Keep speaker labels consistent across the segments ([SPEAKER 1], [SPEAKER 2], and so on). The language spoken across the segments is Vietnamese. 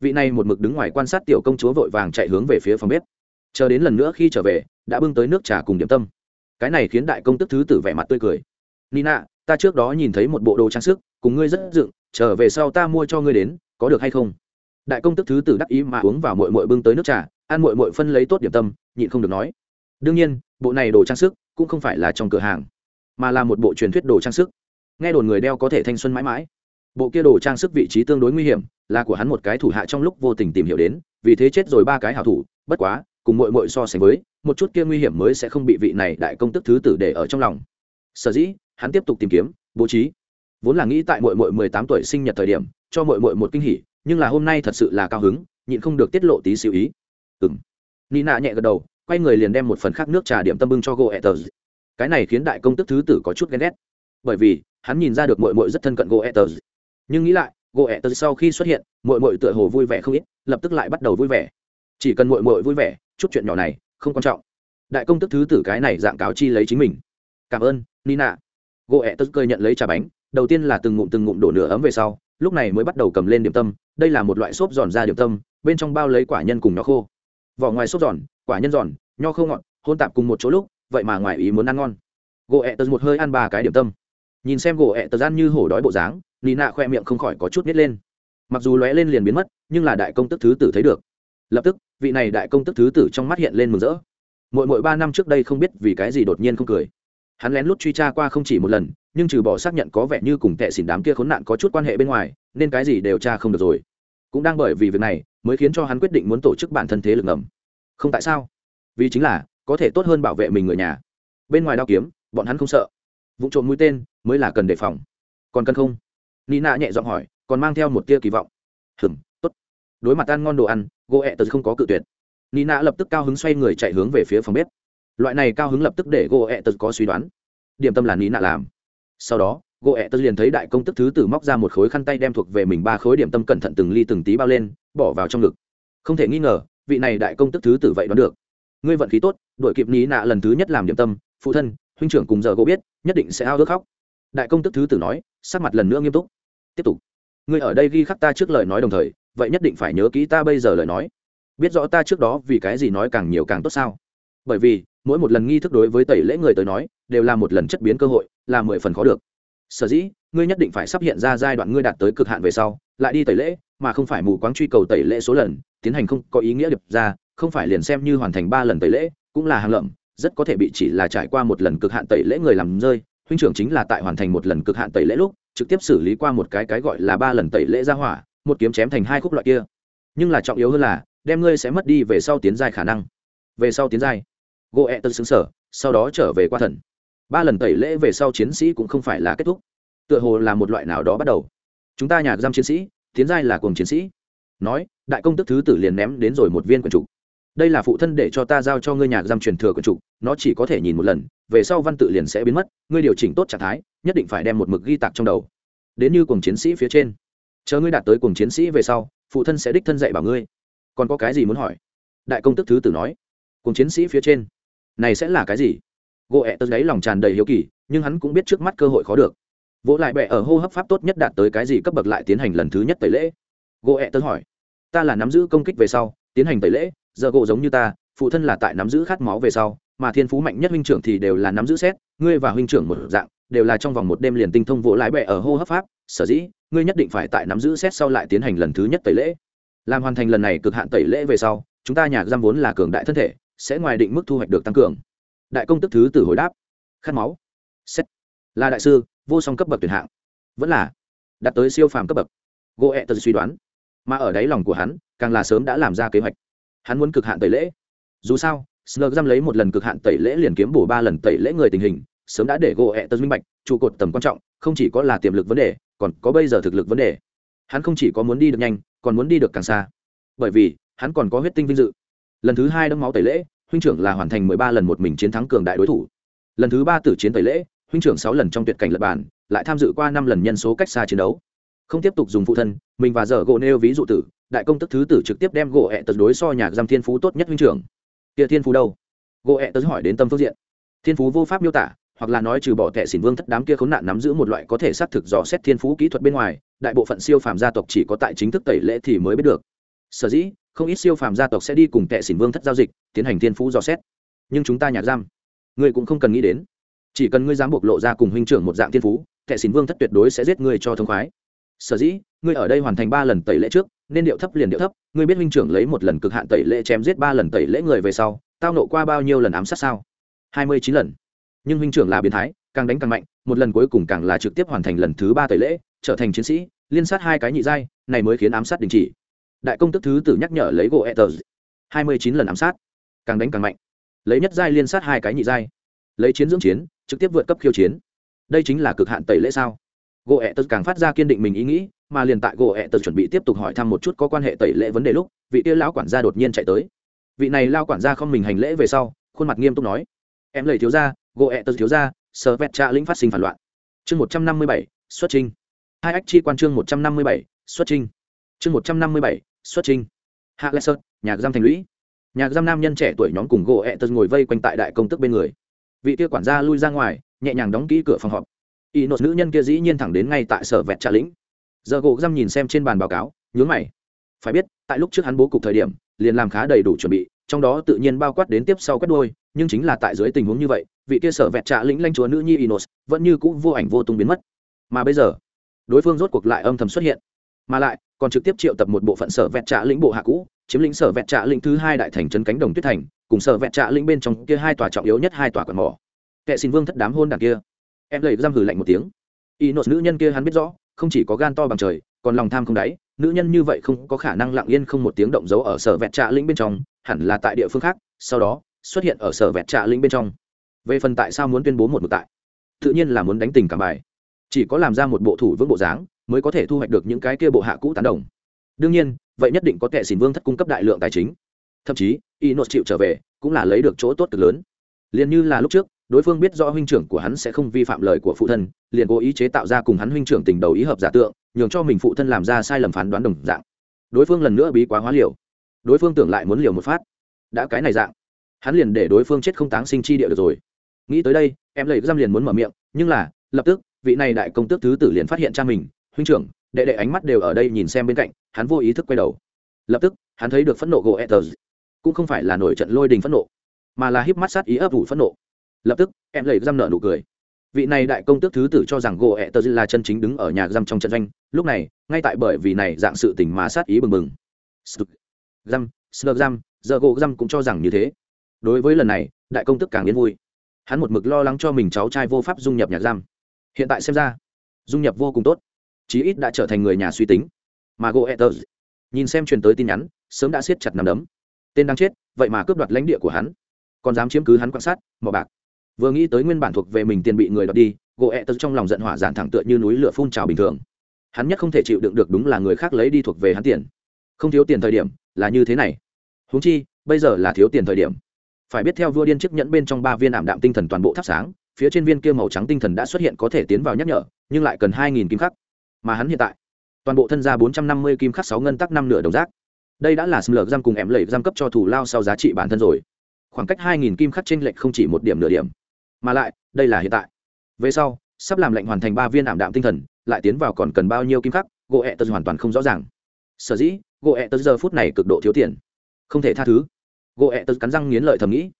[SPEAKER 1] vị này một mực đứng ngoài quan sát tiểu công chúa vội vàng chạy hướng về phía phòng bếp. Chờ đến lần nữa khi trở về, đã bưng tới nước trà cùng điểm tâm. Cái này khiến đại công tức thứ tử vẻ mặt tươi cười. Nina, ta trước đó nhìn thấy một bộ đồ trang sức, cùng ngươi rất dựng, trở về sau ta mua cho ngươi đến, có được hay không? Đại công tức thứ tử đắc ý mà uống vào mội mội bưng tới nước trà, ăn mội mội phân lấy tốt điểm tâm, nhịn không được nói. Đương nhiên, bộ này đồ trang sức cũng không phải là trong cửa hàng, mà là một bộ truyền thuyết đồ trang sức. Nghe đồn người đeo có thể thanh xuân mãi mãi bộ kia đồ trang sức vị trí tương đối nguy hiểm, là của hắn một cái thủ hạ trong lúc vô tình tìm hiểu đến, vì thế chết rồi ba cái hảo thủ, bất quá, cùng mội mội so sánh với, một chút kia nguy hiểm mới sẽ không bị vị này đại công tức thứ tử để ở trong lòng. Sở dĩ, hắn tiếp tục tìm kiếm, bố trí. Vốn là nghĩ tại mội mội mười tám tuổi sinh nhật thời điểm, cho mội mội một kinh hỉ, nhưng là hôm nay thật sự là cao hứng, nhịn không được tiết lộ tí xíu ý. Ừng nina nhẹ gật đầu, quay người liền đem một phần khác nước trà điểm tâm bưng cho goethers cái này khiến đại công tức thứ tử có chút ghen ghét. Bởi vì, hắn nhìn ra được mội mội rất thân cận goethers nhưng nghĩ lại goethers sau khi xuất hiện mội mội tựa hồ vui vẻ không ít, lập tức lại bắt đầu vui vẻ. Chỉ cần mội mội vui vẻ, chút chuyện nhỏ này không quan trọng. Đại công tức thứ tử cái này dạng cáo chi lấy chính mình. Cảm ơn, nina. Goethers cười nhận lấy trà bánh, đầu tiên là từng ngụm từng ngụm đổ nửa ấm về sau, lúc này mới bắt đầu cầm lên điểm tâm, đây là một loại xốp giòn ra điểm tâm, bên trong bao lấy quả nhân cùng nho khô. Vỏ ngoài xốp giòn, quả nhân giòn, nho khô ngọt hôn tạp cùng một chỗ lúc, vậy mà ngoài ý muốn ăn ngon. Gỗ ẹ tật một hơi ăn ba cái điểm tâm nhìn xem gỗ ẹ tờ gian như hổ đói bộ dáng lì nạ khoe miệng không khỏi có chút nít lên. Mặc dù lóe lên liền biến mất, nhưng là đại công tức thứ tử thấy được. Lập tức, vị này đại công tức thứ tử trong mắt hiện lên mừng rỡ. Mỗi mỗi ba năm trước đây không biết vì cái gì đột nhiên không cười. Hắn lén lút truy tra qua không chỉ một lần, nhưng trừ bỏ xác nhận có vẻ như cùng tệ xỉn đám kia khốn nạn có chút quan hệ bên ngoài, nên cái gì đều tra không được rồi. Cũng đang bởi vì việc này, mới khiến cho hắn quyết định muốn tổ chức bản thân thế lực ngầm. Không tại sao? Vì chính là, có thể tốt hơn bảo vệ mình người nhà. Bên ngoài đao kiếm, bọn hắn không sợ vụ trộm mũi tên, mới là cần đề phòng. Còn cần không? Nina nhẹ giọng hỏi, còn mang theo một tia kỳ vọng. Hừng tốt. Đối mặt ăn ngon đồ ăn, gỗ ẹ tật không có cự tuyệt. Nina lập tức cao hứng xoay người chạy hướng về phía phòng bếp. Loại này cao hứng lập tức để gỗ ẹ tật có suy đoán. Điểm tâm là nina làm. Sau đó, gỗ ẹ tật liền thấy đại công tức thứ tử móc ra một khối khăn tay đem thuộc về mình ba khối điểm tâm cẩn thận từng ly từng tí bao lên, bỏ vào trong ngực. Không thể nghi ngờ, vị này đại công tức thứ tử vậy đoán được. Ngươi vận khí tốt đội kịp ní nạ lần thứ nhất làm điểm tâm, phụ thân huynh trưởng cùng giờ gỗ biết, nhất định sẽ ao ước khóc. Đại công tức thứ tử nói, sắc mặt lần nữa nghiêm túc. Tiếp tục. Ngươi ở đây ghi khắc ta trước lời nói đồng thời, vậy nhất định phải nhớ kỹ ta bây giờ lời nói. Biết rõ ta trước đó vì cái gì nói càng nhiều càng tốt sao? Bởi vì, mỗi một lần nghi thức đối với tẩy lễ người tới nói, đều là một lần chất biến cơ hội, là mười phần khó được. Sở dĩ, ngươi nhất định phải sắp hiện ra giai đoạn ngươi đạt tới cực hạn về sau, lại đi tẩy lễ, mà không phải mù quáng truy cầu tẩy lễ số lần, tiến hành không có ý nghĩa điệp ra, không phải liền xem như hoàn thành ba lần tẩy lễ, cũng là hàng lậm rất có thể bị chỉ là trải qua một lần cực hạn tẩy lễ người làm rơi, huynh trưởng chính là tại hoàn thành một lần cực hạn tẩy lễ lúc, trực tiếp xử lý qua một cái cái gọi là ba lần tẩy lễ ra hỏa, một kiếm chém thành hai khúc loại kia. Nhưng là trọng yếu hơn là, đem ngươi sẽ mất đi về sau tiến giai khả năng. Về sau tiến giai. Gỗ ẹ tân xứng sở sau đó trở về qua thần. Ba lần tẩy lễ về sau chiến sĩ cũng không phải là kết thúc. Tựa hồ là một loại nào đó bắt đầu. Chúng ta nhà giam chiến sĩ, tiến giai là cùng chiến sĩ. Nói, đại công tức thứ tử liền ném đến rồi một viên quần trục đây là phụ thân để cho ta giao cho ngươi nhà giam truyền thừa quần trục nó chỉ có thể nhìn một lần, về sau văn tự liền sẽ biến mất, ngươi điều chỉnh tốt trạng thái, nhất định phải đem một mực ghi tạc trong đầu. Đến như cùng chiến sĩ phía trên. Chờ ngươi đạt tới cùng chiến sĩ về sau, phụ thân sẽ đích thân dạy bảo ngươi. Còn có cái gì muốn hỏi? Đại công tức thứ tử nói. Cùng chiến sĩ phía trên. Này sẽ là cái gì? Gỗ ẹ tớ gáy lòng tràn đầy hiếu kỳ, nhưng hắn cũng biết trước mắt cơ hội khó được. Vỗ lại bẹ ở hô hấp pháp tốt nhất đạt tới cái gì cấp bậc lại tiến hành lần thứ nhất tẩy lễ. Gỗ ẹ tớ hỏi. Ta là nắm giữ công kích về sau, tiến hành tẩy lễ giờ gỗ giống như ta, phụ thân là tại nắm giữ khát máu về sau, mà thiên phú mạnh nhất huynh trưởng thì đều là nắm giữ xét, ngươi và huynh trưởng một dạng, đều là trong vòng một đêm liền tinh thông vỗ lái bẹ ở hô hấp pháp, sở dĩ, ngươi nhất định phải tại nắm giữ xét sau lại tiến hành lần thứ nhất tẩy lễ. Làm hoàn thành lần này cực hạn tẩy lễ về sau, chúng ta nhà giam vốn là cường đại thân thể, sẽ ngoài định mức thu hoạch được tăng cường. Đại công tức thứ tử hồi đáp, khát máu. Xét. Là đại sư, vô song cấp bậc tuyển hạng. Vẫn là đạt tới siêu phàm cấp bậc. Gỗ ẹ tật suy đoán. Mà ở đáy lòng của hắn, càng là sớm đã làm ra kế hoạch hắn muốn cực hạn tẩy lễ. Dù sao snug giam lấy một lần cực hạn tẩy lễ liền kiếm bổ ba lần tẩy lễ người tình hình, sớm đã để gỗ ẹ tật minh bạch, trụ cột tầm quan trọng, không chỉ có là tiềm lực vấn đề, còn có bây giờ thực lực vấn đề. Hắn không chỉ có muốn đi được nhanh, còn muốn đi được càng xa. Bởi vì, hắn còn có huyết tinh vinh dự. Lần thứ hai đấm máu tẩy lễ, huynh trưởng là hoàn thành mười ba lần một mình chiến thắng cường đại đối thủ. Lần thứ ba tử chiến tẩy lễ, huynh trưởng sáu lần trong tuyệt cảnh lập bản lại tham dự qua năm lần nhân số cách xa chiến đấu không tiếp tục dùng phụ thân, mình và dở gỗ nêu ví dụ tử, đại công tức thứ tử trực tiếp đem gỗ ẹ tật đối so nhạc giam thiên phú tốt nhất huynh trưởng. Kia thiên phú đâu? Gỗ ẹ tật hỏi đến tâm phương diện. Thiên phú vô pháp miêu tả, hoặc là nói trừ bỏ tệ xỉn vương thất đám kia khốn nạn nắm giữ một loại có thể xác thực dò xét thiên phú kỹ thuật bên ngoài, đại bộ phận siêu phàm gia tộc chỉ có tại chính thức tẩy lễ thì mới biết được. Sở dĩ, không ít siêu phàm gia tộc sẽ đi cùng tệ xỉn vương thất giao dịch, tiến hành thiên phú dò xét. Nhưng chúng ta nhạc giam ngươi cũng không cần nghĩ đến. Chỉ cần ngươi dám bộc lộ ra cùng huynh trưởng một dạng thiên phú, tệ xỉn vương thất tuyệt đối sẽ giết ngươi cho thông khoái sở dĩ, ngươi ở đây hoàn thành ba lần tẩy lễ trước, nên điệu thấp liền điệu thấp, ngươi biết huynh trưởng lấy một lần cực hạn tẩy lễ chém giết ba lần tẩy lễ người về sau, tao nộ qua bao nhiêu lần ám sát sao? Hai mươi chín lần. Nhưng huynh trưởng là biến thái, càng đánh càng mạnh, một lần cuối cùng càng là trực tiếp hoàn thành lần thứ ba tẩy lễ, trở thành chiến sĩ, liên sát hai cái nhị giai, này mới khiến ám sát đình chỉ. Đại công tức thứ tử nhắc nhở lấy gỗ etters hai mươi chín lần ám sát, càng đánh càng mạnh. Lấy nhất giai liên sát hai cái nhị giai. Lấy chiến dưỡng chiến, trực tiếp vượt cấp khiêu chiến. Đây chính là cực hạn tẩy lễ sao? Gỗ ẹ tật càng phát ra kiên định mình ý nghĩ, mà liền tại gỗ ẹ tật chuẩn bị tiếp tục hỏi thăm một chút có quan hệ tẩy lễ vấn đề lúc, vị tia lão quản gia đột nhiên chạy tới. Vị này lao quản gia không mình hành lễ về sau, khuôn mặt nghiêm túc nói, em lời thiếu ra gỗ ẹ tật thiếu ra sờ vẹt trạ lĩnh phát sinh phản loạn. Chương một trăm năm mươi bảy, xuất trinh hai ách chi quan chương một trăm năm mươi bảy, xuất trinh chương một trăm năm mươi bảy, xuất trinh hạ lê sơn, nhà giam thành lũy. Nhà giam nam nhân trẻ tuổi nhóm cùng gỗ ẹ tật ngồi vây quanh tại đại công tức bên người. Vị kia quản gia lui ra ngoài, nhẹ nhàng đóng kỹ cửa phòng họp y nốt nữ nhân kia dĩ nhiên thẳng đến ngay tại sở vẹt trà lĩnh. Giờ gỗ răm nhìn xem trên bàn báo cáo, nhướng mày. Phải biết, tại lúc trước hắn bố cục thời điểm, liền làm khá đầy đủ chuẩn bị, trong đó tự nhiên bao quát đến tiếp sau quét đôi nhưng chính là tại dưới tình huống như vậy, vị kia sở vẹt trạ lĩnh lanh chúa nữ nhi inos vẫn như cũ vô ảnh vô tung biến mất. Mà bây giờ, đối phương rốt cuộc lại âm thầm xuất hiện. Mà lại, còn trực tiếp triệu tập một bộ phận sở vẹt trạ lĩnh bộ hạ cũ, chiếm lĩnh sở vẹt trạ lĩnh thứ hai đại thành trấn cánh đồng tuyết thành, cùng sở vẹt trạ lĩnh bên trong kia hai tòa trọng yếu nhất hai tòa quần mỏ. Kệ xin vương thất đám hôn đảng kia em lầy giam hử lạnh một tiếng. Y nốt nữ nhân kia hắn biết rõ, không chỉ có gan to bằng trời, còn lòng tham không đáy, nữ nhân như vậy không có khả năng lặng yên không một tiếng động dấu ở sở vẹt trạ lĩnh bên trong, hẳn là tại địa phương khác, sau đó, xuất hiện ở sở vẹt trạ lĩnh bên trong. Về phần tại sao muốn tuyên bố một mực tại? Tự nhiên là muốn đánh tình cảm bài. Chỉ có làm ra một bộ thủ vững bộ dáng, mới có thể thu hoạch được những cái kia bộ hạ cũ tán đồng. Đương nhiên, vậy nhất định có kẻ xỉn vương thất cung cấp đại lượng tài chính. Thậm chí, y nốt chịu trở về, cũng là lấy được chỗ tốt cực lớn. Liền như là lúc trước đối phương biết rõ huynh trưởng của hắn sẽ không vi phạm lời của phụ thân liền cố ý chế tạo ra cùng hắn huynh trưởng tình đầu ý hợp giả tượng nhường cho mình phụ thân làm ra sai lầm phán đoán đồng dạng. Đối phương lần nữa bí quá hóa liều. Đối phương tưởng lại muốn liều một phát. Đã cái này dạng. Hắn liền để đối phương chết không táng sinh chi địa được rồi. Nghĩ tới đây em lấy giam liền muốn mở miệng nhưng là lập tức vị này đại công tước thứ tử liền phát hiện cha mình huynh trưởng đệ đệ ánh mắt đều ở đây nhìn xem bên cạnh hắn vô ý thức quay đầu. Lập tức hắn thấy được phẫn nộ gỗ ethers, cũng không phải là nổi trận lôi đình phẫn nộ mà là híp mắt sát ý ấp ủ phẫn nộ lập tức, em lấy giam nợ nụ cười. Vị này đại công tước thứ tử cho rằng gỗ ẹ tờ là chân chính đứng ở nhà giam trong trận doanh, lúc này, ngay tại bởi vì này dạng sự tình mà sát ý bừng bừng. Giam sờ giam, giờ gỗ giam cũng cho rằng như thế. Đối với lần này, đại công tước càng yên vui. Hắn một mực lo lắng cho mình cháu trai vô pháp dung nhập nhà giam. Hiện tại xem ra, dung nhập vô cùng tốt. Chí ít đã trở thành người nhà suy tính. Mà gỗ ẹ tờ nhìn xem truyền tới tin nhắn, sớm đã siết chặt nằm đấm. Tên đang chết, vậy mà cướp đoạt lãnh địa của hắn. Còn dám chiếm cứ hắn quan sát mỏ bạc vừa nghĩ tới nguyên bản thuộc về mình tiền bị người đoạt đi, gỗ ẹ tật trong lòng giận hỏa giản thẳng tựa như núi lửa phun trào bình thường. Hắn nhất không thể chịu đựng được đúng là người khác lấy đi thuộc về hắn tiền. Không thiếu tiền thời điểm, là như thế này. Húng chi, bây giờ là thiếu tiền thời điểm. Phải biết theo vua điên chiếc nhẫn bên trong ba viên ảm đạm tinh thần toàn bộ thắp sáng, phía trên viên kia màu trắng tinh thần đã xuất hiện có thể tiến vào nhắc nhở, nhưng lại cần hai nghìn kim khắc. Mà hắn hiện tại, toàn bộ thân ra bốn trăm năm mươi kim khắc sáu ngân tắc năm nửa đồng rác. Đây đã là xâm lược giam cùng em lệ giam cấp cho thủ lao sau giá trị bản thân rồi. Khoảng cách hai nghìn kim khắc tranh lệch không chỉ một điểm nửa điểm mà lại, đây là hiện tại. Về sau, sắp làm lệnh hoàn thành ba viên ảm đạm tinh thần, lại tiến vào còn cần bao nhiêu kim khắc gỗ ẹ tật hoàn toàn không rõ ràng. Sở dĩ gỗ ẹ tật giờ phút này cực độ thiếu tiền. Không thể tha thứ. Gỗ ẹ tật cắn răng nghiến lợi thầm nghĩ.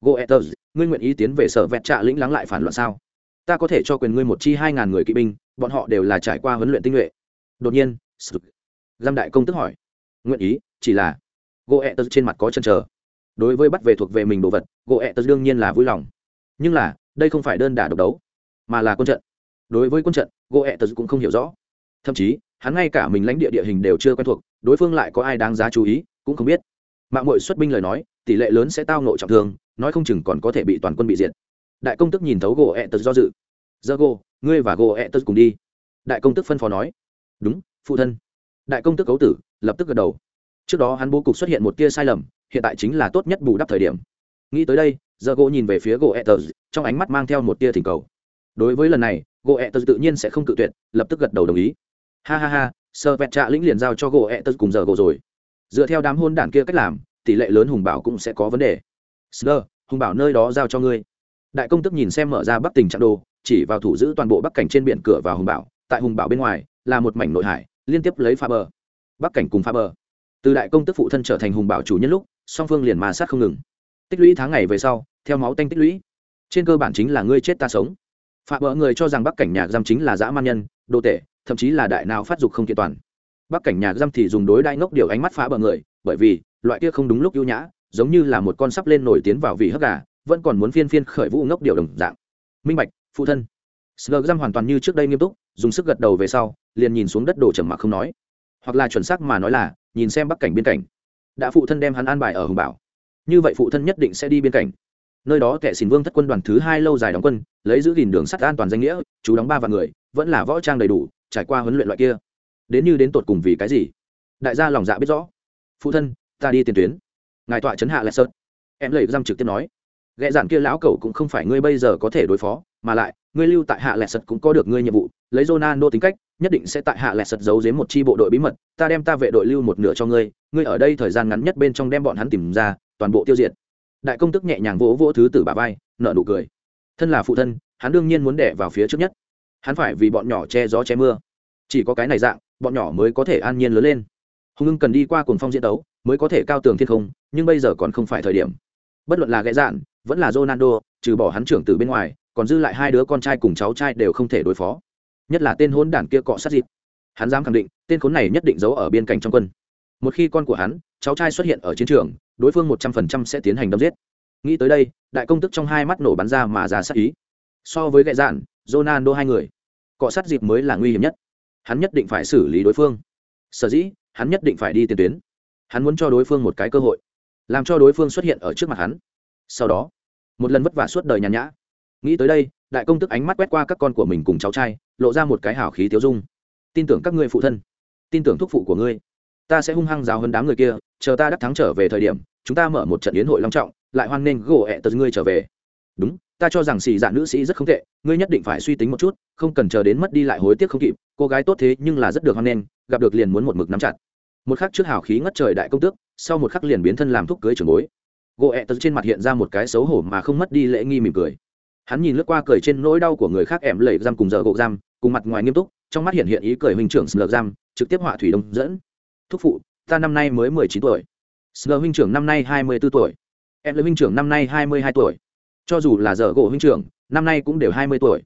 [SPEAKER 1] Gỗ ẹ tật ngươi nguyện ý tiến về sở vẹt trạ lĩnh lắng lại phản loạn sao? Ta có thể cho quyền ngươi một chi hai ngàn người kỵ binh, bọn họ đều là trải qua huấn luyện tinh nhuệ. Đột nhiên giam đại công tức hỏi. Nguyện ý, chỉ là gỗ ẹ tật trên mặt có chân chờ. Đối với bắt về thuộc về mình đồ vật gỗ ẹ tật đương nhiên là vui lòng nhưng là, đây không phải đơn đả độc đấu, mà là quân trận. Đối với quân trận gỗ ẹ tật cũng không hiểu rõ. Thậm chí, hắn ngay cả mình lãnh địa địa hình đều chưa quen thuộc, đối phương lại có ai đáng giá chú ý, cũng không biết. Mạng mội xuất binh lời nói, tỷ lệ lớn sẽ tao nộ trọng thương, nói không chừng còn có thể bị toàn quân bị diệt. Đại công tức nhìn thấu gỗ ẹ tật do dự. Giờ gỗ ngươi và gỗ ẹ tật cùng đi. Đại công tức phân phó nói. Đúng, phụ thân. Đại công tức cấu tử, lập tức gật đầu. Trước đó hắn bố cục xuất hiện một tia sai lầm, hiện tại chính là tốt nhất bù đắp thời điểm nghĩ tới đây giờ gỗ nhìn về phía gỗ etters trong ánh mắt mang theo một tia thỉnh cầu. Đối với lần này gỗ etters tự nhiên sẽ không cự tuyệt, lập tức gật đầu đồng ý. Ha ha ha sơ vẹt trạ lĩnh liền giao cho gỗ etters cùng giờ gỗ rồi. Dựa theo đám hôn đản kia cách làm, tỷ lệ lớn hùng bảo cũng sẽ có vấn đề. Sơ hùng bảo nơi đó giao cho ngươi. Đại công tức nhìn xem mở ra bắc tình trạng đồ, chỉ vào thủ giữ toàn bộ bắc cảnh trên biển cửa vào hùng bảo, tại hùng bảo bên ngoài, là một mảnh nội hải, liên tiếp lấy pha bờ. Bắc cảnh cùng pha bờ. Từ đại công tức phụ thân trở thành hùng bảo chủ nhân lúc, song phương liền mà sát không ngừng tích lũy tháng ngày về sau, theo máu tanh tích lũy. Trên cơ bản chính là ngươi chết ta sống. Phạm vợ người cho rằng bắc cảnh nhà giam chính là dã man nhân đô tệ thậm chí là đại nào phát dục không kiện toàn. Bắc cảnh nhà giam thì dùng đối đại ngốc điều ánh mắt phá bờ người, bởi vì, loại kia không đúng lúc ưu nhã, giống như là một con sắp lên nổi tiến vào vị hấp gà, vẫn còn muốn phiên phiên khởi vũ ngốc điều đồng dạng. Minh bạch, phụ thân. Sờ giam hoàn toàn như trước đây nghiêm túc, dùng sức gật đầu về sau, liền nhìn xuống đất đổ trầm mặc không nói. Hoặc là chuẩn xác mà nói là, nhìn xem bắc cảnh biên cảnh. Đã phụ thân đem hắn an bài ở hồng bảo như vậy phụ thân nhất định sẽ đi biên cảnh. Nơi đó kẻ xin vương thất quân đoàn thứ hai lâu dài đóng quân, lấy giữ gìn đường sắt an toàn danh nghĩa, chú đóng ba vạn người, vẫn là võ trang đầy đủ, trải qua huấn luyện loại kia. Đến như đến tột cùng vì cái gì? Đại gia lòng dạ biết rõ. Phụ thân, ta đi tiền tuyến. Ngài tọa chấn hạ lại sơn. Em lầy giam trực tiếp nói. Ghẹ giản kia lão cẩu cũng không phải ngươi bây giờ có thể đối phó, mà lại, ngươi lưu tại hạ lẹ sật cũng có được ngươi nhiệm vụ, lấy Ronaldo tính cách, nhất định sẽ tại hạ lẹ sật giấu giếm một chi bộ đội bí mật, ta đem ta vệ đội lưu một nửa cho ngươi ngươi ở đây thời gian ngắn nhất bên trong đem bọn hắn tìm ra toàn bộ tiêu diệt. Đại công tức nhẹ nhàng vỗ vỗ thứ tử bà vai nợ nụ cười. Thân là phụ thân, hắn đương nhiên muốn đẻ vào phía trước nhất. Hắn phải vì bọn nhỏ che gió che mưa. Chỉ có cái này dạng, bọn nhỏ mới có thể an nhiên lớn lên. Hùng ưng cần đi qua cồn phong diễn đấu mới có thể cao tường thiên không, nhưng bây giờ còn không phải thời điểm. Bất luận là ghé dạn, vẫn là ronaldo, trừ bỏ hắn trưởng từ bên ngoài, còn dư lại hai đứa con trai cùng cháu trai đều không thể đối phó. Nhất là tên hôn đản kia cọ sát dịp. Hắn dám khẳng định, tên khốn này nhất định giấu ở biên cảnh trong quân. Một khi con của hắn cháu trai xuất hiện ở chiến trường, đối phương một trăm phần trăm sẽ tiến hành đâm giết. Nghĩ tới đây, đại công tức trong hai mắt nổ bắn ra mà ra sát ý. So với gậy dạn, ronaldo hai người, cọ sát dịp mới là nguy hiểm nhất. Hắn nhất định phải xử lý đối phương. Sở dĩ, hắn nhất định phải đi tiền tuyến. Hắn muốn cho đối phương một cái cơ hội, làm cho đối phương xuất hiện ở trước mặt hắn. Sau đó, một lần vất vả suốt đời nhàn nhã. Nghĩ tới đây, đại công tức ánh mắt quét qua các con của mình cùng cháu trai, lộ ra một cái hào khí tiêu dung. Tin tưởng các ngươi phụ thân. Tin tưởng thúc phụ của ngươi ta sẽ hung hăng giáo hơn đám người kia, chờ ta đắc thắng trở về thời điểm, chúng ta mở một trận yến hội long trọng, lại hoan nghênh gỗ ẹ tật ngươi trở về. Đúng, ta cho rằng xì dạ nữ sĩ rất không tệ, ngươi nhất định phải suy tính một chút, không cần chờ đến mất đi lại hối tiếc không kịp, cô gái tốt thế nhưng là rất được hoan nghênh, gặp được liền muốn một mực nắm chặt. Một khắc trước hào khí ngất trời đại công tước, sau một khắc liền biến thân làm thúc cưới trưởng bối. Gỗ ẹ tật trên mặt hiện ra một cái xấu hổ mà không mất đi lễ nghi mỉm cười. Hắn nhìn lướt qua cười trên nỗi đau của người khác ẻm lẩy giam cùng giờ gộ giam, cùng mặt ngoài nghiêm túc, trong mắt hiện hiện ý cười huynh trưởng sờ giam, trực tiếp họa thủy đông dẫn thúc phụ, ta năm nay mới mười chín tuổi. Sờ huynh trưởng năm nay hai mươi b ố tuổi. Em là huynh trưởng năm nay hai mươi hai tuổi. Cho dù là giờ gỗ huynh trưởng, năm nay cũng đều hai mươi tuổi.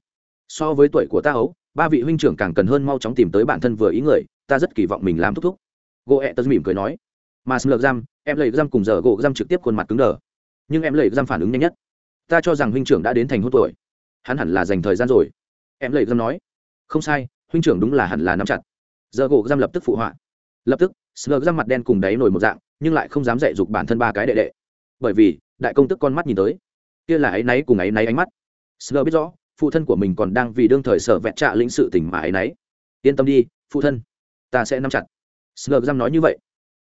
[SPEAKER 1] So với tuổi của ta ấu, ba vị huynh trưởng càng cần hơn mau chóng tìm tới bản thân vừa ý người, ta rất kỳ vọng mình làm thúc thúc. Gỗ ẹ tớ mỉm cười nói. Mà sờ giam, em lấy giam cùng giờ gỗ giam trực tiếp khuôn mặt cứng đờ. Nhưng em lấy giam phản ứng nhanh nhất. Ta cho rằng huynh trưởng đã đến thành hôn tuổi. Hắn hẳn là dành thời gian rồi. Em lấy giam nói. Không sai, huynh trưởng đúng là hẳn là nắm chặt. Giờ gỗ giam lập tức phụ họa lập tức sờ giam mặt đen cùng đáy nổi một dạng, nhưng lại không dám dạy dục bản thân ba cái đệ đệ. Bởi vì, đại công tức con mắt nhìn tới. Kia là áy náy cùng áy náy ánh mắt. Sờ biết rõ, phụ thân của mình còn đang vì đương thời sở vẹn trạ lĩnh sự tỉnh mà áy náy. Yên tâm đi, phụ thân, ta sẽ nắm chặt. Sờ giam nói như vậy.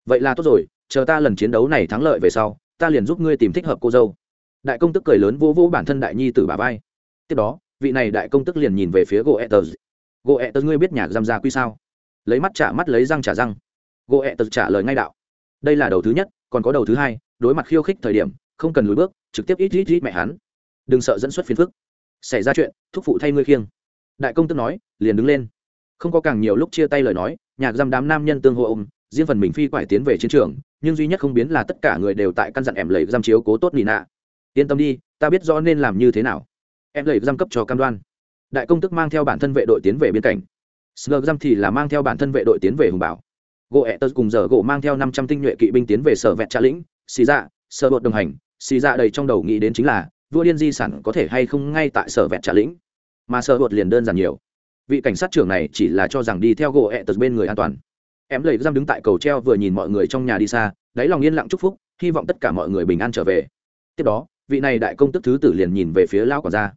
[SPEAKER 1] Vậy là tốt rồi, chờ ta lần chiến đấu này thắng lợi về sau, ta liền giúp ngươi tìm thích hợp cô dâu. Đại công tức cười lớn vô vô bản thân đại nhi từ bà vai. Tiếp đó, vị này đại công tức liền nhìn về phía gỗ etters gỗ ngươi biết nhà giam ra quy sao? Lấy mắt trả mắt, lấy răng trả răng gỗ etters trả lời ngay đạo. Đây là đầu thứ nhất, còn có đầu thứ hai, đối mặt khiêu khích thời điểm, không cần lùi bước, trực tiếp ít ít ít mẹ hắn. Đừng sợ dẫn xuất phiền phức. Xảy ra chuyện, thúc phụ thay ngươi khiêng. Đại công tức nói, liền đứng lên. Không có càng nhiều lúc chia tay lời nói, nhạc giam đám nam nhân tương hộ ôm, riêng phần mình phi quải tiến về chiến trường, nhưng duy nhất không biến là tất cả người đều tại căn dặn em lầy giam chiếu cố tốt nị nạ. Yên tâm đi, ta biết rõ nên làm như thế nào. Em lầy giam cấp cho cam đoan. Đại công tức mang theo bản thân vệ đội tiến về biên cảnh sờ giam thì là mang theo bản thân vệ đội tiến về hùng bảo gỗ ẹ tớ cùng giờ gỗ mang theo năm trăm tinh nhuệ kỵ binh tiến về sở vẹn trà lĩnh. Xì dạ sơ bột đồng hành. Xì dạ đầy trong đầu nghĩ đến chính là, vua điên di sản có thể hay không ngay tại sở vẹn trà lĩnh? Mà sơ bột liền đơn giản nhiều. Vị cảnh sát trưởng này chỉ là cho rằng đi theo gỗ ẹ tớ bên người an toàn. Em lầy giam đứng tại cầu treo vừa nhìn mọi người trong nhà đi xa, đáy lòng yên lặng chúc phúc, hy vọng tất cả mọi người bình an trở về. Tiếp đó, vị này đại công tức thứ tử liền nhìn về phía lão quản gia.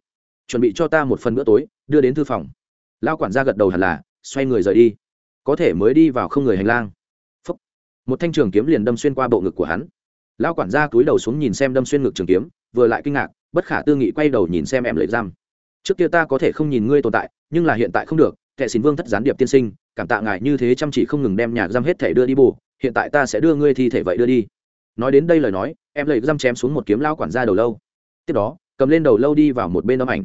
[SPEAKER 1] Chuẩn bị cho ta một phần bữa tối, đưa đến thư phòng. Lão quản gia gật đầu hẳn là, xoay người rời đi có thể mới đi vào không người hành lang. Phúc. một thanh trường kiếm liền đâm xuyên qua bộ ngực của hắn. Lão quản gia cúi đầu xuống nhìn xem đâm xuyên ngực trường kiếm, vừa lại kinh ngạc, bất khả tư nghị quay đầu nhìn xem em lệ giam. Trước kia ta có thể không nhìn ngươi tồn tại, nhưng là hiện tại không được kệ xin vương thất gián điệp tiên sinh, cảm tạ ngài như thế chăm chỉ không ngừng đem nhà giam hết thể đưa đi bù, hiện tại ta sẽ đưa ngươi thi thể vậy đưa đi. Nói đến đây lời nói, em lấy giam chém xuống một kiếm lao quản gia đầu lâu. Tiếp đó, cầm lên đầu lâu đi vào một bên âm ảnh.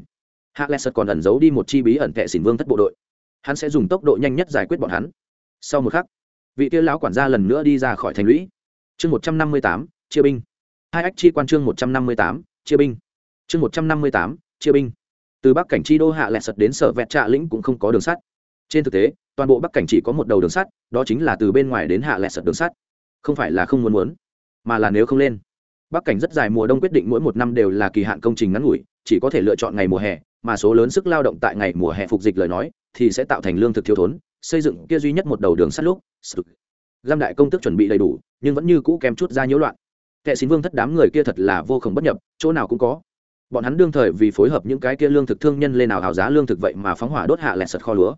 [SPEAKER 1] Hạ lẹ sật còn ẩn giấu đi một chi bí ẩn kệ xỉn vương thất bộ đội hắn sẽ dùng tốc độ nhanh nhất giải quyết bọn hắn. Sau một khắc, vị kia lão quản gia lần nữa đi ra khỏi thành lũy. Chương một trăm năm mươi tám, chia binh. Hai ách chi quan chương một trăm năm mươi tám, chia binh. Chương một trăm năm mươi tám, chia binh. Từ bắc cảnh chi đô hạ lẹt sật đến sở vẹt trạ lĩnh cũng không có đường sắt. Trên thực tế, toàn bộ bắc cảnh chỉ có một đầu đường sắt, đó chính là từ bên ngoài đến hạ lẹt sật đường sắt. Không phải là không muốn muốn, mà là nếu không lên. Bắc cảnh rất dài mùa đông quyết định mỗi một năm đều là kỳ hạn công trình ngắn ngủi, chỉ có thể lựa chọn ngày mùa hè, mà số lớn sức lao động tại ngày mùa hè phục dịch lời nói thì sẽ tạo thành lương thực thiếu thốn, xây dựng kia duy nhất một đầu đường sắt lúc giam đại công tức chuẩn bị đầy đủ, nhưng vẫn như cũ kém chút ra nhiễu loạn. Kệ xin vương thất đám người kia thật là vô khổng bất nhập, chỗ nào cũng có. Bọn hắn đương thời vì phối hợp những cái kia lương thực thương nhân lên nào hào giá lương thực vậy mà phóng hỏa đốt hạ lẹt sật kho lúa.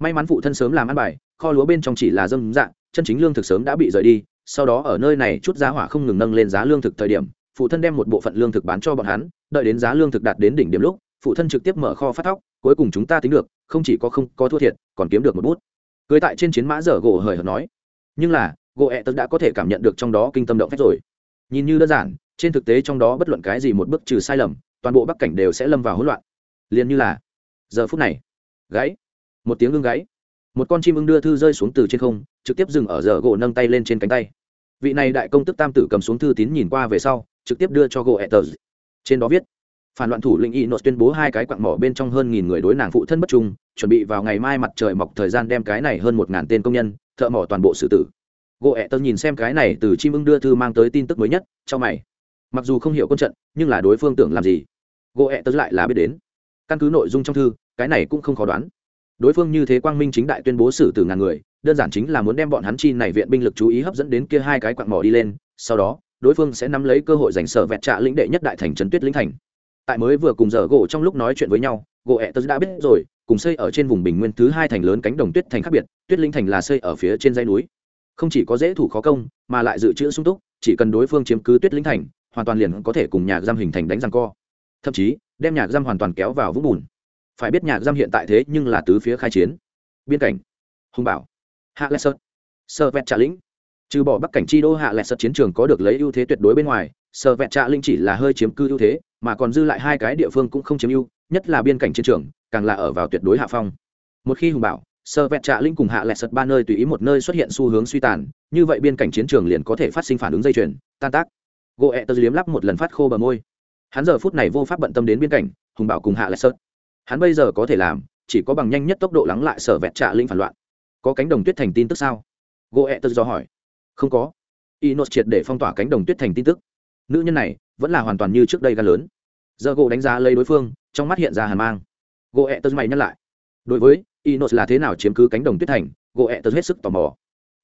[SPEAKER 1] May mắn phụ thân sớm làm ăn bài, kho lúa bên trong chỉ là dâm dạng chân chính lương thực sớm đã bị rời đi, sau đó ở nơi này chút giá hỏa không ngừng nâng lên giá lương thực thời điểm, phụ thân đem một bộ phận lương thực bán cho bọn hắn, đợi đến giá lương thực đạt đến đỉnh điểm lúc, phụ thân trực tiếp mở kho phát thóc cuối cùng chúng ta tính được, không chỉ có không có thua thiệt, còn kiếm được một bút. Cưới tại trên chiến mã dở gỗ hời hợt nói. Nhưng là, gỗ ẹ tật đã có thể cảm nhận được trong đó kinh tâm động phép rồi. Nhìn như đơn giản, trên thực tế trong đó bất luận cái gì một bước trừ sai lầm, toàn bộ bắc cảnh đều sẽ lâm vào hỗn loạn. Liền như là, giờ phút này gáy một tiếng ưng gáy một con chim ưng đưa thư rơi xuống từ trên không, trực tiếp dừng ở giờ gỗ nâng tay lên trên cánh tay. Vị này đại công tức tam tử cầm xuống thư tín nhìn qua về sau, trực tiếp đưa cho gỗ ẹ tờ trên đó viết phản loạn thủ lĩnh y nốt tuyên bố hai cái quặng mỏ bên trong hơn nghìn người đối nàng phụ thân bất trung, chuẩn bị vào ngày mai mặt trời mọc thời gian đem cái này hơn một ngàn tên công nhân, thợ mỏ toàn bộ xử tử. Gỗ ẹ tớ nhìn xem cái này từ chim ưng đưa thư mang tới tin tức mới nhất, cho mày. Mặc dù không hiểu quân trận, nhưng là đối phương tưởng làm gì? Gỗ ẹ tớ lại là biết đến. Căn cứ nội dung trong thư, cái này cũng không khó đoán. Đối phương như thế quang minh chính đại tuyên bố xử tử ngàn người, đơn giản chính là muốn đem bọn hắn chi này viện binh lực chú ý hấp dẫn đến kia hai cái quặng mỏ đi lên, sau đó, đối phương sẽ nắm lấy cơ hội giành sở vẹt trạ lĩnh đệ nhất đại thành trấn tuyết lĩnh thành tại mới vừa cùng giờ gỗ trong lúc nói chuyện với nhau, gỗ ẹ tớ đã biết rồi, cùng xây ở trên vùng bình nguyên thứ hai thành lớn cánh đồng tuyết thành khác biệt, tuyết linh thành là xây ở phía trên dãy núi. Không chỉ có dễ thủ khó công, mà lại dự trữ sung túc, chỉ cần đối phương chiếm cứ tuyết linh thành, hoàn toàn liền có thể cùng nhà giam hình thành đánh răng co. Thậm chí, đem nhà giam hoàn toàn kéo vào vũng bùn. Phải biết nhà giam hiện tại thế nhưng là tứ phía khai chiến. Biên cảnh hùng bảo hạ lê sơn, sơ vẹt trà lĩnh. Trừ bỏ bắc cảnh chi đô, hạ lệ sật chiến trường có được lấy ưu thế tuyệt đối bên ngoài, sơ vẹt trạ linh chỉ là hơi chiếm cư ưu thế mà còn dư lại hai cái địa phương cũng không chiếm ưu, nhất là biên cảnh chiến trường, càng là ở vào tuyệt đối hạ phong. Một khi hùng bảo sơ vẹn trạ linh cùng hạ lẹt sật ba nơi tùy ý một nơi xuất hiện xu hướng suy tàn, như vậy biên cảnh chiến trường liền có thể phát sinh phản ứng dây chuyền, tan tác. Gỗ ẹ tơ liếm lắp một lần phát khô bờ môi. Hắn giờ phút này vô pháp bận tâm đến biên cảnh, hùng bảo cùng hạ lẹt sật. Hắn bây giờ có thể làm, chỉ có bằng nhanh nhất tốc độ lắng lại sở vẹt trạ linh phản loạn. Có cánh đồng tuyết thành tin tức sao? Gỗ ẹ tơ do hỏi. Không có. Inos triệt để phong tỏa cánh đồng tuyết thành tin tức. Nữ nhân này vẫn là hoàn toàn như trước đây gan lớn giờ gỗ đánh giá lấy đối phương, trong mắt hiện ra hàn mang. Gỗ ẹ tớ mày nhắc lại. Đối với, inos là thế nào chiếm cứ cánh đồng tuyết thành, gỗ ẹ tớ hết sức tò mò.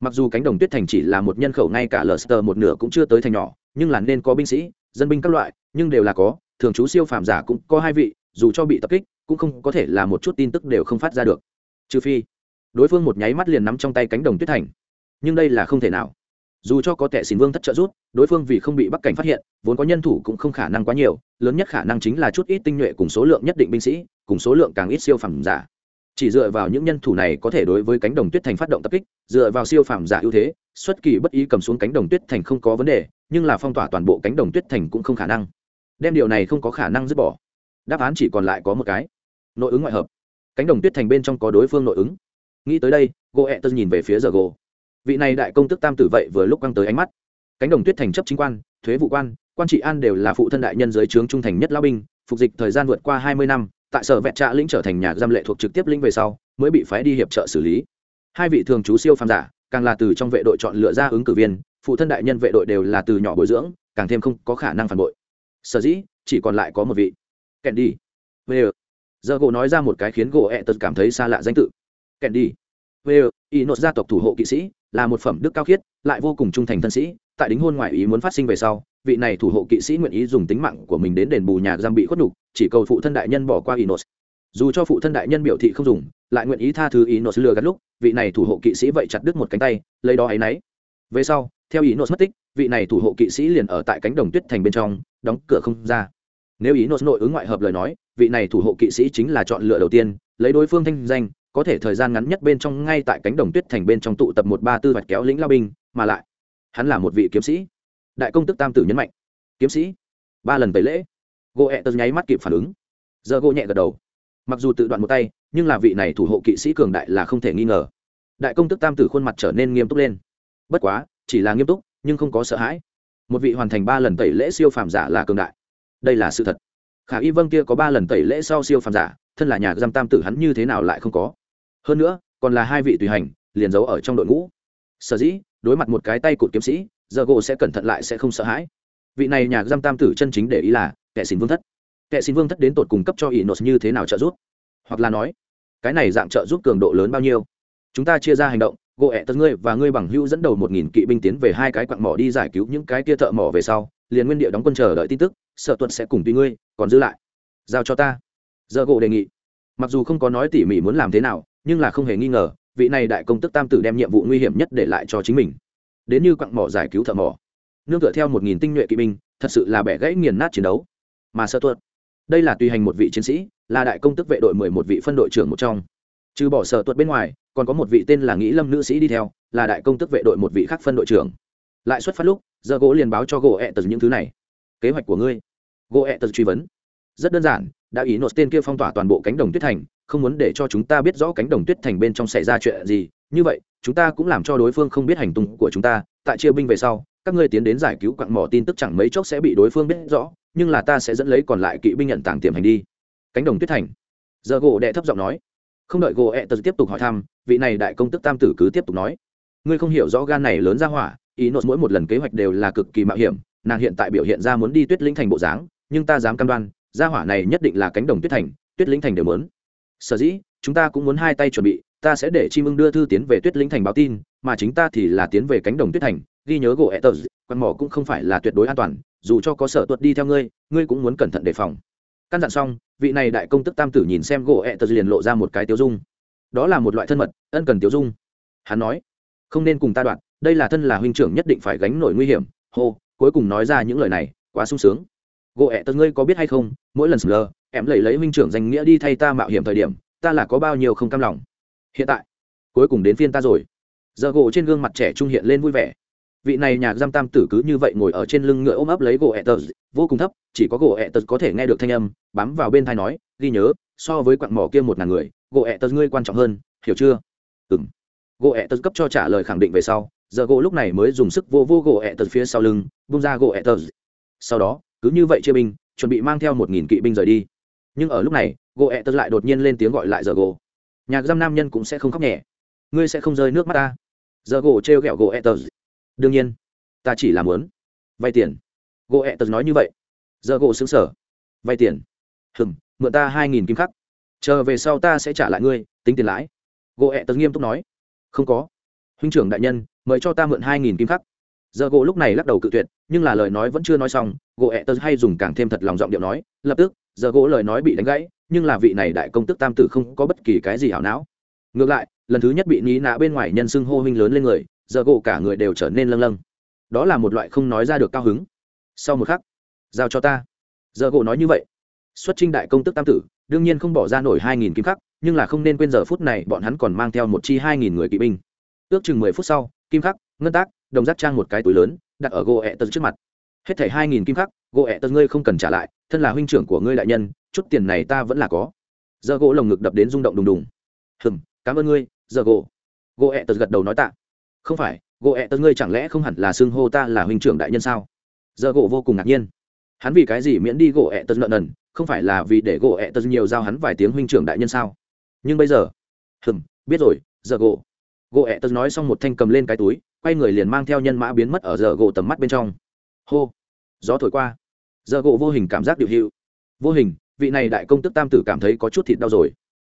[SPEAKER 1] Mặc dù cánh đồng tuyết thành chỉ là một nhân khẩu ngay cả lờ sờ một nửa cũng chưa tới thành nhỏ, nhưng là nên có binh sĩ, dân binh các loại, nhưng đều là có, thường trú siêu phàm giả cũng có hai vị, dù cho bị tập kích, cũng không có thể là một chút tin tức đều không phát ra được. Trừ phi, đối phương một nháy mắt liền nắm trong tay cánh đồng tuyết thành. Nhưng đây là không thể nào dù cho có tệ xin vương thất trợ rút đối phương vì không bị bắc cảnh phát hiện, vốn có nhân thủ cũng không khả năng quá nhiều, lớn nhất khả năng chính là chút ít tinh nhuệ cùng số lượng nhất định binh sĩ, cùng số lượng càng ít siêu phẩm giả. Chỉ dựa vào những nhân thủ này có thể đối với cánh đồng tuyết thành phát động tập kích, dựa vào siêu phẩm giả ưu thế, xuất kỳ bất ý cầm xuống cánh đồng tuyết thành không có vấn đề, nhưng là phong tỏa toàn bộ cánh đồng tuyết thành cũng không khả năng. Đem điều này không có khả năng dứt bỏ. Đáp án chỉ còn lại có một cái. Nội ứng ngoại hợp. Cánh đồng tuyết thành bên trong có đối phương nội ứng. Nghĩ tới đây gỗ ẹ tân nhìn về phía giờ gỗ vị này đại công tức tam tử vậy vừa lúc quăng tới ánh mắt. Cánh đồng tuyết thành chấp chính quan, thuế vụ quan quan trị an đều là phụ thân đại nhân giới trướng trung thành nhất lao binh, phục dịch thời gian vượt qua hai mươi năm, tại sở vẹn trạ lĩnh trở thành nhà giam lệ thuộc trực tiếp lĩnh về sau, mới bị phái đi hiệp trợ xử lý. Hai vị thường chú siêu phàm giả, càng là từ trong vệ đội chọn lựa ra ứng cử viên, phụ thân đại nhân vệ đội đều là từ nhỏ bồi dưỡng, càng thêm không có khả năng phản bội. Sở dĩ, chỉ còn lại có một vị. Kèn đi. Về giờ gỗ nói ra một cái khiến gỗ ẹ tật cảm thấy xa lạ danh tự. Kèn đi. Về y nốt gia tộc thủ hộ kỵ sĩ là một phẩm đức cao khiết, lại vô cùng trung thành thân sĩ, tại đính hôn ngoại ý muốn phát sinh về sau, vị này thủ hộ kỵ sĩ nguyện ý dùng tính mạng của mình đến đền bù nhà giam bị khuất nhục, chỉ cầu phụ thân đại nhân bỏ qua inos. Dù cho phụ thân đại nhân biểu thị không dùng, lại nguyện ý tha thứ inos lừa gạt lúc, vị này thủ hộ kỵ sĩ vậy chặt đứt một cánh tay, lấy đó ấy nấy. Về sau, theo inos mất tích, vị này thủ hộ kỵ sĩ liền ở tại cánh đồng tuyết thành bên trong, đóng cửa không ra. Nếu inos nội ứng ngoại hợp lời nói, vị này thủ hộ kỵ sĩ chính là chọn lựa đầu tiên, lấy đối phương thanh danh có thể thời gian ngắn nhất bên trong ngay tại cánh đồng tuyết thành bên trong tụ tập một ba tư vạch kéo lĩnh lao binh, mà lại, hắn là một vị kiếm sĩ. Đại công tức tam tử nhấn mạnh, kiếm sĩ, ba lần tẩy lễ. Gỗ ẹ tật nháy mắt kịp phản ứng. Giờ gỗ nhẹ gật đầu. Mặc dù tự đoạn một tay, nhưng là vị này thủ hộ kỵ sĩ cường đại là không thể nghi ngờ. Đại công tức tam tử khuôn mặt trở nên nghiêm túc lên. Bất quá, chỉ là nghiêm túc, nhưng không có sợ hãi. Một vị hoàn thành ba lần tẩy lễ siêu phàm giả là cường đại. Đây là sự thật khả y vâng kia có ba lần tẩy lễ sau siêu phàm giả, thân là nhà giam tam tử hắn như thế nào lại không có? Hơn nữa, còn là hai vị tùy hành, liền giấu ở trong đội ngũ. Sở dĩ, đối mặt một cái tay cụt kiếm sĩ, giờ gỗ sẽ cẩn thận lại sẽ không sợ hãi. Vị này nhà giam tam tử chân chính để ý là, kẻ xin vương thất. Kẻ xin vương thất đến tột cung cấp cho ỷ nốt như thế nào trợ giúp? Hoặc là nói, cái này dạng trợ giúp cường độ lớn bao nhiêu? Chúng ta chia ra hành động, gỗ ẹ tật ngươi và ngươi bằng hữu dẫn đầu một nghìn kỵ binh tiến về hai cái quặng mỏ đi giải cứu những cái kia thợ mỏ về sau, liền nguyên địa đóng quân chờ đợi tin tức sợ tuật sẽ cùng tùy ngươi, còn giữ lại. Giao cho ta. Giờ gỗ đề nghị. Mặc dù không có nói tỉ mỉ muốn làm thế nào, nhưng là không hề nghi ngờ, vị này đại công tức tam tử đem nhiệm vụ nguy hiểm nhất để lại cho chính mình. Đến như quặng mỏ giải cứu thợ mỏ. Nương tựa theo một nghìn tinh nhuệ kỵ binh, thật sự là bẻ gãy nghiền nát chiến đấu. Mà sơ tuật đây là tùy hành một vị chiến sĩ, là đại công tức vệ đội mười một vị phân đội trưởng một trong. Trừ bỏ sở tuật bên ngoài, còn có một vị tên là nghĩ lâm nữ sĩ đi theo, là đại công tức vệ đội một vị khác phân đội trưởng. Lại xuất phát lúc, giờ gỗ liền báo cho gỗ ẹ tật những thứ này kế hoạch của ngươi. Gỗ ẹ tật truy vấn. Rất đơn giản, đã ý nốt tên kia phong tỏa toàn bộ cánh đồng tuyết thành, không muốn để cho chúng ta biết rõ cánh đồng tuyết thành bên trong xảy ra chuyện gì. Như vậy, chúng ta cũng làm cho đối phương không biết hành tung của chúng ta. Tại chia binh về sau, các ngươi tiến đến giải cứu quặng mỏ tin tức chẳng mấy chốc sẽ bị đối phương biết rõ, nhưng là ta sẽ dẫn lấy còn lại kỵ binh nhận tảng tiềm hành đi. Cánh đồng tuyết thành. Giờ gỗ đệ thấp giọng nói. Không đợi gỗ ẹ tật tiếp tục hỏi thăm, vị này đại công tức tam tử cứ tiếp tục nói. Ngươi không hiểu rõ gan này lớn ra hỏa, ý nốt mỗi một lần kế hoạch đều là cực kỳ mạo hiểm nàng hiện tại biểu hiện ra muốn đi tuyết linh thành bộ dáng, nhưng ta dám cam đoan, gia hỏa này nhất định là cánh đồng tuyết thành, tuyết linh thành đều muốn. Sở dĩ, chúng ta cũng muốn hai tay chuẩn bị, ta sẽ để chim ưng đưa thư tiến về tuyết linh thành báo tin, mà chính ta thì là tiến về cánh đồng tuyết thành, ghi nhớ gỗ ẹ tờ quan mỏ cũng không phải là tuyệt đối an toàn, dù cho có sở tuật đi theo ngươi ngươi cũng muốn cẩn thận đề phòng. Căn dặn xong, vị này đại công tức tam tử nhìn xem gỗ ẹ tờ liền lộ ra một cái tiêu dung. Đó là một loại thân mật, ân cần tiêu dung. Hắn nói, không nên cùng ta đoạn, đây là thân là huynh trưởng nhất định phải gánh nổi nguy hiểm. Hô cuối cùng nói ra những lời này, quá sung sướng. Gỗ ẹ tật ngươi có biết hay không, mỗi lần sờ em lấy lấy minh trưởng danh nghĩa đi thay ta mạo hiểm thời điểm, ta là có bao nhiêu không cam lòng. Hiện tại, cuối cùng đến phiên ta rồi. Giờ gỗ trên gương mặt trẻ trung hiện lên vui vẻ. Vị này nhạc giam tam tử cứ như vậy ngồi ở trên lưng ngựa ôm ấp lấy gỗ ẹ tật vô cùng thấp, chỉ có gỗ ẹ tật có thể nghe được thanh âm, bám vào bên thai nói, ghi nhớ, so với quặng mỏ kia một ngàn người, gỗ ẹ tật ngươi quan trọng hơn, hiểu chưa? Ừng gỗ ẹ tật cấp cho trả lời khẳng định về sau giờ gỗ lúc này mới dùng sức vô vô gỗ ẹ tật phía sau lưng, bung ra gỗ ẹ tật. Sau đó, cứ như vậy chia binh, chuẩn bị mang theo một nghìn kỵ binh rời đi. Nhưng ở lúc này, gỗ ẹ tật lại đột nhiên lên tiếng gọi lại giờ gỗ. Nhạc giam nam nhân cũng sẽ không khóc nhẹ. Ngươi sẽ không rơi nước mắt ta. Giờ gỗ trêu ghẹo gỗ ẹ tật. Đương nhiên, ta chỉ làm muốn vay tiền. Gỗ ẹ tật nói như vậy. Giờ gỗ xứng sở vay tiền. Hừng mượn ta hai nghìn kim khắc. Chờ về sau ta sẽ trả lại ngươi, tính tiền lãi. Gỗ ẹ tật nghiêm túc nói. Không có huynh trưởng đại nhân, mời cho ta mượn hai nghìn kim khắc. Giờ gỗ lúc này lắc đầu cự tuyệt, nhưng là lời nói vẫn chưa nói xong, gỗ ẹ tật hay dùng càng thêm thật lòng giọng điệu nói, lập tức, giờ gỗ lời nói bị đánh gãy, nhưng là vị này đại công tức tam tử không có bất kỳ cái gì hảo não. Ngược lại, lần thứ nhất bị ní nạ bên ngoài nhân xưng hô huynh lớn lên người, giờ gỗ cả người đều trở nên lâng lâng. Đó là một loại không nói ra được cao hứng. Sau một khắc, giao cho ta. Giờ gỗ nói như vậy. Xuất trinh đại công tức tam tử, đương nhiên không bỏ ra nổi hai nghìn kim khắc, nhưng là không nên quên giờ phút này bọn hắn còn mang theo một chi hai nghìn người kỵ binh ước chừng mười phút sau, kim khắc, ngân tác, đồng giác trang một cái túi lớn, đặt ở gỗ ẹ tật trước mặt. Hết thảy hai nghìn kim khắc, gỗ ẹ tật ngươi không cần trả lại, thân là huynh trưởng của ngươi đại nhân, chút tiền này ta vẫn là có. Giờ gỗ lồng ngực đập đến rung động đùng đùng. Hừm, cảm ơn ngươi, giờ gỗ. Gỗ ẹ tật gật đầu nói tạ. Không phải, gỗ ẹ tật ngươi chẳng lẽ không hẳn là xưng hô ta là huynh trưởng đại nhân sao? Giờ gỗ vô cùng ngạc nhiên. Hắn vì cái gì miễn đi gỗ ẹ tật nợ nần, không phải là vì để gỗ ẹ tật nhiều giao hắn vài tiếng huynh trưởng đại nhân sao? Nhưng bây giờ, hừm, biết rồi, giờ gỗ gỗ ẹ tật nói xong một thanh cầm lên cái túi, quay người liền mang theo nhân mã biến mất ở giờ gỗ tầm mắt bên trong. Hô! Gió thổi qua. Giờ gỗ vô hình cảm giác điệu hữu vô hình, vị này đại công tức tam tử cảm thấy có chút thịt đau rồi.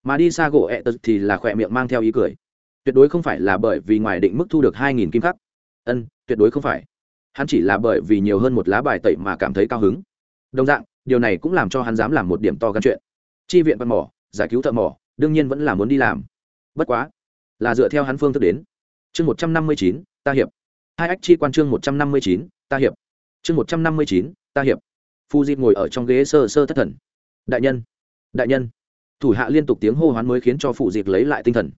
[SPEAKER 1] Mà đi xa gỗ ẹ tật thì là khỏe miệng mang theo ý cười. Tuyệt đối không phải là bởi vì ngoài định mức thu được hai nghìn kim khắc. Ân, tuyệt đối không phải. Hắn chỉ là bởi vì nhiều hơn một lá bài tẩy mà cảm thấy cao hứng. Đồng dạng, điều này cũng làm cho hắn dám làm một điểm to gắn chuyện. Chi viện văn mỏ, giải cứu thợ mỏ, đương nhiên vẫn là muốn đi làm. Bất quá là dựa theo hắn phương thức đến. Chương một trăm năm mươi chín, ta hiệp. Hai ách chi quan chương một trăm năm mươi chín, ta hiệp. Chương một trăm năm mươi chín, ta hiệp. Phu dịp ngồi ở trong ghế sơ sơ thất thần. Đại nhân đại nhân. Thủ hạ liên tục tiếng hô hoán mới khiến cho phụ dịp lấy lại tinh thần.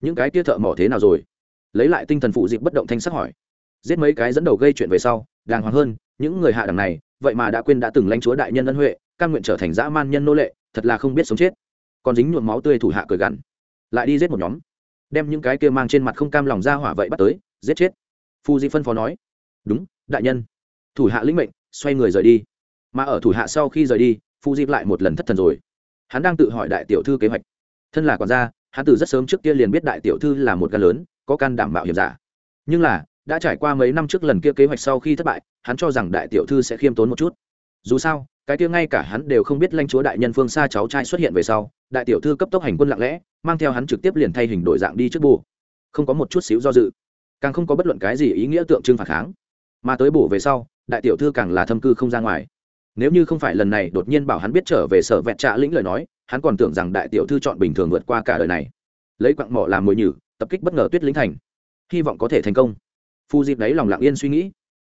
[SPEAKER 1] Những cái tia thợ mỏ thế nào rồi? Lấy lại tinh thần phụ dịp bất động thanh sắc hỏi. Giết mấy cái dẫn đầu gây chuyện về sau, đàng hoàng hơn, những người hạ đẳng này, vậy mà đã quên đã từng lãnh chúa đại nhân ân huệ căn nguyện trở thành dã man nhân nô lệ, thật là không biết sống chết. Còn dính nhuộm máu tươi thủ hạ cười gằn. Lại đi giết một nhóm đem những cái kia mang trên mặt không cam lòng ra hỏa vậy bắt tới, giết chết. Phu di phân phó nói, đúng, đại nhân. Thủ hạ lĩnh mệnh, xoay người rời đi. Mà ở thủ hạ sau khi rời đi phu di lại một lần thất thần rồi. Hắn đang tự hỏi đại tiểu thư kế hoạch. Thân là quản gia, hắn từ rất sớm trước kia liền biết đại tiểu thư là một gan lớn, có can đảm bảo hiểm giả. Nhưng là, đã trải qua mấy năm trước lần kia kế hoạch sau khi thất bại, hắn cho rằng đại tiểu thư sẽ khiêm tốn một chút. Dù sao cái kia ngay cả hắn đều không biết lãnh chúa đại nhân phương xa cháu trai xuất hiện về sau, đại tiểu thư cấp tốc hành quân lặng lẽ, mang theo hắn trực tiếp liền thay hình đổi dạng đi trước bù. Không có một chút xíu do dự, càng không có bất luận cái gì ý nghĩa tượng trưng phản kháng. Mà tới bù về sau, đại tiểu thư càng là thâm cư không ra ngoài. Nếu như không phải lần này đột nhiên bảo hắn biết trở về sở vẹn trạ lĩnh lời nói, hắn còn tưởng rằng đại tiểu thư chọn bình thường vượt qua cả đời này. Lấy quặng mỏ làm mồi nhử, tập kích bất ngờ tuyết lĩnh thành. Hy vọng có thể thành công. Phu dịp đấy lòng lặng yên suy nghĩ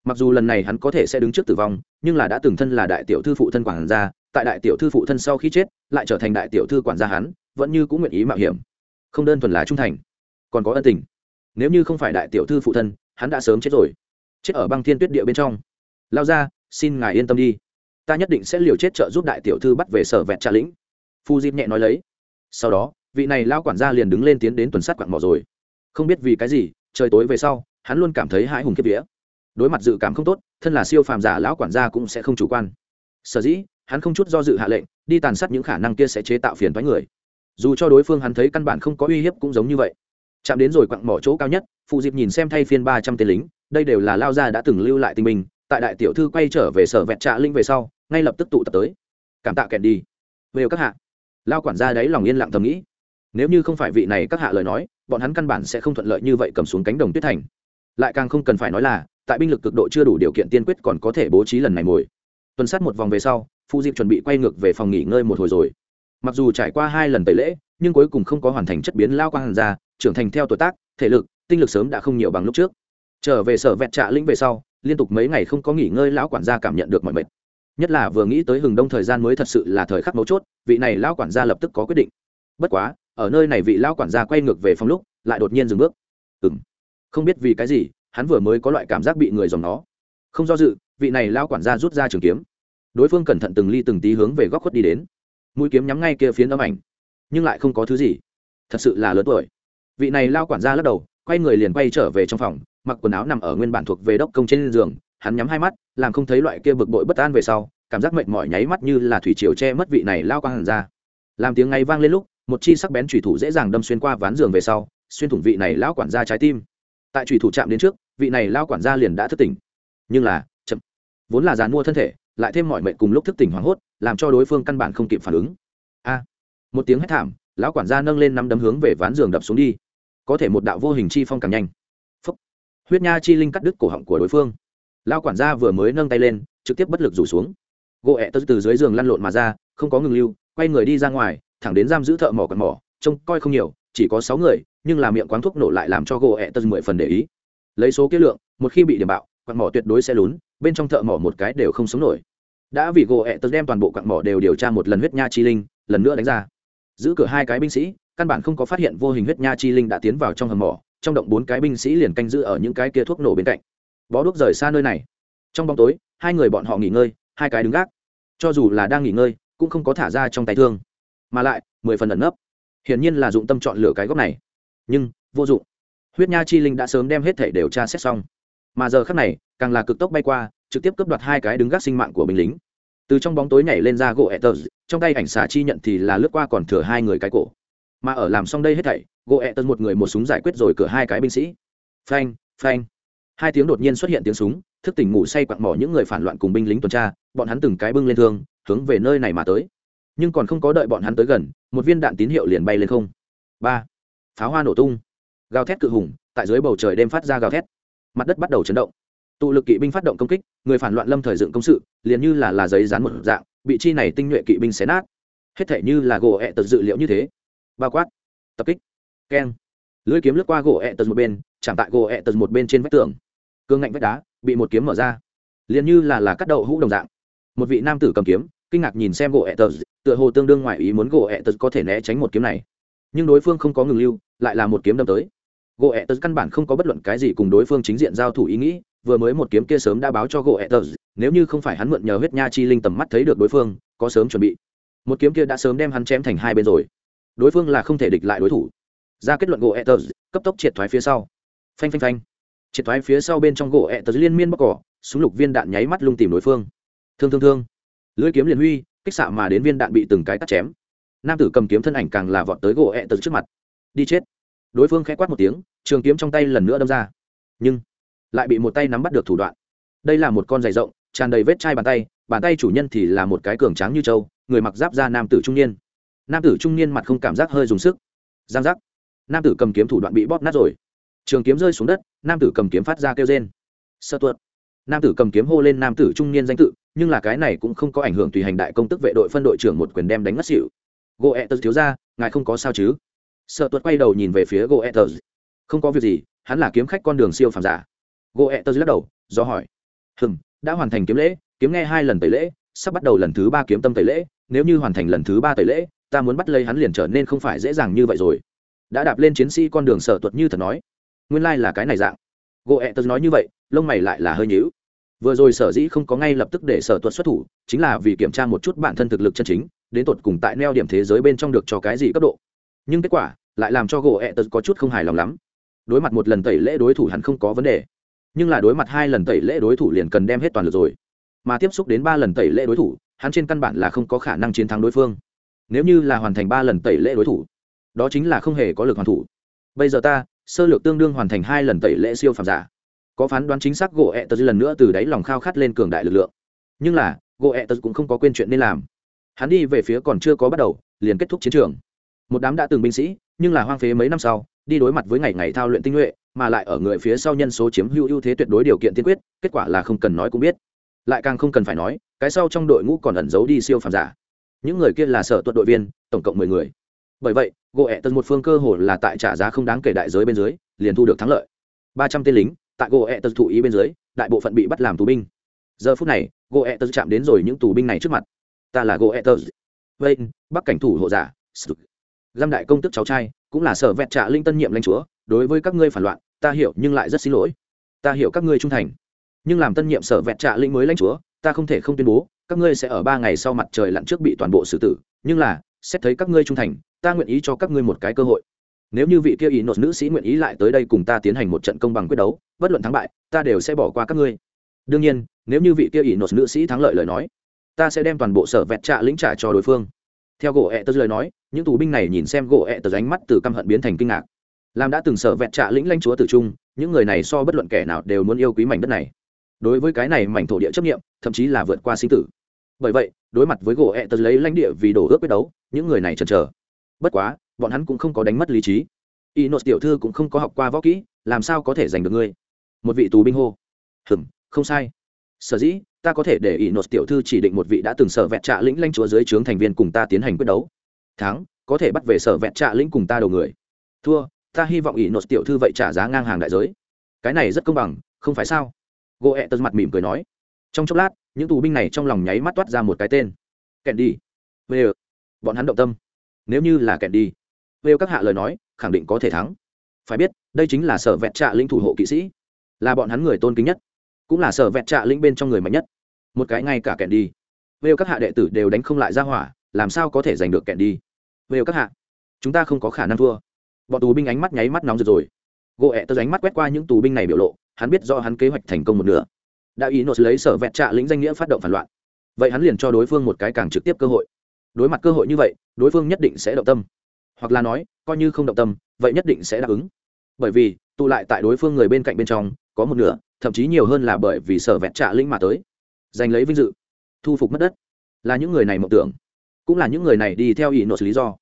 [SPEAKER 1] mặc dù lần này hắn có thể sẽ đứng trước tử vong, nhưng là đã từng thân là đại tiểu thư phụ thân quản gia, tại đại tiểu thư phụ thân sau khi chết, lại trở thành đại tiểu thư quản gia hắn, vẫn như cũng nguyện ý mạo hiểm. Không đơn thuần là trung thành, còn có ân tình. Nếu như không phải đại tiểu thư phụ thân, hắn đã sớm chết rồi. Chết ở băng thiên tuyết địa bên trong. Lao ra, xin ngài yên tâm đi. Ta nhất định sẽ liều chết trợ giúp đại tiểu thư bắt về sở vẹn trà lĩnh. Phu diệp nhẹ nói lấy. Sau đó, vị này lao quản gia liền đứng lên tiến đến tuần sát quặng mỏ rồi. Không biết vì cái gì, trời tối về sau, hắn luôn cảm thấy hãi hùng kiếp vía đối mặt dự cảm không tốt, thân là siêu phàm giả lão quản gia cũng sẽ không chủ quan. Sở dĩ, hắn không chút do dự hạ lệnh, đi tàn sát những khả năng kia sẽ chế tạo phiền thoái người. Dù cho đối phương hắn thấy căn bản không có uy hiếp cũng giống như vậy. Chạm đến rồi quặng mỏ chỗ cao nhất, phụ dịp nhìn xem thay phiên ba trăm tên lính, đây đều là lao gia đã từng lưu lại tình mình, tại đại tiểu thư quay trở về sở vẹn trạ linh về sau, ngay lập tức tụ tập tới. Cảm tạ kèn đi. Về các hạ. Lao quản gia đấy lòng yên lặng thầm nghĩ. Nếu như không phải vị này các hạ lời nói, bọn hắn căn bản sẽ không thuận lợi như vậy cầm xuống cánh đồng tuyết thành lại càng không cần phải nói là, tại binh lực cực độ chưa đủ điều kiện tiên quyết còn có thể bố trí lần này mồi tuần sát một vòng về sau, phu diệp chuẩn bị quay ngược về phòng nghỉ ngơi một hồi rồi. Mặc dù trải qua hai lần tẩy lễ, nhưng cuối cùng không có hoàn thành chất biến lao quang hàn ra, trưởng thành theo tuổi tác, thể lực, tinh lực sớm đã không nhiều bằng lúc trước. Trở về sở vẹn trạ lĩnh về sau, liên tục mấy ngày không có nghỉ ngơi lão quản gia cảm nhận được mọi mệt. Nhất là vừa nghĩ tới hừng đông thời gian mới thật sự là thời khắc mấu chốt, vị này lão quản gia lập tức có quyết định. Bất quá, ở nơi này vị lão quản gia quay ngược về phòng lúc, lại đột nhiên dừng bước. Ừng không biết vì cái gì, hắn vừa mới có loại cảm giác bị người dòng nó. Không do dự, vị này lao quản gia rút ra trường kiếm. Đối phương cẩn thận từng ly từng tí hướng về góc khuất đi đến. Mũi kiếm nhắm ngay kia phiến âm ảnh, nhưng lại không có thứ gì. Thật sự là lớn tuổi. Vị này lao quản gia lắc đầu, quay người liền quay trở về trong phòng, mặc quần áo nằm ở nguyên bản thuộc về đốc công trên giường. Hắn nhắm hai mắt, làm không thấy loại kia bực bội bất an về sau, cảm giác mệt mỏi nháy mắt như là thủy triều che mất vị này lao quang hàn ra làm tiếng ngay vang lên lúc, một chi sắc bén thủy thủ dễ dàng đâm xuyên qua ván giường về sau, xuyên thủng vị này lão quản gia trái tim tại trùy thủ chạm đến trước, vị này lao quản gia liền đã thức tỉnh. Nhưng là, chậm. Vốn là dàn mua thân thể, lại thêm mọi mệnh cùng lúc thức tỉnh hoảng hốt, làm cho đối phương căn bản không kịp phản ứng. A. Một tiếng hét thảm, lão quản gia nâng lên năm đấm hướng về ván giường đập xuống đi. Có thể một đạo vô hình chi phong càng nhanh. Phúc. huyết nha chi linh cắt đứt cổ họng của đối phương. Lao quản gia vừa mới nâng tay lên, trực tiếp bất lực rủ xuống. Gỗ ẹ tớ từ dưới giường lăn lộn mà ra, không có ngừng lưu, quay người đi ra ngoài, thẳng đến giam giữ thợ mỏ còn mỏ, trông coi không nhiều, chỉ có sáu người nhưng là miệng quán thuốc nổ lại làm cho gỗ ẹ tân mười phần để ý. Lấy số kế lượng, một khi bị điểm bạo, quặng mỏ tuyệt đối sẽ lún, bên trong thợ mỏ một cái đều không sống nổi. Đã vì gỗ ẹ tân đem toàn bộ quặng mỏ đều điều tra một lần huyết nha chi linh, lần nữa đánh ra. Giữ cửa hai cái binh sĩ, căn bản không có phát hiện vô hình huyết nha chi linh đã tiến vào trong hầm mỏ, trong động bốn cái binh sĩ liền canh giữ ở những cái kia thuốc nổ bên cạnh. Bó đuốc rời xa nơi này. Trong bóng tối, hai người bọn họ nghỉ ngơi, hai cái đứng gác. Cho dù là đang nghỉ ngơi, cũng không có thả ra trong tay thương. Mà lại, mười phần ẩn nấp. Hiển nhiên là dụng tâm chọn lựa cái góc này nhưng vô dụng. Huyết nha chi linh đã sớm đem hết thể đều tra xét xong. Mà giờ khác này, càng là cực tốc bay qua, trực tiếp cướp đoạt hai cái đứng gác sinh mạng của binh lính. Từ trong bóng tối nhảy lên ra gỗ etters trong tay ảnh xà chi nhận thì là lướt qua còn thừa hai người cái cổ. Mà ở làm xong đây hết thảy, gỗ etters một người một súng giải quyết rồi cửa hai cái binh sĩ. Phanh phanh. Hai tiếng đột nhiên xuất hiện tiếng súng, thức tỉnh ngủ say quặn mỏ những người phản loạn cùng binh lính tuần tra, bọn hắn từng cái bưng lên thương, hướng về nơi này mà tới. Nhưng còn không có đợi bọn hắn tới gần, một viên đạn tín hiệu liền bay lên không. Ba pháo hoa nổ tung. Gào thét cự hùng, tại dưới bầu trời đêm phát ra gào thét. Mặt đất bắt đầu chấn động. Tụ lực kỵ binh phát động công kích, người phản loạn lâm thời dựng công sự, liền như là là giấy dán một dạng bị chi này tinh nhuệ kỵ binh xé nát. Hết thể như là gỗ ẹ tật dự liệu như thế. Bao quát. Tập kích. Keng. Lưỡi kiếm lướt qua gỗ ẹ tật một bên, chạm tại gỗ ẹ tật một bên trên vách tường. Cương ngạnh vách đá, bị một kiếm mở ra. Liền như là là cắt đậu hũ đồng dạng. Một vị nam tử cầm kiếm, kinh ngạc nhìn xem gỗ ẹ tật, tựa hồ tương đương ngoài ý muốn gỗ ẹ tật có thể né tránh một kiếm này nhưng đối phương không có ngừng lưu, lại là một kiếm đâm tới. Gỗ ẹ tật căn bản không có bất luận cái gì cùng đối phương chính diện giao thủ ý nghĩ, vừa mới một kiếm kia sớm đã báo cho gỗ ẹ tật nếu như không phải hắn mượn nhờ huyết nha chi linh tầm mắt thấy được đối phương, có sớm chuẩn bị. Một kiếm kia đã sớm đem hắn chém thành hai bên rồi. Đối phương là không thể địch lại đối thủ. Ra kết luận gỗ ẹ tờ, cấp tốc triệt thoái phía sau. Phanh phanh phanh. Triệt thoái phía sau bên trong gỗ ẹ tờ liên miên bóc cỏ, súng lục viên đạn nháy mắt lung tìm đối phương. Thương thương thương. Lưỡi kiếm liền huy, kích xạ mà đến viên đạn bị từng cái cắt chém nam tử cầm kiếm thân ảnh càng là vọt tới gỗ ẹ tật trước mặt. Đi chết. Đối phương khẽ quát một tiếng, trường kiếm trong tay lần nữa đâm ra. Nhưng, lại bị một tay nắm bắt được thủ đoạn. Đây là một con giày rộng, tràn đầy vết chai bàn tay bàn tay chủ nhân thì là một cái cường tráng như trâu, người mặc giáp da nam tử trung niên. Nam tử trung niên mặt không cảm giác hơi dùng sức. Giang giác. Nam tử cầm kiếm thủ đoạn bị bóp nát rồi. Trường kiếm rơi xuống đất, nam tử cầm kiếm phát ra kêu rên. Sơ tuột. Nam tử cầm kiếm hô lên nam tử trung niên danh tự, nhưng là cái này cũng không có ảnh hưởng tùy hành đại công tức vệ đội phân đội trưởng một quyền đem đánh ngất xỉu gỗ ẹ tớ thiếu ra, ngài không có sao chứ? Sợ tuật quay đầu nhìn về phía gỗ ẹ tớ không có việc gì, hắn là kiếm khách con đường siêu phàm giả. Gỗ ẹ tớ lắc đầu, do hỏi. Hừng đã hoàn thành kiếm lễ, kiếm nghe hai lần tẩy lễ, sắp bắt đầu lần thứ ba kiếm tâm tẩy lễ, nếu như hoàn thành lần thứ ba tẩy lễ, ta muốn bắt lấy hắn liền trở nên không phải dễ dàng như vậy rồi. Đã đạp lên chiến sĩ con đường sở tuật như thật nói. Nguyên lai là cái này dạng. Gỗ ẹ tớ nói như vậy, lông mày lại là hơi nhữ vừa rồi sở dĩ không có ngay lập tức để sở tuật xuất thủ, chính là vì kiểm tra một chút bản thân thực lực chân chính đến tột cùng tại neo điểm thế giới bên trong được cho cái gì cấp độ. Nhưng kết quả lại làm cho gỗ ẹ tật có chút không hài lòng lắm. Đối mặt một lần tẩy lễ đối thủ hẳn không có vấn đề. Nhưng là đối mặt hai lần tẩy lễ đối thủ liền cần đem hết toàn lực rồi. Mà tiếp xúc đến ba lần tẩy lễ đối thủ, hắn trên căn bản là không có khả năng chiến thắng đối phương. Nếu như là hoàn thành ba lần tẩy lễ đối thủ, đó chính là không hề có lực hoàn thủ. Bây giờ ta, sơ lược tương đương hoàn thành hai lần tẩy lễ siêu phàm giả. Có phán đoán chính xác gỗ ẹ tật lần nữa từ đáy lòng khao khát lên cường đại lực lượng. Nhưng là, gỗ ẹ tật cũng không có quên chuyện nên làm hắn đi về phía còn chưa có bắt đầu, liền kết thúc chiến trường. Một đám đã từng binh sĩ, nhưng là hoang phế mấy năm sau, đi đối mặt với ngày ngày thao luyện tinh nhuệ, mà lại ở người phía sau nhân số chiếm hữu ưu thế tuyệt đối điều kiện tiên quyết, kết quả là không cần nói cũng biết. Lại càng không cần phải nói, cái sau trong đội ngũ còn ẩn giấu đi siêu phàm giả. Những người kia là sở tuật đội viên, tổng cộng mười người. Bởi vậy gỗ ẹ tật một phương cơ hồ là tại trả giá không đáng kể đại giới bên dưới, liền thu được thắng lợi. Ba trăm tên lính, tại gỗ ẹ tật thụ ý bên dưới, đại bộ phận bị bắt làm tù binh. Giờ phút này gỗ ẹ tật chạm đến rồi những tù binh này trước mặt ta là gỗ ẹ vậy, bắc cảnh thủ hộ giả giam đại công tức cháu trai, cũng là sở vẹn trạ linh tân nhiệm lãnh chúa, đối với các ngươi phản loạn, ta hiểu nhưng lại rất xin lỗi. Ta hiểu các ngươi trung thành, nhưng làm tân nhiệm sở vẹn trạ linh mới lãnh chúa, ta không thể không tuyên bố, các ngươi sẽ ở ba ngày sau mặt trời lặn trước bị toàn bộ xử tử, nhưng là, xét thấy các ngươi trung thành, ta nguyện ý cho các ngươi một cái cơ hội. Nếu như vị kia ý nột nữ sĩ nguyện ý lại tới đây cùng ta tiến hành một trận công bằng quyết đấu, bất luận thắng bại, ta đều sẽ bỏ qua các ngươi. Đương nhiên, nếu như vị kia ý nột nữ sĩ thắng lợi lời nói ta sẽ đem toàn bộ sở vẹt trạ lĩnh trả cho đối phương. Theo gỗ ẹ tớ lời nói, những tù binh này nhìn xem gỗ ẹ tớ ánh mắt từ căm hận biến thành kinh ngạc. Làm đã từng sở vẹt trạ lĩnh lãnh chúa tử trung, những người này so bất luận kẻ nào đều muốn yêu quý mảnh đất này. Đối với cái này mảnh thổ địa chấp nghiệm thậm chí là vượt qua sinh tử. Bởi vậy, đối mặt với gỗ ẹ tớ lấy lãnh địa vì đổ ước quyết đấu, những người này chần chờ. Bất quá, bọn hắn cũng không có đánh mất lý trí. Y nốt tiểu thư cũng không có học qua võ kỹ, làm sao có thể giành được ngươi? Một vị tù binh hô. Hừng không sai sở dĩ, ta có thể để y nốt tiểu thư chỉ định một vị đã từng sở vẹn trạ lĩnh lãnh chúa dưới trướng thành viên cùng ta tiến hành quyết đấu. Thắng, có thể bắt về sở vẹn trạ lĩnh cùng ta đầu người. Thua, ta hy vọng y nốt tiểu thư vậy trả giá ngang hàng đại giới. Cái này rất công bằng, không phải sao? Gỗ ẹ tật mặt mỉm cười nói. Trong chốc lát, những tù binh này trong lòng nháy mắt toát ra một cái tên. Kèn đi. Về bọn hắn động tâm. Nếu như là kèn đi. Về các hạ lời nói, khẳng định có thể thắng. Phải biết, đây chính là sở vẹn trạ lĩnh thủ hộ kỵ sĩ. Là bọn hắn người tôn kính nhất cũng là sở vẹt trạ lĩnh bên trong người mạnh nhất. Một cái ngay cả kèn đi. Vêu các hạ đệ tử đều đánh không lại ra hỏa, làm sao có thể giành được kèn đi? Vêu các hạ, chúng ta không có khả năng thua. Bọn tù binh ánh mắt nháy mắt nóng rực rồi. Gỗ ẹ tớ ánh mắt quét qua những tù binh này biểu lộ, hắn biết do hắn kế hoạch thành công một nửa. Đã ý nộp lấy sở vẹt trạ lĩnh danh nghĩa phát động phản loạn. Vậy hắn liền cho đối phương một cái càng trực tiếp cơ hội. Đối mặt cơ hội như vậy, đối phương nhất định sẽ động tâm. Hoặc là nói, coi như không động tâm, vậy nhất định sẽ đáp ứng. Bởi vì, tụ lại tại đối phương người bên cạnh bên trong, có một nửa thậm chí nhiều hơn là bởi vì sở vẹn trạ lĩnh mà tới. Giành lấy vinh dự, thu phục mất đất, là những người này mộng tưởng, cũng là những người này đi theo ý nốt lý do.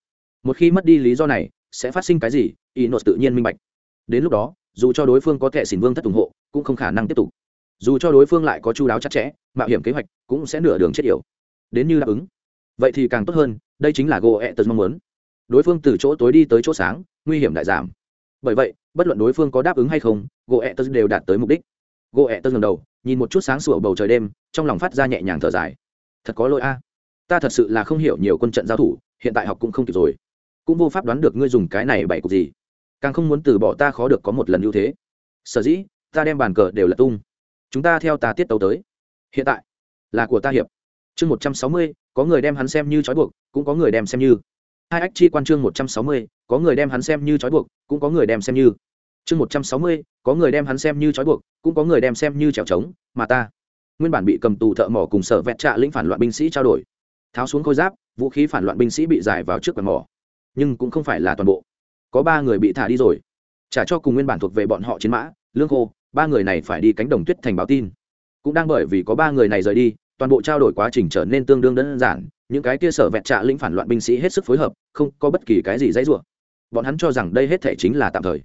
[SPEAKER 1] Một khi mất đi lý do này, sẽ phát sinh cái gì ý nốt tự nhiên minh bạch. Đến lúc đó, dù cho đối phương có thể xỉn vương thất ủng hộ, cũng không khả năng tiếp tục. Dù cho đối phương lại có chu đáo chặt chẽ, mạo hiểm kế hoạch cũng sẽ nửa đường chết yểu. Đến như đáp ứng, vậy thì càng tốt hơn, đây chính là gỗ ẹ tật mong muốn. Đối phương từ chỗ tối đi tới chỗ sáng, nguy hiểm đại giảm. Bởi vậy, bất luận đối phương có đáp ứng hay không gỗ ẹ tật đều đạt tới mục đích gỗ ẹ tơ ngầm đầu, nhìn một chút sáng sủa bầu trời đêm, trong lòng phát ra nhẹ nhàng thở dài. Thật có lỗi a. Ta thật sự là không hiểu nhiều quân trận giao thủ, hiện tại học cũng không kịp rồi. Cũng vô pháp đoán được ngươi dùng cái này bảy cục gì. Càng không muốn từ bỏ ta khó được có một lần ưu thế. Sở dĩ, ta đem bàn cờ đều là tung. Chúng ta theo ta tiết tấu tới. Hiện tại, là của ta hiệp. Chương một trăm sáu mươi, có người đem hắn xem như trói buộc, cũng có người đem xem như. Hai ách chi quan chương một trăm sáu mươi, có người đem hắn xem như trói buộc, cũng có người đem xem như chương một trăm sáu mươi, có người đem hắn xem như trói buộc, cũng có người đem xem như trèo trống, mà ta. Nguyên bản bị cầm tù thợ mỏ cùng sở vẹt trạ lĩnh phản loạn binh sĩ trao đổi. Tháo xuống khôi giáp, vũ khí phản loạn binh sĩ bị giải vào trước quần mỏ. Nhưng cũng không phải là toàn bộ. Có ba người bị thả đi rồi. Trả cho cùng nguyên bản thuộc về bọn họ chiến mã, lương khô, ba người này phải đi cánh đồng tuyết thành báo tin. Cũng đang bởi vì có ba người này rời đi, toàn bộ trao đổi quá trình trở nên tương đương đơn giản, những cái kia sở vẹt trạ lĩnh phản loạn binh sĩ hết sức phối hợp, không có bất kỳ cái gì dãy rủa. Bọn hắn cho rằng đây hết thể chính là tạm thời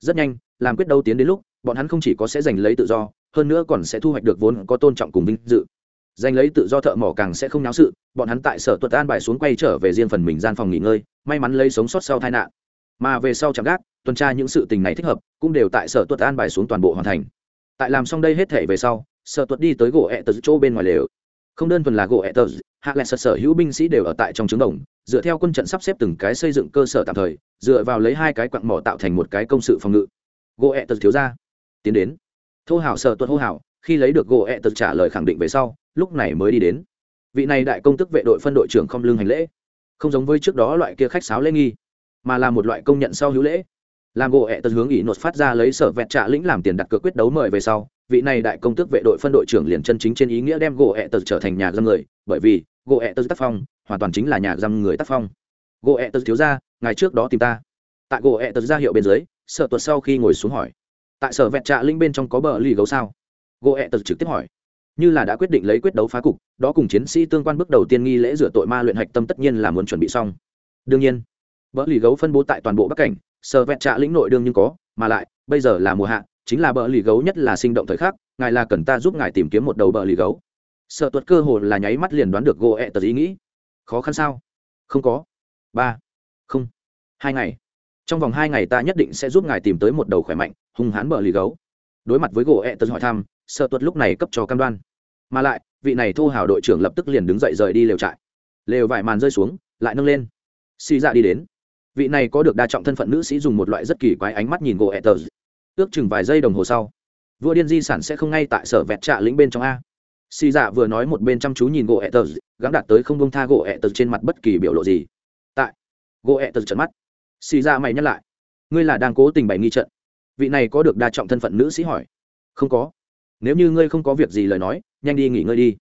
[SPEAKER 1] rất nhanh, làm quyết đấu tiến đến lúc, bọn hắn không chỉ có sẽ giành lấy tự do, hơn nữa còn sẽ thu hoạch được vốn có tôn trọng cùng vinh dự. Giành lấy tự do thợ mỏ càng sẽ không náo sự, bọn hắn tại sở tuật an bài xuống quay trở về riêng phần mình gian phòng nghỉ ngơi, may mắn lấy sống sót sau tai nạn. Mà về sau chẳng gác, tuần tra những sự tình này thích hợp, cũng đều tại sở tuật an bài xuống toàn bộ hoàn thành. Tại làm xong đây hết thể về sau, sở tuật đi tới gỗ ẹ tờ chỗ bên ngoài lều không đơn thuần là gỗ etters hạ lệ sở sở hữu binh sĩ đều ở tại trong trứng đồng, dựa theo quân trận sắp xếp từng cái xây dựng cơ sở tạm thời, dựa vào lấy hai cái quặng mỏ tạo thành một cái công sự phòng ngự. Gỗ etters tật thiếu ra, tiến đến. Thô hảo sợ tuật hô hảo, khi lấy được gỗ etters tật trả lời khẳng định về sau, lúc này mới đi đến. Vị này đại công tức vệ đội phân đội trưởng không lương hành lễ. Không giống với trước đó loại kia khách sáo lễ nghi, mà là một loại công nhận sau hữu lễ làm gỗ ẹ tật hướng ỷ nột phát ra lấy sở vẹt trạ lĩnh làm tiền đặt cược quyết đấu mời về sau, vị này đại công tước vệ đội phân đội trưởng liền chân chính trên ý nghĩa đem gỗ ẹ tật trở thành nhà giam người, bởi vì gỗ ẹ tật tác phong hoàn toàn chính là nhà giam người tác phong. Gỗ ẹ tật thiếu ra ngày trước đó tìm ta. Tại gỗ ẹ tật ra hiệu bên dưới, sợ tuật sau khi ngồi xuống hỏi. Tại sở vẹn trạ lĩnh bên trong có bờ lì gấu sao? Gỗ ẹ tật trực tiếp hỏi. Như là đã quyết định lấy quyết đấu phá cục, đó cùng chiến sĩ tương quan bước đầu tiên nghi lễ rửa tội ma luyện hạch tâm tất nhiên là muốn chuẩn bị xong. Đương nhiên, bờ lì gấu phân bố tại toàn bộ bắc cảnh sở vẹn trạ lĩnh nội đương nhưng có, mà lại, bây giờ là mùa hạ, chính là bờ lì gấu nhất là sinh động thời khắc, ngài là cần ta giúp ngài tìm kiếm một đầu bờ lì gấu. Sợ tuật cơ hồ là nháy mắt liền đoán được gỗ ẹ tật ý nghĩ. Khó khăn sao? Không có. Ba. Không. Hai ngày. Trong vòng hai ngày ta nhất định sẽ giúp ngài tìm tới một đầu khỏe mạnh, hung hãn bờ lì gấu. Đối mặt với gỗ ẹ tật hỏi thăm, sợ tuật lúc này cấp cho cam đoan. Mà lại, vị này thô hào đội trưởng lập tức liền đứng dậy rời đi lều trại. Lều vải màn rơi xuống, lại nâng lên. Xì dạ đi đến vị này có được đa trọng thân phận nữ sĩ dùng một loại rất kỳ quái ánh mắt nhìn gỗ ẹ tờ. Ước chừng vài giây đồng hồ sau, vua điên di sản sẽ không ngay tại sở vẹt trạ lĩnh bên trong a. Xì dạ vừa nói một bên chăm chú nhìn gỗ ẹ tờ, gắng đạt tới không bông tha gỗ ẹ tờ trên mặt bất kỳ biểu lộ gì. Tại, gỗ ẹ tờ trận mắt. Xì dạ mày nhắc lại, ngươi là đang cố tình bày nghi trận. Vị này có được đa trọng thân phận nữ sĩ hỏi. Không có. Nếu như ngươi không có việc gì lời nói, nhanh đi nghỉ ngơi đi.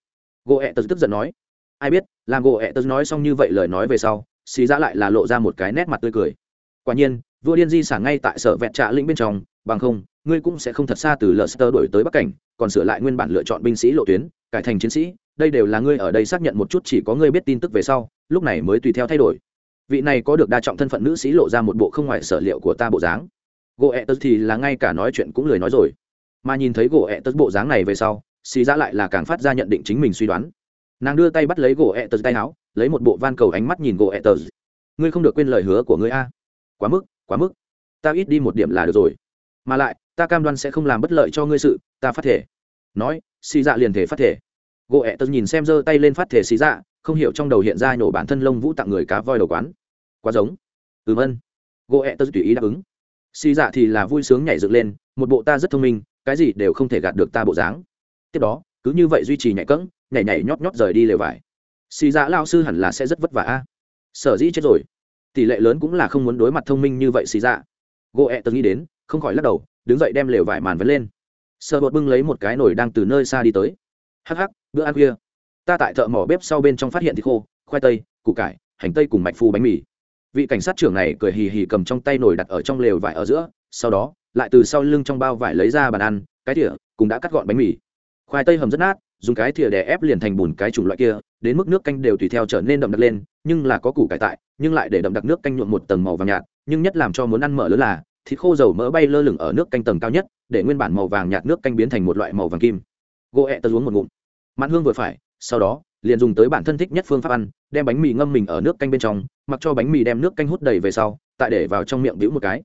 [SPEAKER 1] Gỗ ẹ tờ tức giận nói. Ai biết, làm gỗ ẹ tờ nói xong như vậy lời nói về sau xì ra lại là lộ ra một cái nét mặt tươi cười quả nhiên vua điên di sản ngay tại sở vẹn trạ lĩnh bên trong bằng không ngươi cũng sẽ không thật xa từ Leicester đổi tới Bắc Cảnh, còn sửa lại nguyên bản lựa chọn binh sĩ lộ tuyến, cải thành chiến sĩ, đây đều là ngươi ở đây xác nhận một chút chỉ có ngươi biết tin tức về sau, lúc này mới tùy theo thay đổi. Vị này có được đa trọng thân phận nữ sĩ lộ ra một bộ không ngoài sở liệu của ta bộ dáng. Goethe thì là ngay cả nói chuyện cũng lười nói rồi. Mà nhìn thấy Goethe bộ dáng này về sau, xí ra lại là càng phát ra nhận định chính mình suy đoán. Nàng đưa tay bắt lấy gỗ ẹ tờ tay áo, lấy một bộ van cầu ánh mắt nhìn gỗ ẹ tờ Ngươi không được quên lời hứa của ngươi a. Quá mức, quá mức. Ta ít đi một điểm là được rồi. Mà lại, ta cam đoan sẽ không làm bất lợi cho ngươi sự ta phát thể. Nói xì dạ liền thể phát thể. Gỗ ẹ tớ nhìn xem giơ tay lên phát thể xì dạ không hiểu trong đầu hiện ra nhổ bản thân lông vũ tặng người cá voi đầu quán. Quá giống. Ừm ân. Gỗ ẹ tớ tùy ý đáp ứng. Xì dạ thì là vui sướng nhảy dựng lên một bộ ta rất thông minh cái gì đều không thể gạt được ta bộ dáng. Tiếp đó cứ như vậy duy trì nhạy cẫng nhảy nhảy nhót nhót rời đi lều vải. Xì dạ lao sư hẳn là sẽ rất vất vả a. Sở dĩ chết rồi. Tỷ lệ lớn cũng là không muốn đối mặt thông minh như vậy xì dạ. Gỗ ẹ tớ nghĩ đến, không khỏi lắc đầu, đứng dậy đem lều vải màn vấn lên. Sợ bột bưng lấy một cái nồi đang từ nơi xa đi tới. Hắc hắc, bữa ăn khuya. Ta tại thợ mỏ bếp sau bên trong phát hiện thịt khô, khoai tây, củ cải, hành tây cùng mạch phu bánh mì. Vị cảnh sát trưởng này cười hì hì cầm trong tay nồi đặt ở trong lều vải ở giữa, sau đó, lại từ sau lưng trong bao vải lấy ra bàn ăn, cái thìa, cùng đã cắt gọn bánh mì. Khoai tây hầm rất nát dùng cái thìa đè ép liền thành bùn cái chủng loại kia, đến mức nước canh đều tùy theo trở nên đậm đặc lên, nhưng là có củ cải tại, nhưng lại để đậm đặc nước canh nhuộm một tầng màu vàng nhạt, nhưng nhất làm cho muốn ăn mở lớn là, thịt khô dầu mỡ bay lơ lửng ở nước canh tầng cao nhất, để nguyên bản màu vàng nhạt nước canh biến thành một loại màu vàng kim. Gỗ ẹ tớ uống một ngụm. Mặn hương vừa phải, sau đó, liền dùng tới bản thân thích nhất phương pháp ăn, đem bánh mì ngâm mình ở nước canh bên trong, mặc cho bánh mì đem nước canh hút đầy về sau, tại để vào trong miệng bĩu một cái.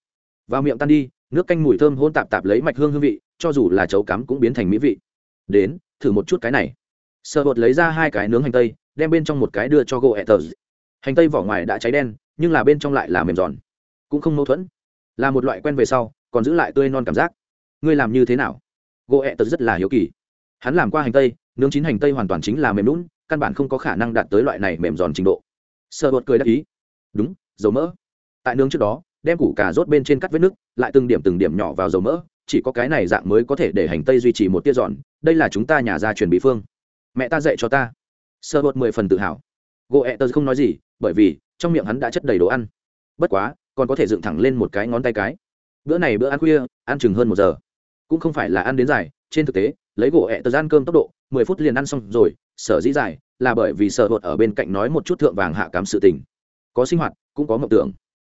[SPEAKER 1] Vào miệng tan đi, nước canh mùi thơm hôn tạp tạp lấy mạch hương hương vị, cho dù là chấu cắm cũng biến thành mỹ vị. Đến thử một chút cái này. Sợ bột lấy ra hai cái nướng hành tây, đem bên trong một cái đưa cho gỗ ẹ tờ hành tây vỏ ngoài đã cháy đen, nhưng là bên trong lại là mềm giòn, cũng không mâu thuẫn. Là một loại quen về sau, còn giữ lại tươi non cảm giác. Ngươi làm như thế nào? Gỗ ẹ tờ rất là hiếu kỳ. Hắn làm qua hành tây, nướng chín hành tây hoàn toàn chính là mềm lún căn bản không có khả năng đạt tới loại này mềm giòn trình độ. Sợ bột cười đắc ý. Đúng, dầu mỡ. Tại nướng trước đó, đem củ cà rốt bên trên cắt vết nước, lại từng điểm từng điểm nhỏ vào dầu mỡ chỉ có cái này dạng mới có thể để hành tây duy trì một tia giòn đây là chúng ta nhà gia truyền bí phương. Mẹ ta dạy cho ta. Sơ bột mười phần tự hào. Gỗ ẹ tơ không nói gì, bởi vì trong miệng hắn đã chất đầy đồ ăn. Bất quá, còn có thể dựng thẳng lên một cái ngón tay cái. Bữa này bữa ăn khuya, ăn chừng hơn một giờ. Cũng không phải là ăn đến dài, trên thực tế, lấy gỗ ẹ tơ ăn cơm tốc độ, mười phút liền ăn xong rồi, sở dĩ dài, là bởi vì sợ bột ở bên cạnh nói một chút thượng vàng hạ cám sự tình. Có sinh hoạt, cũng có mộng tưởng.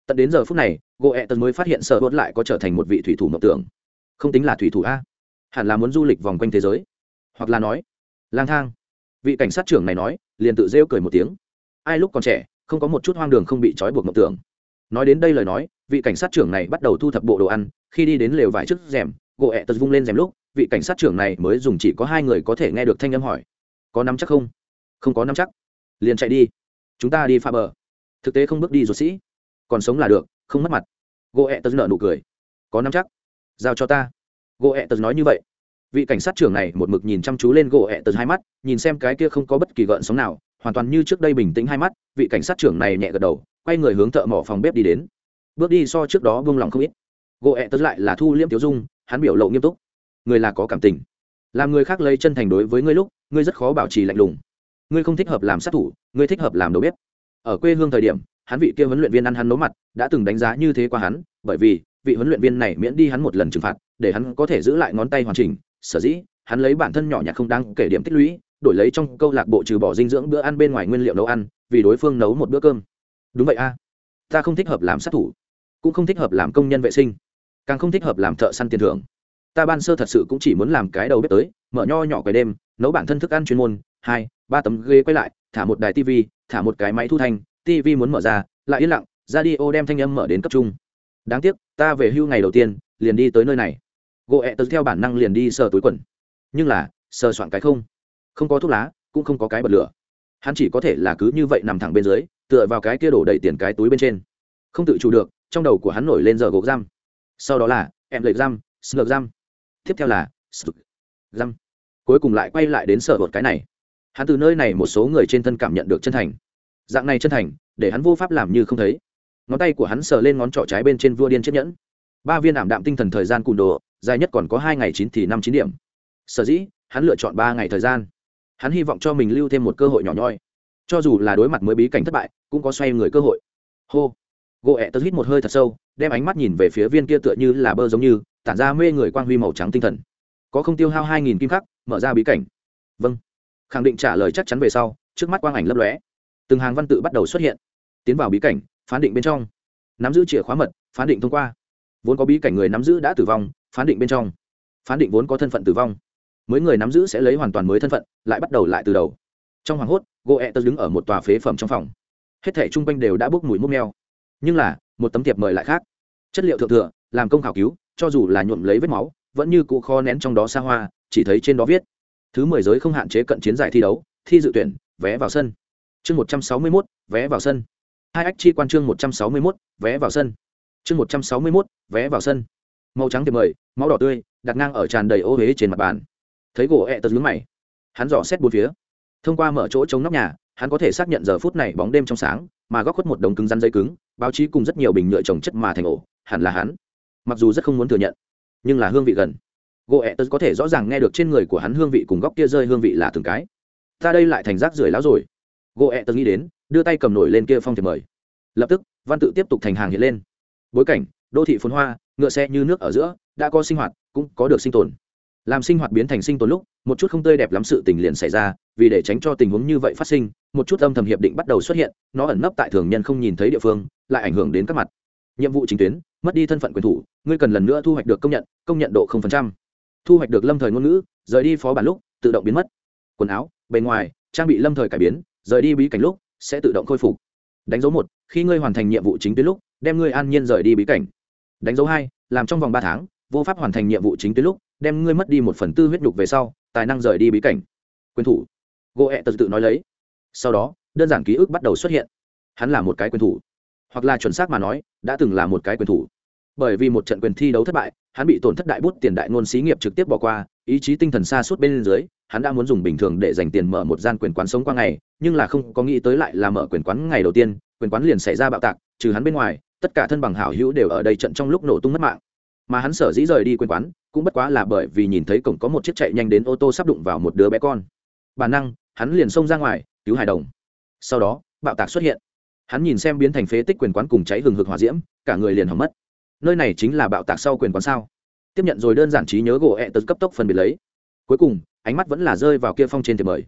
[SPEAKER 1] Tận đến giờ phút này, gỗ ẹ tơ mới phát hiện sợ bột lại có trở thành một vị thủy thủ mộng tưởng không tính là thủy thủ a. Hẳn là muốn du lịch vòng quanh thế giới. Hoặc là nói, lang thang. Vị cảnh sát trưởng này nói, liền tự rêu cười một tiếng. Ai lúc còn trẻ, không có một chút hoang đường không bị trói buộc mộng tưởng. Nói đến đây lời nói, vị cảnh sát trưởng này bắt đầu thu thập bộ đồ ăn, khi đi đến lều vải trước rèm, gỗ ẹ tật vung lên rèm lúc, vị cảnh sát trưởng này mới dùng chỉ có hai người có thể nghe được thanh âm hỏi. Có nắm chắc không? Không có nắm chắc. Liền chạy đi. Chúng ta đi pha bờ. Thực tế không bước đi ruột sĩ. Còn sống là được, không mất mặt. Gỗ ẹ tật nợ nụ cười. Có nắm chắc giao cho ta. Gỗ ẹ tật nói như vậy. Vị cảnh sát trưởng này một mực nhìn chăm chú lên gỗ ẹ tật hai mắt, nhìn xem cái kia không có bất kỳ gợn sóng nào, hoàn toàn như trước đây bình tĩnh hai mắt, vị cảnh sát trưởng này nhẹ gật đầu, quay người hướng thợ mỏ phòng bếp đi đến. Bước đi so trước đó vương lòng không ít. Gỗ ẹ tật lại là thu liễm tiểu dung, hắn biểu lộ nghiêm túc. Người là có cảm tình. Làm người khác lấy chân thành đối với ngươi lúc, ngươi rất khó bảo trì lạnh lùng. Ngươi không thích hợp làm sát thủ, ngươi thích hợp làm đầu bếp. Ở quê hương thời điểm, hắn vị kia huấn luyện viên ăn hắn nấu mặt, đã từng đánh giá như thế qua hắn, bởi vì vị huấn luyện viên này miễn đi hắn một lần trừng phạt, để hắn có thể giữ lại ngón tay hoàn chỉnh. Sở dĩ, hắn lấy bản thân nhỏ nhặt không đáng kể điểm tích lũy, đổi lấy trong câu lạc bộ trừ bỏ dinh dưỡng bữa ăn bên ngoài nguyên liệu nấu ăn, vì đối phương nấu một bữa cơm. Đúng vậy a. Ta không thích hợp làm sát thủ, cũng không thích hợp làm công nhân vệ sinh, càng không thích hợp làm thợ săn tiền thưởng. Ta ban sơ thật sự cũng chỉ muốn làm cái đầu bếp tới, mở nho nhỏ cái đêm, nấu bản thân thức ăn chuyên môn. Hai, ba tấm ghế quay lại, thả một đài tv thả một cái máy thu thanh tv muốn mở ra, lại yên lặng ra đi ô đem thanh âm mở đến cấp trung đáng tiếc, ta về hưu ngày đầu tiên, liền đi tới nơi này. Gỗ ẹ tớ theo bản năng liền đi sờ túi quần. Nhưng là, sờ soạn cái không. Không có thuốc lá, cũng không có cái bật lửa. Hắn chỉ có thể là cứ như vậy nằm thẳng bên dưới, tựa vào cái kia đổ đầy tiền cái túi bên trên. Không tự chủ được, trong đầu của hắn nổi lên giờ gỗ giam. Sau đó là, em lệch giam sợ giam. Tiếp theo là sợ giam. Cuối cùng lại quay lại đến sở vật cái này. Hắn từ nơi này một số người trên thân cảm nhận được chân thành. Dạng này chân thành, để hắn vô pháp làm như không thấy ngón tay của hắn sờ lên ngón trỏ trái bên trên vua điên chiếc nhẫn. Ba viên ảm đạm tinh thần thời gian cùn đồ, dài nhất còn có hai ngày chín thì năm chín điểm. Sở dĩ, hắn lựa chọn ba ngày thời gian. Hắn hy vọng cho mình lưu thêm một cơ hội nhỏ nhoi. Cho dù là đối mặt mới bí cảnh thất bại, cũng có xoay người cơ hội. Hô. Gỗ ẹ tớ hít một hơi thật sâu, đem ánh mắt nhìn về phía viên kia tựa như là bơ giống như, tản ra mê người quang huy màu trắng tinh thần. Có không tiêu hao hai nghìn kim khắc, mở ra bí cảnh. Vâng. Khẳng định trả lời chắc chắn về sau, trước mắt quang ảnh lấp lóe. Từng hàng văn tự bắt đầu xuất hiện. Tiến vào bí cảnh phán định bên trong. Nắm giữ chìa khóa mật, phán định thông qua. Vốn có bí cảnh người nắm giữ đã tử vong, phán định bên trong. Phán định vốn có thân phận tử vong. Mới người nắm giữ sẽ lấy hoàn toàn mới thân phận, lại bắt đầu lại từ đầu. Trong hoàng hốt gỗ ẹ tớ đứng ở một tòa phế phẩm trong phòng. Hết thẻ chung quanh đều đã bốc mùi múc neo nhưng là, một tấm thiệp mời lại khác. Chất liệu thượng thừa, làm công khảo cứu, cho dù là nhuộm lấy vết máu, vẫn như cụ kho nén trong đó xa hoa, chỉ thấy trên đó viết. Thứ mười giới không hạn chế cận chiến giải thi đấu, thi dự tuyển, vé vào sân. Chương một trăm sáu mươi mốt, vé vào sân hai ách chi quan chương một trăm sáu mươi mốt, vé vào sân. Chương một trăm sáu mươi mốt, vé vào sân. Màu trắng tiệp mời, máu đỏ tươi, đặt ngang ở tràn đầy ô huế trên mặt bàn. Thấy gỗ ẹ tật lướng mày. Hắn dò xét bốn phía. Thông qua mở chỗ chống nóc nhà, hắn có thể xác nhận giờ phút này bóng đêm trong sáng, mà góc khuất một đồng cứng rắn dây cứng, báo chí cùng rất nhiều bình nhựa trồng chất mà thành ổ, hẳn là hắn. Mặc dù rất không muốn thừa nhận, nhưng là hương vị gần. Gỗ ẹ tật có thể rõ ràng nghe được trên người của hắn hương vị cùng góc kia rơi hương vị là từng cái. Ta đây lại thành rác rưởi lão rồi gỗ ẹ tớ nghĩ đến, đưa tay cầm nổi lên kia phong thiệp mời. Lập tức, văn tự tiếp tục thành hàng hiện lên. Bối cảnh, đô thị phồn hoa, ngựa xe như nước ở giữa, đã có sinh hoạt, cũng có được sinh tồn. Làm sinh hoạt biến thành sinh tồn lúc, một chút không tươi đẹp lắm sự tình liền xảy ra, vì để tránh cho tình huống như vậy phát sinh, một chút âm thầm hiệp định bắt đầu xuất hiện, nó ẩn nấp tại thường nhân không nhìn thấy địa phương, lại ảnh hưởng đến các mặt. Nhiệm vụ chính tuyến, mất đi thân phận quyền thủ, ngươi cần lần nữa thu hoạch được công nhận công nhận độ thu hoạch được lâm thời ngôn ngữ, rời đi phó bản lúc, tự động biến mất. Quần áo, bề ngoài, trang bị lâm thời cải biến rời đi bí cảnh lúc, sẽ tự động khôi phục. Đánh dấu một, khi ngươi hoàn thành nhiệm vụ chính tuyến lúc, đem ngươi an nhiên rời đi bí cảnh. Đánh dấu hai, làm trong vòng ba tháng, vô pháp hoàn thành nhiệm vụ chính tuyến lúc, đem ngươi mất đi một phần tư huyết nhục về sau, tài năng rời đi bí cảnh. Quyền thủ. Gỗ ẹ tự tự nói lấy. Sau đó, đơn giản ký ức bắt đầu xuất hiện. Hắn là một cái quyền thủ. Hoặc là chuẩn xác mà nói, đã từng là một cái quyền thủ. Bởi vì một trận quyền thi đấu thất bại, hắn bị tổn thất đại bút tiền đại ngôn xí nghiệp trực tiếp bỏ qua, ý chí tinh thần xa suốt bên dưới hắn đã muốn dùng bình thường để dành tiền mở một gian quyền quán sống qua ngày, nhưng là không có nghĩ tới lại là mở quyền quán ngày đầu tiên, quyền quán liền xảy ra bạo tạc, trừ hắn bên ngoài, tất cả thân bằng hảo hữu đều ở đây trận trong lúc nổ tung mất mạng. Mà hắn sở dĩ rời đi quyền quán, cũng bất quá là bởi vì nhìn thấy cổng có một chiếc chạy nhanh đến ô tô sắp đụng vào một đứa bé con. Bản năng, hắn liền xông ra ngoài, cứu hài đồng. Sau đó, bạo tạc xuất hiện. Hắn nhìn xem biến thành phế tích quyền quán cùng cháy hừng hực hỏa diễm, cả người liền hỏng mất. Nơi này chính là bạo tạc sau quyền quán sao? Tiếp nhận rồi đơn giản trí nhớ gỗ ẹ tật cấp tốc phân biệt lấy. Cuối cùng ánh mắt vẫn là rơi vào kia phong trên thiệp mời.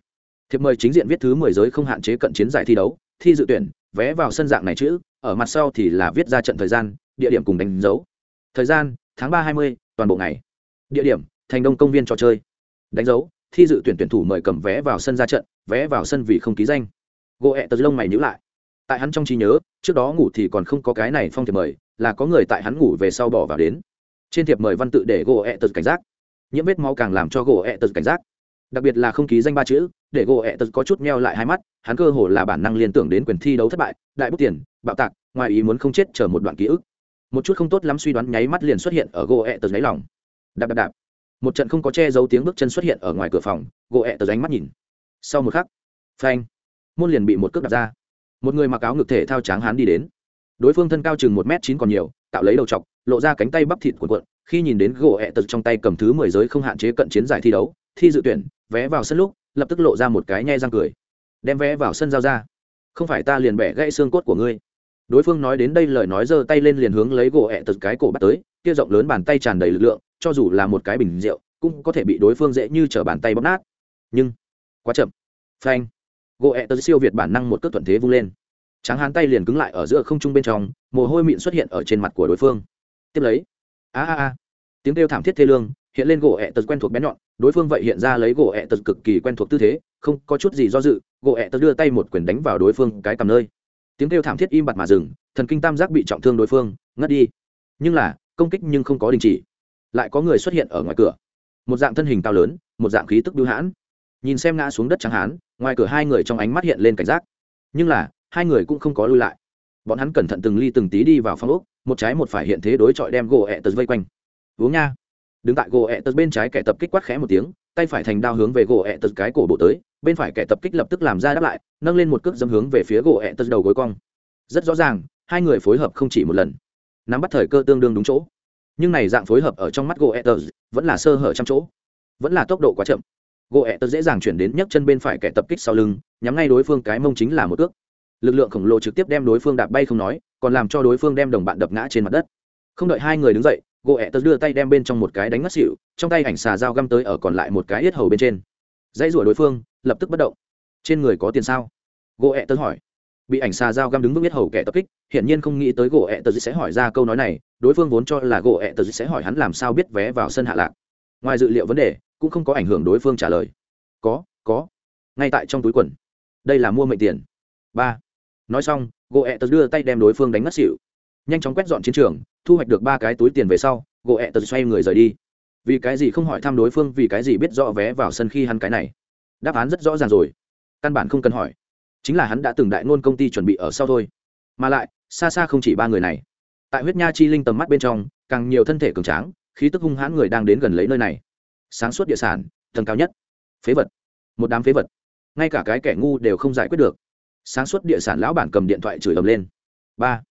[SPEAKER 1] Thiệp mời chính diện viết thứ mười giới không hạn chế cận chiến giải thi đấu, thi dự tuyển, vé vào sân dạng này chữ, ở mặt sau thì là viết ra trận thời gian, địa điểm cùng đánh dấu. Thời gian, tháng ba hai mươi, toàn bộ ngày. Địa điểm, thành đông công viên trò chơi. Đánh dấu, thi dự tuyển tuyển thủ mời cầm vé vào sân ra trận, vé vào sân vì không ký danh. Gỗ ẹ tật lông mày nhữ lại. Tại hắn trong trí nhớ, trước đó ngủ thì còn không có cái này phong thiệp mời, là có người tại hắn ngủ về sau bỏ vào đến. Trên thiệp mời văn tự để gỗ ẹ tật cảnh giác nhiễm vết máu càng làm cho gỗ ẹ tật cảnh giác. Đặc biệt là không ký danh ba chữ, để gỗ ẹ tật có chút meo lại hai mắt, hắn cơ hồ là bản năng liên tưởng đến quyền thi đấu thất bại, đại bút tiền, bạo tạc, ngoài ý muốn không chết chờ một đoạn ký ức. Một chút không tốt lắm suy đoán nháy mắt liền xuất hiện ở gỗ ẹ tật đáy lòng. Đạp đạp đạp. Một trận không có che giấu tiếng bước chân xuất hiện ở ngoài cửa phòng, gỗ ẹ tật ánh mắt nhìn. Sau một khắc, phanh, môn liền bị một cước đặt ra. Một người mặc áo ngực thể thao tráng hán đi đến. Đối phương thân cao chừng một m chín còn nhiều, tạo lấy đầu chọc, lộ ra cánh tay bắp thịt cuộn cuộn khi nhìn đến gỗ ẹ tật trong tay cầm thứ mười giới không hạn chế cận chiến giải thi đấu, thi dự tuyển, vé vào sân lúc, lập tức lộ ra một cái nhe răng cười. Đem vé vào sân giao ra. Không phải ta liền bẻ gãy xương cốt của ngươi. Đối phương nói đến đây lời nói giơ tay lên liền hướng lấy gỗ ẹ tật cái cổ bắt tới, kia rộng lớn bàn tay tràn đầy lực lượng, cho dù là một cái bình rượu, cũng có thể bị đối phương dễ như t bàn tay bóp nát. Nhưng, quá chậm. Phanh. Gỗ ẹ tật siêu việt bản năng một cước thuận thế vung lên. Tráng hán tay liền cứng lại ở giữa không trung bên trong, mồ hôi mịn xuất hiện ở trên mặt của đối phương. Tiếp lấy. A a a tiếng kêu thảm thiết thê lương, hiện lên gỗ ẹ tật quen thuộc bén nhọn, đối phương vậy hiện ra lấy gỗ ẹ tật cực kỳ quen thuộc tư thế, không có chút gì do dự, gỗ ẹ tật đưa tay một quyền đánh vào đối phương cái cầm nơi. Tiếng kêu thảm thiết im bặt mà dừng, thần kinh tam giác bị trọng thương đối phương, ngất đi. Nhưng là, công kích nhưng không có đình chỉ. Lại có người xuất hiện ở ngoài cửa. Một dạng thân hình cao lớn, một dạng khí tức bưu hãn. Nhìn xem ngã xuống đất trắng hán, ngoài cửa hai người trong ánh mắt hiện lên cảnh giác. Nhưng là, hai người cũng không có lui lại. Bọn hắn cẩn thận từng ly từng tí đi vào phòng úc một trái một phải hiện thế đối chọi đem gỗ ẹ tật vây quanh uống nha. Đứng tại gỗ ẹ tật bên trái kẻ tập kích quát khẽ một tiếng, tay phải thành đao hướng về gỗ ẹ tật cái cổ bộ tới, bên phải kẻ tập kích lập tức làm ra đáp lại, nâng lên một cước dâm hướng về phía gỗ ẹ tật đầu gối cong. Rất rõ ràng, hai người phối hợp không chỉ một lần. Nắm bắt thời cơ tương đương đúng chỗ. Nhưng này dạng phối hợp ở trong mắt gỗ ẹ tật vẫn là sơ hở trăm chỗ. Vẫn là tốc độ quá chậm. Gỗ ẹ tật dễ dàng chuyển đến nhấc chân bên phải kẻ tập kích sau lưng, nhắm ngay đối phương cái mông chính là một cước. Lực lượng khổng lồ trực tiếp đem đối phương đạp bay không nói, còn làm cho đối phương đem đồng bạn đập ngã trên mặt đất. Không đợi hai người đứng dậy gỗ ẹ tớ đưa tay đem bên trong một cái đánh ngất xịu trong tay ảnh xà dao găm tới ở còn lại một cái yết hầu bên trên. Dãy rủa đối phương, lập tức bất động. Trên người có tiền sao? Gỗ ẹ tớ hỏi. Bị ảnh xà dao găm đứng vững yết hầu kẻ tập kích, hiển nhiên không nghĩ tới gỗ ẹ tớ sẽ hỏi ra câu nói này, đối phương vốn cho là gỗ ẹ tớ sẽ hỏi hắn làm sao biết vé vào sân hạ lạc. Ngoài dự liệu vấn đề, cũng không có ảnh hưởng đối phương trả lời. Có có. Ngay tại trong túi quần. Đây là mua mệnh tiền. Ba. Nói xong, gỗ ẹ tớ đưa tay đem đối phương đánh ngất xịu nhanh chóng quét dọn chiến trường, thu hoạch được ba cái túi tiền về sau, gỗ ẹ tật xoay người rời đi. Vì cái gì không hỏi thăm đối phương, vì cái gì biết rõ vé vào sân khi hắn cái này? Đáp án rất rõ ràng rồi. Căn bản không cần hỏi. Chính là hắn đã từng đại ngôn công ty chuẩn bị ở sau thôi. Mà lại, xa xa không chỉ ba người này. Tại huyết nha chi linh tầm mắt bên trong, càng nhiều thân thể cường tráng, khí tức hung hãn người đang đến gần lấy nơi này. Sáng suốt địa sản, tầng cao nhất. Phế vật. Một đám phế vật. Ngay cả cái kẻ ngu đều không giải quyết được. Sáng suốt địa sản lão bản cầm điện thoại chửi ầm lên. Ba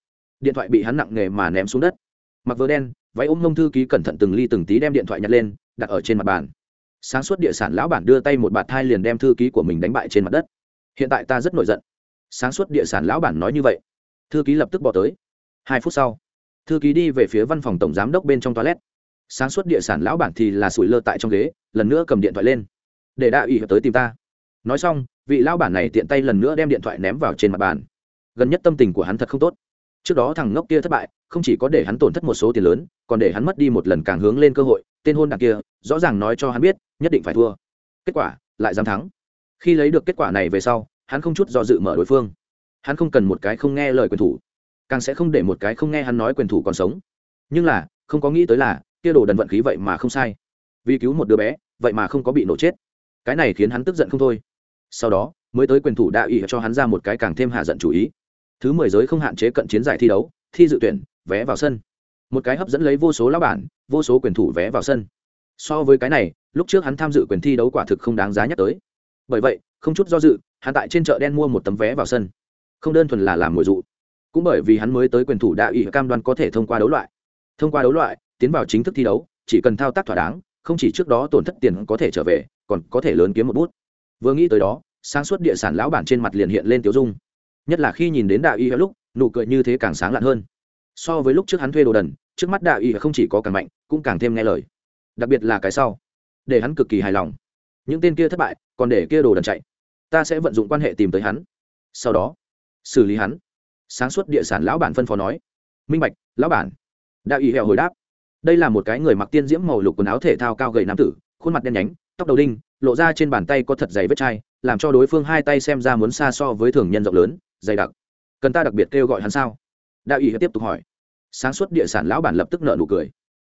[SPEAKER 1] điện thoại bị hắn nặng nề mà ném xuống đất. Mặc vớ đen, váy ôm mông thư ký cẩn thận từng ly từng tí đem điện thoại nhặt lên, đặt ở trên mặt bàn. Sáng suốt địa sản lão bản đưa tay một bạt thai liền đem thư ký của mình đánh bại trên mặt đất. Hiện tại ta rất nổi giận. Sáng suốt địa sản lão bản nói như vậy. Thư ký lập tức bỏ tới. Hai phút sau, thư ký đi về phía văn phòng tổng giám đốc bên trong toilet. Sáng suốt địa sản lão bản thì là sủi lơ tại trong ghế, lần nữa cầm điện thoại lên. Để đại ủy tới tìm ta. Nói xong, vị lão bản này tiện tay lần nữa đem điện thoại ném vào trên mặt bàn. Gần nhất tâm tình của hắn thật không tốt trước đó thằng ngốc kia thất bại, không chỉ có để hắn tổn thất một số tiền lớn, còn để hắn mất đi một lần càng hướng lên cơ hội, tên hôn đ kia, rõ ràng nói cho hắn biết, nhất định phải thua. Kết quả, lại dám thắng. Khi lấy được kết quả này về sau, hắn không chút do dự mở đối phương. Hắn không cần một cái không nghe lời quyền thủ, càng sẽ không để một cái không nghe hắn nói quyền thủ còn sống. Nhưng là, không có nghĩ tới là, kia đồ đần vận khí vậy mà không sai. Vì cứu một đứa bé, vậy mà không có bị nổ chết. Cái này khiến hắn tức giận không thôi. Sau đó, mới tới quyền thủ đạo ý cho hắn ra một cái càng thêm hạ giận chủ ý thứ mười giới không hạn chế cận chiến giải thi đấu, thi dự tuyển, vé vào sân. Một cái hấp dẫn lấy vô số lão bản, vô số quyền thủ vé vào sân. So với cái này, lúc trước hắn tham dự quyền thi đấu quả thực không đáng giá nhắc tới. Bởi vậy, không chút do dự, hắn tại trên chợ đen mua một tấm vé vào sân. Không đơn thuần là làm mồi dụ, cũng bởi vì hắn mới tới quyền thủ đạo ủy cam đoan có thể thông qua đấu loại. Thông qua đấu loại, tiến vào chính thức thi đấu, chỉ cần thao tác thỏa đáng, không chỉ trước đó tổn thất tiền có thể trở về, còn có thể lớn kiếm một bút. Vừa nghĩ tới đó, sáng suốt địa sản lão bản trên mặt liền hiện lên tiểu dung nhất là khi nhìn đến đạo y lúc, nụ cười như thế càng sáng lạn hơn. So với lúc trước hắn thuê đồ đần, trước mắt đạo y không chỉ có càng mạnh, cũng càng thêm nghe lời. Đặc biệt là cái sau, để hắn cực kỳ hài lòng. Những tên kia thất bại, còn để kia đồ đần chạy. Ta sẽ vận dụng quan hệ tìm tới hắn. Sau đó, xử lý hắn. Sáng suốt địa sản lão bản phân phó nói. Minh bạch, lão bản. Đạo y hẹo hồi đáp. Đây là một cái người mặc tiên diễm màu lục quần áo thể thao cao gầy nam tử, khuôn mặt đen nhánh, tóc đầu đinh, lộ ra trên bàn tay có thật dày vết chai làm cho đối phương hai tay xem ra muốn xa so với thường nhân rộng lớn, dày đặc. Cần ta đặc biệt kêu gọi hắn sao? Đạo ý tiếp tục hỏi. Sáng suốt địa sản lão bản lập tức nợ nụ cười.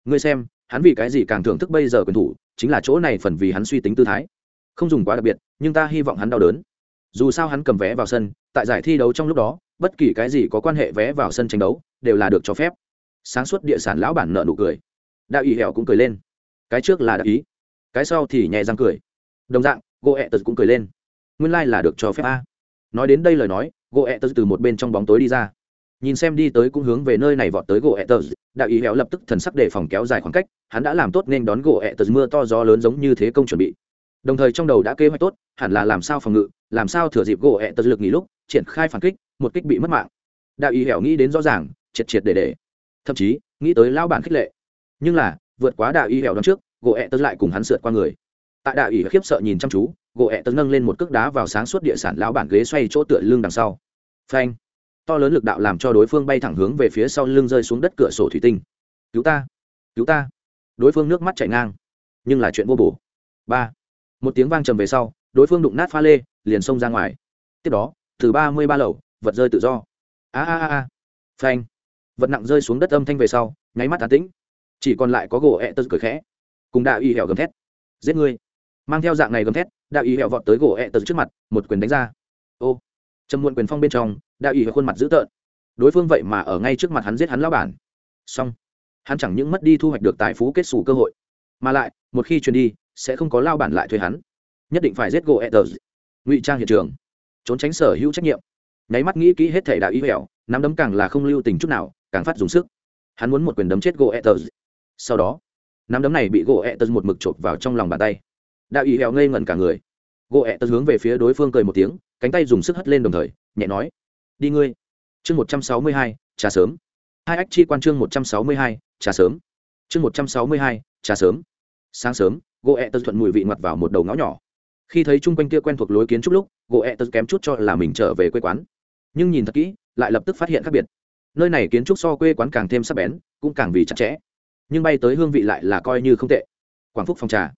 [SPEAKER 1] Ngươi xem, hắn vì cái gì càng thưởng thức bây giờ quyền thủ, chính là chỗ này phần vì hắn suy tính tư thái. Không dùng quá đặc biệt, nhưng ta hy vọng hắn đau đớn. Dù sao hắn cầm vé vào sân, tại giải thi đấu trong lúc đó, bất kỳ cái gì có quan hệ vé vào sân tranh đấu, đều là được cho phép. Sáng suốt địa sản lão bản nợ nụ cười. Đạo ý hẹo cũng cười lên. Cái trước là đạo ý cái sau thì nhẹ răng cười. Đồng dạng gỗ ẹ tật cũng cười lên nguyên lai、like、là được cho phép a. Nói đến đây lời nói gỗ ẹ tờ từ một bên trong bóng tối đi ra. Nhìn xem đi tới cũng hướng về nơi này vọt tới gỗ ẹ tờ đạo ý héo lập tức thần sắc để phòng kéo dài khoảng cách, hắn đã làm tốt nên đón gỗ ẹ tờ mưa to gió lớn giống như thế công chuẩn bị. Đồng thời trong đầu đã kế hoạch tốt, hẳn là làm sao phòng ngự, làm sao thừa dịp gỗ ẹ tật lực nghỉ lúc, triển khai phản kích, một kích bị mất mạng. Đạo ý hẻo nghĩ đến rõ ràng, triệt triệt để để. Thậm chí, nghĩ tới lao bản khích lệ. Nhưng là, vượt quá đạo ý hẻo đón trước gỗ ẹ tật lại cùng hắn sượt qua người. Tại đạo ý khiếp sợ nhìn chăm chú gỗ ẹ tấn nâng lên một cước đá vào sáng suốt địa sản lão bản ghế xoay chỗ tựa lưng đằng sau. Phanh. To lớn lực đạo làm cho đối phương bay thẳng hướng về phía sau lưng rơi xuống đất cửa sổ thủy tinh. Cứu ta. Cứu ta. Đối phương nước mắt chảy ngang. Nhưng là chuyện vô bổ. Ba. Một tiếng vang trầm về sau, đối phương đụng nát pha lê, liền xông ra ngoài. Tiếp đó, từ ba mươi ba lầu, vật rơi tự do. A a a a. Phanh. Vật nặng rơi xuống đất âm thanh về sau, nháy mắt tán tĩnh. Chỉ còn lại có gỗ ẹ tật cười khẽ. Cùng đạo y hẻo gầm thét. Giết người mang theo dạng này gầm thét đạo ý hẹo vọt tới gỗ ẹ tật trước mặt, một quyền đánh ra. Ô trầm muộn quyền phong bên trong đạo ý hẹo khuôn mặt dữ tợn. Đối phương vậy mà ở ngay trước mặt hắn giết hắn lao bản. Xong, hắn chẳng những mất đi thu hoạch được tài phú kết xù cơ hội, mà lại, một khi truyền đi, sẽ không có lao bản lại thuê hắn. Nhất định phải giết gỗ ẹ tật ngụy trang hiện trường. Trốn tránh sở hữu trách nhiệm. Nháy mắt nghĩ kỹ hết thể đạo ý hẹo, nắm đấm càng là không lưu tình chút nào, càng phát dùng sức. Hắn muốn một quyền đấm chết gỗ ẹ tật sau đó, nắm đấm này bị gỗ ẹ tật một mực chộp vào trong lòng bàn tay đạo ý hẹo ngây ngẩn cả người. Gỗ ẹ tật hướng về phía đối phương cười một tiếng, cánh tay dùng sức hất lên đồng thời, nhẹ nói, đi ngươi. Chương một trăm sáu mươi hai, trà sớm. Hai ách chi quan chương một trăm sáu mươi hai, trà sớm. Chương một trăm sáu mươi hai, trà sớm. Sáng sớm, gỗ ẹ tật thuận mùi vị ngoặt vào một đầu ngõ nhỏ. Khi thấy chung quanh kia quen thuộc lối kiến trúc lúc, gỗ ẹ tật kém chút cho là mình trở về quê quán. Nhưng nhìn thật kỹ, lại lập tức phát hiện khác biệt. Nơi này kiến trúc so quê quán càng thêm sắc bén, cũng càng vì chặt chẽ. Nhưng bay tới hương vị lại là coi như không tệ. Quảng phúc phòng trà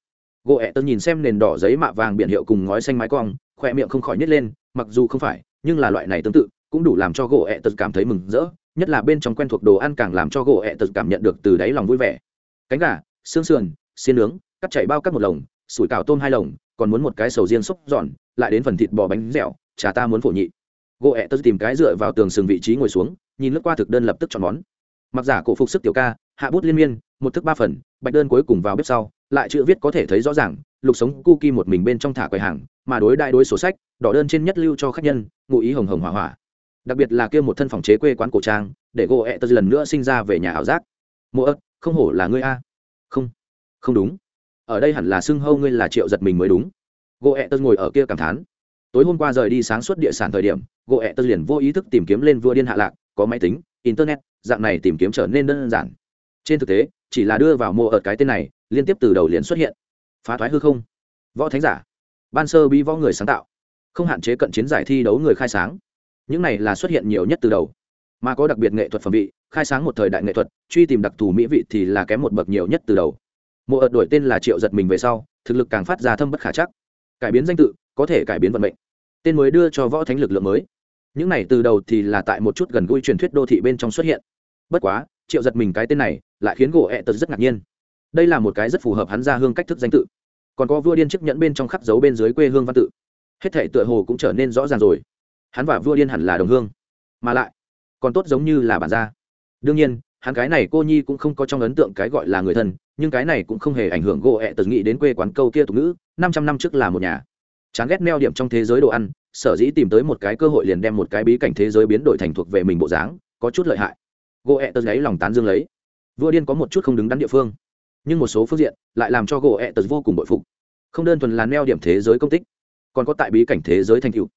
[SPEAKER 1] gỗ ẹ tớ nhìn xem nền đỏ giấy mạ vàng biển hiệu cùng ngói xanh mái cong khoe miệng không khỏi nhét lên, mặc dù không phải, nhưng là loại này tương tự, cũng đủ làm cho gỗ ẹ tớ cảm thấy mừng rỡ, nhất là bên trong quen thuộc đồ ăn càng làm cho gỗ ẹ tớ cảm nhận được từ đáy lòng vui vẻ. Cánh gà, xương sườn, xiên nướng, cắt chảy bao cắt một lồng, sủi cảo tôm hai lồng, còn muốn một cái sầu riêng xúc giòn, lại đến phần thịt bò bánh dẻo, trà ta muốn phổ nhị. Gỗ ẹ tớ tìm cái dựa vào tường sừng vị trí ngồi xuống, nhìn lướt qua thực đơn lập tức chọn món. Mặc giả cổ phục sức tiểu ca, hạ bút liên miên, một thức ba phần, bạch đơn cuối cùng vào bếp sau lại chữ viết có thể thấy rõ ràng, lục sống cu ki một mình bên trong thả quầy hàng, mà đối đại đối sổ sách, đỏ đơn trên nhất lưu cho khách nhân, ngụ ý hồng hồng hỏa hỏa. Đặc biệt là kia một thân phòng chế quê quán cổ trang, để gỗ ẹ tật lần nữa sinh ra về nhà ảo giác. Mộ ớt, không hổ là ngươi a. Không không đúng. Ở đây hẳn là xưng hâu ngươi là triệu giật mình mới đúng. Gỗ ẹ tật ngồi ở kia cảm thán. Tối hôm qua rời đi sáng suốt địa sản thời điểm, gỗ ẹ tật liền vô ý thức tìm kiếm lên vua điên hạ lạc, có máy tính, internet, dạng này tìm kiếm trở nên đơn giản. Trên thực tế, chỉ là đưa vào mộ ớt cái tên này liên tiếp từ đầu liền xuất hiện. Phá thoái hư không. Võ thánh giả. Ban sơ bi võ người sáng tạo. Không hạn chế cận chiến giải thi đấu người khai sáng. Những này là xuất hiện nhiều nhất từ đầu. Mà có đặc biệt nghệ thuật phẩm vị, khai sáng một thời đại nghệ thuật, truy tìm đặc thù mỹ vị thì là kém một bậc nhiều nhất từ đầu. Mộ ợt đổi tên là triệu giật mình về sau, thực lực càng phát ra thâm bất khả chắc. Cải biến danh tự, có thể cải biến vận mệnh. Tên mới đưa cho võ thánh lực lượng mới. Những này từ đầu thì là tại một chút gần gũi truyền thuyết đô thị bên trong xuất hiện. Bất quá, triệu giật mình cái tên này, lại khiến gỗ ẹ tật rất ngạc nhiên đây là một cái rất phù hợp hắn ra hương cách thức danh tự. Còn có vua điên chức nhẫn bên trong khắc dấu bên dưới quê hương văn tự. Hết thể tựa hồ cũng trở nên rõ ràng rồi. Hắn và vua điên hẳn là đồng hương. Mà lại, còn tốt giống như là bản gia. Đương nhiên, hắn cái này cô nhi cũng không có trong ấn tượng cái gọi là người thân, nhưng cái này cũng không hề ảnh hưởng gỗ ẹ tật nghĩ đến quê quán câu kia tục ngữ, năm trăm năm trước là một nhà. Chán ghét neo điểm trong thế giới đồ ăn, sở dĩ tìm tới một cái cơ hội liền đem một cái bí cảnh thế giới biến đổi thành thuộc về mình bộ dáng, có chút lợi hại. Gỗ ẹ tật gáy lòng tán dương lấy. Vua điên có một chút không đứng đắn địa phương nhưng một số phương diện lại làm cho gỗ ẹ tật vô cùng bội phục. Không đơn thuần là neo điểm thế giới công tích, còn có tại bí cảnh thế giới thành cựu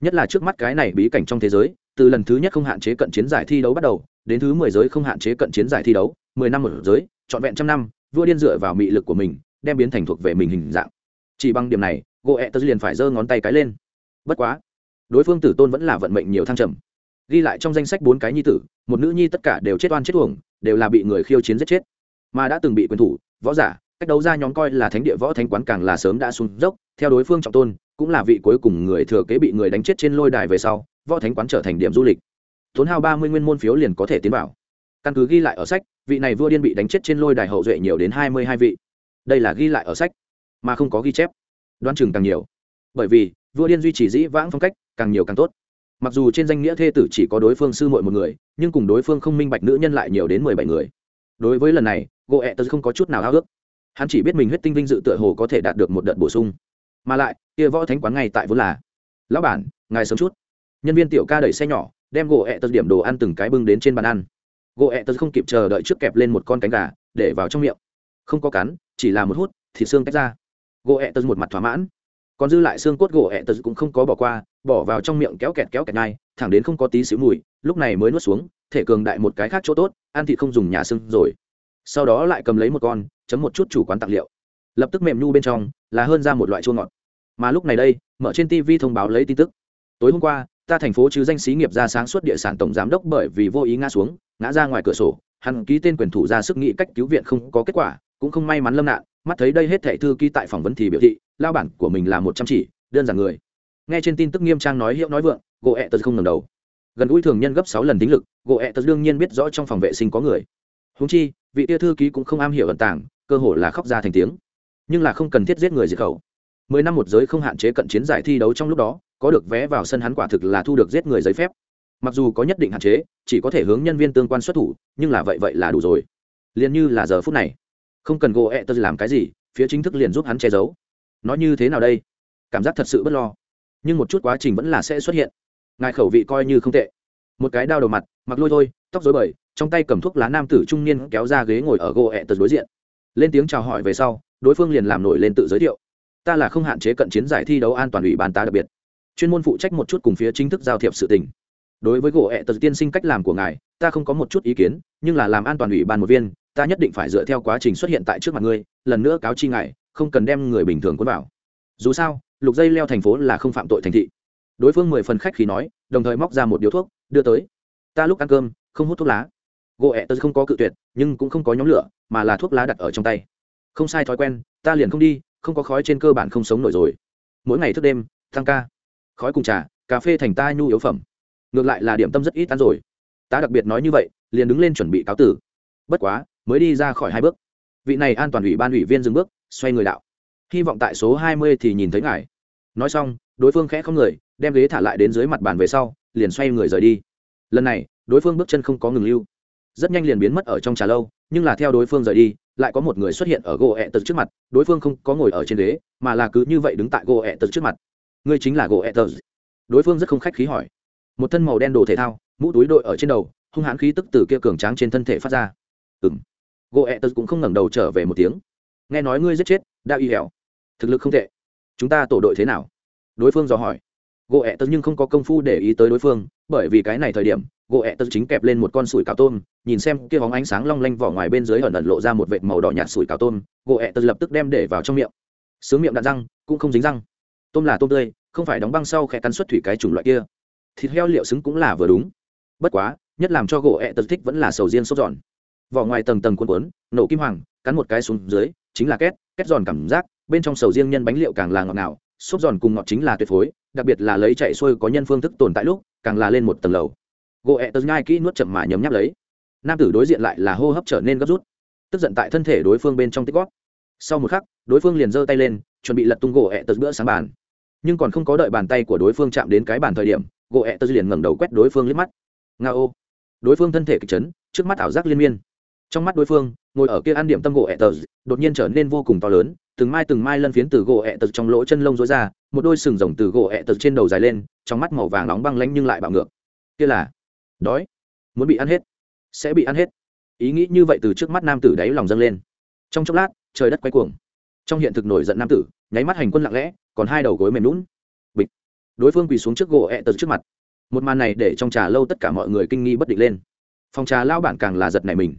[SPEAKER 1] nhất là trước mắt cái này bí cảnh trong thế giới, từ lần thứ nhất không hạn chế cận chiến giải thi đấu bắt đầu, đến thứ mười giới không hạn chế cận chiến giải thi đấu, mười năm một giới, trọn vẹn trăm năm, vua điên dựa vào mị lực của mình, đem biến thành thuộc về mình hình dạng. Chỉ bằng điểm này, gỗ ẹ tật liền phải giơ ngón tay cái lên. Bất quá, đối phương tử tôn vẫn là vận mệnh nhiều thăng trầm. Ghi lại trong danh sách bốn cái nhi tử, một nữ nhi tất cả đều chết oan chết uổng, đều là bị người khiêu chiến giết chết mà đã từng bị quyền thủ, võ giả, cách đấu ra nhóm coi là thánh địa võ thánh quán càng là sớm đã xuống dốc, theo đối phương trọng tôn, cũng là vị cuối cùng người thừa kế bị người đánh chết trên lôi đài về sau, võ thánh quán trở thành điểm du lịch. Tốn hao ba mươi nguyên môn phiếu liền có thể tiến vào. Căn cứ ghi lại ở sách, vị này vua điên bị đánh chết trên lôi đài hậu duệ nhiều đến hai mươi hai vị. Đây là ghi lại ở sách, mà không có ghi chép. Đoan chừng càng nhiều. Bởi vì, vua điên duy trì dĩ vãng phong cách, càng nhiều càng tốt. Mặc dù trên danh nghĩa thê tử chỉ có đối phương sư muội một người, nhưng cùng đối phương không minh bạch nữ nhân lại nhiều đến mười bảy người đối với lần này gỗ ẹ tớ không có chút nào háo ước hắn chỉ biết mình huyết tinh vinh dự tựa hồ có thể đạt được một đợt bổ sung. Mà lại, kia võ thánh quán ngay tại vốn là, lão bản, ngài sớm chút. Nhân viên tiểu ca đẩy xe nhỏ, đem gỗ ẹ tớ điểm đồ ăn từng cái bưng đến trên bàn ăn. Gỗ ẹ tớ không kịp chờ đợi trước kẹp lên một con cánh gà, để vào trong miệng. Không có cắn, chỉ là một hút, thịt xương tách ra. Gỗ ẹ tớ một mặt thỏa mãn. Còn dư lại xương cốt gỗ ẹ tớ cũng không có bỏ qua, bỏ vào trong miệng kéo kẹt kéo kẹt ngay, thẳng đến không có tí xíu mùi, lúc này mới nuốt xuống thể cường đại một cái khác chỗ tốt, ăn thịt không dùng nhà xương rồi. Sau đó lại cầm lấy một con, chấm một chút chủ quán tặng liệu. Lập tức mềm nhu bên trong là hơn ra một loại chua ngọt. Mà lúc này đây, mở trên tv thông báo lấy tin tức. Tối hôm qua, ta thành phố chứ danh xí nghiệp ra sáng suốt địa sản tổng giám đốc bởi vì vô ý ngã xuống, ngã ra ngoài cửa sổ, hắn ký tên quyền thủ ra sức nghĩ cách cứu viện không có kết quả, cũng không may mắn lâm nạn, mắt thấy đây hết thẻ thư ký tại phỏng vấn thì biểu thị, lao bản của mình là một trăm chỉ, đơn giản người. Nghe trên tin tức nghiêm trang nói hiệu nói vượng, gỗ ẹ tật không ngầm đầu gần gũi thường nhân gấp sáu lần tính lực, gỗ ẹ tật đương nhiên biết rõ trong phòng vệ sinh có người. Húng chi, vị tia thư ký cũng không am hiểu ẩn tàng, cơ hội là khóc ra thành tiếng. Nhưng là không cần thiết giết người diệt khẩu. Mười năm một giới không hạn chế cận chiến giải thi đấu trong lúc đó, có được vé vào sân hắn quả thực là thu được giết người giấy phép. Mặc dù có nhất định hạn chế, chỉ có thể hướng nhân viên tương quan xuất thủ, nhưng là vậy vậy là đủ rồi. Liền như là giờ phút này, không cần gỗ ẹ tật làm cái gì, phía chính thức liền giúp hắn che giấu. Nói như thế nào đây? Cảm giác thật sự bất lo. Nhưng một chút quá trình vẫn là sẽ xuất hiện ngài khẩu vị coi như không tệ. Một cái đao đầu mặt, mặc lôi thôi, tóc dối bời, trong tay cầm thuốc lá nam tử trung niên kéo ra ghế ngồi ở gỗ ẹ tật đối diện. Lên tiếng chào hỏi về sau, đối phương liền làm nổi lên tự giới thiệu. Ta là không hạn chế cận chiến giải thi đấu an toàn ủy ban tá đặc biệt. Chuyên môn phụ trách một chút cùng phía chính thức giao thiệp sự tình. Đối với gỗ ẹ tật tiên sinh cách làm của ngài, ta không có một chút ý kiến, nhưng là làm an toàn ủy ban một viên, ta nhất định phải dựa theo quá trình xuất hiện tại trước mặt ngươi, lần nữa cáo chi ngài, không cần đem người bình thường cuốn vào. Dù sao, lục dây leo thành phố là không phạm tội thành thị đối phương mười phần khách khi nói, đồng thời móc ra một điếu thuốc, đưa tới. Ta lúc ăn cơm, không hút thuốc lá. Gỗ ẹ tớ không có cự tuyệt, nhưng cũng không có nhóm lửa, mà là thuốc lá đặt ở trong tay. Không sai thói quen, ta liền không đi, không có khói trên cơ bản không sống nổi rồi. Mỗi ngày thức đêm, tăng ca. Khói cùng trà, cà phê thành ta nhu yếu phẩm. Ngược lại là điểm tâm rất ít ăn rồi. Ta đặc biệt nói như vậy, liền đứng lên chuẩn bị cáo tử. Bất quá, mới đi ra khỏi hai bước. Vị này an toàn ủy ban ủy viên dừng bước, xoay người đạo. Hy vọng tại số hai mươi thì nhìn thấy ngài. Nói xong đối phương khẽ không người, đem ghế thả lại đến dưới mặt bàn về sau, liền xoay người rời đi. Lần này, đối phương bước chân không có ngừng lưu. Rất nhanh liền biến mất ở trong trà lâu, nhưng là theo đối phương rời đi, lại có một người xuất hiện ở gỗ ẹ tật trước mặt, đối phương không có ngồi ở trên ghế, mà là cứ như vậy đứng tại gỗ ẹ tật trước mặt. Ngươi chính là gỗ ẹ tật. Đối phương rất không khách khí hỏi. Một thân màu đen đồ thể thao, mũ túi đội ở trên đầu, hung hãn khí tức từ kia cường tráng trên thân thể phát ra. Ừng gỗ ẹ tật cũng không ngẩng đầu trở về một tiếng. Nghe nói ngươi giết chết, đã y hẻo. Thực lực không tệ. Chúng ta tổ đội thế nào? Đối phương dò hỏi. Gỗ ẹ tật nhưng không có công phu để ý tới đối phương, bởi vì cái này thời điểm, gỗ ẹ tật chính kẹp lên một con sủi cào tôm, nhìn xem kia bóng ánh sáng long lanh vỏ ngoài bên dưới ẩn ẩn lộ ra một vệt màu đỏ nhạt sủi cào tôm, gỗ ẹ tật lập tức đem để vào trong miệng. Sướng miệng đạn răng, cũng không dính răng. Tôm là tôm tươi, không phải đóng băng sau khẽ cắn xuất thủy cái chủng loại kia. Thịt heo liệu xứng cũng là vừa đúng. Bất quá, nhất làm cho gỗ ẹ tật thích vẫn là sầu riêng sốt giòn. Vỏ ngoài tầng tầng cuốn cuốn, nổ kim hoàng, cắn một cái xuống dưới, chính là két két giòn cảm giác, bên trong sầu riêng nhân bánh liệu càng là ngọt ngào xốp giòn cùng ngọt chính là tuyệt phối, đặc biệt là lấy chạy xuôi có nhân phương thức tồn tại lúc, càng là lên một tầng lầu. Gỗ ẹ tớ nhai kỹ nuốt chậm mà nhấm nháp lấy. Nam tử đối diện lại là hô hấp trở nên gấp rút. Tức giận tại thân thể đối phương bên trong tích gót sau một khắc, đối phương liền giơ tay lên, chuẩn bị lật tung gỗ ẹ tớ bữa sáng bàn. Nhưng còn không có đợi bàn tay của đối phương chạm đến cái bàn thời điểm, gỗ ẹ tớ liền ngẩng đầu quét đối phương liếc mắt. Nga ô đối phương thân thể kịch chấn, trước mắt ảo giác liên miên. Trong mắt đối phương ngồi ở kia ăn điểm tâm gỗ ẹ tờ, đột nhiên trở nên vô cùng to lớn, từng mai từng mai lân phiến từ gỗ ẹ tờ trong lỗ chân lông rối ra, một đôi sừng rồng từ gỗ ẹ tờ trên đầu dài lên, trong mắt màu vàng nóng băng lánh nhưng lại bạo ngược. Kia là đói, muốn bị ăn hết, sẽ bị ăn hết. Ý nghĩ như vậy từ trước mắt nam tử đáy lòng dâng lên. Trong chốc lát, trời đất quay cuồng. Trong hiện thực nổi giận nam tử, nháy mắt hành quân lặng lẽ, còn hai đầu gối mềm lún bịch. Đối phương quỳ xuống trước gỗ ẹ tờ trước mặt. Một màn này để trong trà lâu tất cả mọi người kinh nghi bất định lên. Phòng trà lao bản càng là giật này mình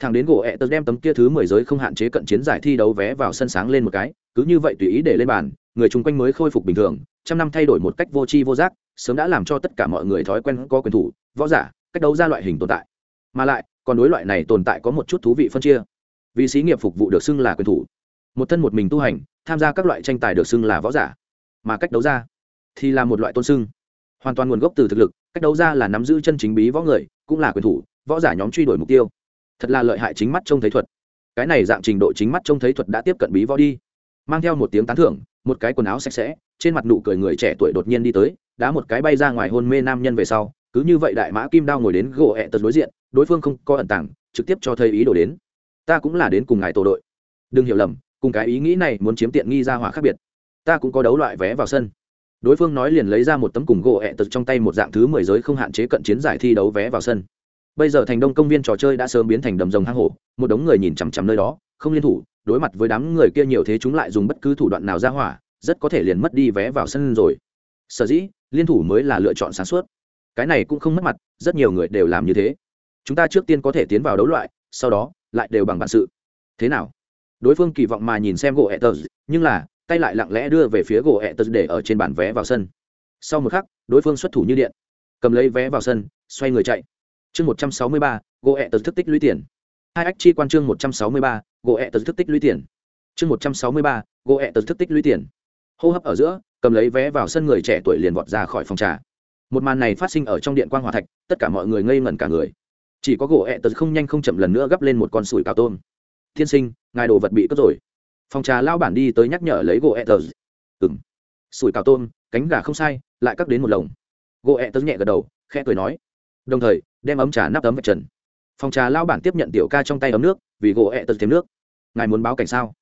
[SPEAKER 1] thằng đến gỗ ẹ tật đem tấm kia thứ mười giới không hạn chế cận chiến giải thi đấu vé vào sân sáng lên một cái, cứ như vậy tùy ý để lên bàn, người chung quanh mới khôi phục bình thường, trăm năm thay đổi một cách vô tri vô giác, sớm đã làm cho tất cả mọi người thói quen có quyền thủ, võ giả, cách đấu ra loại hình tồn tại. Mà lại, còn đối loại này tồn tại có một chút thú vị phân chia. Vì xí nghiệp phục vụ được xưng là quyền thủ, một thân một mình tu hành, tham gia các loại tranh tài được xưng là võ giả. Mà cách đấu ra thì là một loại tôn xưng. Hoàn toàn nguồn gốc từ thực lực, cách đấu ra là nắm giữ chân chính bí võ người, cũng là quyền thủ, võ giả nhóm truy đuổi mục tiêu thật là lợi hại chính mắt trông thấy thuật. Cái này dạng trình độ chính mắt trông thấy thuật đã tiếp cận bí võ đi. Mang theo một tiếng tán thưởng, một cái quần áo sạch sẽ, trên mặt nụ cười người trẻ tuổi đột nhiên đi tới, đá một cái bay ra ngoài hôn mê nam nhân về sau, cứ như vậy đại mã kim đao ngồi đến gỗ ẹ tật đối diện, đối phương không có ẩn tàng, trực tiếp cho thấy ý đồ đến. Ta cũng là đến cùng ngài tổ đội. Đừng hiểu lầm, cùng cái ý nghĩ này muốn chiếm tiện nghi ra hỏa khác biệt. Ta cũng có đấu loại vé vào sân. Đối phương nói liền lấy ra một tấm cùng gỗ ẹ tật trong tay một dạng thứ mười giới không hạn chế cận chiến giải thi đấu vé vào sân bây giờ thành đông công viên trò chơi đã sớm biến thành đầm rồng hang hổ, một đống người nhìn chằm chằm nơi đó, không liên thủ, đối mặt với đám người kia nhiều thế chúng lại dùng bất cứ thủ đoạn nào ra hỏa, rất có thể liền mất đi vé vào sân rồi. Sở dĩ, liên thủ mới là lựa chọn sáng suốt. Cái này cũng không mất mặt, rất nhiều người đều làm như thế. Chúng ta trước tiên có thể tiến vào đấu loại, sau đó, lại đều bằng bản sự. Thế nào? Đối phương kỳ vọng mà nhìn xem gỗ ẹ tờ nhưng là, tay lại lặng lẽ đưa về phía gỗ ẹ tờ để ở trên bản vé vào sân. Sau một khắc, đối phương xuất thủ như điện. Cầm lấy vé vào sân, xoay người chạy chương một trăm sáu mươi ba, gỗ ẹ tật thức tích lũy tiền. Hai ách chi quan chương một trăm sáu mươi ba, gỗ ẹ tật thức tích lũy tiền. Chương một trăm sáu mươi ba, gỗ ẹ tật thức tích lũy tiền. Hô hấp ở giữa, cầm lấy vé vào sân người trẻ tuổi liền vọt ra khỏi phòng trà. Một màn này phát sinh ở trong điện quan hòa thạch, tất cả mọi người ngây ngẩn cả người. Chỉ có gỗ ẹ tật không nhanh không chậm lần nữa gấp lên một con sủi cào tôm. Thiên sinh, ngài đồ vật bị cất rồi. Phòng trà lao bản đi tới nhắc nhở lấy gỗ ẹ tật. Ừng sủi cào tôm, cánh gà không sai, lại cắt đến một lồng. Gỗ ẹ tật nhẹ gật đầu, khẽ cười nói đồng thời, đem ấm trà nắp ấm vạch trần. Phòng trà lao bản tiếp nhận tiểu ca trong tay ấm nước, vì gỗ ẹ tật thêm nước. Ngài muốn báo cảnh sao?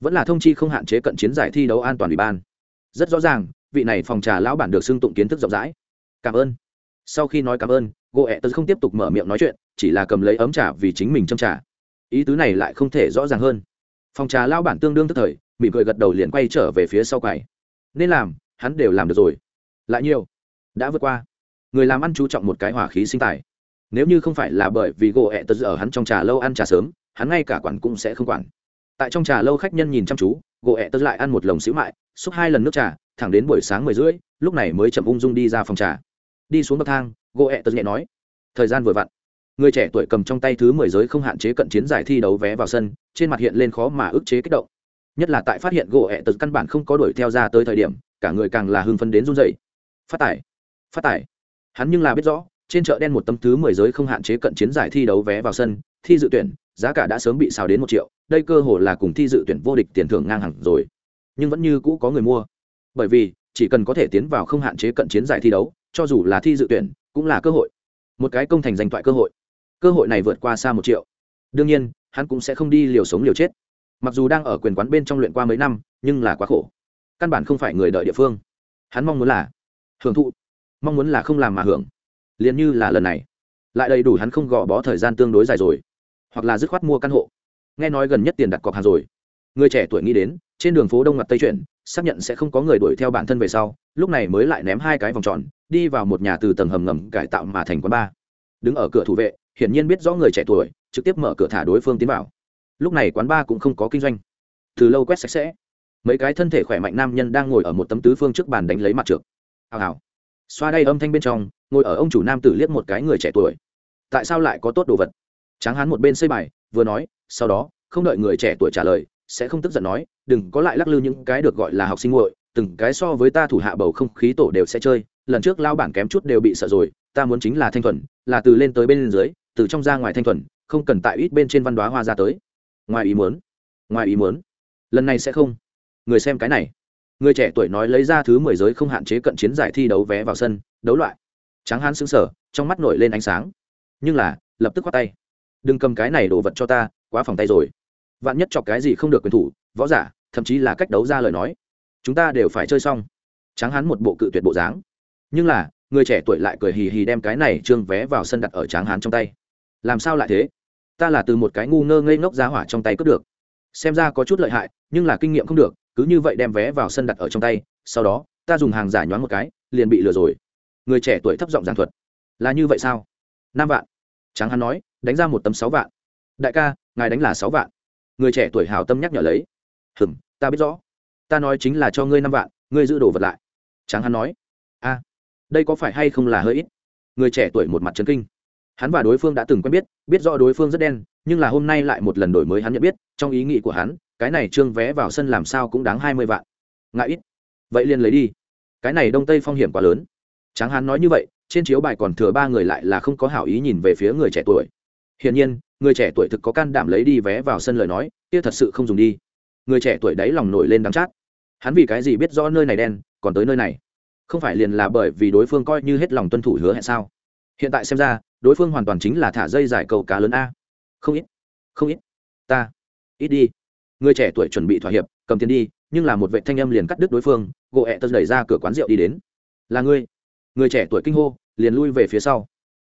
[SPEAKER 1] Vẫn là thông chi không hạn chế cận chiến giải thi đấu an toàn ủy ban. Rất rõ ràng, vị này phòng trà lão bản được xưng tụng kiến thức rộng rãi. Cảm ơn. Sau khi nói cảm ơn, gỗ ẹ tật không tiếp tục mở miệng nói chuyện, chỉ là cầm lấy ấm trà vì chính mình châm trà. Ý tứ này lại không thể rõ ràng hơn. Phòng trà lao bản tương đương tức thời, mỉm cười gật đầu liền quay trở về phía sau quầy. Nên làm, hắn đều làm được rồi. Lại nhiều. Đã vượt qua người làm ăn chú trọng một cái hỏa khí sinh tài. Nếu như không phải là bởi vì gỗ ẹ tật ở hắn trong trà lâu ăn trà sớm, hắn ngay cả quản cũng sẽ không quản. Tại trong trà lâu khách nhân nhìn chăm chú, gỗ ẹ tật lại ăn một lồng xíu mại, xúc hai lần nước trà, thẳng đến buổi sáng mười rưỡi, lúc này mới chậm ung dung đi ra phòng trà. Đi xuống bậc thang, gỗ ẹ tật nhẹ nói, thời gian vừa vặn. Người trẻ tuổi cầm trong tay thứ mười giới không hạn chế cận chiến giải thi đấu vé vào sân, trên mặt hiện lên khó mà ức chế kích động. Nhất là tại phát hiện gỗ ẹ tật căn bản không có đuổi theo ra tới thời điểm, cả người càng là hưng phấn đến run dậy phát tải phát tải hắn nhưng là biết rõ, trên chợ đen một tấm thứ mười giới không hạn chế cận chiến giải thi đấu vé vào sân, thi dự tuyển, giá cả đã sớm bị xào đến một triệu, đây cơ hồ là cùng thi dự tuyển vô địch tiền thưởng ngang hẳn rồi. Nhưng vẫn như cũ có người mua. Bởi vì, chỉ cần có thể tiến vào không hạn chế cận chiến giải thi đấu, cho dù là thi dự tuyển, cũng là cơ hội. Một cái công thành danh toại cơ hội. Cơ hội này vượt qua xa một triệu. Đương nhiên, hắn cũng sẽ không đi liều sống liều chết. Mặc dù đang ở quyền quán bên trong luyện qua mấy năm, nhưng là quá khổ. Căn bản không phải người đợi địa phương. Hắn mong muốn là hưởng thụ mong muốn là không làm mà hưởng. Liền như là lần này, lại đầy đủ hắn không gò bó thời gian tương đối dài rồi, hoặc là dứt khoát mua căn hộ. Nghe nói gần nhất tiền đặt cọc hàng rồi. Người trẻ tuổi nghĩ đến, trên đường phố đông mặt tây chuyển, xác nhận sẽ không có người đuổi theo bản thân về sau, lúc này mới lại ném hai cái vòng tròn, đi vào một nhà từ tầng hầm ngầm cải tạo mà thành quán bar. Đứng ở cửa thủ vệ, hiển nhiên biết rõ người trẻ tuổi, trực tiếp mở cửa thả đối phương tiến vào. Lúc này quán bar cũng không có kinh doanh. Từ lâu quét sạch sẽ. Mấy cái thân thể khỏe mạnh nam nhân đang ngồi ở một tấm tứ phương trước bàn đánh lấy mặt trượt hào hào xoa đây âm thanh bên trong, ngồi ở ông chủ nam tử liếc một cái người trẻ tuổi. Tại sao lại có tốt đồ vật? Tráng hán một bên xây bài, vừa nói, sau đó, không đợi người trẻ tuổi trả lời, sẽ không tức giận nói, đừng có lại lắc lư những cái được gọi là học sinh nguội từng cái so với ta thủ hạ bầu không khí tổ đều sẽ chơi, lần trước lao bản kém chút đều bị sợ rồi, ta muốn chính là thanh thuần, là từ lên tới bên dưới, từ trong ra ngoài thanh thuần, không cần tại ít bên trên văn đoá hoa ra tới. Ngoài ý muốn, ngoài ý muốn, lần này sẽ không. Người xem cái này người trẻ tuổi nói lấy ra thứ mười giới không hạn chế cận chiến giải thi đấu vé vào sân, đấu loại. Tráng hán xứng sở trong mắt nổi lên ánh sáng. Nhưng là, lập tức khoát tay. Đừng cầm cái này đồ vật cho ta, quá phòng tay rồi. Vạn nhất chọc cái gì không được quyền thủ, võ giả, thậm chí là cách đấu ra lời nói. Chúng ta đều phải chơi xong. Tráng Hán một bộ cự tuyệt bộ dáng. Nhưng là, người trẻ tuổi lại cười hì hì đem cái này trương vé vào sân đặt ở tráng hán trong tay. Làm sao lại thế? Ta là từ một cái ngu ngơ ngây ngốc giá hỏa trong tay cướp được. Xem ra có chút lợi hại, nhưng là kinh nghiệm không được cứ như vậy đem vé vào sân đặt ở trong tay, sau đó, ta dùng hàng giả nhoáng một cái, liền bị lừa rồi. Người trẻ tuổi thấp giọng giảng thuật. Là như vậy sao? Năm vạn. Tráng hắn nói, đánh ra một tấm sáu vạn. Đại ca, ngài đánh là sáu vạn. Người trẻ tuổi hào tâm nhắc nhở lấy. Hừm, ta biết rõ. Ta nói chính là cho ngươi năm vạn, ngươi giữ đồ vật lại. Tráng hắn nói. A, đây có phải hay không là hơi ít? Người trẻ tuổi một mặt trấn kinh. Hắn và đối phương đã từng quen biết biết rõ đối phương rất đen, nhưng là hôm nay lại một lần đổi mới hắn nhận biết, trong ý nghĩ của hắn cái này trương vé vào sân làm sao cũng đáng hai mươi vạn. Ngại ít. Vậy liền lấy đi. Cái này đông tây phong hiểm quá lớn. Tráng hán nói như vậy, trên chiếu bài còn thừa ba người lại là không có hảo ý nhìn về phía người trẻ tuổi. Hiển nhiên, người trẻ tuổi thực có can đảm lấy đi vé vào sân lời nói, kia thật sự không dùng đi. Người trẻ tuổi đấy lòng nổi lên đắng chát. Hắn vì cái gì biết rõ nơi này đen, còn tới nơi này? Không phải liền là bởi vì đối phương coi như hết lòng tuân thủ hứa hẹn sao? Hiện tại xem ra, đối phương hoàn toàn chính là thả dây giải cầu cá lớn a. Không ít. Không ít. Ta. Ít đi người trẻ tuổi chuẩn bị thỏa hiệp, cầm tiền đi, nhưng là một vệ thanh âm liền cắt đứt đối phương, gỗ ẹ tật đẩy ra cửa quán rượu đi đến. Là ngươi. Người trẻ tuổi kinh hô, liền lui về phía sau.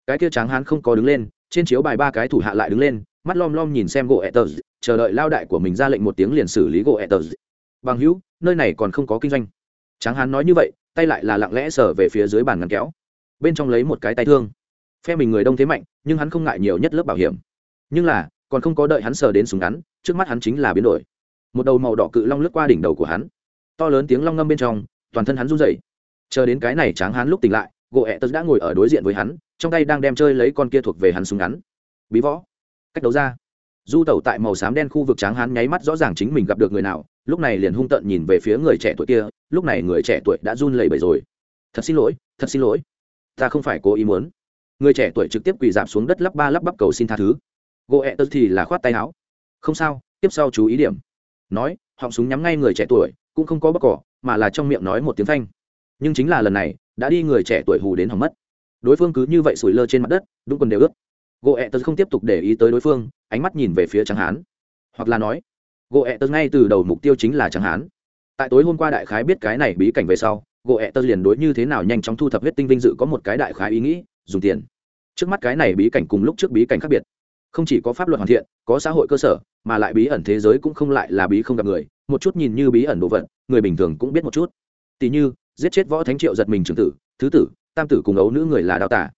[SPEAKER 1] Cái kia tráng hán không có đứng lên, trên chiếu bài ba cái thủ hạ lại đứng lên, mắt lom lom nhìn xem gỗ ẹ tật chờ đợi lao đại của mình ra lệnh một tiếng liền xử lý gỗ ẹ tật bằng hữu, nơi này còn không có kinh doanh. Tráng hán nói như vậy, tay lại là lặng lẽ sở về phía dưới bàn ngăn kéo. Bên trong lấy một cái tay thương. Phe mình người đông thế mạnh, nhưng hắn không ngại nhiều nhất lớp bảo hiểm. Nhưng là, còn không có đợi hắn sờ đến súng ngắn trước mắt hắn chính là biến đổi. Một đầu màu đỏ cự long lướt qua đỉnh đầu của hắn. To lớn tiếng long ngâm bên trong, toàn thân hắn run rẩy. Chờ đến cái này tráng hắn lúc tỉnh lại, gỗ ẹ tật đã ngồi ở đối diện với hắn, trong tay đang đem chơi lấy con kia thuộc về hắn súng ngắn. Bí võ. Cách đấu ra. Du tẩu tại màu xám đen khu vực tráng hắn nháy mắt rõ ràng chính mình gặp được người nào, lúc này liền hung tợn nhìn về phía người trẻ tuổi kia, lúc này người trẻ tuổi đã run lẩy bẩy rồi. Thật xin lỗi, thật xin lỗi. Ta không phải cố ý muốn. Người trẻ tuổi trực tiếp quỳ dạp xuống đất lắp ba lắp bắp cầu xin tha thứ. Gỗ ẹ tật thì là khoát tay áo không sao, tiếp sau chú ý điểm. Nói, họng súng nhắm ngay người trẻ tuổi, cũng không có bóc cỏ, mà là trong miệng nói một tiếng thanh nhưng chính là lần này, đã đi người trẻ tuổi hù đến hỏng mất. Đối phương cứ như vậy sủi lơ trên mặt đất, đúng quần đều ướt. Gỗ ẹ tớ không tiếp tục để ý tới đối phương, ánh mắt nhìn về phía tráng hán. Hoặc là nói, gỗ ẹ tớ ngay từ đầu mục tiêu chính là tráng hán. Tại tối hôm qua đại khái biết cái này bí cảnh về sau, gỗ ẹ tớ liền đối như thế nào nhanh chóng thu thập huyết tinh vinh dự có một cái đại khái ý nghĩ, dùng tiền. Trước mắt cái này bí cảnh cùng lúc trước bí cảnh khác biệt. Không chỉ có pháp luật hoàn thiện, có xã hội cơ sở mà lại bí ẩn thế giới cũng không lại là bí không gặp người, một chút nhìn như bí ẩn đồ vật, người bình thường cũng biết một chút. Tỷ như, giết chết võ thánh triệu giật mình trường tử, thứ tử, tam tử cùng ấu nữ người là đao tả.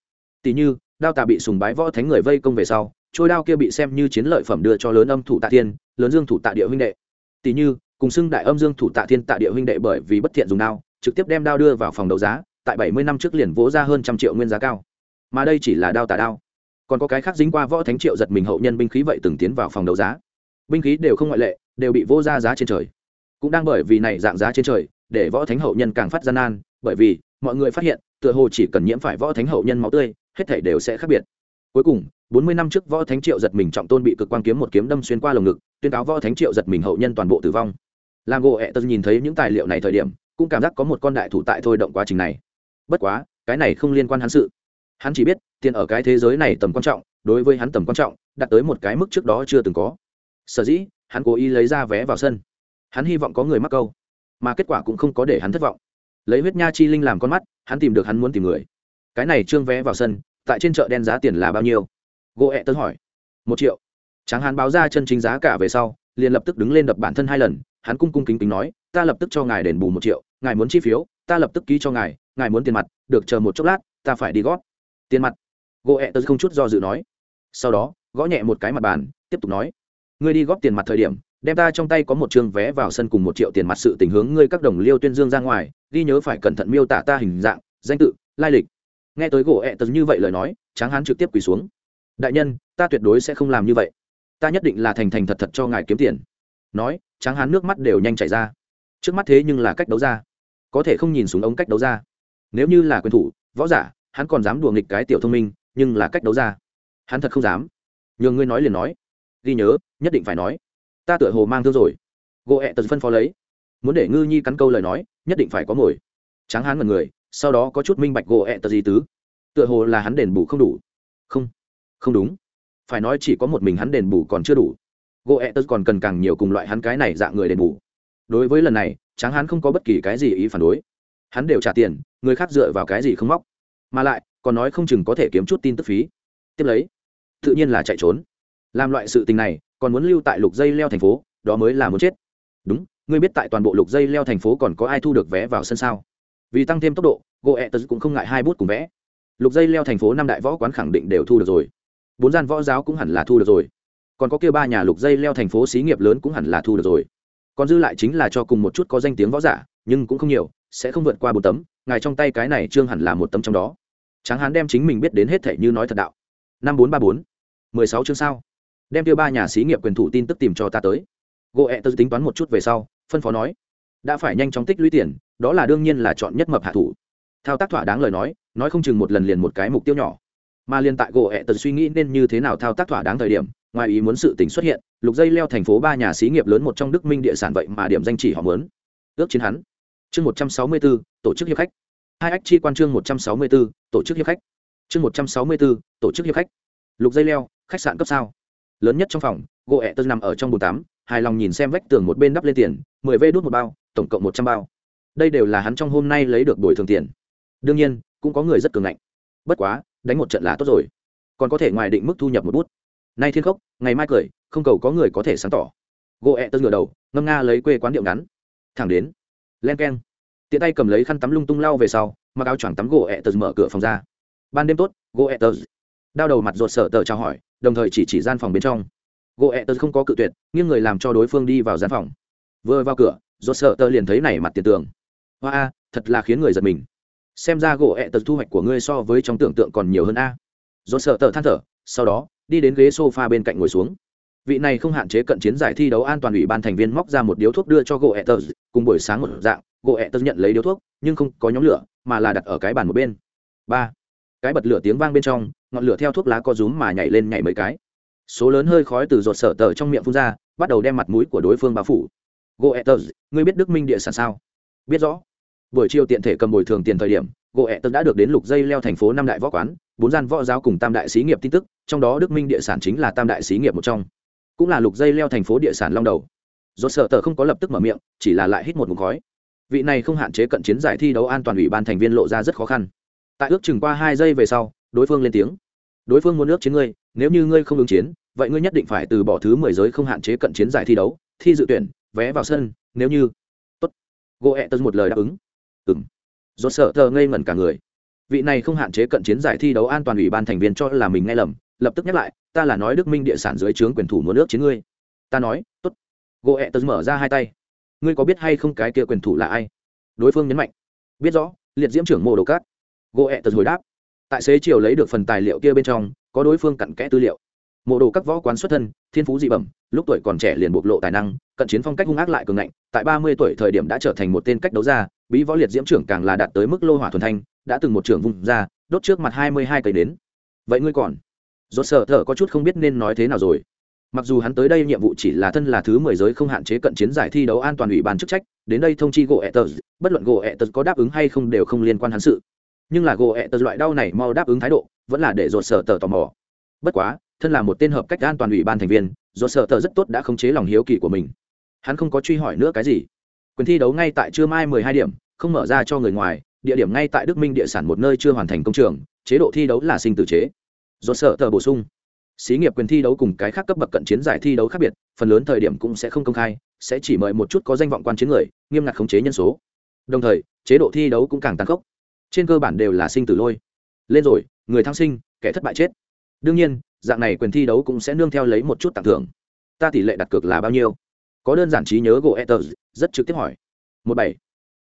[SPEAKER 1] Tỷ như, đao tả bị sùng bái võ thánh người vây công về sau, trôi đao kia bị xem như chiến lợi phẩm đưa cho lớn âm thủ tạ thiên, lớn dương thủ tạ địa huynh đệ. Tỷ như, cùng xưng đại âm dương thủ tạ thiên tạ địa huynh đệ bởi vì bất thiện dùng đao, trực tiếp đem đao đưa vào phòng đấu giá, tại bảy mươi năm trước liền vỗ ra hơn trăm triệu nguyên giá cao. Mà đây chỉ là đao tả đao. Còn có cái khác dính qua võ thánh triệu giật mình hậu nhân binh khí vậy từng tiến vào phòng đấu giá binh khí đều không ngoại lệ, đều bị vô ra giá trên trời. Cũng đang bởi vì này dạng giá trên trời, để võ thánh hậu nhân càng phát gian nan, bởi vì, mọi người phát hiện, tựa hồ chỉ cần nhiễm phải võ thánh hậu nhân máu tươi, hết thể đều sẽ khác biệt. Cuối cùng, bốn mươi năm trước võ thánh triệu giật mình trọng tôn bị cực quan kiếm một kiếm đâm xuyên qua lồng ngực, tuyên cáo võ thánh triệu giật mình hậu nhân toàn bộ tử vong. Làm gỗ ẹ tật nhìn thấy những tài liệu này thời điểm, cũng cảm giác có một con đại thủ tại thôi động quá trình này. Bất quá, cái này không liên quan hắn sự. Hắn chỉ biết, tiền ở cái thế giới này tầm quan trọng, đối với hắn tầm quan trọng, đạt tới một cái mức trước đó chưa từng có sở dĩ hắn cố ý lấy ra vé vào sân. Hắn hy vọng có người mắc câu, mà kết quả cũng không có để hắn thất vọng. Lấy huyết nha chi linh làm con mắt, hắn tìm được hắn muốn tìm người. Cái này trương vé vào sân, tại trên chợ đen giá tiền là bao nhiêu? Gỗ ẹ tớ hỏi. Một triệu. Tráng hắn báo ra chân chính giá cả về sau, liền lập tức đứng lên đập bản thân hai lần, hắn cung cung kính kính nói, ta lập tức cho ngài đền bù một triệu, ngài muốn chi phiếu, ta lập tức ký cho ngài ngài muốn tiền mặt, được chờ một chốc lát, ta phải đi gót. Tiền mặt? Gỗ ẹ tớ không chút do dự nói. Sau đó, gõ nhẹ một cái mặt bàn, tiếp tục nói ngươi đi góp tiền mặt thời điểm, đem ta trong tay có một chương vé vào sân cùng một triệu tiền mặt sự tình hướng ngươi các đồng liêu tuyên dương ra ngoài, ghi nhớ phải cẩn thận miêu tả ta hình dạng, danh tự, lai lịch. Nghe tới gỗ ẹ tật như vậy lời nói, tráng hán trực tiếp quỳ xuống. Đại nhân, ta tuyệt đối sẽ không làm như vậy. Ta nhất định là thành thành thật thật cho ngài kiếm tiền. Nói, tráng hán nước mắt đều nhanh chảy ra. Trước mắt thế nhưng là cách đấu ra. Có thể không nhìn xuống ống cách đấu ra. Nếu như là quyền thủ, võ giả, hắn còn dám đùa nghịch cái tiểu thông minh, nhưng là cách đấu ra. Hắn thật không dám. Nhường ngươi nói liền nói ghi nhớ, nhất định phải nói. Ta tựa hồ mang thương rồi. Gỗ ẹ tật phân phó lấy. Muốn để ngư nhi cắn câu lời nói, nhất định phải có mồi. Tráng hán mật người, sau đó có chút minh bạch gỗ ẹ tật gì tứ. Tựa hồ là hắn đền bù không đủ. Không không đúng. Phải nói chỉ có một mình hắn đền bù còn chưa đủ. Gỗ ẹ tật còn cần càng nhiều cùng loại hắn cái này dạng người đền bù. Đối với lần này, tráng hán không có bất kỳ cái gì ý phản đối. Hắn đều trả tiền, người khác dựa vào cái gì không móc. Mà lại, còn nói không chừng có thể kiếm chút tin tức phí. Tiếp lấy, tự nhiên là chạy trốn làm loại sự tình này, còn muốn lưu tại lục dây leo thành phố, đó mới là muốn chết. Đúng, ngươi biết tại toàn bộ lục dây leo thành phố còn có ai thu được vé vào sân sao? Vì tăng thêm tốc độ gỗ ẹ tật cũng không ngại hai bút cùng vẽ lục dây leo thành phố năm đại võ quán khẳng định đều thu được rồi. Bốn gian võ giáo cũng hẳn là thu được rồi. Còn có kia ba nhà lục dây leo thành phố xí nghiệp lớn cũng hẳn là thu được rồi. Còn dư lại chính là cho cùng một chút có danh tiếng võ giả, nhưng cũng không nhiều, sẽ không vượt qua bốn tấm, ngài trong tay cái này trương hẳn là một tấm trong đó. Tráng hán đem chính mình biết đến hết thể như nói thật đạo. Năm bốn ba bốn, mười sáu chương sao? Đem tiêu ba nhà xí nghiệp quyền thủ tin tức tìm cho ta tới. Gỗ ẹ tớ tính toán một chút về sau, phân phó nói, đã phải nhanh chóng tích lũy tiền, đó là đương nhiên là chọn nhất mập hạ thủ. Thao tác thỏa đáng lời nói nói không chừng một lần liền một cái mục tiêu nhỏ. Mà liên tại gỗ ẹ tớ suy nghĩ nên như thế nào thao tác thỏa đáng thời điểm, ngoài ý muốn sự tình xuất hiện, lục dây leo thành phố ba nhà xí nghiệp lớn một trong đức minh địa sản vậy mà điểm danh chỉ họ mớn. Ước chiến hắn. Chương một trăm sáu mươi bốn tổ chức hiệp khách. Hai ách chi quan chương một trăm sáu mươi bốn tổ chức hiệp khách. Chương một trăm sáu mươi bốn tổ chức hiệp khách. Lục dây leo, khách sạn cấp sao? Lớn nhất trong phòng gỗ ẹ tật nằm ở trong bồn tắm, hài lòng nhìn xem vách tường một bên đắp lên tiền, mười vê đốt một bao, tổng cộng một trăm bao. Đây đều là hắn trong hôm nay lấy được bồi thường tiền. Đương nhiên, cũng có người rất cường ngạnh. Bất quá, đánh một trận là tốt rồi. Còn có thể ngoài định mức thu nhập một bút. Nay thiên khốc, ngày mai cười, không cầu có người có thể sáng tỏ. Gỗ ẹ tơ ngửa đầu, ngâm nga lấy quê quán điệu ngắn. Thẳng đến, len k e n tiện tay cầm lấy khăn tắm lung tung lau về sau, mặc áo choàng tắm gỗ ẹ tơ mở cửa phòng ra. Ban đêm tốt gỗ ẹ tơ. Đau đầu mặt ruột sở tờ chào hỏi đồng thời chỉ chỉ gian phòng bên trong. Gỗ ẹ tơ không có cự tuyệt, nghiêng người làm cho đối phương đi vào gian phòng. Vừa vào cửa ruột sợ tớ liền thấy nảy mặt tiền tường. Hoa a thật là khiến người giật mình. Xem ra gỗ ẹ tớ thu hoạch của ngươi so với trong tưởng tượng còn nhiều hơn a. Do sợ tớ than thở, sau đó, đi đến ghế s o f a bên cạnh ngồi xuống. Vị này không hạn chế cận chiến giải thi đấu an toàn ủy ban thành viên móc ra một điếu thuốc đưa cho gỗ ẹ tớ. Cùng buổi sáng một dạng, gỗ ẹ tớ nhận lấy điếu thuốc, nhưng không có nhóm lửa, mà là đặt ở cái bàn một bên. Ba, cái bật lửa tiếng vang bên trong ngọn lửa theo thuốc lá co rúm mà nhảy lên nhảy mấy cái. Số lớn hơi khói từ giọt sở tờ trong miệng phun ra, bắt đầu đem mặt mũi của đối phương bao phủ. Gỗ ẹ tật ngươi biết đức minh địa sản sao? Biết rõ. Buổi chiều tiện thể cầm bồi thường tiền thời điểm gỗ ẹ tật đã được đến lục dây leo thành phố năm đại võ quán, bốn gian võ giáo cùng tam đại xí nghiệp tin tức, trong đó đức minh địa sản chính là tam đại xí nghiệp một trong. Cũng là lục dây leo thành phố địa sản long đầu. Do sở tờ không có lập tức mở miệng, chỉ là lại hít một mục khói. Vị này không hạn chế cận chiến giải thi đấu an toàn ủy ban thành viên lộ ra rất khó khăn. Tại ước chừng qua hai giây về sau đối phương lên tiếng. Đối phương muốn nước chiến ngươi nếu như ngươi không ứng chiến vậy ngươi nhất định phải từ bỏ thứ mười giới không hạn chế cận chiến giải thi đấu thi dự tuyển vé vào sân nếu như. Tốt. Gỗ ẹ tật một lời đáp ứng. Ừ m do sợ thờ ngây ngẩn cả người. Vị này không hạn chế cận chiến giải thi đấu an toàn ủy ban thành viên cho là mình nghe lầm lập tức nhắc lại ta là nói đức minh địa sản dưới trướng quyền thủ muốn nước chiến ngươi. Ta nói tốt, gỗ ẹ tớ mở ra hai tay. Ngươi có biết hay không cái kia quyền thủ là ai? Đối phương nhấn mạnh. Biết rõ liệt diễm trưởng mô đồ cát. Gỗ ẹ tớ hồi đáp tại xế chiều lấy được phần tài liệu kia bên trong, có đối phương cặn kẽ tư liệu. Mộ đồ các võ quán xuất thân, thiên phú dị bẩm, lúc tuổi còn trẻ liền bộc lộ tài năng, cận chiến phong cách hung ác lại cường ngạnh, tại ba mươi tuổi thời điểm đã trở thành một tên cách đấu gia, bí võ liệt diễm trưởng càng là đạt tới mức lô hỏa thuần thanh, đã từng một trưởng vùng ra, đốt trước mặt hai mươi hai cây đến vậy ngươi còn? Dốt sợ thở có chút không biết nên nói thế nào rồi. Mặc dù hắn tới đây nhiệm vụ chỉ là thân là thứ mười giới không hạn chế cận chiến giải thi đấu an toàn ủy ban chức trách, đến đây thông chi gỗ ẹ tờ bất luận gỗ ẹ tờ có đáp ứng hay không đều không liên quan hắn sự nhưng là gỗ ẹ tờ loại đau này mau đáp ứng thái độ, vẫn là để dột sở tờ tò mò. Bất quá, thân là một tên hợp cách an toàn ủy ban thành viên dột sở tờ rất tốt đã khống chế lòng hiếu kỳ của mình. Hắn không có truy hỏi nữa cái gì. Quyền thi đấu ngay tại trưa mai mười hai điểm, không mở ra cho người ngoài, địa điểm ngay tại đức minh địa sản một nơi chưa hoàn thành công trường, chế độ thi đấu là sinh tử chế. Dột sở tờ bổ sung, xí nghiệp quyền thi đấu cùng cái khác cấp bậc cận chiến giải thi đấu khác biệt, phần lớn thời điểm cũng sẽ không công khai, sẽ chỉ mời một chút có danh vọng quan chiến người, nghiêm ngặt khống chế nhân số. Đồng thời, chế độ thi đấu cũng càng tăng khốc trên cơ bản đều là sinh tử lôi. Lên rồi, người thăng sinh, kẻ thất bại chết. Đương nhiên, dạng này quyền thi đấu cũng sẽ nương theo lấy một chút tặng thưởng. Ta tỷ lệ đặt cược là bao nhiêu? Có đơn giản trí nhớ gỗ ether rất trực tiếp hỏi. Một bảy.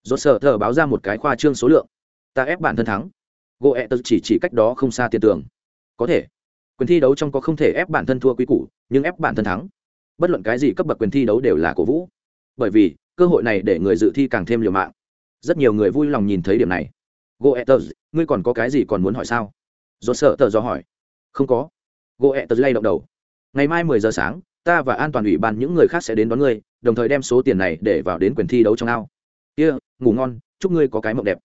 [SPEAKER 1] Do sợ thờ báo ra một cái khoa trương số lượng. Ta ép bản thân thắng. Gỗ ether chỉ chỉ cách đó không xa tiền tường. Có thể. Quyền thi đấu trong có không thể ép bản thân thua quý củ, nhưng ép bản thân thắng. Bất luận cái gì cấp bậc quyền thi đấu đều là cổ vũ. Bởi vì, cơ hội này để người dự thi càng thêm liều mạng. Rất nhiều người vui lòng nhìn thấy điểm này goethez ngươi còn có cái gì còn muốn hỏi sao? Dồn sợ tờ do hỏi. Không có. Goethez lay động đầu. Ngày mai mười giờ sáng ta và an toàn ủy ban những người khác sẽ đến đón ngươi đồng thời đem số tiền này để vào đến quyền thi đấu trong ao. Kia、yeah, ngủ ngon chúc ngươi có cái mộng đẹp.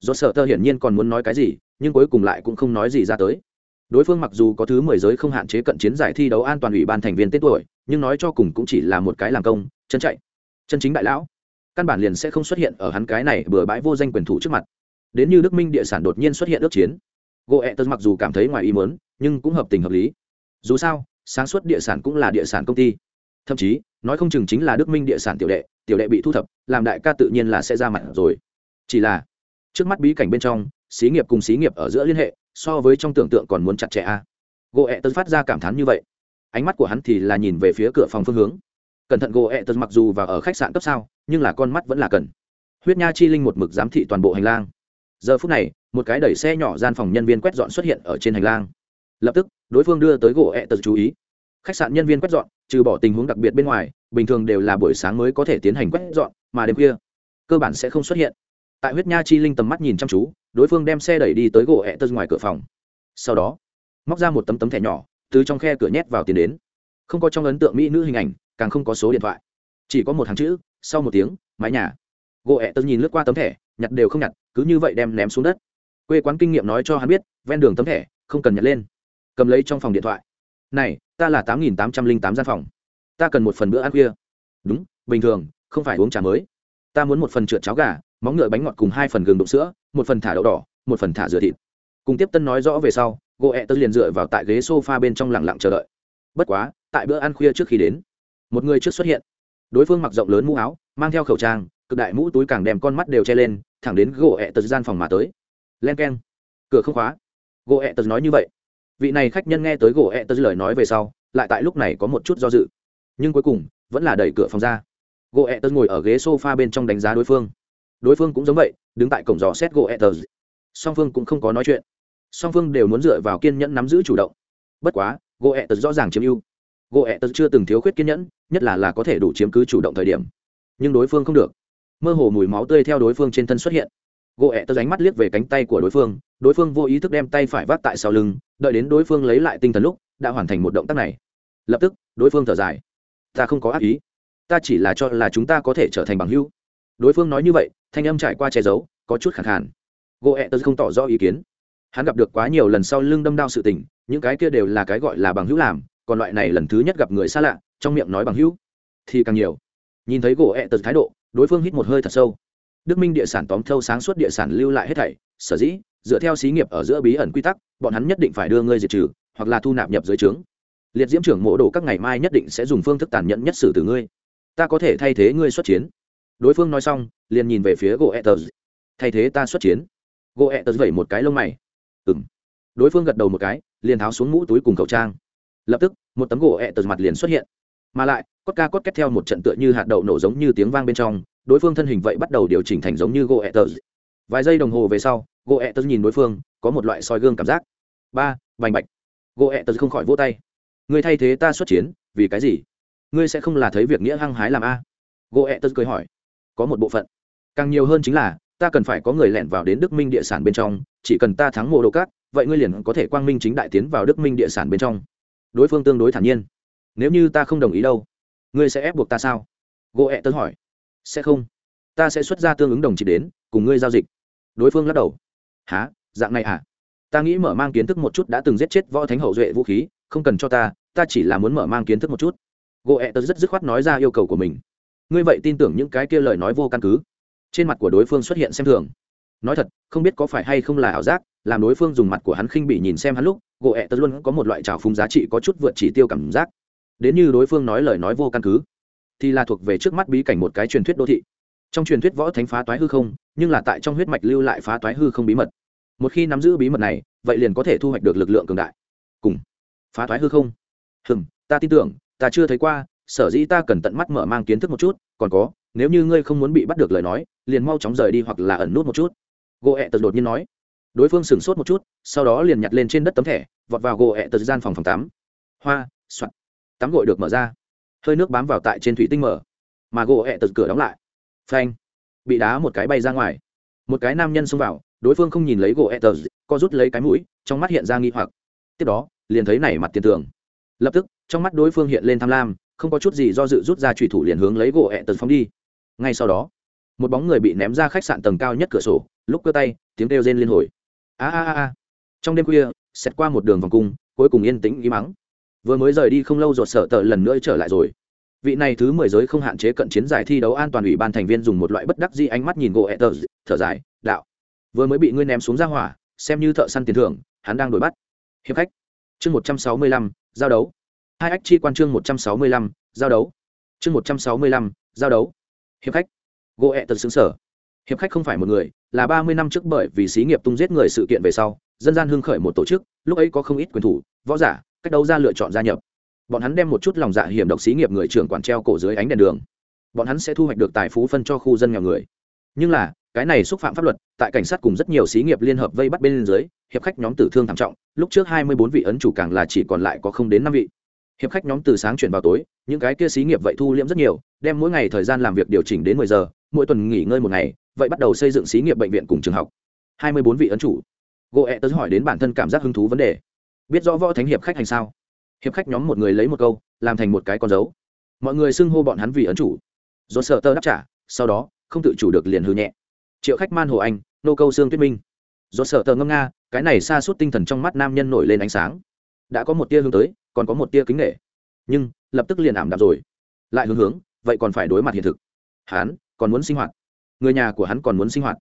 [SPEAKER 1] Do sợ tờ hiển nhiên còn muốn nói cái gì nhưng cuối cùng lại cũng không nói gì ra tới. Đối phương mặc dù có thứ mười giới không hạn chế cận chiến giải thi đấu an toàn ủy ban thành viên tết tuổi nhưng nói cho cùng cũng chỉ là một cái làm công chân chạy. Chân chính đại lão. Căn bản liền sẽ không xuất hiện ở hắn cái này bừa bãi vô danh quyền thủ trước mặt đến như đức minh địa sản đột nhiên xuất hiện ước chiến. Gỗ ẹ tật mặc dù cảm thấy ngoài ý mớn nhưng cũng hợp tình hợp lý. Dù sao, sáng suốt địa sản cũng là địa sản công ty. Thậm chí, nói không chừng chính là đức minh địa sản tiểu đệ tiểu đệ bị thu thập, làm đại ca tự nhiên là sẽ ra mặt rồi. Chỉ là, trước mắt bí cảnh bên trong, xí nghiệp cùng xí nghiệp ở giữa liên hệ, so với trong tưởng tượng còn muốn chặt chẽ a. Gỗ ẹ tật phát ra cảm thán như vậy. Ánh mắt của hắn thì là nhìn về phía cửa phòng phương hướng. Cẩn thận gỗ ẹ tật mặc dù vào ở khách sạn cấp sao, nhưng là con mắt vẫn là cần. Huyết nha chi linh một mực giám thị toàn bộ hành lang giờ phút này, một cái đẩy xe nhỏ gian phòng nhân viên quét dọn xuất hiện ở trên hành lang. Lập tức, đối phương đưa tới gỗ ẹ tật chú ý. Khách sạn nhân viên quét dọn, trừ bỏ tình huống đặc biệt bên ngoài, bình thường đều là buổi sáng mới có thể tiến hành quét dọn, mà đêm khuya, cơ bản sẽ không xuất hiện. Tại huyết nha chi linh tầm mắt nhìn chăm chú, đối phương đem xe đẩy đi tới gỗ ẹ tật ngoài cửa phòng. Sau đó, móc ra một tấm tấm thẻ nhỏ, từ trong khe cửa nhét vào tiền đến. Không có trong ấn tượng mỹ nữ hình ảnh, càng không có số điện thoại. Chỉ có một hàng chữ, sau một tiếng, mái nhà. Gỗ ẹ tật nhìn lướt qua tấm thẻ, nhặt đều không nhặt cứ như vậy đem ném xuống đất. Quê quán kinh nghiệm nói cho hắn biết, ven đường tấm thẻ, không cần nhặt lên. Cầm lấy trong phòng điện thoại. Này, ta là tám nghìn tám trăm linh tám gian phòng. Ta cần một phần bữa ăn khuya. Đúng, bình thường, không phải uống trà mới. Ta muốn một phần trượt cháo gà, móng ngựa bánh ngọt cùng hai phần gừng đụng sữa, một phần thả đậu đỏ, một phần thả dừa thịt. Cùng tiếp tân nói rõ về sau gỗ ẹ tớ liền dựa vào tại ghế s o f a bên trong lẳng lặng chờ đợi. Bất quá, tại bữa ăn khuya trước khi đến, một người trước xuất hiện. Đối phương mặc rộng lớn mũ áo, mang theo khẩu trang, cực đại mũ túi càng đem con mắt đều che lên thẳng đến gỗ ẹ tật gian phòng mà tới. Len k e n cửa không khóa. Gỗ ẹ tật nói như vậy. Vị này khách nhân nghe tới gỗ ẹ tật lời nói về sau, lại tại lúc này có một chút do dự. Nhưng cuối cùng, vẫn là đẩy cửa phòng ra. Gỗ ẹ tật ngồi ở ghế s o f a bên trong đánh giá đối phương. Đối phương cũng giống vậy, đứng tại cổng dò xét gỗ ẹ tật. Song phương cũng không có nói chuyện. Song phương đều muốn dựa vào kiên nhẫn nắm giữ chủ động. Bất quá, gỗ ẹ tật rõ ràng chiếm ưu. Gỗ ẹ tật chưa từng thiếu khuyết kiên nhẫn, nhất là là có thể đủ chiếm cứ chủ động thời điểm. Nhưng đối phương không được mơ hồ mùi máu tươi theo đối phương trên thân xuất hiện. Gỗ ẹ tớ đánh mắt liếc về cánh tay của đối phương đối phương vô ý thức đem tay phải vác tại sau lưng, đợi đến đối phương lấy lại tinh thần lúc, đã hoàn thành một động tác này. Lập tức, đối phương thở dài. Ta không có ác ý. Ta chỉ là cho là chúng ta có thể trở thành bằng hữu. Đối phương nói như vậy, thanh âm trải qua che giấu, có chút khẳng khàn. Gỗ ẹ tớ không tỏ rõ ý kiến. Hắn gặp được quá nhiều lần sau lưng đâm đao sự tình, những cái kia đều là cái gọi là bằng hữu làm, còn loại này lần thứ nhất gặp người xa lạ, trong miệng nói bằng hữu, thì càng nhiều. Nhìn thấy gỗ ẹ tật thái độ đối phương hít một hơi thật sâu. Đức minh địa sản tóm thâu sáng suốt địa sản lưu lại hết thảy, sở dĩ, dựa theo xí nghiệp ở giữa bí ẩn quy tắc, bọn hắn nhất định phải đưa ngươi diệt trừ, hoặc là thu nạp nhập dưới trướng. Liệt diễm trưởng mộ đồ các ngày mai nhất định sẽ dùng phương thức tàn nhẫn nhất xử từ ngươi. Ta có thể thay thế ngươi xuất chiến. Đối phương nói xong, liền nhìn về phía gỗ etters thay thế ta xuất chiến. Gỗ etters vẩy một cái lông mày. Ừ m đối phương gật đầu một cái, liền tháo xuống mũ túi cùng khẩu trang. Lập tức, một tấm gỗ etters mặt liền xuất hiện. Mà lại cốt ca cốt két theo một trận tựa như hạt đậu nổ giống như tiếng vang bên trong, đối phương thân hình vậy bắt đầu điều chỉnh thành giống như gỗ etters vài giây đồng hồ về sau, gỗ etters nhìn đối phương, có một loại soi gương cảm giác. Ba vành bạch. Gỗ etters không khỏi vỗ tay. Người thay thế ta xuất chiến, vì cái gì? Ngươi sẽ không là thấy việc nghĩa hăng hái làm a? Gỗ etters cười hỏi. Có một bộ phận. Càng nhiều hơn chính là, ta cần phải có người lẻn vào đến đức minh địa sản bên trong, chỉ cần ta thắng mộ đồ cát vậy ngươi liền có thể quang minh chính đại tiến vào đức minh địa sản bên trong. Đối phương tương đối thản nhiên. Nếu như ta không đồng ý đâu ngươi sẽ ép buộc ta sao? Gỗ ẹ tớ hỏi. Sẽ không. Ta sẽ xuất ra tương ứng đồng chí đến, cùng ngươi giao dịch. Đối phương lắc đầu. Há dạng này à? Ta nghĩ mở mang kiến thức một chút đã từng giết chết võ thánh hậu duệ vũ khí, không cần cho ta ta chỉ là muốn mở mang kiến thức một chút. Gỗ ẹ tớ rất dứt khoát nói ra yêu cầu của mình. Ngươi vậy tin tưởng những cái kia lời nói vô căn cứ? Trên mặt của đối phương xuất hiện xem thường. Nói thật, không biết có phải hay không là ảo giác, làm đối phương dùng mặt của hắn khinh bị nhìn xem hắn lúc, gỗ ẹ tớ luôn có một loại trào phúng giá trị có chút vượt chỉ tiêu cảm giác đến như đối phương nói lời nói vô căn cứ, thì là thuộc về trước mắt bí cảnh một cái truyền thuyết đô thị. Trong truyền thuyết võ thánh phá toái hư không, nhưng là tại trong huyết mạch lưu lại phá toái hư không bí mật. Một khi nắm giữ bí mật này, vậy liền có thể thu hoạch được lực lượng cường đại. Cùng, phá toái hư không? Hừng ta tin tưởng, ta chưa thấy qua, sở dĩ ta cần tận mắt mở mang kiến thức một chút, còn có, nếu như ngươi không muốn bị bắt được lời nói, liền mau chóng rời đi hoặc là ẩn nút một chút. Gỗ ẹ tật đột nhiên nói. Đối phương sửng sốt một chút, sau đó liền nhặt lên trên đất tấm thẻ, vọt vào gỗ ẹ tật gian phòng phòng tám hoa soạn tắm gội được mở ra. Hơi nước bám vào tại trên thủy tinh mở. Mà gỗ hẹ tật cửa đóng lại. Phanh. Bị đá một cái bay ra ngoài. Một cái nam nhân xông vào, đối phương không nhìn lấy gỗ hẹ tật, co rút lấy cái mũi, trong mắt hiện ra nghi hoặc. Tiếp đó, liền thấy nảy mặt tiền tường. Lập tức, trong mắt đối phương hiện lên tham lam, không có chút gì do dự rút ra trùy thủ liền hướng lấy gỗ hẹ tật phóng đi. Ngay sau đó, một bóng người bị ném ra khách sạn tầng cao nhất cửa sổ, lúc cơ tay, tiếng kêu rên liên hồi. A a a trong đêm khuya xét qua một đường vòng cung, cuối cùng yên tĩnh ý mắng vừa mới rời đi không lâu ruột sở tờ lần nữa trở lại rồi. Vị này thứ mười giới không hạn chế cận chiến giải thi đấu an toàn ủy ban thành viên dùng một loại bất đắc dĩ ánh mắt nhìn gỗ ẹ thở dài, đạo, vừa mới bị ngươi ném xuống ra hỏa, xem như thợ săn tiền thưởng, hắn đang đuổi bắt. Hiệp khách, chương một trăm sáu mươi lăm, giao đấu. Hai ách chi quan chương một trăm sáu mươi lăm, giao đấu. Chương một trăm sáu mươi lăm, giao đấu. Hiệp khách gỗ ẹ xứng sở hiệp khách không phải một người, là ba mươi năm trước bởi vì xí nghiệp tung giết người sự kiện về sau, dân gian hưng khởi một tổ chức, lúc ấy có không ít quyền thủ, võ giả cách đấu ra lựa chọn gia nhập. Bọn hắn đem một chút lòng dạ hiểm độc xí nghiệp người trưởng quản treo cổ dưới ánh đèn đường. Bọn hắn sẽ thu hoạch được tài phú phân cho khu dân nghèo người. Nhưng là, cái này xúc phạm pháp luật, tại cảnh sát cùng rất nhiều xí nghiệp liên hợp vây bắt bên dưới, hiệp khách nhóm tử thương thảm trọng, lúc trước hai mươi bốn vị ấn chủ càng là chỉ còn lại có không đến năm vị. Hiệp khách nhóm từ sáng chuyển vào tối, những cái kia xí nghiệp vậy thu liễm rất nhiều, đem mỗi ngày thời gian làm việc điều chỉnh đến mười giờ, mỗi tuần nghỉ ngơi một ngày, vậy bắt đầu xây dựng xí nghiệp bệnh viện cùng trường học. hai mươi bốn vị ấn chủ. Gỗ ẹ tớ hỏi đến bản thân cảm giác hứng thú vấn đề biết rõ võ thánh hiệp khách hành sao? Hiệp khách nhóm một người lấy một câu, làm thành một cái con dấu. Mọi người xưng hô bọn hắn vì ấn chủ. Do sợ tơ đáp trả, sau đó, không tự chủ được liền hư nhẹ. Triệu khách man hồ anh, nô câu xương tuyết minh. Do sợ tơ ngâm nga, cái này xa suốt tinh thần trong mắt nam nhân nổi lên ánh sáng. Đã có một tia hướng tới, còn có một tia kính nghệ nhưng, lập tức liền ảm đạm rồi. Lại hướng hướng, vậy còn phải đối mặt hiện thực. Hắn, còn muốn sinh hoạt. Người nhà của hắn còn muốn sinh hoạt.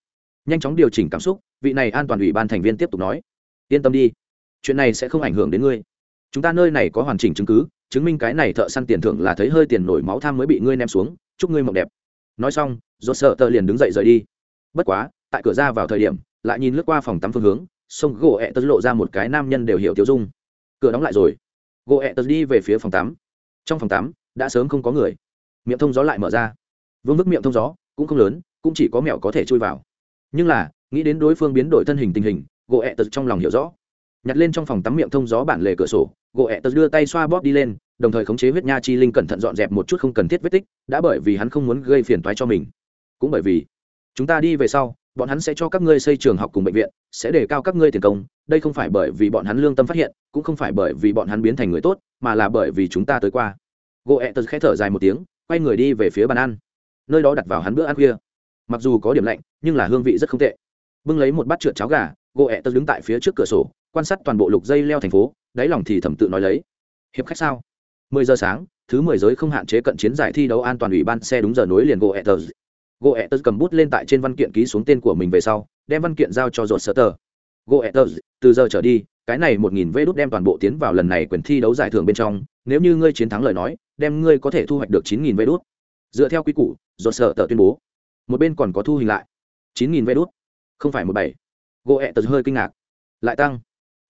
[SPEAKER 1] Nhanh chóng điều chỉnh cảm xúc, vị này an toàn ủy ban thành viên tiếp tục nói. Yên tâm đi chuyện này sẽ không ảnh hưởng đến ngươi. Chúng ta nơi này có hoàn chỉnh chứng cứ, chứng minh cái này thợ săn tiền thưởng là thấy hơi tiền nổi máu tham mới bị ngươi ném xuống. Chúc ngươi mộng đẹp. Nói xong dốt sợ tờ liền đứng dậy rời đi. Bất quá, tại cửa ra vào thời điểm, lại nhìn lướt qua phòng tắm phương hướng, sông gỗ ẹ tớ lộ ra một cái nam nhân đều hiểu tiêu dung. Cửa đóng lại rồi. Gỗ ẹ tớ đi về phía phòng tắm. Trong phòng tắm, đã sớm không có người. Miệng thông gió lại mở ra. Vương vức miệng thông gió, cũng không lớn, cũng chỉ có mẹo có thể chui vào. Nhưng là, nghĩ đến đối phương biến đổi thân hình tình hình, gỗ ẹ tớ trong lòng hiểu rõ nhặt lên trong phòng tắm miệng thông gió bản lề cửa sổ, gỗ ẹ tật đưa tay xoa bóp đi lên, đồng thời khống chế huyết nha chi linh cẩn thận dọn dẹp một chút không cần thiết vết tích, đã bởi vì hắn không muốn gây phiền toái cho mình. Cũng bởi vì, chúng ta đi về sau, bọn hắn sẽ cho các ngươi xây trường học cùng bệnh viện, sẽ đề cao các ngươi tiền công, đây không phải bởi vì bọn hắn lương tâm phát hiện, cũng không phải bởi vì bọn hắn biến thành người tốt, mà là bởi vì chúng ta tới qua. Gỗ ẹ tật khẽ thở dài một tiếng, quay người đi về phía bàn ăn. Nơi đó đặt vào hắn bữa ăn khuya. Mặc dù có điểm lạnh, nhưng là hương vị rất không tệ. Bưng lấy một bát trượt cháo gà, gỗ ẹ tật đứng tại phía trước cửa sổ quan sát toàn bộ lục dây leo thành phố, đáy lòng thì thầm tự nói lấy. Hiệp khách sao? Mười giờ sáng, thứ mười giới không hạn chế cận chiến giải thi đấu an toàn ủy ban xe đúng giờ nối liền gỗ ẹ tật gỗ ẹ tật cầm bút lên tại trên văn kiện ký xuống tên của mình về sau, đem văn kiện giao cho rột sơ tờ gỗ ẹ tật từ giờ trở đi, cái này một nghìn vê đốt đem toàn bộ tiến vào lần này quyền thi đấu giải thưởng bên trong, nếu như ngươi chiến thắng lời nói, đem ngươi có thể thu hoạch được chín nghìn vê đốt dựa theo quy củ rột sơ tờ tuyên bố, một bên còn có thu hình lại, chín nghìn vê đốt không phải một bảy. Gỗ ẹ tật hơi kinh ngạc. Lại tăng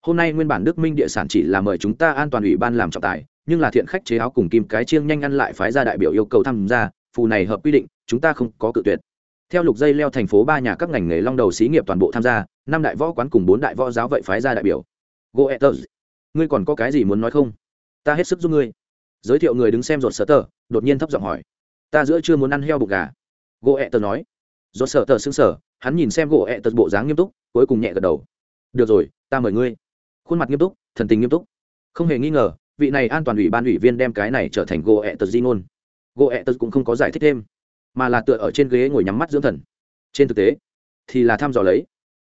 [SPEAKER 1] hôm nay nguyên bản đức minh địa sản chỉ là mời chúng ta an toàn ủy ban làm trọng tài, nhưng là thiện khách chế áo cùng kim cái chiêng nhanh ăn lại phái ra đại biểu yêu cầu tham gia, phù này hợp quy định, chúng ta không có cự tuyệt. Theo lục dây leo thành phố ba nhà các ngành nghề long đầu xí nghiệp toàn bộ tham gia, năm đại võ quán cùng bốn đại võ giáo vậy phái ra đại biểu. Goethers ngươi còn có cái gì muốn nói không? Ta hết sức giúp ngươi. Giới thiệu người đứng xem rột sở tờ, đột nhiên thấp giọng hỏi. Ta giữa chưa muốn ăn heo bụng gà. Goethers nói. Rột sở tờ xứng sở hắn nhìn xem goethers bộ dáng nghiêm túc, cuối cùng nhẹ gật đầu. Được rồi, ta mời ngươi khuôn mặt nghiêm túc, thần tình nghiêm túc. Không hề nghi ngờ, vị này an toàn ủy ban ủy viên đem cái này trở thành goethers di ngôn. Tật cũng không có giải thích thêm, mà là tựa ở trên ghế ngồi nhắm mắt dưỡng thần. Trên thực tế, thì là thăm dò lấy.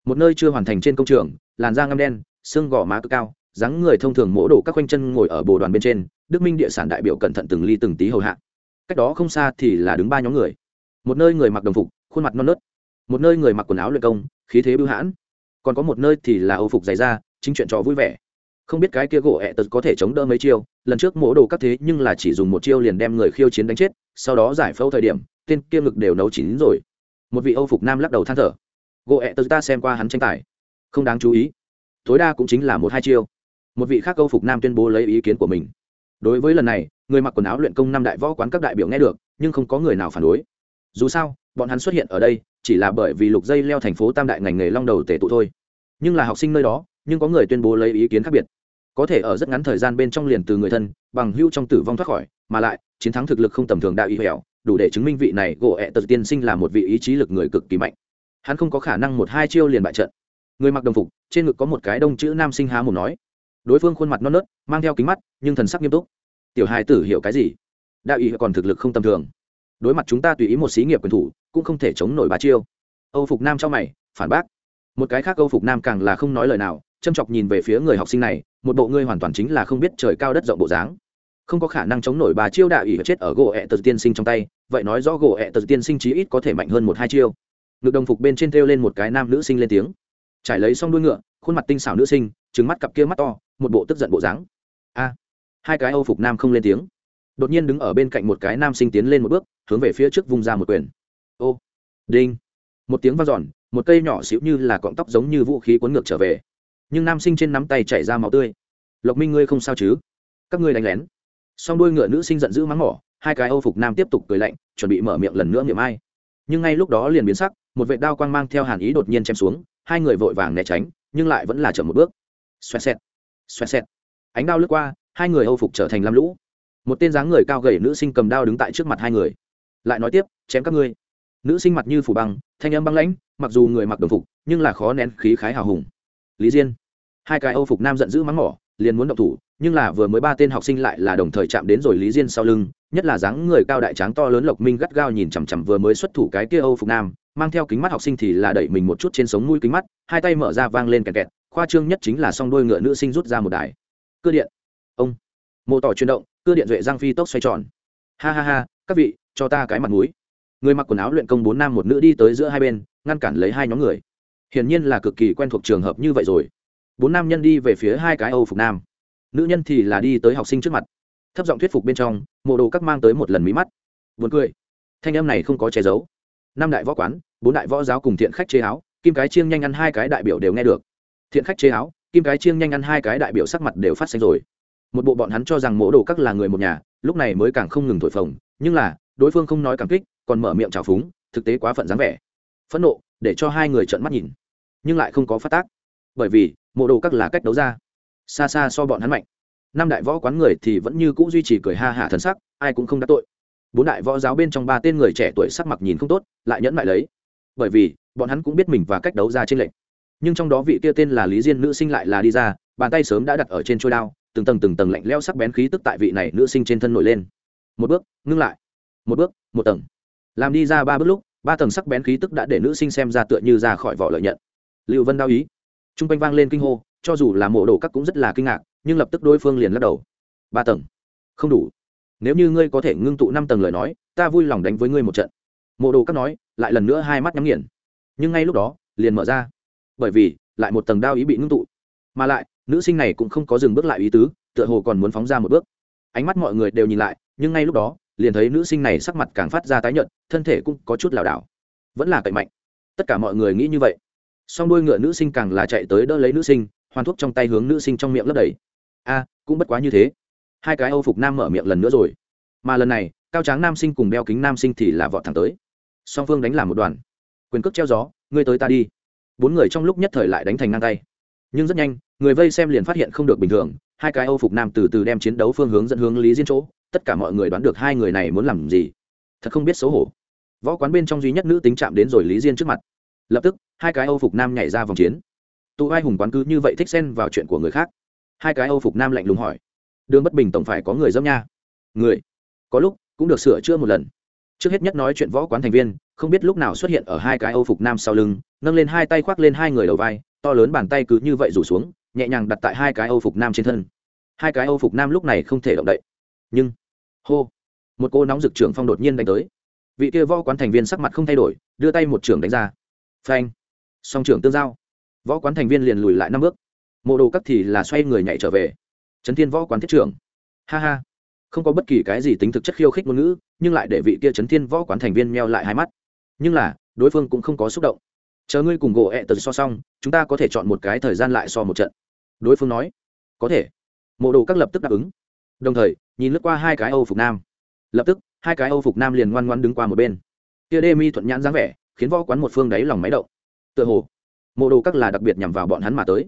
[SPEAKER 1] Một nơi chưa hoàn thành trên công trường, làn da ngâm đen, xương gò má cực cao, dáng người thông thường mỗ đổ các khoanh chân ngồi ở bồ đoàn bên trên, đức minh địa sản đại biểu cẩn thận từng ly từng tí hầu hạ. Cách đó không xa thì là đứng ba nhóm người. Một nơi người mặc đồng phục, khuôn mặt non nớt. Một nơi người mặc quần áo luyện công, khí thế bưu hãn. Còn có một nơi thì là âu phục dày da chính chuyện trò vui vẻ. Không biết cái kia gỗ ẹ tật có thể chống đỡ mấy chiêu, lần trước mỗ đồ các thế nhưng là chỉ dùng một chiêu liền đem người khiêu chiến đánh chết, sau đó giải phẫu thời điểm, tên kia ngực đều nấu chín rồi. Một vị âu phục nam lắc đầu than thở. Gỗ ẹ tật ta xem qua hắn tranh tài. Không đáng chú ý. Tối đa cũng chính là một hai chiêu. Một vị khác âu phục nam tuyên bố lấy ý kiến của mình. Đối với lần này, người mặc quần áo luyện công năm đại võ quán các đại biểu nghe được, nhưng không có người nào phản đối. Dù sao, bọn hắn xuất hiện ở đây, chỉ là bởi vì lục dây leo thành phố tam đại ngành nghề long đầu tể tụ thôi. Nhưng là học sinh nơi đó nhưng có người tuyên bố lấy ý kiến khác biệt. Có thể ở rất ngắn thời gian bên trong liền từ người thân, bằng hưu trong tử vong thoát khỏi, mà lại, chiến thắng thực lực không tầm thường đạo y hẻo, đủ để chứng minh vị này gỗ ẹ tật tiên sinh là một vị ý chí lực người cực kỳ mạnh. Hắn không có khả năng một hai chiêu liền bại trận. Người mặc đồng phục, trên ngực có một cái đông chữ nam sinh há một nói. Đối phương khuôn mặt non nớt, mang theo kính mắt, nhưng thần sắc nghiêm túc. Tiểu hai tử hiểu cái gì? Đạo y còn thực lực không tầm thường. Đối mặt chúng ta tùy ý một xí nghiệp quyền thủ, cũng không thể chống nổi ba chiêu. Âu phục nam cho mày, phản bác. Một cái khác âu phục nam càng là không nói lời nào châm chọc nhìn về phía người học sinh này, một bộ ngươi hoàn toàn chính là không biết trời cao đất rộng bộ dáng. Không có khả năng chống nổi bà chiêu đạo ỉ chết ở gỗ ẹ tờ tiên sinh trong tay, vậy nói rõ gỗ ẹ tờ tiên sinh chí ít có thể mạnh hơn một hai chiêu. Ngực đồng phục bên trên thêu lên một cái nam nữ sinh lên tiếng. Trải lấy xong đuôi ngựa, khuôn mặt tinh xảo nữ sinh trứng mắt cặp kia mắt to, một bộ tức giận bộ dáng. A, hai cái âu phục nam không lên tiếng. Đột nhiên đứng ở bên cạnh một cái nam sinh tiến lên một bước, hướng về phía trước vung ra một quyền. Ô, đinh. Một tiếng v a n giòn một cây nhỏ xíu như là cọng tóc giống như vũ khí cuốn ngược trở về nhưng nam sinh trên nắm tay chảy ra máu tươi. Lộc minh ngươi không sao chứ? Các ngươi đánh lén. Song đuôi ngựa nữ sinh giận dữ mắng mỏ, hai cái âu phục nam tiếp tục cười lạnh, chuẩn bị mở miệng lần nữa miệng ai. Nhưng ngay lúc đó liền biến sắc, một vệ đao quang mang theo hàn ý đột nhiên chém xuống, hai người vội vàng né tránh, nhưng lại vẫn là chậm một bước. Xoẹt xẹt xoẹt xẹt. Ánh đao lướt qua, hai người âu phục trở thành lam lũ. Một tên dáng người cao gầy nữ sinh cầm đao đứng tại trước mặt hai người. Lại nói tiếp, chém các ngươi. Nữ sinh mặt như phủ băng, thanh âm băng lãnh, mặc dù người mặc đồng phục, nhưng là khó nén khí khái hào hùng lý diên. Hai cái âu phục nam giận dữ mắng mỏ, liền muốn động thủ, nhưng là vừa mới ba tên học sinh lại là đồng thời chạm đến rồi lý diên sau lưng, nhất là dáng người cao đại tráng to lớn lộc minh gắt gao nhìn chằm chằm vừa mới xuất thủ cái kia âu phục nam, mang theo kính mắt học sinh thì là đẩy mình một chút trên sống mũi kính mắt, hai tay mở ra vang lên kẹt kẹt, khoa trương nhất chính là song đôi ngựa nữ sinh rút ra một đài. Cơ điện. Ông. Mô tỏ chuyển động cơ điện duệ giang phi tốc xoay tròn. Ha ha ha, các vị, cho ta cái mặt mũi. Người mặc quần áo luyện công bốn nam một nữ đi tới giữa hai bên, ngăn cản lấy hai nhóm người hiển nhiên là cực kỳ quen thuộc trường hợp như vậy rồi. Bốn nam nhân đi về phía hai cái âu phục nam. Nữ nhân thì là đi tới học sinh trước mặt. Thấp giọng thuyết phục bên trong, mộ đồ các mang tới một lần mí mắt. Buồn cười. Thanh em này không có che giấu. Năm đại võ quán, bốn đại võ giáo cùng thiện khách chế áo, kim cái chiêng nhanh ăn hai cái đại biểu đều nghe được. Thiện khách chế áo, kim cái chiêng nhanh ăn hai cái đại biểu sắc mặt đều phát xanh rồi. Một bộ bọn hắn cho rằng mộ đồ các là người một nhà, lúc này mới càng không ngừng thổi phồng, nhưng là, đối phương không nói cảm kích, còn mở miệng trào phúng, thực tế quá phận dáng vẻ. Phẫn nộ để cho hai người trợn mắt nhìn. Nhưng lại không có phát tác. Bởi vì, mộ đồ các là cách đấu ra. Xa xa so bọn hắn mạnh. Năm đại võ quán người thì vẫn như c ũ duy trì cười ha hả thân sắc, ai cũng không đắc tội. Bốn đại võ giáo bên trong ba tên người trẻ tuổi sắc mặt nhìn không tốt, lại nhẫn lại lấy. Bởi vì, bọn hắn cũng biết mình và cách đấu ra trên lệnh nhưng trong đó vị kia tên là lý diên nữ sinh lại là đi ra, bàn tay sớm đã đặt ở trên trôi đao, từng tầng từng tầng lạnh leo sắc bén khí tức tại vị này nữ sinh trên thân nổi lên. Một bước, ngưng lại. Một bước, một tầng. Làm đi ra ba bước lúc ba tầng sắc bén khí tức đã để nữ sinh xem ra tựa như ra khỏi vỏ lợi nhận. Lưu vân đao ý. T r u n g quanh vang lên kinh hô, cho dù là mộ đồ các cũng rất là kinh ngạc, nhưng lập tức đối phương liền lắc đầu. Ba tầng. Không đủ. Nếu như ngươi có thể ngưng tụ năm tầng lời nói, ta vui lòng đánh với ngươi một trận. Mộ đồ các nói, lại lần nữa hai mắt nhắm nghiền. Nhưng ngay lúc đó, liền mở ra. Bởi vì, lại một tầng đao ý bị ngưng tụ. Mà lại, nữ sinh này cũng không có dừng bước lại ý tứ, tựa hồ còn muốn phóng ra một bước. Ánh mắt mọi người đều nhìn lại, nhưng ngay lúc đó liền thấy nữ sinh này sắc mặt càng phát ra tái nhợt, thân thể cũng có chút lảo đảo. Vẫn là cậy mạnh. Tất cả mọi người nghĩ như vậy. Song đuôi ngựa nữ sinh càng là chạy tới đỡ lấy nữ sinh, hoàn thuốc trong tay hướng nữ sinh trong miệng lấp đầy. A, cũng bất quá như thế. Hai cái âu phục nam mở miệng lần nữa rồi. Mà lần này, cao tráng nam sinh cùng đeo kính nam sinh thì là vọt thẳng tới. Song phương đánh làm một đoàn. Quyền cước treo gió, ngươi tới ta đi. Bốn người trong lúc nhất thời lại đánh thành ngang tay. Nhưng rất nhanh, người vây xem liền phát hiện không được bình thường, hai cái âu phục nam từ từ đem chiến đấu phương hướng dẫn hướng lý diên chỗ tất cả mọi người đoán được hai người này muốn làm gì. Thật không biết xấu hổ. Võ quán bên trong duy nhất nữ tính chạm đến rồi lý diên trước mặt. Lập tức, hai cái âu phục nam nhảy ra vòng chiến. Tụ ai hùng quán cứ như vậy thích xen vào chuyện của người khác. Hai cái âu phục nam lạnh lùng hỏi. Đường bất bình tổng phải có người dâm nha. Người? Có lúc, cũng được sửa chữa một lần. Trước hết nhất nói chuyện võ quán thành viên, không biết lúc nào xuất hiện ở hai cái âu phục nam sau lưng, nâng lên hai tay khoác lên hai người đầu vai, to lớn bàn tay cứ như vậy rủ xuống, nhẹ nhàng đặt tại hai cái âu phục nam trên thân. Hai cái âu phục nam lúc này không thể động đậy. Nhưng hô. Một cô nóng rực trưởng phong đột nhiên đánh tới. Vị kia võ quán thành viên sắc mặt không thay đổi, đưa tay một trưởng đánh ra. Phanh. Song trưởng tương giao. Võ quán thành viên liền lùi lại năm bước. Mộ đồ cắt thì là xoay người nhảy trở về. Trấn thiên võ quán thiết trưởng. Ha ha. Không có bất kỳ cái gì tính thực chất khiêu khích ngôn ngữ, nhưng lại để vị kia trấn thiên võ quán thành viên meo lại hai mắt. Nhưng là, đối phương cũng không có xúc động. Chờ ngươi cùng gỗ ẹ tật so xong, chúng ta có thể chọn một cái thời gian lại so một trận. Đối phương nói, có thể. Mộ đồ các lập tức đáp ứng đồng thời, nhìn lướt qua hai cái âu phục nam. Lập tức, hai cái âu phục nam liền ngoan ngoan đứng qua một bên. Kia đê mi thuận nhãn dáng vẻ, khiến võ quán một phương đáy lòng máy động. Tựa hồ, mộ đồ các là đặc biệt nhằm vào bọn hắn mà tới.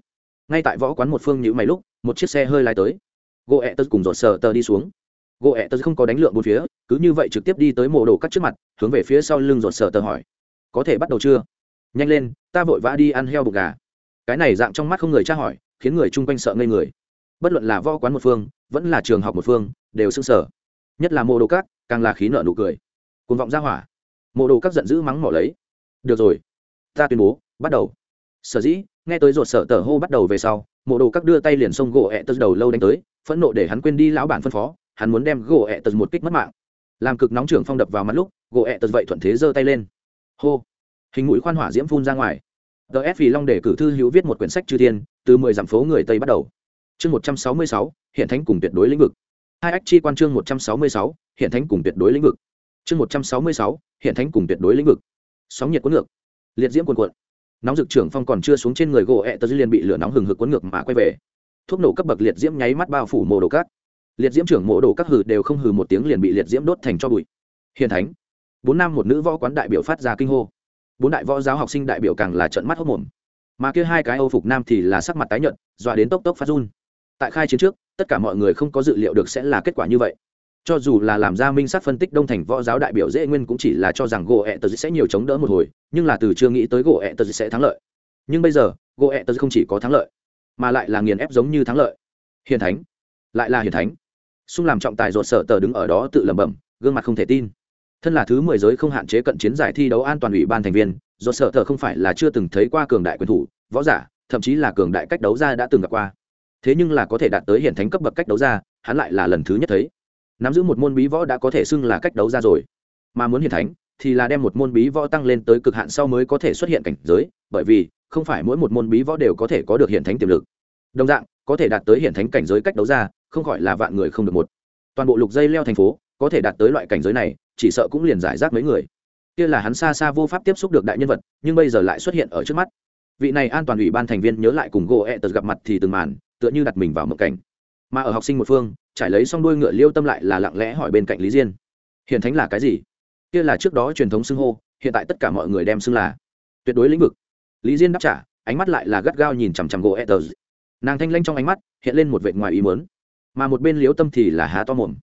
[SPEAKER 1] Ngay tại võ quán một phương nhữ mày lúc, một chiếc xe hơi lai tới. Gỗ ẹ tớ cùng dột sờ tờ đi xuống. Gỗ ẹ tớ không có đánh lượng bốn phía, cứ như vậy trực tiếp đi tới mộ đồ các trước mặt, hướng về phía sau lưng dột sờ tờ hỏi. Có thể bắt đầu chưa? Nhanh lên, ta vội vã đi ăn heo bụng gà. Cái này dạng trong mắt không người tra hỏi, khiến người chung quanh sợ ngây người bất luận là võ quán một phương, vẫn là trường học một phương, đều s ư n g sở nhất là mô đồ cát càng là khí nợ nụ cười. Côn vọng ra hỏa. Mô đồ các giận dữ mắng mỏ lấy. Được rồi, ta tuyên bố, bắt đầu. Sở dĩ, nghe tới ruột sở tờ hô bắt đầu về sau, mộ đồ các đưa tay liền xông gỗ ẹ tật đầu lâu đánh tới, phẫn nộ để hắn quên đi lão bản phân phó, hắn muốn đem gỗ ẹ tật một kích mất mạng. Làm cực nóng trưởng phong đập vào mặt lúc, gỗ ẹ tật vậy thuận thế giơ tay lên. Hô. Hình mũi khoan hỏa diễm phun ra ngoài. Ts vì long để cử thư hữu viết một quyển sách chư thiên, từ mười dặm phố người tây bắt đầu chương một trăm sáu mươi sáu hiện thánh cùng tuyệt đối lĩnh vực. Hai ách chi quan chương một trăm sáu mươi sáu hiện thánh cùng tuyệt đối lĩnh vực. Chương một trăm sáu mươi sáu hiện thánh cùng tuyệt đối lĩnh vực. Sóng nhiệt cuốn ngược. Liệt diễm cuồn cuộn. Nóng dực trưởng phong còn chưa xuống trên người gỗ ẹ tờ liền bị lửa nóng hừng hực cuốn ngược mà quay về. Thuốc nổ cấp bậc liệt diễm nháy mắt bao phủ mồ đồ cát liệt diễm trưởng mộ đồ các hừ đều không hừ một tiếng liền bị liệt diễm đốt thành cho bụi. Hiền thánh. Bốn nam một nữ võ quán đại biểu phát ra kinh hô. Bốn đại võ giáo học sinh đại biểu càng là trận mắt hốc mồm. Mà kia hai cái âu phục nam thì là sắc mặt tái nhợt, dọa đến tốc tốc phát run tại khai chiến trước, tất cả mọi người không có dự liệu được sẽ là kết quả như vậy. Cho dù là làm ra minh sát phân tích đông thành võ giáo đại biểu dễ nguyên cũng chỉ là cho rằng gỗ ẹ tờ sẽ nhiều chống đỡ một hồi, nhưng là từ chưa nghĩ tới gỗ ẹ tờ sẽ thắng lợi. Nhưng bây giờ gỗ ẹ tờ không chỉ có thắng lợi, mà lại là nghiền ép giống như thắng lợi. Hiền thánh, lại là hiền thánh. Xung làm trọng tài ruột sở tờ đứng ở đó tự lẩm bẩm, gương mặt không thể tin. Thân là thứ mười giới không hạn chế cận chiến giải thi đấu an toàn ủy ban thành viên rột sở tờ không phải là chưa từng thấy qua cường đại quyền thủ, võ giả, thậm chí là cường đại cách đấu ra đã từng gặp qua thế nhưng là có thể đạt tới hiển thánh cấp bậc cách đấu ra, hắn lại là lần thứ nhất thấy. Nắm giữ một môn bí võ đã có thể xưng là cách đấu ra rồi. Mà muốn hiển thánh, thì là đem một môn bí võ tăng lên tới cực hạn sau mới có thể xuất hiện cảnh giới, bởi vì, không phải mỗi một môn bí võ đều có thể có được hiển thánh tiềm lực. Đồng dạng, có thể đạt tới hiển thánh cảnh giới cách đấu ra, không gọi là vạn người không được một. Toàn bộ lục dây leo thành phố, có thể đạt tới loại cảnh giới này, chỉ sợ cũng liền giải rác mấy người. Kia là hắn xa xa vô pháp tiếp xúc được đại nhân vật, nhưng bây giờ lại xuất hiện ở trước mắt. Vị này an toàn ủy ban thành viên nhớ lại cùng gỗ ẹ tật gặp mặt thì từng màn tựa như đặt mình vào mộng cảnh. Mà ở học sinh một phương, trải lấy xong đuôi ngựa liêu tâm lại là lặng lẽ hỏi bên cạnh lý diên. Hiền thánh là cái gì? Kia là trước đó truyền thống xưng hô, hiện tại tất cả mọi người đem xưng là tuyệt đối lĩnh vực. Lý diên đáp trả, ánh mắt lại là gắt gao nhìn chằm chằm gỗ e tật nàng thanh lanh trong ánh mắt hiện lên một vệ ngoài ý mớn mà một bên liếu tâm thì là há to mồm.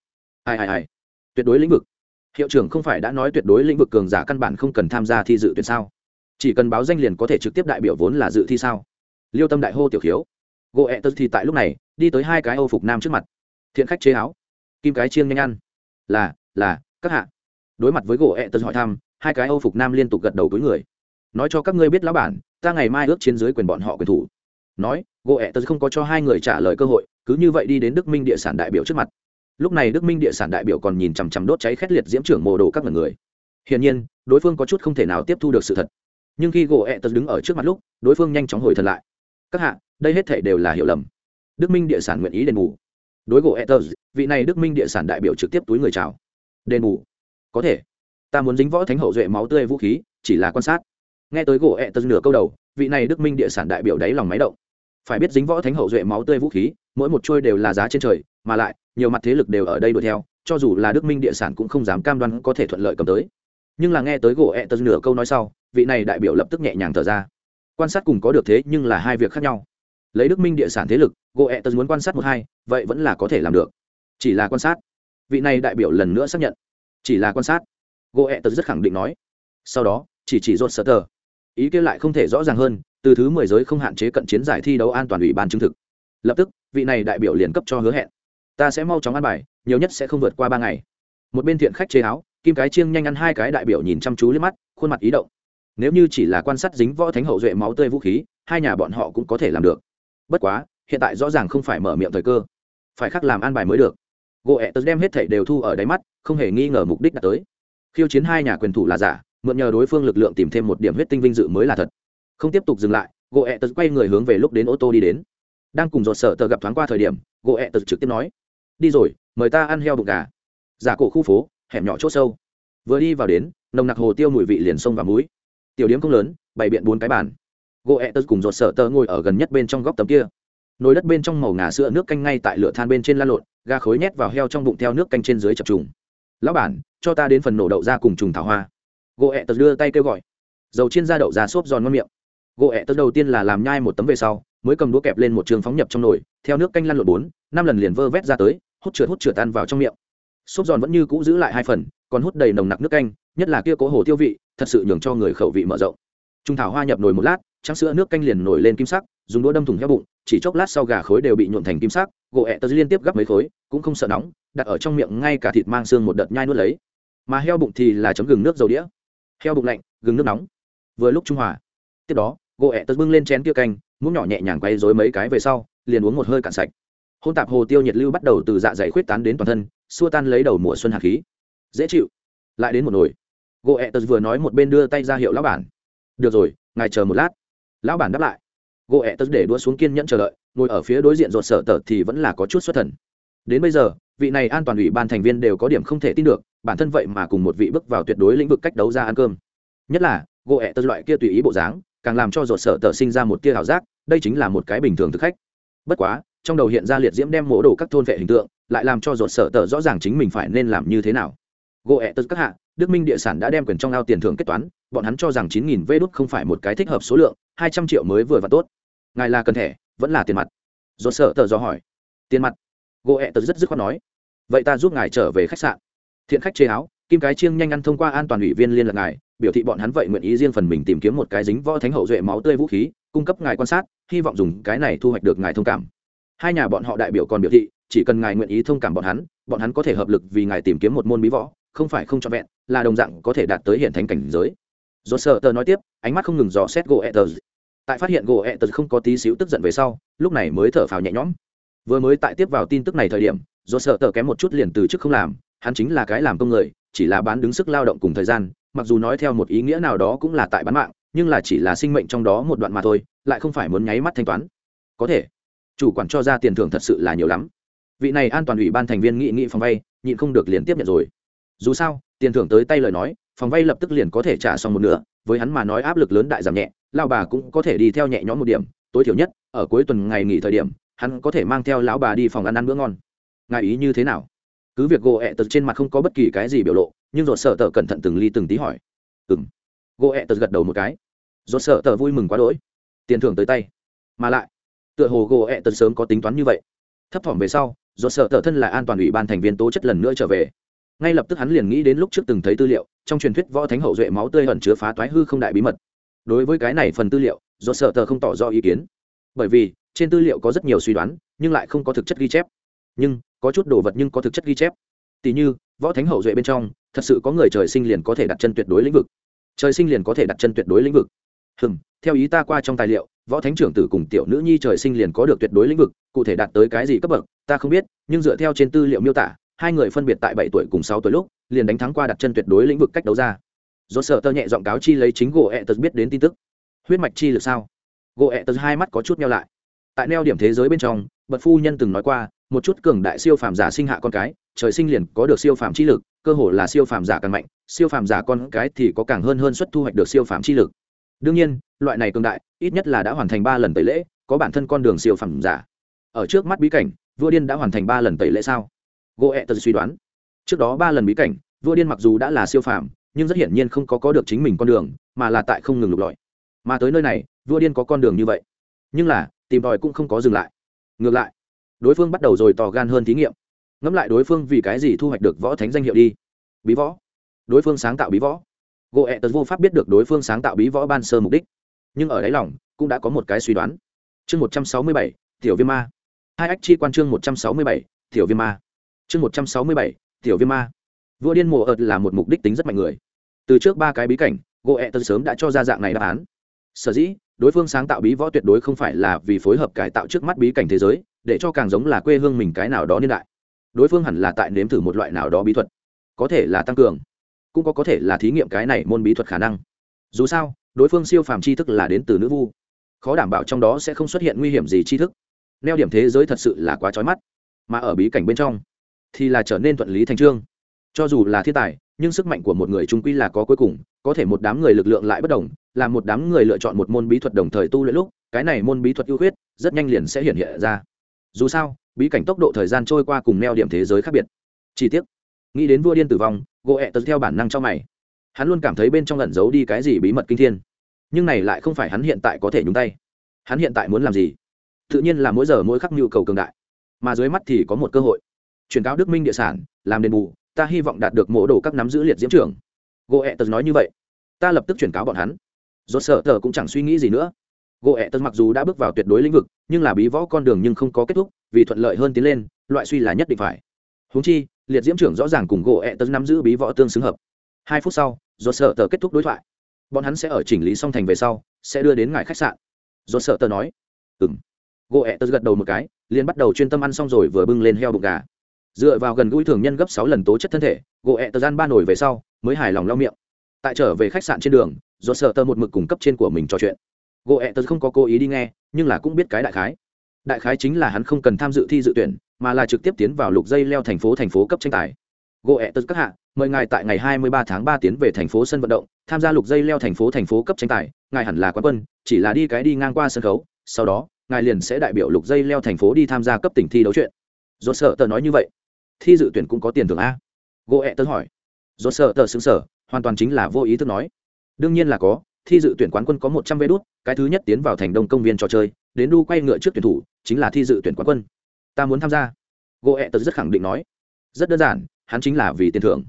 [SPEAKER 1] Ai ai ai? Tuyệt đối lĩnh vực. Hiệu trưởng không phải đã nói tuyệt đối lĩnh vực cường giả căn bản không cần tham gia thi dự tuyển sao? Chỉ cần báo danh liền có thể trực tiếp đại biểu vốn là dự thi sao? Liêu tâm đại hô tiểu khiếu gỗ ẹ tật thì tại lúc này, đi tới hai cái âu phục nam trước mặt. Thiện khách chế áo, kim cái chiêng nhanh ăn. Là là, các hạ. Đối mặt với gỗ ẹ tật hỏi thăm, hai cái âu phục nam liên tục gật đầu túi người. Nói cho các ngươi biết lão bản, ta ngày mai ước trên dưới quyền bọn họ quyền thủ. Nói, gỗ ẹ tật không có cho hai người trả lời cơ hội, cứ như vậy đi đến đức minh địa sản đại biểu trước mặt. Lúc này đức minh địa sản đại biểu còn nhìn chằm chằm đốt cháy khét liệt diễm trưởng mồ đồ các người. Hiển nhiên, đối phương có chút không thể nào tiếp thu được sự thật. Nhưng khi gỗ ẹ tật đứng ở trước mặt lúc, đối phương nhanh chóng hồi thật lại các hạ, đây hết thể đều là hiểu lầm. Đức minh địa sản nguyện ý đền bù. Đối gỗ ẹ vị này đức minh địa sản đại biểu trực tiếp túi người chào. Đền bù? Có thể. Ta muốn dính võ thánh hậu duệ máu tươi vũ khí, chỉ là quan sát. Nghe tới gỗ ẹ nửa câu đầu, vị này đức minh địa sản đại biểu đáy lòng máy động. Phải biết dính võ thánh hậu duệ máu tươi vũ khí, mỗi một trôi đều là giá trên trời, mà lại, nhiều mặt thế lực đều ở đây đuổi theo, cho dù là đức minh địa sản cũng không dám cam đoan có thể thuận lợi cầm tới. Nhưng là nghe tới gỗ ẹ tật nửa câu nói sau, vị này đại biểu lập tức nhẹ nhàng thở ra quan sát cùng có được thế nhưng là hai việc khác nhau. Lấy đức minh địa sản thế lực gỗ ẹ tật muốn quan sát một hai, vậy vẫn là có thể làm được. Chỉ là quan sát. Vị này đại biểu lần nữa xác nhận. Chỉ là quan sát. Gỗ ẹ tật rất khẳng định nói. Sau đó, chỉ chỉ rột sở tờ. Ý kia lại không thể rõ ràng hơn, từ thứ mười giới không hạn chế cận chiến giải thi đấu an toàn ủy ban chứng thực. Lập tức, vị này đại biểu liền cấp cho hứa hẹn. Ta sẽ mau chóng ăn bài, nhiều nhất sẽ không vượt qua ba ngày. Một bên thiện khách chế áo, kim cái chiêng nhanh ăn hai cái đại biểu nhìn chăm chú lên mắt, khuôn mặt ý động nếu như chỉ là quan sát dính võ thánh hậu duệ máu tươi vũ khí, hai nhà bọn họ cũng có thể làm được. Bất quá, hiện tại rõ ràng không phải mở miệng thời cơ. Phải khắc làm an bài mới được. Gỗ ẹ tớ đem hết thảy đều thu ở đáy mắt, không hề nghi ngờ mục đích đã tới. Khiêu chiến hai nhà quyền thủ là giả, mượn nhờ đối phương lực lượng tìm thêm một điểm huyết tinh vinh dự mới là thật. Không tiếp tục dừng lại gỗ ẹ tớ quay người hướng về lúc đến ô tô đi đến. Đang cùng dột sợ tờ gặp thoáng qua thời điểm gỗ ẹ tớ trực tiếp nói, đi rồi, mời ta ăn heo bụng gà. Giả cổ khu phố, hẻm nhỏ c h ỗ sâu. Vừa đi vào đến, nồng nặc hồ tiêu mùi vị liền sông và múi tiểu điếm không lớn, bày biện bốn cái bàn. Gỗ ẹ tớ cùng dột sợ tơ ngồi ở gần nhất bên trong góc tấm kia. Nồi đất bên trong màu ngà sữa nước canh ngay tại lửa than bên trên la lộn, gà khối nhét vào heo trong bụng theo nước canh trên dưới chập trùng. Lão bản, cho ta đến phần nổ đậu ra cùng trùng thảo hoa. Gỗ ẹ tớ đưa tay kêu gọi. Dầu chiên ra đậu ra xốp giòn ngon miệng. Gỗ ẹ tớ đầu tiên là làm nhai một tấm về sau, mới cầm đũa kẹp lên một trường phóng nhập trong nồi, theo nước canh lăn lộn bốn, năm lần liền vơ vét ra tới, hút trượt hút trượt tan vào trong miệng. Xốp giòn vẫn như cũ giữ lại hai phần, còn hút đầy nồng nặc nước canh, nhất là kia cố hồ tiêu vị thật sự nhường cho người khẩu vị mở rộng. Trung thảo hoa nhập nồi một lát, trắng sữa nước canh liền nổi lên kim sắc, dùng đũa đâm thủng heo bụng, chỉ chốc lát sau gà khối đều bị nhuộn thành kim sắc, gỗ ẹ tớ liên tiếp gấp mấy khối, cũng không sợ nóng, đặt ở trong miệng ngay cả thịt mang xương một đợt nhai nuốt lấy. Mà heo bụng thì là chấm gừng nước dầu đĩa. Heo bụng lạnh, gừng nước nóng. Vừa lúc trung hòa. Tiếp đó, gỗ ẹ tớ bưng lên chén kia canh, muỗng nhỏ nhẹ nhàng quay dối mấy cái về sau, liền uống một hơi cạn sạch. Hôn tạp hồ tiêu nhiệt lưu bắt đầu từ dạ dày khuyết tán đến toàn thân, xua tan lấy đầu mùa xuân hạt khí. Dễ chịu. Lại đến một nồi gỗ ẹ tật vừa nói một bên đưa tay ra hiệu lão bản. Được rồi, ngài chờ một lát. Lão bản đáp lại. Gỗ ẹ tật để đua xuống kiên nhẫn chờ đợi, ngồi ở phía đối diện rột sở tờ thì vẫn là có chút xuất thần. Đến bây giờ, vị này an toàn ủy ban thành viên đều có điểm không thể tin được, bản thân vậy mà cùng một vị bước vào tuyệt đối lĩnh vực cách đấu ra ăn cơm. Nhất là, gỗ ẹ tật loại kia tùy ý bộ dáng, càng làm cho rột sở tờ sinh ra một tia ảo giác, đây chính là một cái bình thường thực khách. Bất quá, trong đầu hiện ra liệt diễm đem mổ đồ các thôn vệ hình tượng, lại làm cho rột sở tờ rõ ràng chính mình phải nên làm như thế nào. Gỗ ẹ tật các hạ đức minh địa sản đã đem quyền trong ao tiền thưởng kết toán, bọn hắn cho rằng chín nghìn vê đốt không phải một cái thích hợp số lượng, hai trăm triệu mới vừa và tốt. Ngài là cần thẻ, vẫn là tiền mặt? Do sở tờ do hỏi. Tiền mặt? Gỗ ẹ tờ rất dứt khoát nói. Vậy ta giúp ngài trở về khách sạn. Thiện khách chế áo, kim cái chiêng nhanh ăn thông qua an toàn ủy viên liên lạc ngài, biểu thị bọn hắn vậy nguyện ý riêng phần mình tìm kiếm một cái dính võ thánh hậu duệ máu tươi vũ khí, cung cấp ngài quan sát, hy vọng dùng cái này thu hoạch được ngài thông cảm. Hai nhà bọn họ đại biểu còn biểu thị, chỉ cần ngài nguyện ý thông cảm bọn hắn bọn hắn có thể hợp lực vì ngài tìm kiếm một môn bí võ không phải không cho vẹn, là đồng dạng có thể đạt tới hiện thánh cảnh giới. Do sợ tờ nói tiếp, ánh mắt không ngừng dò xét gỗ etters tại phát hiện gỗ etters không có tí xíu tức giận về sau, lúc này mới thở phào nhẹ nhõm. Vừa mới tại tiếp vào tin tức này thời điểm do sợ tờ kém một chút liền từ chức không làm, hắn chính là cái làm công người, chỉ là bán đứng sức lao động cùng thời gian, mặc dù nói theo một ý nghĩa nào đó cũng là tại bán mạng, nhưng là chỉ là sinh mệnh trong đó một đoạn mà thôi, lại không phải muốn nháy mắt thanh toán. Có thể, chủ quản cho ra tiền thưởng thật sự là nhiều lắm. Vị này an toàn ủy ban thành viên nghị nghị phòng vay, nhịn không được liền tiếp nhận rồi dù sao, tiền thưởng tới tay lời nói, phòng vay lập tức liền có thể trả xong một nửa, với hắn mà nói áp lực lớn đại giảm nhẹ lao bà cũng có thể đi theo nhẹ nhõm một điểm, tối thiểu nhất, ở cuối tuần ngày nghỉ thời điểm, hắn có thể mang theo lão bà đi phòng ăn ăn bữa ngon. Ngài ý như thế nào? Cứ việc gỗ ẹ tật trên mặt không có bất kỳ cái gì biểu lộ, nhưng dột sợ tờ cẩn thận từng ly từng tí hỏi. Ừng gỗ ẹ tật gật đầu một cái. Dột sợ tờ vui mừng quá đỗi. Tiền thưởng tới tay. Mà lại, tựa hồ gỗ ẹ tật sớm có tính toán như vậy. Thấp thỏm về sau dột sợ tờ thân là an toàn ủy ban thành viên tố chất lần nữa trở về ngay lập tức hắn liền nghĩ đến lúc trước từng thấy tư liệu, trong truyền thuyết võ thánh hậu duệ máu tươi ẩn chứa phá toái hư không đại bí mật. Đối với cái này phần tư liệu, do sợ tờ không tỏ rõ ý kiến. Bởi vì, trên tư liệu có rất nhiều suy đoán, nhưng lại không có thực chất ghi chép. Nhưng, có chút đồ vật nhưng có thực chất ghi chép. Tỷ như, võ thánh hậu duệ bên trong, thật sự có người trời sinh liền có thể đặt chân tuyệt đối lĩnh vực. Trời sinh liền có thể đặt chân tuyệt đối lĩnh vực. Hừm, theo ý ta qua trong tài liệu, võ thánh trưởng tử cùng tiểu nữ nhi trời sinh liền có được tuyệt đối lĩnh vực, cụ thể đạt tới cái gì cấp bậc, ta không biết, nhưng dựa theo trên tư liệu miêu tả hai người phân biệt tại bảy tuổi cùng sáu tuổi lúc, liền đánh thắng qua đặt chân tuyệt đối lĩnh vực cách đấu ra. Do sợ tơ nhẹ giọng cáo chi lấy chính gỗ ẹ tật biết đến tin tức. Huyết mạch chi lực sao? Gỗ ẹ tật hai mắt có chút neo lại. Tại neo điểm thế giới bên trong bật phu nhân từng nói qua, một chút cường đại siêu phàm giả sinh hạ con cái, trời sinh liền có được siêu phàm chi lực, cơ hồ là siêu phàm giả càng mạnh, siêu phàm giả con cái thì có càng hơn hơn suất thu hoạch được siêu phàm chi lực. Đương nhiên, loại này cường đại, ít nhất là đã hoàn thành ba lần tẩy lễ, có bản thân con đường siêu phàm giả. Ở trước mắt bí cảnh, vua điên đã hoàn thành ba lần tẩy lễ sao? Gỗ ẹ tật suy đoán. Trước đó ba lần bí cảnh, vua điên mặc dù đã là siêu phàm, nhưng rất hiển nhiên không có có được chính mình con đường, mà là tại không ngừng lục lọi. Mà tới nơi này, vua điên có con đường như vậy. Nhưng là, tìm tòi cũng không có dừng lại. Ngược lại, đối phương bắt đầu rồi tò gan hơn thí nghiệm. Ngẫm lại đối phương vì cái gì thu hoạch được võ thánh danh hiệu đi. Bí võ. Đối phương sáng tạo bí võ. Gỗ ẹ tật vô pháp biết được đối phương sáng tạo bí võ ban sơ mục đích. Nhưng ở đáy lòng, cũng đã có một cái suy đoán. Chương một trăm sáu mươi bảy, tiểu viêm ma. Hai ách chi quan chương một trăm sáu mươi bảy, tiểu viêm ma chương một trăm sáu mươi bảy, tiểu viêm ma. Vua điên mùa ợt là một mục đích tính rất mạnh người. Từ trước ba cái bí cảnh gỗ ẹ tân sớm đã cho ra dạng này đáp án. Sở dĩ, đối phương sáng tạo bí võ tuyệt đối không phải là vì phối hợp cải tạo trước mắt bí cảnh thế giới, để cho càng giống là quê hương mình cái nào đó niên đại. Đối phương hẳn là tại nếm thử một loại nào đó bí thuật. Có thể là tăng cường, cũng có có thể là thí nghiệm cái này môn bí thuật khả năng. Dù sao, đối phương siêu phàm tri thức là đến từ nữ vu. Khó đảm bảo trong đó sẽ không xuất hiện nguy hiểm gì tri thức. Neo điểm thế giới thật sự là quá trói mắt. Mà ở bí cảnh bên trong thì là trở nên thuận lý thành trương. Cho dù là thiên tài nhưng sức mạnh của một người trung quy là có cuối cùng có thể một đám người lực lượng lại bất đồng là một đám người lựa chọn một môn bí thuật đồng thời tu luyện lúc cái này môn bí thuật ưu huyết, rất nhanh liền sẽ hiện hiện ra. Dù sao bí cảnh tốc độ thời gian trôi qua cùng neo điểm thế giới khác biệt. Chi tiết nghĩ đến vua điên tử vong gỗ ẹ tật theo bản năng trong mày. Hắn luôn cảm thấy bên trong lẩn giấu đi cái gì bí mật kinh thiên. Nhưng này lại không phải hắn hiện tại có thể nhúng tay. Hắn hiện tại muốn làm gì? Tự nhiên là mỗi giờ mỗi khắc nhu cầu cường đại. Mà dưới mắt thì có một cơ hội. Chuyển cáo đức minh địa sản, làm đền bù, ta hy vọng đạt được mộ đồ các nắm giữ liệt diễm trưởng. Gỗ ẹ tật nói như vậy. Ta lập tức chuyển cáo bọn hắn. Rốt sợ tờ cũng chẳng suy nghĩ gì nữa. Gỗ ẹ tật mặc dù đã bước vào tuyệt đối lĩnh vực, nhưng là bí võ con đường nhưng không có kết thúc, vì thuận lợi hơn tiến lên, loại suy là nhất định phải. Húng chi, liệt diễm trưởng rõ ràng cùng gỗ ẹ tật nắm giữ bí võ tương xứng hợp. Hai phút sau Rốt sợ tờ kết thúc đối thoại. Bọn hắn sẽ ở chỉnh lý song thành về sau, sẽ đưa đến ngài khách sạn. Rốt sợ tờ nói. Ừng gỗ ẹ tật gật đầu một cái, liền bắt đầu chuyên tâm ăn xong rồi vừa bưng lên heo bụng gà dựa vào gần gũi thường nhân gấp sáu lần tố chất thân thể, gỗ ẹ tớ gian ba nổi về sau, mới hài lòng lau miệng. Tại trở về khách sạn trên đường, do sợ tơ một mực cung cấp trên của mình trò chuyện. Gỗ ẹ tớ không có cố ý đi nghe, nhưng là cũng biết cái đại khái. Đại khái chính là hắn không cần tham dự thi dự tuyển, mà là trực tiếp tiến vào lục dây leo thành phố thành phố cấp tranh tài. Gỗ ẹ tớ các hạ, mời ngài tại ngày 23 tháng 3 tiến về thành phố sân vận động, tham gia lục dây leo thành phố thành phố cấp tranh tài, ngài hẳn là quán quân, chỉ là đi cái đi ngang qua sân khấu, sau đó, ngài liền sẽ đại biểu lục dây leo thành phố đi tham gia cấp tỉnh thi đấu chuyện. Do sợ tờ nói như vậy thi dự tuyển cũng có tiền thưởng a. Gỗ ẹ tớ hỏi. Do sợ tờ xứng sở, hoàn toàn chính là vô ý thức nói. Đương nhiên là có, thi dự tuyển quán quân có một trăm vé đút. cái thứ nhất tiến vào thành đông công viên trò chơi, đến đu quay ngựa trước tuyển thủ, chính là thi dự tuyển quán quân. Ta muốn tham gia. Gỗ ẹ tớ rất khẳng định nói. Rất đơn giản, hắn chính là vì tiền thưởng.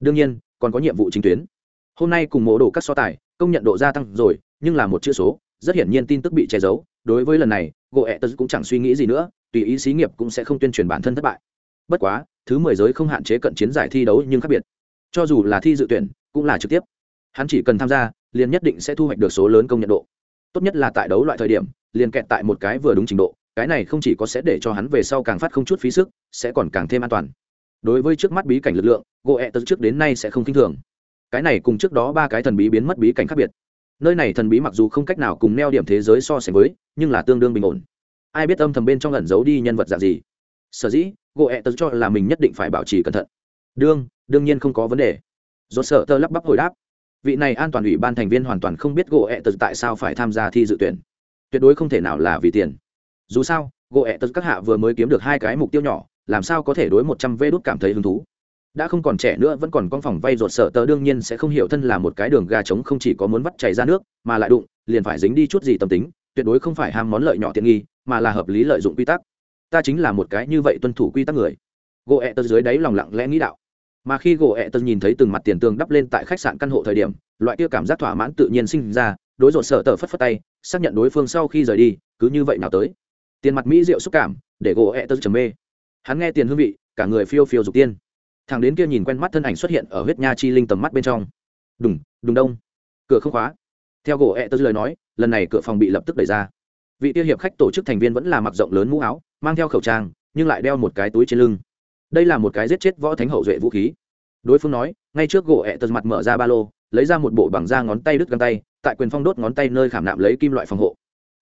[SPEAKER 1] Đương nhiên, còn có nhiệm vụ chính tuyến. Hôm nay cùng mổ đồ các so tài, công nhận độ gia tăng rồi, nhưng là một chữ số, rất hiển nhiên tin tức bị che giấu. Đối với lần này gỗ ẹ tớ cũng chẳng suy nghĩ gì nữa, tùy ý xí nghiệp cũng sẽ không tuyên truyền bản thân thất bại. Bất quá thứ mười giới không hạn chế cận chiến giải thi đấu nhưng khác biệt. Cho dù là thi dự tuyển, cũng là trực tiếp. Hắn chỉ cần tham gia, liền nhất định sẽ thu hoạch được số lớn công nhận độ. Tốt nhất là tại đấu loại thời điểm, liền kẹt tại một cái vừa đúng trình độ, cái này không chỉ có sẽ để cho hắn về sau càng phát không chút phí sức, sẽ còn càng thêm an toàn. Đối với trước mắt bí cảnh lực lượng gỗ ẹ tật trước đến nay sẽ không k i n h thường. Cái này cùng trước đó ba cái thần bí biến mất bí cảnh khác biệt. Nơi này thần bí mặc dù không cách nào cùng neo điểm thế giới so sánh với, nhưng là tương đương bình ổn. Ai biết âm thầm bên trong ẩn giấu đi nhân vật dạng gì? Sở dĩ gỗ ẹ tật cho là mình nhất định phải bảo trì cẩn thận. Đương đương nhiên không có vấn đề. Do sợ tơ lắp bắp hồi đáp. Vị này an toàn ủy ban thành viên hoàn toàn không biết gỗ ẹ tật tại sao phải tham gia thi dự tuyển. Tuyệt đối không thể nào là vì tiền. Dù sao, gỗ ẹ tật các hạ vừa mới kiếm được hai cái mục tiêu nhỏ, làm sao có thể đối một trăm vê đốt cảm thấy hứng thú? Đã không còn trẻ nữa vẫn còn con phòng vay ruột sợ tớ đương nhiên sẽ không hiểu thân là một cái đường gà trống không chỉ có muốn vắt chảy ra nước, mà lại đụng, liền phải dính đi chút gì tâm tính, tuyệt đối không phải ham món lợi nhỏ tiện nghi, mà là hợp lý lợi dụng quy tắc ta chính là một cái như vậy tuân thủ quy tắc người. Gỗ ẹ tật dưới đáy lòng lặng lẽ nghĩ đạo. Mà khi gỗ ẹ tật nhìn thấy từng mặt tiền tường đắp lên tại khách sạn căn hộ thời điểm, loại kia cảm giác thỏa mãn tự nhiên sinh ra, đối rột sợ tờ phất phất tay, xác nhận đối phương sau khi rời đi, cứ như vậy nào tới. Tiền mặt mỹ rượu xúc cảm, để gỗ ẹ tật trầm mê. Hắn nghe tiền hương vị, cả người phiêu phiêu dục tiên. Thằng đến kia nhìn quen mắt thân ảnh xuất hiện ở huyết nha chi linh tầm mắt bên trong. Đùng đùng đông. Cửa không khóa. Theo gỗ ẹ tật lời nói, lần này cửa phòng bị lập tức đẩy ra vị tiêu hiệp khách tổ chức thành viên vẫn là mặc rộng lớn mũ áo, mang theo khẩu trang, nhưng lại đeo một cái túi trên lưng. Đây là một cái giết chết võ thánh hậu duệ vũ khí. Đối phương nói, ngay trước gỗ ẹ tật mặt mở ra ba lô, lấy ra một bộ bằng da ngón tay đứt găng tay, tại quyền phong đốt ngón tay nơi khảm nạm lấy kim loại phòng hộ.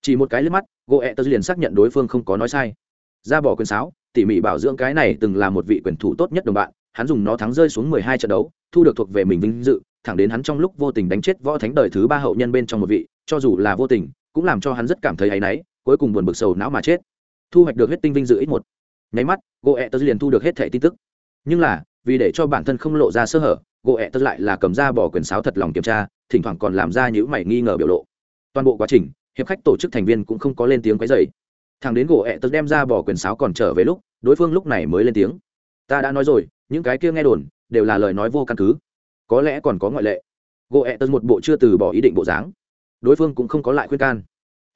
[SPEAKER 1] Chỉ một cái liếc mắt, gỗ ẹ tật liền xác nhận đối phương không có nói sai. Ra bỏ quyền sáo, tỉ mỉ bảo dưỡng cái này từng là một vị quyền thủ tốt nhất đồng bạn, hắn dùng nó thắng rơi xuống mười hai trận đấu, thu được thuộc về mình vinh dự, thẳng đến hắn trong lúc vô tình đánh chết võ thánh đời thứ ba hậu nhân bên trong một vị, cho dù là vô tình cũng làm cho hắn rất cảm thấy áy náy, cuối cùng buồn bực sầu não mà chết. Thu hoạch được huyết tinh vinh dự ít một. Nháy mắt gỗ ẹ tớ liền thu được hết thẻ tin tức. Nhưng là, vì để cho bản thân không lộ ra sơ hở gỗ ẹ tớ lại là cầm ra bỏ quyền sáo thật lòng kiểm tra, thỉnh thoảng còn làm ra những mảy nghi ngờ biểu lộ. Toàn bộ quá trình, hiệp khách tổ chức thành viên cũng không có lên tiếng quấy dày thằng đến gỗ ẹ tớ đem ra bỏ quyền sáo còn trở về lúc, đối phương lúc này mới lên tiếng. Ta đã nói rồi, những cái kia nghe đồn, đều là lời nói vô căn cứ. Có lẽ còn có ngoại lệ. Gỗ ẹ tớ một bộ chưa từ bỏ ý định bộ dáng đối phương cũng không có lại khuyên can.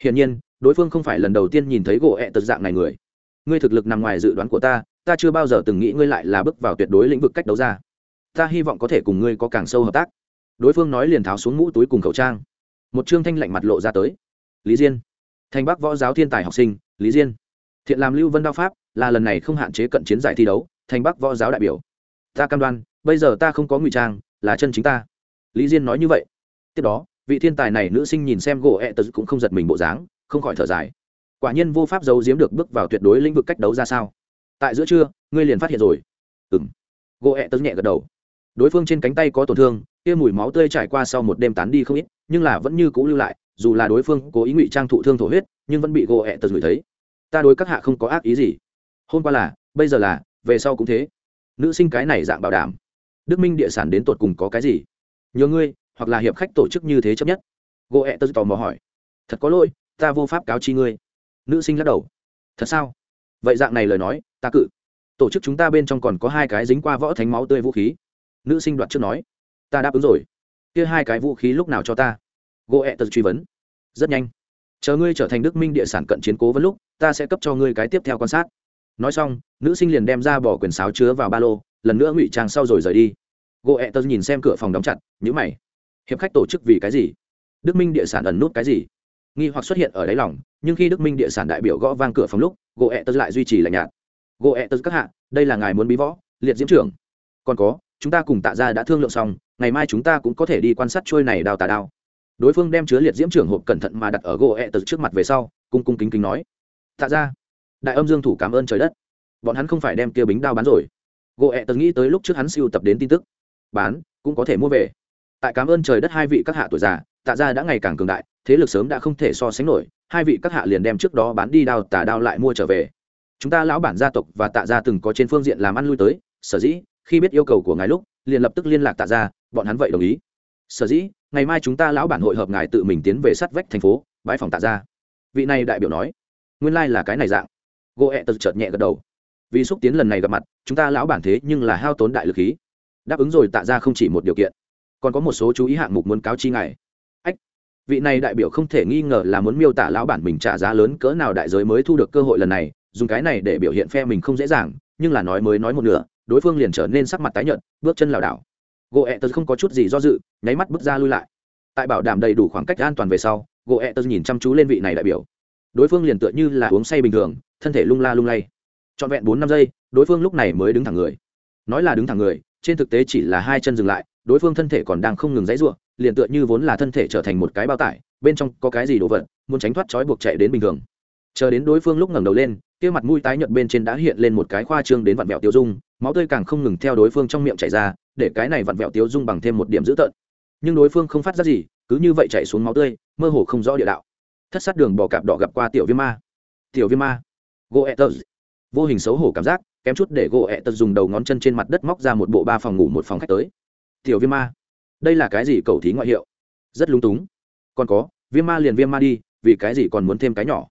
[SPEAKER 1] Hiển nhiên, đối phương không phải lần đầu tiên nhìn thấy gỗ ẹ tật dạng này người. Ngươi thực lực nằm ngoài dự đoán của ta ta chưa bao giờ từng nghĩ ngươi lại là bước vào tuyệt đối lĩnh vực cách đấu ra. Ta hy vọng có thể cùng ngươi có càng sâu hợp tác. Đối phương nói liền tháo xuống mũ túi cùng khẩu trang. Một trương thanh lạnh mặt lộ ra tới. Lý diên. Thanh bắc võ giáo thiên tài học sinh, lý diên. Thiện làm lưu vân đao pháp, là lần này không hạn chế cận chiến giải thi đấu, thanh bắc võ giáo đại biểu. Ta cam đoan, bây giờ ta không có ngụy trang, là chân chính ta. Lý diên nói như vậy. Tiếp đó vị thiên tài này nữ sinh nhìn xem gỗ ẹ tật cũng không giật mình bộ dáng, không khỏi thở dài. Quả nhiên vô pháp giấu giếm được bước vào tuyệt đối lĩnh vực cách đấu ra sao? Tại giữa trưa, ngươi liền phát hiện rồi. Ừng gỗ ẹ tớ nhẹ gật đầu. Đối phương trên cánh tay có tổn thương, kia mùi máu tươi trải qua sau một đêm tán đi không ít, nhưng là vẫn như c ũ lưu lại, dù là đối phương cố ý ngụy trang thụ thương thổ huyết, nhưng vẫn bị gỗ ẹ tớ ngửi thấy. Ta đối các hạ không có ác ý gì. Hôm qua là, bây giờ là, về sau cũng thế. Nữ sinh cái này dạng bảo đảm. Đức minh địa sản đến tột cùng có cái gì? Nhờ ngươi hoặc là hiệp khách tổ chức như thế chấp nhất. Gỗ ẹ tớ tò mò hỏi. Thật có lỗi, ta vô pháp cáo chi ngươi. Nữ sinh lắc đầu. Thật sao? Vậy dạng này lời nói, ta cự. Tổ chức chúng ta bên trong còn có hai cái dính qua võ thánh máu tươi vũ khí. Nữ sinh đoạt trước nói. Ta đáp ứng rồi. Kia hai cái vũ khí lúc nào cho ta? Gỗ ẹ tật truy vấn. Rất nhanh. Chờ ngươi trở thành đức minh địa sản cận chiến cố vấn lúc, ta sẽ cấp cho ngươi cái tiếp theo quan sát. Nói xong, nữ sinh liền đem ra bỏ quyền sáo chứa vào ba lô, lần nữa ngụy trang sau rồi rời đi. Gỗ ẹ tật nhìn xem cửa phòng đóng chặt nhữ mày hiệp khách tổ chức vì cái gì? Đức minh địa sản ẩn nút cái gì? Nghi hoặc xuất hiện ở đáy lòng, nhưng khi đức minh địa sản đại biểu gõ vang cửa phòng lúc gỗ ẹ tớ lại duy trì lạnh nhạt. Gỗ ẹ tớ các hạ, đây là ngài muốn bí võ, liệt diễm trưởng. Còn có, chúng ta cùng tạ ra đã thương lượng xong, ngày mai chúng ta cũng có thể đi quan sát trôi này đào tà đao. Đối phương đem chứa liệt diễm trưởng hộp cẩn thận mà đặt ở gỗ ẹ tớ trước mặt về sau, cung cung kính kính nói, tạ ra đại âm dương thủ cảm ơn trời đất. Bọn hắn không phải đem kia bính đao bán rồi. Gỗ ẹ tớ nghĩ tới lúc trước hắn siêu tập đến tin tức. Bán, cũng có thể mua về tại cảm ơn trời đất hai vị các hạ tuổi già, tạ ra đã ngày càng cường đại, thế lực sớm đã không thể so sánh nổi, hai vị các hạ liền đem trước đó bán đi đao tà đao lại mua trở về. Chúng ta lão bản gia tộc và tạ gia từng có trên phương diện làm ăn lui tới, sở dĩ, khi biết yêu cầu của ngài lúc, liền lập tức liên lạc tạ gia, bọn hắn vậy đồng ý. Sở dĩ, ngày mai chúng ta lão bản hội hợp ngài tự mình tiến về sát vách thành phố bãi phòng tạ gia. Vị này đại biểu nói, nguyên lai là cái này dạng. Gỗ ẹ tật chợt nhẹ gật đầu. Vì xúc tiến lần này gặp mặt, chúng ta lão bản thế nhưng là hao tốn đại lực khí. Đáp ứng rồi tạ ra không chỉ một điều kiện còn có một số chú ý hạng mục muốn cáo chi ngài. Ách, vị này đại biểu không thể nghi ngờ là muốn miêu tả lão bản mình trả giá lớn cỡ nào đại giới mới thu được cơ hội lần này, dùng cái này để biểu hiện phe mình không dễ dàng, nhưng là nói mới nói một nửa, đối phương liền trở nên sắc mặt tái nhợt, bước chân lảo đảo. Gỗ ẹ tớ không có chút gì do dự, nháy mắt bước ra lui lại. Tại bảo đảm đầy đủ khoảng cách an toàn về sau, gỗ ẹ tớ nhìn chăm chú lên vị này đại biểu. Đối phương liền tựa như là uống say bình thường, thân thể lung la lung lay. Trọn vẹn bốn năm giây, đối phương lúc này mới đứng thẳng người. Nói là đứng thẳng người, trên thực tế chỉ là hai chân dừng lại đối phương thân thể còn đang không ngừng dãy ruộng, liền tựa như vốn là thân thể trở thành một cái bao tải, bên trong có cái gì đồ vật, muốn tránh thoát trói buộc chạy đến bình thường. Chờ đến đối phương lúc ngẩng đầu lên, kia mặt mũi tái nhợt bên trên đã hiện lên một cái khoa trương đến vặn vẹo tiêu dung, máu tươi càng không ngừng theo đối phương trong miệng chảy ra, để cái này vặn vẹo tiêu dung bằng thêm một điểm dữ tợn. Nhưng đối phương không phát ra gì, cứ như vậy chảy xuống máu tươi, mơ hồ không rõ địa đạo. Thất sát đường bò cạp đỏ gặp qua tiểu viêm ma. Tiểu viêm ma. Goethez vô hình xấu hổ cảm giác, kém chút để goethez dùng đầu ngón chân trên mặt đất móc ra một bộ ba phòng ngủ một phòng khách tới tiểu viêm ma. Đây là cái gì cầu thí ngoại hiệu? Rất lúng túng. Còn có, viêm ma liền viêm ma đi, vì cái gì còn muốn thêm cái nhỏ?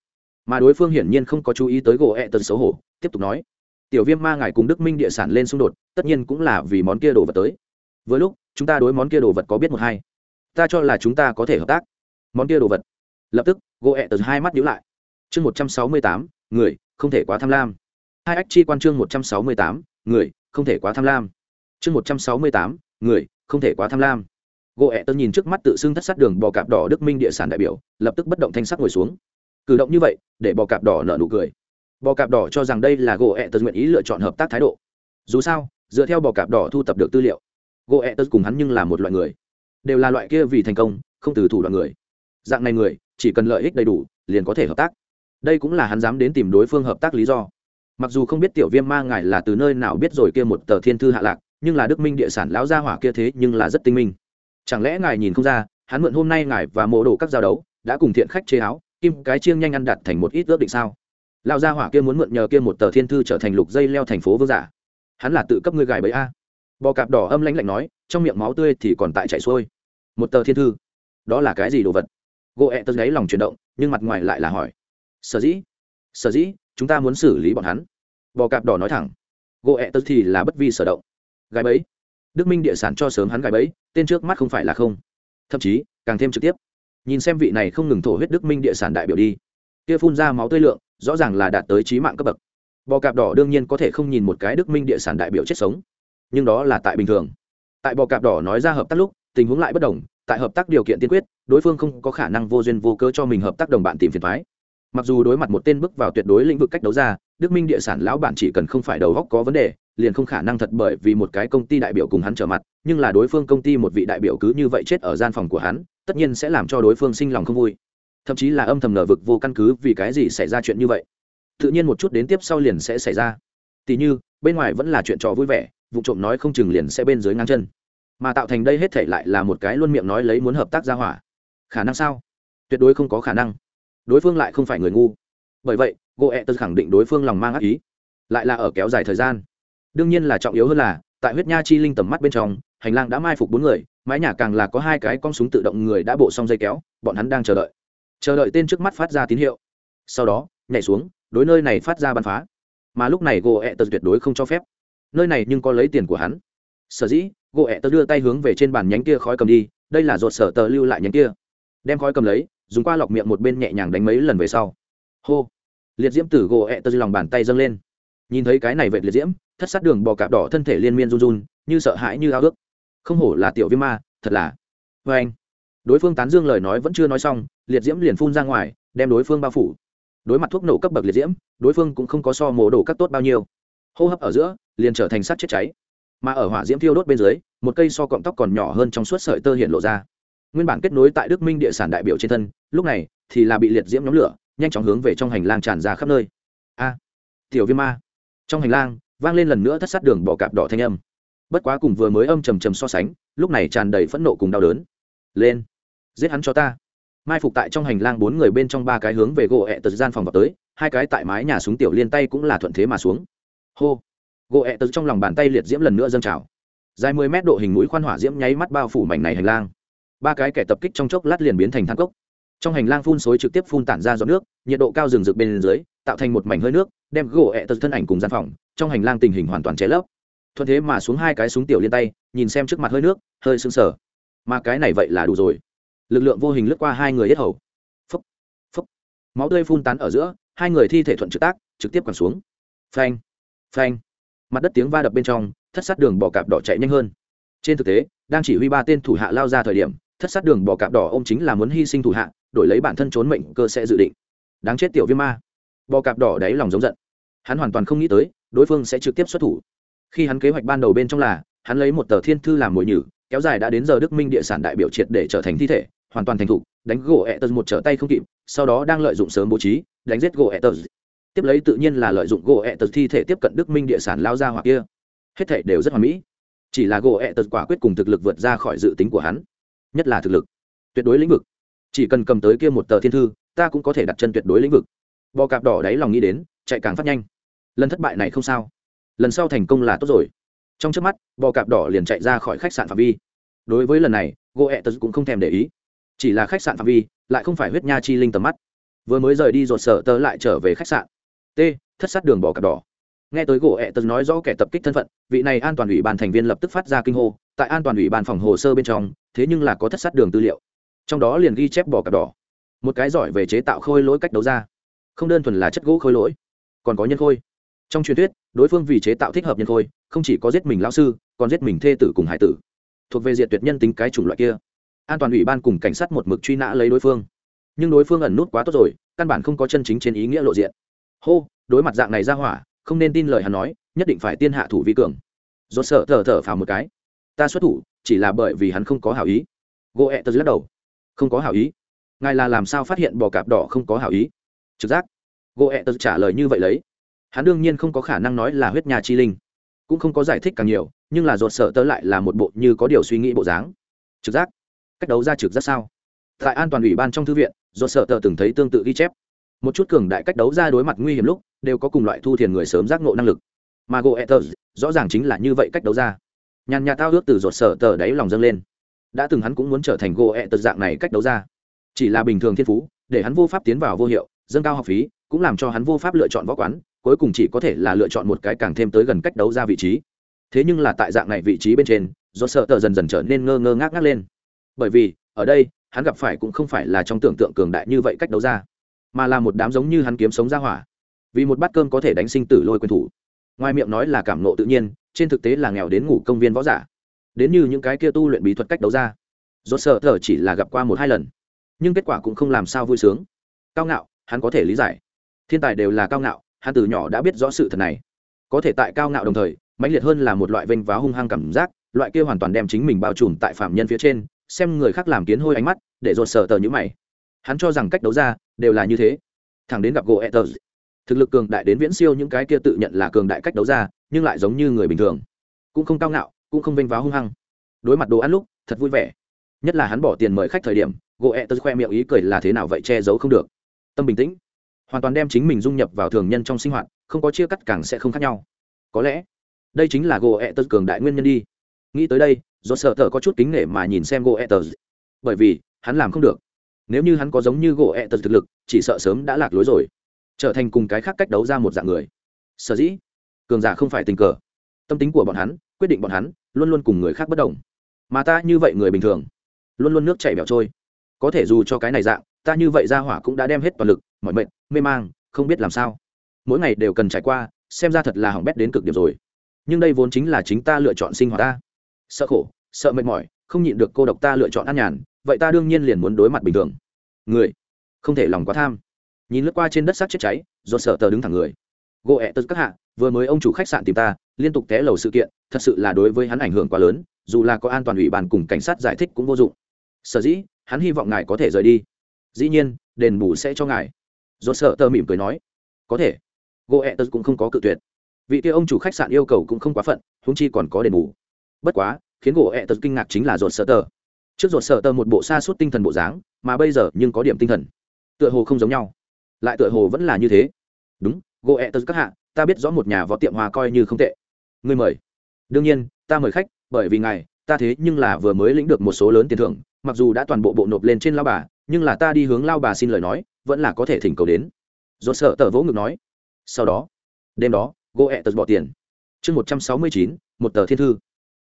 [SPEAKER 1] Mà đối phương hiển nhiên không có chú ý tới gỗ ẹ tần xấu hổ, tiếp tục nói. Tiểu viêm ma ngài cùng đức minh địa sản lên xung đột, tất nhiên cũng là vì món kia đồ vật tới. Với lúc, chúng ta đối món kia đồ vật có biết một hai. Ta cho là chúng ta có thể hợp tác. Món kia đồ vật. Lập tức, gỗ ẹ tần hai mắt nhíu lại. Chương một trăm sáu mươi tám, người, không thể quá tham lam. Hai ách chi quan chương một trăm sáu mươi tám, người, không thể quá tham lam. Chương một trăm sáu mươi tám người, không thể quá tham lam. Gỗ ẹ tần nhìn trước mắt tự xưng thất sát đường bò cạp đỏ đức minh địa sản đại biểu, lập tức bất động thanh sắc ngồi xuống. Cử động như vậy, để bò cạp đỏ nở nụ cười. Bò cạp đỏ cho rằng đây là gỗ ẹ tật nguyện ý lựa chọn hợp tác thái độ. Dù sao, dựa theo bò cạp đỏ thu tập được tư liệu, gỗ ẹ tật cùng hắn nhưng là một loại người. Đều là loại kia vì thành công, không từ thủ đoạn người. Dạng này người, chỉ cần lợi ích đầy đủ, liền có thể hợp tác. Đây cũng là hắn dám đến tìm đối phương hợp tác lý do. Mặc dù không biết tiểu viêm ma ngài là từ nơi nào biết rồi kia một tờ thiên thư hạ lạc nhưng là đức minh địa sản lão gia hỏa kia thế nhưng là rất tinh minh. Chẳng lẽ ngài nhìn không ra, hắn mượn hôm nay ngài và mộ đồ các giao đấu, đã cùng thiện khách chế áo, kim cái chiêng nhanh ăn đặt thành một ít ước định sao? Lão gia hỏa kia muốn mượn nhờ kia một tờ thiên thư trở thành lục dây leo thành phố vương giả. Hắn là tự cấp ngươi gài bẫy a. Bò cạp đỏ âm lãnh lạnh nói, trong miệng máu tươi thì còn tại chảy xuôi. Một tờ thiên thư. Đó là cái gì đồ vật? Gỗ ẹ tớ gáy lòng chuyển động, nhưng mặt ngoài lại là hỏi. Sở dĩ? Sở dĩ, chúng ta muốn xử lý bọn hắn. Bò cạp đỏ nói thẳng. Gỗ ẹ tớ thì là bất vi sở động gái bẫy. Đức minh địa sản cho sớm hắn gái bẫy, tên trước mắt không phải là không. Thậm chí, càng thêm trực tiếp. Nhìn xem vị này không ngừng thổ huyết đức minh địa sản đại biểu đi. Kia phun ra máu tươi lượng, rõ ràng là đạt tới trí mạng cấp bậc. Bò cạp đỏ đương nhiên có thể không nhìn một cái đức minh địa sản đại biểu chết sống. Nhưng đó là tại bình thường. Tại bò cạp đỏ nói ra hợp tác lúc, tình huống lại bất đồng, tại hợp tác điều kiện tiên quyết, đối phương không có khả năng vô duyên vô cơ cho mình hợp tác đồng bạn tìm phiền thoái mặc dù đối mặt một tên bước vào tuyệt đối lĩnh vực cách đấu ra, đức minh địa sản lão bản chỉ cần không phải đầu góc có vấn đề liền không khả năng thật bởi vì một cái công ty đại biểu cùng hắn trở mặt, nhưng là đối phương công ty một vị đại biểu cứ như vậy chết ở gian phòng của hắn, tất nhiên sẽ làm cho đối phương sinh lòng không vui. Thậm chí là âm thầm nở vực vô căn cứ vì cái gì xảy ra chuyện như vậy. Tự nhiên một chút đến tiếp sau liền sẽ xảy ra. Tỉ như, bên ngoài vẫn là chuyện trò vui vẻ, vụ trộm nói không chừng liền sẽ bên dưới ngang chân. Mà tạo thành đây hết thể lại là một cái luôn miệng nói lấy muốn hợp tác ra hỏa. Khả năng sao? Tuyệt đối không có khả năng. Đối phương lại không phải người ngu. Bởi vậy gỗ ẹ tật khẳng định đối phương lòng mang ác ý. Lại là ở kéo dài thời gian đương nhiên là trọng yếu hơn là, tại huyết nha chi linh tầm mắt bên trong, hành lang đã mai phục bốn người, mái nhà càng là có hai cái con súng tự động người đã bộ xong dây kéo, bọn hắn đang chờ đợi. Chờ đợi tên trước mắt phát ra tín hiệu. Sau đó, nhảy xuống, đối nơi này phát ra bắn phá. Mà lúc này gỗ ẹ tật tuyệt đối không cho phép. Nơi này nhưng có lấy tiền của hắn. Sở dĩ gỗ ẹ tật đưa tay hướng về trên bàn nhánh kia khói cầm đi, đây là ruột sở tờ lưu lại nhánh kia. Đem khói cầm lấy, dùng qua lọc miệng một bên nhẹ nhàng đánh mấy lần về sau. Hô. Liệt diễm tử gỗ ẹ tật lòng bàn tay dâng lên. Nhìn thấy cái này vậy liệt diễm thất sát đường bò cạp đỏ thân thể liên miên run run, như sợ hãi như ao ước. Không hổ là tiểu viêm ma, thật là. Vê anh. Đối phương tán dương lời nói vẫn chưa nói xong, liệt diễm liền phun ra ngoài, đem đối phương bao phủ. Đối mặt thuốc nổ cấp bậc liệt diễm, đối phương cũng không có so mổ đổ cắt tốt bao nhiêu. Hô hấp ở giữa, liền trở thành sắt chết cháy. Mà ở hỏa diễm thiêu đốt bên dưới, một cây so cọng tóc còn nhỏ hơn trong suốt sợi tơ hiện lộ ra. Nguyên bản kết nối tại đức minh địa sản đại biểu trên thân, lúc này thì là bị liệt diễm nhóm lửa, nhanh chóng hướng về trong hành lang tràn ra khắp nơi. A, tiểu viêm ma. Trong hành lang vang lên lần nữa thất sát đường bỏ cạp đỏ thanh âm. Bất quá cùng vừa mới âm trầm trầm so sánh, lúc này tràn đầy phẫn nộ cùng đau đớn. Lên, giết hắn cho ta. Mai phục tại trong hành lang bốn người bên trong ba cái hướng về gỗ ẹ tật gian phòng vào tới, hai cái tại mái nhà súng tiểu liên tay cũng là thuận thế mà xuống. Hô, gỗ ẹ tật trong lòng bàn tay liệt diễm lần nữa dâng trào. Dài mười mét độ hình mũi khoan hỏa diễm nháy mắt bao phủ mảnh này hành lang. Ba cái kẻ tập kích trong chốc lát liền biến thành thang cốc. Trong hành lang phun xối trực tiếp phun tản ra giọt nước, nhiệt độ cao rừng rực bên dưới, tạo thành một mảnh hơi nước, đem gỗ ẹ tật thân ảnh cùng gian phòng trong hành lang tình hình hoàn toàn che lấp. Thuận thế mà xuống hai cái súng tiểu liên tay, nhìn xem trước mặt hơi nước, hơi sưng sờ. Mà cái này vậy là đủ rồi. Lực lượng vô hình lướt qua hai người yết hầu. Phấp phấp máu tươi phun tán ở giữa, hai người thi thể thuận trực tác, trực tiếp quẳng xuống. Phanh phanh. Mặt đất tiếng va đập bên trong, thất sát đường bò cạp đỏ chạy nhanh hơn. Trên thực tế, đang chỉ huy ba tên thủ hạ lao ra thời điểm, thất sát đường bò cạp đỏ ô m chính là muốn hy sinh thủ hạ, đổi lấy bản thân trốn mệnh cơ sẽ dự định. Đáng chết tiểu viêm ma. Bò cạp đỏ đáy lòng giống giận. Hắn hoàn toàn không nghĩ tới đối phương sẽ trực tiếp xuất thủ. Khi hắn kế hoạch ban đầu bên trong là, hắn lấy một tờ thiên thư làm mồi nhử, kéo dài đã đến giờ đức minh địa sản đại biểu triệt để trở thành thi thể, hoàn toàn thành thục, đánh gỗ ẹ tật một trở tay không kịp, sau đó đang lợi dụng sớm bố trí, đánh giết gỗ ẹ tật tiếp lấy tự nhiên là lợi dụng gỗ ẹ tật thi thể tiếp cận đức minh địa sản lao ra hoặc kia. Hết thể đều rất hoàn mỹ. Chỉ là gỗ ẹ tật quả quyết cùng thực lực vượt ra khỏi dự tính của hắn. Nhất là thực lực. Tuyệt đối lĩnh vực. Chỉ cần cầm tới kia một tờ thiên thư, ta cũng có thể đặt chân tuyệt đối lĩnh vực. Bò cạp đỏ đáy lòng nghĩ đến, chạy càng phát nhanh lần thất bại này không sao. Lần sau thành công là tốt rồi. Trong trước mắt, bò cạp đỏ liền chạy ra khỏi khách sạn phạm vi. Đối với lần này gỗ ẹ tật cũng không thèm để ý. Chỉ là khách sạn phạm vi, lại không phải huyết nha chi linh tầm mắt. Vừa mới rời đi rột sở tớ lại trở về khách sạn. T, thất sát đường bò cạp đỏ. Nghe tới gỗ ẹ tật nói rõ kẻ tập kích thân phận, vị này an toàn ủy ban thành viên lập tức phát ra kinh hô, tại an toàn ủy ban phòng hồ sơ bên trong, thế nhưng là có thất sát đường tư liệu. Trong đó liền ghi chép bò cạp đỏ. Một cái giỏi về chế tạo khôi lỗi cách đấu ra. Không đơn thuần là chất gỗ khôi lỗi, còn có nhân khôi trong truyền thuyết, đối phương vì chế tạo thích hợp nhân khôi, không chỉ có giết mình lao sư, còn giết mình thê tử cùng hải tử. Thuộc về diệt tuyệt nhân tính cái chủng loại kia. An toàn ủy ban cùng cảnh sát một mực truy nã lấy đối phương. Nhưng đối phương ẩn nút quá tốt rồi, căn bản không có chân chính trên ý nghĩa lộ diện. Hô, đối mặt dạng này ra hỏa, không nên tin lời hắn nói, nhất định phải tiên hạ thủ vi cường. Do sợ thở thở phào một cái. Ta xuất thủ, chỉ là bởi vì hắn không có hảo ý. Gỗ ẹ tớ lắc đầu. Không có hảo ý. Ngài là làm sao phát hiện bò cạp đỏ không có hảo ý? Trực giác. Gỗ ẹ tớ trả lời như vậy lấy hắn đương nhiên không có khả năng nói là huyết nhà chi linh, cũng không có giải thích càng nhiều, nhưng là dột sợ tớ lại là một bộ như có điều suy nghĩ bộ dáng. Trực giác. Cách đấu ra trực giác sao? Tại an toàn ủy ban trong thư viện dột sợ tớ từng thấy tương tự ghi chép. Một chút cường đại cách đấu ra đối mặt nguy hiểm lúc, đều có cùng loại thu thiền người sớm giác ngộ năng lực. Mà gỗ etters rõ ràng chính là như vậy cách đấu ra. Nhàn nhà tao ước từ dột sợ tờ đáy lòng dâng lên. Đã từng hắn cũng muốn trở thành gỗ etters dạng này cách đấu ra. Chỉ là bình thường thiên phú, để hắn vô pháp tiến vào vô hiệu, dâng cao học phí, cũng làm cho hắn vô pháp lựa chọn võ quán cuối cùng chỉ có thể là lựa chọn một cái càng thêm tới gần cách đấu ra vị trí. Thế nhưng là tại dạng này vị trí bên trên, do sợ tờ dần dần trở nên ngơ ngơ ngác ngác lên. Bởi vì, ở đây, hắn gặp phải cũng không phải là trong tưởng tượng cường đại như vậy cách đấu ra, mà là một đám giống như hắn kiếm sống ra hỏa. Vì một bát cơm có thể đánh sinh tử lôi quyền thủ. Ngoài miệng nói là cảm nộ tự nhiên, trên thực tế là nghèo đến ngủ công viên võ giả. Đến như những cái kia tu luyện bí thuật cách đấu ra, do sợ thở chỉ là gặp qua một hai lần. Nhưng kết quả cũng không làm sao vui sướng. Cao ngạo, hắn có thể lý giải. Thiên tài đều là cao ngạo hắn từ nhỏ đã biết rõ sự thật này. Có thể tại cao ngạo đồng thời, mãnh liệt hơn là một loại vênh váo hung hăng cảm giác, loại kia hoàn toàn đem chính mình bao trùm tại phạm nhân phía trên, xem người khác làm kiến hôi ánh mắt, để dột sợ tờ như mày. Hắn cho rằng cách đấu ra, đều là như thế. Thẳng đến gặp gỗ etters thực lực cường đại đến viễn siêu những cái kia tự nhận là cường đại cách đấu ra, nhưng lại giống như người bình thường. Cũng không cao ngạo, cũng không vênh váo hung hăng. Đối mặt đồ ăn lúc, thật vui vẻ. Nhất là hắn bỏ tiền mời khách thời điểm, gỗ etters khoe miệng ý cười là thế nào vậy che giấu không được. Tâm bình tĩnh hoàn toàn đem chính mình dung nhập vào thường nhân trong sinh hoạt, không có chia cắt càng sẽ không khác nhau. Có lẽ, đây chính là gỗ etters cường đại nguyên nhân đi. Nghĩ tới đây do sợ thở có chút kính nể mà nhìn xem gỗ etters bởi vì, hắn làm không được. Nếu như hắn có giống như gỗ ẹ tật thực lực, chỉ sợ sớm đã lạc lối rồi. Trở thành cùng cái khác cách đấu ra một dạng người. Sở dĩ, cường giả không phải tình cờ. Tâm tính của bọn hắn, quyết định bọn hắn, luôn luôn cùng người khác bất đồng. Mà ta như vậy người bình thường, luôn luôn nước chảy bẻo trôi. Có thể dù cho cái này dạng ta như vậy ra hỏa cũng đã đem hết toàn lực, mọi mệnh, mê mang, không biết làm sao. Mỗi ngày đều cần trải qua, xem ra thật là hỏng bét đến cực điểm rồi. Nhưng đây vốn chính là chính ta lựa chọn sinh hoạt ta. Sợ khổ, sợ mệt mỏi, không nhịn được cô độc ta lựa chọn an nhàn, vậy ta đương nhiên liền muốn đối mặt bình thường. Người, không thể lòng quá tham. Nhìn lướt qua trên đất xác chết cháy do sợ tờ đứng thẳng người. Gỗ ẹ tật các hạ, vừa mới ông chủ khách sạn tìm ta, liên tục té lầu sự kiện, thật sự là đối với hắn ảnh hưởng quá lớn, dù là có an toàn ủy ban cùng cảnh sát giải thích cũng vô dụng. Sở dĩ, hắn hy vọng ngài có thể rời đi dĩ nhiên, đền bù sẽ cho ngài. Do sợ tờ mỉm cười nói, có thể. Gỗ ẹ tơ cũng không có cự tuyệt. Vị kia ông chủ khách sạn yêu cầu cũng không quá phận húng chi còn có đền bù. Bất quá, khiến gỗ ẹ tơ kinh ngạc chính là dột sợ tờ. Trước dột sợ tờ một bộ xa suốt tinh thần bộ dáng, mà bây giờ nhưng có điểm tinh thần. Tựa hồ không giống nhau. Lại tựa hồ vẫn là như thế. Đúng gỗ ẹ tơ các hạ, ta biết rõ một nhà võ tiệm hòa coi như không tệ. Ngươi mời. Đương nhiên, ta mời khách, bởi vì ngài, ta thế nhưng là vừa mới lĩnh được một số lớn tiền thưởng mặc dù đã toàn bộ bộ nộp lên trên lao bà, nhưng là ta đi hướng lao bà xin lời nói, vẫn là có thể thỉnh cầu đến. Dồn sợ tờ vỗ ngực nói. Sau đó, đêm đó gỗ ẹ tật bỏ tiền. Chương một trăm sáu mươi chín, một tờ thiên thư.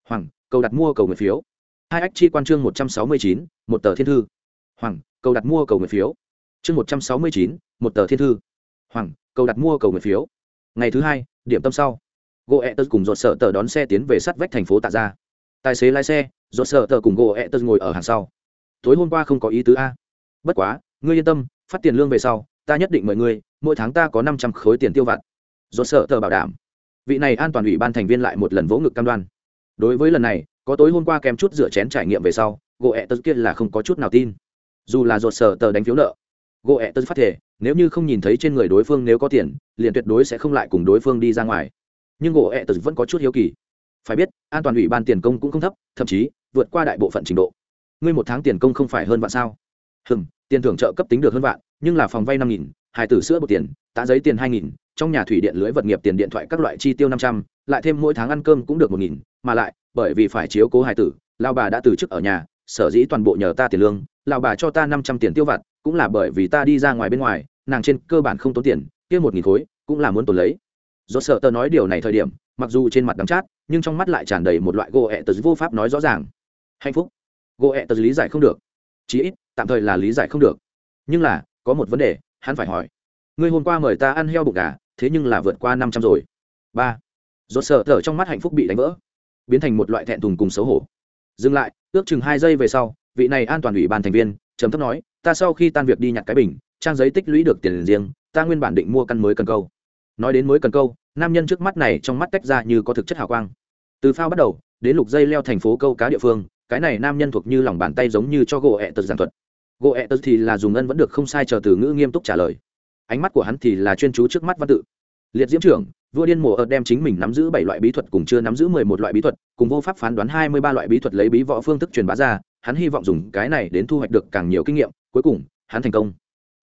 [SPEAKER 1] Hoàng, cầu đặt mua cầu nguyện phiếu. Hai ách chi quan chương một trăm sáu mươi chín, một tờ thiên thư. Hoàng, cầu đặt mua cầu nguyện phiếu. Chương một trăm sáu mươi chín, một tờ thiên thư. Hoàng, cầu đặt mua cầu nguyện phiếu. Ngày thứ hai, điểm tâm sau. Gỗ ẹ tật cùng dột sợ tờ đón xe tiến về sắt vách thành phố tạ ra tài xế lái xe dột sợ tờ cùng gỗ ẹ tật ngồi ở hàng sau. Tối hôm qua không có ý tứ a. Bất quá, ngươi yên tâm, phát tiền lương về sau, ta nhất định mời ngươi, mỗi tháng ta có năm trăm khối tiền tiêu vặt. Dột sợ tờ bảo đảm. Vị này an toàn ủy ban thành viên lại một lần vỗ ngực cam đoan. Đối với lần này, có tối hôm qua kèm chút rửa chén trải nghiệm về sau, gỗ ẹ tật kia là không có chút nào tin. Dù là dột sợ tờ đánh phiếu nợ, gỗ ẹ tật phát thể nếu như không nhìn thấy trên người đối phương nếu có tiền, liền tuyệt đối sẽ không lại cùng đối phương đi ra ngoài. Nhưng gỗ ẹ tật vẫn có chút hiếu kỳ phải biết, an toàn ủy ban tiền công cũng không thấp, thậm chí vượt qua đại bộ phận trình độ. Ngươi một tháng tiền công không phải hơn vạn sao? Hừm, tiền thưởng trợ cấp tính được hơn vạn, nhưng là phòng vay năm nghìn, hai tử sữa bột tiền tạ giấy tiền hai nghìn, trong nhà thủy điện lưới vật nghiệp tiền điện thoại các loại chi tiêu năm trăm, lại thêm mỗi tháng ăn cơm cũng được một nghìn, mà lại, bởi vì phải chiếu cố hai tử lao bà đã từ chức ở nhà, sở dĩ toàn bộ nhờ ta tiền lương lao bà cho ta năm trăm tiền tiêu vặt, cũng là bởi vì ta đi ra ngoài bên ngoài, nàng trên cơ bản không tốn tiền, kia một nghìn khối, cũng là muốn tồn lấy. Do sợ tờ nói điều này thời điểm, mặc dù trên mặt đắng chát nhưng trong mắt lại tràn đầy một loại gỗ ẹ tờ vô pháp nói rõ ràng. Hạnh phúc. Gỗ ẹ tờ lý giải không được. Chí ít, tạm thời là lý giải không được. Nhưng là, có một vấn đề, hắn phải hỏi. Ngươi hôm qua mời ta ăn heo bụng gà, thế nhưng là vượt qua năm trăm rồi. Ba. Rột sợ thở trong mắt hạnh phúc bị đánh vỡ. Biến thành một loại thẹn thùng cùng xấu hổ. Dừng lại, ước chừng hai giây về sau, vị này an toàn ủy ban thành viên, trầm thấp nói, ta sau khi tan việc đi nhặt cái bình, trang giấy tích lũy được tiền riêng, ta nguyên bản định mua căn mới cần câu. Nói đến mới cần câu nam nhân trước mắt này trong mắt tách ra như có thực chất hào quang. Từ phao bắt đầu, đến lục dây leo thành phố câu cá địa phương, cái này nam nhân thuộc như lòng bàn tay giống như cho gỗ ẹ tật giảng thuật. Gỗ ẹ tật thì là dùng ân vẫn được không sai chờ từ ngữ nghiêm túc trả lời. Ánh mắt của hắn thì là chuyên chú trước mắt văn tự. Liệt diễm trưởng, vua điên mùa ợt đem chính mình nắm giữ bảy loại bí thuật cùng chưa nắm giữ mười một loại bí thuật, cùng vô pháp phán đoán hai mươi ba loại bí thuật lấy bí võ phương thức truyền bá ra, hắn hy vọng dùng cái này đến thu hoạch được càng nhiều kinh nghiệm, cuối cùng, hắn thành công.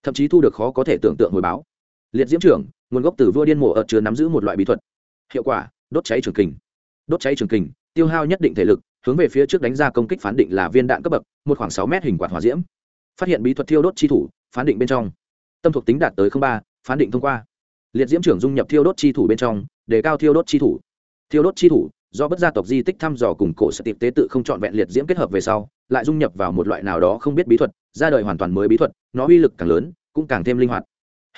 [SPEAKER 1] Thậm chí thu được khó có thể tưởng tượng hồi báo. Liệt diễm trưởng nguồn gốc từ vua điên mổ ợt chứa nắm giữ một loại bí thuật. Hiệu quả, đốt cháy trường kình. Đốt cháy trường kình, tiêu hao nhất định thể lực, hướng về phía trước đánh ra công kích phán định là viên đạn cấp bậc, một khoảng sáu mét hình quạt hỏa diễm. Phát hiện bí thuật thiêu đốt chi thủ, phán định bên trong. Tâm thuộc tính đạt tới ba, phán định thông qua. Liệt diễm trưởng dung nhập thiêu đốt chi thủ bên trong, đề cao thiêu đốt chi thủ. Thiêu đốt chi thủ, do bất gia tộc di tích thăm dò cùng cổ sở tiệp tế tự không trọn vẹn liệt diễm kết hợp về sau, lại dung nhập vào một loại nào đó không biết bí thuật, ra đời hoàn toàn mới bí thuật, nó uy lực càng lớn, cũng càng thêm linh hoạt.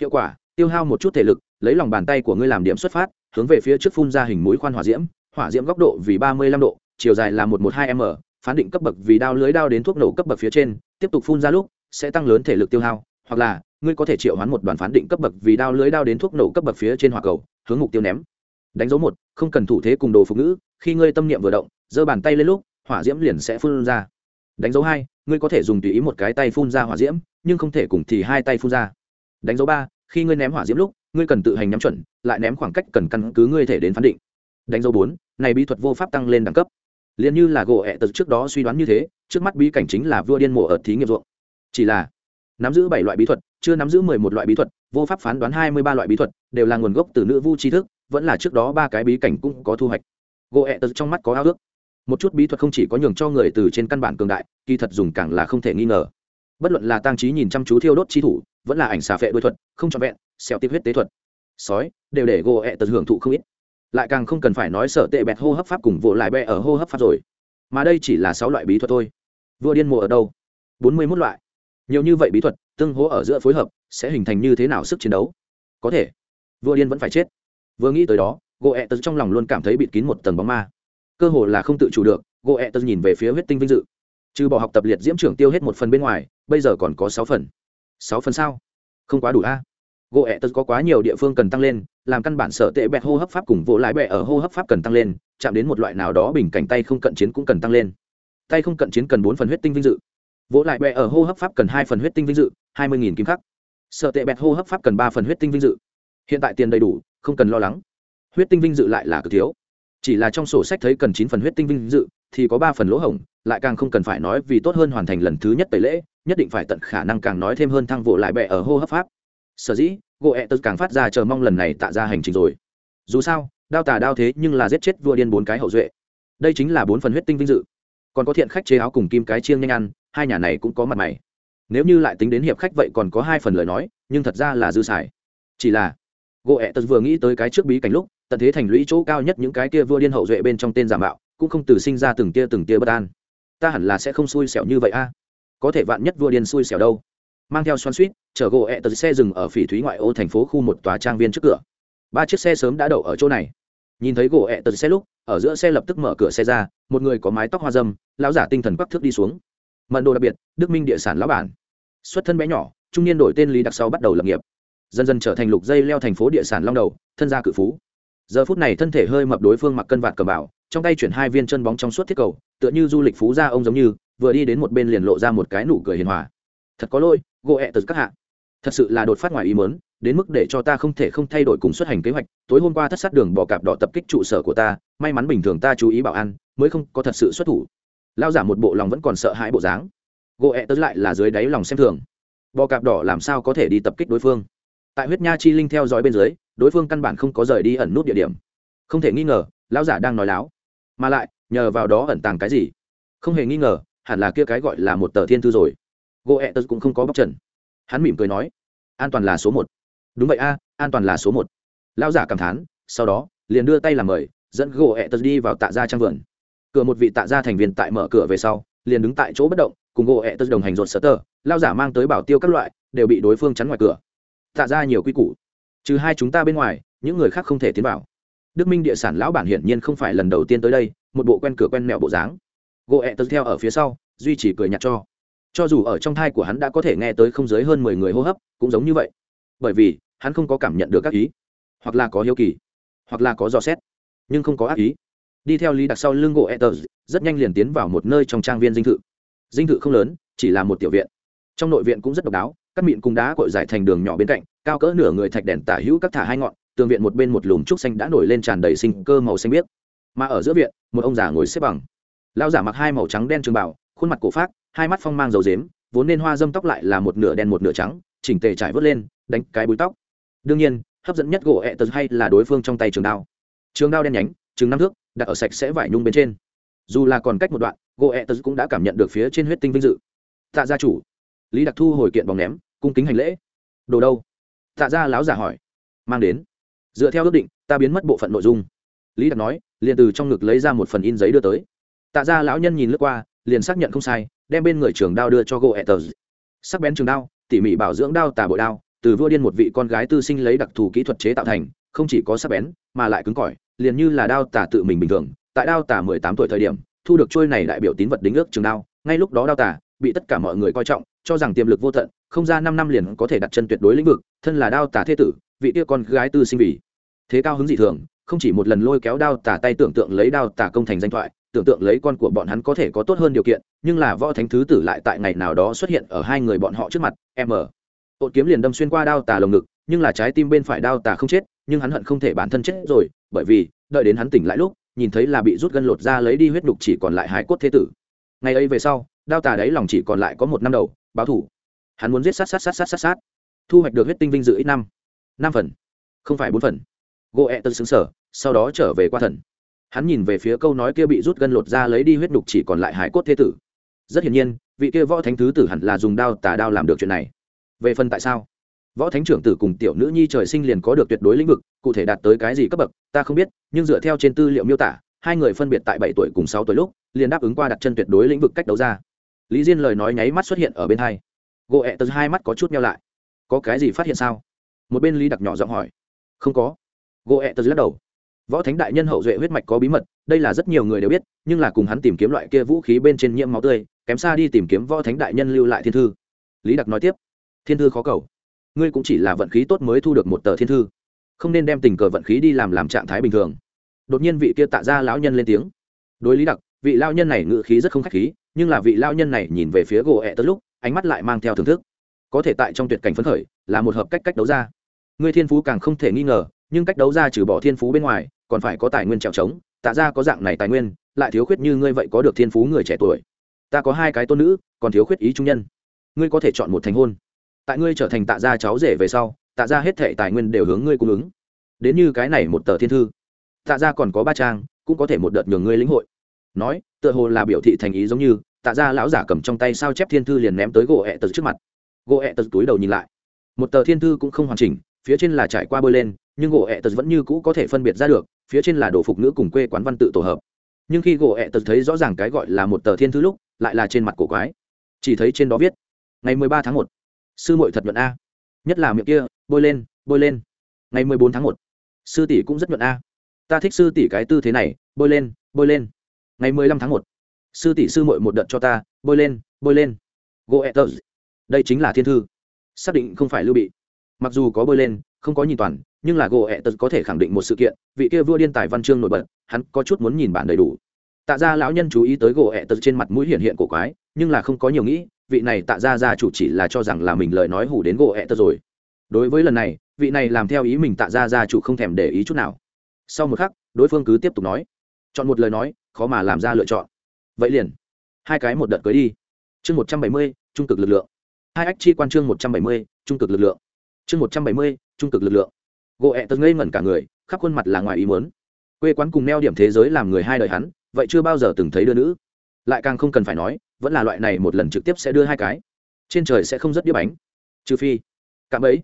[SPEAKER 1] Hiệu quả tiêu hao một chút thể lực, lấy lòng bàn tay của ngươi làm điểm xuất phát, hướng về phía trước phun ra hình mũi khoan hỏa diễm hỏa diễm góc độ vì ba mươi lăm độ, chiều dài là một một hai m, phán định cấp bậc vì đao lưới đao đến thuốc nổ cấp bậc phía trên, tiếp tục phun ra lúc, sẽ tăng lớn thể lực tiêu hao, hoặc là, ngươi có thể triệu hoán một đoàn phán định cấp bậc vì đao lưới đao đến thuốc nổ cấp bậc phía trên hỏa cầu, hướng mục tiêu ném. Đánh dấu một, không cần thủ thế cùng đồ phục ngữ, khi ngươi tâm niệm vừa động, giơ bàn tay lên lúc, hỏa diễm liền sẽ phun ra. Đánh dấu hai, ngươi có thể dùng tùy ý một cái tay phun ra hỏa diễm, nhưng không thể cùng thì hai tay phun ra. Đánh dấu ba khi ngươi ném hỏa diễm lúc, ngươi cần tự hành nhắm chuẩn, lại ném khoảng cách cần căn cứ ngươi thể đến phán định. Đánh dấu bốn, này bí thuật vô pháp tăng lên đẳng cấp. Liền như là gỗ ẹ tật trước đó suy đoán như thế, trước mắt bí cảnh chính là vua điên mổ ở thí nghiệm ruộng. Chỉ là, nắm giữ bảy loại bí thuật, chưa nắm giữ mười một loại bí thuật, vô pháp phán đoán hai mươi ba loại bí thuật, đều là nguồn gốc từ nữ vu tri thức, vẫn là trước đó ba cái bí cảnh cũng có thu hoạch. Gỗ ẹ tật trong mắt có ao ước. Một chút bí thuật không chỉ có nhường cho người từ trên căn bản cường đại, kỳ thật dùng càng là không thể nghi ngờ. Bất luận là tăng trí nhìn chăm chú thiêu đốt chi thủ vẫn là ảnh xà phệ đôi thuật, không trọn vẹn xẹo tiếp huyết tế thuật. Sói, đều để gỗ ẹ tật hưởng thụ không ít. Lại càng không cần phải nói sợ tệ bẹt hô hấp pháp cùng vỗ lại bẹ ở hô hấp pháp rồi. Mà đây chỉ là sáu loại bí thuật thôi. Vua điên mùa ở đâu? Bốn mươi mốt loại. Nhiều như vậy bí thuật, tương hố ở giữa phối hợp, sẽ hình thành như thế nào sức chiến đấu? Có thể. Vua điên vẫn phải chết. Vừa nghĩ tới đó gỗ ẹ tật trong lòng luôn cảm thấy bịt kín một tầng bóng ma. Cơ hồ là không tự chủ được gỗ ẹ tật nhìn về phía huyết tinh vinh dự. Trừ bỏ học tập liệt diễm trưởng tiêu hết một phần bên ngoài, bây giờ còn có sáu phần sáu phần sao? Không quá đủ a. Gỗ ẹ tật có quá nhiều địa phương cần tăng lên, làm căn bản sợ tệ bẹt hô hấp pháp cùng vỗ lái bẹ ở hô hấp pháp cần tăng lên, chạm đến một loại nào đó bình cảnh tay không cận chiến cũng cần tăng lên. Tay không cận chiến cần bốn phần huyết tinh vinh dự. Vỗ lại bẹ ở hô hấp pháp cần hai phần huyết tinh vinh dự, hai mươi nghìn kim khắc. Sợ tệ bẹt hô hấp pháp cần ba phần huyết tinh vinh dự. Hiện tại tiền đầy đủ, không cần lo lắng. Huyết tinh vinh dự lại là cực thiếu. Chỉ là trong sổ sách thấy cần chín phần huyết tinh vinh dự, thì có ba phần lỗ hổng lại càng không cần phải nói vì tốt hơn hoàn thành lần thứ nhất tẩy lễ, nhất định phải tận khả năng càng nói thêm hơn thăng vụ lại bẹ ở hô hấp pháp. Sở dĩ, gỗ ẹ tật càng phát ra chờ mong lần này tạ ra hành trình rồi. Dù sao, đao tà đao thế nhưng là giết chết vua điên bốn cái hậu duệ. Đây chính là bốn phần huyết tinh vinh dự. Còn có thiện khách chế áo cùng kim cái chiêng nhanh ăn, hai nhà này cũng có mặt mày. Nếu như lại tính đến hiệp khách vậy còn có hai phần lời nói, nhưng thật ra là dư xài. Chỉ là, gỗ ẹ tật vừa nghĩ tới cái trước bí cảnh lúc, tận thế thành lũy chỗ cao nhất những cái kia vua điên hậu duệ bên trong tên giả mạo, cũng không từ sinh ra từng tia từng tia bất an ta hẳn là sẽ không xui xẻo như vậy a. Có thể vạn nhất vua điên xui xẻo đâu. Mang theo xoan suýt, chở gỗ ẹ tật xe dừng ở phỉ thúy ngoại ô thành phố khu một tòa trang viên trước cửa. Ba chiếc xe sớm đã đậu ở chỗ này. Nhìn thấy gỗ ẹ tật xe lúc, ở giữa xe lập tức mở cửa xe ra, một người có mái tóc hoa dâm, lão giả tinh thần quắc thước đi xuống. Mận đồ đặc biệt, đức minh địa sản lão bản. Xuất thân bé nhỏ, trung niên đổi tên lý đặc sau bắt đầu lập nghiệp. Dần dần trở thành lục dây leo thành phố địa sản long đầu, thân gia cự phú giờ phút này thân thể hơi mập đối phương mặc cân vạt cầm bảo, trong tay chuyển hai viên chân bóng trong suốt thiết cầu, tựa như du lịch phú gia ông giống như, vừa đi đến một bên liền lộ ra một cái nụ cười hiền hòa. Thật có lỗi, gỗ ẹ tật các hạ. Thật sự là đột phát ngoài ý mớn đến mức để cho ta không thể không thay đổi cùng xuất hành kế hoạch, tối hôm qua thất sát đường bỏ cạp đỏ tập kích trụ sở của ta, may mắn bình thường ta chú ý bảo an, mới không có thật sự xuất thủ. Lao giả một bộ lòng vẫn còn sợ hãi bộ dáng. Gỗ ẹ tật lại là dưới đáy lòng xem thường. Bò cạp đỏ làm sao có thể đi tập kích đối phương? Tại huyết nha chi linh theo dõi bên dưới đối phương căn bản không có rời đi ẩn nút địa điểm. Không thể nghi ngờ, lão giả đang nói láo. Mà lại, nhờ vào đó ẩn tàng cái gì? Không hề nghi ngờ, hẳn là kia cái gọi là một tờ thiên thư rồi. Gỗ ẹ tật cũng không có bóc trần. Hắn mỉm cười nói, an toàn là số một. Đúng vậy a, an toàn là số một. Lão giả cảm thán, sau đó, liền đưa tay làm mời, dẫn gỗ ẹ tật đi vào tạ gia trang vườn. Cửa một vị tạ gia thành viên tại mở cửa về sau, liền đứng tại chỗ bất động, cùng gỗ ẹ tật đồng hành rột sở tờ. Lao giả mang tới bảo tiêu các loại, đều bị đối phương chắn ngoài cửa. Tạ ra nhiều quy củ trừ hai chúng ta bên ngoài, những người khác không thể tiến vào. Đức minh địa sản lão bản hiển nhiên không phải lần đầu tiên tới đây, một bộ quen cửa quen mẹo bộ dáng. Gỗ ẹ tật theo ở phía sau, duy chỉ cười nhặt cho. Cho dù ở trong thai của hắn đã có thể nghe tới không dưới hơn mười người hô hấp, cũng giống như vậy. Bởi vì, hắn không có cảm nhận được các ý. Hoặc là có hiếu kỳ. Hoặc là có dò xét. Nhưng không có ác ý. Đi theo lý đặc sau lưng gỗ ẹ rất nhanh liền tiến vào một nơi trong trang viên dinh thự. Dinh thự không lớn, chỉ là một tiểu viện. Trong nội viện cũng rất độc đáo các mịn cùng đá cội dài thành đường nhỏ bên cạnh, cao cỡ nửa người thạch đèn tả hữu các thả hai ngọn, tường viện một bên một lùm trúc xanh đã nổi lên tràn đầy sinh cơ màu xanh biếc. Mà ở giữa viện, một ông già ngồi xếp bằng. Lao giả mặc hai màu trắng đen trường bảo khuôn mặt cổ phát hai mắt phong mang dầu dếm, vốn nên hoa dâm tóc lại là một nửa đen một nửa trắng, chỉnh tề trải vớt lên, đánh cái búi tóc. Đương nhiên, hấp dẫn nhất gỗ ẹ tật hay là đối phương trong tay trường đao. Trường đao đen nhánh, chừng năm thước, đặt ở sạch sẽ vải nhung bên trên. Dù là còn cách một đoạn, gỗ ẹ tật cũng đã cảm nhận được phía trên huyết tinh vinh dự. Tạ gia chủ. Lý đặc thu hồi kiện bóng ném cung kính hành lễ. Đồ đâu? Tạ gia láo giả hỏi. Mang đến. Dựa theo ước định, ta biến mất bộ phận nội dung. Lý đặc nói, liền từ trong ngực lấy ra một phần in giấy đưa tới. Tạ gia lão nhân nhìn lướt qua, liền xác nhận không sai, đem bên người trường đao đưa cho gỗ etters tờ sắc bén trường đao, tỉ mỉ bảo dưỡng đao tà bội đao, từ vua điên một vị con gái tư sinh lấy đặc thù kỹ thuật chế tạo thành, không chỉ có sắc bén, mà lại cứng cỏi, liền như là đao tà tự mình bình thường. Tại đao tà mười tám tuổi thời điểm, thu được trôi này đại biểu tín vật đính ước trường đao, ngay lúc đó đao tà bị tất cả mọi người coi trọng, cho rằng tiềm lực vô tận không ra năm năm liền có thể đặt chân tuyệt đối lĩnh vực, thân là đao tà thế tử, vị tia con gái tư sinh vì thế cao hứng dị thường, không chỉ một lần lôi kéo đao tà tay tưởng tượng lấy đao tà công thành danh thoại, tưởng tượng lấy con của bọn hắn có thể có tốt hơn điều kiện, nhưng là võ thánh thứ tử lại tại ngày nào đó xuất hiện ở hai người bọn họ trước mặt m ột kiếm liền đâm xuyên qua đao tà lồng ngực, nhưng là trái tim bên phải đao tà không chết, nhưng hắn hận không thể bản thân chết rồi, bởi vì, đợi đến hắn tỉnh lại lúc, nhìn thấy là bị rút gân lột ra lấy đi huyết đục chỉ còn lại hải cốt thế tử. Ngày ấy về sau, đao tà đấy lòng chỉ còn lại có một năm đầu, báo thủ hắn muốn giết sát sát sát sát sát sát. Thu hoạch được huyết tinh vinh dự ít năm. Năm phần. Không phải bốn phần. Gỗ ẹ tân xứng sở sau đó trở về qua thần. Hắn nhìn về phía câu nói kia bị rút gân lột ra lấy đi huyết đục chỉ còn lại hải cốt thế tử. Rất hiển nhiên, vị kia võ thánh thứ tử hẳn là dùng đao tà đao làm được chuyện này. Về phần tại sao? Võ thánh trưởng tử cùng tiểu nữ nhi trời sinh liền có được tuyệt đối lĩnh vực, cụ thể đạt tới cái gì cấp bậc, ta không biết, nhưng dựa theo trên tư liệu miêu tả, hai người phân biệt tại bảy tuổi cùng sáu tuổi lúc, liền đáp ứng qua đặt chân tuyệt đối lĩnh vực cách đấu ra. Lý diên lời nói nháy mắt xuất hiện ở bên hai gỗ ẹ tật hai mắt có chút meo lại. Có cái gì phát hiện sao? Một bên lý đặc nhỏ giọng hỏi. Không có. Gỗ ẹ tật lắc đầu. Võ thánh đại nhân hậu duệ huyết mạch có bí mật, đây là rất nhiều người đều biết, nhưng là cùng hắn tìm kiếm loại kia vũ khí bên trên nhiễm máu tươi, kém xa đi tìm kiếm võ thánh đại nhân lưu lại thiên thư. Lý đặc nói tiếp. Thiên thư khó cầu. Ngươi cũng chỉ là vận khí tốt mới thu được một tờ thiên thư. Không nên đem tình cờ vận khí đi làm làm trạng thái bình thường. Đột nhiên vị kia tạ ra lão nhân lên tiếng. Đối lý đặc, vị lao nhân này ngự khí rất không khách khí, nhưng là vị lao nhân này nhìn về phía gỗ ẹ tớ lúc ánh mắt lại mang theo thưởng thức. Có thể tại trong tuyệt cảnh phấn khởi, là một hợp cách cách đấu ra. Ngươi thiên phú càng không thể nghi ngờ, nhưng cách đấu ra trừ bỏ thiên phú bên ngoài, còn phải có tài nguyên trèo trống, tạ ra có dạng này tài nguyên, lại thiếu khuyết như ngươi vậy có được thiên phú người trẻ tuổi. Ta có hai cái tôn nữ, còn thiếu khuyết ý trung nhân. Ngươi có thể chọn một thành hôn. Tại ngươi trở thành tạ gia cháu rể về sau, tạ gia hết thệ tài nguyên đều hướng ngươi cung ứng. Đến như cái này một tờ thiên thư, tạ gia còn có ba trang, cũng có thể một đợt nhường ngươi lĩnh hội. Nói, tựa hồ là biểu thị thành ý giống như tạ gia lão giả cầm trong tay sao chép thiên thư liền ném tới gỗ ẹ tật trước mặt. Gỗ ẹ tật túi đầu nhìn lại. Một tờ thiên thư cũng không hoàn chỉnh, phía trên là trải qua bơi lên, nhưng gỗ ẹ tật vẫn như cũ có thể phân biệt ra được, phía trên là đồ phục nữ cùng quê quán văn tự tổ hợp. Nhưng khi gỗ ẹ tật thấy rõ ràng cái gọi là một tờ thiên thư lúc, lại là trên mặt cổ quái. Chỉ thấy trên đó viết, ngày mười ba tháng một, sư muội thật nhuận a. Nhất là miệng kia, bôi lên bôi lên. Ngày mười bốn tháng một, sư tỷ cũng rất nhuận a. Ta thích sư tỷ cái tư thế này, bôi lên bôi lên. Ngày mười lăm tháng một sư tỷ sư muội một đợt cho ta, bôi lên bôi lên. Goethers đây chính là thiên thư. Xác định không phải lưu bị. Mặc dù có bôi lên, không có nhìn toàn, nhưng là goethers có thể khẳng định một sự kiện, vị kia vua điên tài văn chương nổi bật, hắn có chút muốn nhìn bản đầy đủ. Tạ ra lão nhân chú ý tới goethers trên mặt mũi hiện hiện cổ quái, nhưng là không có nhiều nghĩ, vị này tạ ra gia chủ chỉ là cho rằng là mình lời nói hủ đến goethers rồi. Đối với lần này, vị này làm theo ý mình tạ ra gia chủ không thèm để ý chút nào. Sau một khắc, đối phương cứ tiếp tục nói. Chọn một lời nói, khó mà làm ra lựa chọn vậy liền. Hai cái một đợt cưới đi. Chương một trăm bảy mươi, trung cực lực lượng. Hai ách chi quan chương một trăm bảy mươi, trung cực lực lượng. Chương một trăm bảy mươi, trung cực lực lượng. Gỗ ẹ tật ngây ngẩn cả người, khắp khuôn mặt là ngoài ý muốn. Quê quán cùng neo điểm thế giới làm người hai đời hắn, vậy chưa bao giờ từng thấy đưa nữ. Lại càng không cần phải nói, vẫn là loại này một lần trực tiếp sẽ đưa hai cái. Trên trời sẽ không rất đĩa bánh. Trừ phi, cạm ấy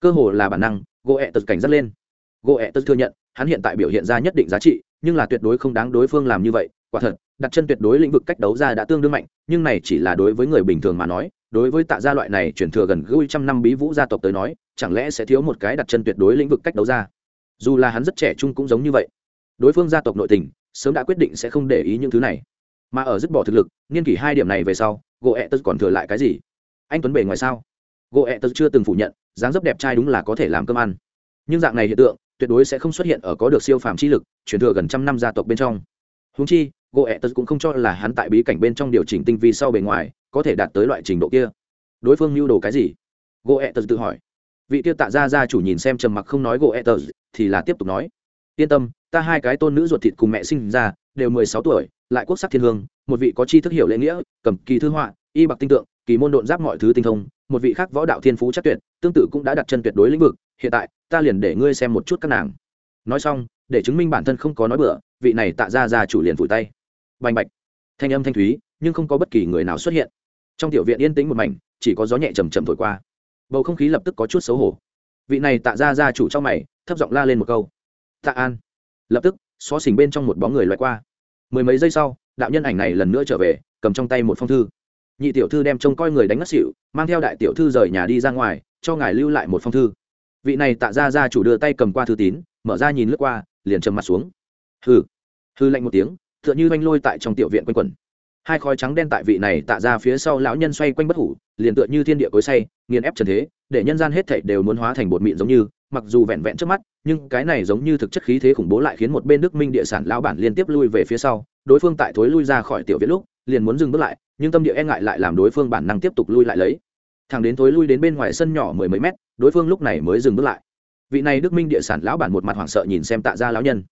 [SPEAKER 1] cơ hồ là bản năng, gỗ ẹ tật cảnh dắt lên. Gỗ ẹ tật thừa nhận, hắn hiện tại biểu hiện ra nhất định giá trị, nhưng là tuyệt đối không đáng đối phương làm như vậy, quả thật đặt chân tuyệt đối lĩnh vực cách đấu ra đã tương đương mạnh, nhưng này chỉ là đối với người bình thường mà nói, đối với tạ gia loại này chuyển thừa gần gũi trăm năm bí vũ gia tộc tới nói, chẳng lẽ sẽ thiếu một cái đặt chân tuyệt đối lĩnh vực cách đấu ra? Dù là hắn rất trẻ trung cũng giống như vậy. Đối phương gia tộc nội tình, sớm đã quyết định sẽ không để ý những thứ này. Mà ở dứt bỏ thực lực, nghiên kỷ hai điểm này về sau gỗ ẹ tật còn thừa lại cái gì? Anh tuấn bề ngoài sao? Gỗ ẹ tật chưa từng phủ nhận, dáng dấp đẹp trai đúng là có thể làm cơm ăn. Nhưng dạng này hiện tượng, tuyệt đối sẽ không xuất hiện ở có được siêu phàm chi lực, chuyển thừa gần trăm năm gia tộc bên trong húng chi gỗ ẹ tật cũng không cho là hắn tại bí cảnh bên trong điều chỉnh tinh vi sau bề ngoài, có thể đạt tới loại trình độ kia. Đối phương mưu đồ cái gì? Gỗ ẹ tật tự hỏi. Vị tiêu tạ gia gia chủ nhìn xem trầm mặc không nói gỗ ẹ tật, thì là tiếp tục nói. Yên tâm, ta hai cái tôn nữ ruột thịt cùng mẹ sinh ra, đều mười sáu tuổi, lại quốc sắc thiên hương, một vị có chi thức hiểu lễ nghĩa, cầm kỳ thư họa, y bạc tinh tượng, kỳ môn độn giáp mọi thứ tinh thông, một vị khác võ đạo thiên phú chắc tuyệt, tương tự cũng đã đặt chân tuyệt đối lĩnh vực, hiện tại, ta liền để ngươi xem một chút các nàng. Nói xong để chứng minh bản thân không có nói bừa, vị này tạ ra ra chủ liền vùi tay. Bành bạch. Thanh âm thanh thúy, nhưng không có bất kỳ người nào xuất hiện. Trong tiểu viện yên tĩnh một mảnh, chỉ có gió nhẹ chầm chầm thổi qua. Bầu không khí lập tức có chút xấu hổ. Vị này tạ ra ra chủ trong mày, thấp giọng la lên một câu. Tạ an. Lập tức, xó xỉnh bên trong một bóng người loại qua. Mười mấy giây sau, đạo nhân ảnh này lần nữa trở về, cầm trong tay một phong thư. Nhị tiểu thư đem trông coi người đánh ngất xỉu, mang theo đại tiểu thư rời nhà đi ra ngoài, cho ngài lưu lại một phong thư. Vị này tạ ra ra chủ đưa tay cầm qua thư tín, mở ra nhìn lướt qua liền trầm mặt xuống. Hư hư lạnh một tiếng, tựa như oanh lôi tại trong tiểu viện quanh quẩn. Hai khói trắng đen tại vị này tạ ra phía sau lão nhân xoay quanh bất hủ, liền tựa như thiên địa cối say, nghiền ép trần thế, để nhân gian hết thảy đều muốn hóa thành bột mịn giống như, mặc dù vẹn vẹn trước mắt, nhưng cái này giống như thực chất khí thế khủng bố lại khiến một bên đức minh địa sản lão bản liên tiếp lui về phía sau, đối phương tại thối lui ra khỏi tiểu viện lúc, liền muốn dừng bước lại, nhưng tâm địa e ngại lại làm đối phương bản năng tiếp tục lui lại lấy. Thằng đến thối lui đến bên ngoài sân nhỏ mười mấy mét, đối phương lúc này mới dừng bước lại vị này đức minh địa sản lão bản một mặt hoảng sợ nhìn xem tạ gia lão nhân.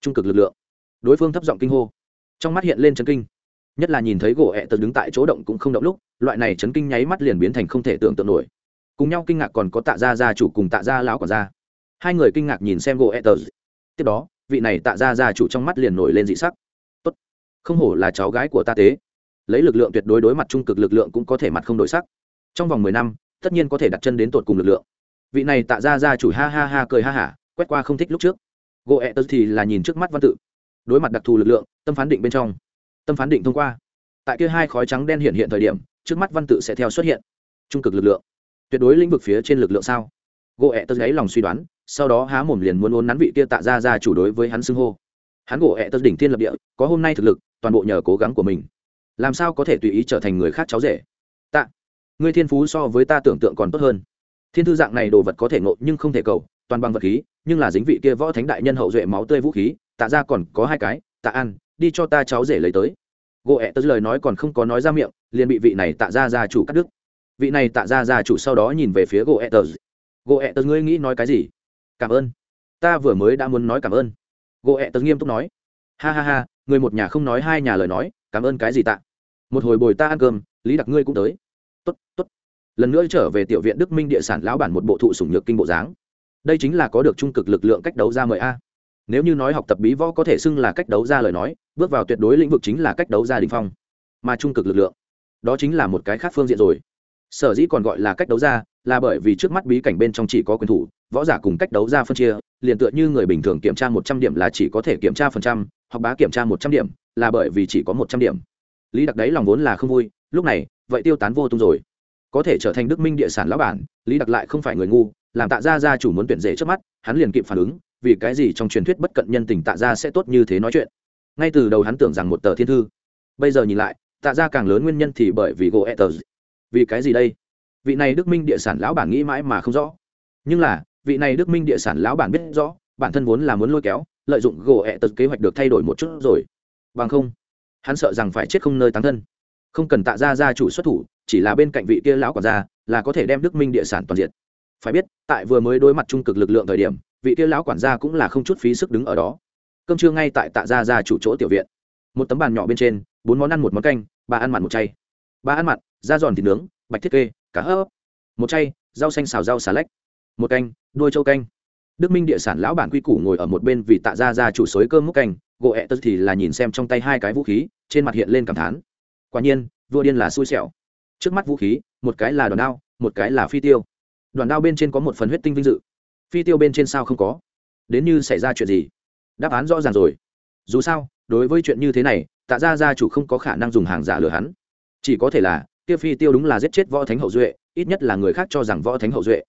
[SPEAKER 1] Trung cực lực lượng. Đối phương thấp giọng kinh hô. Trong mắt hiện lên chấn kinh. Nhất là nhìn thấy gỗ ẹ tật đứng tại chỗ động cũng không động lúc, loại này chấn kinh nháy mắt liền biến thành không thể tưởng tượng nổi. Cùng nhau kinh ngạc còn có tạ gia gia chủ cùng tạ gia lão còn ra hai người kinh ngạc nhìn xem gỗ ẹ tật tiếp đó, vị này tạ gia gia chủ trong mắt liền nổi lên dị sắc. Tốt. Không hổ là cháu gái của ta tế. Lấy lực lượng tuyệt đối đối mặt trung cực lực lượng cũng có thể mặt không đổi sắc. Trong vòng mười năm, tất nhiên có thể đặt chân đến tột cùng lực lượng vị này tạ ra ra chủ ha ha ha cười ha hả, quét qua không thích lúc trước. Gỗ ẹ tớ thì là nhìn trước mắt văn tự, đối mặt đặc thù lực lượng, tâm phán định bên trong. Tâm phán định thông qua. Tại kia hai khói trắng đen hiện hiện thời điểm, trước mắt văn tự sẽ theo xuất hiện. Trung cực lực lượng. Tuyệt đối lĩnh vực phía trên lực lượng sao? Gỗ ẹ tớ gáy lòng suy đoán, sau đó há mồm liền muốn ôn nắn vị kia tạ ra ra chủ đối với hắn xưng hô. Hắn gỗ ẹ tớ đỉnh thiên lập địa, có hôm nay thực lực, toàn bộ nhờ cố gắng của mình. Làm sao có thể tùy ý trở thành người khác cháu rể? Tạ, ngươi thiên phú so với ta tưởng tượng còn tốt hơn thiên thư dạng này đồ vật có thể ngộ nhưng không thể cầu, toàn bằng vật khí, nhưng là dính vị kia võ thánh đại nhân hậu duệ máu tươi vũ khí, tạ ra còn có hai cái, tạ ăn, đi cho ta cháu rể lấy tới. Gỗ ẹ tớ lời nói còn không có nói ra miệng, liền bị vị này tạ ra ra chủ cắt đứt. Vị này tạ ra ra chủ sau đó nhìn về phía gỗ ẹ tớ gỗ ẹ tớ ngươi nghĩ nói cái gì? Cảm ơn. Ta vừa mới đã muốn nói cảm ơn. Gỗ ẹ tớ nghiêm túc nói. Ha ha ha, người một nhà không nói hai nhà lời nói, cảm ơn cái gì tạ? Một hồi bồi ta ăn cơm, lý đặc ngươi cũng tới. Tốt tốt lần nữa trở về tiểu viện đức minh địa sản lão bản một bộ thụ sủng nhược kinh bộ dáng. Đây chính là có được trung cực lực lượng cách đấu ra mời a. Nếu như nói học tập bí võ có thể xưng là cách đấu ra lời nói, bước vào tuyệt đối lĩnh vực chính là cách đấu ra đình phong. Mà trung cực lực lượng, đó chính là một cái khác phương diện rồi. Sở dĩ còn gọi là cách đấu ra là bởi vì trước mắt bí cảnh bên trong chỉ có quyền thủ, võ giả cùng cách đấu ra phân chia, liền tựa như người bình thường kiểm tra một trăm điểm là chỉ có thể kiểm tra phần trăm hoặc bá kiểm tra một trăm điểm là bởi vì chỉ có một trăm điểm. Lý đặc đấy lòng vốn là không vui, lúc này, vậy tiêu tán vô tung rồi có thể trở thành đức minh địa sản lão bản, lý đặc lại không phải người ngu, làm tạ gia gia chủ muốn tuyển rể trước mắt, hắn liền kịp phản ứng, vì cái gì trong truyền thuyết bất cận nhân tình tạ gia sẽ tốt như thế nói chuyện. Ngay từ đầu hắn tưởng rằng một tờ thiên thư. Bây giờ nhìn lại, tạ gia càng lớn nguyên nhân thì bởi vì gỗ etters vì cái gì đây? Vị này đức minh địa sản lão bản nghĩ mãi mà không rõ. Nhưng là, vị này đức minh địa sản lão bản biết rõ, bản thân vốn là muốn lôi kéo, lợi dụng gỗ etters kế hoạch được thay đổi một chút rồi. Bằng không, hắn sợ rằng phải chết không nơi tán thân không cần tạ gia gia chủ xuất thủ, chỉ là bên cạnh vị kia lão quản gia là có thể đem đức minh địa sản toàn diện phải biết, tại vừa mới đối mặt trung cực lực lượng thời điểm, vị kia lão quản gia cũng là không chút phí sức đứng ở đó. Cơm trưa ngay tại tạ gia gia chủ chỗ tiểu viện. Một tấm bàn nhỏ bên trên, bốn món ăn, một món canh, ba ăn mặn, một chay. Ba ăn mặn, da giòn thịt nướng, bạch thiết kê, cá hấp. Một chay, rau xanh xào rau xà lách. Một canh, đuôi châu canh. Đức minh địa sản lão bản quy củ ngồi ở một bên vì tạ gia gia chủ xối cơm múc canh, gỗ ẹ tật thì là nhìn xem trong tay hai cái vũ khí, trên mặt hiện lên cảm thán quả nhiên, vua điên là xui xẻo. Trước mắt vũ khí, một cái là đòn đao, một cái là phi tiêu. Đoàn đao bên trên có một phần huyết tinh vinh dự. Phi tiêu bên trên sao không có? Đến như xảy ra chuyện gì? Đáp án rõ ràng rồi. Dù sao, đối với chuyện như thế này, tạ ra gia chủ không có khả năng dùng hàng giả lừa hắn. Chỉ có thể là, kia phi tiêu đúng là giết chết võ thánh hậu duệ, ít nhất là người khác cho rằng võ thánh hậu duệ.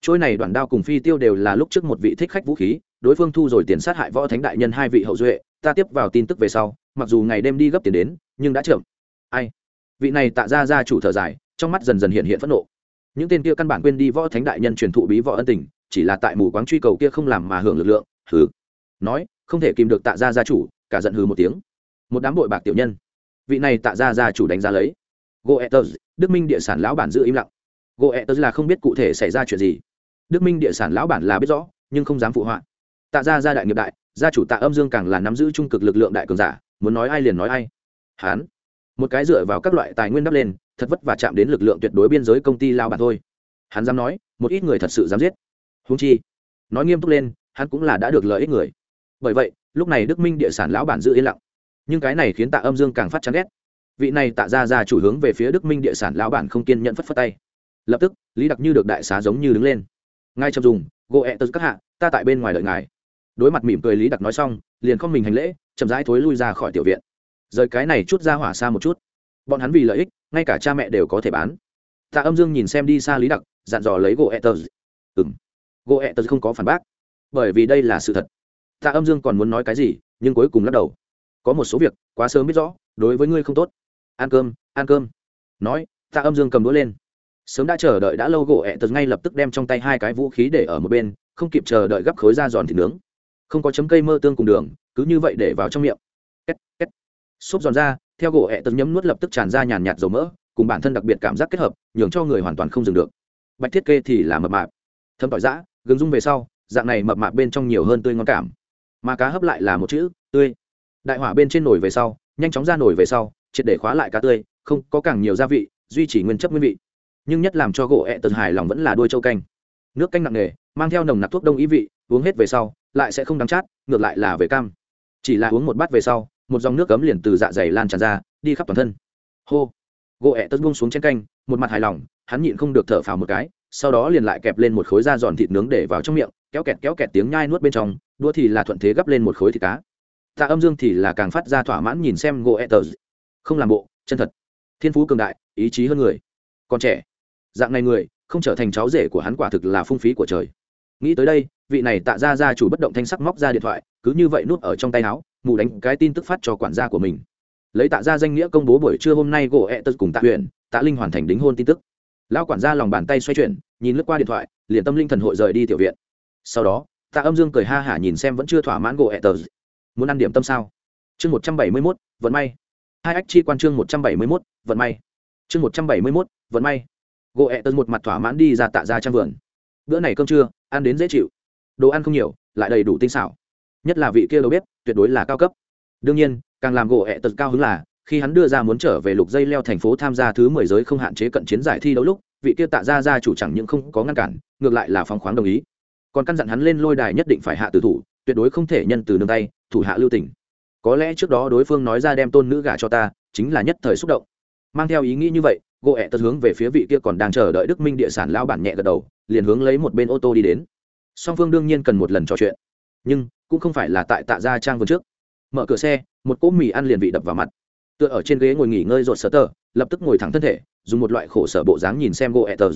[SPEAKER 1] Trôi này đoàn đao cùng phi tiêu đều là lúc trước một vị thích khách vũ khí, đối phương thu rồi tiền sát hại võ thánh đại nhân hai vị hậu duệ, ta tiếp vào tin tức về sau, mặc dù ngày đêm đi gấp tiền đến, nhưng đã chậm ai? Vị này tạ ra gia chủ thở dài, trong mắt dần dần hiện hiện phẫn nộ. Những tên kia căn bản quên đi võ thánh đại nhân truyền thụ bí võ ân tình, chỉ là tại mù quáng truy cầu kia không làm mà hưởng lực lượng, hừ. Nói, không thể kìm được tạ ra gia chủ, cả giận hừ một tiếng. Một đám bội bạc tiểu nhân. Vị này tạ ra gia chủ đánh giá lấy. Goethers đức minh địa sản lão bản giữ im lặng. Goethers là không biết cụ thể xảy ra chuyện gì. Đức minh địa sản lão bản là biết rõ, nhưng không dám phụ họa. Tạ ra gia đại nghiệp đại, gia chủ tạ âm dương càng là nắm giữ trung cực lực lượng đại cường giả, muốn nói ai liền nói ai. Hán một cái dựa vào các loại tài nguyên đắp lên, thật vất và chạm đến lực lượng tuyệt đối biên giới công ty lao bản thôi. Hắn dám nói, một ít người thật sự dám giết. Húng chi, nói nghiêm túc lên, hắn cũng là đã được lợi ích người. Bởi vậy, lúc này đức minh địa sản lão bản giữ yên lặng. Nhưng cái này khiến tạ âm dương càng phát chán ghét. Vị này tạ ra ra chủ hướng về phía đức minh địa sản lão bản không kiên nhận phất phất tay. Lập tức, lý đặc như được đại xá giống như đứng lên. Ngay trong dùng, gỗ ẹ tớ các hạ, ta tại bên ngoài đợi ngài. Đối mặt mỉm cười lý đặc nói xong, liền không mình hành lễ, chậm rãi thối lui ra khỏi tiểu viện rời cái này chút ra hỏa xa một chút. Bọn hắn vì lợi ích, ngay cả cha mẹ đều có thể bán. Tạ âm dương nhìn xem đi xa lý đặc, dặn dò lấy gỗ etters ừ m gỗ etters không có phản bác. Bởi vì đây là sự thật. Tạ âm dương còn muốn nói cái gì, nhưng cuối cùng lắc đầu. Có một số việc, quá sớm biết rõ, đối với ngươi không tốt. Ăn cơm ăn cơm. Nói, tạ âm dương cầm đũa lên. Sớm đã chờ đợi đã lâu, gỗ ẹ tật ngay lập tức đem trong tay hai cái vũ khí để ở một bên, không kịp chờ đợi gấp khối ra giòn thịt nướng. Không có chấm cây mơ tương cùng đường, cứ như vậy để vào trong miệng. Két két xốp giòn ra, theo gỗ ẹ tật nhấm nuốt lập tức tràn ra nhàn nhạt dầu mỡ, cùng bản thân đặc biệt cảm giác kết hợp, nhường cho người hoàn toàn không dừng được. Bạch thiết kê thì là mập mạp. Thâm tỏi giã, gừng rung về sau, dạng này mập mạp bên trong nhiều hơn tươi ngon cảm. Mà cá hấp lại là một chữ, tươi. Đại hỏa bên trên nồi về sau, nhanh chóng ra nổi về sau, triệt để khóa lại cá tươi, không có càng nhiều gia vị, duy trì nguyên chất nguyên vị. Nhưng nhất làm cho gỗ ẹ tật hài lòng vẫn là đuôi châu canh. Nước canh nặng nề, mang theo nồng nặc thuốc đông ý vị, uống hết về sau, lại sẽ không đắng chát, ngược lại là về cam. Chỉ là uống một bát về sau một dòng nước cấm liền từ dạ dày lan tràn ra, đi khắp toàn thân. Hô. Gỗ ẹ tất bung xuống trên canh, một mặt hài lòng, hắn nhịn không được thở phào một cái, sau đó liền lại kẹp lên một khối da giòn thịt nướng để vào trong miệng, kéo kẹt kéo kẹt tiếng nhai nuốt bên trong đua thì là thuận thế gấp lên một khối thịt cá. Tạ âm dương thì là càng phát ra thỏa mãn nhìn xem gỗ ẹ tờ không làm bộ, chân thật. Thiên phú cường đại, ý chí hơn người. Còn trẻ. Dạng này người, không trở thành cháu rể của hắn quả thực là phung phí của trời. Nghĩ tới đây, vị này tạ ra ra chủ bất động thanh sắc móc ra điện thoại, cứ như vậy nuốt ở trong tay áo mù đánh cái tin tức phát cho quản gia của mình. Lấy tạ ra danh nghĩa công bố buổi trưa hôm nay gỗ ẹ tật cùng tạ huyện, tạ linh hoàn thành đính hôn tin tức. Lao quản gia lòng bàn tay xoay chuyển, nhìn lướt qua điện thoại, liền tâm linh thần hội rời đi tiểu viện. Sau đó, tạ âm dương cười ha hả nhìn xem vẫn chưa thỏa mãn gỗ ẹ tật. Muốn ăn điểm tâm sao? Chương một trăm bảy mươi mốt, vận may. Hai ách chi quan chương một trăm bảy mươi mốt, vận may. Chương một trăm bảy mươi mốt, vận may. Gỗ ẹ tật một mặt thỏa mãn đi ra tạ ra trang vườn. Bữa này cơm trưa, ăn đến dễ chịu. Đồ ăn không nhiều, lại đầy đủ tinh xảo nhất là vị kia đầu bếp, tuyệt đối là cao cấp. Đương nhiên, càng làm gỗ hẹ tật cao hứng là, khi hắn đưa ra muốn trở về lục dây leo thành phố tham gia thứ mười giới không hạn chế cận chiến giải thi đấu lúc, vị kia tạ ra ra chủ chẳng những không có ngăn cản, ngược lại là phóng khoáng đồng ý. Còn căn dặn hắn lên lôi đài nhất định phải hạ tử thủ, tuyệt đối không thể nhân từ nương tay, thủ hạ lưu tỉnh có lẽ trước đó đối phương nói ra đem tôn nữ gả cho ta, chính là nhất thời xúc động. Mang theo ý nghĩ như vậy, gỗ ẹ tật hướng về phía vị kia còn đang chờ đợi đức minh địa sản lao bản nhẹ gật đầu, liền hướng lấy một bên ô tô đi đến. Song phương đương nhiên cần một lần trò chuyện. Nhưng cũng không phải là tại tạ gia trang vườn trước. Mở cửa xe, một cỗ mì ăn liền vị đập vào mặt. Tựa ở trên ghế ngồi nghỉ ngơi rột sở tờ, lập tức ngồi thẳng thân thể, dùng một loại khổ sở bộ dáng nhìn xem gỗ ẹ tờ.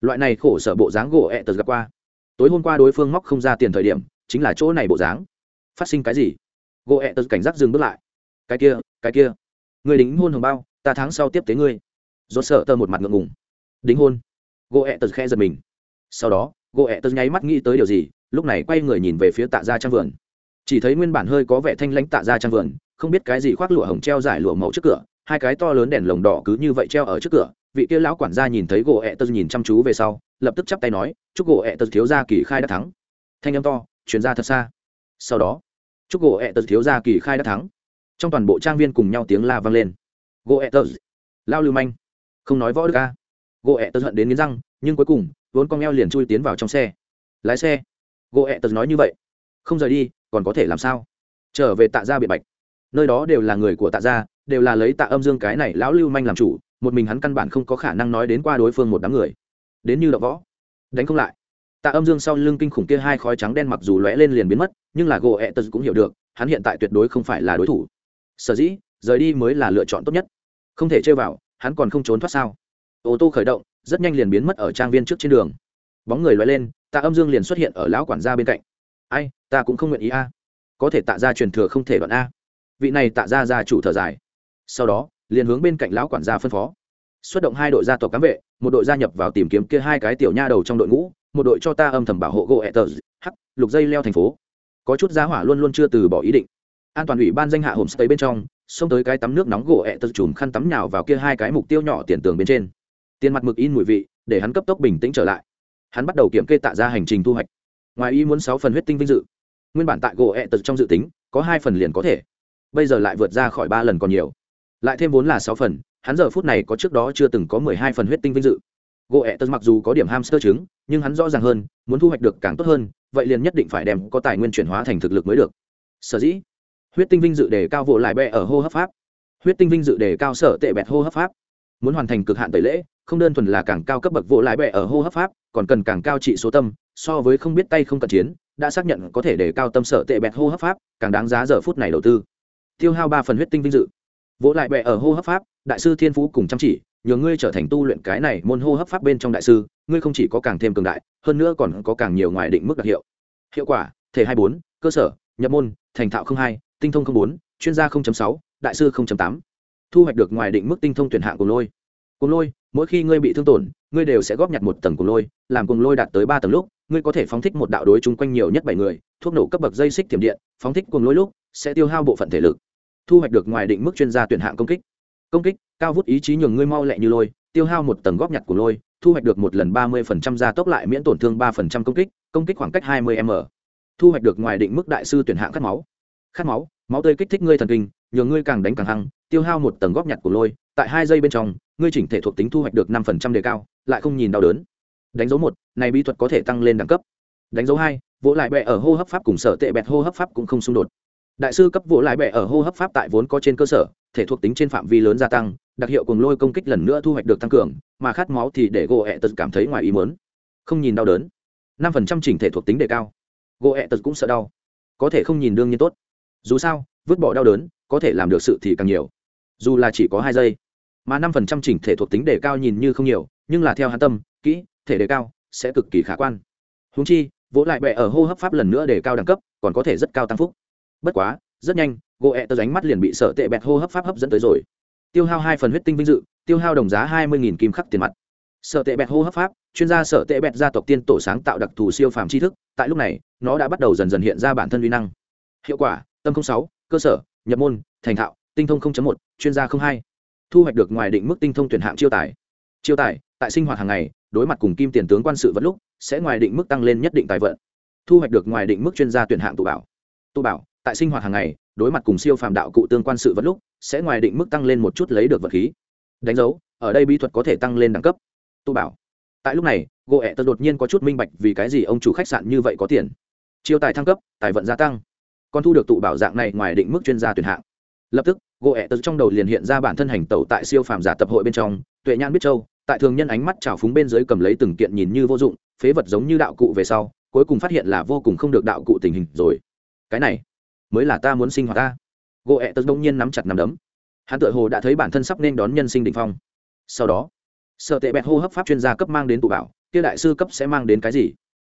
[SPEAKER 1] Loại này khổ sở bộ dáng gỗ ẹ tờ gặp qua. Tối hôm qua đối phương móc không ra tiền thời điểm, chính là chỗ này bộ dáng. Phát sinh cái gì? Gỗ ẹ tờ cảnh giác dừng bước lại. Cái kia cái kia. Người đính hôn hồng bao, ta tháng sau tiếp tế ngươi. Rột sở tờ một mặt ngượng ngùng. Đính hôn. Gỗ ẹ tờ khe giật mình. Sau đó, gỗ ẹ tờ nháy mắt nghĩ tới điều gì? Lúc này quay người nhìn về phía tạ gia trang vườn. Chỉ thấy nguyên bản hơi có vẻ thanh lãnh tạ gia trang vườn, không biết cái gì khoác lụa hồng treo giải lụa màu trước cửa, hai cái to lớn đèn lồng đỏ cứ như vậy treo ở trước cửa, vị kia lão quản gia nhìn thấy gỗ ẹ tơ nhìn chăm chú về sau, lập tức chắp tay nói, chúc gỗ ẹ tơ thiếu gia kỳ khai đã thắng. Thanh âm to chuyển ra thật xa. Sau đó, chúc gỗ ẹ tơ thiếu gia kỳ khai đã thắng. Trong toàn bộ trang viên cùng nhau tiếng la vang lên. Gỗ ẹ tơ, lao lưu manh, không nói võ được ca. Gỗ ẹ tơ hận đến nghiến răng, nhưng cuối cùng, vốn con eo liền chui tiến vào trong xe. Lái xe gỗ ẹ tật nói như vậy. Không rời đi, còn có thể làm sao? Trở về tạ gia biệt bạch. Nơi đó đều là người của tạ gia, đều là lấy tạ âm dương cái này lão lưu manh làm chủ, một mình hắn căn bản không có khả năng nói đến qua đối phương một đám người. Đến như đậu võ. Đánh không lại. Tạ âm dương sau lưng kinh khủng kia hai khói trắng đen mặc dù lóe lên liền biến mất, nhưng là gỗ ẹ tật cũng hiểu được, hắn hiện tại tuyệt đối không phải là đối thủ. Sở dĩ, rời đi mới là lựa chọn tốt nhất. Không thể chơi vào, hắn còn không trốn thoát sao? Ô tô khởi động, rất nhanh liền biến mất ở trang viên trước trên đường. Bóng người lóe lên tạ âm dương liền xuất hiện ở lão quản gia bên cạnh. Ai, ta cũng không nguyện ý a. Có thể tạ ra truyền thừa không thể đoạn a. Vị này tạ ra ra chủ thở dài. Sau đó, liền hướng bên cạnh lão quản gia phân phó. Xuất động hai đội gia tộc cám vệ, một đội gia nhập vào tìm kiếm kia hai cái tiểu nha đầu trong đội ngũ, một đội cho ta âm thầm bảo hộ gỗ ẹ tờ hắc, lục dây leo thành phố. Có chút giá hỏa luôn luôn chưa từ bỏ ý định. An toàn ủy ban danh hạ homestay bên trong, xông tới cái tắm nước nóng gỗ ẹ tờ chùm khăn tắm nhào vào kia hai cái mục tiêu nhỏ tiền tường bên trên. Tiền mặt mực in mùi vị, để hắn cấp tốc bình tĩnh trở lại hắn bắt đầu kiểm kê tạ ra hành trình thu hoạch. Ngoài ý muốn sáu phần huyết tinh vinh dự. Nguyên bản tại gỗ ẹ tật trong dự tính, có hai phần liền có thể. Bây giờ lại vượt ra khỏi ba lần còn nhiều. Lại thêm vốn là sáu phần, hắn giờ phút này có trước đó chưa từng có mười hai phần huyết tinh vinh dự. Gỗ ẹ tật mặc dù có điểm hamster trứng, nhưng hắn rõ ràng hơn, muốn thu hoạch được càng tốt hơn, vậy liền nhất định phải đem có tài nguyên chuyển hóa thành thực lực mới được. Sở dĩ, huyết tinh vinh dự đề cao vỗ lại bẹ ở hô hấp pháp. Huyết tinh vinh dự đề cao sở tệ bẹt hô hấp pháp muốn hoàn thành cực hạn tẩy lễ, không đơn thuần là càng cao cấp bậc vỗ lại bẹ ở hô hấp pháp, còn cần càng cao trị số tâm, so với không biết tay không cận chiến, đã xác nhận có thể để cao tâm sở tệ bẹt hô hấp pháp, càng đáng giá giờ phút này đầu tư. Tiêu hao ba phần huyết tinh vinh dự. Vỗ lại bẹ ở hô hấp pháp, đại sư thiên phú cùng chăm chỉ, nhờ ngươi trở thành tu luyện cái này môn hô hấp pháp bên trong đại sư, ngươi không chỉ có càng thêm cường đại, hơn nữa còn có càng nhiều ngoài định mức đặc hiệu. Hiệu quả, thể hai bốn, cơ sở, nhập môn, thành thạo không hai, tinh thông không bốn, chuyên gia sáu, đại sư tám thu hoạch được ngoài định mức tinh thông tuyển hạng cùng lôi. Cùng lôi, mỗi khi ngươi bị thương tổn, ngươi đều sẽ góp nhặt một tầng cùng lôi, làm cùng lôi đạt tới ba tầng lúc, ngươi có thể phóng thích một đạo đối chung quanh nhiều nhất bảy người, thuốc nổ cấp bậc dây xích tiềm điện, phóng thích cùng lôi lúc, sẽ tiêu hao bộ phận thể lực, thu hoạch được ngoài định mức chuyên gia tuyển hạng công kích. Công kích, cao vút ý chí nhường ngươi mau lẹ như lôi, tiêu hao một tầng góp nhặt của lôi, thu hoạch được một lần ba mươi phần trăm gia tốc lại miễn tổn thương ba phần trăm công kích công kích khoảng cách hai mươi m. Thu hoạch được ngoài định mức đại sư tuyển hạng khát máu. Khát máu máu tươi kích thích ngươi thần kinh, nhường ngươi càng đánh càng hăng tiêu hao một tầng góp nhặt của lôi, tại hai giây bên trong, ngươi chỉnh thể thuộc tính thu hoạch được năm phần trăm đề cao, lại không nhìn đau đớn. Đánh dấu một, này bí thuật có thể tăng lên đẳng cấp. Đánh dấu hai, vỗ lại bẹ ở hô hấp pháp cùng sở tệ bẹt hô hấp pháp cũng không xung đột. Đại sư cấp vỗ lại bẹ ở hô hấp pháp tại vốn có trên cơ sở, thể thuộc tính trên phạm vi lớn gia tăng, đặc hiệu cùng lôi công kích lần nữa thu hoạch được tăng cường, mà khát máu thì để gỗ ẹ tật cảm thấy ngoài ý mớn không nhìn đau đớn. Năm phần trăm chỉnh thể thuộc tính đề cao. Gỗ ẹ tật cũng sợ đau. Có thể không nhìn đương nhiên tốt. Dù sao, vứt bỏ đau đớn, có thể làm được sự thì càng nhiều dù là chỉ có hai giây, mà năm phần trăm chỉnh thể thuộc tính đề cao nhìn như không nhiều, nhưng là theo hắn tâm, kỹ, thể đề cao, sẽ cực kỳ khả quan. Húng chi, vỗ lại bẹ ở hô hấp pháp lần nữa đề cao đẳng cấp, còn có thể rất cao tăng phúc. Bất quá, rất nhanh, gỗ ẹ tơ ránh mắt liền bị sợ tệ bẹt hô hấp pháp hấp dẫn tới rồi. Tiêu hao hai phần huyết tinh vinh dự, tiêu hao đồng giá hai mươi kim khắc tiền mặt. Sợ tệ bẹt hô hấp pháp, chuyên gia sợ tệ bẹt gia tộc tiên tổ sáng tạo đặc thù siêu phàm tri thức, tại lúc này, nó đã bắt đầu dần dần hiện ra bản thân uy năng. Hiệu quả, tâm sáu, cơ sở, nhập môn, thành thạo tinh thông một, chuyên gia hai. Thu hoạch được ngoài định mức tinh thông tuyển hạng chiêu tài. Chiêu tài, tại sinh hoạt hàng ngày, đối mặt cùng kim tiền tướng quan sự vật lúc, sẽ ngoài định mức tăng lên nhất định tài vận. Thu hoạch được ngoài định mức chuyên gia tuyển hạng tụ bảo. Tụ bảo, tại sinh hoạt hàng ngày, đối mặt cùng siêu phàm đạo cụ tương quan sự vật lúc, sẽ ngoài định mức tăng lên một chút lấy được vật khí. Đánh dấu, ở đây bí thuật có thể tăng lên đẳng cấp. Tụ bảo. Tại lúc này gỗ ẹ tật đột nhiên có chút minh bạch vì cái gì ông chủ khách sạn như vậy có tiền. Chiêu tài thăng cấp, tài vận gia tăng. Còn thu được tụ bảo dạng này ngoài định mức chuyên gia tuyển hạng. Lập tức gỗ ẹ tớ trong đầu liền hiện ra bản thân hành tẩu tại siêu phàm giả tập hội bên trong, tuệ nhan biết châu, tại thường nhân ánh mắt trào phúng bên dưới cầm lấy từng kiện nhìn như vô dụng, phế vật giống như đạo cụ về sau, cuối cùng phát hiện là vô cùng không được đạo cụ tình hình rồi. Cái này, mới là ta muốn sinh hoạt ta. Gỗ ẹ tớ đông nhiên nắm chặt nắm đấm. Hắn tự hồ đã thấy bản thân sắp nên đón nhân sinh định phong. Sau đó, sở tệ bẹt hô hấp pháp chuyên gia cấp mang đến tụ bảo kia đại sư cấp sẽ mang đến cái gì?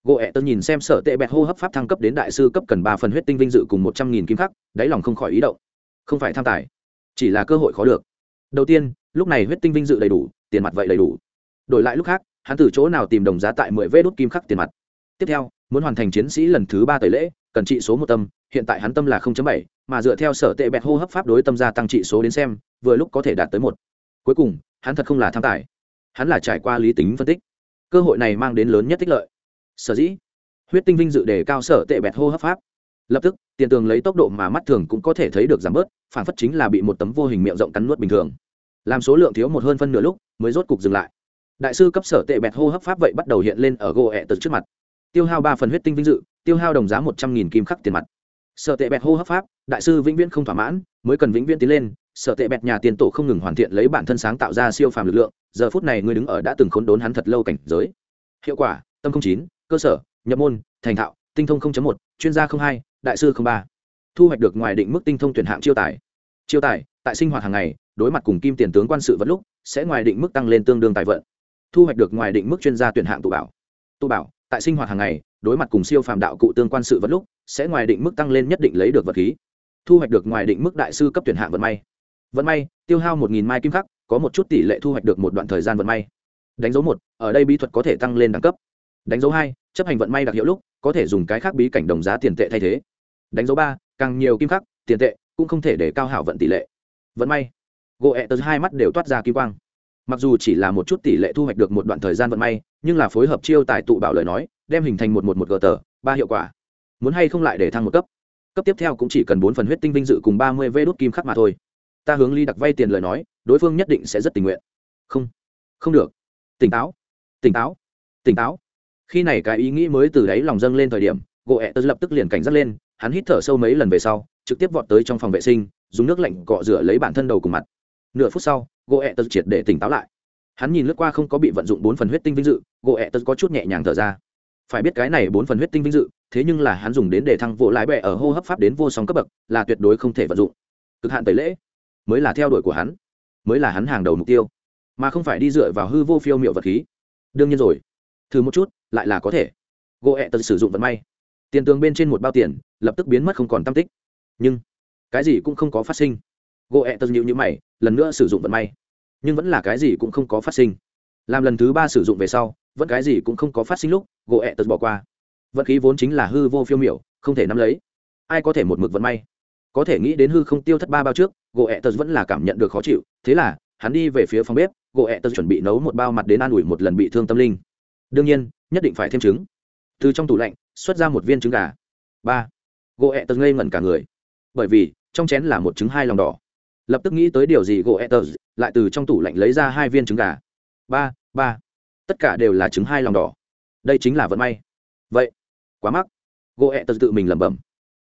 [SPEAKER 1] Gỗ ẹ tớ nhìn xem sở tệ bẹt hô hấp pháp thăng cấp đến đại sư cấp cần ba phần huyết tinh vinh dự cùng một trăm nghìn kim khắc, đáy lòng không khỏi ý động không phải tham tài, chỉ là cơ hội khó được. Đầu tiên, lúc này huyết tinh vinh dự đầy đủ, tiền mặt vậy đầy đủ. Đổi lại lúc khác, hắn từ chỗ nào tìm đồng giá tại mười vê đốt kim khắc tiền mặt. Tiếp theo, muốn hoàn thành chiến sĩ lần thứ ba tẩy lễ, cần trị số một tâm, hiện tại hắn tâm là bảy, mà dựa theo sở tệ bẹt hô hấp pháp đối tâm gia tăng trị số đến xem, vừa lúc có thể đạt tới một. Cuối cùng, hắn thật không là tham tài. Hắn là trải qua lý tính phân tích. Cơ hội này mang đến lớn nhất tích lợi. Sở dĩ, huyết tinh vinh dự đề cao sở tệ bẹt hô hấp pháp lập tức, tiền tường lấy tốc độ mà mắt thường cũng có thể thấy được giảm bớt phản phất chính là bị một tấm vô hình miệng rộng cắn nuốt bình thường. Làm số lượng thiếu một hơn phân nửa lúc, mới rốt cục dừng lại. Đại sư cấp sở tệ bẹt hô hấp pháp vậy bắt đầu hiện lên ở gỗ ẹ tật trước mặt. Tiêu hao ba phần huyết tinh vinh dự, tiêu hao đồng giá một trăm nghìn kim khắc tiền mặt. Sở tệ bẹt hô hấp pháp, đại sư vĩnh viễn không thỏa mãn, mới cần vĩnh viễn tiến lên, sở tệ bẹt nhà tiền tổ không ngừng hoàn thiện lấy bản thân sáng tạo ra siêu phàm lực lượng, giờ phút này người đứng ở đã từng khốn đốn hắn thật lâu cảnh giới. Hiệu quả, tâm không chín, cơ sở, nhập môn, thành thạo, tinh thông một, chuyên gia hai đại sư không ba. Thu hoạch được ngoài định mức tinh thông tuyển hạng chiêu tài. Chiêu tài, tại sinh hoạt hàng ngày, đối mặt cùng kim tiền tướng quan sự vật lúc, sẽ ngoài định mức tăng lên tương đương tài vận. Thu hoạch được ngoài định mức chuyên gia tuyển hạng tụ bảo. Tụ bảo, tại sinh hoạt hàng ngày, đối mặt cùng siêu phàm đạo cụ tương quan sự vật lúc, sẽ ngoài định mức tăng lên nhất định lấy được vật khí. Thu hoạch được ngoài định mức đại sư cấp tuyển hạng vận may. Vận may, tiêu hao một nghìn mai kim khắc, có một chút tỷ lệ thu hoạch được một đoạn thời gian vận may. Đánh dấu một, ở đây bí thuật có thể tăng lên đẳng cấp. Đánh dấu hai, chấp hành vận may đặc hiệu lúc có thể dùng cái khác bí cảnh đồng giá tiền tệ thay thế. Đánh dấu ba, càng nhiều kim khắc, tiền tệ cũng không thể để cao hảo vận tỷ lệ. Vận may. Gỗ ẹ tớ hai mắt đều toát ra kim quang. Mặc dù chỉ là một chút tỷ lệ thu hoạch được một đoạn thời gian vận may, nhưng là phối hợp chiêu tài tụ bảo lời nói, đem hình thành một một một gờ tờ, ba hiệu quả. Muốn hay không lại để thăng một cấp? Cấp tiếp theo cũng chỉ cần bốn phần huyết tinh vinh dự cùng ba mươi vê đốt kim khắc mà thôi. Ta hướng ly đặc vay tiền lời nói, đối phương nhất định sẽ rất tình nguyện. Không. Không được. Tỉnh táo. Tỉnh táo. Tỉnh táo khi này cái ý nghĩ mới từ đáy lòng dâng lên thời điểm, gỗ ẹ tớ lập tức liền cảnh giác lên, hắn hít thở sâu mấy lần về sau, trực tiếp vọt tới trong phòng vệ sinh, dùng nước lạnh cọ rửa lấy bản thân đầu cùng mặt. Nửa phút sau, gỗ ẹ tớ triệt để tỉnh táo lại. Hắn nhìn lướt qua không có bị vận dụng bốn phần huyết tinh vinh dự, gỗ ẹ tớ có chút nhẹ nhàng thở ra. Phải biết cái này bốn phần huyết tinh vinh dự, thế nhưng là hắn dùng đến để thăng vỗ lái bẹ ở hô hấp pháp đến vô song cấp bậc, là tuyệt đối không thể vận dụng. Cực hạn tẩy lễ, mới là theo đuổi của hắn, mới là hắn hàng đầu mục tiêu, mà không phải đi dựa vào hư vô phiêu miệu vật khí. Đương nhiên rồi thử một chút, lại là có thể. Gỗ ẹ tật sử dụng vận may. Tiền tường bên trên một bao tiền, lập tức biến mất không còn tam tích. Nhưng, cái gì cũng không có phát sinh. Gỗ ẹ tật nhịu nhữ mày, lần nữa sử dụng vận may. Nhưng vẫn là cái gì cũng không có phát sinh. Làm lần thứ ba sử dụng về sau, vẫn cái gì cũng không có phát sinh lúc, gỗ ẹ tật bỏ qua. Vận khí vốn chính là hư vô phiêu miểu, không thể nắm lấy. Ai có thể một mực vận may? Có thể nghĩ đến hư không tiêu thất ba bao trước, gỗ ẹ tật vẫn là cảm nhận được khó chịu. Thế là, hắn đi về phía phòng bếp, gỗ ẹ tật chuẩn bị nấu một bao mặt đến an ủi một lần bị thương tâm linh đương nhiên, nhất định phải thêm trứng. Từ trong tủ lạnh, xuất ra một viên trứng gà. Ba. Gỗ ẹ tật ngây ngẩn cả người. Bởi vì, trong chén là một trứng hai lòng đỏ. Lập tức nghĩ tới điều gì gỗ ẹ tật lại từ trong tủ lạnh lấy ra hai viên trứng gà. Ba ba. Tất cả đều là trứng hai lòng đỏ. Đây chính là vận may. Vậy, quá mắc. Gỗ ẹ tật tự mình lẩm bẩm.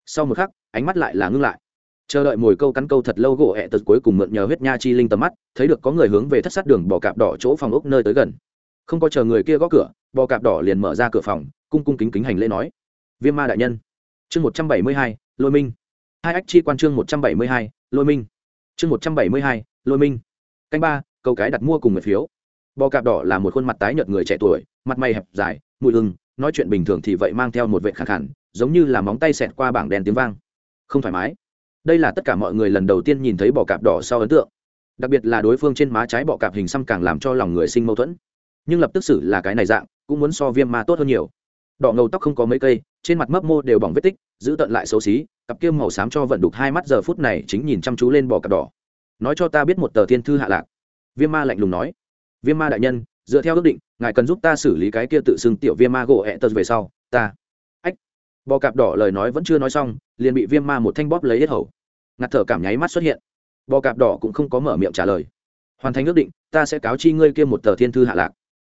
[SPEAKER 1] Sau một khắc, ánh mắt lại là ngưng lại. Chờ đợi mồi câu cắn câu thật lâu, gỗ ẹ tật cuối cùng mượn nhờ huyết nha chi linh tầm mắt, thấy được có người hướng về thất sát đường bỏ cạp đỏ chỗ phòng ốc nơi tới gần không có chờ người kia gõ cửa, bò cạp đỏ liền mở ra cửa phòng, cung cung kính kính hành lễ nói. Viêm ma đại nhân. Chương một trăm bảy mươi hai, lôi minh. Hai ách chi quan chương một trăm bảy mươi hai, lôi minh. Chương một trăm bảy mươi hai, lôi minh. Canh ba câu cái đặt mua cùng người phiếu. Bò cạp đỏ là một khuôn mặt tái nhợt người trẻ tuổi, mặt mày hẹp dài, mùi hưng nói chuyện bình thường thì vậy mang theo một vệ khẳng khẳng, giống như là móng tay xẹt qua bảng đèn tiếng vang. Không thoải mái. Đây là tất cả mọi người lần đầu tiên nhìn thấy bò cạp đỏ sau ấn tượng. Đặc biệt là đối phương trên má trái bọ cạp hình xăm càng làm cho lòng người sinh mâu thuẫn nhưng lập tức xử là cái này dạng, cũng muốn so viêm ma tốt hơn nhiều. Đỏ ngầu tóc không có mấy cây, trên mặt mấp mô đều bỏng vết tích, giữ tận lại xấu xí, cặp kim màu xám cho vận đục hai mắt giờ phút này chính nhìn chăm chú lên bò cặp đỏ. Nói cho ta biết một tờ thiên thư hạ lạc. Viêm ma lạnh lùng nói. Viêm ma đại nhân, dựa theo ước định, ngài cần giúp ta xử lý cái kia tự xưng tiểu viêm ma gỗ ẹ tật về sau, ta. Ách. Bò cạp đỏ lời nói vẫn chưa nói xong, liền bị viêm ma một thanh bóp lấy hết hầu. Ngạt thở cảm nháy mắt xuất hiện. Bò cạp đỏ cũng không có mở miệng trả lời. Hoàn thành ước định, ta sẽ cáo chi ngươi kia một tờ thiên thư hạ lạc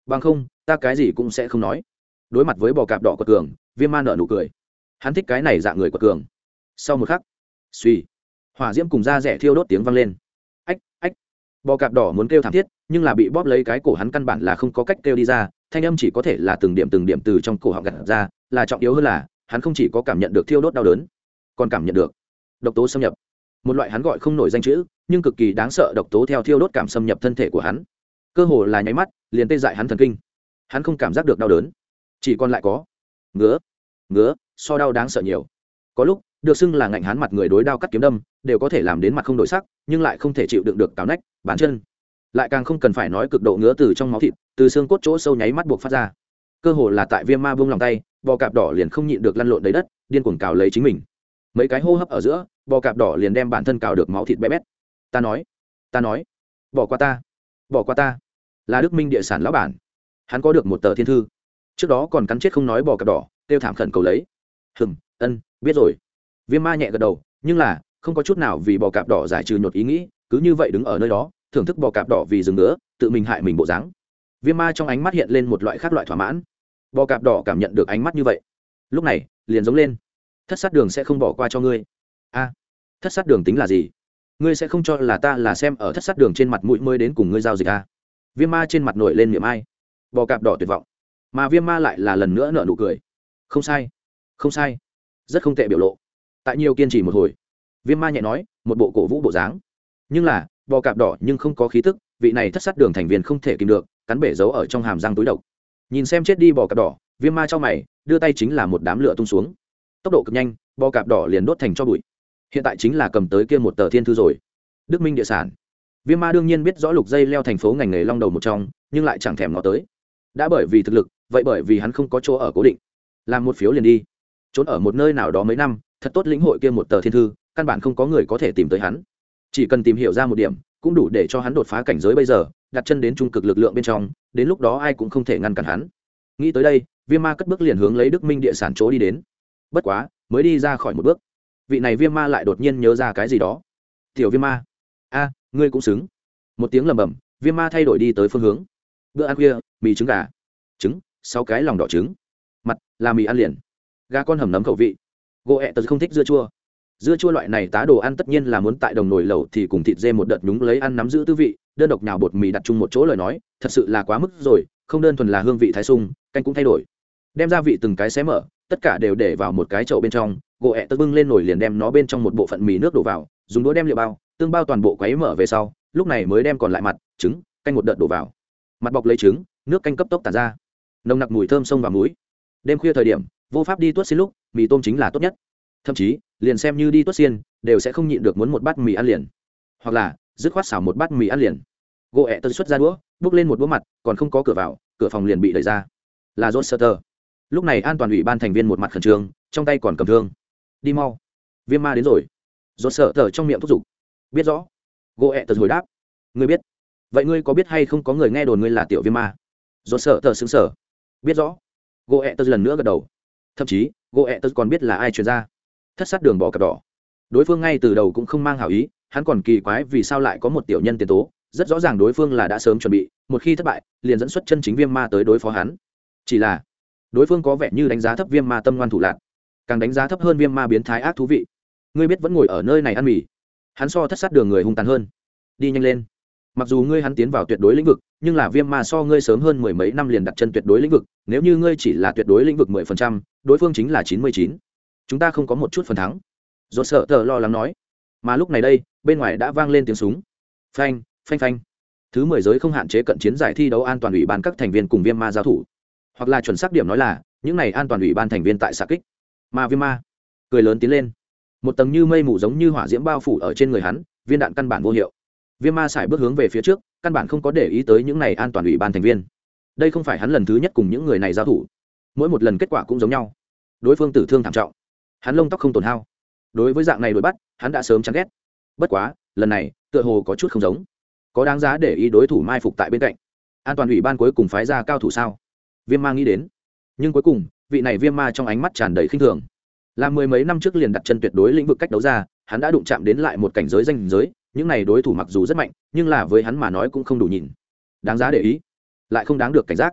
[SPEAKER 1] bằng không, ta cái gì cũng sẽ không nói. Đối mặt với bò cạp đỏ quật cường, viêm ma nợ nụ cười. Hắn thích cái này dạng người quật cường. Sau một khắc, suy, hỏa diễm cùng da rẻ thiêu đốt tiếng vang lên. Ách ách. Bò cạp đỏ muốn kêu thảm thiết, nhưng là bị bóp lấy cái cổ hắn căn bản là không có cách kêu đi ra, thanh âm chỉ có thể là từng điểm từng điểm từ trong cổ họng gặt ra, là trọng yếu hơn là, hắn không chỉ có cảm nhận được thiêu đốt đau đớn, còn cảm nhận được độc tố xâm nhập. Một loại hắn gọi không nổi danh chữ, nhưng cực kỳ đáng sợ độc tố theo thiêu đốt cảm xâm nhập thân thể của hắn cơ hồ là nháy mắt, liền tê dại hắn thần kinh. Hắn không cảm giác được đau đớn. Chỉ còn lại có, ngứa ngứa, so đau đáng sợ nhiều. Có lúc, được xưng là ngạnh hắn mặt người đối đao cắt kiếm đâm, đều có thể làm đến mặt không đổi sắc, nhưng lại không thể chịu đựng được cào nách bán chân. Lại càng không cần phải nói cực độ ngứa từ trong máu thịt, từ xương cốt chỗ sâu nháy mắt buộc phát ra. Cơ hồ là tại viêm ma buông lòng tay, bò cạp đỏ liền không nhịn được lăn lộn đầy đất, điên cuồng cào lấy chính mình. Mấy cái hô hấp ở giữa, bò cạp đỏ liền đem bản thân cào được máu thịt bé bét. Ta nói ta nói, bỏ qua ta, bỏ qua ta là đức minh địa sản lão bản. Hắn có được một tờ thiên thư. Trước đó còn cắn chết không nói bò cặp đỏ, kêu thảm khẩn cầu lấy. Hừng ân, biết rồi. Viêm ma nhẹ gật đầu, nhưng là, không có chút nào vì bò cạp đỏ giải trừ nhột ý nghĩ, cứ như vậy đứng ở nơi đó, thưởng thức bò cạp đỏ vì dừng nữa tự mình hại mình bộ dáng. Viêm ma trong ánh mắt hiện lên một loại khác loại thỏa mãn. Bò cạp đỏ cảm nhận được ánh mắt như vậy. Lúc này, liền giống lên. Thất sát đường sẽ không bỏ qua cho ngươi. A, thất sát đường tính là gì? Ngươi sẽ không cho là ta là xem ở thất sát đường trên mặt mũi mới đến cùng ngươi giao dịch a viêm ma trên mặt nổi lên miệng ai. Bò cạp đỏ tuyệt vọng. Mà viêm ma lại là lần nữa nợ nụ cười. Không sai. Không sai. Rất không tệ biểu lộ. Tại nhiều kiên trì một hồi, viêm ma nhẹ nói, một bộ cổ vũ bộ dáng. Nhưng là, bò cạp đỏ nhưng không có khí tức, vị này thất sát đường thành viên không thể kìm được, cắn bể giấu ở trong hàm răng túi độc. Nhìn xem chết đi bò cạp đỏ, viêm ma cho mày, đưa tay chính là một đám lửa tung xuống. Tốc độ cực nhanh, bò cạp đỏ liền đốt thành cho bụi. Hiện tại chính là cầm tới kia một tờ thiên thư rồi. Đức minh địa sản viêm ma đương nhiên biết rõ lục dây leo thành phố ngành nghề long đầu một trong, nhưng lại chẳng thèm nó tới. Đã bởi vì thực lực, vậy bởi vì hắn không có chỗ ở cố định. Làm một phiếu liền đi. Trốn ở một nơi nào đó mấy năm, thật tốt lĩnh hội kia một tờ thiên thư, căn bản không có người có thể tìm tới hắn. Chỉ cần tìm hiểu ra một điểm, cũng đủ để cho hắn đột phá cảnh giới bây giờ, đặt chân đến trung cực lực lượng bên trong, đến lúc đó ai cũng không thể ngăn cản hắn. Nghĩ tới đây, viêm ma cất bước liền hướng lấy đức minh địa sản chỗ đi đến. Bất quá, mới đi ra khỏi một bước. Vị này viêm ma lại đột nhiên nhớ ra cái gì đó. Tiểu viêm ma. A ngươi cũng xứng. Một tiếng lầm bầm, viêm ma thay đổi đi tới phương hướng. Bữa ăn khuya, mì trứng gà. Trứng, sáu cái lòng đỏ trứng. Mặt, là mì ăn liền. Gà con hầm nấm khẩu vị. Gỗ ẹ tật không thích dưa chua. Dưa chua loại này tá đồ ăn tất nhiên là muốn tại đồng nồi lẩu thì cùng thịt dê một đợt nhúng lấy ăn nắm giữ tư vị. Đơn độc nhào bột mì đặt chung một chỗ lời nói, thật sự là quá mức rồi, không đơn thuần là hương vị thái sung, canh cũng thay đổi. Đem gia vị từng cái xé mở, tất cả đều để vào một cái chậu bên trong. Gỗ ẹ tật bưng lên nồi liền đem nó bên trong một bộ phận mì nước đổ vào, dùng đũa đem liệu bao tương bao toàn bộ quấy mở về sau, lúc này mới đem còn lại mặt, trứng, canh một đợt đổ vào. Mặt bọc lấy trứng, nước canh cấp tốc tàn ra. Nồng nặc mùi thơm sông và muối đêm khuya thời điểm, vô pháp đi tuốt xin lúc, mì tôm chính là tốt nhất. Thậm chí, liền xem như đi tuốt xiên, đều sẽ không nhịn được muốn một bát mì ăn liền. Hoặc là, dứt khoát xảo một bát mì ăn liền. Gỗ ẹ tật xuất ra đũa, bước lên một đũa mặt, còn không có cửa vào, cửa phòng liền bị đẩy ra. Là john sutter lúc này an toàn ủy ban thành viên một mặt khẩn trương, trong tay còn cầm thương. Đi mau. Viêm ma đến rồi. John sutter trong miệng thúc giục biết rõ. Gỗ ẹ tật hồi đáp. Ngươi biết. Vậy ngươi có biết hay không có người nghe đồn ngươi là tiểu viêm ma? Rốt sợ tờ xứng sở biết rõ. Gỗ ẹ tật lần nữa gật đầu. Thậm chí gỗ ẹ tật còn biết là ai truyền ra thất sát đường bỏ cặp đỏ. Đối phương ngay từ đầu cũng không mang hảo ý, hắn còn kỳ quái vì sao lại có một tiểu nhân tiền tố. Rất rõ ràng đối phương là đã sớm chuẩn bị, một khi thất bại, liền dẫn xuất chân chính viêm ma tới đối phó hắn. Chỉ là, đối phương có vẻ như đánh giá thấp viêm ma tâm ngoan thủ lạc. Càng đánh giá thấp hơn viêm ma biến thái ác thú vị. Ngươi biết vẫn ngồi ở nơi này ăn mì hắn so thất sát đường người hung tàn hơn. Đi nhanh lên. Mặc dù ngươi hắn tiến vào tuyệt đối lĩnh vực, nhưng là viêm ma so ngươi sớm hơn mười mấy năm liền đặt chân tuyệt đối lĩnh vực, nếu như ngươi chỉ là tuyệt đối lĩnh vực mười phần trăm, đối phương chính là chín mươi chín. Chúng ta không có một chút phần thắng. Dồn sợ tờ lo lắng nói. Mà lúc này đây, bên ngoài đã vang lên tiếng súng. Phanh phanh phanh. Thứ mười giới không hạn chế cận chiến giải thi đấu an toàn ủy ban các thành viên cùng viêm ma giao thủ. Hoặc là chuẩn xác điểm nói là, những này an toàn ủy ban thành viên tại xạ kích. Mà viêm ma cười lớn tiến lên một tầng như mây mù giống như hỏa diễm bao phủ ở trên người hắn, viên đạn căn bản vô hiệu. Viêm ma sải bước hướng về phía trước, căn bản không có để ý tới những này an toàn ủy ban thành viên. Đây không phải hắn lần thứ nhất cùng những người này giao thủ. Mỗi một lần kết quả cũng giống nhau. Đối phương tử thương thảm trọng. Hắn lông tóc không tổn hao. Đối với dạng này đuổi bắt, hắn đã sớm chán ghét. Bất quá, lần này, tựa hồ có chút không giống. Có đáng giá để ý đối thủ mai phục tại bên cạnh. An toàn ủy ban cuối cùng phái ra cao thủ sao? Viêm ma nghĩ đến. Nhưng cuối cùng, vị này viêm ma trong ánh mắt tràn đầy khinh thường là mười mấy năm trước liền đặt chân tuyệt đối lĩnh vực cách đấu ra, hắn đã đụng chạm đến lại một cảnh giới danh giới, những này đối thủ mặc dù rất mạnh, nhưng là với hắn mà nói cũng không đủ nhìn. Đáng giá để ý. Lại không đáng được cảnh giác.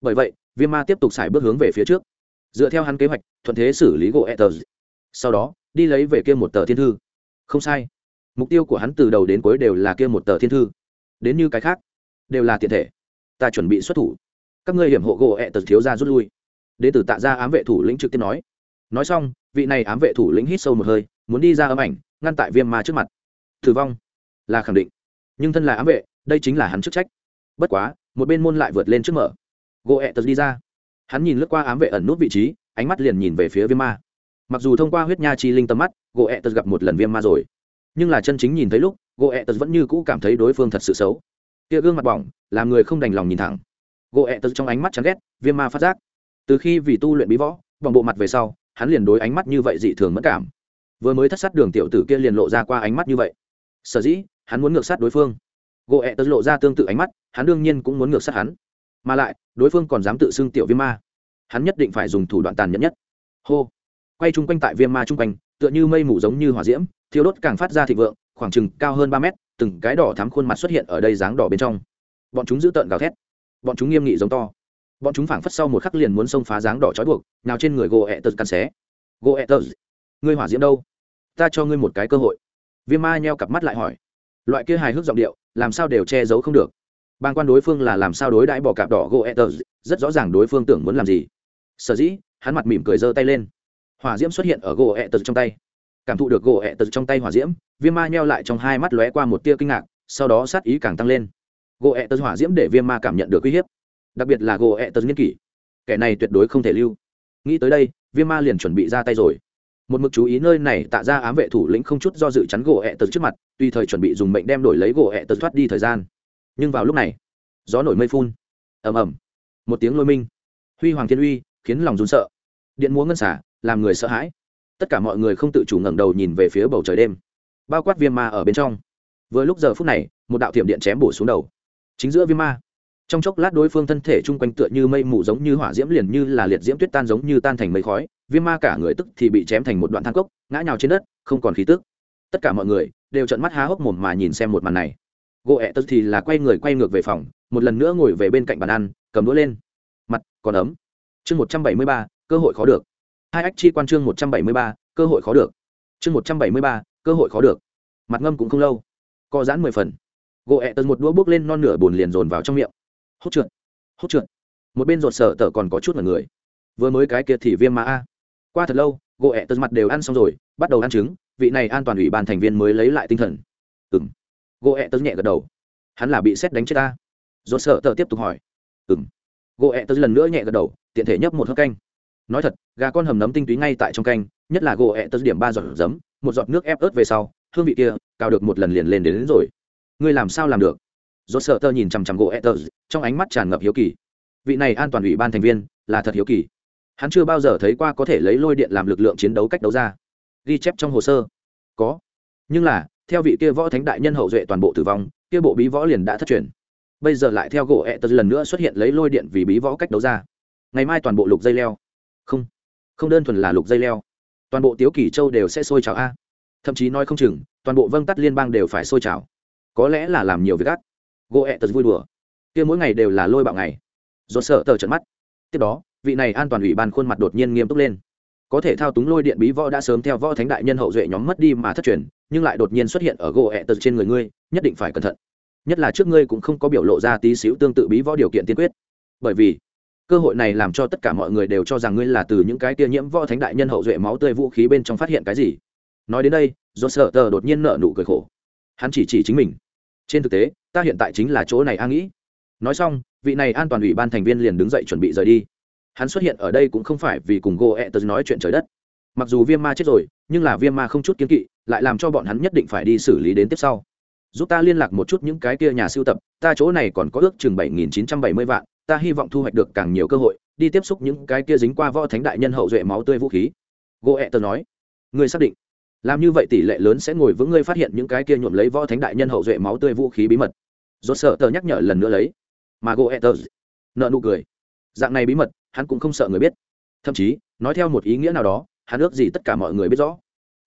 [SPEAKER 1] Bởi vậy, viêm ma tiếp tục xài bước hướng về phía trước. Dựa theo hắn kế hoạch, thuận thế xử lý gỗ etters sau đó, đi lấy về kia một tờ thiên thư. Không sai. Mục tiêu của hắn từ đầu đến cuối đều là kia một tờ thiên thư. Đến như cái khác, đều là tiện thể. Ta chuẩn bị xuất thủ. Các ngươi hiểm hộ gỗ ẹ tật thiếu ra rút lui. Đến từ tạ ra ám vệ thủ lĩnh trực tiếp nói nói xong, vị này ám vệ thủ lĩnh hít sâu một hơi, muốn đi ra ấm ảnh, ngăn tại viêm ma trước mặt. Tử vong là khẳng định. Nhưng thân là ám vệ, đây chính là hắn chức trách. Bất quá, một bên môn lại vượt lên trước mở. Gỗ ẹ tật đi ra. Hắn nhìn lướt qua ám vệ ẩn nút vị trí, ánh mắt liền nhìn về phía viêm ma. Mặc dù thông qua huyết nha chi linh tầm mắt gỗ ẹ tật gặp một lần viêm ma rồi. Nhưng là chân chính nhìn thấy lúc gỗ ẹ tật vẫn như cũ cảm thấy đối phương thật sự xấu. Kia gương mặt bỏng, làm người không đành lòng nhìn thẳng. Gỗ ẹ tật trong ánh mắt chán ghét, viêm ma phát giác. Từ khi vì tu luyện bí võ vòng bộ mặt về sau hắn liền đối ánh mắt như vậy dị thường mất cảm. Vừa mới thất sát đường tiểu tử kia liền lộ ra qua ánh mắt như vậy. Sở dĩ, hắn muốn ngược sát đối phương. Gỗ ẹ tớ lộ ra tương tự ánh mắt, hắn đương nhiên cũng muốn ngược sát hắn. Mà lại, đối phương còn dám tự xưng tiểu viêm ma. Hắn nhất định phải dùng thủ đoạn tàn nhẫn nhất. Hô. Quay chung quanh tại viêm ma chung quanh, tựa như mây mù giống như hỏa diễm thiếu đốt càng phát ra thịnh vượng, khoảng chừng cao hơn ba mét, từng cái đỏ thắm khuôn mặt xuất hiện ở đây dáng đỏ bên trong. Bọn chúng giữ tợn gào thét. Bọn chúng nghiêm nghị giống to bọn chúng phảng phất sau một khắc liền muốn xông phá dáng đỏ trói buộc nào trên người gỗ ẹ tật cắn xé. Gỗ ẹ tật, ngươi hỏa diễm đâu? Ta cho ngươi một cái cơ hội. Viêm ma nheo cặp mắt lại hỏi. Loại kia hài hước giọng điệu, làm sao đều che giấu không được. Ban quan đối phương là làm sao đối đãi bỏ cạp đỏ gỗ ẹ tật, rất rõ ràng đối phương tưởng muốn làm gì. Sở dĩ, hắn mặt mỉm cười giơ tay lên. Hỏa diễm xuất hiện ở gỗ ẹ tật trong tay. Cảm thụ được gỗ ẹ tật trong tay hỏa diễm, viêm ma nheo lại trong hai mắt lóe qua một tia kinh ngạc, sau đó sát ý càng tăng lên. Gỗ ẹ tật hỏa diễm để viêm ma cảm nhận được uy hiếp đặc biệt là gỗ ẹ tật nghiên kỷ. Kẻ này tuyệt đối không thể lưu. Nghĩ tới đây, viêm ma liền chuẩn bị ra tay rồi. Một mực chú ý nơi này tạ ra ám vệ thủ lĩnh không chút do dự chắn gỗ ẹ tật trước mặt tùy thời chuẩn bị dùng mệnh đem đổi lấy gỗ ẹ tật thoát đi thời gian. Nhưng vào lúc này, gió nổi mây phun. Ầm ầm. Một tiếng lôi minh. Huy hoàng thiên uy, khiến lòng run sợ. Điện múa ngân xả, làm người sợ hãi. Tất cả mọi người không tự chủ ngẩng đầu nhìn về phía bầu trời đêm. Bao quát viêm ma ở bên trong. Vừa lúc giờ phút này, một đạo thiểm điện chém bổ xuống đầu. Chính giữa viêm ma trong chốc lát đối phương thân thể chung quanh tựa như mây mù giống như hỏa diễm liền như là liệt diễm tuyết tan giống như tan thành mây khói, viêm ma cả người tức thì bị chém thành một đoạn thang cốc, ngã nhào trên đất, không còn khí tức. Tất cả mọi người đều trận mắt há hốc mồm mà nhìn xem một màn này. Gỗ ẹ tức thì là quay người quay ngược về phòng, một lần nữa ngồi về bên cạnh bàn ăn, cầm đũa lên. Mặt còn ấm. Chương một trăm bảy mươi ba, cơ hội khó được. Hai ách chi quan chương một trăm bảy mươi ba, cơ hội khó được. Chương một trăm bảy mươi ba, cơ hội khó được. Mặt ngâm cũng không lâu. Co giãn mười phần. Gỗ ẹ tật một đũa bước lên non nửa bùn liền dồn vào trong miệng hốt trượt hốt trượt. Một bên rột sở tở còn có chút là người. Vừa mới cái kia thì viêm ma a. Qua thật lâu gỗ ẹ tật mặt đều ăn xong rồi bắt đầu ăn trứng vị này an toàn ủy ban thành viên mới lấy lại tinh thần. Ừ m gỗ ẹ tật nhẹ gật đầu. Hắn là bị xét đánh chết ta rột sở tở tiếp tục hỏi. Ừ m gỗ ẹ tật lần nữa nhẹ gật đầu tiện thể nhấp một hớp canh. Nói thật gà con hầm nấm tinh túy ngay tại trong canh nhất là gỗ ẹ tật điểm ba giọt giấm một giọt nước ép ớt về sau hương vị kia cào được một lần liền lên đến, đến rồi. Ngươi làm sao làm được? Dốt sợ tơ nhìn chằm chằm gỗ ẹ trong ánh mắt tràn ngập hiếu kỳ. Vị này an toàn ủy ban thành viên, là thật hiếu kỳ. Hắn chưa bao giờ thấy qua có thể lấy lôi điện làm lực lượng chiến đấu cách đấu ra. Ghi chép trong hồ sơ. Có. Nhưng là, theo vị kia võ thánh đại nhân hậu duệ toàn bộ tử vong, kia bộ bí võ liền đã thất truyền. Bây giờ lại theo gỗ ẹ lần nữa xuất hiện lấy lôi điện vì bí võ cách đấu ra. Ngày mai toàn bộ lục dây leo. Không. Không đơn thuần là lục dây leo. Toàn bộ tiếu kỳ châu đều sẽ sôi trào a. Thậm chí nói không chừng, toàn bộ vâng tắt liên bang đều phải sôi trào. Có lẽ là làm nhiều việc gắt gỗ ẹ tật vui đùa. Kia mỗi ngày đều là lôi bạo ngày. Dồn sợ tờ trận mắt. Tiếp đó, vị này an toàn ủy ban khuôn mặt đột nhiên nghiêm túc lên. Có thể thao túng lôi điện bí võ đã sớm theo võ thánh đại nhân hậu duệ nhóm mất đi mà thất truyền, nhưng lại đột nhiên xuất hiện ở gỗ ẹ tật trên người ngươi, nhất định phải cẩn thận. Nhất là trước ngươi cũng không có biểu lộ ra tí xíu tương tự bí võ điều kiện tiên quyết. Bởi vì, cơ hội này làm cho tất cả mọi người đều cho rằng ngươi là từ những cái tia nhiễm võ thánh đại nhân hậu duệ máu tươi vũ khí bên trong phát hiện cái gì. Nói đến đây do sợ tờ đột nhiên nợ nụ cười khổ. Hắn chỉ chỉ chính mình trên thực tế, ta hiện tại chính là chỗ này a nghĩ. Nói xong, vị này an toàn ủy ban thành viên liền đứng dậy chuẩn bị rời đi. Hắn xuất hiện ở đây cũng không phải vì cùng gô ẹ tớ nói chuyện trời đất. Mặc dù viêm ma chết rồi, nhưng là viêm ma không chút kiên kỵ, lại làm cho bọn hắn nhất định phải đi xử lý đến tiếp sau. Giúp ta liên lạc một chút những cái kia nhà sưu tập, ta chỗ này còn có ước chừng bảy nghìn chín trăm bảy mươi vạn, ta hy vọng thu hoạch được càng nhiều cơ hội, đi tiếp xúc những cái kia dính qua võ thánh đại nhân hậu duệ máu tươi vũ khí. Gỗ ẹ tờ nói, người xác định làm như vậy tỷ lệ lớn sẽ ngồi vững ngươi phát hiện những cái kia nhuộm lấy võ thánh đại nhân hậu duệ máu tươi vũ khí bí mật. Rốt sợ tờ nhắc nhở lần nữa lấy. Mà gỗ ẹ nợ nụ cười. Dạng này bí mật, hắn cũng không sợ người biết. Thậm chí, nói theo một ý nghĩa nào đó, hắn ước gì tất cả mọi người biết rõ.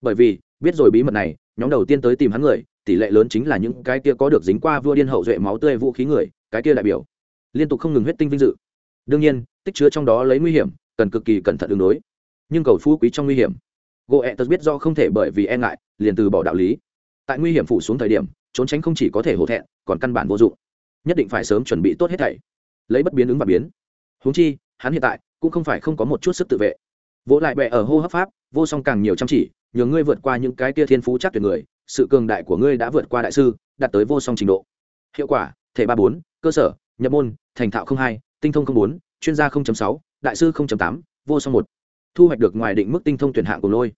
[SPEAKER 1] Bởi vì, biết rồi bí mật này, nhóm đầu tiên tới tìm hắn người, tỷ lệ lớn chính là những cái kia có được dính qua vua điên hậu duệ máu tươi vũ khí người, cái kia đại biểu. Liên tục không ngừng huyết tinh vinh dự. Đương nhiên, tích chứa trong đó lấy nguy hiểm, cần cực kỳ cẩn thận ứng đối. Nhưng cầu phú quý trong nguy hiểm gỗ ẹ tật biết do không thể bởi vì e ngại, liền từ bỏ đạo lý. Tại nguy hiểm phủ xuống thời điểm, trốn tránh không chỉ có thể hổ thẹn, còn căn bản vô dụng. Nhất định phải sớm chuẩn bị tốt hết thảy. Lấy bất biến ứng và biến. Húng chi, hắn hiện tại cũng không phải không có một chút sức tự vệ. Vỗ lại bẹ ở hô hấp pháp, vô song càng nhiều chăm chỉ nhờ ngươi vượt qua những cái kia thiên phú chắc tuyệt người, sự cường đại của ngươi đã vượt qua đại sư, đạt tới vô song trình độ. Hiệu quả, thể ba bốn, cơ sở, nhập môn, thành thạo hai, tinh thông bốn, chuyên gia sáu, đại sư tám, vô song một. Thu hoạch được ngoài định mức tinh thông tuyển hạng của lôi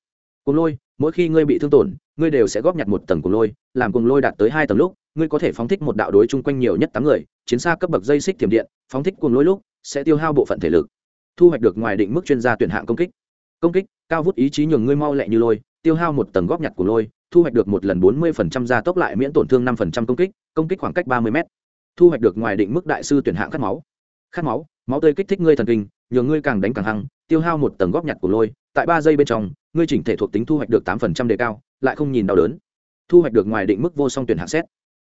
[SPEAKER 1] cùng lôi, mỗi khi ngươi bị thương tổn, ngươi đều sẽ góp nhặt một tầng cùng lôi, làm cùng lôi đạt tới hai tầng lúc, ngươi có thể phóng thích một đạo đối chung quanh nhiều nhất tám người, chiến xa cấp bậc dây xích tiềm điện, phóng thích cùng lôi lúc, sẽ tiêu hao bộ phận thể lực. Thu hoạch được ngoài định mức chuyên gia tuyển hạng công kích. Công kích, cao vút ý chí nhường ngươi mau lẹ như lôi, tiêu hao một tầng góp nhặt của lôi, thu hoạch được một lần bốn mươi gia tốc lại miễn tổn thương năm công kích công kích khoảng cách ba mươi m thu hoạch được ngoài định mức đại sư tuyển hạng khát máu. Khát máu máu tươi kích thích ngươi thần kinh, nhường ngươi càng đánh càng hăng, tiêu hao một tầng góp nhặt của lôi, tại ba giây bên trong ngươi chỉnh thể thuộc tính thu hoạch được tám phần trăm đề cao, lại không nhìn đau đớn. Thu hoạch được ngoài định mức vô song tuyển hạng xét.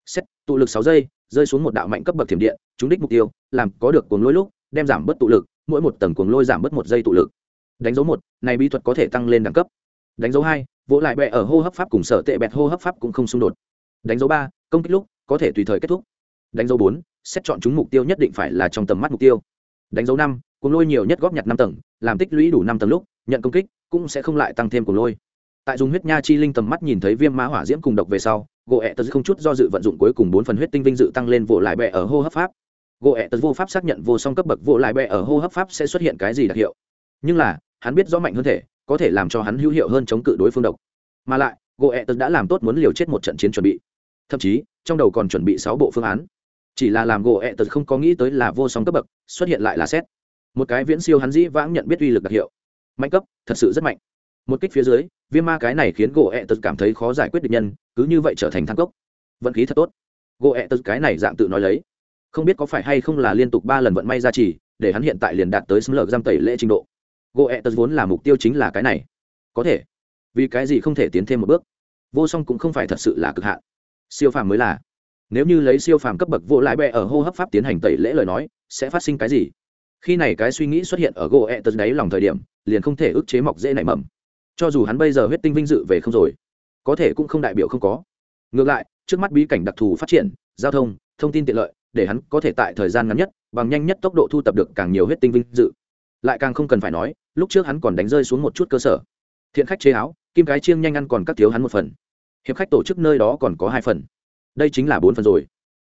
[SPEAKER 1] Xét, tụ lực sáu giây, rơi xuống một đạo mạnh cấp bậc thiểm điện, trúng đích mục tiêu, làm có được cuồng lôi lúc, đem giảm bớt tụ lực, mỗi một tầng cuồng lôi giảm bớt một giây tụ lực. Đánh dấu một, này bí thuật có thể tăng lên đẳng cấp. Đánh dấu hai, vỗ lại bẹ ở hô hấp pháp cùng sở tệ bẹt hô hấp pháp cũng không xung đột. Đánh dấu ba, công kích lúc, có thể tùy thời kết thúc. Đánh dấu bốn, xét chọn chúng mục tiêu nhất định phải là trong tầm mắt mục tiêu. Đánh dấu năm, cuồng lôi nhiều nhất góp nhặt năm tầng, làm tích lũy đủ năm tầng lúc, nhận công kích cũng sẽ không lại tăng thêm cuồng lôi. Tại dùng huyết nha chi linh tầm mắt nhìn thấy viêm ma hỏa diễm cùng độc về sau, gỗ ẹ tật không chút do dự vận dụng cuối cùng bốn phần huyết tinh vinh dự tăng lên vỗ lại bẹ ở hô hấp pháp. Gỗ ẹ tật vô pháp xác nhận vô song cấp bậc vỗ lại bẹ ở hô hấp pháp sẽ xuất hiện cái gì đặc hiệu. Nhưng là, hắn biết rõ mạnh hơn thể, có thể làm cho hắn hữu hiệu hơn chống cự đối phương độc. Mà lại, gỗ ẹ tật đã làm tốt muốn liều chết một trận chiến chuẩn bị. Thậm chí, trong đầu còn chuẩn bị sáu bộ phương án. Chỉ là làm gỗ ẹ tật không có nghĩ tới là vô song cấp bậc, xuất hiện lại là xét. Một cái viễn siêu hắn dĩ vãng nhận biết uy lực đặc hiệu mạnh cấp, thật sự rất mạnh. Một kích phía dưới viêm ma cái này khiến gỗ ẹ tật cảm thấy khó giải quyết được nhân, cứ như vậy trở thành thang cốc. Vận khí thật tốt. Gỗ ẹ tật cái này dạng tự nói lấy. Không biết có phải hay không là liên tục ba lần vận may ra chỉ để hắn hiện tại liền đạt tới xâm lược giam tẩy lễ trình độ. Gỗ ẹ tật vốn là mục tiêu chính là cái này. Có thể. Vì cái gì không thể tiến thêm một bước? Vô song cũng không phải thật sự là cực hạn. Siêu phàm mới là. Nếu như lấy siêu phàm cấp bậc vô lại bẹ ở hô hấp pháp tiến hành tẩy lễ lời nói, sẽ phát sinh cái gì? Khi này cái suy nghĩ xuất hiện ở gỗ ẹ tật đáy lòng thời điểm liền không thể ức chế mọc dễ nảy mầm. Cho dù hắn bây giờ huyết tinh vinh dự về không rồi, có thể cũng không đại biểu không có. Ngược lại, trước mắt bí cảnh đặc thù phát triển, giao thông thông tin tiện lợi, để hắn có thể tại thời gian ngắn nhất, bằng nhanh nhất tốc độ thu tập được càng nhiều huyết tinh vinh dự. Lại càng không cần phải nói, lúc trước hắn còn đánh rơi xuống một chút cơ sở. Thiện khách chế áo, kim cái chiêng nhanh ăn còn cắt thiếu hắn một phần. Hiệp khách tổ chức nơi đó còn có hai phần. Đây chính là bốn phần rồi.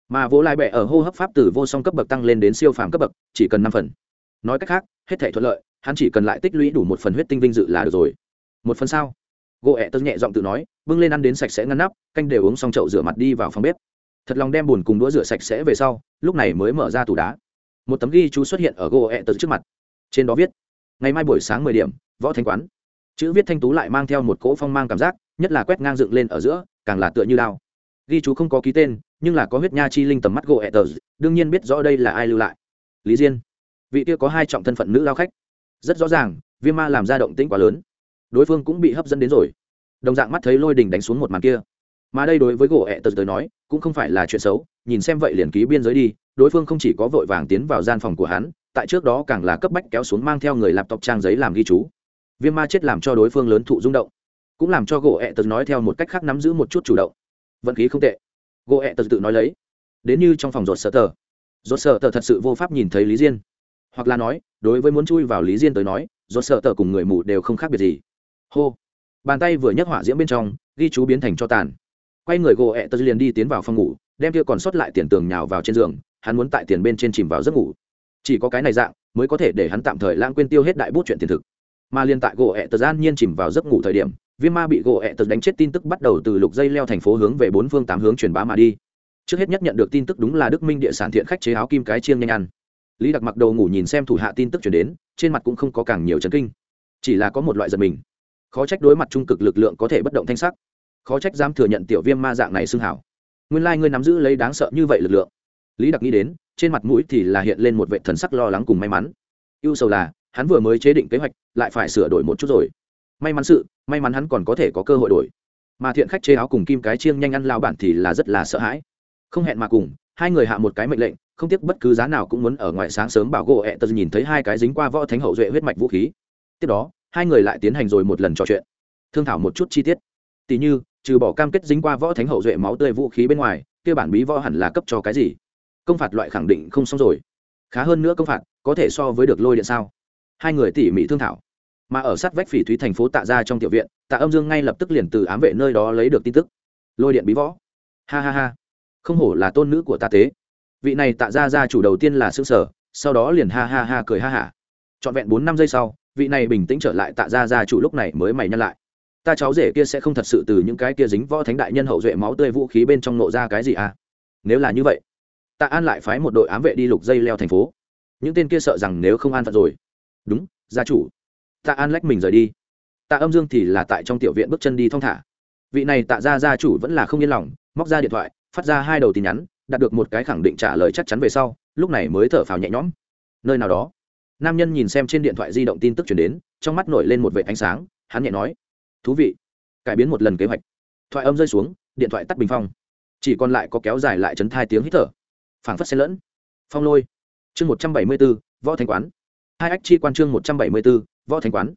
[SPEAKER 1] Mà vỗ lai bẹ ở hô hấp pháp từ vô song cấp bậc tăng lên đến siêu phàm cấp bậc, chỉ cần năm phần. Nói cách khác, hết thể thuận lợi hắn chỉ cần lại tích lũy đủ một phần huyết tinh vinh dự là được rồi. Một phần sao? Gỗ ẹ tớ nhẹ giọng tự nói, bưng lên ăn đến sạch sẽ ngăn nắp, canh đều uống xong chậu rửa mặt đi vào phòng bếp. Thật lòng đem bùn cùng đũa rửa sạch sẽ về sau, lúc này mới mở ra tủ đá. Một tấm ghi chú xuất hiện ở gỗ ẹ tớ trước mặt. Trên đó viết, ngày mai buổi sáng mười điểm, võ thanh quán. Chữ viết thanh tú lại mang theo một cỗ phong mang cảm giác, nhất là quét ngang dựng lên ở giữa, càng là tựa như lao. Ghi chú không có ký tên, nhưng là có huyết nha chi linh tầm mắt gỗ ẹ tớ. Đương nhiên biết rõ đây là ai lưu lại. Lý diên. Vị kia có hai trọng thân phận nữ lao khách rất rõ ràng, viêm ma làm ra động tĩnh quá lớn. Đối phương cũng bị hấp dẫn đến rồi. Đồng dạng mắt thấy lôi đình đánh xuống một màn kia. Mà đây đối với gỗ ẹ tờ tới nói, cũng không phải là chuyện xấu, nhìn xem vậy liền ký biên giới đi, đối phương không chỉ có vội vàng tiến vào gian phòng của hắn, tại trước đó càng là cấp bách kéo xuống mang theo người laptop trang giấy làm ghi chú. Viêm ma chết làm cho đối phương lớn thụ rung động, cũng làm cho gỗ ẹ tật nói theo một cách khác nắm giữ một chút chủ động. Vận khí không tệ. Gỗ ẹ tật tự nói lấy. Đến như trong phòng rột sợ tờ. Rột sợ tờ thật sự vô pháp nhìn thấy lý diên hoặc là nói, đối với muốn chui vào lý diên tới nói, do sợ tờ cùng người mù đều không khác biệt gì. Hô. Bàn tay vừa nhấc hỏa diễm bên trong, ghi chú biến thành cho tàn. Quay người gỗ ẹ tớ liền đi tiến vào phòng ngủ, đem kia còn sót lại tiền tường nhào vào trên giường, hắn muốn tại tiền bên trên chìm vào giấc ngủ. Chỉ có cái này dạng, mới có thể để hắn tạm thời lãng quên tiêu hết đại bút chuyện tiền thực. Mà liên tại gỗ ẹ tờ gian nhiên chìm vào giấc ngủ thời điểm viêm ma bị gỗ ẹ tớ đánh chết tin tức bắt đầu từ lục dây leo thành phố hướng về bốn phương tám hướng truyền bá mà đi. Trước hết nhất nhận được tin tức đúng là đức minh địa sản thiện khách chế áo kim cái chiêng nhanh ăn lý đặc mặc đầu ngủ nhìn xem thủ hạ tin tức chuyển đến, trên mặt cũng không có càng nhiều chấn kinh. Chỉ là có một loại giật mình. Khó trách đối mặt trung cực lực lượng có thể bất động thanh sắc. Khó trách dám thừa nhận tiểu viêm ma dạng này xưng hảo. Nguyên lai、like、ngươi nắm giữ lấy đáng sợ như vậy lực lượng. Lý đặc nghĩ đến, trên mặt mũi thì là hiện lên một vệ thần sắc lo lắng cùng may mắn. Ưu sầu là, hắn vừa mới chế định kế hoạch, lại phải sửa đổi một chút rồi. May mắn sự, may mắn hắn còn có thể có cơ hội đổi. Mà thiện khách chế áo cùng kim cái chiêng nhanh ăn lao bản thì là rất là sợ hãi. Không hẹn mà cùng hai người hạ một cái mệnh lệnh, không tiếc bất cứ giá nào cũng muốn ở ngoài sáng sớm bảo gỗ ẹ tật nhìn thấy hai cái dính qua võ thánh hậu duệ huyết mạch vũ khí. Tiếp đó, hai người lại tiến hành rồi một lần trò chuyện. Thương thảo một chút chi tiết. Tỉ như, trừ bỏ cam kết dính qua võ thánh hậu duệ máu tươi vũ khí bên ngoài, kia bản bí võ hẳn là cấp cho cái gì? Công phạt loại khẳng định không xong rồi. Khá hơn nữa công phạt, có thể so với được lôi điện sao? Hai người tỉ mỉ thương thảo. Mà ở sát vách phỉ thúy thành phố tạ ra trong tiểu viện, tạ âm dương ngay lập tức liền từ ám vệ nơi đó lấy được tin tức. Lôi điện bí võ. Ha ha ha không hổ là tôn nữ của ta tế. Vị này tạ ra ra chủ đầu tiên là xương sở, sau đó liền ha ha ha cười ha hả. Trọn vẹn bốn năm giây sau, vị này bình tĩnh trở lại tạ ra ra chủ lúc này mới mày nhăn lại. Ta cháu rể kia sẽ không thật sự từ những cái kia dính võ thánh đại nhân hậu duệ máu tươi vũ khí bên trong nộ ra cái gì à? Nếu là như vậy, tạ an lại phái một đội ám vệ đi lục dây leo thành phố. Những tên kia sợ rằng nếu không an phận rồi. Đúng, gia chủ. Tạ an lách mình rời đi. Tạ âm dương thì là tại trong tiểu viện bước chân đi thong thả. Vị này tạ ra gia chủ vẫn là không yên lòng, móc ra điện thoại phát ra hai đầu tin nhắn, đạt được một cái khẳng định trả lời chắc chắn về sau, lúc này mới thở phào nhẹ nhõm. Nơi nào đó, nam nhân nhìn xem trên điện thoại di động tin tức chuyển đến, trong mắt nổi lên một vệ ánh sáng, hắn nhẹ nói, thú vị, cải biến một lần kế hoạch. Thoại âm rơi xuống, điện thoại tắt bình phong. Chỉ còn lại có kéo dài lại chấn thai tiếng hít thở. Phảng phất xen lẫn. Phong lôi. Chương một trăm bảy mươi b ố võ thanh quán. Hai ách chi quan chương một trăm bảy mươi b ố võ thanh quán.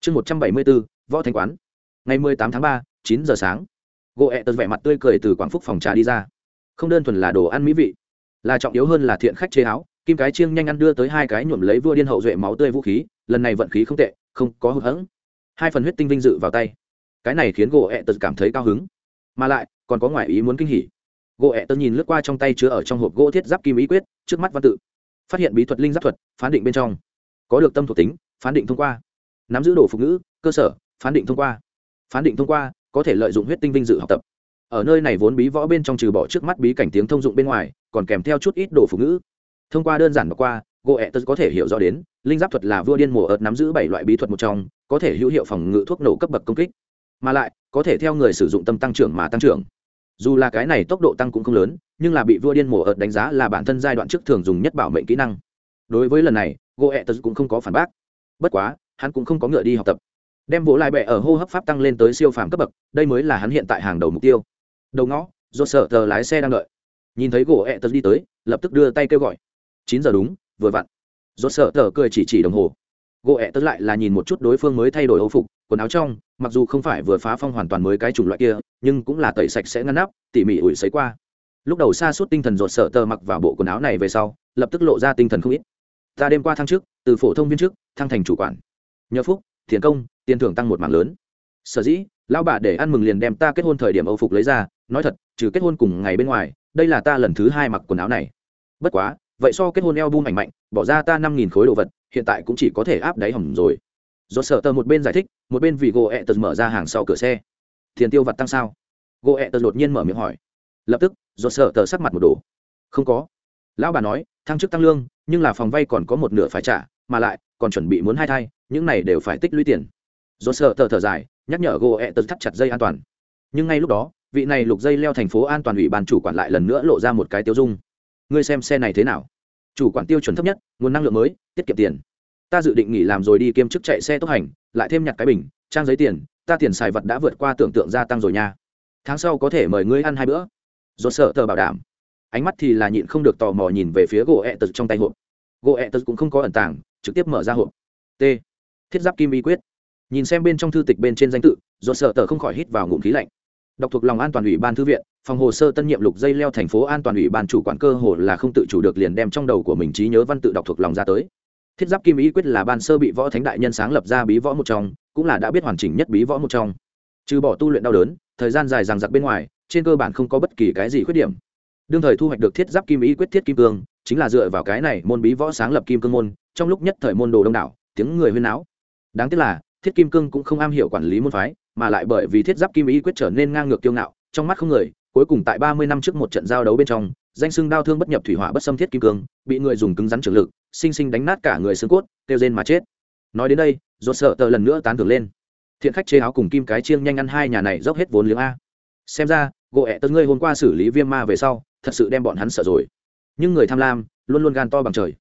[SPEAKER 1] Chương một trăm bảy mươi b ố võ thanh quán. Ngày mười tám tháng ba, chín giờ sáng gỗ ẹ tật vẻ mặt tươi cười từ quảng phúc phòng trà đi ra. Không đơn thuần là đồ ăn mỹ vị, là trọng yếu hơn là thiện khách chế áo, kim cái chiêng nhanh ăn đưa tới hai cái nhuộm lấy vua điên hậu duệ máu tươi vũ khí, lần này vận khí không tệ, không có hụt hẫng. Hai phần huyết tinh vinh dự vào tay. Cái này khiến gỗ ẹ tật cảm thấy cao hứng. Mà lại, còn có ngoại ý muốn kinh hỉ. Gỗ ẹ tật nhìn lướt qua trong tay chứa ở trong hộp gỗ thiết giáp kim ý quyết, trước mắt văn tự. Phát hiện bí thuật linh giáp thuật, phán định bên trong. Có được tâm thuộc tính, phán định thông qua. Nắm giữ đồ phục ngữ, cơ sở, phán định thông qua. Phán định thông qua có thể lợi dụng huyết tinh vinh dự học tập. Ở nơi này vốn bí võ bên trong trừ bỏ trước mắt bí cảnh tiếng thông dụng bên ngoài, còn kèm theo chút ít đồ phụ ngữ. Thông qua đơn giản mà qua gỗ ẹ tật có thể hiểu rõ đến, linh giáp thuật là vua điên mùa ợt nắm giữ bảy loại bí thuật một trong, có thể hữu hiệu phòng ngự thuốc nổ cấp bậc công kích. Mà lại, có thể theo người sử dụng tâm tăng trưởng mà tăng trưởng. Dù là cái này tốc độ tăng cũng không lớn, nhưng là bị vua điên mùa ợt đánh giá là bản thân giai đoạn trước thường dùng nhất bảo mệnh kỹ năng. Đối với lần này gỗ ẹ tật cũng không có phản bác. Bất quá, hắn cũng không có ngựa đi học tập đem vỗ lại bẹ ở hô hấp pháp tăng lên tới siêu phàm cấp bậc, đây mới là hắn hiện tại hàng đầu mục tiêu. Đầu ngõ, do sợ tờ lái xe đang đợi. Nhìn thấy gỗ ẹ tật đi tới, lập tức đưa tay kêu gọi. Chín giờ đúng, vừa vặn. Do sợ tờ cười chỉ chỉ đồng hồ. Gỗ ẹ tật lại là nhìn một chút đối phương mới thay đổi âu phục, quần áo trong, mặc dù không phải vừa phá phong hoàn toàn mới cái chủng loại kia, nhưng cũng là tẩy sạch sẽ ngăn nắp, tỉ mỉ ủi xấy qua. Lúc đầu xa suốt tinh thần rột sợ tờ mặc vào bộ quần áo này về sau, lập tức lộ ra tinh thần không ít. Ta đêm qua thăng trước từ phổ thông viên trước thăng thành chủ quản. Nhờ phúc tiền công, tiền thưởng tăng một mảng lớn. Sở dĩ, lão bà để ăn mừng liền đem ta kết hôn thời điểm âu phục lấy ra, nói thật, trừ kết hôn cùng ngày bên ngoài, đây là ta lần thứ hai mặc quần áo này. Bất quá, vậy so kết hôn eo bung ảnh mạnh, bỏ ra ta năm nghìn khối đồ vật, hiện tại cũng chỉ có thể áp đáy hỏng rồi. Do sợ tờ một bên giải thích, một bên vì gỗ ẹ tật mở ra hàng sau cửa xe. Tiền tiêu vặt tăng sao? Gỗ ẹ tật đột nhiên mở miệng hỏi. Lập tức do sợ tờ sắc mặt một đồ không có. Lão bà nói, thăng chức tăng lương, nhưng là phòng vay còn có một nửa phải trả, mà lại còn chuẩn bị muốn hai thai, những này đều phải tích lũy tiền. Do sợ thở thở dài, nhắc nhở gỗ ẹ tật thắt chặt dây an toàn. Nhưng ngay lúc đó, vị này lục dây leo thành phố an toàn ủy ban chủ quản lại lần nữa lộ ra một cái tiêu dung. Ngươi xem xe này thế nào? Chủ quản tiêu chuẩn thấp nhất, nguồn năng lượng mới, tiết kiệm tiền. Ta dự định nghỉ làm rồi đi kiêm chức chạy xe tốc hành, lại thêm nhặt cái bình, trang giấy tiền, ta tiền xài vật đã vượt qua tưởng tượng gia tăng rồi nha. Tháng sau có thể mời ngươi ăn hai bữa. Do sợ tờ bảo đảm. Ánh mắt thì là nhịn không được tò mò nhìn về phía gỗ ẹ tật trong tay hộp. Gỗ ẹ tật cũng không có ẩn tàng trực tiếp mở ra hộp. T. Thiết giáp kim y quyết. Nhìn xem bên trong thư tịch bên trên danh tự, do sợ tờ không khỏi hít vào ngụm khí lạnh. Đọc thuộc lòng an toàn ủy ban thư viện, phòng hồ sơ tân nhiệm lục dây leo thành phố an toàn ủy ban chủ quản cơ hồ là không tự chủ được liền đem trong đầu của mình trí nhớ văn tự đọc thuộc lòng ra tới. Thiết giáp kim ý quyết là ban sơ bị võ thánh đại nhân sáng lập ra bí võ một trong, cũng là đã biết hoàn chỉnh nhất bí võ một trong. Trừ bỏ tu luyện đau đớn, thời gian dài rằng giặc bên ngoài, trên cơ bản không có bất kỳ cái gì khuyết điểm đương thời thu hoạch được thiết giáp kim ý quyết thiết kim cương, chính là dựa vào cái này môn bí võ sáng lập kim cương môn, trong lúc nhất thời môn đồ đông đảo, tiếng người huyên náo. Đáng tiếc là, thiết kim cương cũng không am hiểu quản lý môn phái, mà lại bởi vì thiết giáp kim ý quyết trở nên ngang ngược kiêu ngạo, trong mắt không người, cuối cùng tại ba mươi năm trước một trận giao đấu bên trong, danh sưng đao thương bất nhập thủy hỏa bất xâm thiết kim cương, bị người dùng cứng rắn trường lực, sinh sinh đánh nát cả người xương cốt, kêu rên mà chết. Nói đến đây rột sợ tờ lần nữa tán thưởng lên. Thiện khách chế áo cùng kim cái chiêng nhanh ăn hai nhà này dốc hết vốn liếng a. Xem ra gộ ẹ tớ ngươi hôm qua xử lý viêm ma về sau thật sự đem bọn hắn sợ rồi. Nhưng người tham lam luôn luôn gan to bằng trời.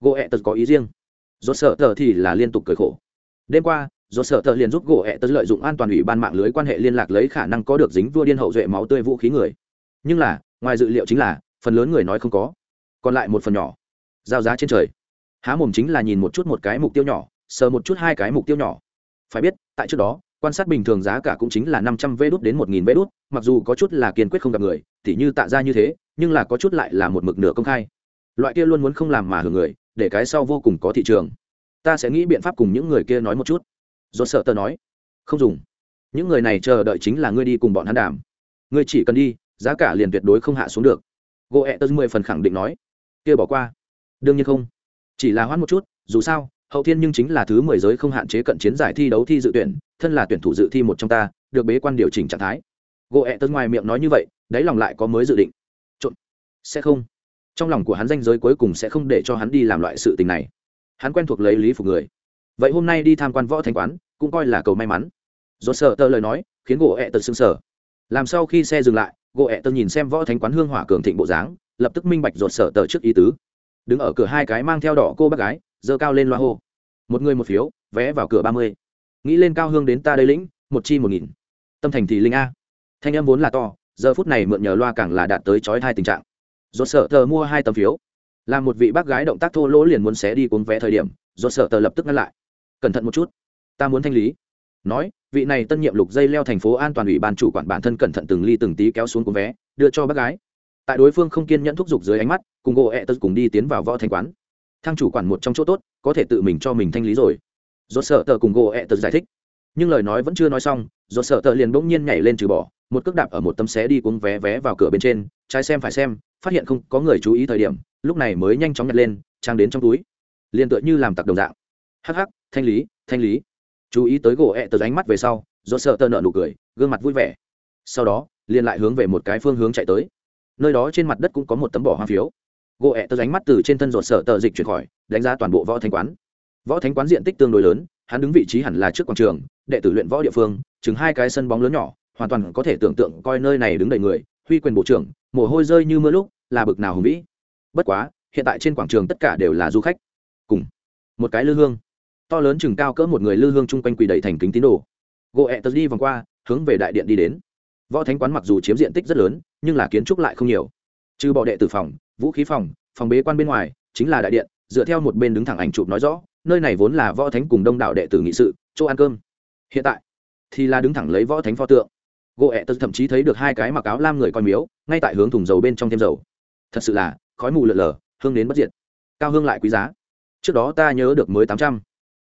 [SPEAKER 1] Gỗ ẹ tật có ý riêng. Do sợ tờ thì là liên tục cười khổ. Đêm qua do sợ tờ liền giúp gỗ ẹ tật lợi dụng an toàn ủy ban mạng lưới quan hệ liên lạc lấy khả năng có được dính vua điên hậu duệ máu tươi vũ khí người. Nhưng là, ngoài dự liệu chính là, phần lớn người nói không có. Còn lại một phần nhỏ. Giao giá trên trời. Há mồm chính là nhìn một chút một cái mục tiêu nhỏ, sờ một chút hai cái mục tiêu nhỏ. Phải biết, tại trước đó, quan sát bình thường giá cả cũng chính là năm trăm vé đút đến một nghìn vé đút, mặc dù có chút là kiên quyết không gặp người, tỉ như tạ ra như thế nhưng là có chút lại là một mực nửa công khai. Loại kia luôn muốn không làm mà hưởng người, để cái sau vô cùng có thị trường. Ta sẽ nghĩ biện pháp cùng những người kia nói một chút. Do sợ tờ nói. Không dùng. Những người này chờ đợi chính là ngươi đi cùng bọn hắn đàm. Ngươi chỉ cần đi, giá cả liền tuyệt đối không hạ xuống được. Gỗ ẹ e tớ mười phần khẳng định nói. Kia bỏ qua. Đương nhiên không. Chỉ là hoãn một chút, dù sao, hậu thiên nhưng chính là thứ mười giới không hạn chế cận chiến giải thi đấu thi dự tuyển, thân là tuyển thủ dự thi một trong ta, được bế quan điều chỉnh trạng thái. Gỗ ẹ e tớ ngoài miệng nói như vậy, đáy lòng lại có mới dự định sẽ không. Trong lòng của hắn danh giới cuối cùng sẽ không để cho hắn đi làm loại sự tình này. Hắn quen thuộc lấy lý phục người. Vậy hôm nay đi tham quan võ thanh quán, cũng coi là cầu may mắn. Do sợ tơ lời nói, khiến gỗ ẹ tật sưng sở làm sau khi xe dừng lại, gỗ ẹ tật nhìn xem võ thánh quán hương hỏa cường thịnh bộ dáng, lập tức minh bạch rột sở tờ trước ý tứ. Đứng ở cửa hai cái mang theo đỏ cô bác gái, giơ cao lên loa hô. Một người một phiếu, vé vào cửa ba mươi. Nghĩ lên cao hương đến ta đây lĩnh, một chi một nghìn. Tâm thành thì linh a. Thanh em vốn là to, giờ phút này mượn nhờ loa càng là đạt tới trói hai tình trạng rột sợ tờ mua hai tấm phiếu. Làm một vị bác gái động tác thô lỗ liền muốn xé đi cuốn vé thời điểm rột sợ tờ lập tức ngăn lại. Cẩn thận một chút, ta muốn thanh lý. Nói, vị này tân nhiệm lục dây leo thành phố an toàn ủy ban chủ quản bản thân cẩn thận từng ly từng tí kéo xuống cuốn vé, đưa cho bác gái. Tại đối phương không kiên nhẫn thúc giục dưới ánh mắt, cùng gỗ ẹ tật cùng đi tiến vào võ thành quán. Thang chủ quản một trong chỗ tốt, có thể tự mình cho mình thanh lý rồi. Do sợ tờ cùng gỗ ẹ tật giải thích. Nhưng lời nói vẫn chưa nói xong do sợ tờ liền bỗng nhiên nhảy lên trừ bỏ, một cước đạp ở một tấm xé đi cuống vé vé vào cửa bên trên, trái xem phải xem phát hiện không có người chú ý thời điểm, lúc này mới nhanh chóng nhặt lên, trang đến trong túi. Liền tựa như làm tặc đồng dạng. Hắc hắc, thanh lý thanh lý. Chú ý tới gỗ ẹ tờ ánh mắt về sau do sợ tờ nợ nụ cười, gương mặt vui vẻ. Sau đó, liền lại hướng về một cái phương hướng chạy tới. Nơi đó trên mặt đất cũng có một tấm bỏ hoa phiếu. Gỗ ẹ tờ ánh mắt từ trên thân ruột sợ tờ dịch chuyển khỏi, đánh giá toàn bộ võ thanh quán. Võ thánh quán diện tích tương đối lớn, hắn đứng vị trí hẳn là trước quảng trường, đệ tử luyện võ địa phương, chừng hai cái sân bóng lớn nhỏ, hoàn toàn có thể tưởng tượng coi nơi này đứng đầy người, huy quyền bộ trưởng, mồ hôi rơi như mưa lúc là bực nào hùng vĩ. Bất quá, hiện tại trên quảng trường tất cả đều là du khách. Cùng một cái lư hương. To lớn chừng cao cỡ một người lư hương chung quanh quỳ đầy thành kính tín đồ. Gỗ ẹ tật đi vòng qua, hướng về đại điện đi đến. Võ thánh quán mặc dù chiếm diện tích rất lớn, nhưng là kiến trúc lại không nhiều. Trừ bọ đệ tử phòng, vũ khí phòng phòng bế quan bên ngoài, chính là đại điện, dựa theo một bên đứng thẳng ảnh chụp nói rõ, nơi này vốn là võ thánh cùng đông đảo đệ tử nghị sự, chỗ ăn cơm. Hiện tại thì là đứng thẳng lấy võ thánh pho tượng. Gỗ ẹ tật thậm chí thấy được hai cái mặc áo lam người coi miếu, ngay tại hướng thùng dầu bên trong thêm dầu thật sự là, khói mù lợn lờ hương đến bất diệt. Cao hương lại quý giá. Trước đó ta nhớ được mới tám trăm.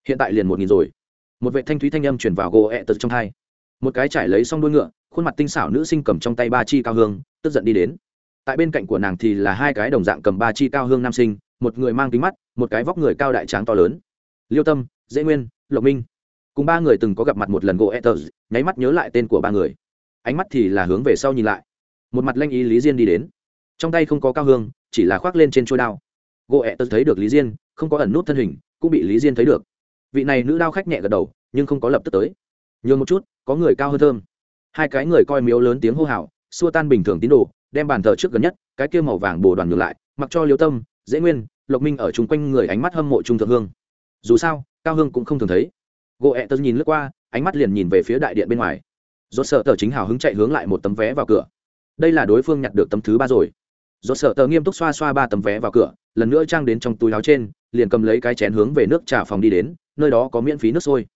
[SPEAKER 1] Hiện tại liền một nghìn rồi. Một vệ thanh thúy thanh âm chuyển vào gỗ ẹ tật trong thai. Một cái trải lấy xong đuôi ngựa, khuôn mặt tinh xảo nữ sinh cầm trong tay ba chi cao hương, tức giận đi đến. Tại bên cạnh của nàng thì là hai cái đồng dạng cầm ba chi cao hương nam sinh, một người mang kính mắt, một cái vóc người cao đại tráng to lớn. Liêu tâm, dễ nguyên, lộc minh. Cùng ba người từng có gặp mặt một lần gỗ etters nháy mắt nhớ lại tên của ba người. Ánh mắt thì là hướng về sau nhìn lại. Một mặt lanh ý lý diên đi đến trong tay không có cao hương, chỉ là khoác lên trên trôi đao. Gỗ etters thấy được lý diên, không có ẩn nút thân hình, cũng bị lý diên thấy được. Vị này nữ đao khách nhẹ gật đầu, nhưng không có lập tức tới. Nhường một chút, có người cao hơn thơm. Hai cái người coi miếu lớn tiếng hô hào, xua tan bình thường tín đồ, đem bàn thờ trước gần nhất, cái kia màu vàng bồ đoàn ngược lại, mặc cho liêu tâm, dễ nguyên, lộc minh ở chung quanh người ánh mắt hâm mộ trung thượng hương. Dù sao, cao hương cũng không thường thấy. Gỗ ẹ tớ nhìn lướt qua, ánh mắt liền nhìn về phía đại điện bên ngoài. Rốt sợ tờ chính hào hứng chạy hướng lại một tấm vé vào cửa. Đây là đối phương nhặt được tấm thứ ba rồi do sợ tờ nghiêm túc xoa xoa ba tấm vé vào cửa, lần nữa trang đến trong túi áo trên, liền cầm lấy cái chén hướng về nước trà phòng đi đến, nơi đó có miễn phí nước sôi.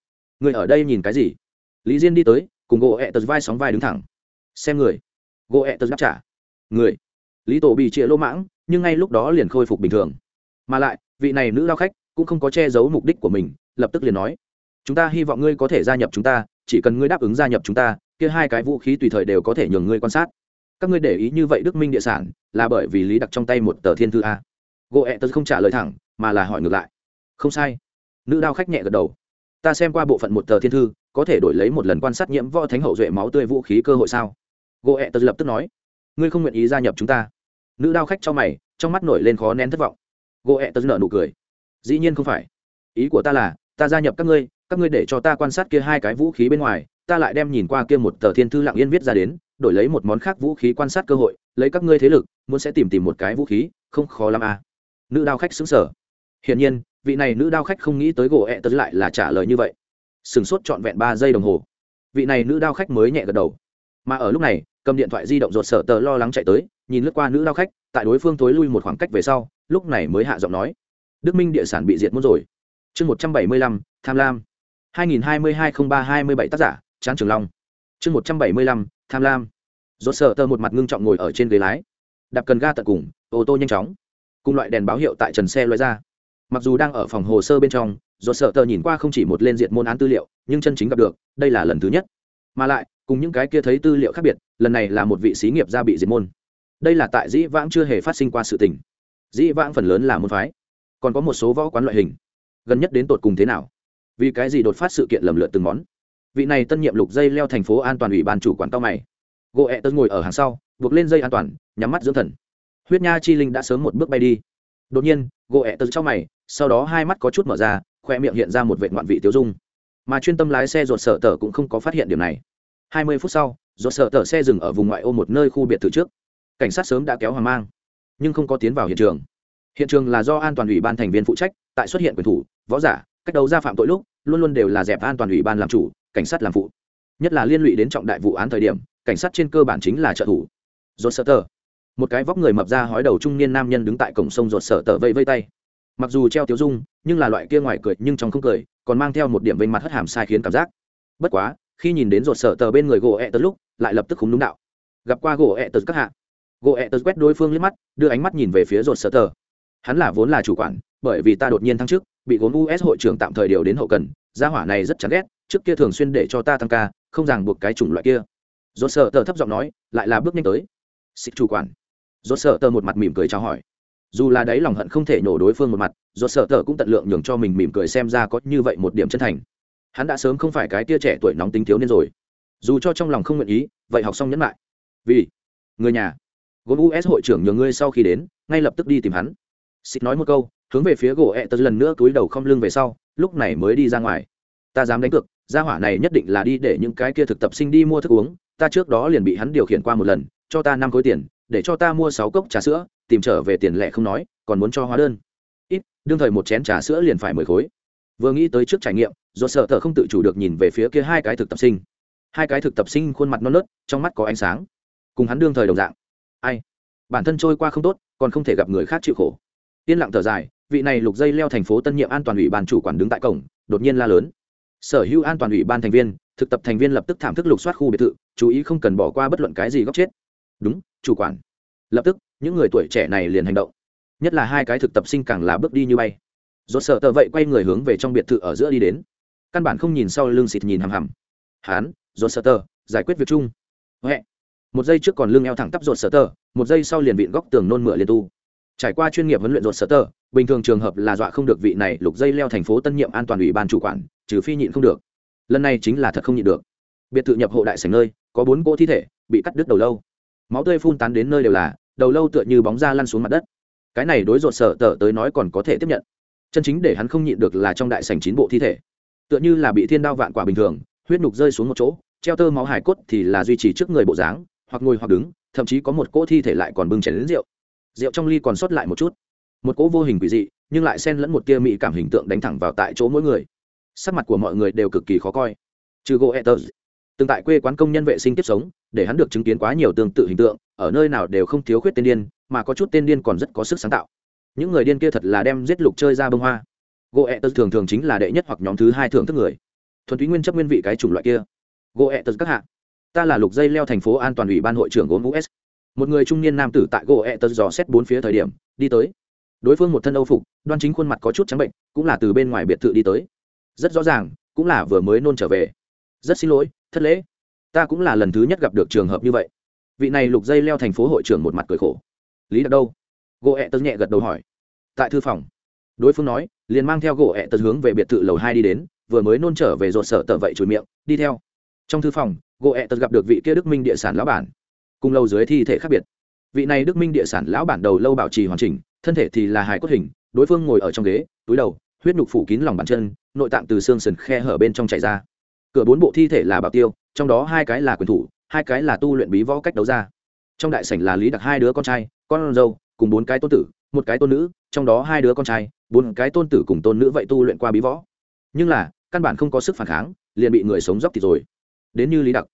[SPEAKER 1] Người ở đây nhìn cái gì? Lý diên đi tới, cùng gỗ ẹ tật vai sóng vai đứng thẳng. Xem người. Gỗ ẹ tật đáp trả. Người. Lý tổ bị trịa lỗ mãng, nhưng ngay lúc đó liền khôi phục bình thường. Mà lại, vị này nữ lao khách cũng không có che giấu mục đích của mình, lập tức liền nói. Chúng ta hy vọng ngươi có thể gia nhập chúng ta, chỉ cần ngươi đáp ứng gia nhập chúng ta, kia hai cái vũ khí tùy thời đều có thể nhường ngươi quan sát các ngươi để ý như vậy đức minh địa sản là bởi vì lý đặc trong tay một tờ thiên thư a. Gỗ ẹ tớ không trả lời thẳng, mà là hỏi ngược lại. Không sai. Nữ đao khách nhẹ gật đầu. Ta xem qua bộ phận một tờ thiên thư, có thể đổi lấy một lần quan sát nhiễm võ thánh hậu duệ máu tươi vũ khí cơ hội sao? Gỗ ẹ tớ lập tức nói. Ngươi không nguyện ý gia nhập chúng ta. Nữ đao khách cho mày, trong mắt nổi lên khó nén thất vọng. Gỗ ẹ tớ nở nụ cười. Dĩ nhiên không phải. Ý của ta là, ta gia nhập các ngươi các ngươi để cho ta quan sát kia hai cái vũ khí bên ngoài, ta lại đem nhìn qua kia một tờ thiên thư lặng yên viết ra đến đổi lấy một món khác vũ khí quan sát cơ hội, lấy các ngươi thế lực, muốn sẽ tìm tìm một cái vũ khí, không khó lắm à. nữ đao khách xứng sở hiển nhiên, vị này nữ đao khách không nghĩ tới gỗ ẹ tật lại là trả lời như vậy. Sửng sốt trọn vẹn ba giây đồng hồ. Vị này nữ đao khách mới nhẹ gật đầu. Mà ở lúc này, cầm điện thoại di động rột sở tờ lo lắng chạy tới, nhìn lướt qua nữ đao khách, tại đối phương tối lui một khoảng cách về sau, lúc này mới hạ giọng nói. Đức minh địa sản bị diệt muốn rồi. Chương một trăm bảy mươi lăm, tham lam. hai nghìn hai mươi hai không ba hai mươi bảy tác giả, tráng trường long. Chương một trăm bảy mươi lăm tham lam. Rột sợ tơ một mặt ngưng trọng ngồi ở trên ghế lái. Đạp cần ga tận cùng, ô tô nhanh chóng. Cùng loại đèn báo hiệu tại trần xe loại ra. Mặc dù đang ở phòng hồ sơ bên trong do sợ tơ nhìn qua không chỉ một lên diện môn án tư liệu, nhưng chân chính gặp được, đây là lần thứ nhất. Mà lại, cùng những cái kia thấy tư liệu khác biệt, lần này là một vị xí nghiệp gia bị diệt môn. Đây là tại dĩ vãng chưa hề phát sinh qua sự tình. Dĩ vãng phần lớn là môn phái. Còn có một số võ quán loại hình. Gần nhất đến tột cùng thế nào? Vì cái gì đột phát sự kiện lầm lượt từng món? Vị này tân nhiệm lục dây leo thành phố an toàn ủy ban chủ quản tao mày. Gỗ ẹ tân ngồi ở hàng sau, buộc lên dây an toàn, nhắm mắt dưỡng thần. Huyết nha chi linh đã sớm một bước bay đi. Đột nhiên, gỗ ẹ tân trong mày, sau đó hai mắt có chút mở ra, khoe miệng hiện ra một vệ ngoạn vị tiêu dung. Mà chuyên tâm lái xe ruột sở tờ cũng không có phát hiện điểm này. Hai mươi phút sau, ruột sở tờ xe dừng ở vùng ngoại ô một nơi khu biệt thự trước. Cảnh sát sớm đã kéo hoàng mang, nhưng không có tiến vào hiện trường. Hiện trường là do an toàn ủy ban thành viên phụ trách, tại xuất hiện quyền thủ, võ giả, cách đấu ra phạm tội lúc, luôn luôn đều là dẹp an toàn ủy ban làm chủ cảnh sát làm phụ. Nhất là liên lụy đến trọng đại vụ án thời điểm, cảnh sát trên cơ bản chính là trợ thủ. Rột sợ tờ. Một cái vóc người mập ra hói đầu trung niên nam nhân đứng tại cổng sông rột sợ tờ vây vây tay. Mặc dù treo tiếu dung, nhưng là loại kia ngoài cười nhưng trong không cười, còn mang theo một điểm vênh mặt hất hàm sai khiến cảm giác. Bất quá, khi nhìn đến rột sợ tờ bên người gỗ ẹ tật lúc, lại lập tức khúng đúng đạo. Gặp qua gỗ ẹ tật các hạ. Gỗ ẹ tật quét đối phương liếc mắt, đưa ánh mắt nhìn về phía rột sợ tờ. Hắn là vốn là chủ quản, bởi vì ta đột nhiên thăng chức, bị gốm us hội trưởng tạm thời điều đến hậu cần, gia hỏa này rất chán ghét trước kia thường xuyên để cho ta tăng ca, không ràng buộc cái chủng loại kia. Ruột sợ tờ thấp giọng nói, lại là bước nhanh tới. Xích chủ quản. Ruột sợ tờ một mặt mỉm cười chào hỏi. Dù là đấy lòng hận không thể nhổ đối phương một mặt do sợ tờ cũng tận lượng nhường cho mình mỉm cười xem ra có như vậy một điểm chân thành. Hắn đã sớm không phải cái tia trẻ tuổi nóng tính thiếu niên rồi. Dù cho trong lòng không nguyện ý, vậy học xong nhẫn lại. Vì người nhà. Gồm us hội trưởng nhường ngươi sau khi đến, ngay lập tức đi tìm hắn. Xịt nói một câu, hướng về phía gỗ ẹ tật lần nữa túi đầu không lưng về sau, lúc này mới đi ra ngoài. Ta dám đánh cược gia hỏa này nhất định là đi để những cái kia thực tập sinh đi mua thức uống, ta trước đó liền bị hắn điều khiển qua một lần, cho ta năm khối tiền, để cho ta mua sáu cốc trà sữa, tìm trở về tiền lẻ không nói, còn muốn cho hóa đơn. Ít, đương thời một chén trà sữa liền phải mười khối. Vừa nghĩ tới trước trải nghiệm, do sợ thợ không tự chủ được nhìn về phía kia hai cái thực tập sinh. Hai cái thực tập sinh khuôn mặt non nớt, trong mắt có ánh sáng. Cùng hắn đương thời đồng dạng. Ai? Bản thân trôi qua không tốt, còn không thể gặp người khác chịu khổ. Yên lặng thở dài, vị này lục dây leo thành phố tân nhiệm an toàn ủy ban chủ quản đứng tại cổng, đột nhiên la lớn sở hữu an toàn ủy ban thành viên, thực tập thành viên lập tức thảm thức lục soát khu biệt thự, chú ý không cần bỏ qua bất luận cái gì góc chết. Đúng, chủ quản. Lập tức, những người tuổi trẻ này liền hành động. Nhất là hai cái thực tập sinh càng là bước đi như bay. Dốt sợ tờ vậy quay người hướng về trong biệt thự ở giữa đi đến. Căn bản không nhìn sau lưng xịt nhìn hằm hằm. Hán dốt sợ tờ, giải quyết việc chung. Huệ. Một giây trước còn lưng eo thẳng tắp rột sở tờ, một giây sau liền vịn góc tường nôn mửa liền tu. Trải qua chuyên nghiệp huấn luyện rột sở tờ, bình thường trường hợp là dọa không được vị này lục dây leo thành phố tân nhiệm an toàn ủy ban chủ quản trừ phi nhịn không được. Lần này chính là thật không nhịn được. Biệt thự nhập hộ đại sảnh nơi, có bốn cỗ thi thể, bị cắt đứt đầu lâu. Máu tươi phun tán đến nơi đều là, đầu lâu tựa như bóng da lăn xuống mặt đất. Cái này đối rột sở tờ tới nói còn có thể tiếp nhận. Chân chính để hắn không nhịn được là trong đại sảnh chín bộ thi thể. Tựa như là bị thiên đao vạn quả bình thường, huyết nục rơi xuống một chỗ, treo tơ máu hải cốt thì là duy trì trước người bộ dáng, hoặc ngồi hoặc đứng, thậm chí có một cỗ thi thể lại còn bưng chảy đến rượu. Rượu trong ly còn sót lại một chút. Một cỗ vô hình quỷ dị, nhưng lại xen lẫn một tia mị cảm hình tượng đánh thẳng vào tại chỗ mỗi người sắc mặt của mọi người đều cực kỳ khó coi. Trừ gỗ etters từng tại quê quán công nhân vệ sinh tiếp sống, để hắn được chứng kiến quá nhiều tương tự hình tượng, ở nơi nào đều không thiếu khuyết tên điên, mà có chút tên điên còn rất có sức sáng tạo. Những người điên kia thật là đem giết lục chơi ra bông hoa. Gỗ etters thường thường chính là đệ nhất hoặc nhóm thứ hai thưởng thức người. Thuần túy nguyên chấp nguyên vị cái chủng loại kia. Gỗ etters các hạ, ta là lục dây leo thành phố an toàn ủy ban hội trưởng gốm us một người trung niên nam tử tại gỗ etters dò xét bốn phía thời điểm, đi tới. Đối phương một thân âu phục, đoan chính khuôn mặt có chút trắng bệnh, cũng là từ bên ngoài biệt thự đi tới rất rõ ràng, cũng là vừa mới nôn trở về. Rất xin lỗi, thất lễ. Ta cũng là lần thứ nhất gặp được trường hợp như vậy. Vị này lục dây leo thành phố hội trưởng một mặt cười khổ. Lý đặc đâu? Gỗ ẹ tớ nhẹ gật đầu hỏi. Tại thư phòng. Đối phương nói, liền mang theo gỗ ẹ tớ hướng về biệt thự lầu hai đi đến, vừa mới nôn trở về rột sở tờ vậy chùi miệng, đi theo. Trong thư phòng, gỗ ẹ tật gặp được vị kia đức minh địa sản lão bản. Cùng lâu dưới thi thể khác biệt. Vị này đức minh địa sản lão bản đầu lâu bảo trì hoàn chỉnh, thân thể thì là hài cốt hình, đối phương ngồi ở trong ghế, túi đầu, huyết nhục phủ kín lòng bàn chân nội tạng từ xương sườn khe hở bên trong chảy ra. Cửa bốn bộ thi thể là bảo tiêu, trong đó hai cái là quyền thủ, hai cái là tu luyện bí võ cách đấu ra. Trong đại sảnh là lý đặc hai đứa con trai, con dâu, cùng bốn cái tôn tử, một cái tôn nữ, trong đó hai đứa con trai, bốn cái tôn tử cùng tôn nữ vậy tu luyện qua bí võ. Nhưng là, căn bản không có sức phản kháng, liền bị người sống dốc thì rồi. Đến như lý đặc,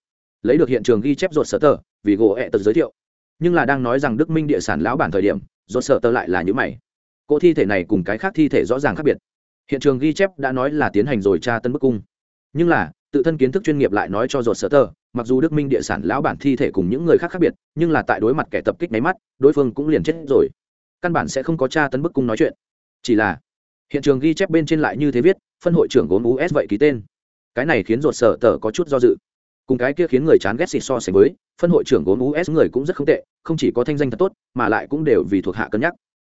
[SPEAKER 1] lấy được hiện trường ghi chép ruột sở tờ, vì gỗ ẹ tật giới thiệu. Nhưng là đang nói rằng đức minh địa sản lão bản thời điểm, ruột sở tờ lại là những mày. Cỗ thi thể này cùng cái khác thi thể rõ ràng khác biệt hiện trường ghi chép đã nói là tiến hành rồi tra tân bức cung. Nhưng là, tự thân kiến thức chuyên nghiệp lại nói cho ruột sở tờ, mặc dù đức minh địa sản lão bản thi thể cùng những người khác khác biệt, nhưng là tại đối mặt kẻ tập kích máy mắt, đối phương cũng liền chết rồi. Căn bản sẽ không có tra tấn bức cung nói chuyện. Chỉ là, hiện trường ghi chép bên trên lại như thế viết, phân hội trưởng gốm us vậy ký tên. Cái này khiến ruột sở tờ có chút do dự. Cùng cái kia khiến người chán ghét xịt so sánh với, phân hội trưởng gốm us người cũng rất không tệ, không chỉ có thanh danh thật tốt, mà lại cũng đều vì thuộc hạ cân nhắc.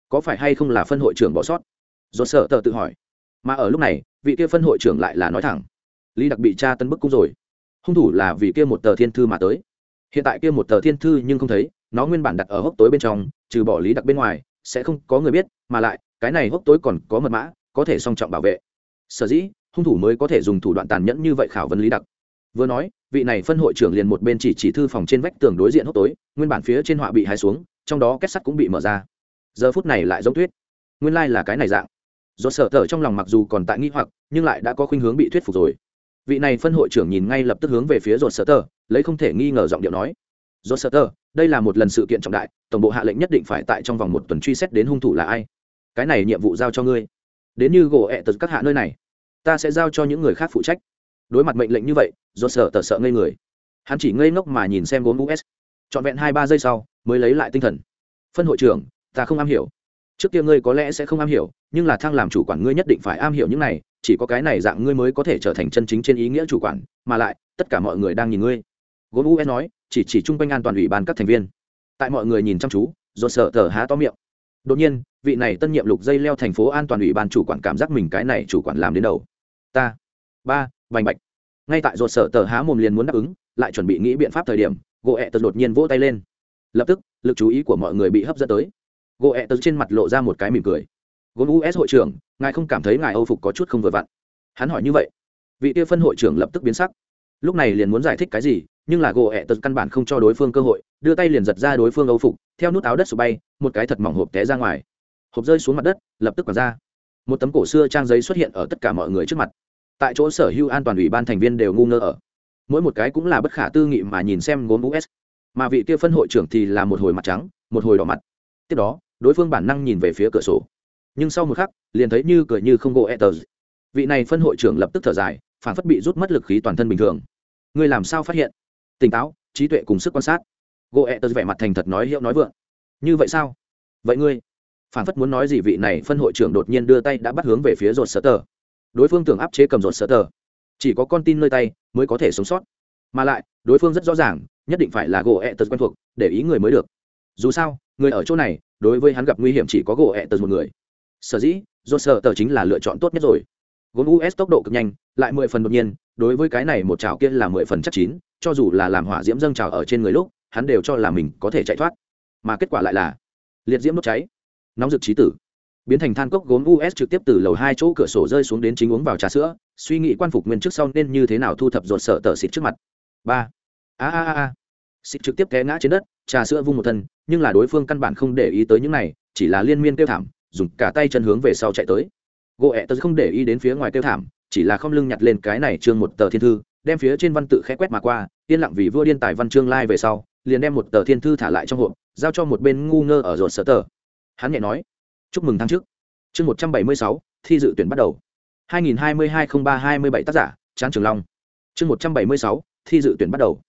[SPEAKER 1] Có phải hay không là phân hội trưởng bỏ sót? Ruột sở tờ tự hỏi mà ở lúc này, vị kia phân hội trưởng lại là nói thẳng. Lý đặc bị tra tân bức cung rồi. Hung thủ là vì kia một tờ thiên thư mà tới. Hiện tại kia một tờ thiên thư nhưng không thấy, nó nguyên bản đặt ở hốc tối bên trong, trừ bỏ lý đặc bên ngoài, sẽ không có người biết, mà lại, cái này hốc tối còn có mật mã, có thể song trọng bảo vệ. Sở dĩ, hung thủ mới có thể dùng thủ đoạn tàn nhẫn như vậy khảo vấn lý đặc. Vừa nói, vị này phân hội trưởng liền một bên chỉ chỉ thư phòng trên vách tường đối diện hốc tối, nguyên bản phía trên họa bị hai xuống, trong đó kết sắt cũng bị mở ra. Giờ phút này lại giống tuyết. Nguyên lai、like、là cái này dạng do sở thở trong lòng mặc dù còn tại nghi hoặc, nhưng lại đã có khuynh hướng bị thuyết phục rồi. Vị này phân hội trưởng nhìn ngay lập tức hướng về phía rột sở tờ lấy không thể nghi ngờ giọng điệu nói rột sở tờ đây là một lần sự kiện trọng đại, tổng bộ hạ lệnh nhất định phải tại trong vòng một tuần truy xét đến hung thủ là ai. Cái này nhiệm vụ giao cho ngươi. Đến như gỗ ẹ tật các hạ nơi này, ta sẽ giao cho những người khác phụ trách. Đối mặt mệnh lệnh như vậy rột sở tờ sợ ngây người. Hắn chỉ ngây ngốc mà nhìn xem gốm us trọn vẹn hai ba giây sau, mới lấy lại tinh thần. Phân hội trưởng, ta không am hiểu trước kia ngươi có lẽ sẽ không am hiểu, nhưng là thăng làm chủ quản ngươi nhất định phải am hiểu những này, chỉ có cái này dạng ngươi mới có thể trở thành chân chính trên ý nghĩa chủ quản, mà lại, tất cả mọi người đang nhìn ngươi. Gốm us nói, chỉ chỉ chung quanh an toàn ủy ban các thành viên. Tại mọi người nhìn chăm chú, rồi sợ tờ há to miệng. Đột nhiên, vị này tân nhiệm lục dây leo thành phố an toàn ủy ban chủ quản cảm giác mình cái này chủ quản làm đến đầu. Ta. Ba, bành bạch. Ngay tại ruột sợ tờ há mồm liền muốn đáp ứng, lại chuẩn bị nghĩ biện pháp thời điểm, gỗ ẹ tật đột nhiên vỗ tay lên. Lập tức, lực chú ý của mọi người bị hấp dẫn tới gỗ ẹ Tớ trên mặt lộ ra một cái mỉm cười. Gồm us hội trưởng, ngài không cảm thấy ngài âu phục có chút không vừa vặn. Hắn hỏi như vậy. Vị kia phân hội trưởng lập tức biến sắc. Lúc này liền muốn giải thích cái gì, nhưng là gỗ ẹ tật căn bản không cho đối phương cơ hội, đưa tay liền giật ra đối phương âu phục, theo nút áo đất sụp bay, một cái thật mỏng hộp té ra ngoài. Hộp rơi xuống mặt đất, lập tức quẳng ra. Một tấm cổ xưa trang giấy xuất hiện ở tất cả mọi người trước mặt. Tại chỗ sở hữu an toàn ủy ban thành viên đều ngu ngơ ở. Mỗi một cái cũng là bất khả tư nghị mà nhìn xem gốm us mà vị kia phân hội trưởng thì là một hồi mặt trắng, một hồi đỏ mặt. Tiếp đó đối phương bản năng nhìn về phía cửa sổ. Nhưng sau một khắc, liền thấy như cười như không gỗ etters vị này phân hội trưởng lập tức thở dài, phản phất bị rút mất lực khí toàn thân bình thường. Ngươi làm sao phát hiện? Tỉnh táo, trí tuệ cùng sức quan sát. Gỗ etters vẻ mặt thành thật nói hiệu nói vượng. Như vậy sao? Vậy ngươi? Phản phất muốn nói gì vị này phân hội trưởng đột nhiên đưa tay đã bắt hướng về phía rột sở tờ. Đối phương tưởng áp chế cầm rột sở tờ. Chỉ có con tin nơi tay mới có thể sống sót. Mà lại, đối phương rất rõ ràng, nhất định phải là gỗ ẹ tật quen thuộc, để ý người mới được. Dù sao, người ở chỗ này đối với hắn gặp nguy hiểm chỉ có gỗ ẹ tờ một người. Sở dĩ, do sợ tờ chính là lựa chọn tốt nhất rồi. Gồm us tốc độ cực nhanh, lại mười phần đột nhiên, đối với cái này một chảo kia là mười phần chắc chín, cho dù là làm hỏa diễm dâng trào ở trên người lúc, hắn đều cho là mình có thể chạy thoát. Mà kết quả lại là, liệt diễm đốt cháy. Nóng rực trí tử. Biến thành than cốc gốm us trực tiếp từ lầu hai chỗ cửa sổ rơi xuống đến chính uống vào trà sữa, suy nghĩ quan phục nguyên trước sau nên như thế nào thu thập ruột sợ tờ xịt trước mặt. Ba. A a a a xịt trực tiếp té ngã trên đất, trà sữa vung một thân, nhưng là đối phương căn bản không để ý tới những này, chỉ là liên miên kêu thảm, dùng cả tay chân hướng về sau chạy tới. Gỗ ẹ tớ không để ý đến phía ngoài kêu thảm, chỉ là không lưng nhặt lên cái này chương một tờ thiên thư, đem phía trên văn tự khẽ quét mà qua, yên lặng vì vua điên tài văn chương lai về sau, liền đem một tờ thiên thư thả lại trong hộp, giao cho một bên ngu ngơ ở rột sở tờ. Hắn nhẹ nói, chúc mừng tháng trước. Chương một trăm bảy mươi sáu, thi dự tuyển bắt đầu. 2022-03-27 tác giả trán trường long. Chương một trăm bảy mươi sáu, thi dự tuyển bắt đầu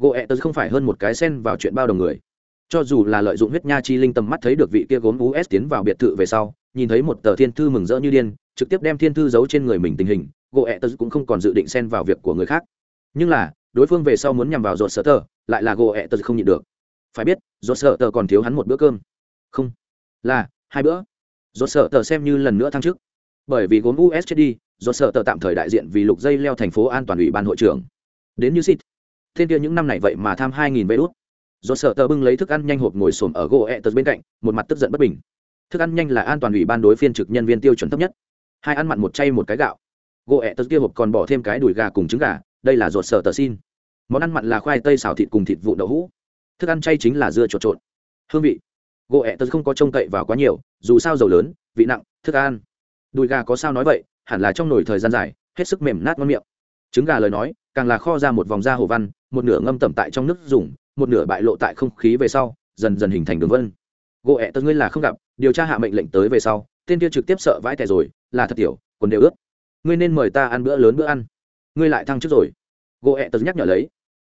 [SPEAKER 1] gỗ ẹ tớ không phải hơn một cái sen vào chuyện bao đồng người. Cho dù là lợi dụng huyết nha chi linh tầm mắt thấy được vị kia gốm us tiến vào biệt thự về sau, nhìn thấy một tờ thiên thư mừng rỡ như điên, trực tiếp đem thiên thư giấu trên người mình tình hình gỗ ẹ tớ cũng không còn dự định xen vào việc của người khác. Nhưng là, đối phương về sau muốn nhằm vào ruột sở tờ, lại là gỗ ẹ tớ không nhịn được. Phải biết, ruột sở tờ còn thiếu hắn một bữa cơm. Không, là, hai bữa. Ruột sở tờ xem như lần nữa thăng chức. Bởi vì gốm us chết đi do sở tờ tạm thời đại diện vì lục dây leo thành phố an toàn ủy ban hội trưởng. Đến như xịt thiên kia những năm này vậy mà tham hai nghìn vé đốt do sợ tờ bưng lấy thức ăn nhanh hộp ngồi xổm ở gỗ ẹ tật bên cạnh, một mặt tức giận bất bình. Thức ăn nhanh là an toàn ủy ban đối phiên trực nhân viên tiêu chuẩn thấp nhất. Hai ăn mặn một chay một cái gạo. Gỗ ẹ tật kia hộp còn bỏ thêm cái đùi gà cùng trứng gà, đây là ruột sợ tờ xin. Món ăn mặn là khoai tây xào thịt cùng thịt vụ đậu hũ. Thức ăn chay chính là dưa trộn trộn. Hương vị. Gỗ ẹ tật không có trông cậy vào quá nhiều, dù sao dầu lớn, vị nặng, thức ăn. Đùi gà có sao nói vậy, hẳn là trong nồi thời gian dài, hết sức mềm nát ngon miệng. Trứng gà lời nói, càng là kho ra một vòng da hồ văn một nửa ngâm tẩm tại trong nước dùng, một nửa bại lộ tại không khí về sau, dần dần hình thành đường vân. Gỗ ẹ tật ngươi là không gặp, điều tra hạ mệnh lệnh tới về sau, tên kia trực tiếp sợ vãi tẻ rồi, là thật tiểu, còn đều ướt ngươi nên mời ta ăn bữa lớn bữa ăn. Ngươi lại thăng trước rồi. Gỗ ẹ tật nhắc nhở lấy.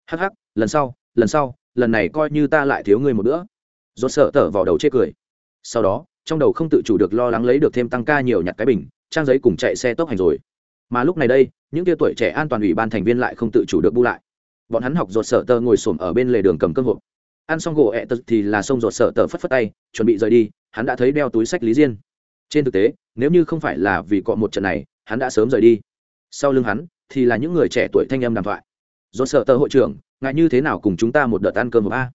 [SPEAKER 1] Hắc hắc, lần sau lần sau, lần này coi như ta lại thiếu ngươi một bữa. Do sợ tở vào đầu chê cười. Sau đó, trong đầu không tự chủ được lo lắng lấy được thêm tăng ca nhiều nhặt cái bình, trang giấy cùng chạy xe tốc hành rồi. Mà lúc này đây, những tia tuổi trẻ an toàn ủy ban thành viên lại không tự chủ được bu lại bọn hắn học rột sở tờ ngồi xổm ở bên lề đường cầm cơm hộp. Ăn xong gỗ ẹ tật thì là xông rột sở tờ phất phất tay, chuẩn bị rời đi, hắn đã thấy đeo túi sách lý diên. Trên thực tế, nếu như không phải là vì cọ một trận này, hắn đã sớm rời đi. Sau lưng hắn thì là những người trẻ tuổi thanh âm đàm thoại. Rột sở tờ hội trưởng ngại như thế nào cùng chúng ta một đợt ăn cơm hộp a?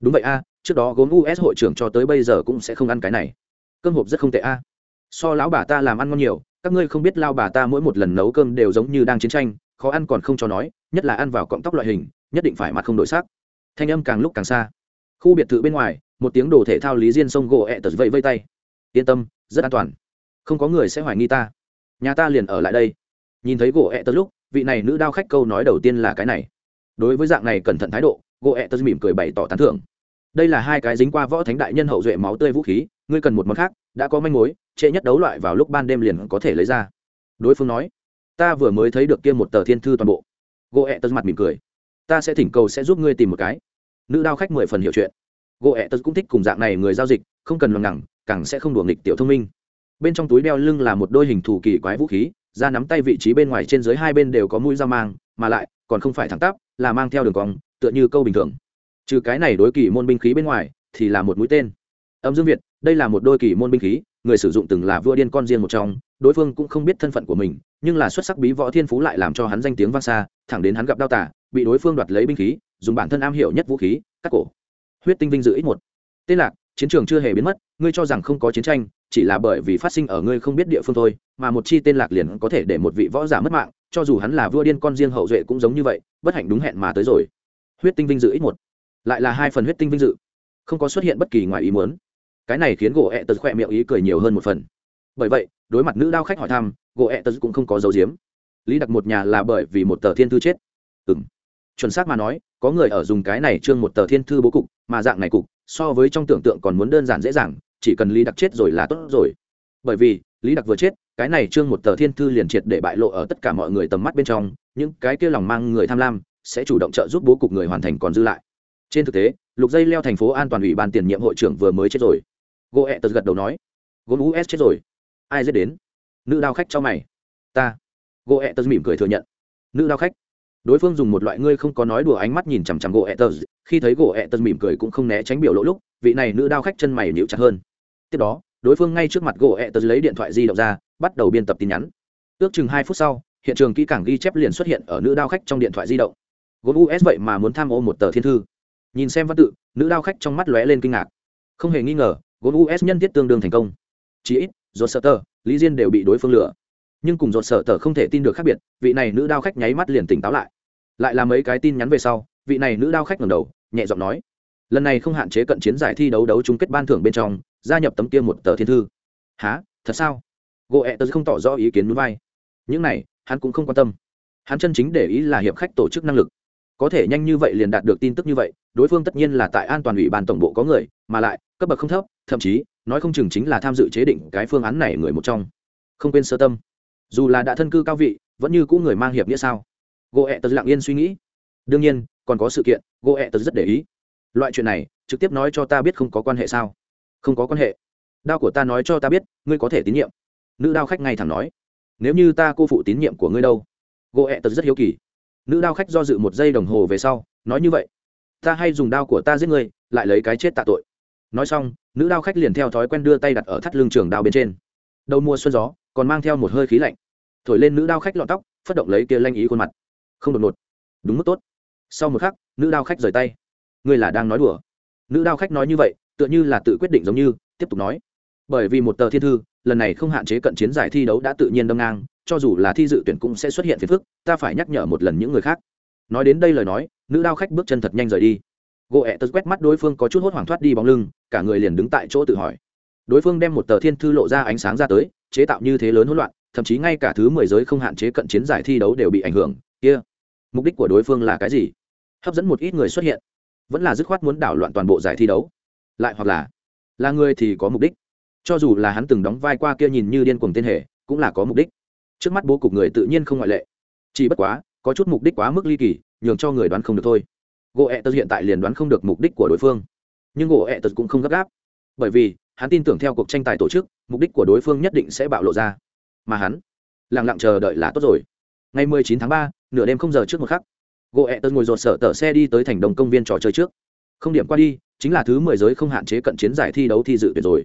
[SPEAKER 1] Đúng vậy a, trước đó gốm us hội trưởng cho tới bây giờ cũng sẽ không ăn cái này. Cơm hộp rất không tệ a. So lão bà ta làm ăn ngon nhiều, các ngươi không biết lao bà ta mỗi một lần nấu cơm đều giống như đang chiến tranh, khó ăn còn không cho nói nhất là ăn vào cọng tóc loại hình, nhất định phải mặt không đổi sắc. Thanh âm càng lúc càng xa. Khu biệt thự bên ngoài, một tiếng đồ thể thao lý diên sông gỗ ẹ tật vẫy vây tay. Yên tâm, rất an toàn. Không có người sẽ hoài nghi ta. Nhà ta liền ở lại đây. Nhìn thấy gỗ ẹ tật lúc, vị này nữ đao khách câu nói đầu tiên là cái này. Đối với dạng này cẩn thận thái độ, gỗ ẹ tật mỉm cười bày tỏ tán thưởng. Đây là hai cái dính qua võ thánh đại nhân hậu duệ máu tươi vũ khí, ngươi cần một món khác, đã có manh mối, trễ nhất đấu loại vào lúc ban đêm liền có thể lấy ra. Đối phương nói, ta vừa mới thấy được kia một tờ thiên thư toàn bộ gỗ ẹ tật mặt mỉm cười. Ta sẽ thỉnh cầu sẽ giúp ngươi tìm một cái. Nữ đao khách mười phần hiểu chuyện. Gỗ ẹ tật cũng thích cùng dạng này người giao dịch, không cần lo ngẳng càng sẽ không đùa nghịch tiểu thông minh. Bên trong túi đeo lưng là một đôi hình thù kỳ quái vũ khí ra nắm tay vị trí bên ngoài trên dưới hai bên đều có mũi dao mang, mà lại còn không phải thẳng tắp, là mang theo đường cong, tựa như câu bình thường. Trừ cái này đối kỳ môn binh khí bên ngoài, thì là một mũi tên. Âm dương việt, đây là một đôi kỳ môn binh khí, người sử dụng từng là vua điên con riêng một trong, đối phương cũng không biết thân phận của mình nhưng là xuất sắc bí võ thiên phú lại làm cho hắn danh tiếng vang xa, thẳng đến hắn gặp đao tả bị đối phương đoạt lấy binh khí, dùng bản thân am hiểu nhất vũ khí, cắt cổ. Huyết tinh vinh dự ít một. Tên lạc, chiến trường chưa hề biến mất, ngươi cho rằng không có chiến tranh, chỉ là bởi vì phát sinh ở ngươi không biết địa phương thôi, mà một chi tên lạc liền có thể để một vị võ giả mất mạng, cho dù hắn là vua điên con riêng hậu duệ cũng giống như vậy, bất hạnh đúng hẹn mà tới rồi. Huyết tinh vinh dự ít một. Lại là hai phần huyết tinh vinh dự. Không có xuất hiện bất kỳ ngoài ý muốn. Cái này khiến gỗ ẹ tật khỏe miệng ý cười nhiều hơn một phần. Bởi vậy đối mặt nữ đao khách hỏi thăm, gỗ ẹ tật cũng không có dấu diếm lý đặc một nhà là bởi vì một tờ thiên thư chết. Ừ m chuẩn xác mà nói, có người ở dùng cái này trương một tờ thiên thư bố cục, mà dạng này cục, so với trong tưởng tượng còn muốn đơn giản dễ dàng, chỉ cần lý đặc chết rồi là tốt rồi. Bởi vì, lý đặc vừa chết, cái này trương một tờ thiên thư liền triệt để bại lộ ở tất cả mọi người tầm mắt bên trong, những cái kia lòng mang người tham lam, sẽ chủ động trợ giúp bố cục người hoàn thành còn dư lại. Trên thực tế, lục dây leo thành phố an toàn ủy ban tiền nhiệm hội trưởng vừa mới chết rồi. Gỗ ẹ tật gật đầu nói gôn us chết rồi ai dết đến? Nữ đao khách cho mày. Ta. Gỗ ẹ tớ mỉm cười thừa nhận. Nữ đao khách. Đối phương dùng một loại ngươi không có nói đùa ánh mắt nhìn chằm chằm gỗ ẹ tớ khi thấy gỗ ẹ tớ mỉm cười cũng không né tránh biểu lỗ lúc, vị này nữ đao khách chân mày níu chặt hơn. Tiếp đó, đối phương ngay trước mặt gỗ ẹ tớ lấy điện thoại di động ra, bắt đầu biên tập tin nhắn. Ước chừng hai phút sau, hiện trường kỹ cảng ghi chép liền xuất hiện ở nữ đao khách trong điện thoại di động. Gốm us vậy mà muốn tham ô một tờ thiên thư. Nhìn xem văn tự, nữ đao khách trong mắt lóe lên kinh ngạc. Không hề nghi ngờ Gốm us nhân thiết tương đương thành công. Chí ít dột sợ tờ, lý diên đều bị đối phương lừa. Nhưng cùng dột sợ tờ không thể tin được khác biệt, vị này nữ đao khách nháy mắt liền tỉnh táo lại. Lại là mấy cái tin nhắn về sau, vị này nữ đao khách ngầm đầu, nhẹ giọng nói, lần này không hạn chế cận chiến giải thi đấu đấu chung kết ban thưởng bên trong, gia nhập tấm kia một tờ thiên thư. Há thật sao? Gỗ ẹ tớ không tỏ rõ ý kiến núi vai. Những này, hắn cũng không quan tâm. Hắn chân chính để ý là hiệp khách tổ chức năng lực. Có thể nhanh như vậy liền đạt được tin tức như vậy, đối phương tất nhiên là tại an toàn ủy ban tổng bộ có người, mà lại cấp bậc không thấp, thậm chí nói không chừng chính là tham dự chế định cái phương án này người một trong. Không quên sơ tâm. Dù là đã thân cư cao vị, vẫn như cũ người mang hiệp nghĩa sao? Gỗ ẹ tật lặng yên suy nghĩ. Đương nhiên, còn có sự kiện gỗ ẹ tật rất để ý. Loại chuyện này, trực tiếp nói cho ta biết không có quan hệ sao? Không có quan hệ. Đao của ta nói cho ta biết, ngươi có thể tín nhiệm. Nữ đao khách ngay thẳng nói. Nếu như ta cô phụ tín nhiệm của ngươi đâu? Gỗ ẹ tật rất hiếu kỳ. Nữ đao khách do dự một giây đồng hồ về sau, nói như vậy. Ta hay dùng đao của ta giết ngươi, lại lấy cái chết tạ tội nói xong, nữ đao khách liền theo thói quen đưa tay đặt ở thắt lưng trường đao bên trên. Đầu mùa xuân gió, còn mang theo một hơi khí lạnh. Thổi lên nữ đao khách lọn tóc, phất động lấy kia lanh ý khuôn mặt. Không đột ngột. Đúng mức tốt. Sau một khắc, nữ đao khách rời tay. Ngươi là đang nói đùa. Nữ đao khách nói như vậy, tựa như là tự quyết định giống như, tiếp tục nói. Bởi vì một tờ thiên thư, lần này không hạn chế cận chiến giải thi đấu đã tự nhiên đâm ngang, cho dù là thi dự tuyển cũng sẽ xuất hiện phiền phức, ta phải nhắc nhở một lần những người khác. Nói đến đây lời nói, nữ đao khách bước chân thật nhanh rời đi gỗ ẹ tật quét mắt đối phương có chút hốt hoảng thoát đi bóng lưng, cả người liền đứng tại chỗ tự hỏi. Đối phương đem một tờ thiên thư lộ ra ánh sáng ra tới, chế tạo như thế lớn hỗn loạn, thậm chí ngay cả thứ mười giới không hạn chế cận chiến giải thi đấu đều bị ảnh hưởng. Kia、yeah. mục đích của đối phương là cái gì? Hấp dẫn một ít người xuất hiện. Vẫn là dứt khoát muốn đảo loạn toàn bộ giải thi đấu. Lại hoặc là là người thì có mục đích. Cho dù là hắn từng đóng vai qua kia nhìn như điên cuồng tên hệ cũng là có mục đích. Trước mắt bố cục người tự nhiên không ngoại lệ. Chỉ bất quá, có chút mục đích quá mức ly kỳ, nhường cho người đoán không được thôi gỗ ẹ tật hiện tại liền đoán không được mục đích của đối phương. Nhưng gỗ ẹ tật cũng không gấp gáp bởi vì hắn tin tưởng theo cuộc tranh tài tổ chức mục đích của đối phương nhất định sẽ bạo lộ ra. Mà hắn lẳng lặng chờ đợi là tốt rồi. Ngày 19 tháng 3, nửa đêm không giờ trước một khắc gỗ ẹ tật ngồi rột sở tờ xe đi tới thành đồng công viên trò chơi trước. Không điểm qua đi chính là thứ mười giới không hạn chế cận chiến giải thi đấu thi dự tuyệt rồi.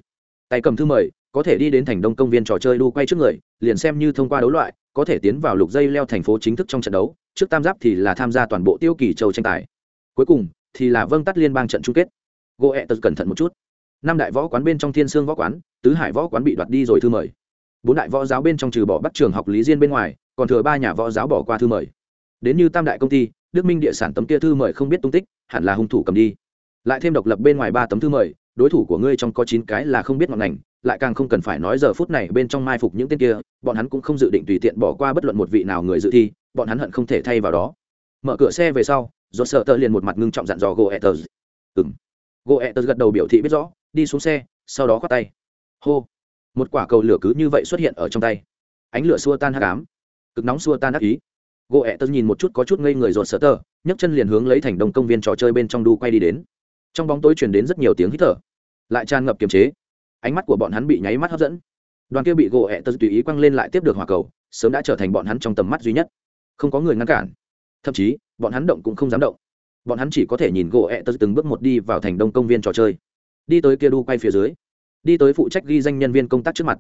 [SPEAKER 1] Tay cầm thư mời có thể đi đến thành đông công viên trò chơi đu quay trước người liền xem như thông qua đấu loại có thể tiến vào lục dây leo thành phố chính thức trong trận đấu. Trước tam giáp thì là tham gia toàn bộ tiêu kỳ châu tranh tài cuối cùng, thì là vâng tắt liên bang trận chung kết. Gỗ ẹ tật cẩn thận một chút. Năm đại võ quán bên trong thiên sương võ quán, tứ hải võ quán bị đoạt đi rồi thư mời. Bốn đại võ giáo bên trong trừ bỏ bắt trường học lý diên bên ngoài, còn thừa ba nhà võ giáo bỏ qua thư mời. Đến như tam đại công ty, đức minh địa sản tấm kia thư mời không biết tung tích, hẳn là hung thủ cầm đi. Lại thêm độc lập bên ngoài ba tấm thư mời, đối thủ của ngươi trong có chín cái là không biết ngọn ngành, lại càng không cần phải nói giờ phút này bên trong mai phục những tên kia, bọn hắn cũng không dự định tùy tiện bỏ qua bất luận một vị nào người dự thi, bọn hắn hận không thể thay vào đó. Mở cửa xe về sau do sợ tờ liền một mặt ngưng trọng dặn dò goethers ừng goethers gật đầu biểu thị biết rõ, đi xuống xe, sau đó khoác tay. Hô. Một quả cầu lửa cứ như vậy xuất hiện ở trong tay. Ánh lửa xua tan hát cám cực nóng xua tan ác ý. Goethers nhìn một chút có chút ngây người rồi sợ tờ, nhấc chân liền hướng lấy thành đông công viên trò chơi bên trong đu quay đi đến. Trong bóng tối truyền đến rất nhiều tiếng hít thở. Lại tràn ngập kiềm chế. Ánh mắt của bọn hắn bị nháy mắt hấp dẫn. Đoàn kia bị gỗ ẹ tật tùy ý quăng lên lại tiếp được hòa cầu, sớm đã trở thành bọn hắn trong tầm mắt duy nhất. Không có người ngăn cản. Thậm chí bọn hắn động cũng không dám động. Bọn hắn chỉ có thể nhìn gỗ ẹ tật từng bước một đi vào thành đông công viên trò chơi. Đi tới kia đu quay phía dưới. Đi tới phụ trách ghi danh nhân viên công tác trước mặt.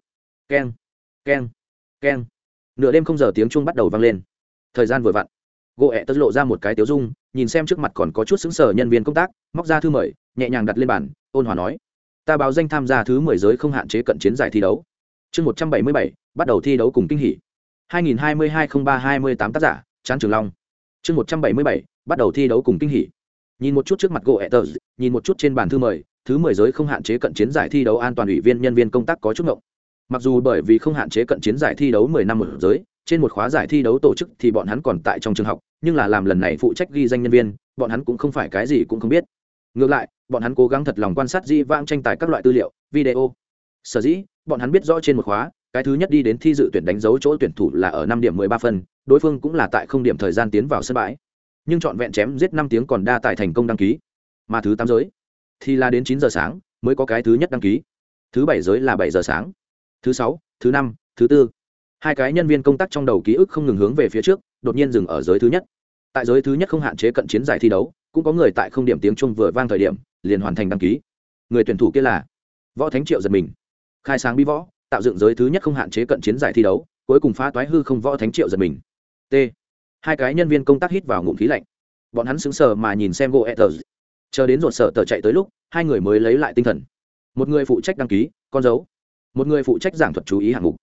[SPEAKER 1] Keng keng keng. Nửa đêm không giờ tiếng chuông bắt đầu vang lên. Thời gian vừa vặn. Gỗ ẹ tật lộ ra một cái tiếu dung, nhìn xem trước mặt còn có chút xứng sở nhân viên công tác, móc ra thư mời, nhẹ nhàng đặt lên bàn, ôn hòa nói. Ta báo danh tham gia thứ mười giới không hạn chế cận chiến giải thi đấu. Chương một trăm bảy mươi bảy, bắt đầu thi đấu cùng kinh hỷ hai nghìn hai mươi hai không ba hai mươi tám tác giả trán trường long chương một trăm bảy mươi bảy, bắt đầu thi đấu cùng kinh hỷ nhìn một chút trước mặt gỗ ẹ tờ, nhìn một chút trên bàn thư mời, thứ mười giới không hạn chế cận chiến giải thi đấu an toàn ủy viên nhân viên công tác có chút ngộng. Mặc dù bởi vì không hạn chế cận chiến giải thi đấu mười năm một giới, trên một khóa giải thi đấu tổ chức thì bọn hắn còn tại trong trường học, nhưng là làm lần này phụ trách ghi danh nhân viên, bọn hắn cũng không phải cái gì cũng không biết. Ngược lại, bọn hắn cố gắng thật lòng quan sát di vang tranh tài các loại tư liệu, video. Sở dĩ, bọn hắn biết rõ trên một khóa, cái thứ nhất đi đến thi dự tuyển đánh dấu chỗ tuyển thủ là ở năm điểm mười ba phân đối phương cũng là tại không điểm thời gian tiến vào sân bãi, nhưng trọn vẹn chém giết năm tiếng còn đa tài thành công đăng ký. Mà thứ tám giới thì là đến chín giờ sáng mới có cái thứ nhất đăng ký. Thứ bảy giới là bảy giờ sáng, thứ sáu, thứ năm, thứ tư. Hai cái nhân viên công tác trong đầu ký ức không ngừng hướng về phía trước, đột nhiên dừng ở giới thứ nhất. Tại giới thứ nhất không hạn chế cận chiến giải thi đấu, cũng có người tại không điểm tiếng chung vừa vang thời điểm liền hoàn thành đăng ký. Người tuyển thủ kia là võ thánh triệu giật mình. Khai sáng bi võ, tạo dựng giới thứ nhất không hạn chế cận chiến giải thi đấu, cuối cùng phá toái hư không võ thánh triệu giật mình t. Hai cái nhân viên công tác hít vào ngụm khí lạnh. Bọn hắn sững sờ mà nhìn xem gỗ etters chờ đến ruột sở tờ chạy tới lúc, hai người mới lấy lại tinh thần. Một người phụ trách đăng ký, con dấu. Một người phụ trách giảng thuật chú ý hạng mục.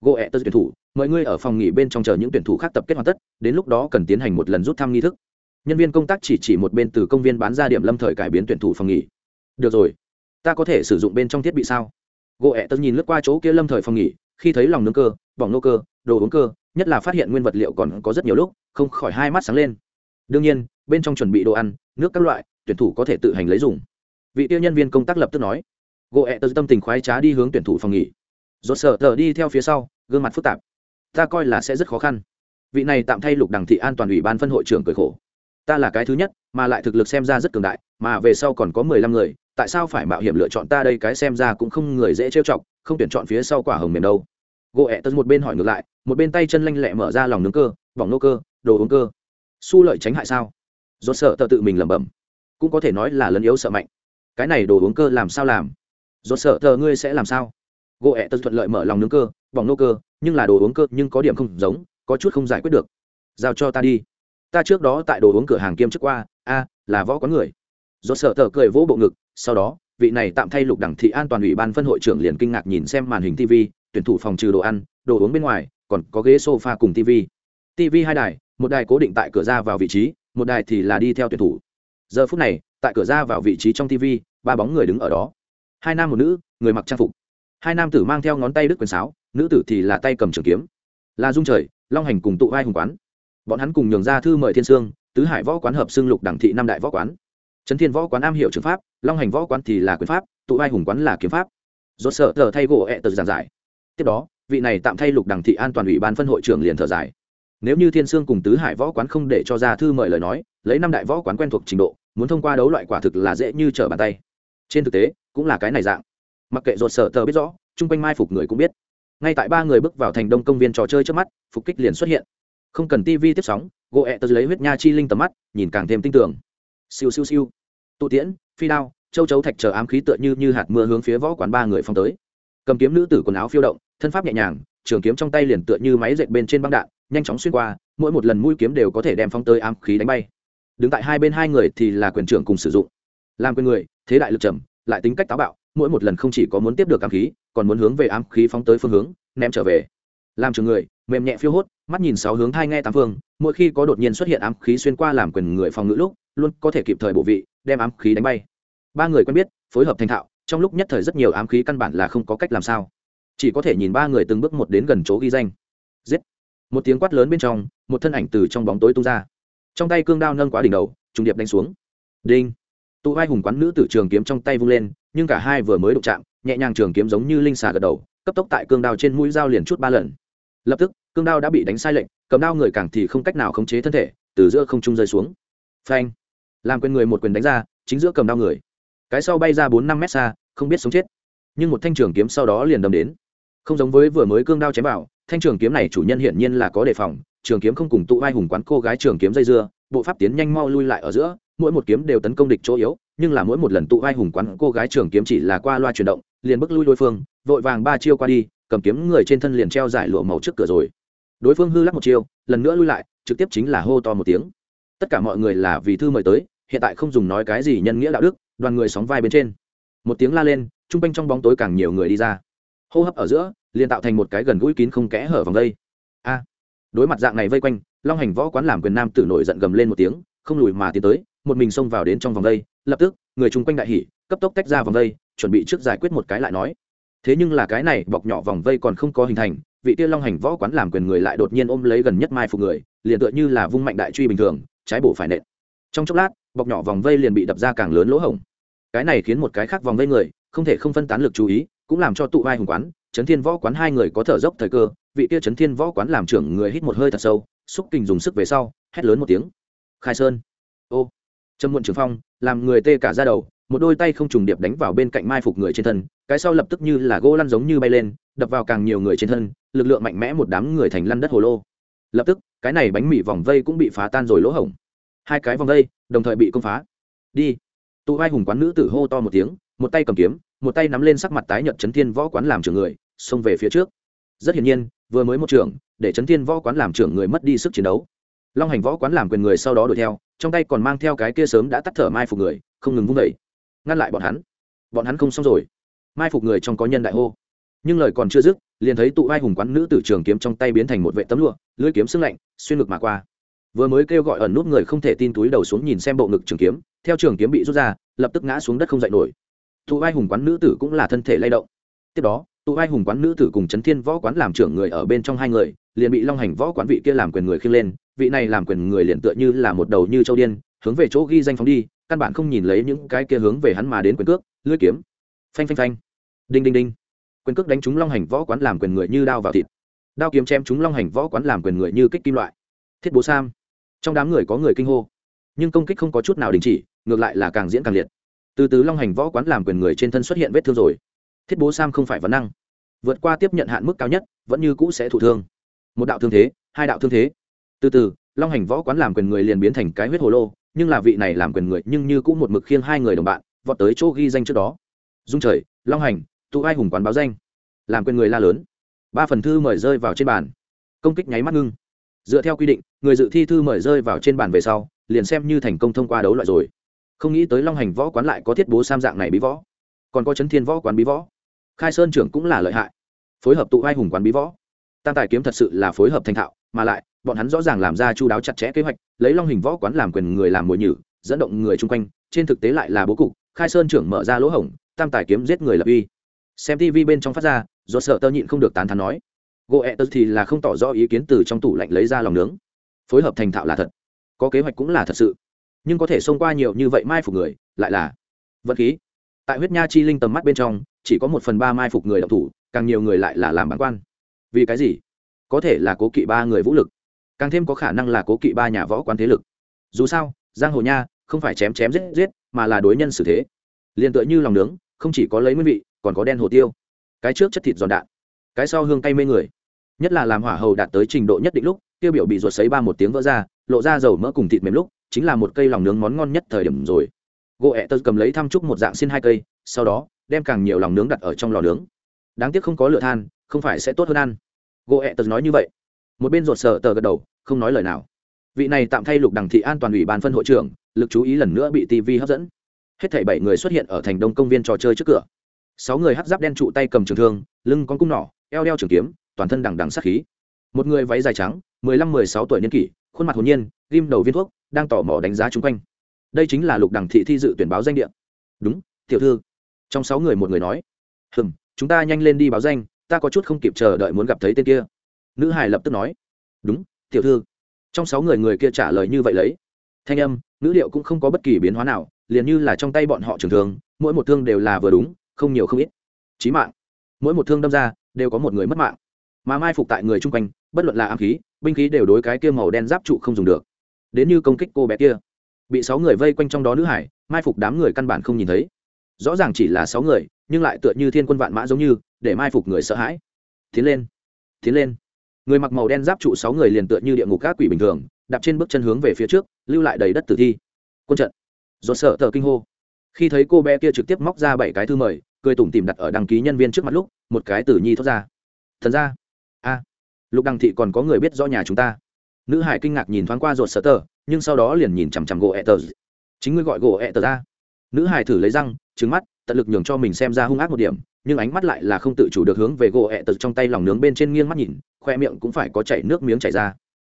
[SPEAKER 1] Gỗ etters tuyển thủ mọi người ở phòng nghỉ bên trong chờ những tuyển thủ khác tập kết hoàn tất, đến lúc đó cần tiến hành một lần rút thăm nghi thức. Nhân viên công tác chỉ chỉ một bên từ công viên bán ra điểm lâm thời cải biến tuyển thủ phòng nghỉ. Được rồi, ta có thể sử dụng bên trong thiết bị sao? Gỗ ẹ tớ nhìn lướt qua chỗ kia lâm thời phòng nghỉ, khi thấy lòng nướng cơ, bỏng nô cơ, đồ uống cơ nhất là phát hiện nguyên vật liệu còn có rất nhiều lúc, không khỏi hai mắt sáng lên. Đương nhiên, bên trong chuẩn bị đồ ăn, nước các loại, tuyển thủ có thể tự hành lấy dùng. Vị tiêu nhân viên công tác lập tức nói. Gỗ ẹ tớ tâm tình khoái trá đi hướng tuyển thủ phòng nghỉ. Rốt sợ tờ đi theo phía sau, gương mặt phức tạp. Ta coi là sẽ rất khó khăn. Vị này tạm thay lục đằng thị an toàn ủy ban phân hội trưởng cười khổ. Ta là cái thứ nhất, mà lại thực lực xem ra rất cường đại, mà về sau còn có mười lăm người, tại sao phải mạo hiểm lựa chọn ta đây cái xem ra cũng không người dễ trêu chọc, không tuyển chọn phía sau quả hồng mềm đâu gỗ ẹ tật một bên hỏi ngược lại, một bên tay chân lanh lẹ mở ra lòng nướng cơ, vòng nô cơ, đồ uống cơ. Su lợi tránh hại sao? Do sợ tờ tự mình lẩm bẩm. Cũng có thể nói là lấn yếu sợ mạnh. Cái này đồ uống cơ làm sao làm? Do sợ tờ ngươi sẽ làm sao? Gỗ ẹ tật thuận lợi mở lòng nướng cơ, vòng nô cơ, nhưng là đồ uống cơ nhưng có điểm không giống, có chút không giải quyết được. Giao cho ta đi. Ta trước đó tại đồ uống cửa hàng kiêm trước qua, a, là võ quán người. Do sợ tờ cười vỗ bộ ngực, sau đó, vị này tạm thay lục đẳng thị an toàn ủy ban phân hội trưởng liền kinh ngạc nhìn xem màn hình tv tuyển thủ phòng trừ đồ ăn, đồ uống bên ngoài, còn có ghế sofa cùng tv tv hai đài, một đài cố định tại cửa ra vào vị trí, một đài thì là đi theo tuyển thủ. Giờ phút này, tại cửa ra vào vị trí trong tv ba bóng người đứng ở đó. Hai nam một nữ, người mặc trang phục. Hai nam tử mang theo ngón tay đứt quần sáo, nữ tử thì là tay cầm trường kiếm. Là dung trời, long hành cùng tụ vai hùng quán. Bọn hắn cùng nhường ra thư mời thiên sương, tứ hải võ quán hợp xưng lục đẳng thị năm đại võ quán. Trấn thiên võ quán am hiệu trường pháp, long hành võ quán thì là quyền pháp, tụ vai hùng quán là kiếm pháp. Do sợ tờ thay gỗ ẹ tờ giảng giải tiếp đó, vị này tạm thay lục đẳng thị an toàn ủy ban phân hội trưởng liền thở dài. Nếu như thiên sương cùng tứ hải võ quán không để cho ra thư mời lời nói, lấy năm đại võ quán quen thuộc trình độ, muốn thông qua đấu loại quả thực là dễ như trở bàn tay. Trên thực tế, cũng là cái này dạng. Mặc kệ ruột sở tờ biết rõ, chung quanh mai phục người cũng biết. Ngay tại ba người bước vào thành đông công viên trò chơi trước mắt, phục kích liền xuất hiện. Không cần tv tiếp sóng, gỗ ẹ tớ lấy huyết nha chi linh tầm mắt, nhìn càng thêm tinh tưởng siêu siêu siêu. Tụ tiễn, phi đao, châu chấu thạch chờ ám khí tựa như như hạt mưa hướng phía võ quán ba người phong tới. Cầm kiếm nữ tử quần áo phiêu động thân pháp nhẹ nhàng, trường kiếm trong tay liền tựa như máy dệt bên trên băng đạn, nhanh chóng xuyên qua, mỗi một lần mũi kiếm đều có thể đem phong tới ám khí đánh bay. Đứng tại hai bên hai người thì là quyền trưởng cùng sử dụng. Làm quyền người, thế đại lực trầm, lại tính cách táo bạo, mỗi một lần không chỉ có muốn tiếp được ám khí, còn muốn hướng về ám khí phóng tới phương hướng, ném trở về. Làm trường người, mềm nhẹ phiêu hốt, mắt nhìn sáu hướng thai nghe tám phương, mỗi khi có đột nhiên xuất hiện ám khí xuyên qua làm quyền người phòng ngữ lúc, luôn có thể kịp thời bổ vị, đem ám khí đánh bay. Ba người quen biết, phối hợp thành thạo, trong lúc nhất thời rất nhiều ám khí căn bản là không có cách làm sao chỉ có thể nhìn ba người từng bước một đến gần chỗ ghi danh. Giết! Một tiếng quát lớn bên trong, một thân ảnh từ trong bóng tối tung ra. Trong tay cương đao nâng quá đỉnh đầu, trùng điệp đánh xuống. Đinh! Tụ vai hùng quán nữ tử trường kiếm trong tay vung lên, nhưng cả hai vừa mới đụng chạm, nhẹ nhàng trường kiếm giống như linh xà gật đầu, cấp tốc tại cương đao trên mũi dao liền chút ba lần. Lập tức, cương đao đã bị đánh sai lệnh, cầm đao người càng thì không cách nào khống chế thân thể, từ giữa không trung rơi xuống. Phanh! Làm quyền người một quyền đánh ra, chính giữa cầm đao người. Cái sau bay ra bốn năm mét xa, không biết sống chết. Nhưng một thanh trường kiếm sau đó liền đâm đến không giống với vừa mới cương đao chém vào, thanh trường kiếm này chủ nhân hiển nhiên là có đề phòng, trường kiếm không cùng tụ vai hùng quán cô gái trường kiếm dây dưa, bộ pháp tiến nhanh mau lui lại ở giữa, mỗi một kiếm đều tấn công địch chỗ yếu, nhưng là mỗi một lần tụ vai hùng quán cô gái trường kiếm chỉ là qua loa chuyển động, liền bước lui đối phương, vội vàng ba chiêu qua đi, cầm kiếm người trên thân liền treo giải lụa màu trước cửa rồi. Đối phương hư lắc một chiêu, lần nữa lui lại, trực tiếp chính là hô to một tiếng. Tất cả mọi người là vì thư mời tới, hiện tại không dùng nói cái gì nhân nghĩa đạo đức, đoàn người sóng vai bên trên. Một tiếng la lên, trung quanh trong bóng tối càng nhiều người đi ra. Hô hấp ở giữa liền tạo thành một cái gần gũi kín không kẽ hở vòng đây. A. Đối mặt dạng này vây quanh, long hành võ quán làm quyền nam tử nổi giận gầm lên một tiếng, không lùi mà tiến tới, một mình xông vào đến trong vòng đây, lập tức, người chung quanh đại hỉ, cấp tốc tách ra vòng đây, chuẩn bị trước giải quyết một cái lại nói. Thế nhưng là cái này bọc nhỏ vòng vây còn không có hình thành, vị tiên long hành võ quán làm quyền người lại đột nhiên ôm lấy gần nhất mai phục người, liền tựa như là vung mạnh đại truy bình thường, trái bổ phải nện. Trong chốc lát, bọc nhỏ vòng vây liền bị đập ra càng lớn lỗ hổng. Cái này khiến một cái khác vòng vây người, không thể không phân tán lực chú ý cũng làm cho tụ vai hùng quán trấn thiên võ quán hai người có thở dốc thời cơ, vị kia trấn thiên võ quán làm trưởng người hít một hơi thật sâu, xúc kình dùng sức về sau, hét lớn một tiếng. Khai sơn. Ô. Trâm muộn trường phong, làm người tê cả ra đầu, một đôi tay không trùng điệp đánh vào bên cạnh mai phục người trên thân, cái sau lập tức như là gỗ lăn giống như bay lên, đập vào càng nhiều người trên thân, lực lượng mạnh mẽ một đám người thành lăn đất hồ lô. Lập tức, cái này bánh mì vòng vây cũng bị phá tan rồi lỗ hổng. Hai cái vòng vây, đồng thời bị công phá. Đi. Tụ hai hùng quán nữ tử hô to một tiếng, một tay cầm kiếm một tay nắm lên sắc mặt tái nhợt chấn thiên võ quán làm trưởng người, xông về phía trước. Rất hiển nhiên, vừa mới một trưởng, để chấn thiên võ quán làm trưởng người mất đi sức chiến đấu. Long hành võ quán làm quyền người sau đó đuổi theo, trong tay còn mang theo cái kia sớm đã tắt thở mai phục người, không ngừng vung vẩy ngăn lại bọn hắn. Bọn hắn không xong rồi. Mai phục người trong có nhân đại hô. Nhưng lời còn chưa dứt, liền thấy tụ vai hùng quán nữ tử trường kiếm trong tay biến thành một vệ tấm lụa, lưỡi kiếm sưng lạnh, xuyên ngực mà qua. Vừa mới kêu gọi ẩn nút người không thể tin túi đầu xuống nhìn xem bộ ngực trường kiếm, theo trường kiếm bị rút ra, lập tức ngã xuống đất không dậy nổi tụ vai hùng quán nữ tử cũng là thân thể lay động. Tiếp đó, tụ vai hùng quán nữ tử cùng trấn thiên võ quán làm trưởng người ở bên trong hai người, liền bị long hành võ quán vị kia làm quyền người khiêng lên, vị này làm quyền người liền tựa như là một đầu như châu điên, hướng về chỗ ghi danh phóng đi, căn bản không nhìn lấy những cái kia hướng về hắn mà đến quyền cước, lưỡi kiếm. Phanh phanh phanh. Đinh đinh đinh. Quyền cước đánh trúng long hành võ quán làm quyền người như đao vào thịt. Đao kiếm chém trúng long hành võ quán làm quyền người như kích kim loại. Thiết bố sam. Trong đám người có người kinh hô, nhưng công kích không có chút nào đình chỉ, ngược lại là càng diễn càng liệt từ từ long hành võ quán làm quyền người trên thân xuất hiện vết thương rồi. Thiết bố sam không phải vấn năng. Vượt qua tiếp nhận hạn mức cao nhất, vẫn như cũ sẽ thụ thương. Một đạo thương thế, hai đạo thương thế. Từ từ, long hành võ quán làm quyền người liền biến thành cái huyết hồ lô, nhưng là vị này làm quyền người nhưng như cũng một mực khiêng hai người đồng bạn, vọt tới chỗ ghi danh trước đó. Dung trời, long hành, tụ ai hùng quán báo danh. Làm quyền người la lớn. Ba phần thư mời rơi vào trên bàn. Công kích nháy mắt ngưng. Dựa theo quy định, người dự thi thư mời rơi vào trên bàn về sau, liền xem như thành công thông qua đấu loại rồi không nghĩ tới long hành võ quán lại có thiết bố sam dạng này bí võ. Còn có chấn thiên võ quán bí võ. Khai sơn trưởng cũng là lợi hại. Phối hợp tụ hai hùng quán bí võ. Tam tài kiếm thật sự là phối hợp thành thạo, mà lại, bọn hắn rõ ràng làm ra chu đáo chặt chẽ kế hoạch, lấy long hình võ quán làm quyền người làm mồi nhử, dẫn động người chung quanh, trên thực tế lại là bố cục, khai sơn trưởng mở ra lỗ hổng, tam tài kiếm giết người lập uy. Xem tv bên trong phát ra, do sợ tơ nhịn không được tán thán nói. Gỗ ẹ tơ thì là không tỏ rõ ý kiến từ trong tủ lạnh lấy ra lòng nướng. Phối hợp thành thạo là thật. Có kế hoạch cũng là thật sự nhưng có thể xông qua nhiều như vậy mai phục người, lại là vật khí. Tại huyết nha chi linh tầm mắt bên trong, chỉ có một phần ba mai phục người đọc thủ, càng nhiều người lại là làm bản quan. Vì cái gì? Có thể là cố kỵ ba người vũ lực, càng thêm có khả năng là cố kỵ ba nhà võ quán thế lực. Dù sao, giang hồ nha không phải chém chém giết giết, mà là đối nhân xử thế. Liền tựa như lòng nướng, không chỉ có lấy nguyên vị, còn có đen hồ tiêu. Cái trước chất thịt giòn đạn, cái sau hương cay mê người. Nhất là làm hỏa hầu đạt tới trình độ nhất định lúc, tiêu biểu bị ruột sấy ba một tiếng vỡ ra, lộ ra dầu mỡ cùng thịt mềm lúc chính là một cây lòng nướng món ngon nhất thời điểm rồi. Gỗ ẹ tơ cầm lấy thăm chúc một dạng xin hai cây, sau đó, đem càng nhiều lòng nướng đặt ở trong lò nướng. Đáng tiếc không có lửa than, không phải sẽ tốt hơn ăn. Gỗ ẹ tơ nói như vậy. Một bên ruột sợ tờ gật đầu, không nói lời nào. Vị này tạm thay lục đằng thị an toàn ủy ban phân hội trưởng, lực chú ý lần nữa bị tv hấp dẫn. Hết thảy bảy người xuất hiện ở thành đông công viên trò chơi trước cửa. Sáu người hắt giáp đen trụ tay cầm trường thương, lưng con cung nỏ, eo đeo trường kiếm, toàn thân đằng đằng sát khí. Một người váy dài trắng, mười lăm mười sáu tuổi niên kỷ, khuôn mặt hồn nhiên, ghim đầu viên thuốc đang tỏ mò đánh giá chung quanh. Đây chính là lục đằng thị thi dự tuyển báo danh điện đúng, tiểu thư. Trong sáu người một người nói. Hừm, chúng ta nhanh lên đi báo danh, ta có chút không kịp chờ đợi muốn gặp thấy tên kia. Nữ hải lập tức nói. Đúng, tiểu thư. Trong sáu người người kia trả lời như vậy lấy. Thanh âm nữ liệu cũng không có bất kỳ biến hóa nào, liền như là trong tay bọn họ trường thương, mỗi một thương đều là vừa đúng, không nhiều không ít. Chí mạng. Mỗi một thương đâm ra, đều có một người mất mạng. Mà mai phục tại người chung quanh, bất luận là ám khí, binh khí đều đối cái kia màu đen giáp trụ không dùng được đến như công kích cô bé kia. Bị sáu người vây quanh trong đó nữ hải, mai phục đám người căn bản không nhìn thấy. Rõ ràng chỉ là sáu người, nhưng lại tựa như thiên quân vạn mã giống như, để mai phục người sợ hãi. Tiến lên tiến lên. Người mặc màu đen giáp trụ sáu người liền tựa như địa ngục các quỷ bình thường, đạp trên bước chân hướng về phía trước, lưu lại đầy đất tử thi. Quân trận. Do sợ thờ kinh hô. Khi thấy cô bé kia trực tiếp móc ra bảy cái thư mời, cười tủm tìm đặt ở đăng ký nhân viên trước mặt lúc, một cái tử nhi thoát ra. Thần ra a, lục đăng thị còn có người biết rõ nhà chúng ta nữ hải kinh ngạc nhìn thoáng qua ruột sợ tờ, nhưng sau đó liền nhìn chằm chằm gỗ ẹ tờ. Chính ngươi gọi gỗ ẹ tờ ra. Nữ hải thử lấy răng trứng mắt, tận lực nhường cho mình xem ra hung ác một điểm, nhưng ánh mắt lại là không tự chủ được hướng về gỗ ẹ tật trong tay lòng nướng bên trên nghiêng mắt nhìn, khoe miệng cũng phải có chảy nước miếng chảy ra.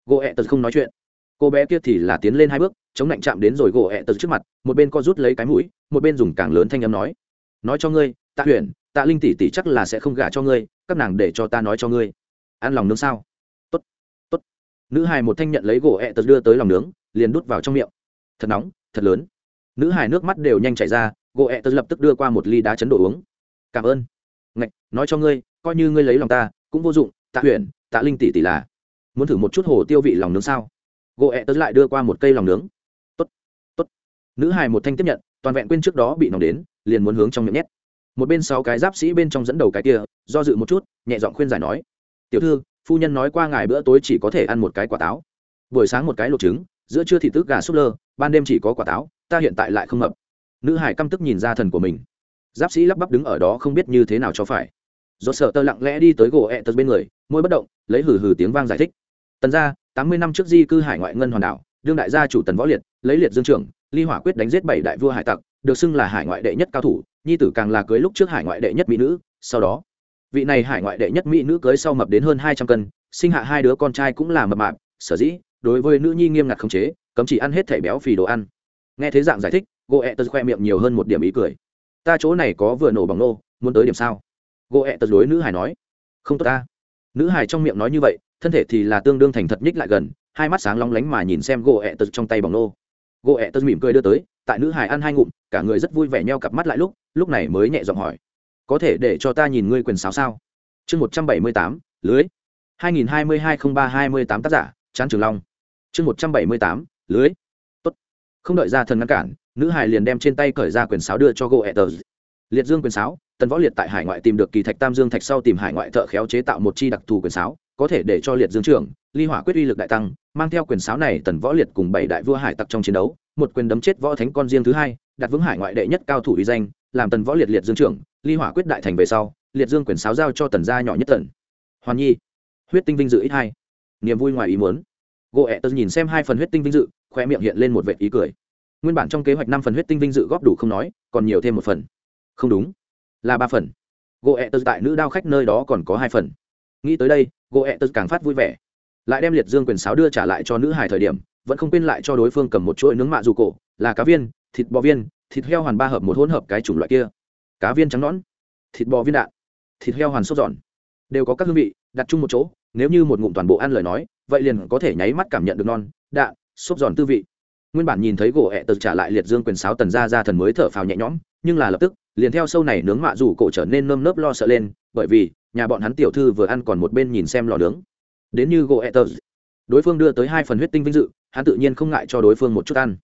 [SPEAKER 1] Gỗ ẹ tật không nói chuyện. Cô bé kia thì là tiến lên hai bước, chống lạnh chạm đến rồi gỗ ẹ tật trước mặt, một bên co rút lấy cái mũi, một bên dùng càng lớn thanh âm nói. Nói cho ngươi, tạ huyền, tạ linh tỷ tỷ chắc là sẽ không gả cho ngươi, các nàng để cho ta nói cho ngươi. Ăn lòng nướng sao? Nữ hài một thanh nhận lấy gỗ ẹ tật đưa tới lòng nướng, liền đút vào trong miệng. Thật nóng, thật lớn. Nữ hài nước mắt đều nhanh chảy ra, gỗ ẹ tật lập tức đưa qua một ly đá chấn độ uống. Cảm ơn. Ngạch, nói cho ngươi, coi như ngươi lấy lòng ta, cũng vô dụng, tạ huyền tạ linh tỷ tỷ là. Muốn thử một chút hồ tiêu vị lòng nướng sao? Gỗ ẹ tật lại đưa qua một cây lòng nướng. Tốt tốt. Nữ hài một thanh tiếp nhận, toàn vẹn quên trước đó bị nóng đến, liền muốn hướng trong miệng nhét. Một bên sáu cái giáp sĩ bên trong dẫn đầu cái kia, do dự một chút, nhẹ giọng khuyên giải nói. Tiểu thư phu nhân nói qua ngày bữa tối chỉ có thể ăn một cái quả táo. Buổi sáng một cái lột trứng, giữa trưa thì tước gà súp lơ, ban đêm chỉ có quả táo, ta hiện tại lại không mập. Nữ hải căm tức nhìn ra thần của mình. Giáp sĩ lắp bắp đứng ở đó không biết như thế nào cho phải. Do sợ tơ lặng lẽ đi tới gỗ ẹ tật bên người, môi bất động, lấy hừ hừ tiếng vang giải thích. Tần gia, tám mươi năm trước di cư hải ngoại ngân hoàn đảo, đương đại gia chủ tần võ liệt, lấy liệt dương trưởng, ly hỏa quyết đánh giết bảy đại vua hải tặc, được xưng là hải ngoại đệ nhất cao thủ, nhi tử càng là cưới lúc trước hải ngoại đệ nhất mỹ nữ, sau đó vị này hải ngoại đệ nhất mỹ nữ cưới sau mập đến hơn hai trăm cân, sinh hạ hai đứa con trai cũng là mập mạp, sở dĩ, đối với nữ nhi nghiêm ngặt khống chế, cấm chỉ ăn hết thẻ béo phì đồ ăn. Nghe thế dạng giải thích gỗ ẹ tật khoe miệng nhiều hơn một điểm ý cười. Ta chỗ này có vừa nổ bằng nô, muốn tới điểm sao? Gỗ ẹ tật đối nữ hải nói. Không tốt ta. Nữ hải trong miệng nói như vậy, thân thể thì là tương đương thành thật nhích lại gần, hai mắt sáng lóng lánh mà nhìn xem gỗ ẹ tật trong tay bằng nô. Gỗ ẹ tật mỉm cười đưa tới, tại nữ hải ăn hai ngụm, cả người rất vui vẻ nheo cặp mắt lại lúc lúc này mới nhẹ giọng hỏi có thể để cho ta nhìn ngươi quyền sáo sao? Chương một trăm bảy mươi tám, lưới. hai nghìn hai mươi hai không ba hai mươi tám tác giả chán trường long. Chương một trăm bảy mươi tám, lưới. Tốt. Không đợi ra thần ngăn cản, nữ hải liền đem trên tay cởi ra quyền sáo đưa cho gỗ ẹ tờ liệt dương quyền sáo, tần võ liệt tại hải ngoại tìm được kỳ thạch tam dương thạch sau tìm hải ngoại thợ khéo chế tạo một chi đặc thù quyền sáo, có thể để cho liệt dương trưởng, ly hỏa quyết uy lực đại tăng, mang theo quyền sáo này tần võ liệt cùng bảy đại vua hải tặc trong chiến đấu, một quyền đấm chết võ thánh con riêng thứ hai, đặt vững hải ngoại đệ nhất cao thủ uy danh, làm tần võ liệt liệt dương trưởng ly hỏa quyết đại thành về sau, liệt dương quyền sáo giao cho tần gia nhỏ nhất tần. Hoàn nhi, huyết tinh vinh dự ít hai. Niềm vui ngoài ý muốn. Gỗ ẹ tớ nhìn xem hai phần huyết tinh vinh dự khoe miệng hiện lên một vệ ý cười. Nguyên bản trong kế hoạch năm phần huyết tinh vinh dự góp đủ không nói, còn nhiều thêm một phần. Không đúng, là ba phần. Gỗ ẹ tớ tại nữ đao khách nơi đó còn có hai phần. Nghĩ tới đây, gỗ ẹ tớ càng phát vui vẻ. Lại đem liệt dương quyền sáo đưa trả lại cho nữ hài thời điểm, vẫn không quên lại cho đối phương cầm một chuỗi nướng mạ dù cổ, là cá viên, thịt bò viên, thịt heo hoàn ba hợp một hỗn hợp cái chủng loại kia cá viên trắng nõn, thịt bò viên đạn, thịt heo hoàn sốt giòn, đều có các hương vị, đặt chung một chỗ, nếu như một ngụm toàn bộ ăn lời nói, vậy liền có thể nháy mắt cảm nhận được non, đạn xốp giòn tư vị. Nguyên bản nhìn thấy gỗ ẹ tật trả lại liệt dương quyền sáo tần ra ra thần mới thở phào nhẹ nhõm, nhưng là lập tức, liền theo sâu này nướng mạ rủ cổ trở nên nơm nớp lo sợ lên, bởi vì, nhà bọn hắn tiểu thư vừa ăn còn một bên nhìn xem lò nướng. Đến như gỗ ẹ tật đối phương đưa tới hai phần huyết tinh vinh dự, hắn tự nhiên không ngại cho đối phương một chút ăn.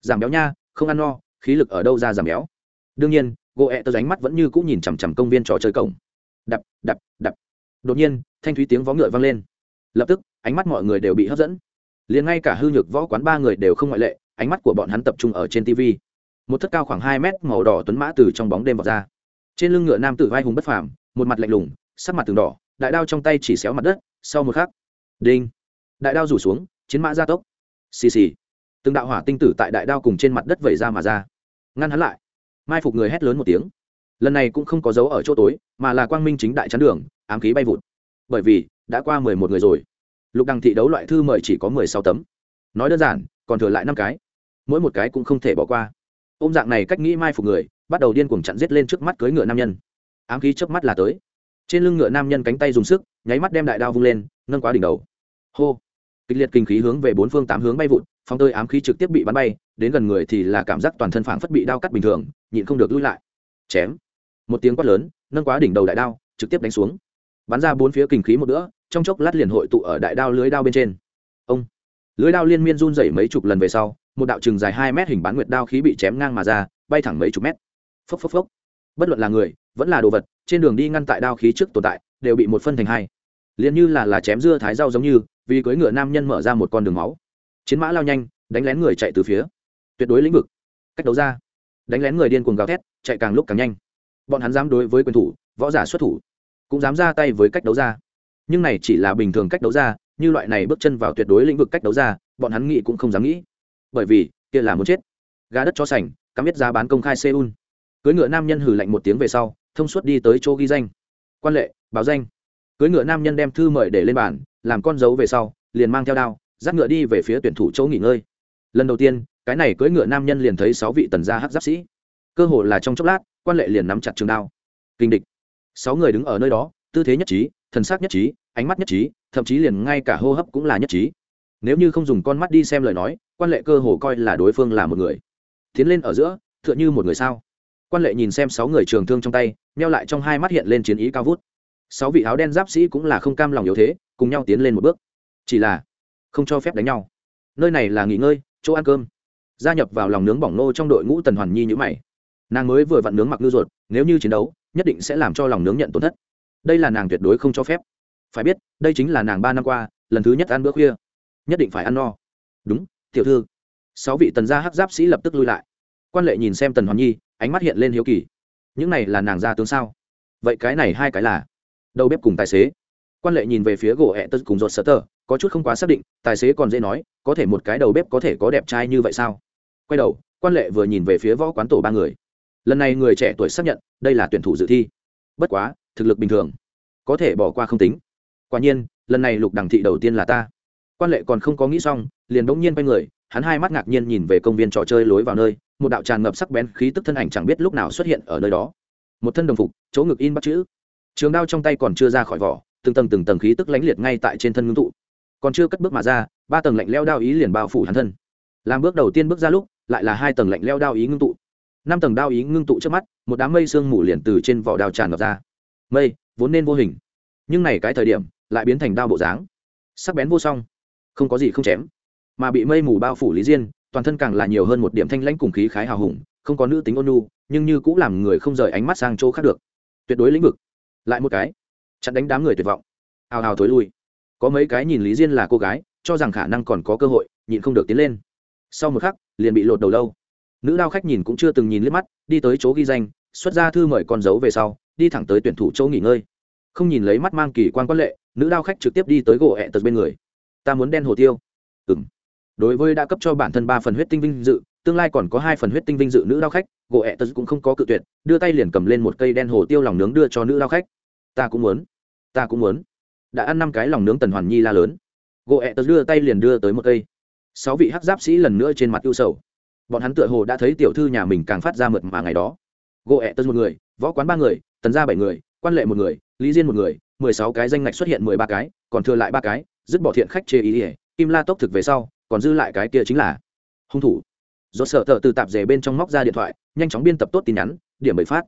[SPEAKER 1] Giảm béo nha, không ăn no, khí lực ở đâu ra giảm béo. Đương nhiên gỗ ẹ tật ánh mắt vẫn như cũng nhìn chằm chằm công viên trò chơi cổng. Đập đập đập. Đột nhiên, thanh thúy tiếng vó ngựa vang lên. Lập tức, ánh mắt mọi người đều bị hấp dẫn. Liền ngay cả hư nhược võ quán ba người đều không ngoại lệ, ánh mắt của bọn hắn tập trung ở trên tv một thất cao khoảng hai mét màu đỏ tuấn mã từ trong bóng đêm vọt ra. Trên lưng ngựa nam tử vai hùng bất phàm, một mặt lạnh lùng, sắc mặt từng đỏ, đại đao trong tay chỉ xéo mặt đất, sau một khắc, đinh, đại đao rủ xuống, chiến mã gia tốc. Xì xì. Từng đạo hỏa tinh tử tại đại đao cùng trên mặt đất vẩy ra mà ra. Ngăn hắn lại mai phục người hét lớn một tiếng. Lần này cũng không có dấu ở chỗ tối, mà là quang minh chính đại chắn đường, ám khí bay vụt. Bởi vì, đã qua mười một người rồi. Lục đăng thị đấu loại thư mời chỉ có mười sáu tấm. Nói đơn giản, còn thừa lại năm cái. Mỗi một cái cũng không thể bỏ qua. Ôm dạng này cách nghĩ mai phục người, bắt đầu điên cuồng chặn giết lên trước mắt cưới ngựa nam nhân. Ám khí chớp mắt là tới. Trên lưng ngựa nam nhân cánh tay dùng sức, nháy mắt đem đại đao vung lên, nâng quá đỉnh đầu. Hô! Kịch liệt kinh khí hướng về bốn phương tám hướng bay vụt phong tơi ám khí trực tiếp bị bắn bay, đến gần người thì là cảm giác toàn thân phảng phất bị đao cắt bình thường, nhịn không được lui lại. Chém. Một tiếng quát lớn, nâng quá đỉnh đầu đại đao, trực tiếp đánh xuống. Bắn ra bốn phía kinh khí một nữa trong chốc lát liền hội tụ ở đại đao lưới đao bên trên. Ông. Lưới đao liên miên run rẩy mấy chục lần về sau, một đạo chừng dài hai mét hình bán nguyệt đao khí bị chém ngang mà ra, bay thẳng mấy chục mét. Phốc phốc phốc. Bất luận là người, vẫn là đồ vật, trên đường đi ngăn tại đao khí trước tồn tại, đều bị một phân thành hai. Liền như là là chém dưa thái rau giống như, vì cưỡi ngựa nam nhân mở ra một con đường máu chiến mã lao nhanh, đánh lén người chạy từ phía tuyệt đối lĩnh vực. Cách đấu ra, đánh lén người điên cuồng gào thét, chạy càng lúc càng nhanh. Bọn hắn dám đối với quyền thủ, võ giả xuất thủ, cũng dám ra tay với cách đấu ra. Nhưng này chỉ là bình thường cách đấu ra, như loại này bước chân vào tuyệt đối lĩnh vực cách đấu ra, bọn hắn nghĩ cũng không dám nghĩ. Bởi vì, kia là muốn chết. Gà đất cho sành, cắm biết giá bán công khai seoul. Cưới ngựa nam nhân hử lạnh một tiếng về sau, thông suốt đi tới chỗ ghi danh. Quan lệ, báo danh. Cưới ngựa nam nhân đem thư mời để lên bàn, làm con dấu về sau, liền mang theo đao dắt ngựa đi về phía tuyển thủ chỗ nghỉ ngơi. Lần đầu tiên, cái này cưỡi ngựa nam nhân liền thấy sáu vị tần gia hắc giáp sĩ. Cơ hồ là trong chốc lát, quan lệ liền nắm chặt trường đao. Kinh địch. Sáu người đứng ở nơi đó, tư thế nhất trí, thần sắc nhất trí, ánh mắt nhất trí, thậm chí liền ngay cả hô hấp cũng là nhất trí. Nếu như không dùng con mắt đi xem lời nói, quan lệ cơ hồ coi là đối phương là một người. Tiến lên ở giữa t h ư ợ n h ư một người sao? Quan lệ nhìn xem sáu người trường thương trong tay neo lại trong hai mắt hiện lên chiến ý cao vút. Sáu vị áo đen giáp sĩ cũng là không cam lòng yếu thế, cùng nhau tiến lên một bước. Chỉ là không cho phép đánh nhau. Nơi này là nghỉ ngơi, chỗ ăn cơm. Gia nhập vào lòng nướng bỏng nô trong đội ngũ tần hoàn nhi nhữ mày. Nàng mới vừa vặn nướng mặc ngư ruột, nếu như chiến đấu, nhất định sẽ làm cho lòng nướng nhận tổn thất. Đây là nàng tuyệt đối không cho phép. Phải biết, đây chính là nàng ba năm qua, lần thứ nhất ăn bữa khuya. Nhất định phải ăn no. Đúng, tiểu thư. Sáu vị tần gia hắc giáp sĩ lập tức lui lại. Quan lệ nhìn xem tần hoàn nhi, ánh mắt hiện lên hiếu kỳ. Những này là nàng gia tướng sao? Vậy cái này hai cái là? Đầu bếp cùng tài xế. Quan lệ nhìn về phía gỗ hẹ tật cùng ruột sơ tờ có chút không quá xác định, tài xế còn dễ nói, có thể một cái đầu bếp có thể có đẹp trai như vậy sao? Quay đầu, quan lệ vừa nhìn về phía võ quán tổ ba người. Lần này người trẻ tuổi xác nhận, đây là tuyển thủ dự thi. Bất quá, thực lực bình thường, có thể bỏ qua không tính. Quả nhiên, lần này lục đằng thị đầu tiên là ta. Quan lệ còn không có nghĩ xong, liền bỗng nhiên quay người, hắn hai mắt ngạc nhiên nhìn về công viên trò chơi lối vào nơi, một đạo tràn ngập sắc bén khí tức thân ảnh chẳng biết lúc nào xuất hiện ở nơi đó. Một thân đồng phục, chỗ ngực in bắt chữ. Trường đao trong tay còn chưa ra khỏi vỏ, từng tầng từng tầng khí tức lánh liệt ngay tại trên thân ngưng tụ còn chưa cất bước mà ra, ba tầng lạnh leo đao ý liền bao phủ hắn thân. Làm bước đầu tiên bước ra lúc, lại là hai tầng lạnh leo đao ý ngưng tụ. Năm tầng đao ý ngưng tụ trước mắt, một đám mây sương mù liền từ trên vỏ đao tràn ngập ra. Mây, vốn nên vô hình. Nhưng này cái thời điểm, lại biến thành đao bộ dáng. Sắc bén vô song. Không có gì không chém. Mà bị mây mù bao phủ lý diên, toàn thân càng là nhiều hơn một điểm thanh lãnh cùng khí khái hào hùng, không có nữ tính ôn nhu, nhưng như cũng làm người không rời ánh mắt sang chỗ khác được. Tuyệt đối lĩnh vực. Lại một cái. Chặn đánh đám người tuyệt vọng. Hào hào thối lui có mấy cái nhìn lý diên là cô gái, cho rằng khả năng còn có cơ hội, nhịn không được tiến lên. Sau một khắc, liền bị lột đầu lâu. Nữ lao khách nhìn cũng chưa từng nhìn liếc mắt, đi tới chỗ ghi danh, xuất ra thư mời con dấu về sau, đi thẳng tới tuyển thủ chỗ nghỉ ngơi. Không nhìn lấy mắt mang kỳ quan quan lệ, nữ lao khách trực tiếp đi tới gỗ hẹ tật bên người. Ta muốn đen hồ tiêu. Ừ m đối với đã cấp cho bản thân ba phần huyết tinh vinh dự, tương lai còn có hai phần huyết tinh vinh dự nữ lao khách, gỗ hẹ tật cũng không có cự tuyệt, đưa tay liền cầm lên một cây đen hồ tiêu lòng nướng đưa cho nữ lao khách. Ta cũng muốn. Ta cũng muốn đã ăn năm cái lòng nướng tần hoàn nhi la lớn. Gỗ ẹ tật đưa tay liền đưa tới một cây. Sáu vị hắc giáp sĩ lần nữa trên mặt ưu sầu. Bọn hắn tựa hồ đã thấy tiểu thư nhà mình càng phát ra mượt mà ngày đó. Gỗ ẹ tật một người, võ quán ba người, tần gia bảy người, quan lệ một người, lý diên một người, mười sáu cái danh ngạch xuất hiện mười ba cái, còn thừa lại ba cái, dứt bỏ thiện khách chê ý ỉa, kim la tốc thực về sau, còn dư lại cái kia chính là hung thủ. Do sợ thợ từ tạp rể bên trong móc ra điện thoại, nhanh chóng biên tập tốt tin nhắn, điểm bậy phát.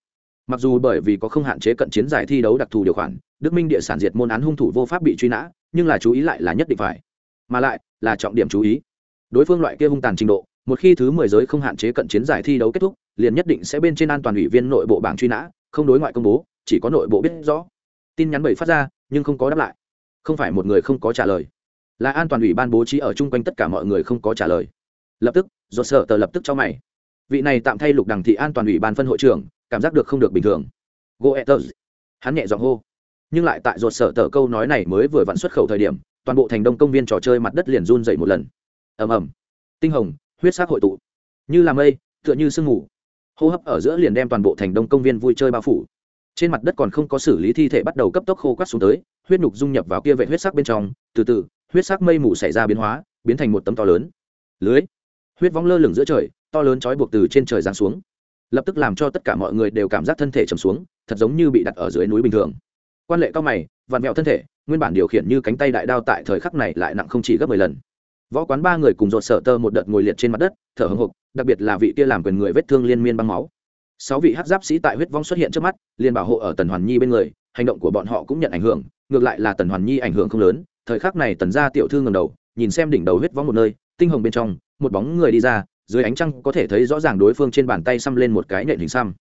[SPEAKER 1] Mặc dù bởi vì có không hạn chế cận chiến giải thi đấu đặc thù điều khoản đức minh địa sản diệt môn án hung thủ vô pháp bị truy nã, nhưng là chú ý lại là nhất định phải. Mà lại, là trọng điểm chú ý. Đối phương loại kia hung tàn trình độ, một khi thứ mười giới không hạn chế cận chiến giải thi đấu kết thúc, liền nhất định sẽ bên trên an toàn ủy viên nội bộ bảng truy nã, không đối ngoại công bố, chỉ có nội bộ biết rõ. Tin nhắn bảy phát ra, nhưng không có đáp lại. Không phải một người không có trả lời. Là an toàn ủy ban bố trí ở chung quanh tất cả mọi người không có trả lời. Lập tức do sợ tờ lập tức cho mày. Vị này tạm thay lục đằng thị an toàn ủy ban phân hội trưởng, cảm giác được không được bình thường. Goethers hắn nhẹ giọng hô nhưng lại tại ruột sở tờ câu nói này mới vừa vặn xuất khẩu thời điểm, toàn bộ thành đông công viên trò chơi mặt đất liền run dậy một lần. Ầm ầm. Tinh hồng, huyết sắc hội tụ. Như là mây, tựa như sương mù. Hô hấp ở giữa liền đem toàn bộ thành đông công viên vui chơi bao phủ. Trên mặt đất còn không có xử lý thi thể bắt đầu cấp tốc khô quắt xuống tới, huyết nhục dung nhập vào kia vệ huyết sắc bên trong, từ từ, huyết sắc mây mù xảy ra biến hóa, biến thành một tấm to lớn. Lưới. Huyết vong lơ lửng giữa trời, to lớn trói buộc từ trên trời giáng xuống. Lập tức làm cho tất cả mọi người đều cảm giác thân thể trầm xuống, thật giống như bị đặt ở dưới núi bình thường quan lệ cao mày, vặn vẹo thân thể, nguyên bản điều khiển như cánh tay đại đao tại thời khắc này lại nặng không chỉ gấp mười lần. Võ quán ba người cùng dột sở tơ một đợt ngồi liệt trên mặt đất, thở hồng hộc đặc biệt là vị kia làm quyền người vết thương liên miên băng máu. Sáu vị hát giáp sĩ tại huyết vong xuất hiện trước mắt, liền bảo hộ ở tần hoàn nhi bên người, hành động của bọn họ cũng nhận ảnh hưởng, ngược lại là tần hoàn nhi ảnh hưởng không lớn, thời khắc này tần gia tiểu thư ngầm đầu, nhìn xem đỉnh đầu huyết vong một nơi, tinh hồng bên trong, một bóng người đi ra, dưới ánh trăng có thể thấy rõ ràng đối phương trên bàn tay xăm lên một cái nện hình xăm.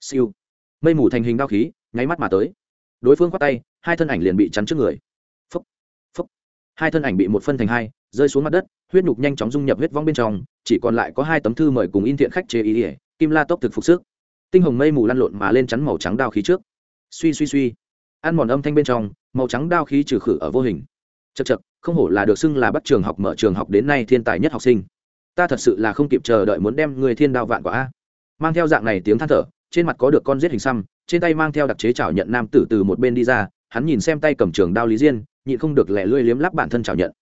[SPEAKER 1] Siêu. Mây mù thành hình đao khí, nháy mắt mà tới đối phương khoát tay, hai thân ảnh liền bị chắn trước người. Phấp phấp hai thân ảnh bị một phân thành hai, rơi xuống mặt đất, huyết nhục nhanh chóng dung nhập huyết vong bên trong, chỉ còn lại có hai tấm thư mời cùng in thiện khách chế ý ỉa kim la tốc thực phục sức. Tinh hồng mây mù lăn lộn mà lên chắn màu trắng đao khí trước. Suy suy suy. Ăn mòn âm thanh bên trong, màu trắng đao khí trừ khử ở vô hình. Chật chật không hổ là được xưng là bắt trường học mở trường học đến nay thiên tài nhất học sinh. Ta thật sự là không kịp chờ đợi muốn đem người thiên đao vạn quả a. Mang theo dạng này tiếng than thở, trên mặt có được con giết hình xăm trên tay mang theo đặc chế chảo nhận nam tử từ một bên đi ra hắn nhìn xem tay cầm trường đao lý diên nhịn không được lẻ lươi liếm lắp bản thân chảo nhận.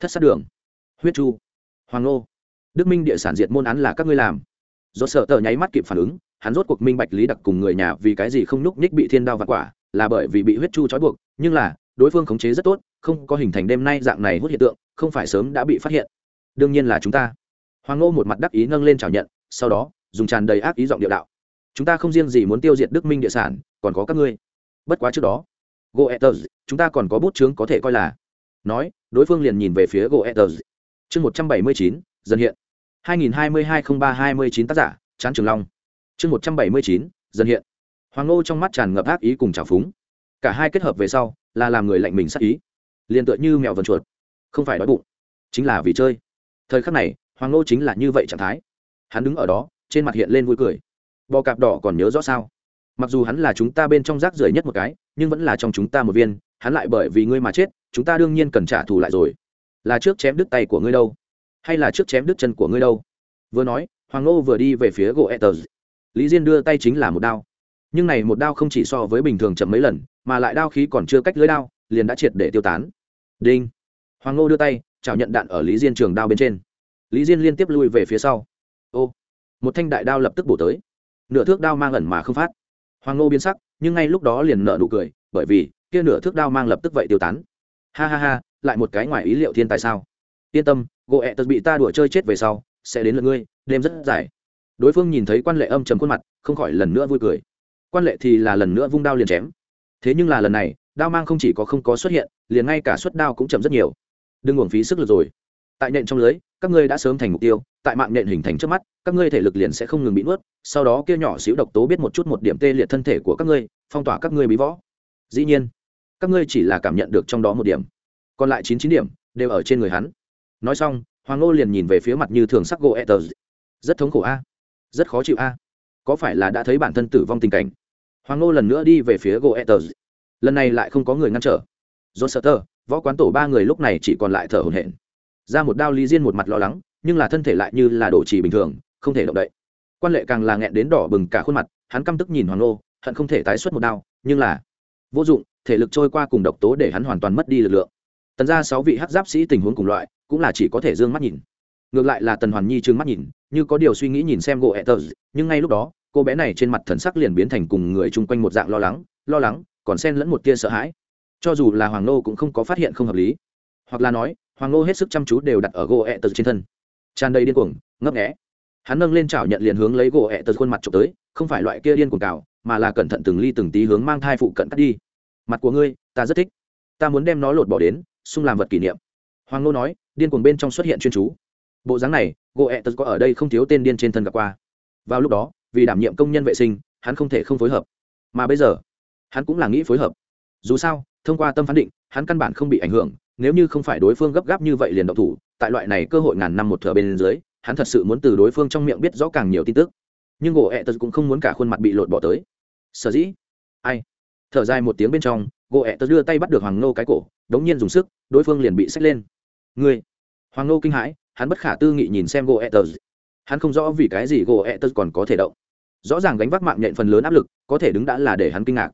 [SPEAKER 1] Thất sát đường. Huyết chu. Hoàng ngô, đức minh địa sản diệt môn án là các ngươi làm. Do sợ tờ nháy mắt kịp phản ứng hắn rốt cuộc minh bạch lý đặc cùng người nhà vì cái gì không nhúc nhích bị thiên đao vạn quả là bởi vì bị huyết chu trói buộc nhưng là đối phương khống chế rất tốt không có hình thành đêm nay dạng này hút hiện tượng không phải sớm đã bị phát hiện. Đương nhiên là chúng ta. Hoàng ngô một mặt đắc ý nâng lên chào nhận sau đó dùng tràn đầy ác ý giọng điệu đạo chúng ta không riêng gì muốn tiêu diệt đức minh địa sản, còn có các ngươi. Bất quá trước đó, goethers, chúng ta còn có bút chướng có thể coi là. Nói, đối phương liền nhìn về phía goethers. Chương một trăm bảy mươi chín, dần hiện. hai nghìn hai mươi hai không ba hai mươi chín tác giả, chán trường long. Chương một trăm bảy mươi chín, dần hiện. Hoàng ngô trong mắt tràn ngập ác ý cùng trào phúng. Cả hai kết hợp về sau, là làm người lạnh mình sắc ý. Liền tựa như mèo vần chuột. Không phải đói bụng, chính là vì chơi. Thời khắc này, hoàng ngô chính là như vậy trạng thái. Hắn đứng ở đó, trên mặt hiện lên vui cười bò cạp đỏ còn nhớ rõ sao? Mặc dù hắn là chúng ta bên trong rác rưởi nhất một cái, nhưng vẫn là trong chúng ta một viên, hắn lại bởi vì ngươi mà chết, chúng ta đương nhiên cần trả thù lại rồi. Là trước chém đứt tay của ngươi đâu? Hay là trước chém đứt chân của ngươi đâu? Vừa nói, hoàng ngô vừa đi về phía gỗ etters lý diên đưa tay chính là một đao. Nhưng này một đao không chỉ so với bình thường chậm mấy lần, mà lại đao khí còn chưa cách lưới đao, liền đã triệt để tiêu tán. Đinh. Hoàng ngô đưa tay chào nhận đạn ở lý diên trường đao bên trên. Lý diên liên tiếp lui về phía sau. Ô. Một thanh đại đao lập tức bổ tới nửa thước đao mang ẩn mà không phát. Hoàng ngô biến sắc, nhưng ngay lúc đó liền nợ nụ cười, bởi vì, kia nửa thước đao mang lập tức vậy tiêu tán. Ha ha ha, lại một cái ngoài ý liệu thiên tại sao? Yên tâm gỗ ẹ tật bị ta đùa chơi chết về sau, sẽ đến lượt ngươi, đêm rất dài. Đối phương nhìn thấy quan lệ âm trầm khuôn mặt, không khỏi lần nữa vui cười. Quan lệ thì là lần nữa vung đao liền chém. Thế nhưng là lần này, đao mang không chỉ có không có xuất hiện, liền ngay cả suất đao cũng chậm rất nhiều. Đừng uổng phí sức lực rồi. Tại nhện trong lưới, các ngươi đã sớm thành mục tiêu tại mạng nện hình thành trước mắt, các ngươi thể lực liền sẽ không ngừng bị nuốt, sau đó kia nhỏ xíu độc tố biết một chút một điểm tê liệt thân thể của các ngươi, phong tỏa các ngươi bí võ. Dĩ nhiên, các ngươi chỉ là cảm nhận được trong đó một điểm, còn lại chín chín điểm đều ở trên người hắn. Nói xong, hoàng ngô liền nhìn về phía mặt như thường sắc gỗ ether rất thống khổ a, rất khó chịu a. Có phải là đã thấy bản thân tử vong tình cảnh? Hoàng ngô lần nữa đi về phía gỗ ether lần này lại không có người ngăn trở. Do sợ tơ, võ quán tổ ba người lúc này chỉ còn lại thở hổn hển. Ra một đao ly diên một mặt lo lắng nhưng là thân thể lại như là đổ trì bình thường, không thể động đậy. Quan lệ càng là nghẹn đến đỏ bừng cả khuôn mặt, hắn căm tức nhìn hoàng nô hận không thể tái xuất một đao, nhưng là vô dụng, thể lực trôi qua cùng độc tố để hắn hoàn toàn mất đi lực lượng. Tần ra sáu vị hát giáp sĩ tình huống cùng loại, cũng là chỉ có thể d ư ơ n g mắt nhìn. Ngược lại là tần hoàn nhi trừng mắt nhìn, như có điều suy nghĩ nhìn xem gỗ etters, nhưng ngay lúc đó, cô bé này trên mặt thần sắc liền biến thành cùng người chung quanh một dạng lo lắng lo lắng, còn xen lẫn một tia sợ hãi. Cho dù là hoàng nô cũng không có phát hiện không hợp lý. Hoặc là nói, hoàng nô hết sức chăm chú đều đặt ở gỗ etters trên thân tràn đầy điên cuồng, ngấp nghẽ hắn nâng lên chảo nhận liền hướng lấy gỗ ẹ tật khuôn mặt trộm tới, không phải loại kia điên cuồng cào, mà là cẩn thận từng ly từng tí hướng mang thai phụ cận cắt đi. Mặt của ngươi, ta rất thích. Ta muốn đem nó lột bỏ đến xung làm vật kỷ niệm. Hoàng ngô nói, điên cuồng bên trong xuất hiện chuyên chú. Bộ dáng này, gỗ ẹ tật có ở đây không thiếu tên điên trên thân gặp qua. Vào lúc đó, vì đảm nhiệm công nhân vệ sinh, hắn không thể không phối hợp. Mà bây giờ, hắn cũng là nghĩ phối hợp. Dù sao, thông qua tâm phán định, hắn căn bản không bị ảnh hưởng nếu như không phải đối phương gấp gáp như vậy liền động thủ, tại loại này cơ hội ngàn năm một thợ bên dưới, hắn thật sự muốn từ đối phương trong miệng biết rõ càng nhiều tin tức. Nhưng gỗ ẹ tật cũng không muốn cả khuôn mặt bị lột bỏ tới. Sở dĩ? Ai? Thở dài một tiếng bên trong, gỗ ẹ tật đưa tay bắt được hoàng nô cái cổ, đống nhiên dùng sức, đối phương liền bị xách lên. Người. hoàng nô kinh hãi, hắn bất khả tư nghị nhìn xem gỗ ẹ tật. Hắn không rõ vì cái gì gỗ ẹ tật còn có thể động. Rõ ràng gánh vác mạng nhện phần lớn áp lực, có thể đứng đã là để hắn kinh ngạc.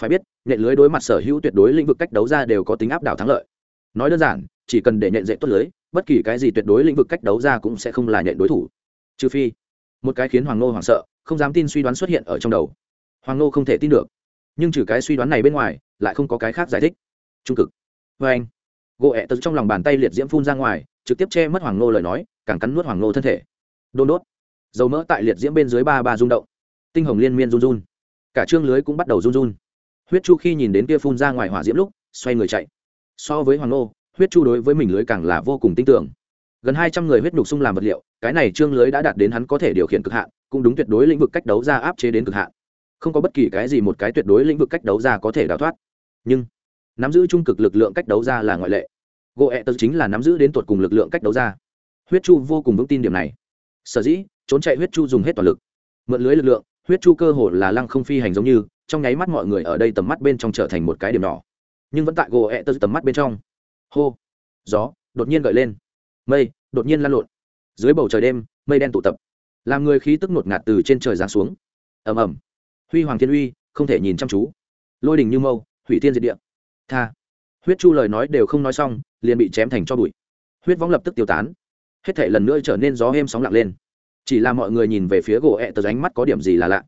[SPEAKER 1] Phải biết, nhện lưới đối mặt sở hữu tuyệt đối lĩnh vực cách đấu ra đều có tính áp đảo thắng lợi nói đơn giản, chỉ cần để nhện dễ tốt lưới, bất kỳ cái gì tuyệt đối lĩnh vực cách đấu ra cũng sẽ không là nhện đối thủ. Trừ phi, một cái khiến hoàng nô hoảng sợ, không dám tin suy đoán xuất hiện ở trong đầu. Hoàng nô không thể tin được, nhưng trừ cái suy đoán này bên ngoài, lại không có cái khác giải thích. Trung cực. Vê anh. Gỗ ẹ tật trong lòng bàn tay liệt diễm phun ra ngoài, trực tiếp che mất hoàng nô lời nói, càng cắn nuốt hoàng nô thân thể. Đôn đốt. Dầu mỡ tại liệt diễm bên dưới ba ba rung động. Tinh hồng liên miên run run. Cả trương lưới cũng bắt đầu run run. Huyết chu khi nhìn đến kia phun ra ngoài hỏa diễm lúc, xoay người chạy so với hoàng nô, huyết chu đối với mình lưới càng là vô cùng tin tưởng. Gần hai trăm người huyết nhục sung làm vật liệu, cái này trương lưới đã đạt đến hắn có thể điều khiển cực hạn, cũng đúng tuyệt đối lĩnh vực cách đấu ra áp chế đến cực hạn. Không có bất kỳ cái gì một cái tuyệt đối lĩnh vực cách đấu ra có thể đào thoát. Nhưng, nắm giữ trung cực lực lượng cách đấu ra là ngoại lệ. Gỗ ẹ tật chính là nắm giữ đến tuột cùng lực lượng cách đấu ra. Huyết chu vô cùng vững tin điểm này. Sở dĩ, trốn chạy huyết chu dùng hết toàn lực. Mượn lưới lực lượng, huyết chu cơ hồ là lăng không phi hành giống như, trong nháy mắt mọi người ở đây tầm mắt bên trong trở thành một cái điểm nhỏ nhưng vẫn tại gỗ ẹ tơ tầm mắt bên trong. Hô. Gió đột nhiên gợi lên. Mây đột nhiên lan lộn. Dưới bầu trời đêm, mây đen tụ tập, làm người khí tức ngột ngạt từ trên trời giáng xuống. Ầm ầm. Huy hoàng thiên uy, không thể nhìn chăm chú. Lôi đình như mâu, hủy thiên diệt địa. Tha. Huyết chu lời nói đều không nói xong, liền bị chém thành cho bụi. Huyết võng lập tức tiêu tán. Hết thể lần nữa trở nên gió êm sóng lặng lên. Chỉ là mọi người nhìn về phía gỗ ẹ tờ ánh mắt có điểm gì là lạ.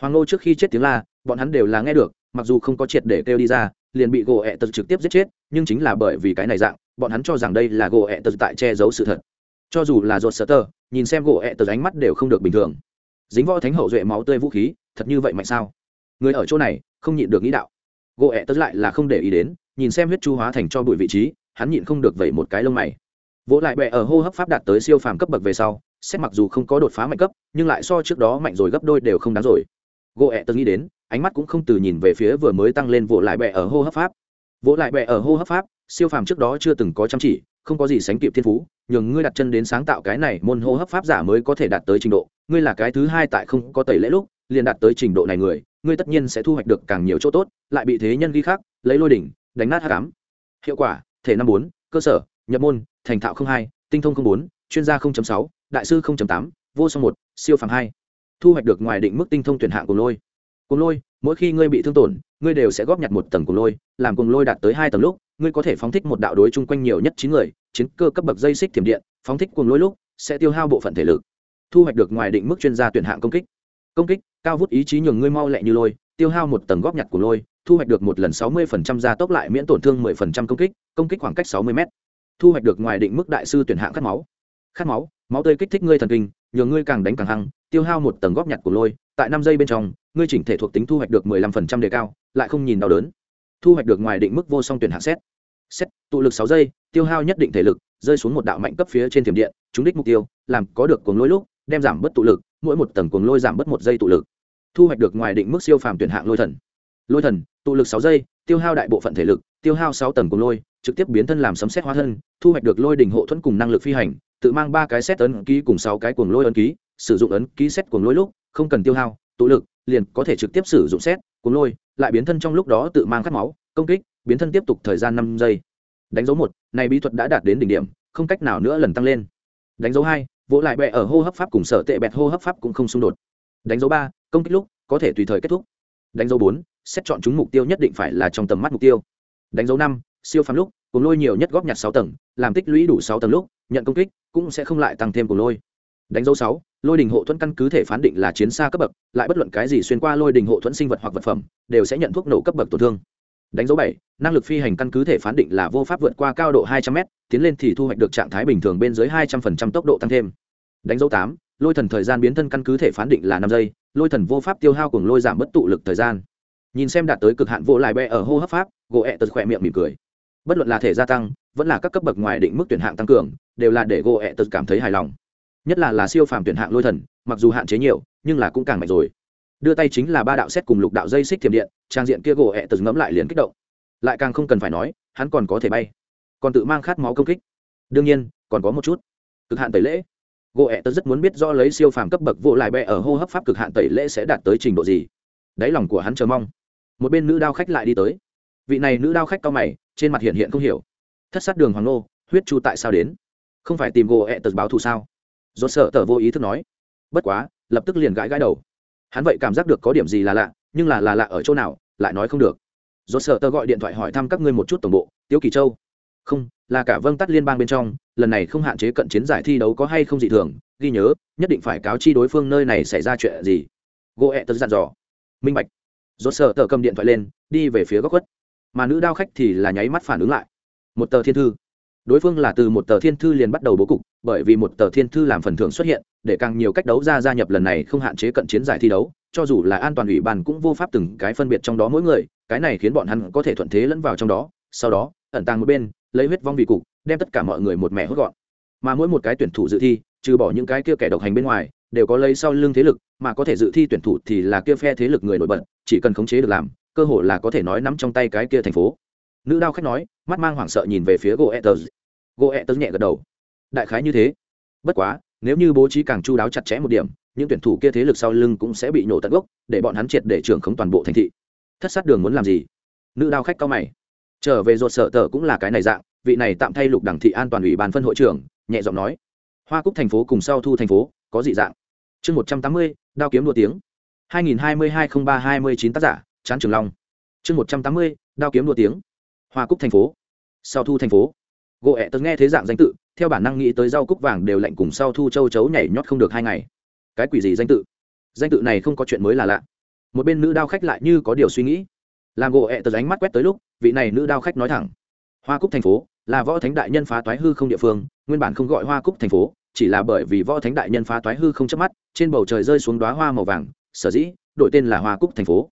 [SPEAKER 1] Hoàng ngô trước khi chết tiếng la, bọn hắn đều là nghe được, mặc dù không có triệt để kêu đi ra liền bị gỗ ẹ tật trực tiếp giết chết, nhưng chính là bởi vì cái này dạng, bọn hắn cho rằng đây là gỗ ẹ tật tại che giấu sự thật. Cho dù là ruột sơ tơ nhìn xem gỗ ẹ tật ánh mắt đều không được bình thường. Dính võ thánh hậu duệ máu tươi vũ khí, thật như vậy mạnh sao? Người ở chỗ này, không nhịn được nghĩ đạo. Gỗ ẹ tật lại là không để ý đến, nhìn xem huyết chu hóa thành cho bụi vị trí, hắn nhịn không được vẩy một cái lông mày. Vỗ lại bẹ ở hô hấp pháp đạt tới siêu phàm cấp bậc về sau, xét mặc dù không có đột phá mạnh cấp, nhưng lại so trước đó mạnh rồi gấp đôi đều không đáng rồi gỗ ẹ tớ nghĩ đến, ánh mắt cũng không từ nhìn về phía vừa mới tăng lên vỗ lại bẹ ở hô hấp pháp. Vỗ lại bẹ ở hô hấp pháp, siêu phàm trước đó chưa từng có chăm chỉ, không có gì sánh kịp thiên phú, nhường ngươi đặt chân đến sáng tạo cái này môn hô hấp pháp giả mới có thể đạt tới trình độ. Ngươi là cái thứ hai tại không có tẩy lễ lúc, liền đạt tới trình độ này người, ngươi tất nhiên sẽ thu hoạch được càng nhiều chỗ tốt, lại bị thế nhân ghi khác lấy lôi đỉnh, đánh nát hát cám hiệu quả, thể năm bốn, cơ sở, nhập môn, thành thạo không hai, tinh thông không bốn, chuyên gia không sáu, đại sư không tám, vô song một, siêu phàm hai thu hoạch được ngoài định mức tinh thông tuyển hạng của lôi. Cùng lôi, mỗi khi ngươi bị thương tổn, ngươi đều sẽ góp nhặt một tầng cùng lôi, làm cùng lôi đạt tới hai tầng lúc, ngươi có thể phóng thích một đạo đối chung quanh nhiều nhất chín người, chiến cơ cấp bậc dây xích thiểm điện, phóng thích cùng lôi lúc, sẽ tiêu hao bộ phận thể lực. Thu hoạch được ngoài định mức chuyên gia tuyển hạng công kích. Công kích, cao vút ý chí nhường ngươi mau lẹ như lôi, tiêu hao một tầng góp nhặt của lôi, thu hoạch được một lần sáu mươi phần trăm gia tốc lại miễn tổn thương mười phần trăm công kích công kích khoảng cách sáu mươi m thu hoạch được ngoài định mức đại sư tuyển hạng khát máu. Khát máu máu tươi kích thích ngươi thần kinh nhường ngươi càng đánh càng hăng, tiêu hao một tầng góp nhặt của lôi, tại năm giây bên trong, ngươi chỉnh thể thuộc tính thu hoạch được mười lăm phần trăm đề cao, lại không nhìn đau đớn. Thu hoạch được ngoài định mức vô song tuyển hạng xét. Xét, tụ lực sáu giây, tiêu hao nhất định thể lực, rơi xuống một đạo mạnh cấp phía trên thiểm điện, trúng đích mục tiêu, làm có được cuồng lôi lúc, đem giảm bớt tụ lực, mỗi một tầng cuồng lôi giảm bớt một giây tụ lực. Thu hoạch được ngoài định mức siêu phàm tuyển hạng lôi thần. Lôi thần, tụ lực sáu giây, tiêu hao đại bộ phận thể lực, tiêu hao sáu tầng cuồng lôi, trực tiếp biến thân làm sấm xét hóa thân, thu hoạch được lôi đỉnh hộ thuẫn cùng năng lực phi hành tự mang ba cái xét ấn ký cùng sáu cái cuồng lôi ấn ký, sử dụng ấn ký xét cuồng lôi lúc, không cần tiêu hao, tụ lực, liền có thể trực tiếp sử dụng xét cuồng lôi, lại biến thân trong lúc đó tự mang khát máu, công kích, biến thân tiếp tục thời gian năm giây. Đánh dấu một, này bí thuật đã đạt đến đỉnh điểm, không cách nào nữa lần tăng lên. Đánh dấu hai, vỗ lại bẹ ở hô hấp pháp cùng sở tệ bẹt hô hấp pháp cũng không xung đột. Đánh dấu ba, công kích lúc, có thể tùy thời kết thúc. Đánh dấu bốn, xét chọn chúng mục tiêu nhất định phải là trong tầm mắt mục tiêu. Đánh dấu năm, siêu phàm lúc cùng lôi nhiều nhất góp nhặt sáu tầng, làm tích lũy đủ sáu tầng lúc nhận công kích, cũng sẽ không lại tăng thêm của lôi. Đánh dấu sáu, lôi đình hộ thuẫn căn cứ thể phán định là chiến xa cấp bậc, lại bất luận cái gì xuyên qua lôi đình hộ thuẫn sinh vật hoặc vật phẩm, đều sẽ nhận thuốc nổ cấp bậc tổn thương. Đánh dấu bảy, năng lực phi hành căn cứ thể phán định là vô pháp vượt qua cao độ hai trăm m tiến lên thì thu hoạch được trạng thái bình thường bên dưới hai trăm phần trăm tốc độ tăng thêm. Đánh dấu tám, lôi thần thời gian biến thân căn cứ thể phán định là năm giây, lôi thần vô pháp tiêu hao cùng lôi giảm bất tụ lực thời gian. Nhìn xem đạt tới cực hạn vô lại bẹ ở hô hấp pháp, gỗ ẹ tật khỏe miệng mỉm cười bất luận là thể gia tăng, vẫn là các cấp bậc ngoài định mức tuyển hạng tăng cường, đều là để gỗ ẹ tật cảm thấy hài lòng. Nhất là là siêu phàm tuyển hạng lôi thần, mặc dù hạn chế nhiều, nhưng là cũng càng mạnh rồi. Đưa tay chính là ba đạo xét cùng lục đạo dây xích thiểm điện, trang diện kia gỗ ẹ tật ngẫm lại liền kích động. Lại càng không cần phải nói, hắn còn có thể bay. Còn tự mang khát máu công kích. Đương nhiên, còn có một chút. Cực hạn tẩy lễ. Gỗ ẹ tật rất muốn biết do lấy siêu phàm cấp bậc vô lại bẹ ở hô hấp pháp cực hạn tẩy lễ sẽ đạt tới trình độ gì. Đáy lòng của hắn chờ mong. Một bên nữ đao khách lại đi tới vị này nữ đao khách cao mày, trên mặt hiện hiện không hiểu. Thất sát đường hoàng nô, huyết chu tại sao đến? Không phải tìm gỗ ẹ tật báo thù sao? Do sợ tờ vô ý thức nói. Bất quá, lập tức liền gãi gãi đầu. Hắn vậy cảm giác được có điểm gì là lạ, nhưng là là lạ ở chỗ nào, lại nói không được. Do sợ tờ gọi điện thoại hỏi thăm các ngươi một chút tổng bộ, tiếu kỳ châu. Không, là cả vâng tắt liên bang bên trong, lần này không hạn chế cận chiến giải thi đấu có hay không dị thường, ghi nhớ, nhất định phải cáo chi đối phương nơi này xảy ra chuyện gì. Gỗ ẹ tật dặn dò. Minh bạch. Do sợ tờ cầm điện thoại lên, đi về phía góc khuất mà nữ đao khách thì là nháy mắt phản ứng lại. Một tờ thiên thư. Đối phương là từ một tờ thiên thư liền bắt đầu bố cục, bởi vì một tờ thiên thư làm phần thưởng xuất hiện, để càng nhiều cách đấu ra gia nhập lần này không hạn chế cận chiến giải thi đấu, cho dù là an toàn ủy ban cũng vô pháp từng cái phân biệt trong đó mỗi người, cái này khiến bọn hắn có thể thuận thế lẫn vào trong đó. Sau đó, ẩn tàng một bên, lấy huyết vong vị cục, đem tất cả mọi người một mẹ hốt gọn. Mà mỗi một cái tuyển thủ dự thi, trừ bỏ những cái kia kẻ độc hành bên ngoài, đều có lấy sau lưng thế lực, mà có thể dự thi tuyển thủ thì là kia phe thế lực người nổi bật, chỉ cần khống chế được làm cơ hội là có thể nói nắm trong tay cái kia thành phố. Nữ đao khách nói, mắt mang hoảng sợ nhìn về phía goethez goethez nhẹ gật đầu. Đại khái như thế. Bất quá, nếu như bố trí càng chu đáo chặt chẽ một điểm, những tuyển thủ kia thế lực sau lưng cũng sẽ bị nổ tận gốc, để bọn hắn triệt để trưởng khống toàn bộ thành thị. Thất sát đường muốn làm gì? Nữ đao khách cao mày. Trở về ruột sợ tờ cũng là cái này dạng, vị này tạm thay lục đẳng thị an toàn ủy ban phân hội trưởng, nhẹ giọng nói. Hoa cúc thành phố cùng sau thu thành phố, có dị dạng. Chương một trăm tám mươi, đao kiếm đua tiếng. hai nghìn hai mươi hai không ba hai mươi chín tác giả chán trường long. Chương một trăm tám mươi, đao kiếm đua tiếng. Hoa cúc thành phố. Sau thu thành phố. Gỗ ẹ tớ nghe thế dạng danh tự, theo bản năng nghĩ tới rau cúc vàng đều lạnh cùng sau thu châu chấu nhảy nhót không được hai ngày. Cái quỷ gì danh tự? Danh tự này không có chuyện mới là lạ. Một bên nữ đao khách lại như có điều suy nghĩ. Làm gỗ ẹ tớ ánh mắt quét tới lúc, vị này nữ đao khách nói thẳng. Hoa cúc thành phố là võ thánh đại nhân phá toái hư không địa phương, nguyên bản không gọi hoa cúc thành phố, chỉ là bởi vì võ thánh đại nhân phá toái hư không chớp mắt, trên bầu trời rơi xuống đoá hoa màu vàng, sở dĩ đổi tên là hoa cúc thành phố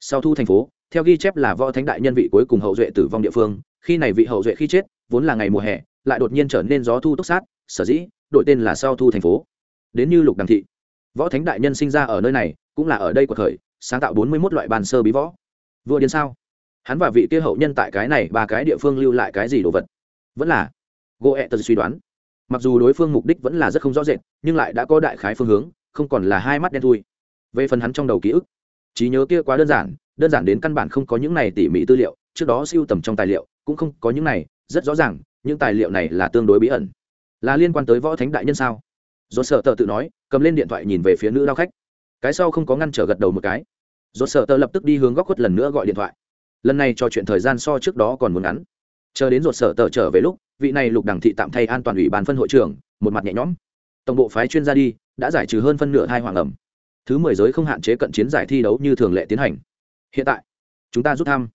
[SPEAKER 1] sau thu thành phố, theo ghi chép là võ thánh đại nhân vị cuối cùng hậu duệ tử vong địa phương, khi này vị hậu duệ khi chết, vốn là ngày mùa hè, lại đột nhiên trở nên gió thu tốc sát, sở dĩ, đổi tên là sau thu thành phố. Đến như lục đằng thị, võ thánh đại nhân sinh ra ở nơi này, cũng là ở đây của thời, sáng tạo bốn mươi một loại bàn sơ bí võ. Vua điên sao? Hắn và vị kia hậu nhân tại cái này ba cái địa phương lưu lại cái gì đồ vật? Vẫn là gỗ ẹ tật suy đoán. Mặc dù đối phương mục đích vẫn là rất không rõ rệt, nhưng lại đã có đại khái phương hướng, không còn là hai mắt đen thui. Về phần hắn trong đầu ký ức trí nhớ kia quá đơn giản đơn giản đến căn bản không có những này tỉ mỉ tư liệu, trước đó siêu tầm trong tài liệu, cũng không có những này, rất rõ ràng, những tài liệu này là tương đối bí ẩn. Là liên quan tới võ thánh đại nhân sao? Do sợ tờ tự nói, cầm lên điện thoại nhìn về phía nữ đao khách. Cái sau không có ngăn trở gật đầu một cái. Do sợ tờ lập tức đi hướng góc khuất lần nữa gọi điện thoại. Lần này trò chuyện thời gian so trước đó còn muốn ngắn. Chờ đến ruột sở tờ trở về lúc, vị này lục đẳng thị tạm thay an toàn ủy ban phân hội trưởng, một mặt nhẹ nhõm. Tổng bộ phái chuyên gia đi, đã giải trừ hơn phân nửa hai hoàng ẩm thứ mười giới không hạn chế cận chiến giải thi đấu như thường lệ tiến hành. Hiện tại, chúng ta rút thăm.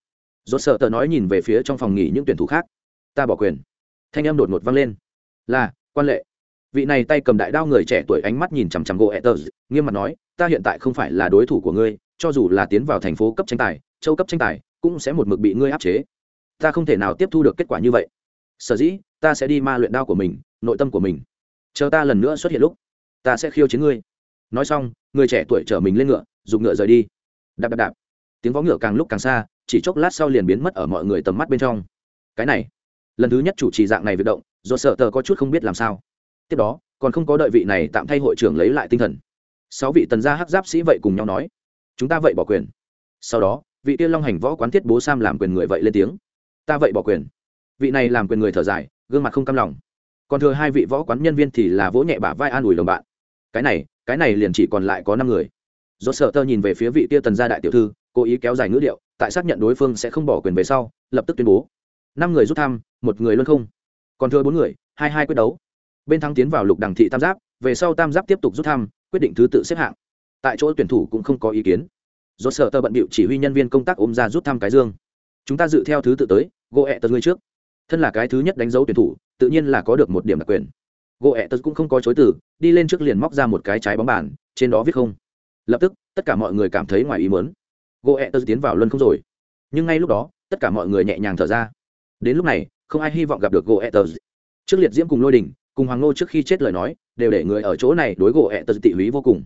[SPEAKER 1] Rốt sợ tờ nói nhìn về phía trong phòng nghỉ những tuyển thủ khác. Ta bỏ quyền. Thanh em đột ngột vang lên. Là, quan lệ. Vị này tay cầm đại đao người trẻ tuổi ánh mắt nhìn chằm chằm gỗ etters nghiêm mặt nói, ta hiện tại không phải là đối thủ của ngươi, cho dù là tiến vào thành phố cấp tranh tài, châu cấp tranh tài, cũng sẽ một mực bị ngươi áp chế. Ta không thể nào tiếp thu được kết quả như vậy. Sở dĩ, ta sẽ đi ma luyện đao của mình, nội tâm của mình. Chờ ta lần nữa xuất hiện lúc, ta sẽ khiêu chiến ngươi nói xong, người trẻ tuổi chở mình lên ngựa dùng ngựa rời đi. Đạp đạp đạp. Tiếng vó ngựa càng lúc càng xa, chỉ chốc lát sau liền biến mất ở mọi người tầm mắt bên trong. Cái này, lần thứ nhất chủ trì dạng này việc động, do sợ tờ có chút không biết làm sao. Tiếp đó, còn không có đợi vị này tạm thay hội trưởng lấy lại tinh thần. Sáu vị tần gia hắc giáp sĩ vậy cùng nhau nói, chúng ta vậy bỏ quyền. Sau đó, vị tiên long hành võ quán thiết bố sam làm quyền người vậy lên tiếng, ta vậy bỏ quyền. Vị này làm quyền người thở dài, gương mặt không cam lòng. Còn thừa hai vị võ quán nhân viên thì là vỗ nhẹ bả vai an ủi đồng bạn. Cái này cái này liền chỉ còn lại có năm người. Do sợ tơ nhìn về phía vị kia tần gia đại tiểu thư, cố ý kéo dài ngữ điệu, tại xác nhận đối phương sẽ không bỏ quyền về sau, lập tức tuyên bố. Năm người rút thăm, một người luôn không. Còn thưa bốn người, hai hai quyết đấu. Bên thắng tiến vào lục đằng thị tam giáp, về sau tam giáp tiếp tục rút thăm, quyết định thứ tự xếp hạng. Tại chỗ tuyển thủ cũng không có ý kiến. Do sợ tơ bận bịu chỉ huy nhân viên công tác ôm ra rút thăm cái dương. Chúng ta dự theo thứ tự tới, gỗ ẹ tật ngươi trước. Thân là cái thứ nhất đánh dấu tuyển thủ, tự nhiên là có được một điểm đặc quyền gỗ ẹ tật cũng không có chối từ, đi lên trước liền móc ra một cái trái bóng bàn, trên đó viết không. Lập tức, tất cả mọi người cảm thấy ngoài ý mớn gỗ ẹ tật tiến vào luân không rồi. Nhưng ngay lúc đó, tất cả mọi người nhẹ nhàng thở ra. Đến lúc này, không ai hy vọng gặp được gỗ ẹ tật trước liệt diễm cùng lôi đình, cùng hoàng ngô trước khi chết lời nói, đều để người ở chỗ này đối gỗ ẹ tật tị húy vô cùng.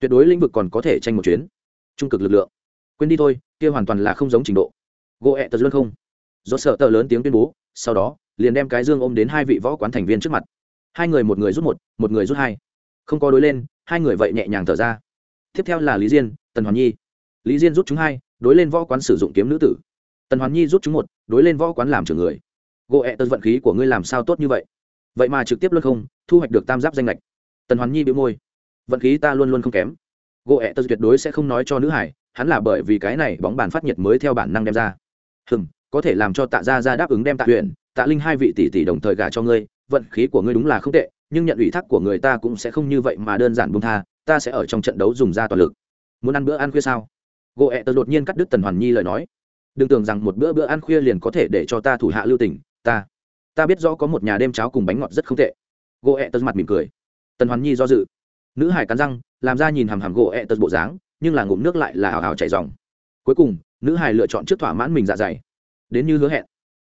[SPEAKER 1] Tuyệt đối lĩnh vực còn có thể tranh một chuyến. Trung cực lực lượng. Quên đi thôi, kia hoàn toàn là không giống trình độ. Gỗ ẹ tật luân không. Do sợ tờ lớn tiếng tuyên bố, sau đó, liền đem cái dương ôm đến hai vị võ quán thành viên trước mặt hai người một người rút một một người rút hai. Không có đối lên, hai người vậy nhẹ nhàng thở ra. Tiếp theo là lý diên, tần hoàn nhi. Lý diên rút chúng hai, đối lên võ quán sử dụng kiếm nữ tử. Tần hoàn nhi rút chúng một, đối lên võ quán làm trưởng người. Gỗ ẹ tật vận khí của ngươi làm sao tốt như vậy? Vậy mà trực tiếp luân không, thu hoạch được tam giáp danh lệch tần hoàn nhi bị môi. Vận khí ta luôn luôn không kém. Gỗ ẹ tật tuyệt đối sẽ không nói cho nữ hải, hắn là bởi vì cái này bóng bàn phát nhiệt mới theo bản năng đem ra. Hừng có thể làm cho tạ gia ra đáp ứng đem tạ huyện tạ linh hai vị tỷ tỷ đồng thời gả cho ngươi vận khí của ngươi đúng là không tệ, nhưng nhận ủy thác của người ta cũng sẽ không như vậy mà đơn giản buông tha, ta sẽ ở trong trận đấu dùng ra toàn lực. Muốn ăn bữa ăn khuya sao? Gỗ ẹ tớ đột nhiên cắt đứt tần hoàn nhi lời nói. Đừng tưởng rằng một bữa bữa ăn khuya liền có thể để cho ta thủ hạ lưu tình, ta ta biết rõ có một nhà đêm cháo cùng bánh ngọt rất không tệ. Gỗ ẹ tớ mặt mỉm cười. Tần hoàn nhi do dự. Nữ hải cắn răng, làm ra nhìn hàm hàm gỗ ẹ tớ bộ dáng, nhưng là ngụm nước lại là ảo ảo chảy dòng. Cuối cùng, nữ hải lựa chọn trước thỏa mãn mình dạ dày. Đến như hứa hẹn.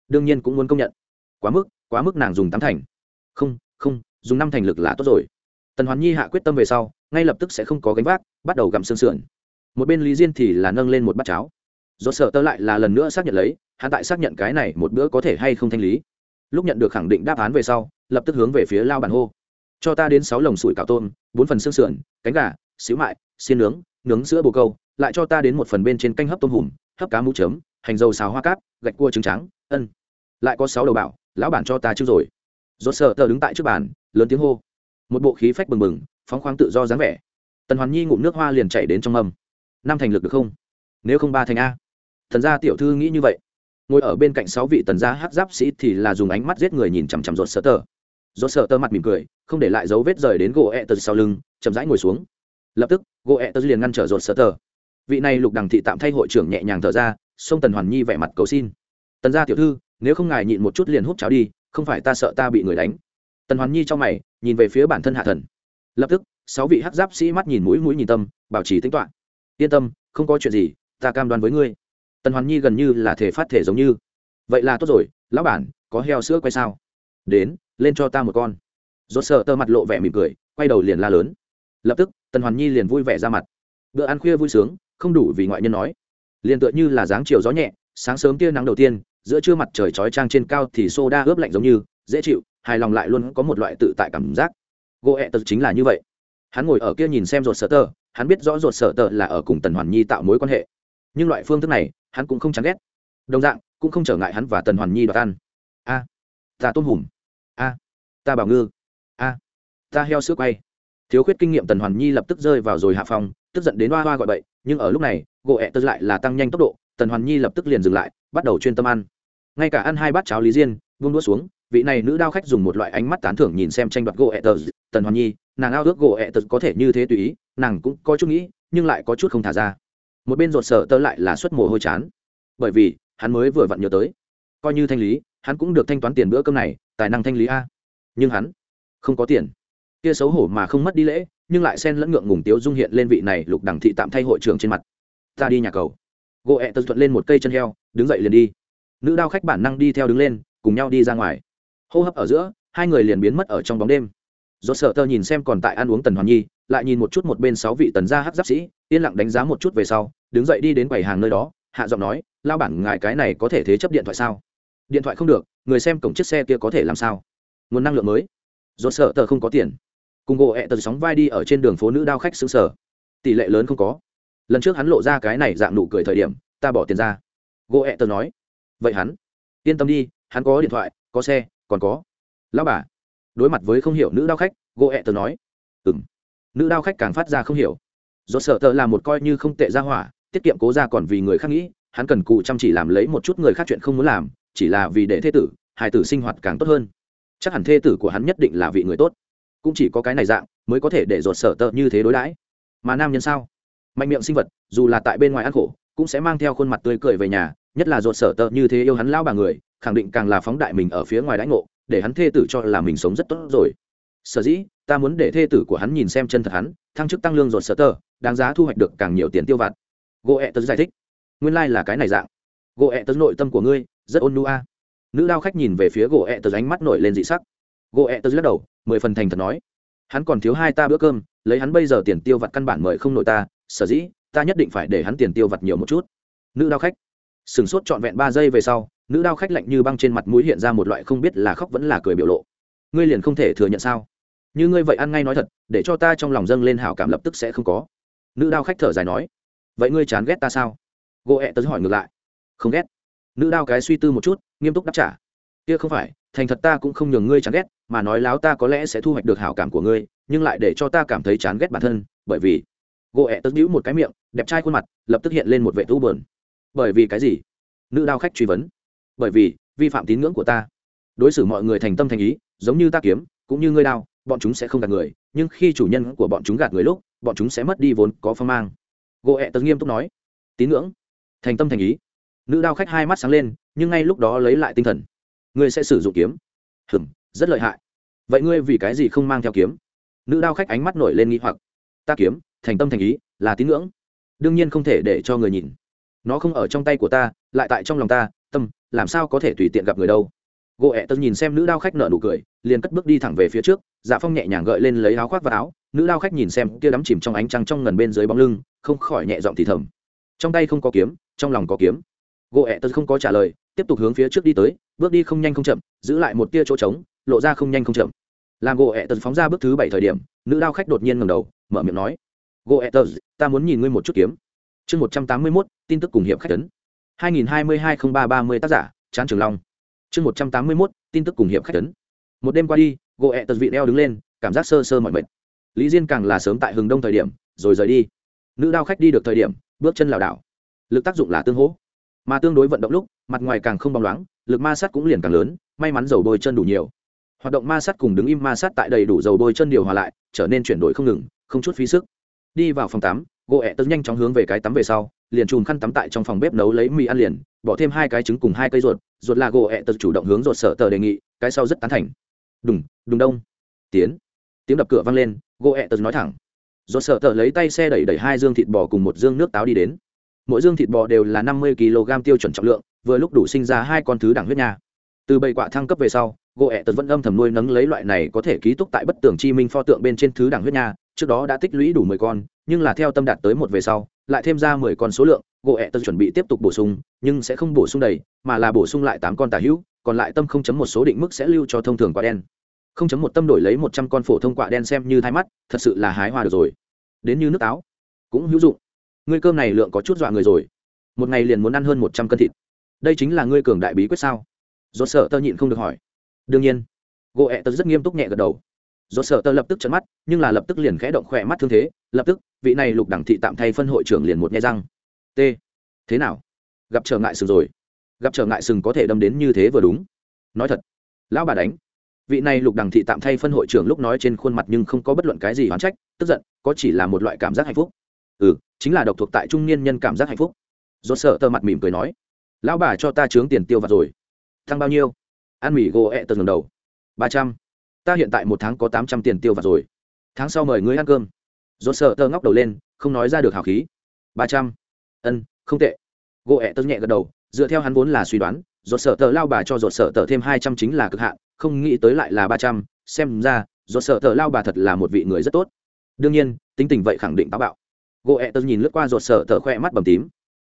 [SPEAKER 1] Đương nhiên cũng muốn công nhận. Quá mức quá mức nàng dùng tám thành. Không không, dùng năm thành lực là tốt rồi. Tần hoàn nhi hạ quyết tâm về sau, ngay lập tức sẽ không có gánh vác, bắt đầu gặm xương sườn. Một bên lý diên thì là nâng lên một bát cháo. Do sợ tơ lại là lần nữa xác nhận lấy hạ tại xác nhận cái này một bữa có thể hay không thanh lý. Lúc nhận được khẳng định đáp án về sau, lập tức hướng về phía lao bản hô. Cho ta đến sáu lồng sủi cảo tôm, bốn phần xương sườn, cánh gà, xíu mại, xiên nướng nướng sữa bồ câu, lại cho ta đến một phần bên trên canh hấp tôm hùm, hấp cá mũ chấm, hành dầu xào hoa cáp, gạch cua trứng trắng, ân. Lại có sáu đầu bảo lão bản cho ta chứ rồi. Rốt sợ tờ đứng tại trước bàn, lớn tiếng hô. Một bộ khí phách bừng bừng, phóng khoáng tự do dáng vẻ. Tần hoàn nhi ngụm nước hoa liền chảy đến trong mâm. Năm thành lực được không? Nếu không ba thành a. Thần gia tiểu thư nghĩ như vậy. Ngồi ở bên cạnh sáu vị tần gia hát giáp sĩ thì là dùng ánh mắt giết người nhìn chằm chằm rột sợ tờ. Rột sợ tờ mặt mỉm cười, không để lại dấu vết rời đến gỗ ẹ tờ sau lưng, chậm rãi ngồi xuống. Lập tức, gỗ ẹ tờ liền ngăn trở rột sợ tờ. Vị này lục đằng thị tạm thay hội trưởng nhẹ nhàng thở ra, xông tần hoàn nhi vẻ mặt cầu xin. Tần gia tiểu thư nếu không ngài nhịn một chút liền hút cháo đi, không phải ta sợ ta bị người đánh. Tần hoàn nhi trong mày, nhìn về phía bản thân hạ thần. Lập tức, sáu vị hắc giáp sĩ mắt nhìn mũi mũi nhìn tâm, bảo trì tính toán yên tâm, không có chuyện gì, ta cam đoan với ngươi. Tần hoàn nhi gần như là thể phát thể giống như. Vậy là tốt rồi, lão bản, có heo sữa quay sao? Đến, lên cho ta một con. Rốt sợ tơ mặt lộ vẻ mỉm cười, quay đầu liền la lớn. Lập tức, tần hoàn nhi liền vui vẻ ra mặt. Bữa ăn khuya vui sướng, không đủ vì ngoại nhân nói. Liền tựa như là dáng chiều gió nhẹ, sáng sớm tia nắng đầu tiên giữa trưa mặt trời chói trang trên cao thì soda ướp lạnh giống như, dễ chịu, hài lòng lại luôn có một loại tự tại cảm giác. Gỗ ẹ tật chính là như vậy. Hắn ngồi ở kia nhìn xem ruột sợ tờ, hắn biết rõ ruột sợ tờ là ở cùng tần hoàn nhi tạo mối quan hệ. Nhưng loại phương thức này, hắn cũng không chán ghét. Đồng dạng, cũng không trở ngại hắn và tần hoàn nhi đoạt ăn. A, ta tôm hùm. A, ta bảo ngư. A, ta heo sữa quay. Thiếu khuyết kinh nghiệm tần hoàn nhi lập tức rơi vào rồi hạ phòng tức giận đến hoa hoa gọi bậy, nhưng ở lúc này gỗ ẹ tật lại là tăng nhanh tốc độ, tần hoàn nhi lập tức liền dừng lại, bắt đầu chuyên tâm ăn ngay cả ăn hai bát cháo lý diên vung đũa xuống, vị này nữ đao khách dùng một loại ánh mắt tán thưởng nhìn xem tranh đoạt gỗ ẹ tờ tần hoàn nhi, nàng ao ước gỗ ẹ tờ có thể như thế tùy ý, nàng cũng có chút nghĩ, nhưng lại có chút không thả ra. Một bên rột sở tơ lại là suất mồ hôi chán. Bởi vì, hắn mới vừa vặn nhớ tới. Coi như thanh lý, hắn cũng được thanh toán tiền bữa cơm này, tài năng thanh lý a. Nhưng hắn không có tiền. Kia xấu hổ mà không mất đi lễ, nhưng lại xen lẫn ngượng ngùng tiếu dung hiện lên vị này lục đẳng thị tạm thay hội trưởng trên mặt. Ta đi nhà cầu. Gỗ ẹ tật thuận lên một cây chân heo, đứng dậy liền đi nữ đao khách bản năng đi theo đứng lên, cùng nhau đi ra ngoài. Hô hấp ở giữa, hai người liền biến mất ở trong bóng đêm. Do sợ tơ nhìn xem còn tại ăn uống tần hoàn nhi, lại nhìn một chút một bên sáu vị tần gia hát giáp sĩ, yên lặng đánh giá một chút về sau, đứng dậy đi đến quầy hàng nơi đó, hạ giọng nói, lao bản, ngài cái này có thể thế chấp điện thoại sao? Điện thoại không được, người xem cổng chiếc xe kia có thể làm sao? Nguồn năng lượng mới. Do sợ tờ không có tiền. Cùng gỗ ẹ tờ sóng vai đi ở trên đường phố nữ đao khách xứng sở. Tỷ lệ lớn không có. Lần trước hắn lộ ra cái này dạng nụ cười thời điểm, ta bỏ tiền ra. Gỗ ẹ tờ nói vậy hắn? Yên tâm đi, hắn có điện thoại, có xe, còn có. Lão bà. Đối mặt với không hiểu nữ đao khách gỗ ẹ tờ nói. Ừ m nữ đao khách càng phát ra không hiểu. Do sợ tờ là một coi như không tệ ra hỏa, tiết kiệm cố ra còn vì người khác nghĩ, hắn cần cụ chăm chỉ làm lấy một chút người khác chuyện không muốn làm, chỉ là vì để thê tử, hài tử sinh hoạt càng tốt hơn. Chắc hẳn thê tử của hắn nhất định là vị người tốt. Cũng chỉ có cái này dạng, mới có thể để dột sở tợ như thế đối đãi. Mà nam nhân sao? Mạnh miệng sinh vật, dù là tại bên ngoài ăn khổ, cũng sẽ mang theo khuôn mặt tươi cười về nhà nhất là ruột sở tợ như thế yêu hắn lao bà người, khẳng định càng là phóng đại mình ở phía ngoài đãi ngộ, để hắn thê tử cho là mình sống rất tốt rồi. Sở dĩ, ta muốn để thê tử của hắn nhìn xem chân thật hắn, thăng chức tăng lương ruột sở tờ đáng giá thu hoạch được càng nhiều tiền tiêu vặt. Gỗ ẹ tớ giải thích. Nguyên lai、like、là cái này dạng. Gỗ ẹ tớ nội tâm của ngươi, rất ôn nu a. Nữ đao khách nhìn về phía gỗ ẹ tớ ánh mắt nổi lên dị sắc. Gỗ ẹ tớ lắc đầu, mười phần thành thật nói. Hắn còn thiếu hai ta bữa cơm, lấy hắn bây giờ tiền tiêu vặt căn bản mời không nội ta, sở dĩ, ta nhất định phải để hắn tiền tiêu vặt nhiều một chút. Nữ đao khách sửng sốt trọn vẹn ba giây về sau, nữ đao khách lạnh như băng trên mặt mũi hiện ra một loại không biết là khóc vẫn là cười biểu lộ. Ngươi liền không thể thừa nhận sao? Như ngươi vậy ăn ngay nói thật, để cho ta trong lòng dâng lên hảo cảm lập tức sẽ không có. Nữ đao khách thở dài nói. Vậy ngươi chán ghét ta sao? Gỗ ẹ tớ hỏi ngược lại. Không ghét. Nữ đao cái suy tư một chút, nghiêm túc đáp trả. Kia không phải, thành thật ta cũng không nhường ngươi chán ghét, mà nói láo ta có lẽ sẽ thu hoạch được hảo cảm của ngươi, nhưng lại để cho ta cảm thấy chán ghét bản thân, bởi vì. Gỗ ẹ tớ giữ một cái miệng, đẹp trai khuôn mặt, lập tức hiện lên một vệ tu bờn bởi vì cái gì? Nữ đao khách truy vấn. Bởi vì, vi phạm tín ngưỡng của ta. Đối xử mọi người thành tâm thành ý, giống như ta kiếm, cũng như ngươi đao, bọn chúng sẽ không gạt người, nhưng khi chủ nhân của bọn chúng gạt người lúc, bọn chúng sẽ mất đi vốn có phong mang. Gỗ ẹ tật nghiêm túc nói. Tín ngưỡng, thành tâm thành ý. Nữ đao khách hai mắt sáng lên, nhưng ngay lúc đó lấy lại tinh thần. Ngươi sẽ sử dụng kiếm. Hừm, rất lợi hại. Vậy ngươi vì cái gì không mang theo kiếm? Nữ đao khách ánh mắt nổi lên nghi hoặc. Ta kiếm, thành tâm thành ý, là tín ngưỡng. Đương nhiên không thể để cho người nhìn nó không ở trong tay của ta, lại tại trong lòng ta, tâm, làm sao có thể tùy tiện gặp người đâu. Gỗ ẹ tớ nhìn xem nữ đao khách nợ nụ cười, liền cất bước đi thẳng về phía trước dạ phong nhẹ nhàng gợi lên lấy áo khoác và áo, nữ đao khách nhìn xem, kia đắm chìm trong ánh trăng trong ngần bên dưới bóng lưng, không khỏi nhẹ giọng thì thầm. Trong tay không có kiếm, trong lòng có kiếm. Gỗ ẹ tớ không có trả lời, tiếp tục hướng phía trước đi tới, bước đi không nhanh không chậm, giữ lại một tia chỗ trống, lộ ra không nhanh không chậm. Làm gỗ ẹ tớ phóng ra bước thứ bảy thời điểm, nữ đao khách đột nhiên ngầm đầu, mở miệng nói, gỗ ẹ tớ, ta muốn nhìn ngươi một chút kiếm chương một trăm tám mươi mốt, tin tức cùng hiệp khách tấn hai nghìn hai mươi hai không ba ba mươi tác giả chán trường long. Chương một trăm tám mươi mốt, tin tức cùng hiệp khách tấn một đêm qua đi gỗ ẹ tật vị đeo đứng lên, cảm giác sơ sơ mọi mệt. Lý diên càng là sớm tại hừng đông thời điểm, rồi rời đi. Nữ đao khách đi được thời điểm, bước chân lảo đảo. Lực tác dụng là tương hỗ. Mà tương đối vận động lúc, mặt ngoài càng không bóng loáng, lực ma sát cũng liền càng lớn, may mắn dầu bôi chân đủ nhiều. Hoạt động ma sát cùng đứng im ma sát tại đầy đủ dầu bôi chân điều hòa lại, trở nên chuyển đổi không ngừng, không chút phí sức. Đi vào phòng tắm gỗ ẹ tớ nhanh chóng hướng về cái tắm về sau, liền chùm khăn tắm tại trong phòng bếp nấu lấy mì ăn liền, bỏ thêm hai cái trứng cùng hai cây ruột ruột là gỗ ẹ tớ chủ động hướng ruột sở tờ đề nghị, cái sau rất tán thành. Đùng đùng đông. Tiến. Tiếng đập cửa vang lên, gỗ ẹ tớ nói thẳng. Ruột sở tờ lấy tay xe đẩy đẩy hai dương thịt bò cùng một dương nước táo đi đến. Mỗi dương thịt bò đều là năm mươi kg tiêu chuẩn trọng lượng, vừa lúc đủ sinh ra hai con thứ đẳng huyết nha. Từ bầy quạ thăng cấp về sau, gỗ ẹ tật vẫn âm thầm nuôi nấng lấy loại này có thể ký túc tại bất tường chi minh pho tượng bên trên thứ đẳng huyết nha trước đó đã tích lũy đủ mười con, nhưng là theo tâm đạt tới một về sau, lại thêm ra mười con số lượng, gỗ ẹ tật chuẩn bị tiếp tục bổ sung, nhưng sẽ không bổ sung đầy, mà là bổ sung lại tám con tà hữu, còn lại tâm không chấm một số định mức sẽ lưu cho thông thường quả đen. Không chấm một tâm đổi lấy một trăm con phổ thông quả đen xem như thay mắt, thật sự là hái hoa được rồi. Đến như nước táo, cũng hữu dụng. Ngươi cơm này lượng có chút dọa người rồi. Một ngày liền muốn ăn hơn một trăm cân thịt. Đây chính là ngươi cường đại bí quyết sao? Do sợ tơ nhịn không được hỏi. Đương nhiên. Gỗ ẹ Tơ rất nghiêm túc nhẹ gật đầu do sợ tơ lập tức chấn mắt, nhưng là lập tức liền khẽ động khỏe mắt thương thế, lập tức, vị này lục đẳng thị tạm thay phân hội trưởng liền một nhai răng. T. Thế nào? Gặp trở ngại sừng rồi. Gặp trở ngại sừng có thể đâm đến như thế vừa đúng. Nói thật, lão bà đánh. Vị này lục đẳng thị tạm thay phân hội trưởng lúc nói trên khuôn mặt nhưng không có bất luận cái gì oán trách, tức giận, có chỉ là một loại cảm giác hạnh phúc. Ừ chính là độc thuộc tại trung niên nhân cảm giác hạnh phúc. Do sợ tơ mặt mỉm cười nói, lão bà cho ta chướng tiền tiêu vặt rồi. Thăng bao nhiêu? Ăn mì gỗ ẹ tờ ngầm đầu. Ba trăm ta hiện tại một tháng có tám trăm tiền tiêu vặt rồi. Tháng sau mời ngươi ăn cơm. Do sợ tơ ngóc đầu lên, không nói ra được hào khí. Ba trăm. Ân, không tệ. Gỗ ẹ tớ nhẹ gật đầu, dựa theo hắn vốn là suy đoán dột sợ tờ lao bà cho dột sợ tờ thêm hai trăm chính là cực hạn, không nghĩ tới lại là ba trăm. Xem ra dột sợ tờ lao bà thật là một vị người rất tốt. Đương nhiên, tính tình vậy khẳng định táo bạo. Gỗ ẹ tớ nhìn lướt qua dột sợ tờ khoe mắt bầm tím.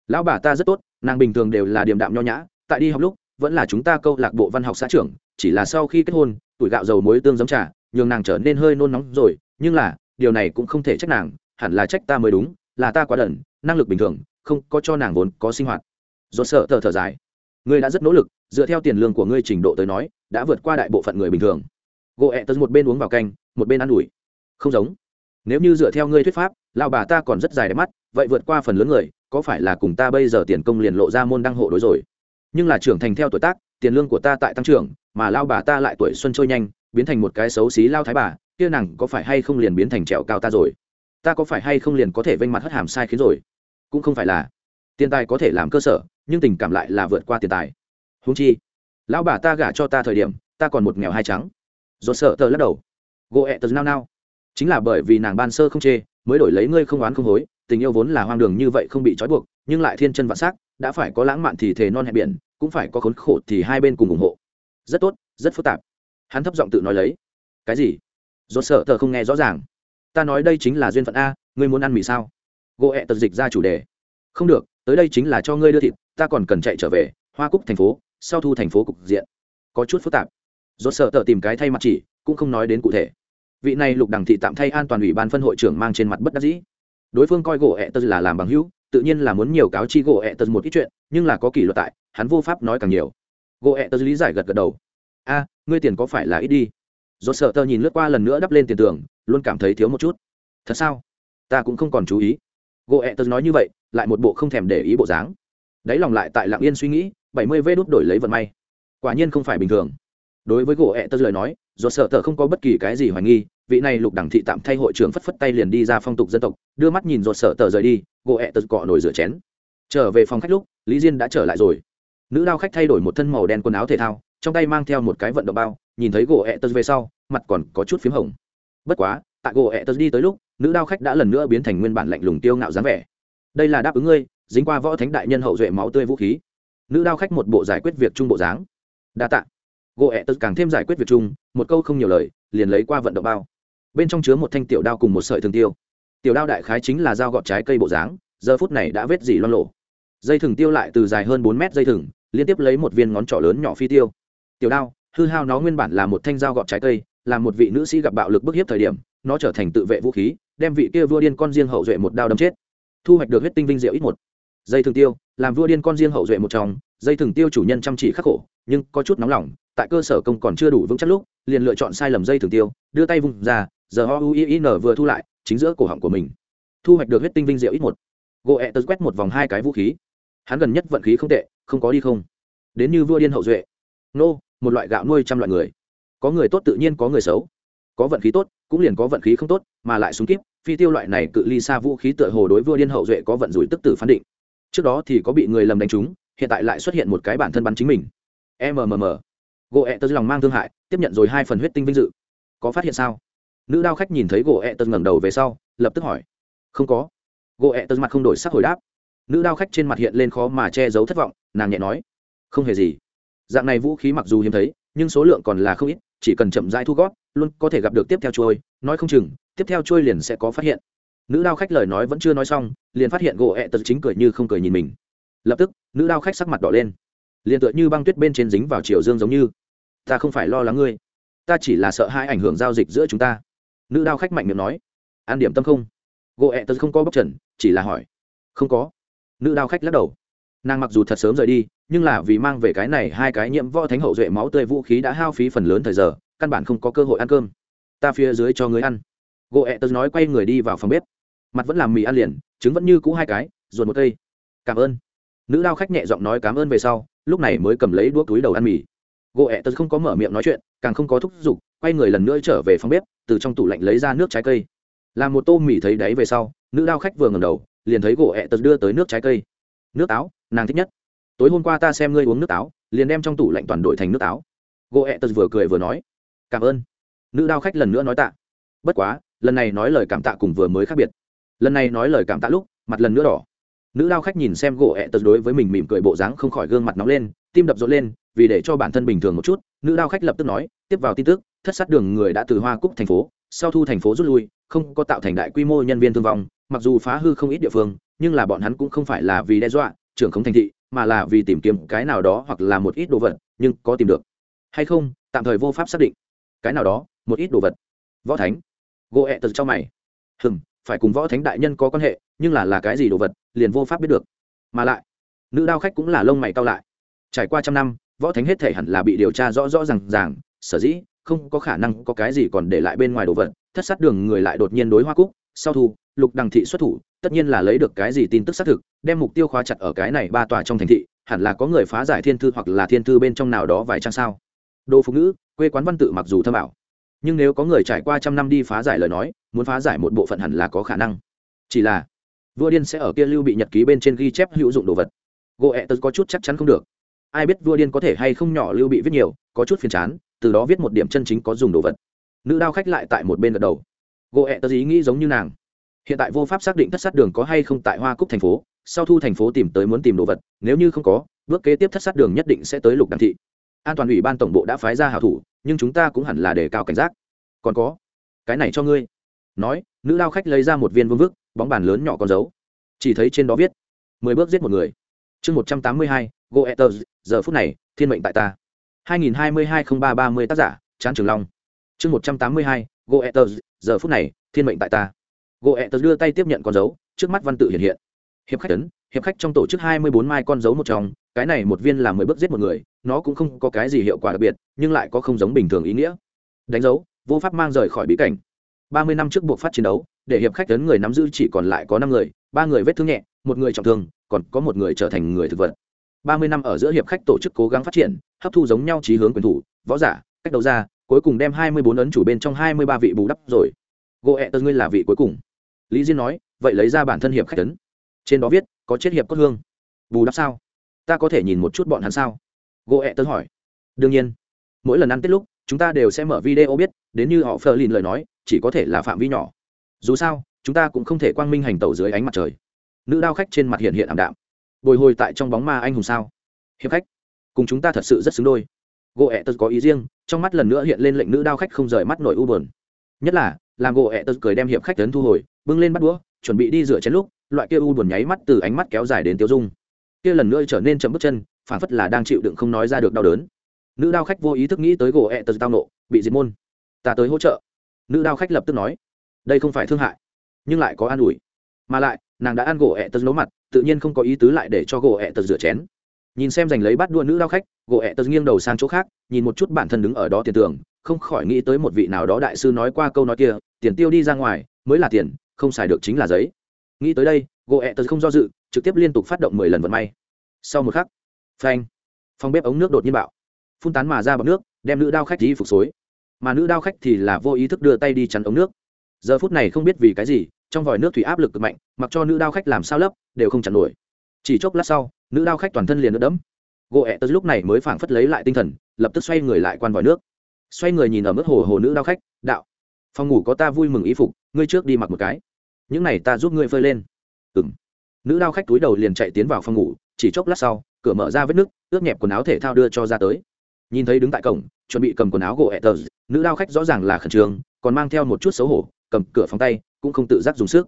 [SPEAKER 1] Lão bà ta rất tốt, nàng bình thường đều là điềm đạm nho nhã, tại đi học lúc vẫn là chúng ta câu lạc bộ văn học xã trưởng, chỉ là sau khi kết hôn, tuổi gạo dầu muối tương giống trà, nhường nàng trở nên hơi nôn nóng rồi, nhưng là, điều này cũng không thể trách nàng, hẳn là trách ta mới đúng, là ta quá đần, năng lực bình thường, không có cho nàng vốn có sinh hoạt. Do sợ thở thở dài. Ngươi đã rất nỗ lực, dựa theo tiền lương của ngươi trình độ tới nói, đã vượt qua đại bộ phận người bình thường. Gỗ ẹ tật một bên uống vào canh, một bên ă n ủi. Không giống. Nếu như dựa theo ngươi thuyết pháp lao bà ta còn rất dài đẹp mắt, vậy vượt qua phần lớn người, có phải là cùng ta bây giờ tiền công liền lộ ra môn đăng hộ đối rồi? Nhưng là trưởng thành theo tuổi tác, tiền lương của ta tại tăng trưởng, mà lao bà ta lại tuổi xuân trôi nhanh, biến thành một cái xấu xí lao thái bà, kia nàng có phải hay không liền biến thành trèo cao ta rồi? Ta có phải hay không liền có thể vênh mặt hất hàm sai khiến rồi? Cũng không phải là. Tiền tài có thể làm cơ sở, nhưng tình cảm lại là vượt qua tiền tài. Húng chi, lão bà ta gả cho ta thời điểm, ta còn một nghèo hai trắng. Dốt sợ tờ lắc đầu. Gỗ ẹ tờ nao nao. Chính là bởi vì nàng ban sơ không chê, mới đổi lấy ngươi không oán không hối, tình yêu vốn là hoang đường như vậy không bị trói buộc, nhưng lại thiên chân vạn s á c đã phải có lãng mạn thì thề non hẹn biển, cũng phải có khốn khổ thì hai bên cùng ủng hộ. Rất tốt, rất phức tạp. Hắn thấp giọng tự nói lấy. Cái gì? Dốt sợ thờ không nghe rõ ràng. Ta nói đây chính là duyên phận a, ngươi muốn ăn mì sao? Gỗ ẹ tật dịch ra chủ đề. Không được, tới đây chính là cho ngươi đưa thịt, ta còn cần chạy trở về, hoa cúc thành phố, sau thu thành phố cục diện. Có chút phức tạp. Dốt sợ thờ tìm cái thay mặt chỉ, cũng không nói đến cụ thể. Vị này lục đằng thị tạm thay an toàn ủy ban phân hội trưởng mang trên mặt bất đắc dĩ. Đối phương coi gỗ ẹ tật là làm bằng hữu tự nhiên là muốn nhiều cáo chi gỗ ẹ tật một ít chuyện, nhưng là có kỷ luật tại, hắn vô pháp nói càng nhiều. Gỗ ẹ tật lý giải gật gật đầu. A, ngươi tiền có phải là ít đi? Do sợ tờ nhìn lướt qua lần nữa đắp lên tiền tường, luôn cảm thấy thiếu một chút. Thật sao? Ta cũng không còn chú ý. Gỗ ẹ tật nói như vậy, lại một bộ không thèm để ý bộ dáng. Đáy lòng lại tại lạng yên suy nghĩ, bảy mươi vê đốt đổi lấy vận may. Quả nhiên không phải bình thường. Đối với gỗ ẹ tật lời nói do sợ tờ không có bất kỳ cái gì hoài nghi vị này lục đẳng thị tạm thay hội trưởng phất phất tay liền đi ra phong tục dân tộc, đưa mắt nhìn rột sợ tờ rời đi, gỗ ẹ tật cọ nổi rửa chén. Trở về phòng khách lúc, lý diên đã trở lại rồi. Nữ đao khách thay đổi một thân màu đen quần áo thể thao, trong tay mang theo một cái vận động bao, nhìn thấy gỗ ẹ tật về sau, mặt còn có chút p h í m hồng. Bất quá, tại gỗ ẹ tật đi tới lúc, nữ đao khách đã lần nữa biến thành nguyên bản lạnh lùng tiêu ngạo dáng vẻ. Đây là đáp ứng ngươi, dính qua võ thánh đại nhân hậu duệ máu tươi vũ khí. Nữ đao khách một bộ giải quyết việc chung bộ dáng. Đa tạ. Gỗ ẹ tật càng thêm giải quyết việc chung, một câu không nhiều lời, liền lấy qua vận động bao bên trong chứa một thanh tiểu đao cùng một sợi thường tiêu. Tiểu đao đại khái chính là dao gọt trái cây bộ dáng, giờ phút này đã vết dỉ loan lộ dây thừng tiêu lại từ dài hơn bốn mét dây thừng, liên tiếp lấy một viên ngón trỏ lớn nhỏ phi tiêu. Tiểu đao, hư hao nó nguyên bản là một thanh dao gọt trái cây, là một vị nữ sĩ gặp bạo lực bức hiếp thời điểm, nó trở thành tự vệ vũ khí, đem vị kia vua điên con riêng hậu duệ một đao đâm chết. Thu hoạch được huyết tinh vinh diệu ít một. Dây thường tiêu, làm vua điên con riêng hậu duệ một trong, dây thường tiêu chủ nhân chăm chỉ khắc khổ, nhưng có chút nóng lòng, tại cơ sở công còn chưa đủ vững chắc lúc liền lựa chọn sai lầm dây thường tiêu, đưa tay vùng ra, giờ ho uin vừa thu lại, chính giữa cổ họng của mình. Thu hoạch được huyết tinh vinh diệu ít một. Gỗ ẹ tớ quét một vòng hai cái vũ khí. Hắn gần nhất vận khí không tệ, không có đi không. Đến như vua điên hậu duệ. Nô, một loại gạo nuôi trăm loại người. Có người tốt tự nhiên có người xấu. Có vận khí tốt, cũng liền có vận khí không tốt, mà lại súng kíp, phi tiêu loại này cự ly xa vũ khí tựa hồ đối vua điên hậu duệ có vận rủi tức tử phán định. Trước đó thì có bị người lầm đánh trúng, hiện tại lại xuất hiện một cái bản thân bắn chính mình. Mmm gỗ ẹ tớ lòng mang thương hại, tiếp nhận rồi hai phần huyết tinh vinh dự. Có phát hiện sao? Nữ đao khách nhìn thấy gỗ ẹ tớ ngẩng đầu về sau, lập tức hỏi. Không có. Gỗ ẹ tớ mặt không đổi sắc hồi đáp. Nữ đao khách trên mặt hiện lên khó mà che giấu thất vọng, nàng nhẹ nói. Không hề gì. Dạng này vũ khí mặc dù hiếm thấy, nhưng số lượng còn là không ít, chỉ cần chậm rãi thu gót, luôn có thể gặp được tiếp theo trôi nói không chừng, tiếp theo trôi liền sẽ có phát hiện. Nữ đao khách lời nói vẫn chưa nói xong, liền phát hiện gỗ ẹ tật chính cười như không cười nhìn mình. Lập tức, nữ đao khách sắc mặt đỏ lên liền tựa như băng tuyết bên trên dính vào chiều dương giống như. Ta không phải lo lắng ngươi. Ta chỉ là sợ hai ảnh hưởng giao dịch giữa chúng ta. Nữ đao khách mạnh miệng nói. An điểm tâm không? Gỗ ẹ tật không có bóc trần, chỉ là hỏi. Không có. Nữ đao khách lắc đầu. Nàng mặc dù thật sớm rời đi, nhưng là vì mang về cái này hai cái nhiễm võ thánh hậu duệ máu tươi vũ khí đã hao phí phần lớn thời giờ, căn bản không có cơ hội ăn cơm. Ta phía dưới cho người ăn. Gỗ ẹ tớ nói quay người đi vào phòng bếp. Mặt vẫn làm mì ăn liền, trứng vẫn như cũ hai cái, ruột một cây. Cảm ơn nữ lao khách nhẹ giọng nói cảm ơn về sau, lúc này mới cầm lấy đuốc túi đầu ăn mì. Gỗ ẹ tật không có mở miệng nói chuyện, càng không có thúc giục, quay người lần nữa trở về phòng bếp, từ trong tủ lạnh lấy ra nước trái cây. Làm một tô mì thấy đáy về sau, nữ lao khách vừa ngầm đầu, liền thấy gỗ ẹ tật đưa tới nước trái cây. Nước táo nàng thích nhất. Tối hôm qua ta xem ngươi uống nước táo liền đem trong tủ lạnh toàn đổi thành nước táo gỗ ẹ tật vừa cười vừa nói, cảm ơn. Nữ đao khách lần nữa nói tạ. Bất quá, lần này nói lời cảm tạ cùng vừa mới khác biệt. Lần này nói lời cảm tạ lúc, mặt lần nữa đỏ nữ lao khách nhìn xem gỗ ẹ tật đối với mình mỉm cười bộ dáng không khỏi gương mặt nóng lên, tim đập rộn lên, vì để cho bản thân bình thường một chút, nữ lao khách lập tức nói, tiếp vào tin tức, thất sát đường người đã từ hoa cúc thành phố, sau thu thành phố rút lui, không có tạo thành đại quy mô nhân viên thương vong, mặc dù phá hư không ít địa phương, nhưng là bọn hắn cũng không phải là vì đe dọa, trưởng không thành thị, mà là vì tìm kiếm cái nào đó hoặc là một ít đồ vật, nhưng có tìm được. Hay không, tạm thời vô pháp xác định. Cái nào đó, một ít đồ vật. Võ thánh. Gỗ ẹ tật cho mày. Hừng phải cùng võ thánh đại nhân có quan hệ, nhưng là là cái gì đồ vật, liền vô pháp biết được. Mà lại, nữ đao khách cũng là lông mày cao lại. Trải qua trăm năm, võ thánh hết thể hẳn là bị điều tra rõ rõ r à n g ràng, sở dĩ không có khả năng có cái gì còn để lại bên ngoài đồ vật. Thất sát đường người lại đột nhiên đối hoa cúc, sau thu, lục đằng thị xuất thủ, tất nhiên là lấy được cái gì tin tức xác thực, đem mục tiêu khóa chặt ở cái này ba tòa trong thành thị, hẳn là có người phá giải thiên thư hoặc là thiên thư bên trong nào đó vài trang sao. Đồ phụ nữ quê quán văn tự mặc dù thâm ảo nhưng nếu có người trải qua trăm năm đi phá giải lời nói, muốn phá giải một bộ phận hẳn là có khả năng. Chỉ là, vua điên sẽ ở kia lưu bị nhật ký bên trên ghi chép hữu dụng đồ vật. Gỗ ẹ tật có chút chắc chắn không được. Ai biết vua điên có thể hay không nhỏ lưu bị viết nhiều, có chút phiền chán, từ đó viết một điểm chân chính có dùng đồ vật. Nữ đao khách lại tại một bên gật đầu. Gỗ ẹ tật ý nghĩ giống như nàng. Hiện tại vô pháp xác định thất sát đường có hay không tại hoa cúc thành phố, sau thu thành phố tìm tới muốn tìm đồ vật, nếu như không có, bước kế tiếp thất sát đường nhất định sẽ tới lục đàm thị an toàn ủy ban tổng bộ đã phái ra hảo thủ, nhưng chúng ta cũng hẳn là đề cao cảnh giác. Còn có, cái này cho ngươi. Nói, nữ lao khách lấy ra một viên vương vức, bóng bàn lớn nhỏ con dấu. Chỉ thấy trên đó viết, mười bước giết một người. Chương một trăm tám mươi hai goethez giờ phút này, thiên mệnh tại ta. hai nghìn hai mươi hai không ba ba mươi tác giả chán trường long. Chương một trăm tám mươi hai goethez giờ phút này, thiên mệnh tại ta. Goethez đưa tay tiếp nhận con dấu, trước mắt văn tự hiện hiện. Hiệp khách tấn hiệp khách trong tổ chức hai mươi bốn mai con dấu một trong cái này một viên là mười bước giết một người, nó cũng không có cái gì hiệu quả đặc biệt, nhưng lại có không giống bình thường ý nghĩa. Đánh dấu, vô pháp mang rời khỏi bí cảnh. Ba mươi năm trước buộc phát chiến đấu, để hiệp khách tấn người nắm giữ chỉ còn lại có năm người, ba người vết thương nhẹ, một người trọng thương, còn có một người trở thành người thực vật. Ba mươi năm ở giữa hiệp khách tổ chức cố gắng phát triển, hấp thu giống nhau trí hướng quyền thủ, võ giả, cách đầu ra, cuối cùng đem hai mươi bốn ấn chủ bên trong hai mươi ba vị bù đắp rồi. Gỗ ẹ tơ, ngươi là vị cuối cùng. Lý diên nói, vậy lấy ra bản thân hiệp khách tấn trên đó viết, có chết hiệp cốt hương. Bù đắp sao? Ta có thể nhìn một chút bọn hắn sao? Gỗ ẹ tớ hỏi. Đương nhiên. Mỗi lần ăn tết lúc, chúng ta đều sẽ mở video biết, đến như họ phờ lìn lời nói, chỉ có thể là phạm vi nhỏ. Dù sao, chúng ta cũng không thể quang minh hành tẩu dưới ánh mặt trời. Nữ đao khách trên mặt hiện hiện ảm đạm. Bồi hồi tại trong bóng ma anh hùng sao? Hiệp khách. Cùng chúng ta thật sự rất xứng đôi. Gỗ ẹ tớ có ý riêng, trong mắt lần nữa hiện lên lệnh nữ đao khách không rời mắt nổi u bờn nhất là, làm gỗ ẹ tớ cười đem hiệp khách tấn thu hồi, bưng lên bắt đũa, chuẩn bị đi rửa chén lúc, loại kia u buồn nháy mắt từ ánh mắt kéo dài đến tiêu dung kia lần nữa trở nên chậm bước chân, phản phất là đang chịu đựng không nói ra được đau đớn. Nữ đao khách vô ý thức nghĩ tới gỗ ẹ tật tao nộ, bị diệt môn. Ta tới hỗ trợ. Nữ đao khách lập tức nói, đây không phải thương hại, nhưng lại có an ủi. Mà lại, nàng đã ăn gỗ ẹ tật nấu mặt, tự nhiên không có ý tứ lại để cho gỗ ẹ tật rửa chén. Nhìn xem giành lấy bắt đua nữ đao khách, gỗ ẹ tật nghiêng đầu sang chỗ khác, nhìn một chút bản thân đứng ở đó tiền tưởng không khỏi nghĩ tới một vị nào đó đại sư nói qua câu nói kia, tiền tiêu đi ra ngoài, mới là tiền, không xài được chính là giấy. Nghĩ tới đây, gỗ ẹ tật không do dự trực tiếp liên tục phát động mười lần vận may. Sau một khắc, phanh, phòng bếp ống nước đột nhiên bạo. Phun tán mà ra bọc nước, đem nữ đao khách đi phục xối. Mà nữ đao khách thì là vô ý thức đưa tay đi chắn ống nước. Giờ phút này không biết vì cái gì, trong vòi nước thủy áp lực cực mạnh, mặc cho nữ đao khách làm sao lấp, đều không chặn nổi. Chỉ chốc lát sau, nữ đao khách toàn thân liền nước đẫm. Gỗ ẹ tật lúc này mới phảng phất lấy lại tinh thần, lập tức xoay người lại quan vòi nước. Xoay người nhìn ở mức hồ hồ nữ đao khách, đạo, phòng ngủ có ta vui mừng ý phục, ngươi trước đi mặc một cái. Những này ta giúp ngươi phơi lên. Ừng nữ đao khách túi đầu liền chạy tiến vào phòng ngủ, chỉ chốc lát sau, cửa mở ra vết nứt, ướt nhẹp quần áo thể thao đưa cho ra tới. Nhìn thấy đứng tại cổng, chuẩn bị cầm quần áo gỗ etters tờ nữ đao khách rõ ràng là khẩn trương, còn mang theo một chút xấu hổ, cầm cửa phòng tay, cũng không tự giác dùng sức.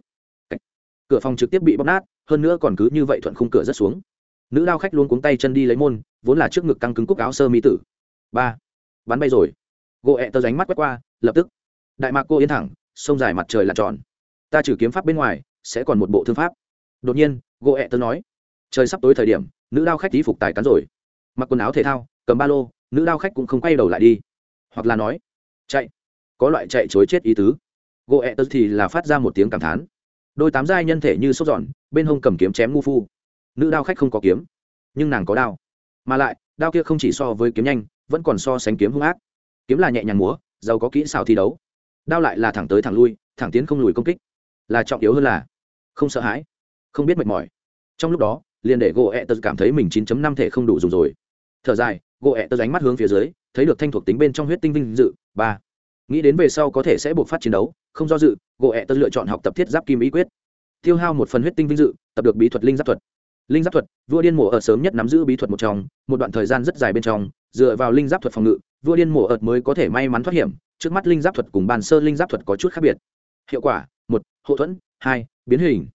[SPEAKER 1] Cửa phòng trực tiếp bị bóc nát, hơn nữa còn cứ như vậy thuận khung cửa rất xuống. Nữ đao khách luôn cuống tay chân đi lấy môn, vốn là trước ngực căng cứng cúc áo sơ mi tử. Ba. Bắn bay rồi. Gỗ ẹ tờ ránh mắt quét qua, lập tức. Đại mạc cô yên thẳng, sông dài mặt trời là tròn. Ta trừ kiếm pháp bên ngoài, sẽ còn một bộ thương pháp đột nhiên gỗ ẹ tớ nói, trời sắp tối thời điểm, nữ đao khách tí phục tài cắn rồi. Mặc quần áo thể thao, cầm ba lô, nữ đao khách cũng không quay đầu lại đi. Hoặc là nói, chạy. Có loại chạy chối chết ý tứ. Gỗ ẹ tớ thì là phát ra một tiếng cảm thán. Đôi tám giai nhân thể như sốt giòn, bên hông cầm kiếm chém ngu phu. Nữ đao khách không có kiếm, nhưng nàng có đao. Mà lại, đao kia không chỉ so với kiếm nhanh, vẫn còn so sánh kiếm hung ác. Kiếm là nhẹ nhàng múa, giàu có kỹ xảo thi đấu. Đao lại là thẳng tới thẳng lui, thẳng tiến không lùi công kích. Là trọng yếu hơn là không sợ hãi không biết mệt mỏi. Trong lúc đó, liền để gỗ ẹ tật cảm thấy mình 9 năm thể không đủ dùng rồi. Thở dài, gỗ ẹ tật ánh mắt hướng phía dưới, thấy được thanh thuộc tính bên trong huyết tinh vinh dự, ba. Nghĩ đến về sau có thể sẽ buộc phát chiến đấu, không do dự, gỗ ẹ tật lựa chọn học tập thiết giáp kim ý quyết. Tiêu hao một phần huyết tinh vinh dự, tập được bí thuật linh giáp thuật. Linh giáp thuật, vua điên mổ ở sớm nhất nắm giữ bí thuật một trong, một đoạn thời gian rất dài bên trong, dựa vào linh giáp thuật phòng ngự, vua điên mổ ợt mới có thể may mắn thoát hiểm, trước mắt linh giáp thuật cùng bàn sơ linh giáp thuật có chút khác biệt. Hiệu quả, một hộ thuẫn, hai, biến hình.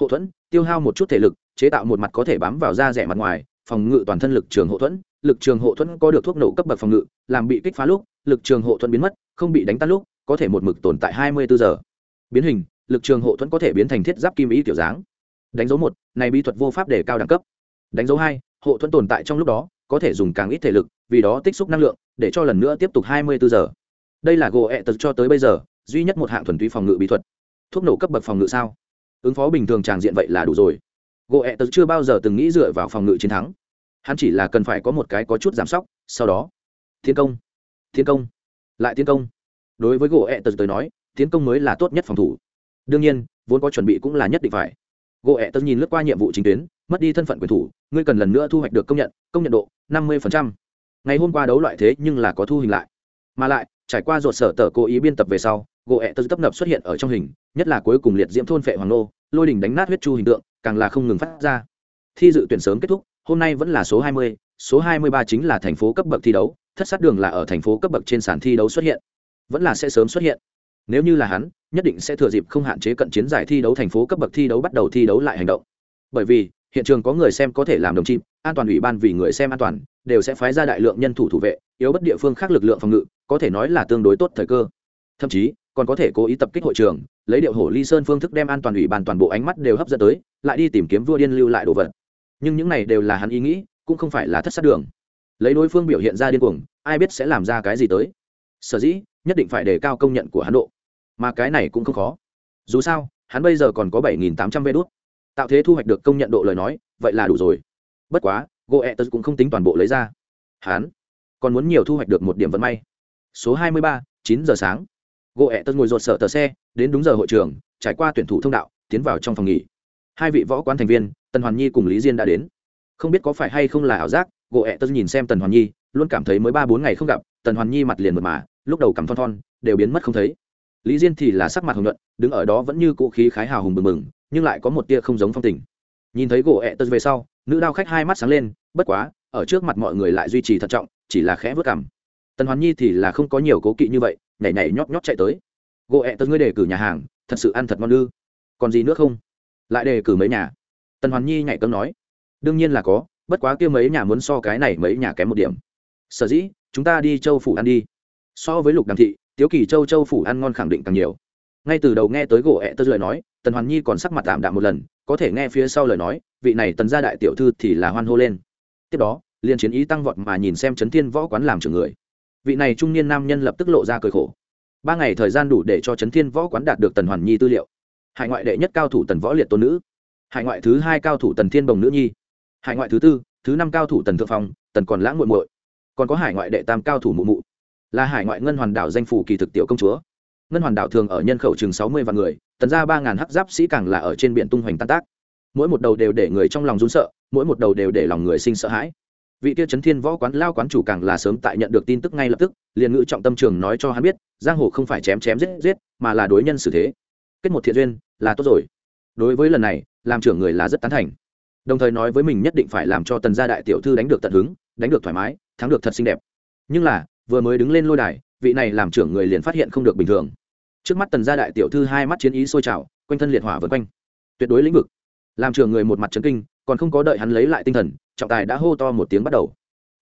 [SPEAKER 1] Hộ thuẫn tiêu hao một chút thể lực, chế tạo một mặt có thể bám vào da rẻ mặt ngoài, phòng ngự toàn thân lực trường hậu thuẫn. Lực trường hậu thuẫn có được thuốc nổ cấp bậc phòng ngự, làm bị kích phá lúc, lực trường hậu thuẫn biến mất, không bị đánh tan lúc, có thể một mực tồn tại hai mươi bốn giờ. Biến hình, lực trường hậu thuẫn có thể biến thành thiết giáp kim ý kiểu dáng. Đánh dấu một, này bí thuật vô pháp để cao đẳng cấp. Đánh dấu hai, hộ thuẫn tồn tại trong lúc đó, có thể dùng càng ít thể lực, vì đó tích xúc năng lượng, để cho lần nữa tiếp tục 24 giờ. Đây là gỗ ẹ tật cho tới bây giờ, duy nhất một hạng thuần túy phòng ngự bí thuật. Thuốc nổ cấp bậc phòng ngự sao? Ứng phó bình thường tràng diện vậy là đủ rồi. Gỗ ẹ tật chưa bao giờ từng nghĩ dựa vào phòng ngự chiến thắng. Hắn chỉ là cần phải có một cái có chút giảm sóc, sau đó thiên công thiên công, lại tiến công. Đối với gỗ ẹ tật tới nói, tiến công mới là tốt nhất phòng thủ. Đương nhiên, vốn có chuẩn bị cũng là nhất định phải. Gỗ ẹ tật nhìn lướt qua nhiệm vụ chính tuyến, mất đi thân phận quyền thủ, ngươi cần lần nữa thu hoạch được công nhận công nhận độ năm mươi ngày hôm qua đấu loại thế nhưng là có thu hình lại. Mà lại, trải qua ruột sở tờ cố ý biên tập về sau, gỗ ẹ tật tấp nập xuất hiện ở trong hình nhất là cuối cùng liệt diễm thôn phệ hoàng nô lôi đình đánh nát huyết chu hình tượng càng là không ngừng phát ra. Thi dự tuyển sớm kết thúc hôm nay vẫn là số 20, số 23 chính là thành phố cấp bậc thi đấu thất sát đường là ở thành phố cấp bậc trên sàn thi đấu xuất hiện. Vẫn là sẽ sớm xuất hiện. Nếu như là hắn nhất định sẽ thừa dịp không hạn chế cận chiến giải thi đấu thành phố cấp bậc thi đấu bắt đầu thi đấu lại hành động. Bởi vì hiện trường có người xem có thể làm đồng chim an toàn ủy ban vì người xem an toàn đều sẽ phái ra đại lượng nhân thủ thủ vệ yếu bất địa phương khác lực lượng phòng ngự có thể nói là tương đối tốt thời cơ. Thậm chí còn có thể cố ý tập kích hội trường, lấy điệu hổ ly sơn phương thức đem an toàn ủy ban toàn bộ ánh mắt đều hấp dẫn tới, lại đi tìm kiếm vua điên lưu lại đồ vật. Nhưng những này đều là hắn ý nghĩ, cũng không phải là thất sát đường. Lấy đối phương biểu hiện ra điên cuồng, ai biết sẽ làm ra cái gì tới. Sở dĩ, nhất định phải đề cao công nhận của hắn độ. Mà cái này cũng không khó. Dù sao, hắn bây giờ còn có bảy nghìn tám trăm vê đốt tạo thế thu hoạch được công nhận độ lời nói, vậy là đủ rồi. Bất quá goethe cũng không tính toàn bộ lấy ra. Hắn còn muốn nhiều thu hoạch được một điểm vận may. Số hai mươi ba, chín giờ sáng. Gỗ Ätơn ngồi rột sở tờ xe, đến đúng giờ hội trường, trải qua tuyển thủ thông đạo, tiến vào trong phòng nghỉ. Hai vị võ quán thành viên, tần hoàn nhi cùng lý diên đã đến. Không biết có phải hay không là ảo giác, gỗ ẹ tật nhìn xem tần hoàn nhi, luôn cảm thấy mới ba bốn ngày không gặp, tần hoàn nhi mặt liền mật mà, lúc đầu cằm thon thon, đều biến mất không thấy. Lý diên thì là sắc mặt hồng nhuận, đứng ở đó vẫn như cũ khí khái hào hùng bừng bừng, nhưng lại có một tia không giống phong tình. Nhìn thấy gỗ ẹ tật về sau, nữ đao khách hai mắt sáng lên, bất quá, ở trước mặt mọi người lại duy trì thận trọng, chỉ là khẽ vớt cảm tần hoàn nhi thì là không có nhiều cố kỵ như vậy nhảy nhảy nhót nhót chạy tới. Gỗ ẹ tớ ngươi đề cử nhà hàng, thật sự ăn thật ngon ư? Còn gì nữa không? Lại đề cử mấy nhà. Tần hoàn nhi nhảy cấm nói. Đương nhiên là có, bất quá kia mấy nhà muốn so cái này mấy nhà kém một điểm. Sở dĩ, chúng ta đi châu phủ ăn đi. So với lục đàm thị, tiếu kỳ châu châu phủ ăn ngon khẳng định càng nhiều. Ngay từ đầu nghe tới gỗ ẹ tớ lời nói, tần hoàn nhi còn sắc mặt tạm đạm một lần, có thể nghe phía sau lời nói, vị này tần gia đại tiểu thư thì là hoan hô lên. Tiếp đó, liền chiến ý tăng vọt mà nhìn xem trấn thiên võ quán làm trưởng người vị này trung niên nam nhân lập tức lộ ra cười khổ. Ba ngày thời gian đủ để cho trấn thiên võ quán đạt được tần hoàn nhi tư liệu. Hải ngoại đệ nhất cao thủ tần võ liệt tôn nữ. Hải ngoại thứ hai cao thủ tần thiên bồng nữ nhi. Hải ngoại thứ tư, thứ năm cao thủ tần thượng phong, tần còn lãng muội muội. Còn có hải ngoại đệ tam cao thủ mụ mụ. Là hải ngoại ngân hoàn đảo danh phủ kỳ thực tiểu công chúa. Ngân hoàn đảo thường ở nhân khẩu chừng sáu mươi vạn người, tần ra ba ngàn hắc giáp sĩ càng là ở trên biển tung hoành tan tác. Mỗi một đầu đều để người trong lòng run sợ, mỗi một đầu đều để lòng người sinh sợ hãi vị kia chấn thiên võ quán lao quán chủ càng là sớm tại nhận được tin tức ngay lập tức, liền ngữ trọng tâm trường nói cho hắn biết, giang hồ không phải chém chém giết giết, mà là đối nhân xử thế. Kết một thiện duyên, là tốt rồi. Đối với lần này, làm trưởng người là rất tán thành. Đồng thời nói với mình nhất định phải làm cho tần gia đại tiểu thư đánh được tận hứng, đánh được thoải mái, thắng được thật xinh đẹp. Nhưng là, vừa mới đứng lên lôi đài, vị này làm trưởng người liền phát hiện không được bình thường. Trước mắt tần gia đại tiểu thư hai mắt chiến ý sôi trào, quanh thân liệt hỏa vân quanh. Tuyệt đối lĩnh vực. Làm trưởng người một mặt trấn kinh còn không có đợi hắn lấy lại tinh thần, trọng tài đã hô to một tiếng bắt đầu.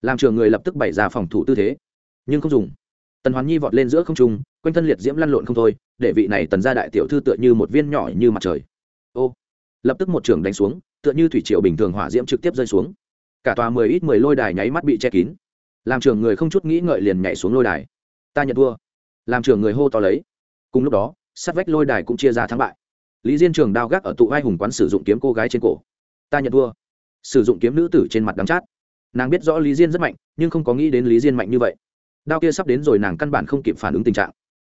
[SPEAKER 1] Làm trưởng người lập tức bày ra phòng thủ tư thế. Nhưng không dùng. Tần hoàn nhi vọt lên giữa không trung, quanh thân liệt diễm lăn lộn không thôi, để vị này tần gia đại tiểu thư tựa như một viên nhỏ như mặt trời. Ô! Lập tức một trường đánh xuống, tựa như thủy triều bình thường hỏa diễm trực tiếp rơi xuống. Cả tòa mười ít mười lôi đài nháy mắt bị che kín. Làm trưởng người không chút nghĩ ngợi liền nhảy xuống lôi đài. Ta nhận thua. Làm trưởng người hô to lấy. Cùng lúc đó, sát vách lôi đài cũng chia ra thắng bại. Lý diên trường đao gác ở tụ vai hùng quán sử dụng kiếm cô gái trên cổ ta nhận thua. Sử dụng kiếm nữ tử trên mặt đắng chát. Nàng biết rõ lý diên rất mạnh, nhưng không có nghĩ đến lý diên mạnh như vậy. Đao kia sắp đến rồi, nàng căn bản không kịp phản ứng tình trạng.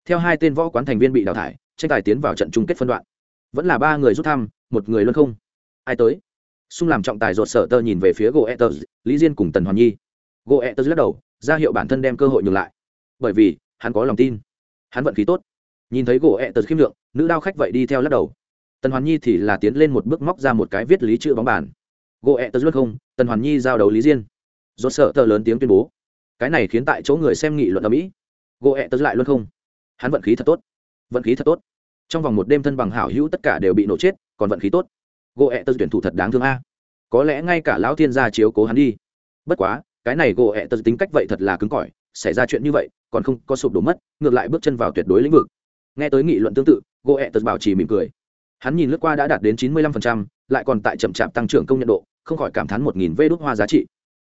[SPEAKER 1] Theo hai tên võ quán thành viên bị đào thải, tranh tài tiến vào trận chung kết phân đoạn. Vẫn là ba người rút thăm, một người luôn không. Ai tới? Xung làm trọng tài rột sở tơ nhìn về phía goethez lý diên cùng tần hoàn nhi. Goethez lắc đầu, ra hiệu bản thân đem cơ hội nhường lại. Bởi vì, hắn có lòng tin. Hắn vận khí tốt. Nhìn thấy goethez khiêm lượng, nữ đao khách vậy đi theo lắc đầu tần hoàn nhi thì là tiến lên một bước móc ra một cái viết lý chữ bóng bàn. Goethez luất không, tần hoàn nhi giao đấu lý diên ruột sợ tờ lớn tiếng tuyên bố. Cái này khiến tại chỗ người xem nghị luận ở mỹ. Goethez lại luôn không. Hắn vận khí thật tốt. Vận khí thật tốt. Trong vòng một đêm thân bằng hảo hữu tất cả đều bị nổ chết, còn vận khí tốt. Gỗ ẹ tớ tuyển thủ thật đáng thương a. Có lẽ ngay cả lão thiên gia chiếu cố hắn đi. Bất quá, cái này gỗ ẹ tớ tính cách vậy thật là cứng cỏi, xảy ra chuyện như vậy, còn không có sụp đổ mất, ngược lại bước chân vào tuyệt đối lĩnh vực. Nghe tới nghị luận tương tự, gỗ ẹ tớ bảo trì mỉm cười hắn nhìn lướt qua đã đạt đến chín mươi lăm phần trăm, lại còn tại chậm chạp tăng trưởng công nhận độ không khỏi cảm thán một nghìn vê đốt hoa giá trị.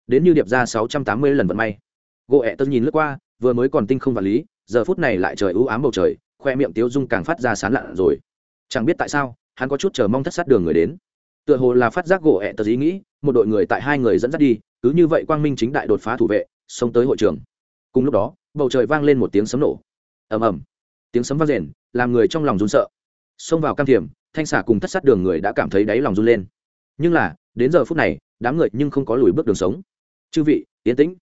[SPEAKER 1] Đến như điệp ra sáu trăm tám mươi lần vận may. Gỗ ẹ tân nhìn lướt qua vừa mới còn tinh không vật lý giờ phút này lại trời ưu ám bầu trời khoe miệng tiếu dung càng phát ra sán lạn rồi. Chẳng biết tại sao hắn có chút chờ mong thất sát đường người đến. Tựa hồ là phát giác gỗ ẹ tật ý nghĩ một đội người tại hai người dẫn dắt đi cứ như vậy quang minh chính đại đột phá thủ vệ xông tới hội trường. Cùng lúc đó bầu trời vang lên một tiếng sấm nổ. Ầm ầm. Tiếng sấm vang rền làm người trong lòng run sợ. Xông vào cam thiểm thanh xà cùng thất sát đường người đã cảm thấy đáy lòng run lên. Nhưng là, đến giờ phút này, đám người nhưng không có lùi bước đường sống. Chư vị, yên tĩnh.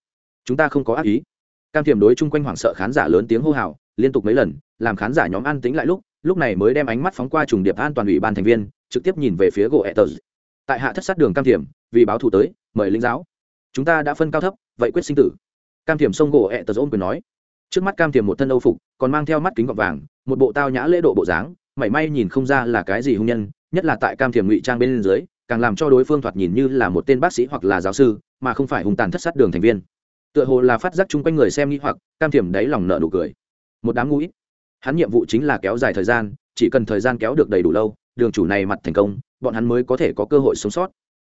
[SPEAKER 1] Chúng ta không có ác ý. Cam thiểm đối chung quanh hoảng sợ khán giả lớn tiếng hô hào, liên tục mấy lần, làm khán giả nhóm an tính lại lúc lúc này mới đem ánh mắt phóng qua trùng điệp an toàn ủy ban thành viên, trực tiếp nhìn về phía gỗ etters tại hạ thất sát đường cam thiểm, vì báo thủ tới, mời linh giáo. Chúng ta đã phân cao thấp, vậy quyết sinh tử. Cam thiểm sông gỗ etters ôm quyền nói. Trước mắt cam thiểm một thân âu phục, còn mang theo mắt kính gọt vàng, một bộ tao nhã lễ độ bộ dáng mảy may nhìn không ra là cái gì hung nhân, nhất là tại cam thiểm ngụy trang bên dưới, càng làm cho đối phương thoạt nhìn như là một tên bác sĩ hoặc là giáo sư, mà không phải hung tàn thất sát đường thành viên. Tựa hồ là phát giác chung quanh người xem nghi hoặc, cam thiểm đáy lòng nợ nụ cười. Một đám mũi hắn nhiệm vụ chính là kéo dài thời gian, chỉ cần thời gian kéo được đầy đủ lâu, đường chủ này mặt thành công, bọn hắn mới có thể có cơ hội sống sót.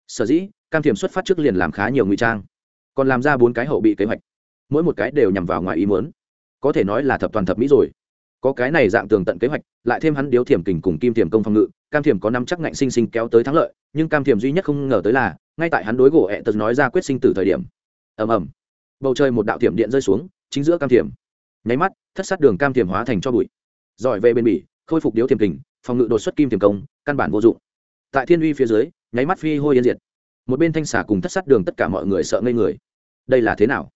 [SPEAKER 1] Sở dĩ, cam thiểm xuất phát trước liền làm khá nhiều ngụy trang. Còn làm ra bốn cái hậu bị kế hoạch. Mỗi một cái đều nhằm vào ngoài ý muốn. Có thể nói là thập toàn thập mỹ rồi có cái này dạng tường tận kế hoạch, lại thêm hắn điếu thiểm kình cùng kim thiểm công phòng ngự, cam thiểm có năm chắc ngạnh sinh sinh kéo tới thắng lợi, nhưng cam thiểm duy nhất không ngờ tới là, ngay tại hắn đối gỗ ẹ tật nói ra quyết sinh từ thời điểm. Ầm ầm. Bầu trời một đạo thiểm điện rơi xuống, chính giữa cam thiểm. Nháy mắt, thất sát đường cam thiểm hóa thành cho bụi. Giỏi về bên bỉ, khôi phục điếu thiểm kình, phòng ngự đột xuất kim thiểm công, căn bản vô dụng. Tại thiên uy phía dưới, nháy mắt phi hôi yên diệt. Một bên thanh xả cùng thất sát đường tất cả mọi người sợ ngây người. Đây là thế nào?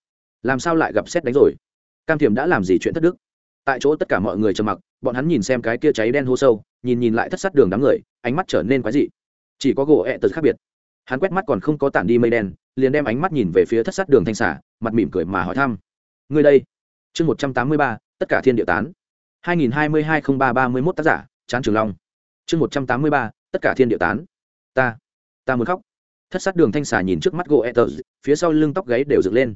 [SPEAKER 1] Làm sao lại gặp xét đánh rồi? Cam thiểm đã làm gì chuyện thất đức? Tại chỗ tất cả mọi người trầm mặc, bọn hắn nhìn xem cái kia cháy đen hô sâu, nhìn nhìn lại thất sát đường đám người, ánh mắt trở nên quái dị. Chỉ có gỗ ẹ tật khác biệt. Hắn quét mắt còn không có tản đi mây đen, liền đem ánh mắt nhìn về phía thất sát đường thanh xả mặt mỉm cười mà hỏi thăm. Người đây. Chương một trăm tám mươi ba, tất cả thiên địa tán. hai nghìn hai mươi hai không ba ba mươi mốt tác giả, chán trường long. Chương một trăm tám mươi ba, tất cả thiên địa tán. Ta ta muốn khóc. Thất sát đường thanh xả nhìn trước mắt gỗ ẹ tật phía sau lưng tóc gáy đều dựng lên.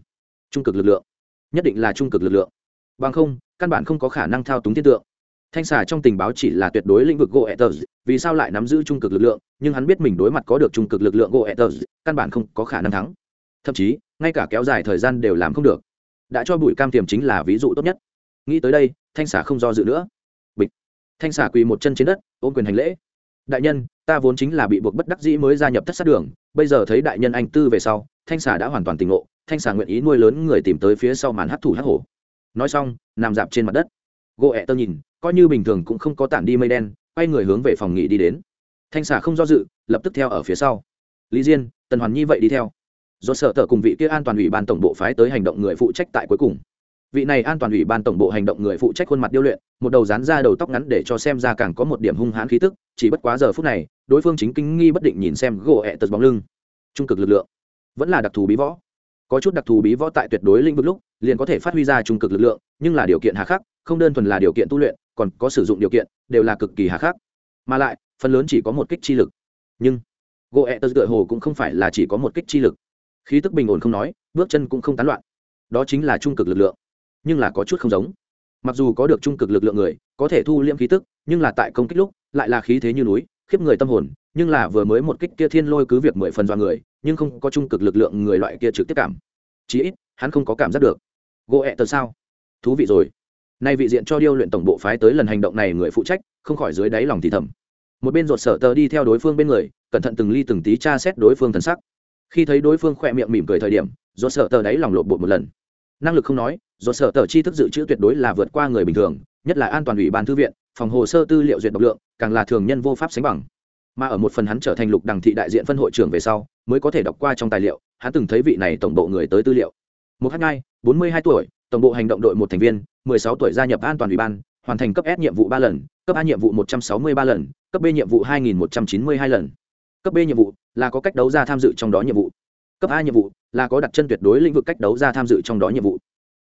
[SPEAKER 1] Trung cực lực lượng. Nhất định là trung cực lực lượng. Bằng không căn bản không có khả năng thao túng thiên tượng. Thanh xà trong tình báo chỉ là tuyệt đối lĩnh vực goethers vì sao lại nắm giữ trung cực lực lượng, nhưng hắn biết mình đối mặt có được trung cực lực lượng goethers căn bản không có khả năng thắng. Thậm chí, ngay cả kéo dài thời gian đều làm không được. Đã cho bụi cam tiềm chính là ví dụ tốt nhất. Nghĩ tới đây, thanh xà không do dự nữa. Bịch. Thanh xà quỳ một chân trên đất, ôm quyền hành lễ. Đại nhân, ta vốn chính là bị buộc bất đắc dĩ mới gia nhập thất sát đường, bây giờ thấy đại nhân anh tư về sau, thanh xà đã hoàn toàn tỉnh ngộ, thanh xà nguyện ý nuôi lớn người tìm tới phía sau màn hấp thủ hắc hổ nói xong, nằm dạp trên mặt đất. Gỗ ẹ tơ nhìn, coi như bình thường cũng không có tản đi mây đen, quay người hướng về phòng nghỉ đi đến. Thanh xà không do dự, lập tức theo ở phía sau. Lý diên, tần hoàn nhi vậy đi theo. Do sợ tờ cùng vị kia an toàn ủy ban tổng bộ phái tới hành động người phụ trách tại cuối cùng. Vị này an toàn ủy ban tổng bộ hành động người phụ trách khuôn mặt điêu luyện, một đầu dán ra đầu tóc ngắn để cho xem ra càng có một điểm hung hãn khí tức, chỉ bất quá giờ phút này, đối phương chính kinh nghi bất định nhìn xem gỗ ẹ tật bóng lưng. Trung cực lực lượng, vẫn là đặc thù bí võ có chút đặc thù bí võ tại tuyệt đối lĩnh vực lúc, liền có thể phát huy ra trung cực lực lượng, nhưng là điều kiện hà khắc, không đơn thuần là điều kiện tu luyện, còn có sử dụng điều kiện, đều là cực kỳ hà khắc. Mà lại, phần lớn chỉ có một kích chi lực. Nhưng gỗ ẹ tơ gợi hồ cũng không phải là chỉ có một kích chi lực. Khí tức bình ổn không nói, bước chân cũng không tán loạn. Đó chính là trung cực lực lượng. Nhưng là có chút không giống. Mặc dù có được trung cực lực lượng người, có thể thu liễm khí tức, nhưng là tại công kích lúc, lại là khí thế như núi khiếp người tâm hồn, nhưng là vừa mới một kích kia thiên lôi cứ việc mười phần do người, nhưng không có trung cực lực lượng người loại kia trực tiếp cảm. Chí ít, hắn không có cảm giác được. Gỗ ẹ tờ sao? Thú vị rồi. Nay vị diện cho điêu luyện tổng bộ phái tới lần hành động này người phụ trách, không khỏi dưới đáy lòng thì thầm. Một bên ruột sở tờ đi theo đối phương bên người, cẩn thận từng ly từng tí tra xét đối phương thần sắc. Khi thấy đối phương khỏe miệng mỉm cười thời điểm, ruột sở tờ đáy lòng lộn bột một lần. Năng lực không nói, ruột sở tờ chi thức dự trữ tuyệt đối là vượt qua người bình thường, nhất là an toàn ủy ban thư viện phòng hồ sơ tư liệu duyệt độc lượng, càng là thường nhân vô pháp sánh bằng. Mà ở một phần hắn trở thành lục đằng thị đại diện phân hội trưởng về sau, mới có thể đọc qua trong tài liệu, hắn từng thấy vị này tổng bộ người tới tư liệu. Một h hai bốn mươi hai tuổi, tổng bộ hành động đội một thành viên, mười sáu tuổi gia nhập an toàn ủy ban, hoàn thành cấp s nhiệm vụ ba lần, cấp a nhiệm vụ một trăm sáu mươi ba lần, cấp b nhiệm vụ hai nghìn một trăm chín mươi hai lần. Cấp b nhiệm vụ là có cách đấu ra tham dự trong đó nhiệm vụ. Cấp a nhiệm vụ là có đặt chân tuyệt đối lĩnh vực cách đấu ra tham dự trong đó nhiệm vụ.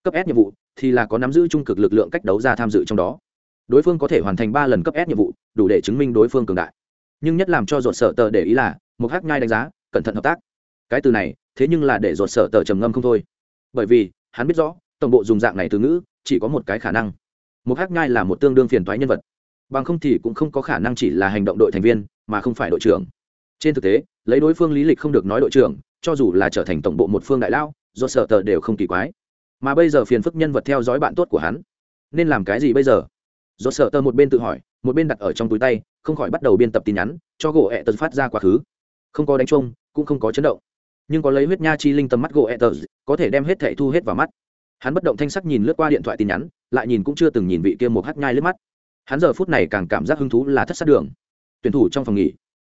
[SPEAKER 1] Cấp s nhiệm vụ thì là có nắm giữ trung cực lực lượng cách đấu ra tham dự trong đó đối phương có thể hoàn thành ba lần cấp s nhiệm vụ, đủ để chứng minh đối phương cường đại. Nhưng nhất làm cho ruột sợ tờ để ý là một hắc nhai đánh giá, cẩn thận hợp tác. Cái từ này, thế nhưng là để ruột sợ tờ trầm ngâm không thôi. Bởi vì, hắn biết rõ, tổng bộ dùng dạng này từ ngữ, chỉ có một cái khả năng. Một hắc nhai là một tương đương phiền toái nhân vật. Bằng không thì cũng không có khả năng chỉ là hành động đội thành viên, mà không phải đội trưởng. Trên thực tế, lấy đối phương lý lịch không được nói đội trưởng, cho dù là trở thành tổng bộ một phương đại lao do sợ tờ đều không kỳ quái. Mà bây giờ phiền phức nhân vật theo dõi bạn tốt của hắn, nên làm cái gì bây giờ? Do sợ tờ một bên tự hỏi, một bên đặt ở trong túi tay, không khỏi bắt đầu biên tập tin nhắn, cho gỗ ẹ tật phát ra quá khứ. Không có đánh trông cũng không có chấn động. Nhưng có lấy huyết nha chi linh tầm mắt gỗ ẹ tật có thể đem hết thẻ thu hết vào mắt. Hắn bất động thanh sắc nhìn lướt qua điện thoại tin nhắn, lại nhìn cũng chưa từng nhìn vị kia một hát nhai lướt mắt. Hắn giờ phút này càng cảm giác hứng thú là thất sát đường. Tuyển thủ trong phòng nghỉ.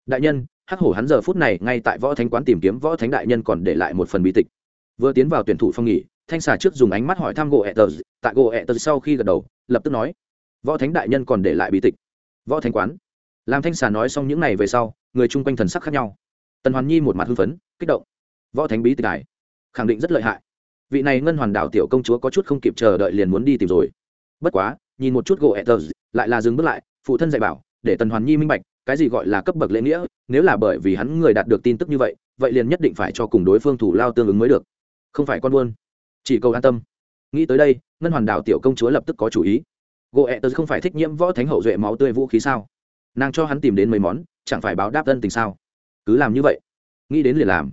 [SPEAKER 1] Đại nhân, hắc hổ hắn giờ phút này ngay tại võ thánh quán tìm kiếm võ thánh đại nhân còn để lại một phần bí tịch. Vừa tiến vào tuyển thủ phòng nghỉ, thanh xà trước dùng ánh mắt hỏi thăm gỗ ẹ tờ, tại gỗ ẹ tờ sau khi gật đầu, lập tức nói võ thánh đại nhân còn để lại bí tịch. Võ thánh quán. Làm thanh xà nói xong những n à y về sau, người chung quanh thần sắc khác nhau. Tần hoàn nhi một mặt hưng phấn, kích động. Võ thánh bí tịch này, khẳng định rất lợi hại. Vị này ngân hoàn đảo tiểu công chúa có chút không kịp chờ đợi liền muốn đi tìm rồi. Bất quá, nhìn một chút gỗ ẹ tờ, lại là dừng bước lại, phụ thân dạy bảo, để tần hoàn nhi minh bạch, cái gì gọi là cấp bậc lễ nghĩa, nếu là bởi vì hắn người đạt được tin tức như vậy vậy liền nhất định phải cho cùng đối phương thủ lao tương ứng mới được. Không phải con buôn. Chỉ cầu an tâm. Nghĩ tới đây, ngân hoàn đảo tiểu công chúa lập tức có chủ ý gỗ ẹ tớ không phải thích nhiễm võ thánh hậu duệ máu tươi vũ khí sao? Nàng cho hắn tìm đến mấy món, chẳng phải báo đáp ân tình sao? Cứ làm như vậy. Nghĩ đến liền làm.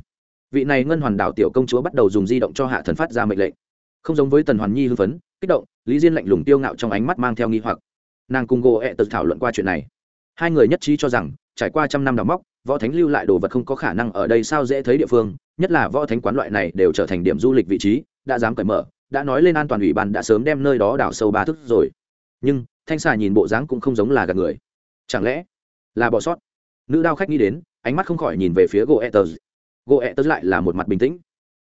[SPEAKER 1] Vị này ngân hoàn đảo tiểu công chúa bắt đầu dùng di động cho hạ thần phát ra mệnh lệnh. Không giống với tần hoàn nhi hưng phấn, kích động, lý diên lạnh lùng tiêu ngạo trong ánh mắt mang theo nghi hoặc. Nàng cùng gỗ ẹ tớ thảo luận qua chuyện này. Hai người nhất trí cho rằng, trải qua trăm năm đào móc, võ thánh lưu lại đồ vật không có khả năng ở đây sao dễ thấy địa phương, nhất là võ thánh quán loại này đều trở thành điểm du lịch vị trí, đã dám cởi mở, đã nói lên an toàn ủy ban đã sớm đem nơi đó đào sâu ba thức rồi nhưng thanh xà nhìn bộ dáng cũng không giống là gạt người. Chẳng lẽ là bỏ sót? Nữ đao khách nghĩ đến, ánh mắt không khỏi nhìn về phía goethers goethers lại là một mặt bình tĩnh.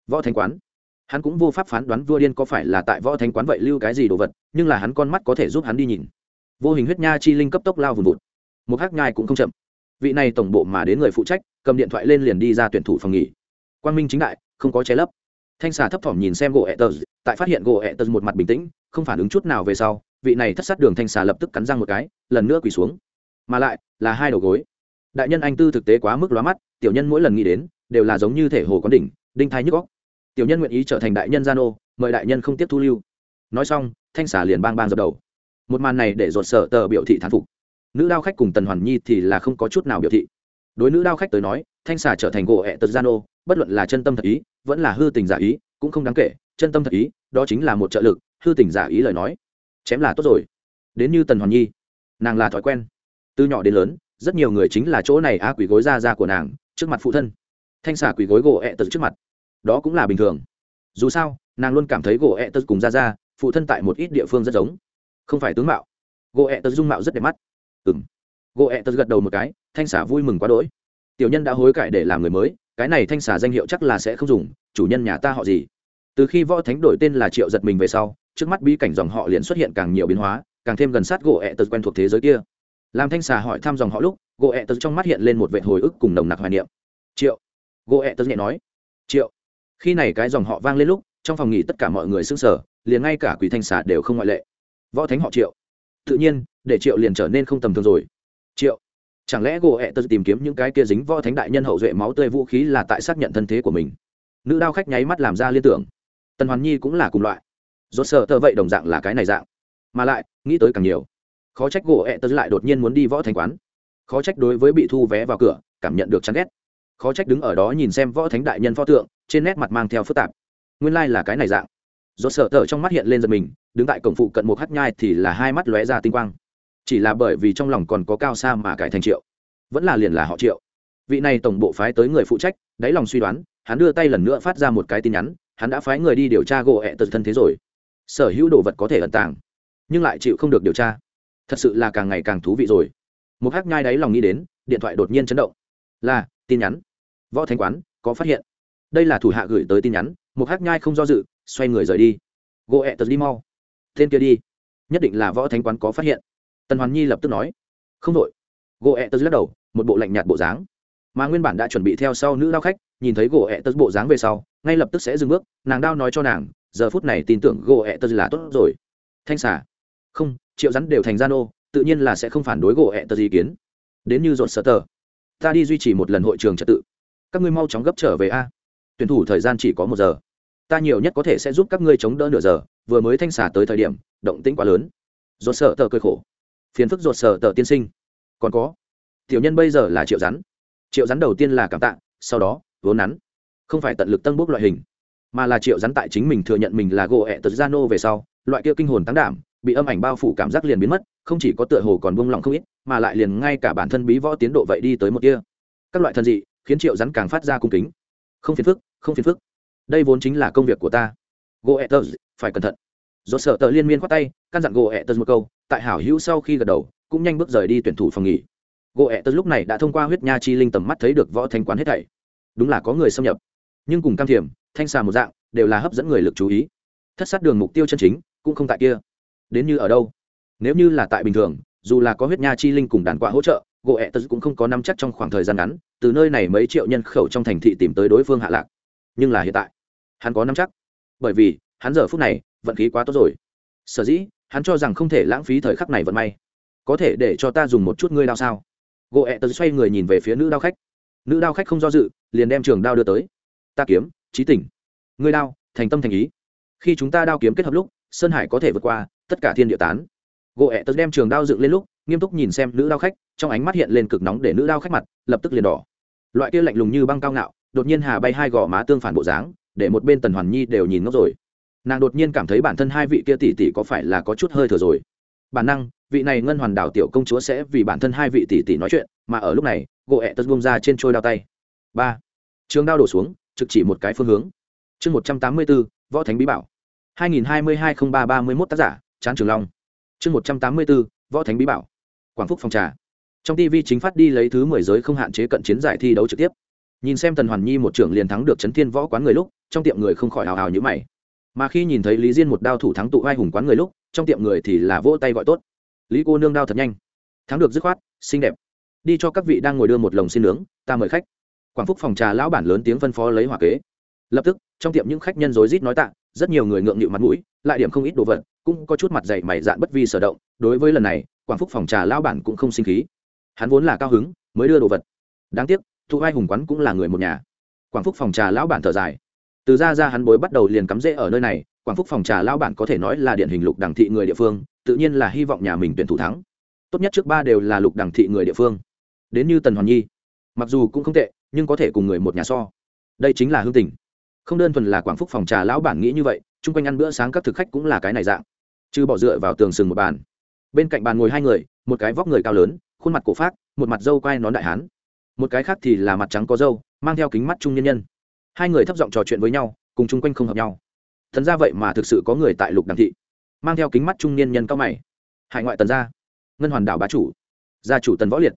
[SPEAKER 1] Võ thanh quán. Hắn cũng vô pháp phán đoán vua điên có phải là tại võ thanh quán vậy lưu cái gì đồ vật, nhưng là hắn con mắt có thể giúp hắn đi nhìn. Vô hình huyết nha chi linh cấp tốc lao vùng vụt. Một hắc nhai cũng không chậm. Vị này tổng bộ mà đến người phụ trách, cầm điện thoại lên liền đi ra tuyển thủ phòng nghỉ. Quang minh chính đại, không có che lấp thanh xà thấp thỏm nhìn xem gỗ ẹ tờ tại phát hiện gỗ ẹ tờ một mặt bình tĩnh, không phản ứng chút nào về sau, vị này thất sát đường thanh xà lập tức cắn răng một cái, lần nữa quỳ xuống. Mà lại, là hai đầu gối. Đại nhân anh tư thực tế quá mức lóa mắt, tiểu nhân mỗi lần nghĩ đến, đều là giống như thể hồ có đỉnh, đinh thái nhức góc tiểu nhân nguyện ý trở thành đại nhân gia nô, mời đại nhân không tiếp thu lưu. Nói xong, thanh xà liền bang bang dập đầu. Một màn này để dột sở tờ biểu thị thán phục. Nữ đao khách cùng tần hoàn nhi thì là không có chút nào biểu thị. Đối nữ đao khách tới nói, thanh xà trở thành gỗ ẹ tật gia nô, bất luận là chân tâm thật ý vẫn là hư tình giả ý, cũng không đáng kể, chân tâm thật ý, đó chính là một trợ lực, hư tình giả ý lời nói. Chém là tốt rồi. Đến như tần hoàn nhi, nàng là thói quen. Từ nhỏ đến lớn, rất nhiều người chính là chỗ này a quỷ gối ra ra của nàng, trước mặt phụ thân. Thanh xà quỷ gối gỗ ẹ tật trước mặt. Đó cũng là bình thường. Dù sao, nàng luôn cảm thấy gỗ ẹ tật cùng ra ra phụ thân tại một ít địa phương rất giống. Không phải tướng mạo. Gỗ ẹ tật dung mạo rất đẹp mắt. Ừng gỗ ẹ tật gật đầu một cái, thanh xà vui mừng quá đỗi. Tiểu nhân đã hối cải để làm người mới cái này thanh xà danh hiệu chắc là sẽ không dùng, chủ nhân nhà ta họ gì? Từ khi võ thánh đổi tên là triệu giật mình về sau, trước mắt bí cảnh dòng họ liền xuất hiện càng nhiều biến hóa, càng thêm gần sát gỗ ẹ tật quen thuộc thế giới kia. Làm thanh xà hỏi thăm dòng họ lúc, gỗ ẹ tật trong mắt hiện lên một vệ hồi ức cùng nồng nặc hoài niệm. Triệu. Gỗ ẹ tật nhẹ nói. Triệu. Khi này cái dòng họ vang lên lúc, trong phòng nghỉ tất cả mọi người xưng sở liền ngay cả quỷ thanh xà đều không ngoại lệ. Võ thánh họ triệu. Tự nhiên, để triệu liền trở nên không tầm thường rồi. Triệu chẳng lẽ gỗ ẹ tật tìm kiếm những cái kia dính võ thánh đại nhân hậu duệ máu tươi vũ khí là tại xác nhận thân thế của mình? Nữ đao khách nháy mắt làm ra liên tưởng. Tần hoàn nhi cũng là cùng loại. Rốt sợ tờ vậy đồng dạng là cái này dạng. Mà lại, nghĩ tới càng nhiều. Khó trách gỗ ẹ tật lại đột nhiên muốn đi võ thành quán. Khó trách đối với bị thu vé vào cửa, cảm nhận được chán ghét. Khó trách đứng ở đó nhìn xem võ thánh đại nhân pho tượng, trên nét mặt mang theo phức tạp. Nguyên lai、like、là cái này dạng. Rốt sợ tờ trong mắt hiện lên giật mình, đứng tại cổng phụ cận một hát nhai thì là hai mắt lóe ra tinh quang chỉ là bởi vì trong lòng còn có cao xa mà cải thành triệu. Vẫn là liền là họ triệu. Vị này tổng bộ phái tới người phụ trách, đáy lòng suy đoán, hắn đưa tay lần nữa phát ra một cái tin nhắn, hắn đã phái người đi điều tra gỗ ẹ tật thân thế rồi. Sở hữu đồ vật có thể ẩn tàng, nhưng lại chịu không được điều tra. Thật sự là càng ngày càng thú vị rồi. Một hắc nhai đáy lòng nghĩ đến, điện thoại đột nhiên chấn động. Là, tin nhắn. Võ thanh quán, có phát hiện. Đây là thủ hạ gửi tới tin nhắn, một hắc nhai không do dự, xoay người rời đi. Gỗ ẹ tật đi mau. Tên kia đi. Nhất định là võ thanh quán có phát hiện tần hoàn nhi lập tức nói, không đội. Gỗ ẹ tớ lắc đầu, một bộ lạnh nhạt bộ dáng. Mà nguyên bản đã chuẩn bị theo sau nữ đao khách, nhìn thấy gỗ ẹ tớ bộ dáng về sau, ngay lập tức sẽ dừng bước, nàng đao nói cho nàng, giờ phút này tin tưởng gỗ ẹ tớ là tốt rồi. Thanh xả không, triệu rắn đều thành gian ô, tự nhiên là sẽ không phản đối gỗ ẹ tớ ý kiến. Đến như dồn sơ tờ. Ta đi duy trì một lần hội trường trật tự. Các ngươi mau chóng gấp trở về a. Tuyển thủ thời gian chỉ có một giờ. Ta nhiều nhất có thể sẽ giúp các ngươi chống đỡ nửa giờ, vừa mới thanh xả tới thời điểm, động tĩnh quá lớn. Dồn sợ tờ cơi khổ phiền phức ruột sở tờ tiên sinh. Còn có, tiểu nhân bây giờ là triệu rắn. Triệu rắn đầu tiên là cảm tạ, sau đó, vốn nắn. Không phải tận lực tân bốc loại hình, mà là triệu rắn tại chính mình thừa nhận mình là gỗ ẹ tật gia nô về sau, loại kia kinh hồn tăng đảm, bị âm ảnh bao phủ cảm giác liền biến mất, không chỉ có tựa hồ còn buông lỏng không ít, mà lại liền ngay cả bản thân bí võ tiến độ vậy đi tới một kia. Các loại thần dị, khiến triệu rắn càng phát ra cung kính. Không phiền phức, không phiền phức. Đây vốn chính là công việc của ta. Goethers phải cẩn thận. Do sợ tờ liên miên khoát tay, căn dặn goethers một câu tại hảo hữu sau khi gật đầu, cũng nhanh bước rời đi tuyển thủ phòng nghỉ. Gỗ ẹ tật lúc này đã thông qua huyết nha chi linh tầm mắt thấy được võ thanh quán hết thảy. Đúng là có người xâm nhập. Nhưng cùng cam thiểm, thanh xà một dạng, đều là hấp dẫn người lực chú ý. Thất sát đường mục tiêu chân chính, cũng không tại kia. Đến như ở đâu? Nếu như là tại bình thường, dù là có huyết nha chi linh cùng đàn quạ hỗ trợ gỗ ẹ tật cũng không có nắm chắc trong khoảng thời gian ngắn, từ nơi này mấy triệu nhân khẩu trong thành thị tìm tới đối phương hạ lạc. Nhưng là hiện tại, hắn có nắm chắc. Bởi vì, hắn giờ phút này, vận khí quá tốt rồi. Sở dĩ hắn cho rằng không thể lãng phí thời khắc này vận may. Có thể để cho ta dùng một chút ngươi đao sao? Gỗ ẹ tật xoay người nhìn về phía nữ đao khách. Nữ đao khách không do dự, liền đem trường đao đưa tới. Ta kiếm trí tỉnh. Ngươi đao, thành tâm thành ý. Khi chúng ta đao kiếm kết hợp lúc, sơn hải có thể vượt qua tất cả thiên địa tán. Gỗ ẹ tật đem trường đao dựng lên lúc, nghiêm túc nhìn xem nữ đao khách, trong ánh mắt hiện lên cực nóng để nữ đao khách mặt lập tức liền đỏ. Loại kia lạnh lùng như băng cao ngạo, đột nhiên hà bay hai gò má tương phản bộ dáng, để một bên tần hoàn nhi đều nhìn ngốc rồi nàng đột nhiên cảm thấy bản thân hai vị kia tỷ tỷ có phải là có chút hơi thừa rồi. Bản năng, vị này ngân hoàn đảo tiểu công chúa sẽ vì bản thân hai vị tỷ tỷ nói chuyện, mà ở lúc này, gỗ ẹ tật bông ra trên trôi đao tay. Ba. Trường đao đổ xuống, trực chỉ một cái phương hướng. Chương một trăm tám mươi bốn, võ thánh bí bảo. hai nghìn hai mươi hai không ba ba mươi mốt tác giả, chán trường long. Chương một trăm tám mươi bốn, võ thánh bí bảo. Quảng phúc phòng trà. Trong tv chính phát đi lấy thứ mười giới không hạn chế cận chiến giải thi đấu trực tiếp. Nhìn xem tần hoàn nhi một trưởng liền thắng được chấn thiên võ quán người lúc, trong tiệm người không khỏi hào hào như mày mà khi nhìn thấy lý diên một đao thủ thắng tụ vai hùng quán người lúc trong tiệm người thì là vỗ tay gọi tốt lý cô nương đao thật nhanh thắng được dứt khoát xinh đẹp đi cho các vị đang ngồi đưa một lồng xin nướng ta mời khách quảng phúc phòng trà lão bản lớn tiếng phân phó lấy hỏa kế lập tức trong tiệm những khách nhân rối rít nói tạ rất nhiều người ngượng nghịu mặt mũi lại điểm không ít đồ vật cũng có chút mặt dày mày dạn bất vi sở động đối với lần này quảng phúc phòng trà lão bản cũng không sinh khí hắn vốn là cao hứng mới đưa đồ vật đáng tiếc thụ hai hùng quán cũng là người một nhà quảng phúc phòng trà lão bản thở dài từ ra ra hắn bối bắt đầu liền cắm rễ ở nơi này, quảng phúc phòng trà lão bản có thể nói là điển hình lục đẳng thị người địa phương, tự nhiên là hy vọng nhà mình tuyển thủ thắng. Tốt nhất trước ba đều là lục đẳng thị người địa phương. Đến như tần hoàn nhi, mặc dù cũng không tệ, nhưng có thể cùng người một nhà so. Đây chính là hương tình. Không đơn thuần là quảng phúc phòng trà lão bản nghĩ như vậy, chung quanh ăn bữa sáng các thực khách cũng là cái này dạng. Chứ bỏ dựa vào tường sừng một bàn. Bên cạnh bàn ngồi hai người, một cái vóc người cao lớn, khuôn mặt cổ phát một mặt dâu quai nón đại hán. Một cái khác thì là mặt trắng có dâu mang theo kính mắt trung nhân nhân hai người thấp giọng trò chuyện với nhau, cùng chung quanh không hợp nhau. Thần ra vậy mà thực sự có người tại lục đằng thị. Mang theo kính mắt trung niên nhân cao mày. Hải ngoại tần gia, ngân hoàn đảo bá chủ, gia chủ tần võ liệt.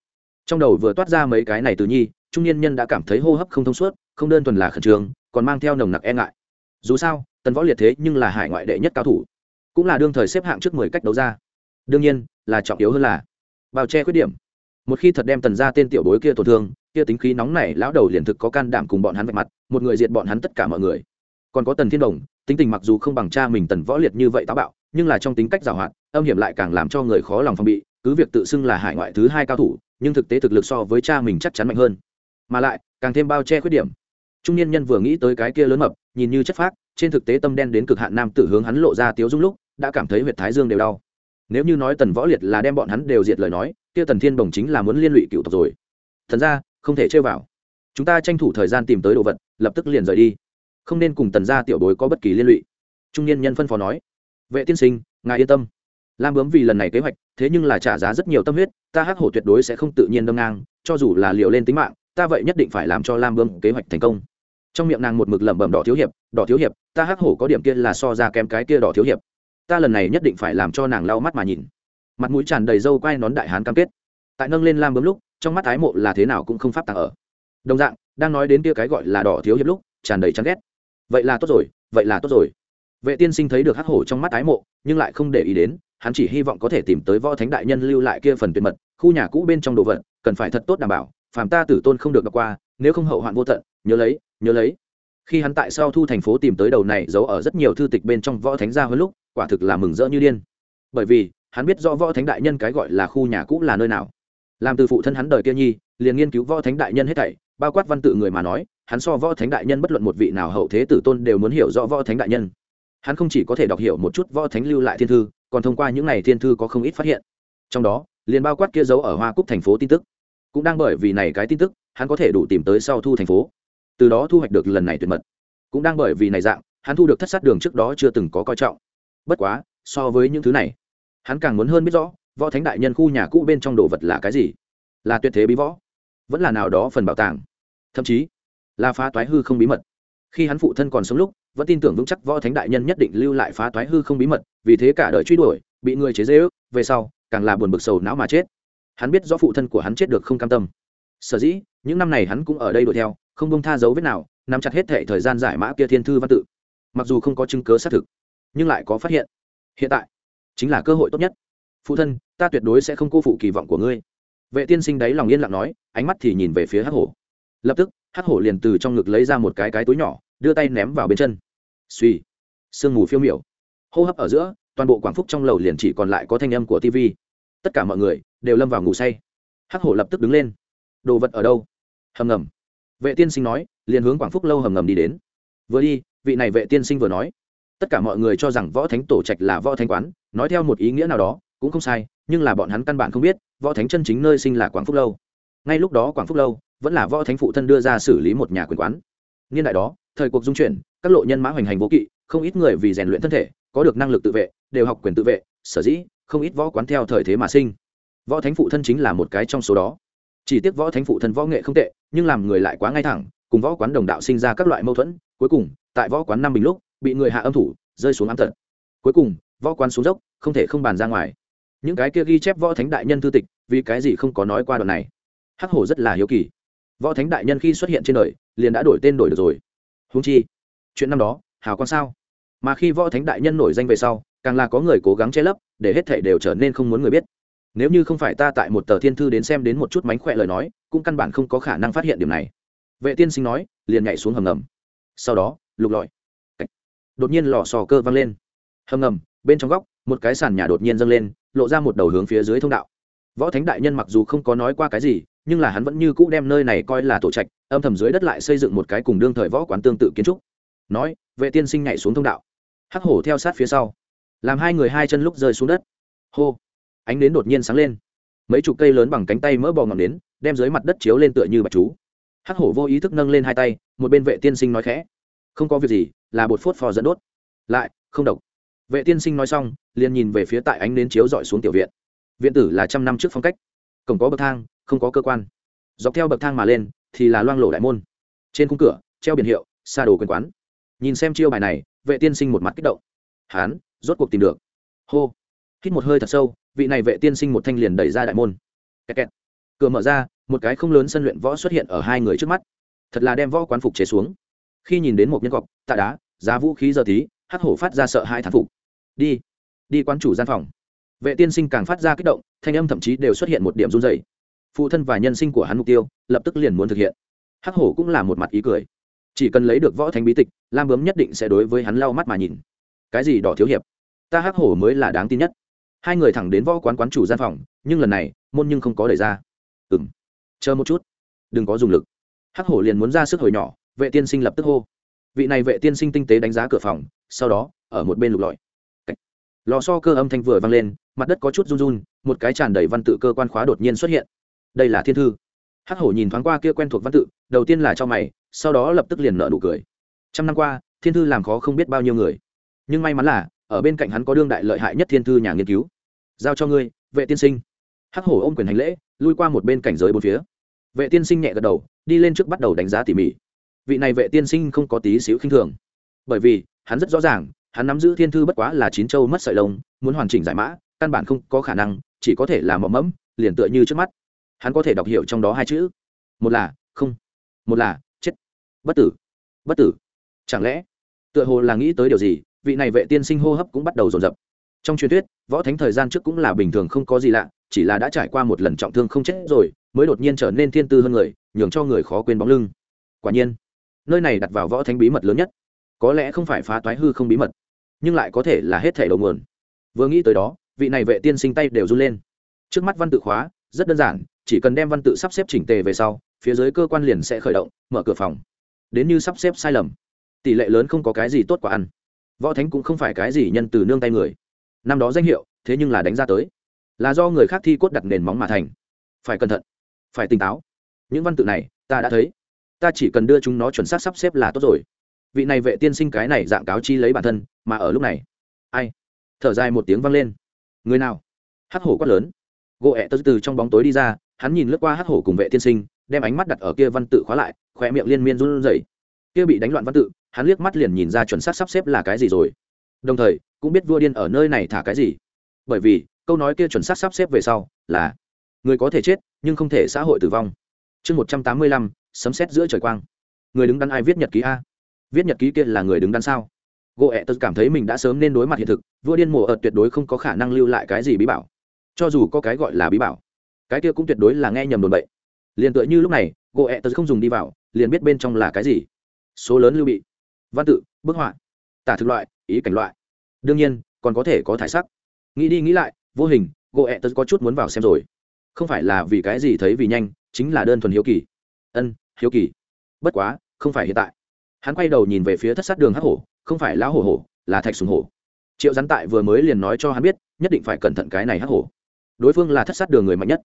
[SPEAKER 1] Trong đầu vừa toát ra mấy cái này từ nhi, trung niên nhân đã cảm thấy hô hấp không thông suốt, không đơn thuần là khẩn trương, còn mang theo nồng nặc e ngại. Dù sao, tần võ liệt thế nhưng là hải ngoại đệ nhất cao thủ, cũng là đương thời xếp hạng trước mười cách đấu ra. Đương nhiên, là trọng yếu hơn là bao che khuyết điểm. Một khi thật đem tần ra tên tiểu bối kia tổn thương kia tính khí nóng này, lão đầu liền thực có can đảm cùng bọn hắn vạch mặt, một người diệt bọn hắn tất cả mọi người. Còn có tần thiên đồng, tính tình mặc dù không bằng cha mình tần võ liệt như vậy táo bạo, nhưng là trong tính cách giàu hoạt, âm hiểm lại càng làm cho người khó lòng phòng bị, cứ việc tự xưng là hải ngoại thứ hai cao thủ, nhưng thực tế thực lực so với cha mình chắc chắn mạnh hơn. Mà lại, càng thêm bao che khuyết điểm. Trung niên nhân vừa nghĩ tới cái kia lớn mập, nhìn như chất phác, trên thực tế tâm đen đến cực hạn nam tử hướng hắn lộ ra tiếu dung lúc, đã cảm thấy huyệt thái dương đều đau. Nếu như nói tần võ liệt là đem bọn hắn đều diệt lời nói, kia tần thiên bồng chính là muốn liên lụy cựu tộc rồi. Thần ra không thể chơi vào. Chúng ta tranh thủ thời gian tìm tới đồ vật, lập tức liền rời đi. Không nên cùng tần gia tiểu bối có bất kỳ liên lụy. Trung niên nhân phân phó nói. Vệ tiên sinh, ngài yên tâm. Lam bướm vì lần này kế hoạch, thế nhưng là trả giá rất nhiều tâm huyết, ta hắc hổ tuyệt đối sẽ không tự nhiên đâm ngang, cho dù là liệu lên tính mạng, ta vậy nhất định phải làm cho lam bướm kế hoạch thành công. Trong miệng nàng một mực lẩm bẩm đỏ thiếu hiệp, đỏ thiếu hiệp, ta hắc hổ có điểm kia là so ra kém cái kia đỏ thiếu hiệp. Ta lần này nhất định phải làm cho nàng lau mắt mà nhìn. Mặt mũi tràn đầy râu quai nón đại hán cam kết. Tại nâng lên lam bướm lúc trong mắt ái mộ là thế nào cũng không pháp tàng ở. Đồng dạng, đang nói đến kia cái gọi là đỏ thiếu hiệp lúc, tràn đầy chán ghét. Vậy là tốt rồi, vậy là tốt rồi. Vệ tiên sinh thấy được hắc hổ trong mắt ái mộ, nhưng lại không để ý đến, hắn chỉ hy vọng có thể tìm tới võ thánh đại nhân lưu lại kia phần tuyệt mật, khu nhà cũ bên trong đồ vật, cần phải thật tốt đảm bảo, phàm ta tử tôn không được gặp qua, nếu không hậu hoạn vô tận, nhớ lấy nhớ lấy. Khi hắn tại sao thu thành phố tìm tới đầu này giấu ở rất nhiều thư tịch bên trong võ thánh gia hơn lúc, quả thực là mừng rỡ như điên. Bởi vì, hắn biết rõ võ thánh đại nhân cái gọi là khu nhà cũ là nơi nào làm từ phụ thân hắn đời kia nhi, liền nghiên cứu võ thánh đại nhân hết thảy, bao quát văn tự người mà nói, hắn so võ thánh đại nhân bất luận một vị nào hậu thế tử tôn đều muốn hiểu rõ võ thánh đại nhân. Hắn không chỉ có thể đọc hiểu một chút võ thánh lưu lại thiên thư, còn thông qua những n à y thiên thư có không ít phát hiện. Trong đó, liền bao quát kia giấu ở hoa cúc thành phố tin tức. Cũng đang bởi vì này cái tin tức, hắn có thể đủ tìm tới sau thu thành phố. Từ đó thu hoạch được lần này tuyệt mật. Cũng đang bởi vì này dạng, hắn thu được thất sát đường trước đó chưa từng có coi trọng. Bất quá, so với những thứ này, hắn càng muốn hơn biết rõ võ thánh đại nhân khu nhà cũ bên trong đồ vật là cái gì? Là tuyệt thế bí võ. Vẫn là nào đó phần bảo tàng. Thậm chí, là phá toái hư không bí mật. Khi hắn phụ thân còn sống lúc, vẫn tin tưởng vững chắc võ thánh đại nhân nhất định lưu lại phá toái hư không bí mật, vì thế cả đời truy đuổi, bị người chế dễ ước về sau, càng là buồn bực sầu não mà chết. Hắn biết rõ phụ thân của hắn chết được không cam tâm. Sở dĩ, những năm này hắn cũng ở đây đuổi theo, không bông tha dấu vết nào, nắm chặt hết thệ thời gian giải mã kia thiên thư văn tự. Mặc dù không có chứng cớ xác thực, nhưng lại có phát hiện. Hiện tại, chính là cơ hội tốt nhất phụ thân, ta tuyệt đối sẽ không cô phụ kỳ vọng của ngươi. Vệ tiên sinh đáy lòng yên lặng nói, ánh mắt thì nhìn về phía hắc hổ. Lập tức, hắc hổ liền từ trong ngực lấy ra một cái cái túi nhỏ, đưa tay ném vào bên chân. Suy sương mù phiêu miểu. Hô hấp ở giữa, toàn bộ quảng phúc trong lầu liền chỉ còn lại có thanh âm của tv tất cả mọi người đều lâm vào ngủ say. Hắc hổ lập tức đứng lên. Đồ vật ở đâu? Hầm ngầm. Vệ tiên sinh nói, liền hướng quảng phúc lâu hầm ngầm đi đến. Vừa đi, vị này vệ tiên sinh vừa nói, tất cả mọi người cho rằng võ thánh tổ trạch là võ thánh quán, nói theo một ý nghĩa nào đó cũng không sai, nhưng là bọn hắn căn bản không biết, võ thánh chân chính nơi sinh là quảng phúc lâu. Ngay lúc đó quảng phúc lâu vẫn là võ thánh phụ thân đưa ra xử lý một nhà quyền quán. Niên đại đó, thời cuộc dung chuyển, các lộ nhân mã hoành hành vô kỵ, không ít người vì rèn luyện thân thể, có được năng lực tự vệ, đều học quyền tự vệ, sở dĩ không ít võ quán theo thời thế mà sinh. Võ thánh phụ thân chính là một cái trong số đó. Chỉ tiếc võ thánh phụ thân võ nghệ không tệ, nhưng làm người lại quá ngay thẳng, cùng võ quán đồng đạo sinh ra các loại mâu thuẫn, cuối cùng, tại võ quán năm bình lúc, bị người hạ âm thủ, rơi xuống ám tật. Cuối cùng, võ quán xuống dốc, không thể không bàn ra ngoài những cái kia ghi chép võ thánh đại nhân thư tịch, vì cái gì không có nói qua đoạn này? Hắc hổ rất là hiếu kỳ. Võ thánh đại nhân khi xuất hiện trên đời, liền đã đổi tên đổi được rồi. Húng chi, chuyện năm đó, hào quang sao? Mà khi võ thánh đại nhân nổi danh về sau, càng là có người cố gắng che lấp, để hết thể đều trở nên không muốn người biết. Nếu như không phải ta tại một tờ thiên thư đến xem đến một chút mánh khỏe lời nói, cũng căn bản không có khả năng phát hiện điểm này. Vệ tiên sinh nói, liền nhảy xuống hầm ngầm. Sau đó, lục lọi. Đột nhiên lò sò cơ văng lên. Hầm ngầm, bên trong góc, một cái sàn nhà đột nhiên dâng lên lộ ra một đầu hướng phía dưới thông đạo. Võ thánh đại nhân mặc dù không có nói qua cái gì, nhưng là hắn vẫn như cũ đem nơi này coi là tổ trạch, âm thầm dưới đất lại xây dựng một cái cùng đương thời võ quán tương tự kiến trúc. Nói, vệ tiên sinh nhảy xuống thông đạo. Hắc hổ theo sát phía sau. Làm hai người hai chân lúc rơi xuống đất. Hô. Ánh đến đột nhiên sáng lên. Mấy chục cây lớn bằng cánh tay mỡ bò ngọn đến đem dưới mặt đất chiếu lên tựa như bạch chú. Hắc hổ vô ý thức nâng lên hai tay, một bên vệ tiên sinh nói khẽ. Không có việc gì, là bột phốt phò dẫn đốt. Lại, không độc vệ tiên sinh nói xong, liền nhìn về phía tại ánh đến chiếu dọi xuống tiểu viện. Viện tử là trăm năm trước phong cách. Cổng có bậc thang, không có cơ quan. Dọc theo bậc thang mà lên, thì là loang lổ đại môn. Trên khung cửa, treo biển hiệu, xa đồ quyền quán. Nhìn xem chiêu bài này, vệ tiên sinh một mặt kích động. Hán, rốt cuộc tìm được. Hô. Hít một hơi thật sâu, vị này vệ tiên sinh một thanh liền đẩy ra đại môn. Kẹt kẹt. cửa mở ra, một cái không lớn sân luyện võ xuất hiện ở hai người trước mắt. Thật là đem võ quán phục chế xuống. Khi nhìn đến một nhân cọc, tạ đá, giá vũ khí giờ tí, hắc hổ phát ra sợ hai thán phục đi đi quán chủ gian phòng. Vệ tiên sinh càng phát ra kích động, thanh âm thậm chí đều xuất hiện một điểm run dày phụ thân và nhân sinh của hắn mục tiêu, lập tức liền muốn thực hiện. Hắc hổ cũng là một mặt ý cười. Chỉ cần lấy được võ thánh bí tịch, lam bướm nhất định sẽ đối với hắn lau mắt mà nhìn. Cái gì đỏ thiếu hiệp? Ta hắc hổ mới là đáng tin nhất. Hai người thẳng đến võ quán quán chủ gian phòng, nhưng lần này, môn nhưng không có đẩy ra. Ừ m chờ một chút. Đừng có dùng lực. Hắc hổ liền muốn ra sức hồi nhỏ, vệ tiên sinh lập tức hô. Vị này vệ tiên sinh tinh tế đánh giá cửa phòng, sau đó, ở một bên lục lọi lò so cơ âm thanh vừa vang lên, mặt đất có chút run run, một cái tràn đầy văn tự cơ quan khóa đột nhiên xuất hiện. Đây là thiên thư. Hắc hổ nhìn thoáng qua kia quen thuộc văn tự, đầu tiên là cho mày, sau đó lập tức liền nợ nụ cười. Trăm năm qua, thiên thư làm khó không biết bao nhiêu người. Nhưng may mắn là, ở bên cạnh hắn có đương đại lợi hại nhất thiên thư nhà nghiên cứu. Giao cho ngươi, vệ tiên sinh. Hắc hổ ôm quyền hành lễ, lui qua một bên cảnh giới bốn phía. Vệ tiên sinh nhẹ gật đầu, đi lên trước bắt đầu đánh giá tỉ mỉ. Vị này vệ tiên sinh không có tí xíu khinh thường. Bởi vì, hắn rất rõ ràng hắn nắm giữ thiên thư bất quá là chín châu mất sợi lông, muốn hoàn chỉnh giải mã, căn bản không có khả năng, chỉ có thể là mỏm mẫm, liền tựa như trước mắt. Hắn có thể đọc hiểu trong đó hai chữ. Một là, không. Một là, chết. Bất tử. Bất tử. Chẳng lẽ, tựa hồ là nghĩ tới điều gì, vị này vệ tiên sinh hô hấp cũng bắt đầu dồn dập. Trong truyền thuyết, võ thánh thời gian trước cũng là bình thường không có gì lạ, chỉ là đã trải qua một lần trọng thương không chết rồi, mới đột nhiên trở nên thiên tư hơn người, nhường cho người khó quên bóng lưng. Quả nhiên, nơi này đặt vào võ thánh bí mật lớn nhất có lẽ không phải phá toái hư không bí mật, nhưng lại có thể là hết thể đầu nguồn. Vừa nghĩ tới đó, vị này vệ tiên sinh tay đều run lên. Trước mắt văn tự khóa, rất đơn giản, chỉ cần đem văn tự sắp xếp chỉnh tề về sau, phía dưới cơ quan liền sẽ khởi động, mở cửa phòng. Đến như sắp xếp sai lầm. Tỷ lệ lớn không có cái gì tốt quả ăn. Võ thánh cũng không phải cái gì nhân từ nương tay người. Năm đó danh hiệu, thế nhưng là đánh ra tới. Là do người khác thi cốt đặt nền móng mà thành. Phải cẩn thận. Phải tỉnh táo. Những văn tự này, ta đã thấy. Ta chỉ cần đưa chúng nó chuẩn xác sắp xếp là tốt rồi vị này vệ tiên sinh cái này dạng cáo chi lấy bản thân, mà ở lúc này, ai? Thở dài một tiếng vang lên. Người nào? Hắc hổ quát lớn. Gỗ ẹ tớ từ trong bóng tối đi ra, hắn nhìn lướt qua hắc hổ cùng vệ tiên sinh, đem ánh mắt đặt ở kia văn tự khóa lại khoe miệng liên miên run rẩy. Kia bị đánh loạn văn tự, hắn liếc mắt liền nhìn ra chuẩn xác sắp xếp là cái gì rồi. Đồng thời, cũng biết vua điên ở nơi này thả cái gì. Bởi vì, câu nói kia chuẩn xác sắp xếp về sau là, người có thể chết, nhưng không thể xã hội tử vong. Chương một trăm tám mươi lăm, sấm xét giữa trời quang. Người đứng đắn ai viết nhật ký a? Viết nhật ký kia là người đứng đắn sao? Gỗ ẹ tật cảm thấy mình đã sớm nên đối mặt hiện thực, vua điên mùa ợt tuyệt đối không có khả năng lưu lại cái gì bí bảo. Cho dù có cái gọi là bí bảo, cái kia cũng tuyệt đối là nghe nhầm đồn bậy. Liền tựa như lúc này, gỗ ẹ tật không dùng đi vào, liền biết bên trong là cái gì. Số lớn lưu bị, văn tự, bức họa, tả thực loại, ý cảnh loại. Đương nhiên, còn có thể có thải sắc. Nghĩ đi nghĩ lại, vô hình, gỗ ẹ tật có chút muốn vào xem rồi. Không phải là vì cái gì thấy vì nhanh, chính là đơn thuần hiếu kỳ. Ân, hiếu kỳ. Bất quá, không phải hiện tại hắn quay đầu nhìn về phía thất sát đường hắc hổ, không phải lão hổ hổ, là thạch sùng hổ. Triệu rắn tại vừa mới liền nói cho hắn biết, nhất định phải cẩn thận cái này hắc hổ. Đối phương là thất sát đường người mạnh nhất.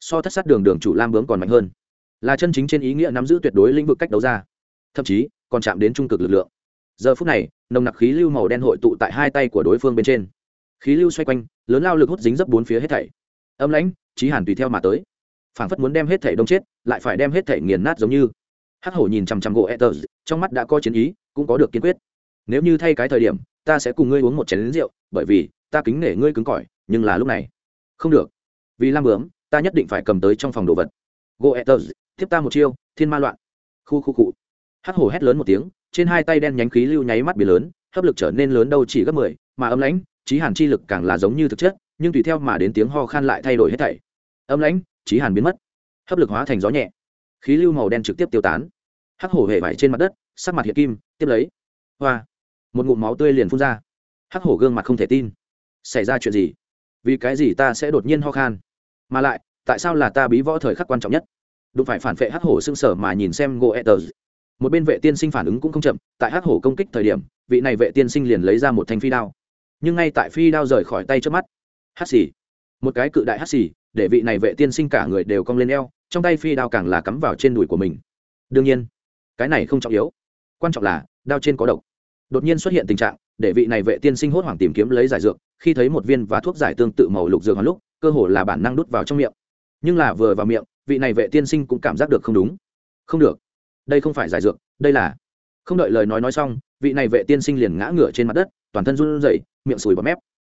[SPEAKER 1] So thất sát đường đường chủ lam bướm còn mạnh hơn. Là chân chính trên ý nghĩa nắm giữ tuyệt đối lĩnh vực cách đấu ra. Thậm chí, còn chạm đến trung cực lực lượng. Giờ phút này, nồng nặc khí lưu màu đen hội tụ tại hai tay của đối phương bên trên. Khí lưu xoay quanh, lớn lao lực hút dính dấp bốn phía hết thảy. Âm lãnh trí hàn tùy theo mà tới. Phảng phất muốn đem hết thảy đông chết, lại phải đem hết thảy nghiền nát giống như hắc hổ nhìn chằm chằm gỗ etters trong mắt đã có chiến ý, cũng có được kiên quyết. Nếu như thay cái thời điểm, ta sẽ cùng ngươi uống một chén lính rượu, bởi vì, ta kính nể ngươi cứng cỏi, nhưng là lúc này, không được. Vì lam bướm, ta nhất định phải cầm tới trong phòng đồ vật. Gỗ etters tiếp ta một chiêu, thiên ma loạn. Khu khu cụ hắc hổ hét lớn một tiếng, trên hai tay đen nhánh khí lưu nháy mắt bì lớn, hấp lực trở nên lớn đâu chỉ gấp mười, mà ấm lãnh trí hàn chi lực càng là giống như thực chất, nhưng tùy theo mà đến tiếng ho khan lại thay đổi hết thảy. Âm lãnh trí hàn biến mất. Hấp lực hóa thành gió nhẹ khí lưu màu đen trực tiếp tiêu tán. Hắc hổ hề vải trên mặt đất, sắc mặt hiện kim, tiếp lấy. Hoa. Một ngụm máu tươi liền phun ra. Hắc hổ gương mặt không thể tin. Xảy ra chuyện gì? Vì cái gì ta sẽ đột nhiên ho khan? Mà lại, tại sao là ta bí võ thời khắc quan trọng nhất? Đụng phải phản vệ hắc hổ xương sở mà nhìn xem gỗ etters. Một bên vệ tiên sinh phản ứng cũng không chậm, tại hắc hổ công kích thời điểm, vị này vệ tiên sinh liền lấy ra một thanh phi đao. Nhưng ngay tại phi đao rời khỏi tay trước mắt. Hắt xì. Một cái cự đại hắt xì để vị này vệ tiên sinh cả người đều cong lên eo, trong tay phi đao càng là cắm vào trên đùi của mình. Đương nhiên, cái này không trọng yếu. Quan trọng là, đao trên có độc. Đột nhiên xuất hiện tình trạng, để vị này vệ tiên sinh hốt hoảng tìm kiếm lấy giải dược, khi thấy một viên và thuốc giải tương tự màu lục dược hoàn lúc, cơ hồ là bản năng đút vào trong miệng. Nhưng là vừa vào miệng, vị này vệ tiên sinh cũng cảm giác được không đúng. Không được. Đây không phải giải dược, đây là. Không đợi lời nói nói xong, vị này vệ tiên sinh liền ngã ngửa trên mặt đất, toàn thân run rẩy, miệng sùi bọt mép.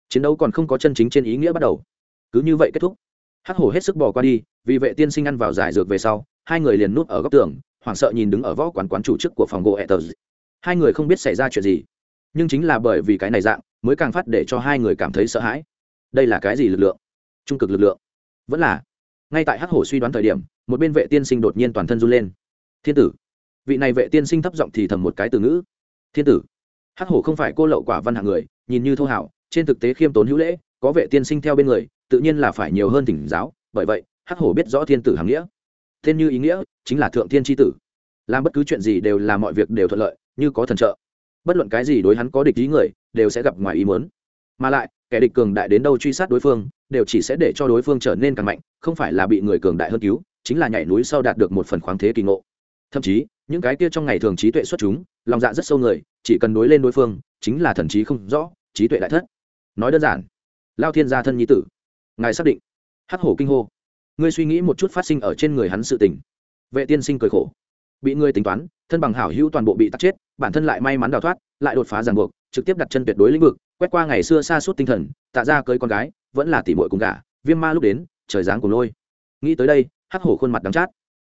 [SPEAKER 1] Chiến đấu còn không có chân chính trên ý nghĩa bắt đầu. Cứ như vậy kết thúc hắc hổ hết sức bỏ qua đi, vì vệ tiên sinh ăn vào giải dược về sau, hai người liền núp ở góc tường, hoảng sợ nhìn đứng ở võ quán quán chủ chức của phòng gỗ etters hai người không biết xảy ra chuyện gì, nhưng chính là bởi vì cái này dạng, mới càng phát để cho hai người cảm thấy sợ hãi. Đây là cái gì lực lượng? Trung cực lực lượng. Vẫn là, ngay tại hắc hổ suy đoán thời điểm, một bên vệ tiên sinh đột nhiên toàn thân run lên. Thiên tử, vị này vệ tiên sinh thấp giọng thì thầm một cái từ ngữ. Thiên tử, hắc hổ không phải cô lậu quả văn hạng người, nhìn như thô hảo, trên thực tế khiêm tốn hữu lễ, có vệ tiên sinh theo bên người tự nhiên là phải nhiều hơn thỉnh giáo, bởi vậy, hắc hổ biết rõ thiên tử hàm nghĩa. Thiên như ý nghĩa chính là thượng thiên tri tử. Làm bất cứ chuyện gì đều là mọi việc đều thuận lợi, như có thần trợ. Bất luận cái gì đối hắn có địch ý người, đều sẽ gặp ngoài ý muốn. Mà lại, kẻ địch cường đại đến đâu truy sát đối phương, đều chỉ sẽ để cho đối phương trở nên càng mạnh, không phải là bị người cường đại hơn cứu, chính là nhảy núi sau đạt được một phần khoáng thế kỳ ngộ. Thậm chí, những cái kia trong ngày thường trí tuệ xuất chúng, lòng dạ rất sâu người, chỉ cần đối lên đối phương, chính là thần trí không rõ, trí tuệ đại thất. Nói đơn giản, lao thiên gia thân nhi tử ngài xác định. Hắc hổ kinh hô. Ngươi suy nghĩ một chút phát sinh ở trên người hắn sự tình. Vệ tiên sinh cười khổ. Bị ngươi tính toán, thân bằng hảo hữu toàn bộ bị tắt chết, bản thân lại may mắn đào thoát, lại đột phá ràng buộc, trực tiếp đặt chân tuyệt đối lĩnh vực, quét qua ngày xưa xa suốt tinh thần, tạ ra cưới con gái, vẫn là tỉ muội cùng gà viêm ma lúc đến, trời giáng cùng lôi. Nghĩ tới đây, hắc hổ khuôn mặt đắng chát.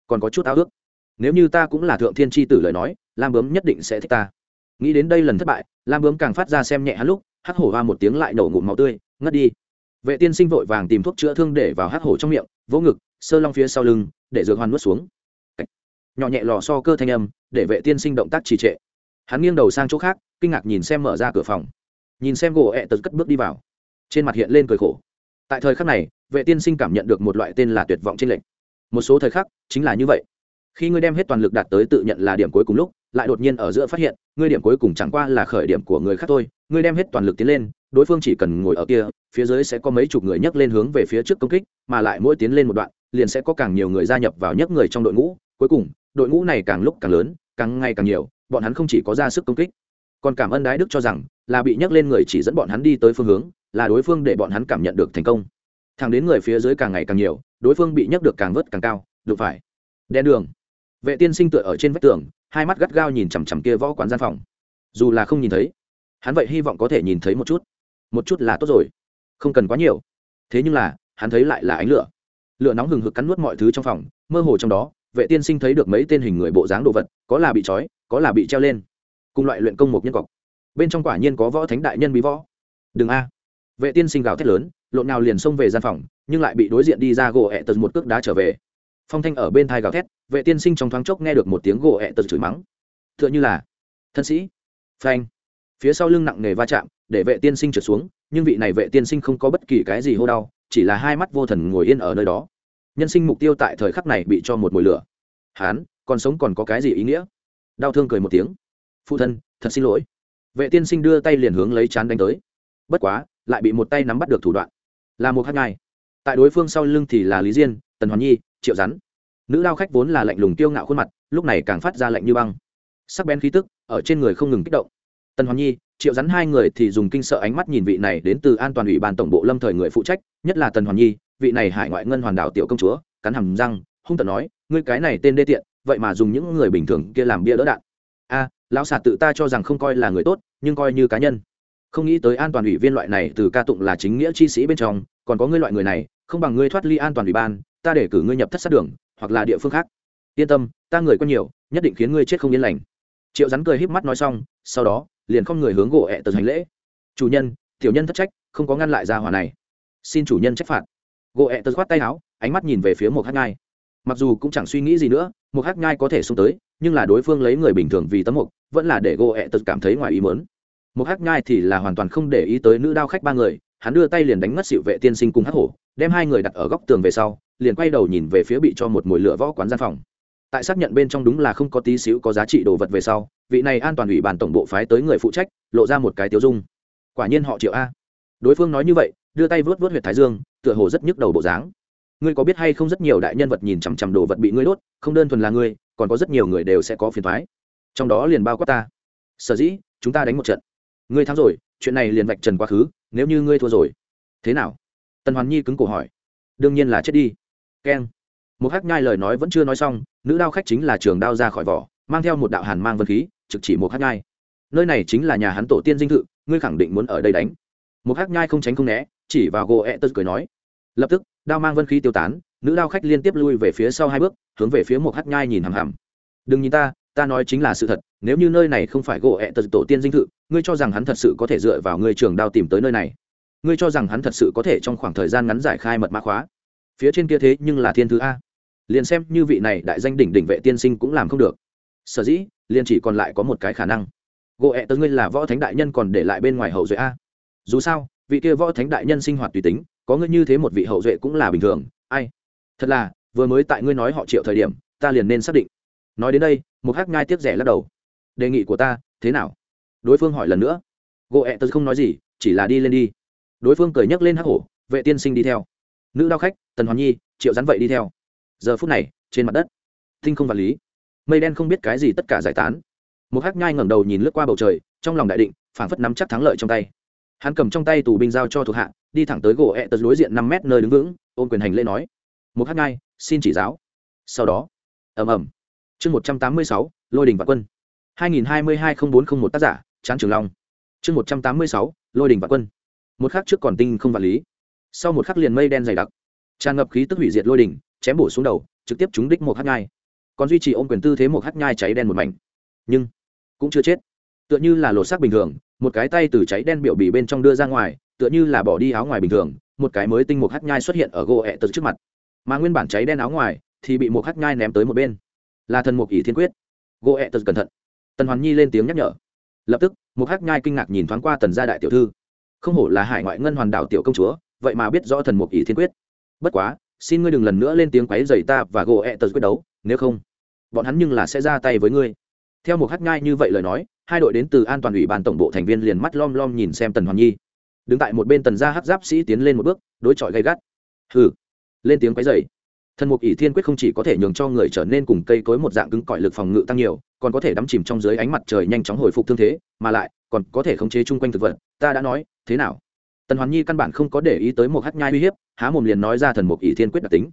[SPEAKER 1] Còn có chút ao ước. Nếu như ta cũng là thượng thiên tri tử lời nói, lam bướm nhất định sẽ thích ta. Nghĩ đến đây lần thất bại, lam bướm càng phát ra xem nhẹ hắn lúc, hắc hổ hoa một tiếng lại nổ ngụm máu tươi, ngất đi vệ tiên sinh vội vàng tìm thuốc chữa thương để vào hắc hổ trong miệng, vỗ ngực, sơ long phía sau lưng, để dược hoàn nuốt xuống. Nhỏ nhẹ lò so cơ thanh âm, để vệ tiên sinh động tác trì trệ. Hắn nghiêng đầu sang chỗ khác, kinh ngạc nhìn xem mở ra cửa phòng. Nhìn xem gỗ ẹ tật cất bước đi vào. Trên mặt hiện lên cười khổ. Tại thời khắc này, vệ tiên sinh cảm nhận được một loại tên là tuyệt vọng trên lệnh một số thời khắc, chính là như vậy. Khi ngươi đem hết toàn lực đạt tới tự nhận là điểm cuối cùng lúc, lại đột nhiên ở giữa phát hiện, ngươi điểm cuối cùng chẳng qua là khởi điểm của người khác thôi, ngươi đem hết toàn lực tiến lên đối phương chỉ cần ngồi ở kia, phía dưới sẽ có mấy chục người nhấc lên hướng về phía trước công kích, mà lại mỗi tiến lên một đoạn, liền sẽ có càng nhiều người gia nhập vào nhấc người trong đội ngũ. Cuối cùng, đội ngũ này càng lúc càng lớn, càng ngày càng nhiều, bọn hắn không chỉ có ra sức công kích, còn cảm ơn đái đức cho rằng là bị nhấc lên người chỉ dẫn bọn hắn đi tới phương hướng, là đối phương để bọn hắn cảm nhận được thành công. Thẳng đến người phía dưới càng ngày càng nhiều, đối phương bị nhấc được càng vớt càng cao, đụng phải. Đen đường. Vệ tiên sinh tựa ở trên vách tường, hai mắt gắt gao nhìn chằm chằm kia võ quán gian phòng. Dù là không nhìn thấy, hắn vậy hy vọng có thể nhìn thấy một chút một chút là tốt rồi. Không cần quá nhiều. Thế nhưng là, hắn thấy lại là ánh lửa. Lửa nóng hừng hực cắn nuốt mọi thứ trong phòng, mơ hồ trong đó, vệ tiên sinh thấy được mấy tên hình người bộ dáng đồ vật, có là bị trói, có là bị treo lên. Cùng loại luyện công một nhân cọc bên trong quả nhiên có võ thánh đại nhân bí võ. Đừng a. Vệ tiên sinh gào thét lớn, lộn nào liền xông về gian phòng, nhưng lại bị đối diện đi ra gỗ ẹ tật một cước đá trở về. Phong thanh ở bên thai gào thét, vệ tiên sinh trong thoáng chốc nghe được một tiếng gỗ ẹ tật chửi mắng. T h ư ợ n h ư là, thân sĩ. Phanh. Phía sau lưng nặng nề va chạm để vệ tiên sinh trượt xuống, nhưng vị này vệ tiên sinh không có bất kỳ cái gì hô đau, chỉ là hai mắt vô thần ngồi yên ở nơi đó. Nhân sinh mục tiêu tại thời khắc này bị cho một mồi lửa. Hán, còn sống còn có cái gì ý nghĩa? Đau thương cười một tiếng. Phụ thân, thật xin lỗi. Vệ tiên sinh đưa tay liền hướng lấy chán đánh tới. Bất quá, lại bị một tay nắm bắt được thủ đoạn. Là một hát ngai tại đối phương sau lưng thì là lý diên, tần hoàn nhi, triệu rắn. Nữ lao khách vốn là lạnh lùng tiêu ngạo khuôn mặt, lúc này càng phát ra lạnh như băng. Sắc bén khí tức ở trên người không ngừng kích động. Tần hoàn nhi triệu rắn hai người thì dùng kinh sợ ánh mắt nhìn vị này đến từ an toàn ủy ban tổng bộ lâm thời người phụ trách, nhất là tần hoàn nhi, vị này hải ngoại ngân hoàn đảo tiểu công chúa, cắn hầm răng, hung tận nói, ngươi cái này tên đê tiện, vậy mà dùng những người bình thường kia làm bia đỡ đạn. A, lão xà tự ta cho rằng không coi là người tốt, nhưng coi như cá nhân. Không nghĩ tới an toàn ủy viên loại này từ ca tụng là chính nghĩa chi sĩ bên trong, còn có ngươi loại người này, không bằng ngươi thoát ly an toàn ủy ban, ta để cử ngươi nhập thất sát đường, hoặc là địa phương khác. Yên tâm, ta người có nhiều, nhất định khiến ngươi chết không yên lành. Triệu rắn cười híp mắt nói xong, sau đó liền không người hướng gỗ ẹ tật hành lễ. Chủ nhân, tiểu nhân thất trách, không có ngăn lại ra hỏa này. Xin chủ nhân trách phạt. Gỗ ẹ tật khoát tay áo, ánh mắt nhìn về phía một hát ngai mặc dù cũng chẳng suy nghĩ gì nữa một hát ngai có thể xông tới, nhưng là đối phương lấy người bình thường vì tấm mục, vẫn là để gỗ ẹ tật cảm thấy ngoài ý mớn một hát ngai thì là hoàn toàn không để ý tới nữ đao khách ba người, hắn đưa tay liền đánh mất xịu vệ tiên sinh cùng hát hổ, đem hai người đặt ở góc tường về sau, liền quay đầu nhìn về phía bị cho một mồi lửa võ quán gian phòng. Tại xác nhận bên trong đúng là không có tí xíu có giá trị đồ vật về sau vị này an toàn ủy ban tổng bộ phái tới người phụ trách, lộ ra một cái tiêu dung. Quả nhiên họ triệu a. Đối phương nói như vậy, đưa tay vớt vớt huyệt thái dương, tựa hồ rất nhức đầu bộ dáng. Ngươi có biết hay không rất nhiều đại nhân vật nhìn chằm chằm đồ vật bị ngươi đốt, không đơn thuần là ngươi, còn có rất nhiều người đều sẽ có phiền thoái trong đó liền bao quát ta. Sở dĩ, chúng ta đánh một trận. Ngươi thắng rồi, chuyện này liền vạch trần quá khứ, nếu như ngươi thua rồi. Thế nào? Tần hoàn nhi cứng cổ hỏi. Đương nhiên là chết đi. Keng. Một hắc nhai lời nói vẫn chưa nói xong, nữ đao khách chính là trường đao ra khỏi vỏ, mang theo một đạo hàn mang vân khí trực chỉ một hắc nhai. Nơi này chính là nhà hắn tổ tiên dinh thự, ngươi khẳng định muốn ở đây đánh. Một hắc nhai không tránh không né, chỉ vào gỗ ẹ tật cười nói. Lập tức, đao mang vân khí tiêu tán, nữ đao khách liên tiếp lui về phía sau hai bước, hướng về phía một hắc nhai nhìn hằm hằm. Đừng nhìn ta ta nói chính là sự thật, nếu như nơi này không phải gỗ ẹ tật tổ tiên dinh thự, ngươi cho rằng hắn thật sự có thể dựa vào ngươi trường đao tìm tới nơi này. Ngươi cho rằng hắn thật sự có thể trong khoảng thời gian ngắn giải khai mật mã khóa. Phía trên kia thế nhưng là thiên thứ a. Liền xem như vị này đại danh đỉnh đỉnh vệ tiên sinh cũng làm không được. Sở dĩ liền chỉ còn lại có một cái khả năng. Gỗ ẹ tớ ngươi là võ thánh đại nhân còn để lại bên ngoài hậu duệ a. Dù sao, vị kia võ thánh đại nhân sinh hoạt tùy tính, có ngươi như thế một vị hậu duệ cũng là bình thường. Ai? Thật là, vừa mới tại ngươi nói họ triệu thời điểm, ta liền nên xác định. Nói đến đây, một hắc ngai tiếp rẻ lắc đầu. Đề nghị của ta, thế nào? Đối phương hỏi lần nữa. Gỗ ẹ tớ không nói gì, chỉ là đi lên đi. Đối phương cười nhấc lên hắc hổ, vệ tiên sinh đi theo. Nữ đao khách, tần hoàn nhi, triệu rắn vậy đi theo. Giờ phút này, trên mặt đất thinh không vật lý mây đen không biết cái gì tất cả giải tán. Một hắc nhai ngẩng đầu nhìn lướt qua bầu trời, trong lòng đại định, phảng phất nắm chắc thắng lợi trong tay. Hắn cầm trong tay tù binh giao cho thuộc hạ, đi thẳng tới gỗ ẹ tật đối diện năm mét nơi đứng vững, ôm quyền hành lễ nói. Một hắc nhai, xin chỉ giáo. Sau đó, ầm ầm. Chương một trăm tám mươi sáu, lôi đình và quân. Hai nghìn hai mươi hai không bốn không một tác giả chán trường long. Chương một trăm tám mươi sáu, lôi đình và quân. Một khắc trước còn tinh không vật lý. Sau một khắc liền mây đen dày đặc. Tràn ngập khí tức hủy diệt lôi đỉnh chém bổ xuống đầu, trực tiếp trúng đích một hắc nhai còn duy trì ôm quyền tư thế một hắc nhai cháy đen một mảnh. Nhưng, cũng chưa chết. Tựa như là lột xác bình thường, một cái tay từ cháy đen biểu bì bên trong đưa ra ngoài, tựa như là bỏ đi áo ngoài bình thường, một cái mới tinh một hắc nhai xuất hiện ở gỗ ẹ tật trước mặt. Mà nguyên bản cháy đen áo ngoài thì bị một hắc nhai ném tới một bên. Là thần mục ỷ thiên quyết. Gỗ ẹ tật cẩn thận. Tần hoàn nhi lên tiếng nhắc nhở. Lập tức, một hắc nhai kinh ngạc nhìn thoáng qua tần gia đại tiểu thư. Không hổ là hải ngoại ngân hoàn đảo tiểu công chúa, vậy mà biết rõ thần mục ỷ thiên quyết. Bất quá, xin ngươi đừng lần nữa lên tiếng quáy dày ta và gỗ ẹ tật quyết đấu, nếu không bọn hắn nhưng là sẽ ra tay với ngươi. Theo một hát ngai như vậy lời nói, hai đội đến từ an toàn ủy ban tổng bộ thành viên liền mắt lom lom nhìn xem tần hoàn nhi. Đứng tại một bên tần gia hát giáp sĩ tiến lên một bước, đối chọi gay gắt. Hừ. Lên tiếng quấy dày thần mục ỷ thiên quyết không chỉ có thể nhường cho người trở nên cùng cây cối một dạng cứng cỏi lực phòng ngự tăng nhiều, còn có thể đắm chìm trong dưới ánh mặt trời nhanh chóng hồi phục thương thế, mà lại, còn có thể khống chế chung quanh thực vật. Ta đã nói, thế nào? Tần hoàn nhi căn bản không có để ý tới một hát nhai uy hiếp, há mồm liền nói ra thần mục ỷ thiên quyết đặc tính.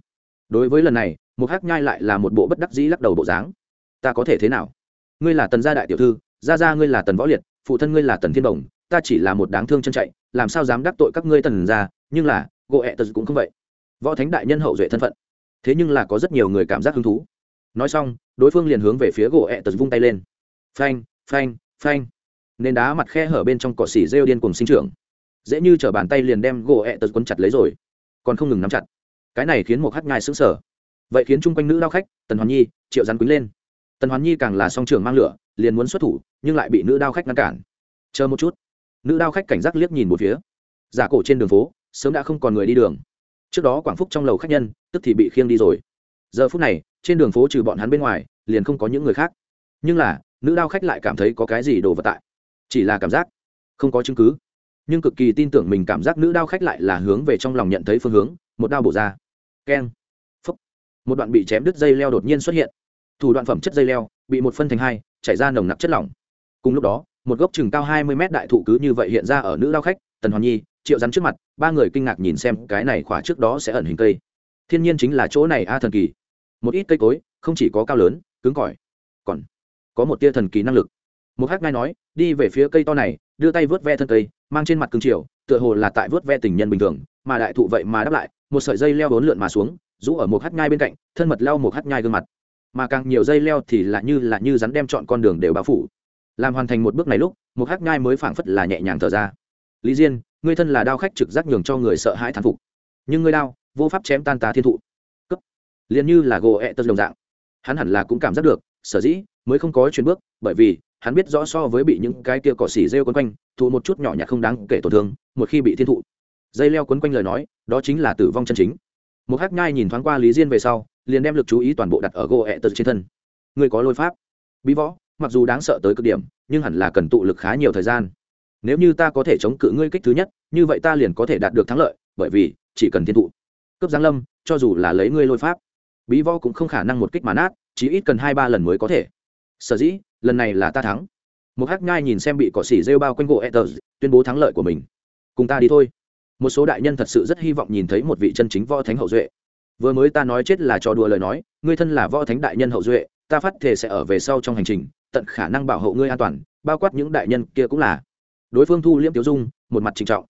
[SPEAKER 1] Đối với lần này một hắc nhai lại là một bộ bất đắc dĩ lắc đầu bộ dáng. Ta có thể thế nào? Ngươi là tần gia đại tiểu thư, gia gia ngươi là tần võ liệt, phụ thân ngươi là tần thiên đồng, ta chỉ là một đáng thương chân chạy, làm sao dám đắc tội các ngươi tần gia, nhưng là, gỗ ẹ tật cũng không vậy. Võ thánh đại nhân hậu duệ thân phận. Thế nhưng là có rất nhiều người cảm giác hứng thú. Nói xong, đối phương liền hướng về phía gỗ ẹ tật vung tay lên. Phanh phanh phanh. Nên đá mặt khe hở bên trong cỏ xỉ rêu điên cùng sinh trưởng. Dễ như t bàn tay liền đem gỗ ẹ tật quấn chặt lấy rồi. Còn không ngừng nắm chặt. Cái này khiến một hát ngai sững sờ vậy khiến chung quanh nữ đao khách, tần hoàn nhi, triệu rắn quýnh lên. Tần hoàn nhi càng là song trường mang lửa, liền muốn xuất thủ, nhưng lại bị nữ đao khách ngăn cản. Chờ một chút. Nữ đao khách cảnh giác liếc nhìn một phía. Giả cổ trên đường phố, sớm đã không còn người đi đường. Trước đó quảng phúc trong lầu khách nhân, tức thì bị khiêng đi rồi. Giờ phút này, trên đường phố trừ bọn hắn bên ngoài, liền không có những người khác. Nhưng là, nữ đao khách lại cảm thấy có cái gì đồ vật tại. Chỉ là cảm giác, không có chứng cứ. Nhưng cực kỳ tin tưởng mình cảm giác nữ đao khách lại là hướng về trong lòng nhận thấy phương hướng, một đao bổ ra. Keng một đoạn bị chém đứt dây leo đột nhiên xuất hiện. Thủ đoạn phẩm chất dây leo, bị một phân thành hai, chảy ra nồng nặc chất lỏng. Cùng lúc đó, một gốc chừng cao hai mươi mét đại thụ cứ như vậy hiện ra ở nữ lao khách, tần hoàn nhi, triệu rắn trước mặt, ba người kinh ngạc nhìn xem cái này khỏa trước đó sẽ ẩn hình cây. Thiên nhiên chính là chỗ này a thần kỳ. Một ít cây cối, không chỉ có cao lớn, cứng cỏi, còn có một tia thần kỳ năng lực. Một hắc ngai nói, đi về phía cây to này, đưa tay vớt ve thân cây, mang trên mặt cương triều, tựa hồ là tại vớt ve tình nhân bình thường, mà đại thụ vậy mà đáp lại một sợi dây leo bốn lượn mà xuống, rũ ở một hắc nhai bên cạnh, thân mật leo một hắc nhai gương mặt. Mà càng nhiều dây leo thì là như là như rắn đem chọn con đường đều bao phủ. Làm hoàn thành một bước này lúc, một hắc nhai mới phảng phất là nhẹ nhàng thở ra. Lý diên, ngươi thân là đao khách trực giác nhường cho người sợ hãi thán phục. Nhưng ngươi đao, vô pháp chém tan tà thiên thụ. Cấp liền như là gỗ ẹ tật đồng dạng. Hắn hẳn là cũng cảm giác được, sở dĩ mới không có chuyến bước, bởi vì hắn biết rõ so với bị những cái kia cỏ xỉ rêu quấn quanh, thụ một chút nhỏ nhặt không đáng kể tổn thương, một khi bị thiên thụ dây leo quấn quanh lời nói, đó chính là tử vong chân chính. Một hắc nhai nhìn thoáng qua lý diên về sau, liền đem lực chú ý toàn bộ đặt ở gỗ ẹ tật trên thân. Người có lôi pháp. Bí võ, mặc dù đáng sợ tới cực điểm, nhưng hẳn là cần tụ lực khá nhiều thời gian. Nếu như ta có thể chống cự ngươi kích thứ nhất, như vậy ta liền có thể đạt được thắng lợi, bởi vì, chỉ cần thiên thụ. Cấp giáng lâm, cho dù là lấy ngươi lôi pháp, bí võ cũng không khả năng một kích mà nát, chỉ ít cần hai ba lần mới có thể. Sở dĩ, lần này là ta thắng. Một hắc nhai nhìn xem bị cỏ xỉ rêu bao quanh gỗ etters tuyên bố thắng lợi của mình. Cùng ta đi thôi một số đại nhân thật sự rất hy vọng nhìn thấy một vị chân chính võ thánh hậu duệ. Vừa mới ta nói chết là trò đùa lời nói, ngươi thân là võ thánh đại nhân hậu duệ, ta phát thể sẽ ở về sau trong hành trình, tận khả năng bảo hộ ngươi an toàn, bao quát những đại nhân kia cũng là. Đối phương thu liễm tiêu dung, một mặt trinh trọng.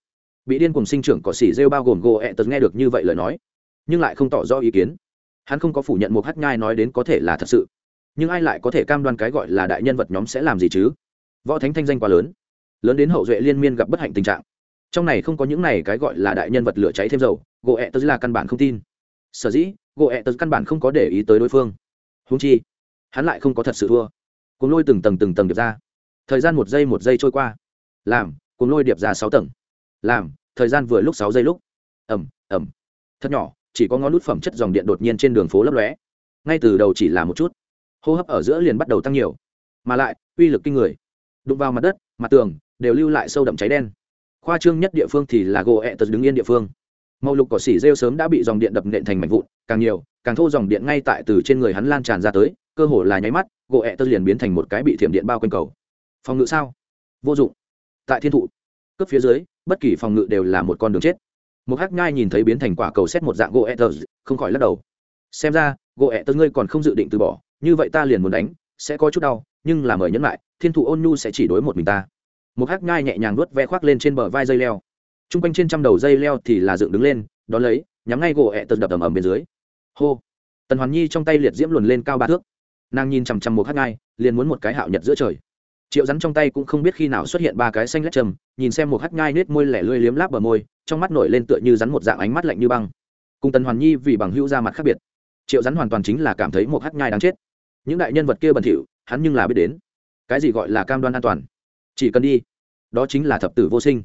[SPEAKER 1] Bị điên cùng sinh trưởng cỏ xỉ rêu bao gồm gỗ ẹ tật nghe được như vậy lời nói, nhưng lại không tỏ rõ ý kiến. Hắn không có phủ nhận một hát nhai nói đến có thể là thật sự, nhưng ai lại có thể cam đoan cái gọi là đại nhân vật nhóm sẽ làm gì chứ? Võ thánh thanh danh quá lớn lớn đến hậu duệ liên miên gặp bất hạnh tình trạng trong này không có những này cái gọi là đại nhân vật lửa cháy thêm dầu, gỗ ẹ tớ là căn bản không tin. Sở dĩ, gỗ ẹ tớ căn bản không có để ý tới đối phương. Húng chi, hắn lại không có thật sự thua. Cùng lôi từng tầng từng tầng điệp ra. Thời gian một giây một giây trôi qua. Làm cùng lôi điệp ra sáu tầng. Làm, thời gian vừa lúc sáu giây lúc. Ẩm ẩm thật nhỏ, chỉ có ngón nút phẩm chất dòng điện đột nhiên trên đường phố lấp lóe. Ngay từ đầu chỉ là một chút. Hô hấp ở giữa liền bắt đầu tăng nhiều. Mà lại, uy lực kinh người. Đụng vào mặt đất, mặt tường, đều lưu lại sâu đậm cháy đen khoa trương nhất địa phương thì là gỗ ẹ tật đứng yên địa phương. Màu lục cỏ xỉ rêu sớm đã bị dòng điện đập nện thành mảnh vụn, càng nhiều, càng thô dòng điện ngay tại từ trên người hắn lan tràn ra tới, cơ hồ là nháy mắt, gỗ ẹ tật liền biến thành một cái bị thiểm điện bao quanh cầu. Phòng ngự sao? Vô dụng. Tại thiên thụ, cướp phía dưới, bất kỳ phòng ngự đều là một con đường chết. Một hắc nhai nhìn thấy biến thành quả cầu xét một dạng gỗ ẹ tật không khỏi lắc đầu. Xem ra, gỗ ẹ tật ngươi còn không dự định từ bỏ, như vậy ta liền muốn đánh, sẽ có chút đau, nhưng là mời nhấn lại, thiên thụ ôn nhu sẽ chỉ đối một mình ta một hắc nhai nhẹ nhàng nuốt ve khoác lên trên bờ vai dây leo. T r u n g quanh trên trăm đầu dây leo thì là dựng đứng lên, đón lấy, nhắm ngay gỗ ẹ tật đập ầm ầm bên dưới. Hô! Tần hoàn nhi trong tay liệt diễm luồn lên cao ba thước. Nàng nhìn chằm chằm một hắc nhai, liền muốn một cái hạo nhật giữa trời. Triệu rắn trong tay cũng không biết khi nào xuất hiện ba cái xanh lét trầm, nhìn xem một hắc nhai nết môi lẻ lươi liếm láp bờ môi, trong mắt nổi lên tựa như rắn một dạng ánh mắt lạnh như băng. Cùng tần hoàn nhi vì bằng hữu ra mặt khác biệt, triệu rắn hoàn toàn chính là cảm thấy một hắc nhai đáng chết. Những đại nhân vật kia bẩn thỉu, hắn nhưng là biết đến. Cái gì gọi là cam đoan an toàn? Chỉ cần đi. Đó chính là thập tử vô sinh.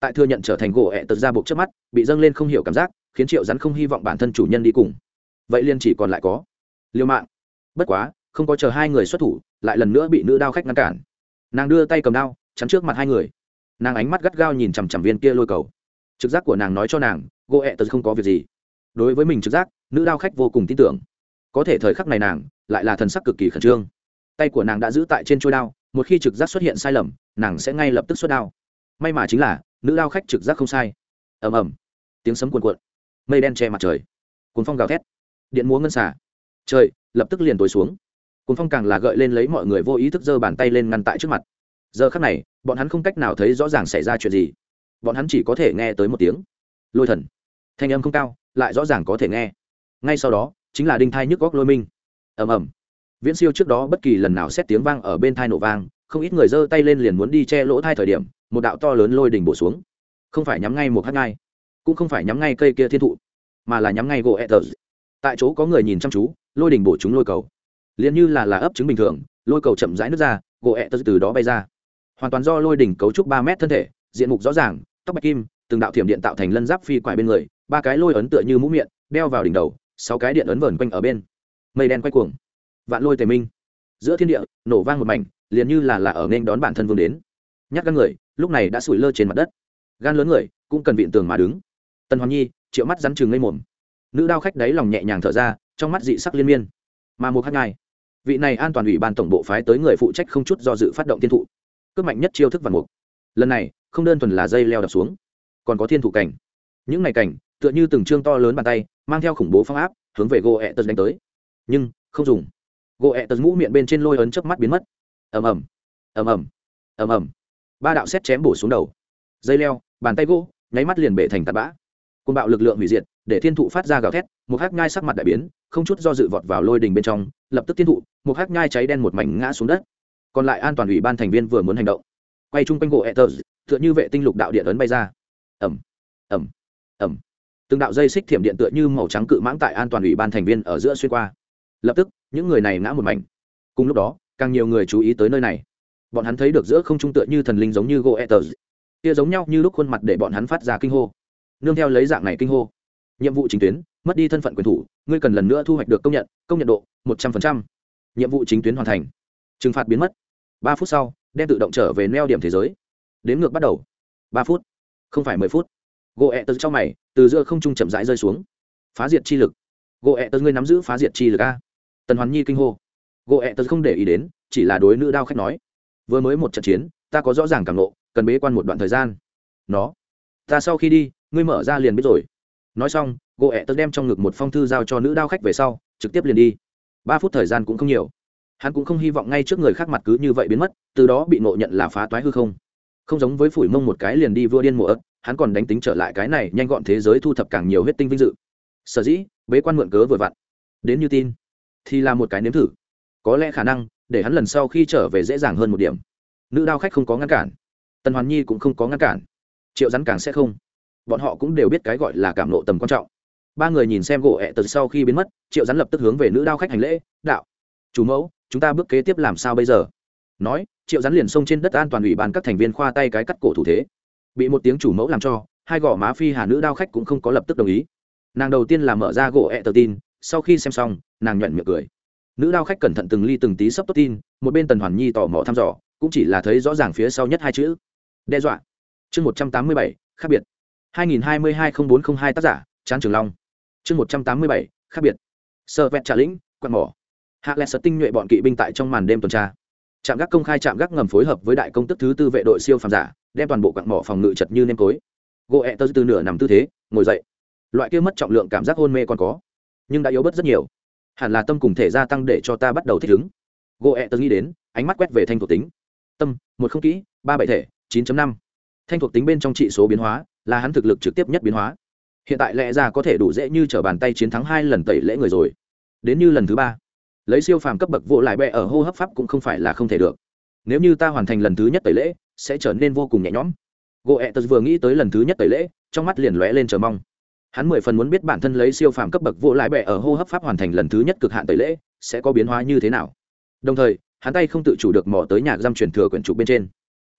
[SPEAKER 1] Tại thừa nhận trở thành gỗ ẹ tật ra buộc trước mắt, bị dâng lên không hiểu cảm giác, khiến triệu rắn không hy vọng bản thân chủ nhân đi cùng. Vậy liên chỉ còn lại có liêu mạng. Bất quá, không có chờ hai người xuất thủ, lại lần nữa bị nữ đao khách ngăn cản. Nàng đưa tay cầm đao, chắn trước mặt hai người. Nàng ánh mắt gắt gao nhìn chằm chằm viên kia lôi cầu. Trực giác của nàng nói cho nàng, gỗ ẹ tật không có việc gì. Đối với mình trực giác, nữ đao khách vô cùng tin tưởng. Có thể thời khắc này nàng, lại là thần sắc cực kỳ khẩn trương. Tay của nàng đã giữ tại trên trôi đao, một khi trực giác xuất hiện sai lầm nàng sẽ ngay lập tức xuất đao. May mà chính là, nữ đao khách trực giác không sai. Ầm ầm. Tiếng sấm cuồn cuộn. Mây đen che mặt trời. Cuốn phong gào thét. Điện múa ngân xả. Trời, lập tức liền tối xuống. Cuốn phong càng là gợi lên lấy mọi người vô ý thức giơ bàn tay lên ngăn tại trước mặt. Giờ khắc này, bọn hắn không cách nào thấy rõ ràng xảy ra chuyện gì. Bọn hắn chỉ có thể nghe tới một tiếng. Lôi thần. Thanh âm không cao, lại rõ ràng có thể nghe. Ngay sau đó, chính là đinh thai nhức góc lôi minh. Ầm ầm. Viễn siêu trước đó bất kỳ lần nào xét tiếng vang ở bên thai nổ vang không ít người giơ tay lên liền muốn đi che lỗ thai thời điểm, một đạo to lớn lôi đỉnh bổ xuống. Không phải nhắm ngay một hát ngai, cũng không phải nhắm ngay cây kia thiên thụ, mà là nhắm ngay gỗ etters tại chỗ có người nhìn chăm chú, lôi đỉnh bổ chúng lôi cầu. Liền như là là ấp trứng bình thường, lôi cầu chậm rãi nước ra, gỗ etters từ đó bay ra. Hoàn toàn do lôi đỉnh cấu trúc ba mét thân thể, diện mục rõ ràng, tóc bạch kim, từng đạo thiểm điện tạo thành lân giáp phi quải bên người, ba cái lôi ấn tựa như mũ miệng, đeo vào đỉnh đầu, sáu cái điện ấn vờn quanh ở bên. Mây đen quay cuồng. Vạn lôi tề minh. Giữa thiên địa, nổ vang một mảnh liền như là là ở nên đón bản thân vương đến. Nhắc gan người, lúc này đã sủi lơ trên mặt đất. Gan lớn người, cũng cần vịn tường mà đứng. Tần hoàng nhi, triệu mắt rắn chừng ngây mồm. Nữ đao khách đáy lòng nhẹ nhàng thở ra, trong mắt dị sắc liên miên. Mà một hát ngài vị này an toàn ủy ban tổng bộ phái tới người phụ trách không chút do dự phát động thiên thụ. Cướp mạnh nhất chiêu thức vạn mục. Lần này, không đơn thuần là dây leo đập xuống, còn có thiên thụ cảnh. Những ngày cảnh, tựa như từng chương to lớn bàn tay, mang theo khủng bố phong áp, hướng về gỗ ẹ tật đánh tới. Nhưng, không dùng. Gỗ ẹ tật mũ miệng bên trên lôi ấn trước mắt biến mất ầm ầm ầm ầm ầm ầm. Ba đạo xét chém bổ xuống đầu. Dây leo, bàn tay gỗ, nháy mắt liền bể thành tạt bã. Côn bạo lực lượng hủy diệt, để thiên thụ phát ra gào thét, một hắc nhai sắc mặt đại biến, không chút do dự vọt vào lôi đình bên trong, lập tức thiên thụ, một hắc nhai cháy đen một mảnh ngã xuống đất. Còn lại an toàn ủy ban thành viên vừa muốn hành động, quay chung quanh gỗ ether tựa như vệ tinh lục đạo điện ấn bay ra. Ẩm ẩm ẩm từng đạo dây xích thiểm điện tựa như màu trắng cự mãng tại an toàn ủy ban thành viên ở giữa xuyên qua. Lập tức, những người này ngã một mảnh. Cùng lúc đó càng nhiều người chú ý tới nơi này. Bọn hắn thấy được giữa không trung tựa như thần linh giống như goethers kia giống nhau như lúc khuôn mặt để bọn hắn phát ra kinh hô. Nương theo lấy dạng này kinh hô. Nhiệm vụ chính tuyến, mất đi thân phận quyền thủ, ngươi cần lần nữa thu hoạch được công nhận công nhận độ, một trăm linh nhiệm vụ chính tuyến hoàn thành. Trừng phạt biến mất. Ba phút sau, đem tự động trở về neo điểm thế giới. Đếm ngược bắt đầu. Ba phút, không phải mười phút. Gỗ ẹ tật trong mày, từ giữa không trung chậm rãi rơi xuống. Phá diệt chi lực. Gỗ ẹ tật ngươi nắm giữ phá diệt chi lực a. Tần hoàn nhi kinh hô gỗ ẹ tật không để ý đến, chỉ là đối nữ đao khách nói. Vừa mới một trận chiến, ta có rõ ràng cảm lộ cần bế quan một đoạn thời gian. Nó, ta sau khi đi, ngươi mở ra liền biết rồi. Nói xong, gỗ ẹ tật đem trong ngực một phong thư giao cho nữ đao khách về sau, trực tiếp liền đi. Ba phút thời gian cũng không nhiều. Hắn cũng không hy vọng ngay trước người khác mặt cứ như vậy biến mất, từ đó bị nộ nhận là phá toái hư không. Không giống với phủi mông một cái liền đi vua điên mùa ớt hắn còn đánh tính trở lại cái này, nhanh gọn thế giới thu thập càng nhiều huyết tinh vinh dự. Sở dĩ, bế quan mượn cớ vừa vặn. Đến như tin, thì là một cái nếm thử có lẽ khả năng, để hắn lần sau khi trở về dễ dàng hơn một điểm. Nữ đao khách không có ngăn cản. Tần hoàn nhi cũng không có ngăn cản. Triệu rắn càng sẽ không. Bọn họ cũng đều biết cái gọi là cảm lộ tầm quan trọng. Ba người nhìn xem gỗ ẹ từ sau khi biến mất, triệu rắn lập tức hướng về nữ đao khách hành lễ, đạo, chủ mẫu, chúng ta bước kế tiếp làm sao bây giờ? Nói, triệu rắn liền xông trên đất an toàn ủy ban các thành viên khoa tay cái cắt cổ thủ thế. Bị một tiếng chủ mẫu làm cho, hai gò má phi hà nữ đao khách cũng không có lập tức đồng ý. Nàng đầu tiên là mở ra gỗ ẹ tờ tin, sau khi xem xong, nàng nhuận miệng cười nữ đao khách cẩn thận từng ly từng tí sắp tốt tin, một bên tần hoàn nhi tò mò thăm dò, cũng chỉ là thấy rõ ràng phía sau nhất hai chữ. Đe dọa. Chương một trăm tám mươi bảy, khác biệt. hai nghìn hai mươi hai n bốn t r ă n h hai tác giả trán trường long. Chương một trăm tám mươi bảy, khác biệt. Sợ vẹn trả lĩnh, quạt mỏ. Hạ lẹ sợ tinh nhuệ bọn kỵ binh tại trong màn đêm tuần tra. Trạm gác công khai trạm gác ngầm phối hợp với đại công tức thứ tư vệ đội siêu phàm giả, đem toàn bộ quặng mỏ phòng ngự chật như nêm cối. gỗ ẹ tơ từ nửa nằm tư thế, ngồi dậy. Loại kia mất trọng lượng cảm giác hôn mê còn có, nhưng đã yếu bớt rất nhiều hẳn là tâm cùng thể gia tăng để cho ta bắt đầu thích ứng. Gỗ ẹ tớ nghĩ đến, ánh mắt quét về thanh thuộc tính. Tâm, một không kỹ, ba bảy thể, chín năm. Thanh thuộc tính bên trong trị số biến hóa, là hắn thực lực trực tiếp nhất biến hóa. Hiện tại lẽ ra có thể đủ dễ như t r ở bàn tay chiến thắng hai lần tẩy lễ người rồi. Đến như lần thứ ba, lấy siêu phàm cấp bậc vô lại bẹ ở hô hấp pháp cũng không phải là không thể được. Nếu như ta hoàn thành lần thứ nhất tẩy lễ, sẽ trở nên vô cùng nhẹ nhõm. Gỗ ẹ tớ vừa nghĩ tới lần thứ nhất tẩy lễ, trong mắt liền lóe lên chờ mong hắn mười phần muốn biết bản thân lấy siêu phàm cấp bậc vô lại bẹ ở hô hấp pháp hoàn thành lần thứ nhất cực hạn tẩy lễ, sẽ có biến hóa như thế nào? Đồng thời, hắn tay không tự chủ được mò tới nhà giam truyền thừa quyển trục bên trên.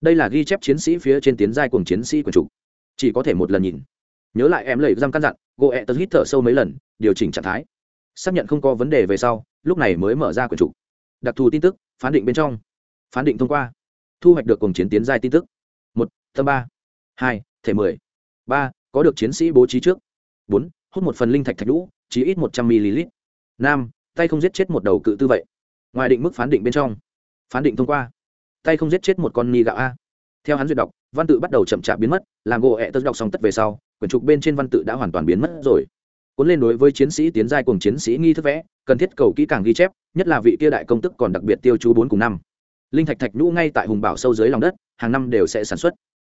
[SPEAKER 1] Đây là ghi chép chiến sĩ phía trên tiến giai cùng chiến sĩ quyển trục. Chỉ có thể một lần nhìn. Nhớ lại em lầy giam căn dặn gỗ ẹ tật hít thở sâu mấy lần, điều chỉnh trạng thái. Xác nhận không có vấn đề về sau, lúc này mới mở ra quyển trục. Đặc thù tin tức, phán định bên trong. Phán định thông qua. Thu hoạch được cùng chiến tiến giai tin tức. Một tâm ba. Hai, thể mười. Ba, có được chiến sĩ bố trí trước bốn hút một phần linh thạch thạch lũ chỉ ít một trăm ml. Năm, tay không giết chết một đầu cự tư vậy. Ngoài định mức phán định bên trong. Phán định thông qua. Tay không giết chết một con ni gạo a. Theo hắn duyệt đọc văn tự bắt đầu chậm chạp biến mất làm gỗ ẹ tớ đọc xong tất về sau quyển trục bên trên văn tự đã hoàn toàn biến mất rồi. Cuốn lên đối với chiến sĩ tiến giai cùng chiến sĩ nghi thức vẽ cần thiết cầu kỹ càng ghi chép nhất là vị kia đại công tức còn đặc biệt tiêu chú bốn cùng năm. Linh thạch thạch nhũ ngay tại hùng bảo sâu dưới lòng đất hàng năm đều sẽ sản xuất.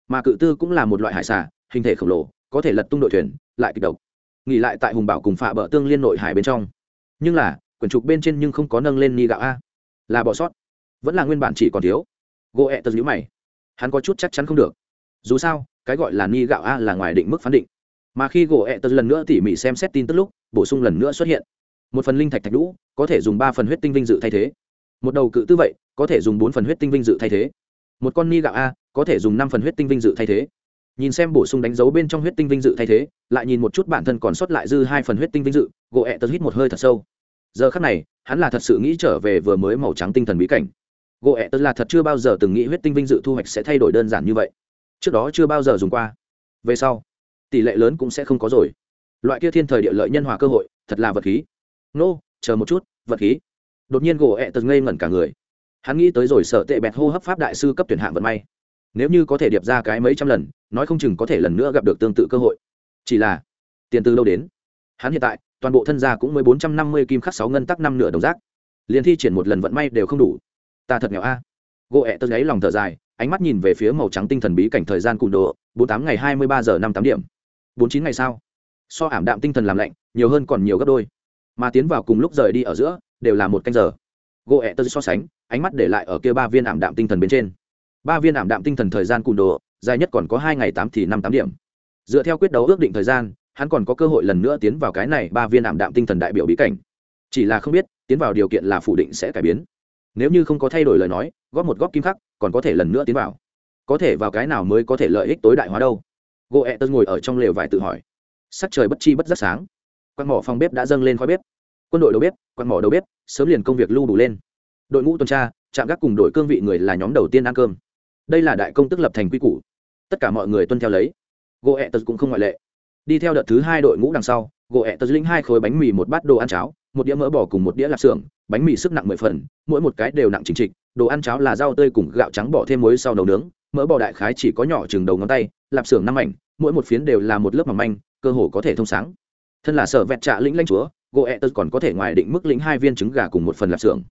[SPEAKER 1] Mà cự tư cũng là một loại hải xà hình thể khổng lồ có thể lật tung đội thuyền, lại kịch độc. Nghỉ lại tại hùng bảo cùng phạ bờ tương liên nội hải bên trong. Nhưng là, quyển trục bên trên nhưng không có nâng lên ni gạo a. Là bỏ sót. Vẫn là nguyên bản chỉ còn thiếu. Gỗ ẹ tật nhữ mày. Hắn có chút chắc chắn không được. Dù sao, cái gọi là ni gạo a là ngoài định mức phán định. Mà khi gỗ ẹ tật lần nữa tỉ mỉ xem xét tin tức lúc, bổ sung lần nữa xuất hiện. Một phần linh thạch thạch lũ có thể dùng ba phần huyết tinh vinh dự thay thế. Một đầu cự tư vậy, có thể dùng bốn phần huyết tinh vinh dự thay thế. Một con ni gạo a, có thể dùng năm phần huyết tinh vinh dự thay thế nhìn xem bổ sung đánh dấu bên trong huyết tinh vinh dự thay thế lại nhìn một chút bản thân còn sót lại dư hai phần huyết tinh vinh dự gỗ ẹ tật hít một hơi thật sâu. Giờ khắc này hắn là thật sự nghĩ trở về vừa mới màu trắng tinh thần bí cảnh. Gỗ ẹ tật là thật chưa bao giờ từng nghĩ huyết tinh vinh dự thu hoạch sẽ thay đổi đơn giản như vậy. Trước đó chưa bao giờ dùng qua. Về sau tỷ lệ lớn cũng sẽ không có rồi. Loại kia thiên thời địa lợi nhân hòa cơ hội thật là vật khí. Nô、no, chờ một chút vật khí. Đột nhiên gỗ ẹ tật ngây ngẩn cả người. Hắn nghĩ tới rồi sợ tệ bẹt hô hấp pháp đại sư cấp tuyển hạng vận may nếu như có thể điệp ra cái mấy trăm lần, nói không chừng có thể lần nữa gặp được tương tự cơ hội. Chỉ là, tiền từ lâu đến? Hắn hiện tại, toàn bộ thân gia cũng mới bốn trăm năm mươi kim khắc sáu ngân tắc năm nửa đồng rác. Liền thi triển một lần vận may đều không đủ. Ta thật nghèo a. Gỗ ẹ tớ gáy lòng thở dài, ánh mắt nhìn về phía màu trắng tinh thần bí cảnh thời gian cùn độ, bốn tám ngày hai mươi ba giờ năm tám điểm. bốn chín ngày sau, so ảm đạm tinh thần làm lạnh, nhiều hơn còn nhiều gấp đôi. Mà tiến vào cùng lúc rời đi ở giữa, đều là một canh giờ. Gỗ ẹ tớ so sánh, ánh mắt để lại ở kia ba viên ảm đạm tinh thần bên trên ba viên ảm đạm tinh thần thời gian cùn đồ, dài nhất còn có hai ngày tám thì năm tám điểm. Dựa theo quyết đấu ước định thời gian, hắn còn có cơ hội lần nữa tiến vào cái này ba viên ảm đạm tinh thần đại biểu bí cảnh. Chỉ là không biết, tiến vào điều kiện là phủ định sẽ cải biến. Nếu như không có thay đổi lời nói, góp một góp kim khắc, còn có thể lần nữa tiến vào. Có thể vào cái nào mới có thể lợi ích tối đại hóa đâu? Gỗ ẹ tân ngồi ở trong lều vải tự hỏi. Sắc trời bất chi bất rất sáng. Quan mỏ phòng bếp đã dâng lên khói bếp. Quân đội đầu bếp quan mỏ đầu bếp, sớm liền công việc lưu đủ lên. Đội ngũ tuần tra chạm gác cùng đội cương vị người là nhóm đầu tiên ăn cơm đây là đại công tức lập thành quy củ. Tất cả mọi người tuân theo lấy. Gỗ ẹ tật cũng không ngoại lệ. Đi theo đợt thứ hai đội ngũ đằng sau gỗ ẹ tật lĩnh hai khối bánh mì một bát đồ ăn cháo, một đĩa mỡ bò cùng một đĩa lạp xưởng, bánh mì sức nặng mười phần, mỗi một cái đều nặng chính trịch, đồ ăn cháo là rau tươi cùng gạo trắng bỏ thêm muối sau nấu nướng, mỡ bò đại khái chỉ có nhỏ chừng đầu ngón tay, lạp xưởng năm mảnh, mỗi một phiến đều là một lớp mỏng manh, cơ hồ có thể thông sáng. Thân là sở vẹt trạ lĩnh lanh chúa gỗ ẹ tật còn có thể ngoài định mức lĩnh hai viên trứng gà cùng một phần lạp xưởng.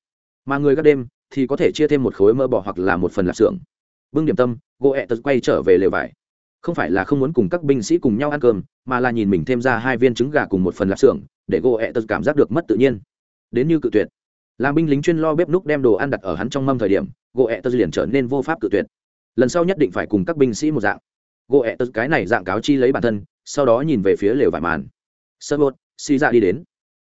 [SPEAKER 1] Mà người các đêm thì có thể chia thêm một khối mỡ bò hoặc là một phần lạp xưởng bưng điểm tâm gỗ ẹ tật quay trở về lều vải. Không phải là không muốn cùng các binh sĩ cùng nhau ăn cơm, mà là nhìn mình thêm ra hai viên trứng gà cùng một phần lạp xưởng, để gỗ ẹ tật cảm giác được mất tự nhiên. Đến như cự tuyệt. Làm binh lính chuyên lo bếp núc đem đồ ăn đặt ở hắn trong mâm thời điểm gỗ ẹ tật liền trở nên vô pháp cự tuyệt. Lần sau nhất định phải cùng các binh sĩ một dạng. Gỗ ẹ tật cái này dạng cáo chi lấy bản thân, sau đó nhìn về phía lều vải màn. Sơ bột, xì ra đi đến.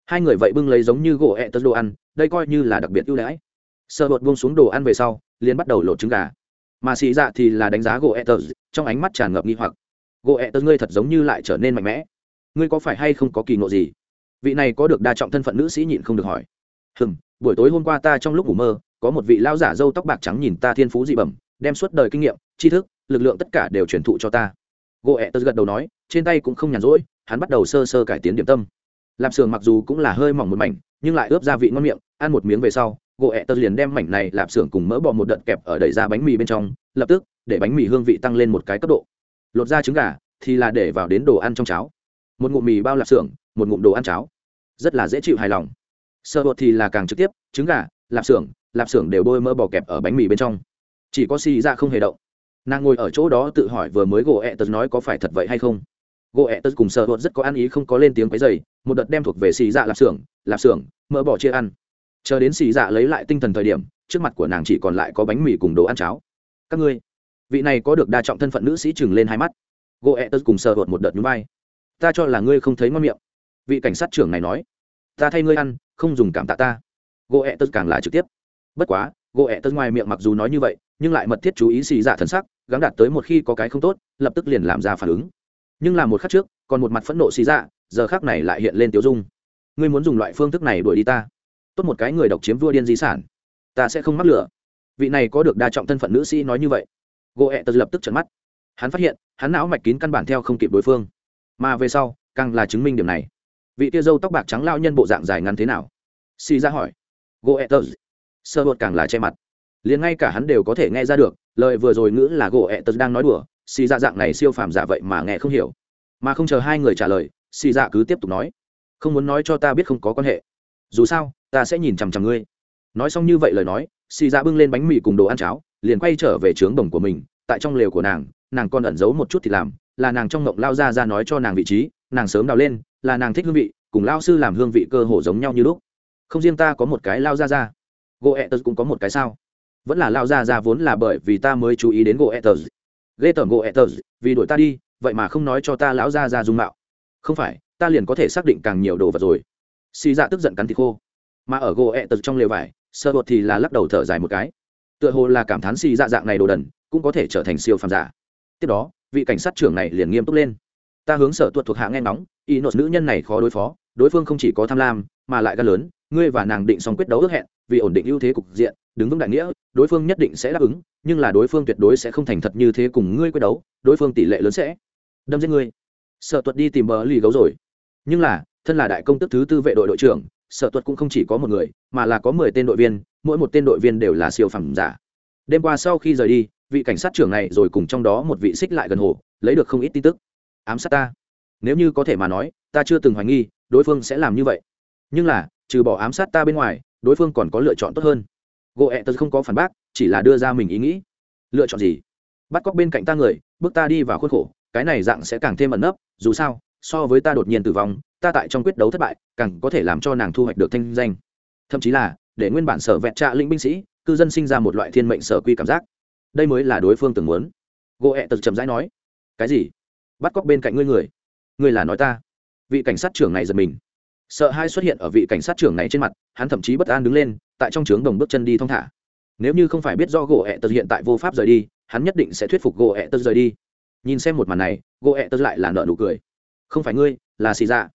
[SPEAKER 1] Hai người vậy bưng lấy giống như gỗ ẹ tật đồ ăn, đây coi như là đặc biệt ưu đãi. Sơ bột buông xuống đồ ăn về sau, liền bắt đầu lột trứng gà mà xì dạ thì là đánh giá gỗ ẹ tật trong ánh mắt tràn ngập nghi hoặc. Gỗ ẹ tật ngươi thật giống như lại trở nên mạnh mẽ. Ngươi có phải hay không có kỳ ngộ gì? Vị này có được đa trọng thân phận nữ sĩ nhịn không được hỏi. Hừm, buổi tối hôm qua ta trong lúc ngủ mơ, có một vị lao giả dâu tóc bạc trắng nhìn ta thiên phú dị bẩm, đem suốt đời kinh nghiệm, tri thức, lực lượng tất cả đều truyền thụ cho ta. Gỗ ẹ tật gật đầu nói, trên tay cũng không nhàn rỗi, hắn bắt đầu sơ sơ cải tiến điểm tâm. Lạp sườn mặc dù cũng là hơi mỏng một mảnh, nhưng lại ướp gia vị ngon miệng, ăn một miếng về sau gỗ ẹ tật liền đem mảnh này lạp xưởng cùng mỡ bò một đợt kẹp ở đầy ra bánh mì bên trong, lập tức, để bánh mì hương vị tăng lên một cái cấp độ. Lột ra trứng gà, thì là để vào đến đồ ăn trong cháo. Một ngụm mì bao lạp xưởng, một ngụm đồ ăn cháo. Rất là dễ chịu hài lòng. Sơ bột thì là càng trực tiếp, trứng gà, lạp xưởng lạp xưởng đều bôi mỡ bò kẹp ở bánh mì bên trong. Chỉ có xì ra không hề động. Nàng ngồi ở chỗ đó tự hỏi vừa mới gỗ ẹ tật nói có phải thật vậy hay không. Gỗ ẹ tật cùng sơ bột rất có ăn ý không có lên tiếng cái dày một đợt đem thuộc về xì dạ lạp xưởng lạp xưởng, mỡ bò chia ăn chờ đến xì dạ lấy lại tinh thần thời điểm, trước mặt của nàng chỉ còn lại có bánh mì cùng đồ ăn cháo. Các ngươi, vị này có được đa trọng thân phận nữ sĩ chừng lên hai mắt. Gỗ ẹ tật cùng sờ hột một đợt núi vai. Ta cho là ngươi không thấy ngon miệng. Vị cảnh sát trưởng này nói. Ta thay ngươi ăn, không dùng cảm tạ ta. Gỗ ẹ tật càng là trực tiếp. Bất quá gỗ ẹ tật ngoài miệng mặc dù nói như vậy, nhưng lại mật thiết chú ý xì dạ thần sắc, gắng đạt tới một khi có cái không tốt, lập tức liền làm ra phản ứng. Nhưng là một khắc trước, còn một mặt phẫn nộ xì dạ giờ khác này lại hiện lên tiêu dung. Ngươi muốn dùng loại phương thức này đuổi đi ta tốt một cái người độc chiếm vua điên di sản. Ta sẽ không mắc lửa. Vị này có được đa trọng thân phận nữ sĩ nói như vậy. Gỗ ẹ tật lập tức trận mắt. Hắn phát hiện, hắn não mạch kín căn bản theo không kịp đối phương. Mà về sau, càng là chứng minh điểm này. Vị tia dâu tóc bạc trắng lao nhân bộ dạng dài ngắn thế nào? Xì ra hỏi. Gỗ Ät sơ bột càng là che mặt. Liền ngay cả hắn đều có thể nghe ra được, lời vừa rồi ngữ là Gỗ Ät đang nói đùa. Xì ra dạng này siêu phàm giả vậy mà nghe không hiểu. Mà không chờ hai người trả lời, xì ra cứ tiếp tục nói. Không muốn nói cho ta biết không có quan hệ. Dù sao ta sẽ nhìn chằm chằm ngươi. Nói xong như vậy lời nói, xì ra bưng lên bánh mì cùng đồ ăn cháo, liền quay trở về trướng đồng của mình, tại trong lều của nàng nàng còn ẩn giấu một chút thì làm, là nàng trong ngộng lao ra ra nói cho nàng vị trí, nàng sớm đào lên, là nàng thích hương vị, cùng lao sư làm hương vị cơ hồ giống nhau như lúc. Không riêng ta có một cái lao ra ra. Gỗ ẹ tật cũng có một cái sao. Vẫn là lao ra ra vốn là bởi vì ta mới chú ý đến gỗ ẹ tật ghê tởm gỗ ẹ tật vì đuổi ta đi, vậy mà không nói cho ta lão ra ra dung mạo. Không phải, ta liền có thể xác định càng nhiều đồ vật rồi. Xì dạ tức giận cắn thịt khô mà ở gỗ ẹ tật trong lều vải, sơ bột thì là lắc đầu thở dài một cái. Tựa hồ là cảm thán xì dạ dạng này đồ đần, cũng có thể trở thành siêu phàm giả. Tiếp đó, vị cảnh sát trưởng này liền nghiêm túc lên. Ta hướng sở tuột thuộc hạ nghe ngóng y nốt nữ nhân này khó đối phó, đối phương không chỉ có tham lam, mà lại gan lớn, ngươi và nàng định xong quyết đấu ước hẹn, vì ổn định ưu thế cục diện, đứng vững đại nghĩa, đối phương nhất định sẽ đáp ứng, nhưng là đối phương tuyệt đối sẽ không thành thật như thế cùng ngươi quyết đấu, đối phương tỷ lệ lớn sẽ đâm giết ngươi. Sở tuật đi tìm bờ lì gấu rồi. Nhưng là, thân là đại công tức thứ tư vệ đội đội trưởng sở tuật cũng không chỉ có một người, mà là có mười tên đội viên, mỗi một tên đội viên đều là siêu phẩm giả. Đêm qua sau khi rời đi, vị cảnh sát trưởng này rồi cùng trong đó một vị xích lại gần hồ, lấy được không ít tin tức. Ám sát ta. Nếu như có thể mà nói, ta chưa từng hoài nghi, đối phương sẽ làm như vậy. Nhưng là, trừ bỏ ám sát ta bên ngoài, đối phương còn có lựa chọn tốt hơn. Gỗ ẹ tật không có phản bác, chỉ là đưa ra mình ý nghĩ. Lựa chọn gì? Bắt cóc bên cạnh ta người, bước ta đi vào khuôn khổ, cái này dạng sẽ càng thêm ẩn nấp, dù sao, so với ta đột nhiên tử vong ta tại trong quyết đấu thất bại, càng có thể làm cho nàng thu hoạch được thanh danh. Thậm chí là, để nguyên bản sở vẹn trạ lĩnh binh sĩ, cư dân sinh ra một loại thiên mệnh sở quy cảm giác. Đây mới là đối phương từng muốn. Gỗ ẹ tật chậm rãi nói. Cái gì? Bắt cóc bên cạnh ngươi người. Ngươi là nói ta. Vị cảnh sát trưởng này giật mình. Sợ hai xuất hiện ở vị cảnh sát trưởng này trên mặt, hắn thậm chí bất an đứng lên, tại trong trướng đồng bước chân đi thong thả. Nếu như không phải biết do gỗ ẹ tật hiện tại vô pháp rời đi, hắn nhất định sẽ thuyết phục gỗ ẹ tật rời đi. Nhìn xem một màn này gỗ ẹ tật lại là nợ nụ cười. Không phải ngươi, là xì dạ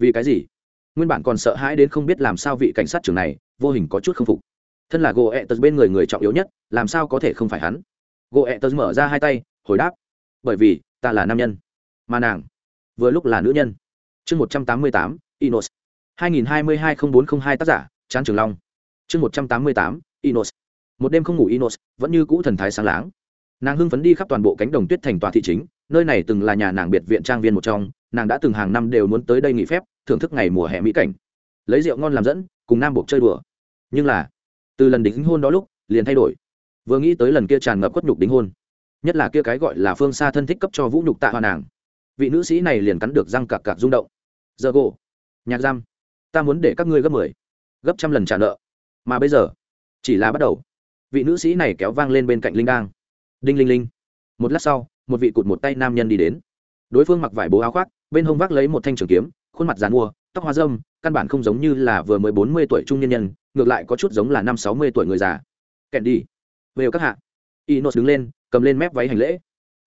[SPEAKER 1] vì cái gì? Nguyên bản còn sợ hãi đến không biết làm sao vị cảnh sát trưởng này, vô hình có chút không phục. Thân là gỗ ẹ tật bên người người trọng yếu nhất, làm sao có thể không phải hắn? Gỗ ẹ tật mở ra hai tay, hồi đáp. Bởi vì, ta là nam nhân. Mà nàng, vừa lúc là nữ nhân. Chương một trăm tám mươi tám, inos. hai nghìn hai mươi hai n bốn t r ă n h hai tác giả trán trường long. Chương một trăm tám mươi tám, inos. Một đêm không ngủ inos, vẫn như cũ thần thái sáng láng. Nàng hưng phấn đi khắp toàn bộ cánh đồng tuyết thành tòa thị chính, nơi này từng là nhà nàng biệt viện trang viên một trong, nàng đã từng hàng năm đều muốn tới đây nghỉ phép thưởng thức ngày mùa hè mỹ cảnh. Lấy rượu ngon làm dẫn, cùng nam buộc chơi đùa. Nhưng là, từ lần đính hôn đó lúc, liền thay đổi. Vừa nghĩ tới lần kia tràn ngập quất nhục đính hôn, nhất là kia cái gọi là phương xa thân thích cấp cho vũ nhục tạ hoa nàng, vị nữ sĩ này liền cắn được răng cạc cạc rung động. Giờ gỗ, nhạc giam, ta muốn để các ngươi gấp mười, gấp trăm lần trả nợ. Mà bây giờ, chỉ là bắt đầu. Vị nữ sĩ này kéo vang lên bên cạnh linh đang đinh linh linh. Một lát sau, một vị cụt một tay nam nhân đi đến. Đối phương mặc vải bố áo khoác, bên hông vác lấy một thanh trường kiếm khuôn mặt dàn mua, tóc hoa dâm căn bản không giống như là vừa mới bốn mươi tuổi trung nhân nhân, ngược lại có chút giống là năm sáu mươi tuổi người già. Kèn đi. Về các hạ. Inos đứng lên, cầm lên mép váy hành lễ.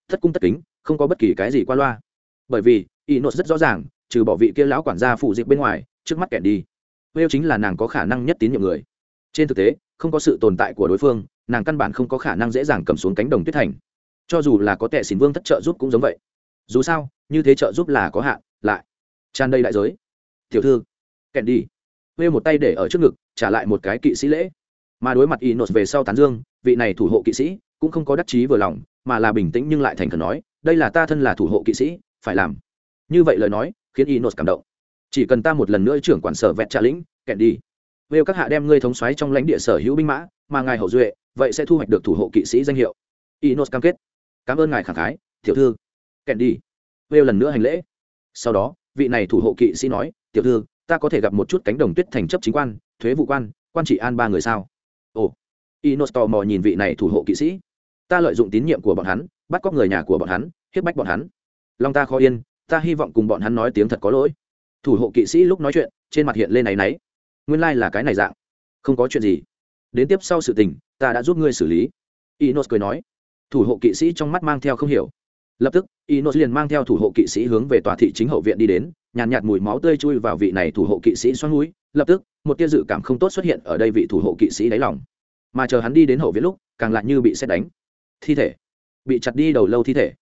[SPEAKER 1] Thất cung tất kính, không có bất kỳ cái gì qua loa. Bởi vì, inos rất rõ ràng, trừ bỏ vị kia lão quản gia phụ dịch bên ngoài, trước mắt kèn đi. Wales chính là nàng có khả năng nhất tín nhiệm người. Trên thực tế, không có sự tồn tại của đối phương, nàng căn bản không có khả năng dễ dàng cầm xuống cánh đồng tuyết thành. Cho dù là có tệ xỉn vương thất trợ giúp cũng giống vậy. Dù sao, như thế trợ giúp là có hạn, lại tràn đầy đại giới. Tiểu thư kèn đi. Wales một tay để ở trước ngực, trả lại một cái kỵ sĩ lễ. Mà đối mặt inos về sau tán dương, vị này thủ hộ kỵ sĩ cũng không có đắc chí vừa lòng, mà là bình tĩnh nhưng lại thành khẩn nói, đây là ta thân là thủ hộ kỵ sĩ, phải làm. Như vậy lời nói, khiến inos cảm động. Chỉ cần ta một lần nữa trưởng quản sở vẹt trả lĩnh kèn đi. Vêu các hạ đem ngươi thống xoáy trong lãnh địa sở hữu binh mã, mà ngài hậu duệ, vậy sẽ thu hoạch được thủ hộ kỵ sĩ danh hiệu. Inos cam kết. Cảm ơn ngài khẳng khái, tiểu thư kèn đi. Vêu lần nữa hành lễ. Sau đó vị này thủ hộ kỵ sĩ nói, tiểu thư, ta có thể gặp một chút cánh đồng tuyết thành chấp chính quan, thuế vụ quan quan trị an ba người sao? Ồ, inos tò mò nhìn vị này thủ hộ kỵ sĩ. Ta lợi dụng tín nhiệm của bọn hắn, bắt cóc người nhà của bọn hắn, hiếp bách bọn hắn. Long ta khó yên, ta hy vọng cùng bọn hắn nói tiếng thật có lỗi. Thủ hộ kỵ sĩ lúc nói chuyện, trên mặt hiện lên này náy. Nguyên lai、like、là cái này dạng. Không có chuyện gì. Đến tiếp sau sự tình, ta đã giúp ngươi xử lý. Inos cười nói. Thủ hộ kỵ sĩ trong mắt mang theo không hiểu lập tức inos liền mang theo thủ hộ kỵ sĩ hướng về tòa thị chính hậu viện đi đến nhàn nhạt, nhạt mùi máu tươi chui vào vị này thủ hộ kỵ sĩ xoắn núi. Lập tức một tia dự cảm không tốt xuất hiện ở đây vị thủ hộ kỵ sĩ đáy lòng. Mà chờ hắn đi đến hậu viện lúc càng lại như bị xét đánh. Thi thể. Bị chặt đi đầu lâu thi thể.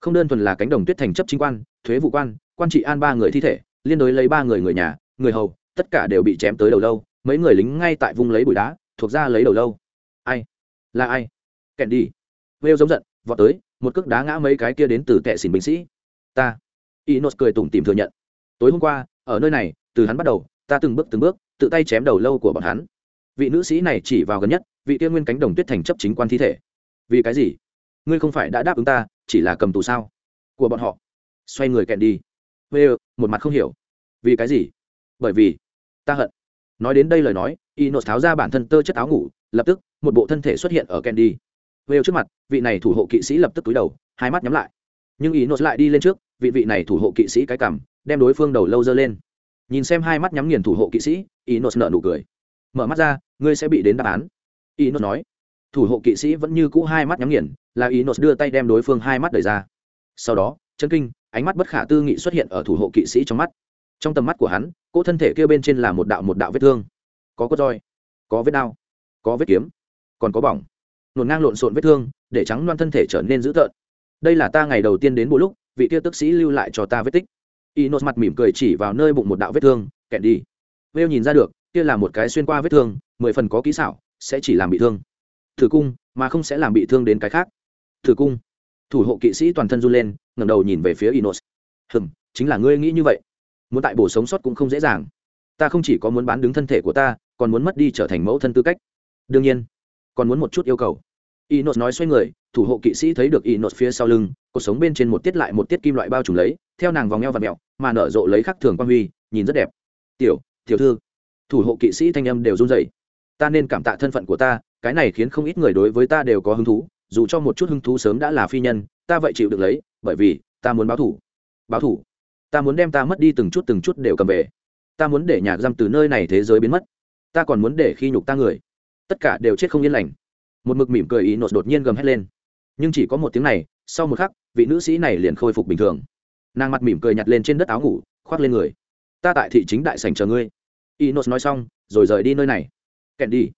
[SPEAKER 1] Không đơn thuần là cánh đồng tuyết thành chấp chính quan thuế vụ quan quan trị an ba người thi thể liên đối lấy ba người người nhà người hầu tất cả đều bị chém tới đầu lâu mấy người lính ngay tại vùng lấy bụi đá thuộc ra lấy đầu lâu. Ai? Là ai? Kèn đi. Vêu giống giận vọt tới một cước đá ngã mấy cái kia đến từ tệ xỉn binh sĩ. Ta. Inos cười tủm tìm thừa nhận. Tối hôm qua, ở nơi này, từ hắn bắt đầu, ta từng bước từng bước, tự tay chém đầu lâu của bọn hắn. Vị nữ sĩ này chỉ vào gần nhất, vị kia nguyên cánh đồng tuyết thành chấp chính quan thi thể. Vì cái gì? Ngươi không phải đã đáp ứng ta, chỉ là cầm tù sao? Của bọn họ. Xoay người kẹn đi. Vê một mặt không hiểu. Vì cái gì? Bởi vì, ta hận. Nói đến đây lời nói, inos tháo ra bản thân tơ chất áo ngủ, lập tức, một bộ thân thể xuất hiện ở kẹn đi vêu trước mặt, vị này thủ hộ kỵ sĩ lập tức túi đầu, hai mắt nhắm lại. Nhưng inos lại đi lên trước, vị vị này thủ hộ kỵ sĩ cái cằm, đem đối phương đầu lâu dơ lên. Nhìn xem hai mắt nhắm nghiền thủ hộ kỵ sĩ inos nở nụ cười. Mở mắt ra, ngươi sẽ bị đến đáp án. Inos nói. Thủ hộ kỵ sĩ vẫn như cũ hai mắt nhắm nghiền, là inos đưa tay đem đối phương hai mắt đẩy ra. Sau đó, chân kinh, ánh mắt bất khả tư nghị xuất hiện ở thủ hộ kỵ sĩ trong mắt. Trong tầm mắt của hắn, cỗ thân thể kia bên trên là một đạo một đạo vết thương. Có cốt roi, có vết đao, có vết kiếm, còn có bỏng nổn ngang lộn xộn vết thương, để trắng loan thân thể trở nên dữ tợn. Đây là ta ngày đầu tiên đến bộ lúc, vị kia tức sĩ lưu lại cho ta vết tích. Inos mặt mỉm cười chỉ vào nơi bụng một đạo vết thương, kẹt đi. Vêu nhìn ra được, kia là một cái xuyên qua vết thương, mười phần có kỹ xảo, sẽ chỉ làm bị thương. Thử cung, mà không sẽ làm bị thương đến cái khác. Thử cung. Thủ hộ kỵ sĩ toàn thân run lên, ngẩng đầu nhìn về phía inos. Hừm, chính là ngươi nghĩ như vậy. Muốn tại bổ sống sót cũng không dễ dàng. Ta không chỉ có muốn bán đứng thân thể của ta, còn muốn mất đi trở thành mẫu thân tư cách. Đương nhiên còn muốn một chút yêu cầu. Inos nói xoay người, thủ hộ kỵ sĩ thấy được inos phía sau lưng, cuộc sống bên trên một tiết lại một tiết kim loại bao trùm lấy, theo nàng vòng eo và mẹo, mà nở rộ lấy khắc thường quan huy, nhìn rất đẹp. Tiểu tiểu thư. Thủ hộ kỵ sĩ thanh âm đều run rẩy. Ta nên cảm tạ thân phận của ta, cái này khiến không ít người đối với ta đều có hứng thú, dù cho một chút hứng thú sớm đã là phi nhân, ta vậy chịu được lấy, bởi vì ta muốn báo thủ. Báo thủ? Ta muốn đem ta mất đi từng chút từng chút đều cầm về. Ta muốn để nhà giam từ nơi này thế giới biến mất. Ta còn muốn để khi nhục ta người tất cả đều chết không yên lành. Một mực mỉm cười ý nột đột nhiên gầm hét lên. Nhưng chỉ có một tiếng này, sau một khắc, vị nữ sĩ này liền khôi phục bình thường. Nàng mặt mỉm cười nhặt lên trên đất áo ngủ, khoác lên người. Ta tại thị chính đại sành chờ ngươi. Inos nói xong, rồi rời đi nơi này. Kẹn đi.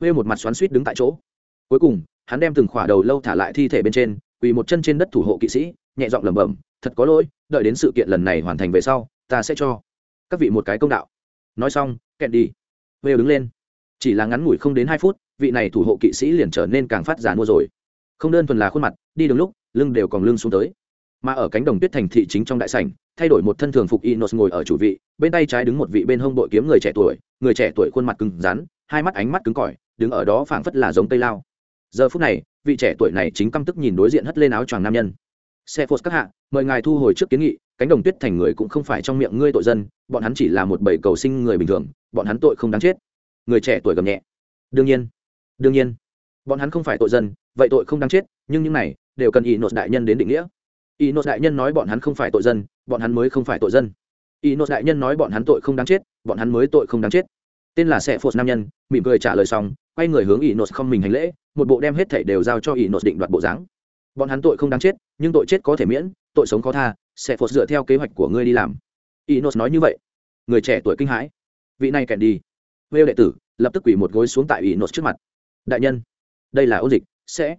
[SPEAKER 1] Huê một mặt xoắn suýt đứng tại chỗ. Cuối cùng, hắn đem từng khỏa đầu lâu thả lại thi thể bên trên, quỳ một chân trên đất thủ hộ kỵ sĩ, nhẹ giọng lẩm bẩm, thật có lỗi, đợi đến sự kiện lần này hoàn thành về sau, ta sẽ cho các vị một cái công đạo. Nói xong, kẹn đi. Huê đứng lên chỉ là ngắn ngủi không đến hai phút, vị này thủ hộ kỵ sĩ liền trở nên càng phát giả mua rồi. Không đơn thuần là khuôn mặt, đi đường lúc, lưng đều còn lưng xuống tới. Mà ở cánh đồng tuyết thành thị chính trong đại sảnh, thay đổi một thân thường phục inos ngồi ở chủ vị, bên tay trái đứng một vị bên hông bội kiếm người trẻ tuổi, người trẻ tuổi khuôn mặt cứng rắn, hai mắt ánh mắt cứng cỏi, đứng ở đó phảng phất là giống tây lao. Giờ phút này, vị trẻ tuổi này chính căm tức nhìn đối diện hất lên áo choàng nam nhân. Xe phốt các hạ, mời ngài thu hồi trước kiến nghị, cánh đồng tuyết thành người cũng không phải trong miệng ngươi tội dân, bọn hắn chỉ là một bầy cầu sinh người bình thường, bọn hắn tội không đáng chết người trẻ tuổi gầm nhẹ. Đương nhiên đương nhiên, bọn hắn không phải tội dân, vậy tội không đáng chết, nhưng những này đều cần y nốt đại nhân đến định nghĩa. Y nốt đại nhân nói bọn hắn không phải tội dân, bọn hắn mới không phải tội dân. Y nốt đại nhân nói bọn hắn tội không đáng chết, bọn hắn mới tội không đáng chết. Tên là sẽ phột nam nhân, mỉm cười trả lời xong, quay người hướng y nốt không mình hành lễ, một bộ đem hết thảy đều giao cho y nốt định đoạt bộ dáng. Bọn hắn tội không đáng chết, nhưng tội chết có thể miễn, tội sống khó tha sẽ phột dựa theo kế hoạch của ngươi đi làm. Y nốt nói như vậy. Người trẻ tuổi kinh hãi. Vị này kèn đi vêu đệ tử, lập tức quỳ một gối xuống tại y nốt trước mặt. Đại nhân, đây là ôn dịch, sẽ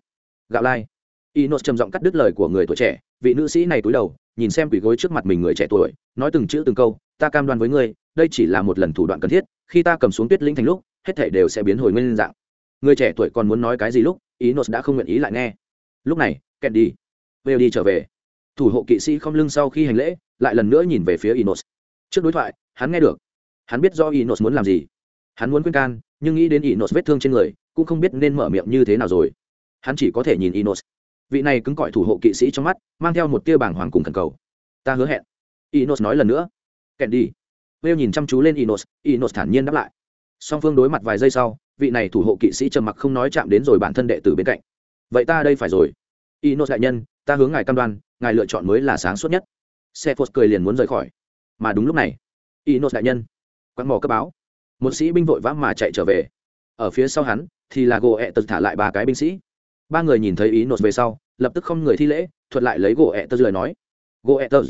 [SPEAKER 1] gạo lai. Inos trầm giọng cắt đứt lời của người tuổi trẻ, vị nữ sĩ này cúi đầu, nhìn xem quỷ gối trước mặt mình người trẻ tuổi, nói từng chữ từng câu, ta cam đoan với ngươi, đây chỉ là một lần thủ đoạn cần thiết, khi ta cầm xuống tuyết linh thành lúc, hết thể đều sẽ biến hồi nguyên dạng. Người trẻ tuổi còn muốn nói cái gì lúc, inos đã không nguyện ý lại nghe. Lúc này, kẹt đi. Vêu đi trở về. Thủ hộ kỵ sĩ không lưng sau khi hành lễ, lại lần nữa nhìn về phía inos. Trước đối thoại, hắn nghe được. Hắn biết do inos muốn làm gì hắn muốn khuyên can, nhưng nghĩ đến inos vết thương trên người, cũng không biết nên mở miệng như thế nào rồi. Hắn chỉ có thể nhìn inos. Vị này cứng cỏi thủ hộ kỵ sĩ trong mắt, mang theo một tia bảng hoàng cùng thần cầu. Ta hứa hẹn. Inos nói lần nữa. Kèn đi. Vêu nhìn chăm chú lên inos inos thản nhiên đáp lại. Song phương đối mặt vài giây sau, vị này thủ hộ kỵ sĩ trầm mặc không nói chạm đến rồi bản thân đệ tử bên cạnh. Vậy ta đây phải rồi. Inos đại nhân, ta hướng ngài cam đoan, ngài lựa chọn mới là sáng suốt nhất. Cephos cười liền muốn rời khỏi. Mà đúng lúc này, inos đại nhân quăng mò cấp báo một sĩ binh vội vã mà chạy trở về. Ở phía sau hắn, thì là gỗ ẹ tật thả lại ba cái binh sĩ. Ba người nhìn thấy ý nốt về sau, lập tức không người thi lễ, thuật lại lấy gỗ ẹ tật lời nói. Gỗ ẹ tật,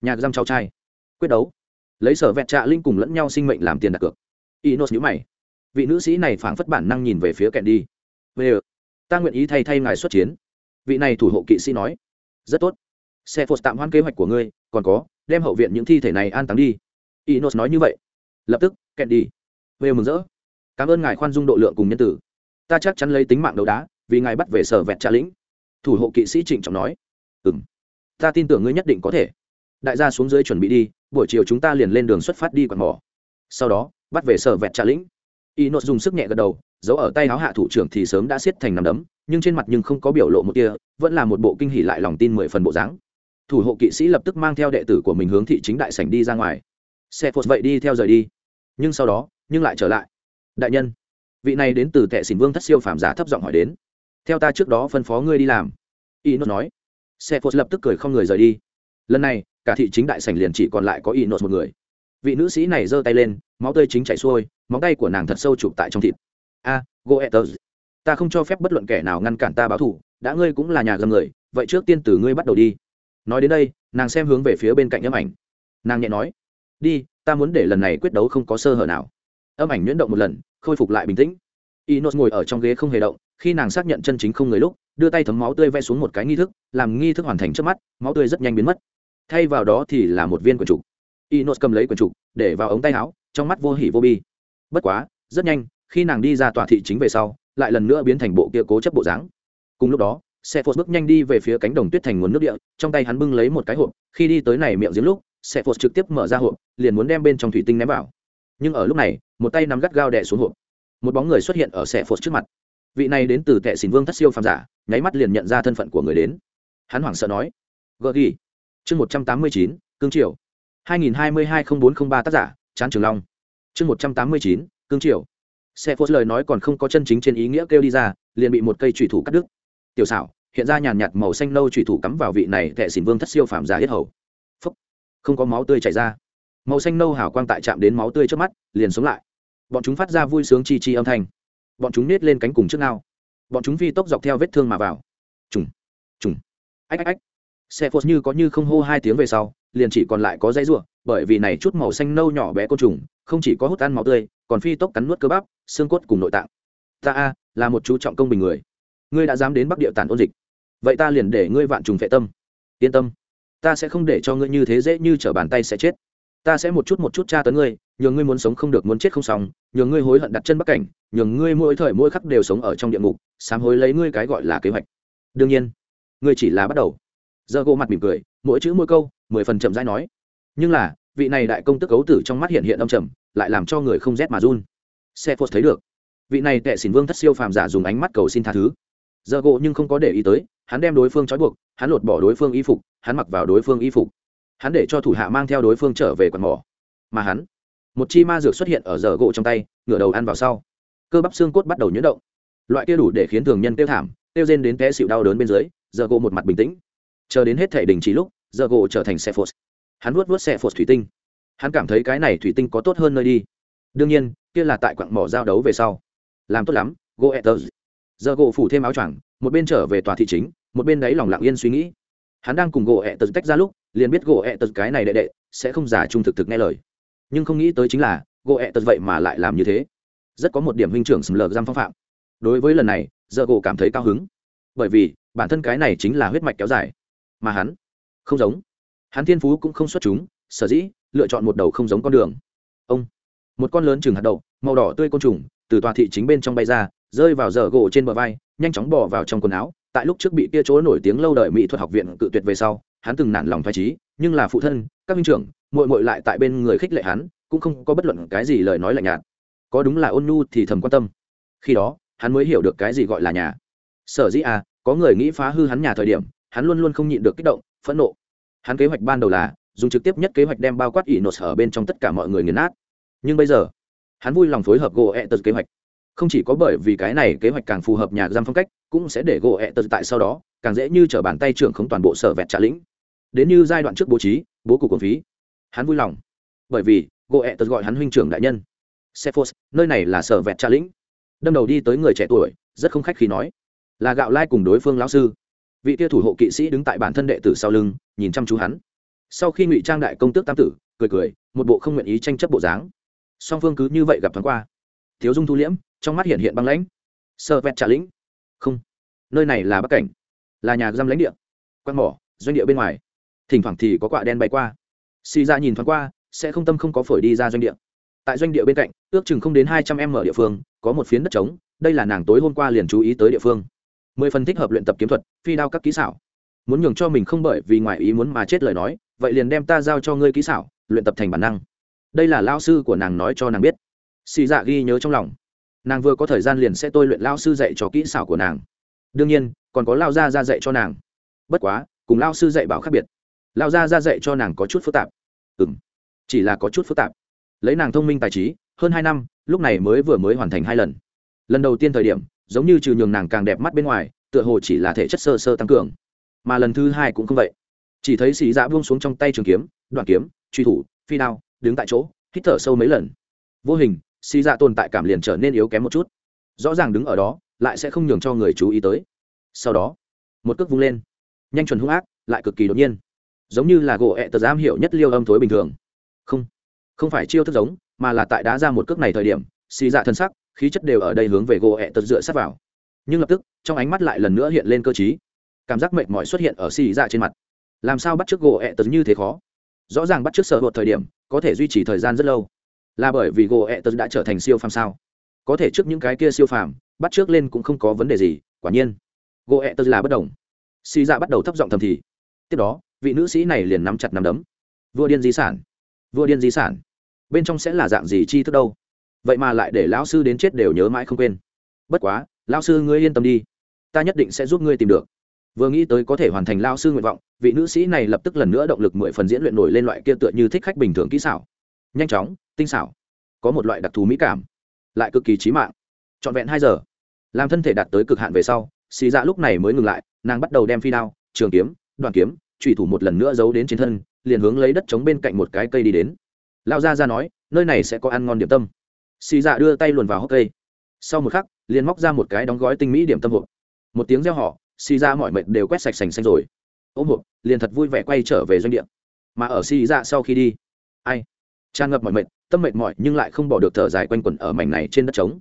[SPEAKER 1] nhạc răm cháu trai, quyết đấu. Lấy sở vẹn trạ linh cùng lẫn nhau sinh mệnh làm tiền đặt cược. Ý nốt nhữ mày. Vị nữ sĩ này phảng phất bản năng nhìn về phía kẹn đi. Về ta nguyện ý thay thay ngài xuất chiến. Vị này thủ hộ kỵ sĩ nói. Rất tốt. Xe phột tạm hoãn kế hoạch của ngươi, còn có, đem hậu viện những thi thể này an táng đi. Inos nói như vậy. Lập tức kẹt đi về mừng rỡ. Cảm ơn ngài khoan dung độ lượng cùng nhân tử. Ta chắc chắn lấy tính mạng đấu đá, vì ngài bắt về sở vẹt trả lĩnh. Thủ hộ kỵ sĩ trịnh trọng nói. Ừ m ta tin tưởng ngươi nhất định có thể. Đại gia xuống dưới chuẩn bị đi, buổi chiều chúng ta liền lên đường xuất phát đi quạt mỏ. Sau đó, bắt về sở vẹt trả lĩnh. Y nốt dùng sức nhẹ gật đầu, giấu ở tay áo hạ thủ trưởng thì sớm đã xiết thành nằm đấm, nhưng trên mặt nhưng không có biểu lộ một tia, vẫn là một bộ kinh hỉ lại lòng tin mười phần bộ dáng. Thủ hộ kỵ sĩ lập tức mang theo đệ tử của mình hướng thị chính đại sảnh đi ra ngoài. Xe phột vậy đi theo rời đi. Nhưng sau đó nhưng lại trở lại. Đại nhân vị này đến từ tệ xỉn vương thất siêu phàm giả thấp giọng hỏi đến. Theo ta trước đó phân phó ngươi đi làm. Y nốt nói. Xe phột lập tức cười không người rời đi. Lần này cả thị chính đại sảnh liền chỉ còn lại có y nốt một người. Vị nữ sĩ này giơ tay lên máu tươi chính chảy xuôi móng tay của nàng thật sâu chụp tại trong thịt. A à, goethez ta không cho phép bất luận kẻ nào ngăn cản ta báo thù đã ngươi cũng là nhà gầm người vậy trước tiên từ ngươi bắt đầu đi. Nói đến đây nàng xem hướng về phía bên cạnh nhấp ảnh. Nàng nhẹ nói đi ta muốn để lần này quyết đấu không có sơ hở nào âm ảnh nhuyễn động một lần, khôi phục lại bình tĩnh. Inos ngồi ở trong ghế không hề động, khi nàng xác nhận chân chính không người lúc, đưa tay thấm máu tươi vẽ xuống một cái nghi thức, làm nghi thức hoàn thành trước mắt, máu tươi rất nhanh biến mất. Thay vào đó thì là một viên quần trục. Inos cầm lấy quần trục, để vào ống tay áo, trong mắt vô hỉ vô bi. Bất quá, rất nhanh, khi nàng đi ra tòa thị chính về sau, lại lần nữa biến thành bộ kia cố chấp bộ dáng. Cùng lúc đó xe phốt bước nhanh đi về phía cánh đồng tuyết thành nguồn nước địa, trong tay hắn bưng lấy một cái hộp, khi đi tới này miệng giếng lúc xe phốt trực tiếp mở ra hộp, liền muốn đem bên trong thủy tinh ném vào nhưng ở lúc này, một tay nắm gắt gao đè xuống hộp. Một bóng người xuất hiện ở xe phốt trước mặt. Vị này đến từ tệ xỉn vương thất siêu phàm giả, nháy mắt liền nhận ra thân phận của người đến. Hắn hoảng sợ nói gợi ghi. Chương một trăm tám mươi chín, cương triều. hai nghìn hai mươi hai không bốn không ba tác giả, chán trường long. Chương một trăm tám mươi chín, cương triều. Xe phốt lời nói còn không có chân chính trên ý nghĩa kêu đi ra, liền bị một cây trùy thủ cắt đứt. Tiểu xảo, hiện ra nhàn nhạt màu xanh nâu trùy thủ cắm vào vị này tệ xỉn vương thất siêu phàm giả hết hầu. Phúc. không có máu tươi chảy ra màu xanh nâu hào quang tại chạm đến máu tươi trước mắt, liền sống lại. Bọn chúng phát ra vui sướng chi chi âm thanh. Bọn chúng nết lên cánh cùng trước nào bọn chúng phi tốc dọc theo vết thương mà vào. Trùng trùng. Ách ách ách. Xe phốt như có như không hô hai tiếng về sau, liền chỉ còn lại có dây ruộng bởi vì này chút màu xanh nâu nhỏ bé côn trùng, không chỉ có hút ăn máu tươi, còn phi tốc cắn nuốt cơ bắp, xương cốt cùng nội tạng. Ta a, là một chú trọng công bình người. Ngươi đã dám đến bắc địa tản ôn dịch. Vậy ta liền để ngươi vạn trùng vệ tâm. Yên tâm. Ta sẽ không để cho ngươi như thế dễ như trở bàn tay sẽ chết ta sẽ một chút một chút tra tấn ngươi nhường ngươi muốn sống không được muốn chết không xong nhường ngươi hối hận đặt chân bắc cảnh nhường ngươi mỗi thời mỗi khắc đều sống ở trong địa ngục, sám hối lấy ngươi cái gọi là kế hoạch. Đương nhiên, ngươi chỉ là bắt đầu. Giờ gỗ mặt mỉm cười, mỗi chữ mỗi câu, mười phần chậm rãi nói. Nhưng là, vị này đại công tức cấu tử trong mắt hiện hiện âm trầm, lại làm cho người không rét mà run. Xe phốt thấy được. Vị này tệ xỉn vương thất siêu phàm giả dùng ánh mắt cầu xin tha thứ. Giờ gỗ nhưng không có để ý tới, hắn đem đối phương trói buộc, hắn lột bỏ đối phương y phục, hắn mặc vào đối phương y phục hắn để cho thủ hạ mang theo đối phương trở về quần mỏ. Mà hắn, một chi ma dược xuất hiện ở giờ gỗ trong tay, ngửa đầu ăn vào sau. Cơ bắp xương cốt bắt đầu nhuyễn động. Loại kia đủ để khiến thường nhân tiêu thảm, tiêu rên đến té xịu đau đớn bên dưới, giờ gỗ một mặt bình tĩnh. Chờ đến hết thể đình chỉ lúc, giờ gỗ trở thành xe phốt hắn vuốt vuốt xe phốt thủy tinh. Hắn cảm thấy cái này thủy tinh có tốt hơn nơi đi. Đương nhiên, kia là tại quặng mỏ giao đấu về sau. Làm tốt lắm, gỗ etters giờ gỗ phủ thêm áo choàng, một bên trở về tòa thị chính, một bên đấy lòng lặng yên suy nghĩ. Hắn đang cùng gỗ etters tách ra lúc liền biết gỗ etters cái này đệ đệ sẽ không giả trung thực thực nghe lời. Nhưng không nghĩ tới chính là, gỗ etters vậy mà lại làm như thế. Rất có một điểm huynh trưởng sầm lờ giam phong phạm. Đối với lần này, giờ gỗ cảm thấy cao hứng. Bởi vì, bản thân cái này chính là huyết mạch kéo dài. Mà hắn, không giống. Hắn thiên phú cũng không xuất chúng, sở dĩ, lựa chọn một đầu không giống con đường. Ông, một con lớn chừng hạt đậu, màu đỏ tươi côn trùng, từ tòa thị chính bên trong bay ra, rơi vào giờ gỗ trên bờ vai, nhanh chóng bỏ vào trong quần áo. Tại lúc trước bị kia chỗ nổi tiếng lâu đời mỹ thuật học viện cự tuyệt về sau hắn từng nản lòng phái trí nhưng là phụ thân, các minh trưởng, muội muội lại tại bên người khích lệ hắn, cũng không có bất luận cái gì lời nói lạnh nhạt. Có đúng là ôn nhu thì thầm quan tâm. Khi đó, hắn mới hiểu được cái gì gọi là nhà. Sở dĩ à có người nghĩ phá hư hắn nhà thời điểm, hắn luôn luôn không nhịn được kích động, phẫn nộ. Hắn kế hoạch ban đầu là, dùng trực tiếp nhất kế hoạch đem bao quát ỷ nột ở bên trong tất cả mọi người nghiền nát. Nhưng bây giờ, hắn vui lòng phối hợp gỗ ẹ tật kế hoạch không chỉ có bởi vì cái này kế hoạch càng phù hợp nhà giam phong cách, cũng sẽ để gỗ ẹ tật tại sau đó, càng dễ như t r ở bàn tay trưởng không toàn bộ sở vẹt trả lĩnh. Đến như giai đoạn trước bố trí, bố cục cổ phí. Hắn vui lòng. Bởi vì, gỗ ẹ tật gọi hắn huynh trưởng đại nhân. Sephos nơi này là sở vẹt trả lĩnh. Đâm đầu đi tới người trẻ tuổi, rất không khách khi nói. Là gạo lai cùng đối phương lão sư. Vị tia thủ hộ kỵ sĩ đứng tại bản thân đệ tử sau lưng, nhìn chăm chú hắn. Sau khi ngụy trang đại công tước tam tử, cười cười, một bộ không nguyện ý tranh chấp bộ dáng. Song phương cứ như vậy gặp thoáng qua. Thiếu dung thu liễm trong mắt hiện hiện băng lãnh. Sơ vẹt trả lĩnh. Không. Nơi này là bắc cảnh, là nhà giam lãnh địa. Quan mỏ, doanh địa bên ngoài. Thỉnh thoảng thì có quạ đen bay qua. Xì ra nhìn thoáng qua, sẽ không tâm không có phổi đi ra doanh địa. Tại doanh địa bên cạnh, ước chừng không đến hai trăm em ở địa phương, có một phiến đất trống, đây là nàng tối hôm qua liền chú ý tới địa phương. Mười phần thích hợp luyện tập kiếm thuật, phi đao các kỹ xảo. Muốn nhường cho mình không bởi vì ngoài ý muốn mà chết lời nói, vậy liền đem ta giao cho ngươi kỹ xảo, luyện tập thành bản năng. Đây là lao sư của nàng nói cho nàng biết. Xì dạ ghi nhớ trong lòng nàng vừa có thời gian liền sẽ tôi luyện lao sư dạy cho kỹ xảo của nàng. đương nhiên, còn có lao gia ra dạy cho nàng. bất quá, cùng lao sư dạy bảo khác biệt. lao gia ra dạy cho nàng có chút phức tạp. ừ m chỉ là có chút phức tạp. lấy nàng thông minh tài trí, hơn hai năm, lúc này mới vừa mới hoàn thành hai lần. lần đầu tiên thời điểm, giống như trừ nhường nàng càng đẹp mắt bên ngoài, tựa hồ chỉ là thể chất sơ sơ tăng cường. mà lần thứ hai cũng không vậy. chỉ thấy xì dạ buông xuống trong tay trường kiếm, đoạn kiếm, truy thủ, phi đao, đứng tại chỗ, hít thở sâu mấy lần. vô hình xì dạ tồn tại cảm liền trở nên yếu kém một chút. Rõ ràng đứng ở đó, lại sẽ không nhường cho người chú ý tới. Sau đó, một cước vung lên. Nhanh chuẩn hung ác, lại cực kỳ đột nhiên. Giống như là gỗ ẹ tờ giam hiểu nhất liêu âm thối bình thường. Không không phải chiêu thức giống, mà là tại đá ra một cước này thời điểm, xì dạ thân sắc, khí chất đều ở đây hướng về gỗ ẹ tật dựa sát vào. Nhưng lập tức, trong ánh mắt lại lần nữa hiện lên cơ t cảm giác mệt mỏi xuất hiện ở xì dạ trên mặt. Làm sao bắt t r ư ớ c gỗ ẹ tật như thế khó? Rõ ràng bắt t r ư ớ c sợ hột thời điểm, có thể duy trì thời gian rất lâu là bởi vì gỗ ẹ tật đã trở thành siêu phàm sao? Có thể trước những cái kia siêu phàm, bắt trước lên cũng không có vấn đề gì, quả nhiên. Gỗ ẹ tật là bất đồng. Xì dạ bắt đầu thấp giọng thầm thì. Tiếp đó, vị nữ sĩ này liền nắm chặt nắm đấm. Vua điên di sản. Vua điên di sản. Bên trong sẽ là dạng gì chi thức đâu? Vậy mà lại để lão sư đến chết đều nhớ mãi không quên. Bất quá, lão sư ngươi yên tâm đi. Ta nhất định sẽ giúp ngươi tìm được. Vừa nghĩ tới có thể hoàn thành lao sư nguyện vọng, vị nữ sĩ này lập tức lần nữa động lực mười phần diễn luyện nổi lên loại kia tựa như thích khách bình thường kỹ xảo nhanh chóng, tinh xảo, có một loại đặc thù mỹ cảm, lại cực kỳ trí mạng. Trọn vẹn hai giờ, làm thân thể đạt tới cực hạn về sau, xì dạ lúc này mới ngừng lại, nàng bắt đầu đem phi đao, trường kiếm đoàn kiếm trùy thủ một lần nữa giấu đến trên thân, liền hướng lấy đất chống bên cạnh một cái cây đi đến. Lao ra ra nói, nơi này sẽ có ăn ngon điểm tâm. Xì dạ đưa tay luồn vào hốc cây. Sau một khắc, liền móc ra một cái đóng gói tinh mỹ điểm tâm hộp. Một tiếng reo họ xì dạ mọi mệt đều quét sạch sành xanh rồi. Ôm hộp, liền thật vui vẻ quay trở về doanh địa. Mà ở xì dạ sau khi đi, ai? Tràn ngập mọi mệnh tâm mệt mỏi nhưng lại không bỏ được thở dài quanh quẩn ở mảnh này trên đất trống.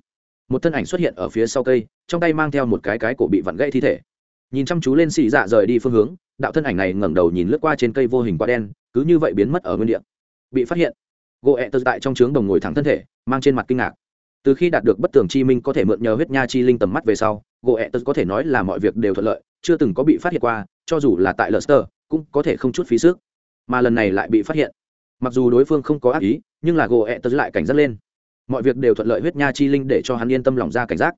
[SPEAKER 1] Một thân ảnh xuất hiện ở phía sau cây, trong tay mang theo một cái cái cổ bị vặn gãy thi thể. Nhìn chăm chú lên xì dạ rời đi phương hướng, đạo thân ảnh này ngẩng đầu nhìn lướt qua trên cây vô hình quá đen, cứ như vậy biến mất ở nguyên địa. Bị phát hiện gỗ ẹ tơ tại trong trướng đồng ngồi thẳng thân thể, mang trên mặt kinh ngạc. Từ khi đạt được bất tường chi minh có thể mượn nhờ huyết nha chi linh tầm mắt về sau gỗ ẹ tơ có thể nói là mọi việc đều thuận lợi, chưa từng có bị phát hiện qua, cho dù là tại lester cũng có thể không chút phí sức. Mà lần này lại bị phát hiện mặc dù đối phương không có ác ý, nhưng là gỗ ẹ tật lại cảnh giác lên. Mọi việc đều thuận lợi huyết nha chi linh để cho hắn yên tâm lòng ra cảnh giác.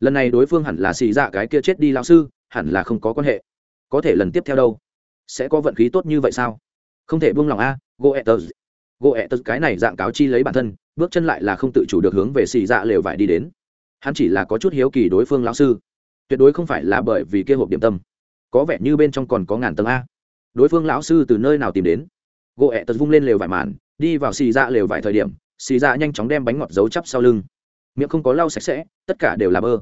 [SPEAKER 1] Lần này đối phương hẳn là xì dạ cái kia chết đi lão sư, hẳn là không có quan hệ. Có thể lần tiếp theo đâu? Sẽ có vận khí tốt như vậy sao? Không thể buông lòng a goethers gỗ ẹ tật cái này dạng cáo chi lấy bản thân, bước chân lại là không tự chủ được hướng về xì dạ lều vải đi đến. Hắn chỉ là có chút hiếu kỳ đối phương lão sư. Tuyệt đối không phải là bởi vì kia hộp điểm tâm. Có vẻ như bên trong còn có ngàn tầng a. Đối phương lão sư từ nơi nào tìm đến? Gỗ ẹ tật vung lên lều vải màn, đi vào xì ra lều vải thời điểm, xì ra nhanh chóng đem bánh ngọt giấu chắp sau lưng. Miệng không có lau sạch sẽ, tất cả đều là bơ.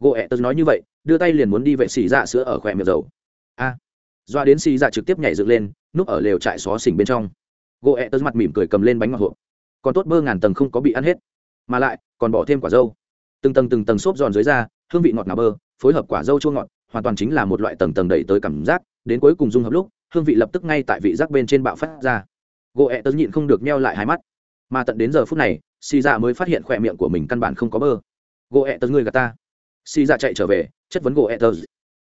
[SPEAKER 1] Gỗ ẹ tật nói như vậy, đưa tay liền muốn đi vệ xì ra sữa ở khỏe miệng dầu. A. À. doa đến xì ra trực tiếp nhảy dựng lên, núp ở lều trại xó xỉnh bên trong. Gỗ ẹ tật mặt mỉm cười cầm lên bánh ngọt hộp. Còn tốt bơ ngàn tầng không có bị ăn hết. Mà lại, còn bỏ thêm quả dâu. Từng tầng từng tầng xốp giòn dưới da, hương vị ngọt ngào bơ, phối hợp quả dâu chua ngọt, hoàn toàn chính là một loại tầng tầng đẩy tới cảm giác, đến cuối cùng dung hợp lúc hương vị lập tức ngay tại vị giác bên trên bạo phát ra. Gỗ ẹ tớ nhịn không được meo lại hai mắt. Mà tận đến giờ phút này, xì dạ mới phát hiện khỏe miệng của mình căn bản không có bơ. Gỗ ẹ tớ người gà ta. Xì dạ chạy trở về, chất vấn gỗ ẹ tớ.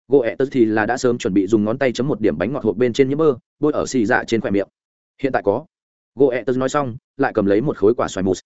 [SPEAKER 1] Gỗ ẹ tớ thì là đã sớm chuẩn bị dùng ngón tay chấm một điểm bánh ngọt hộp bên trên những bơ, bôi ở xì dạ trên khỏe miệng. Hiện tại có. Gỗ ẹ tớ nói xong, lại cầm lấy một khối quả xoài mousse.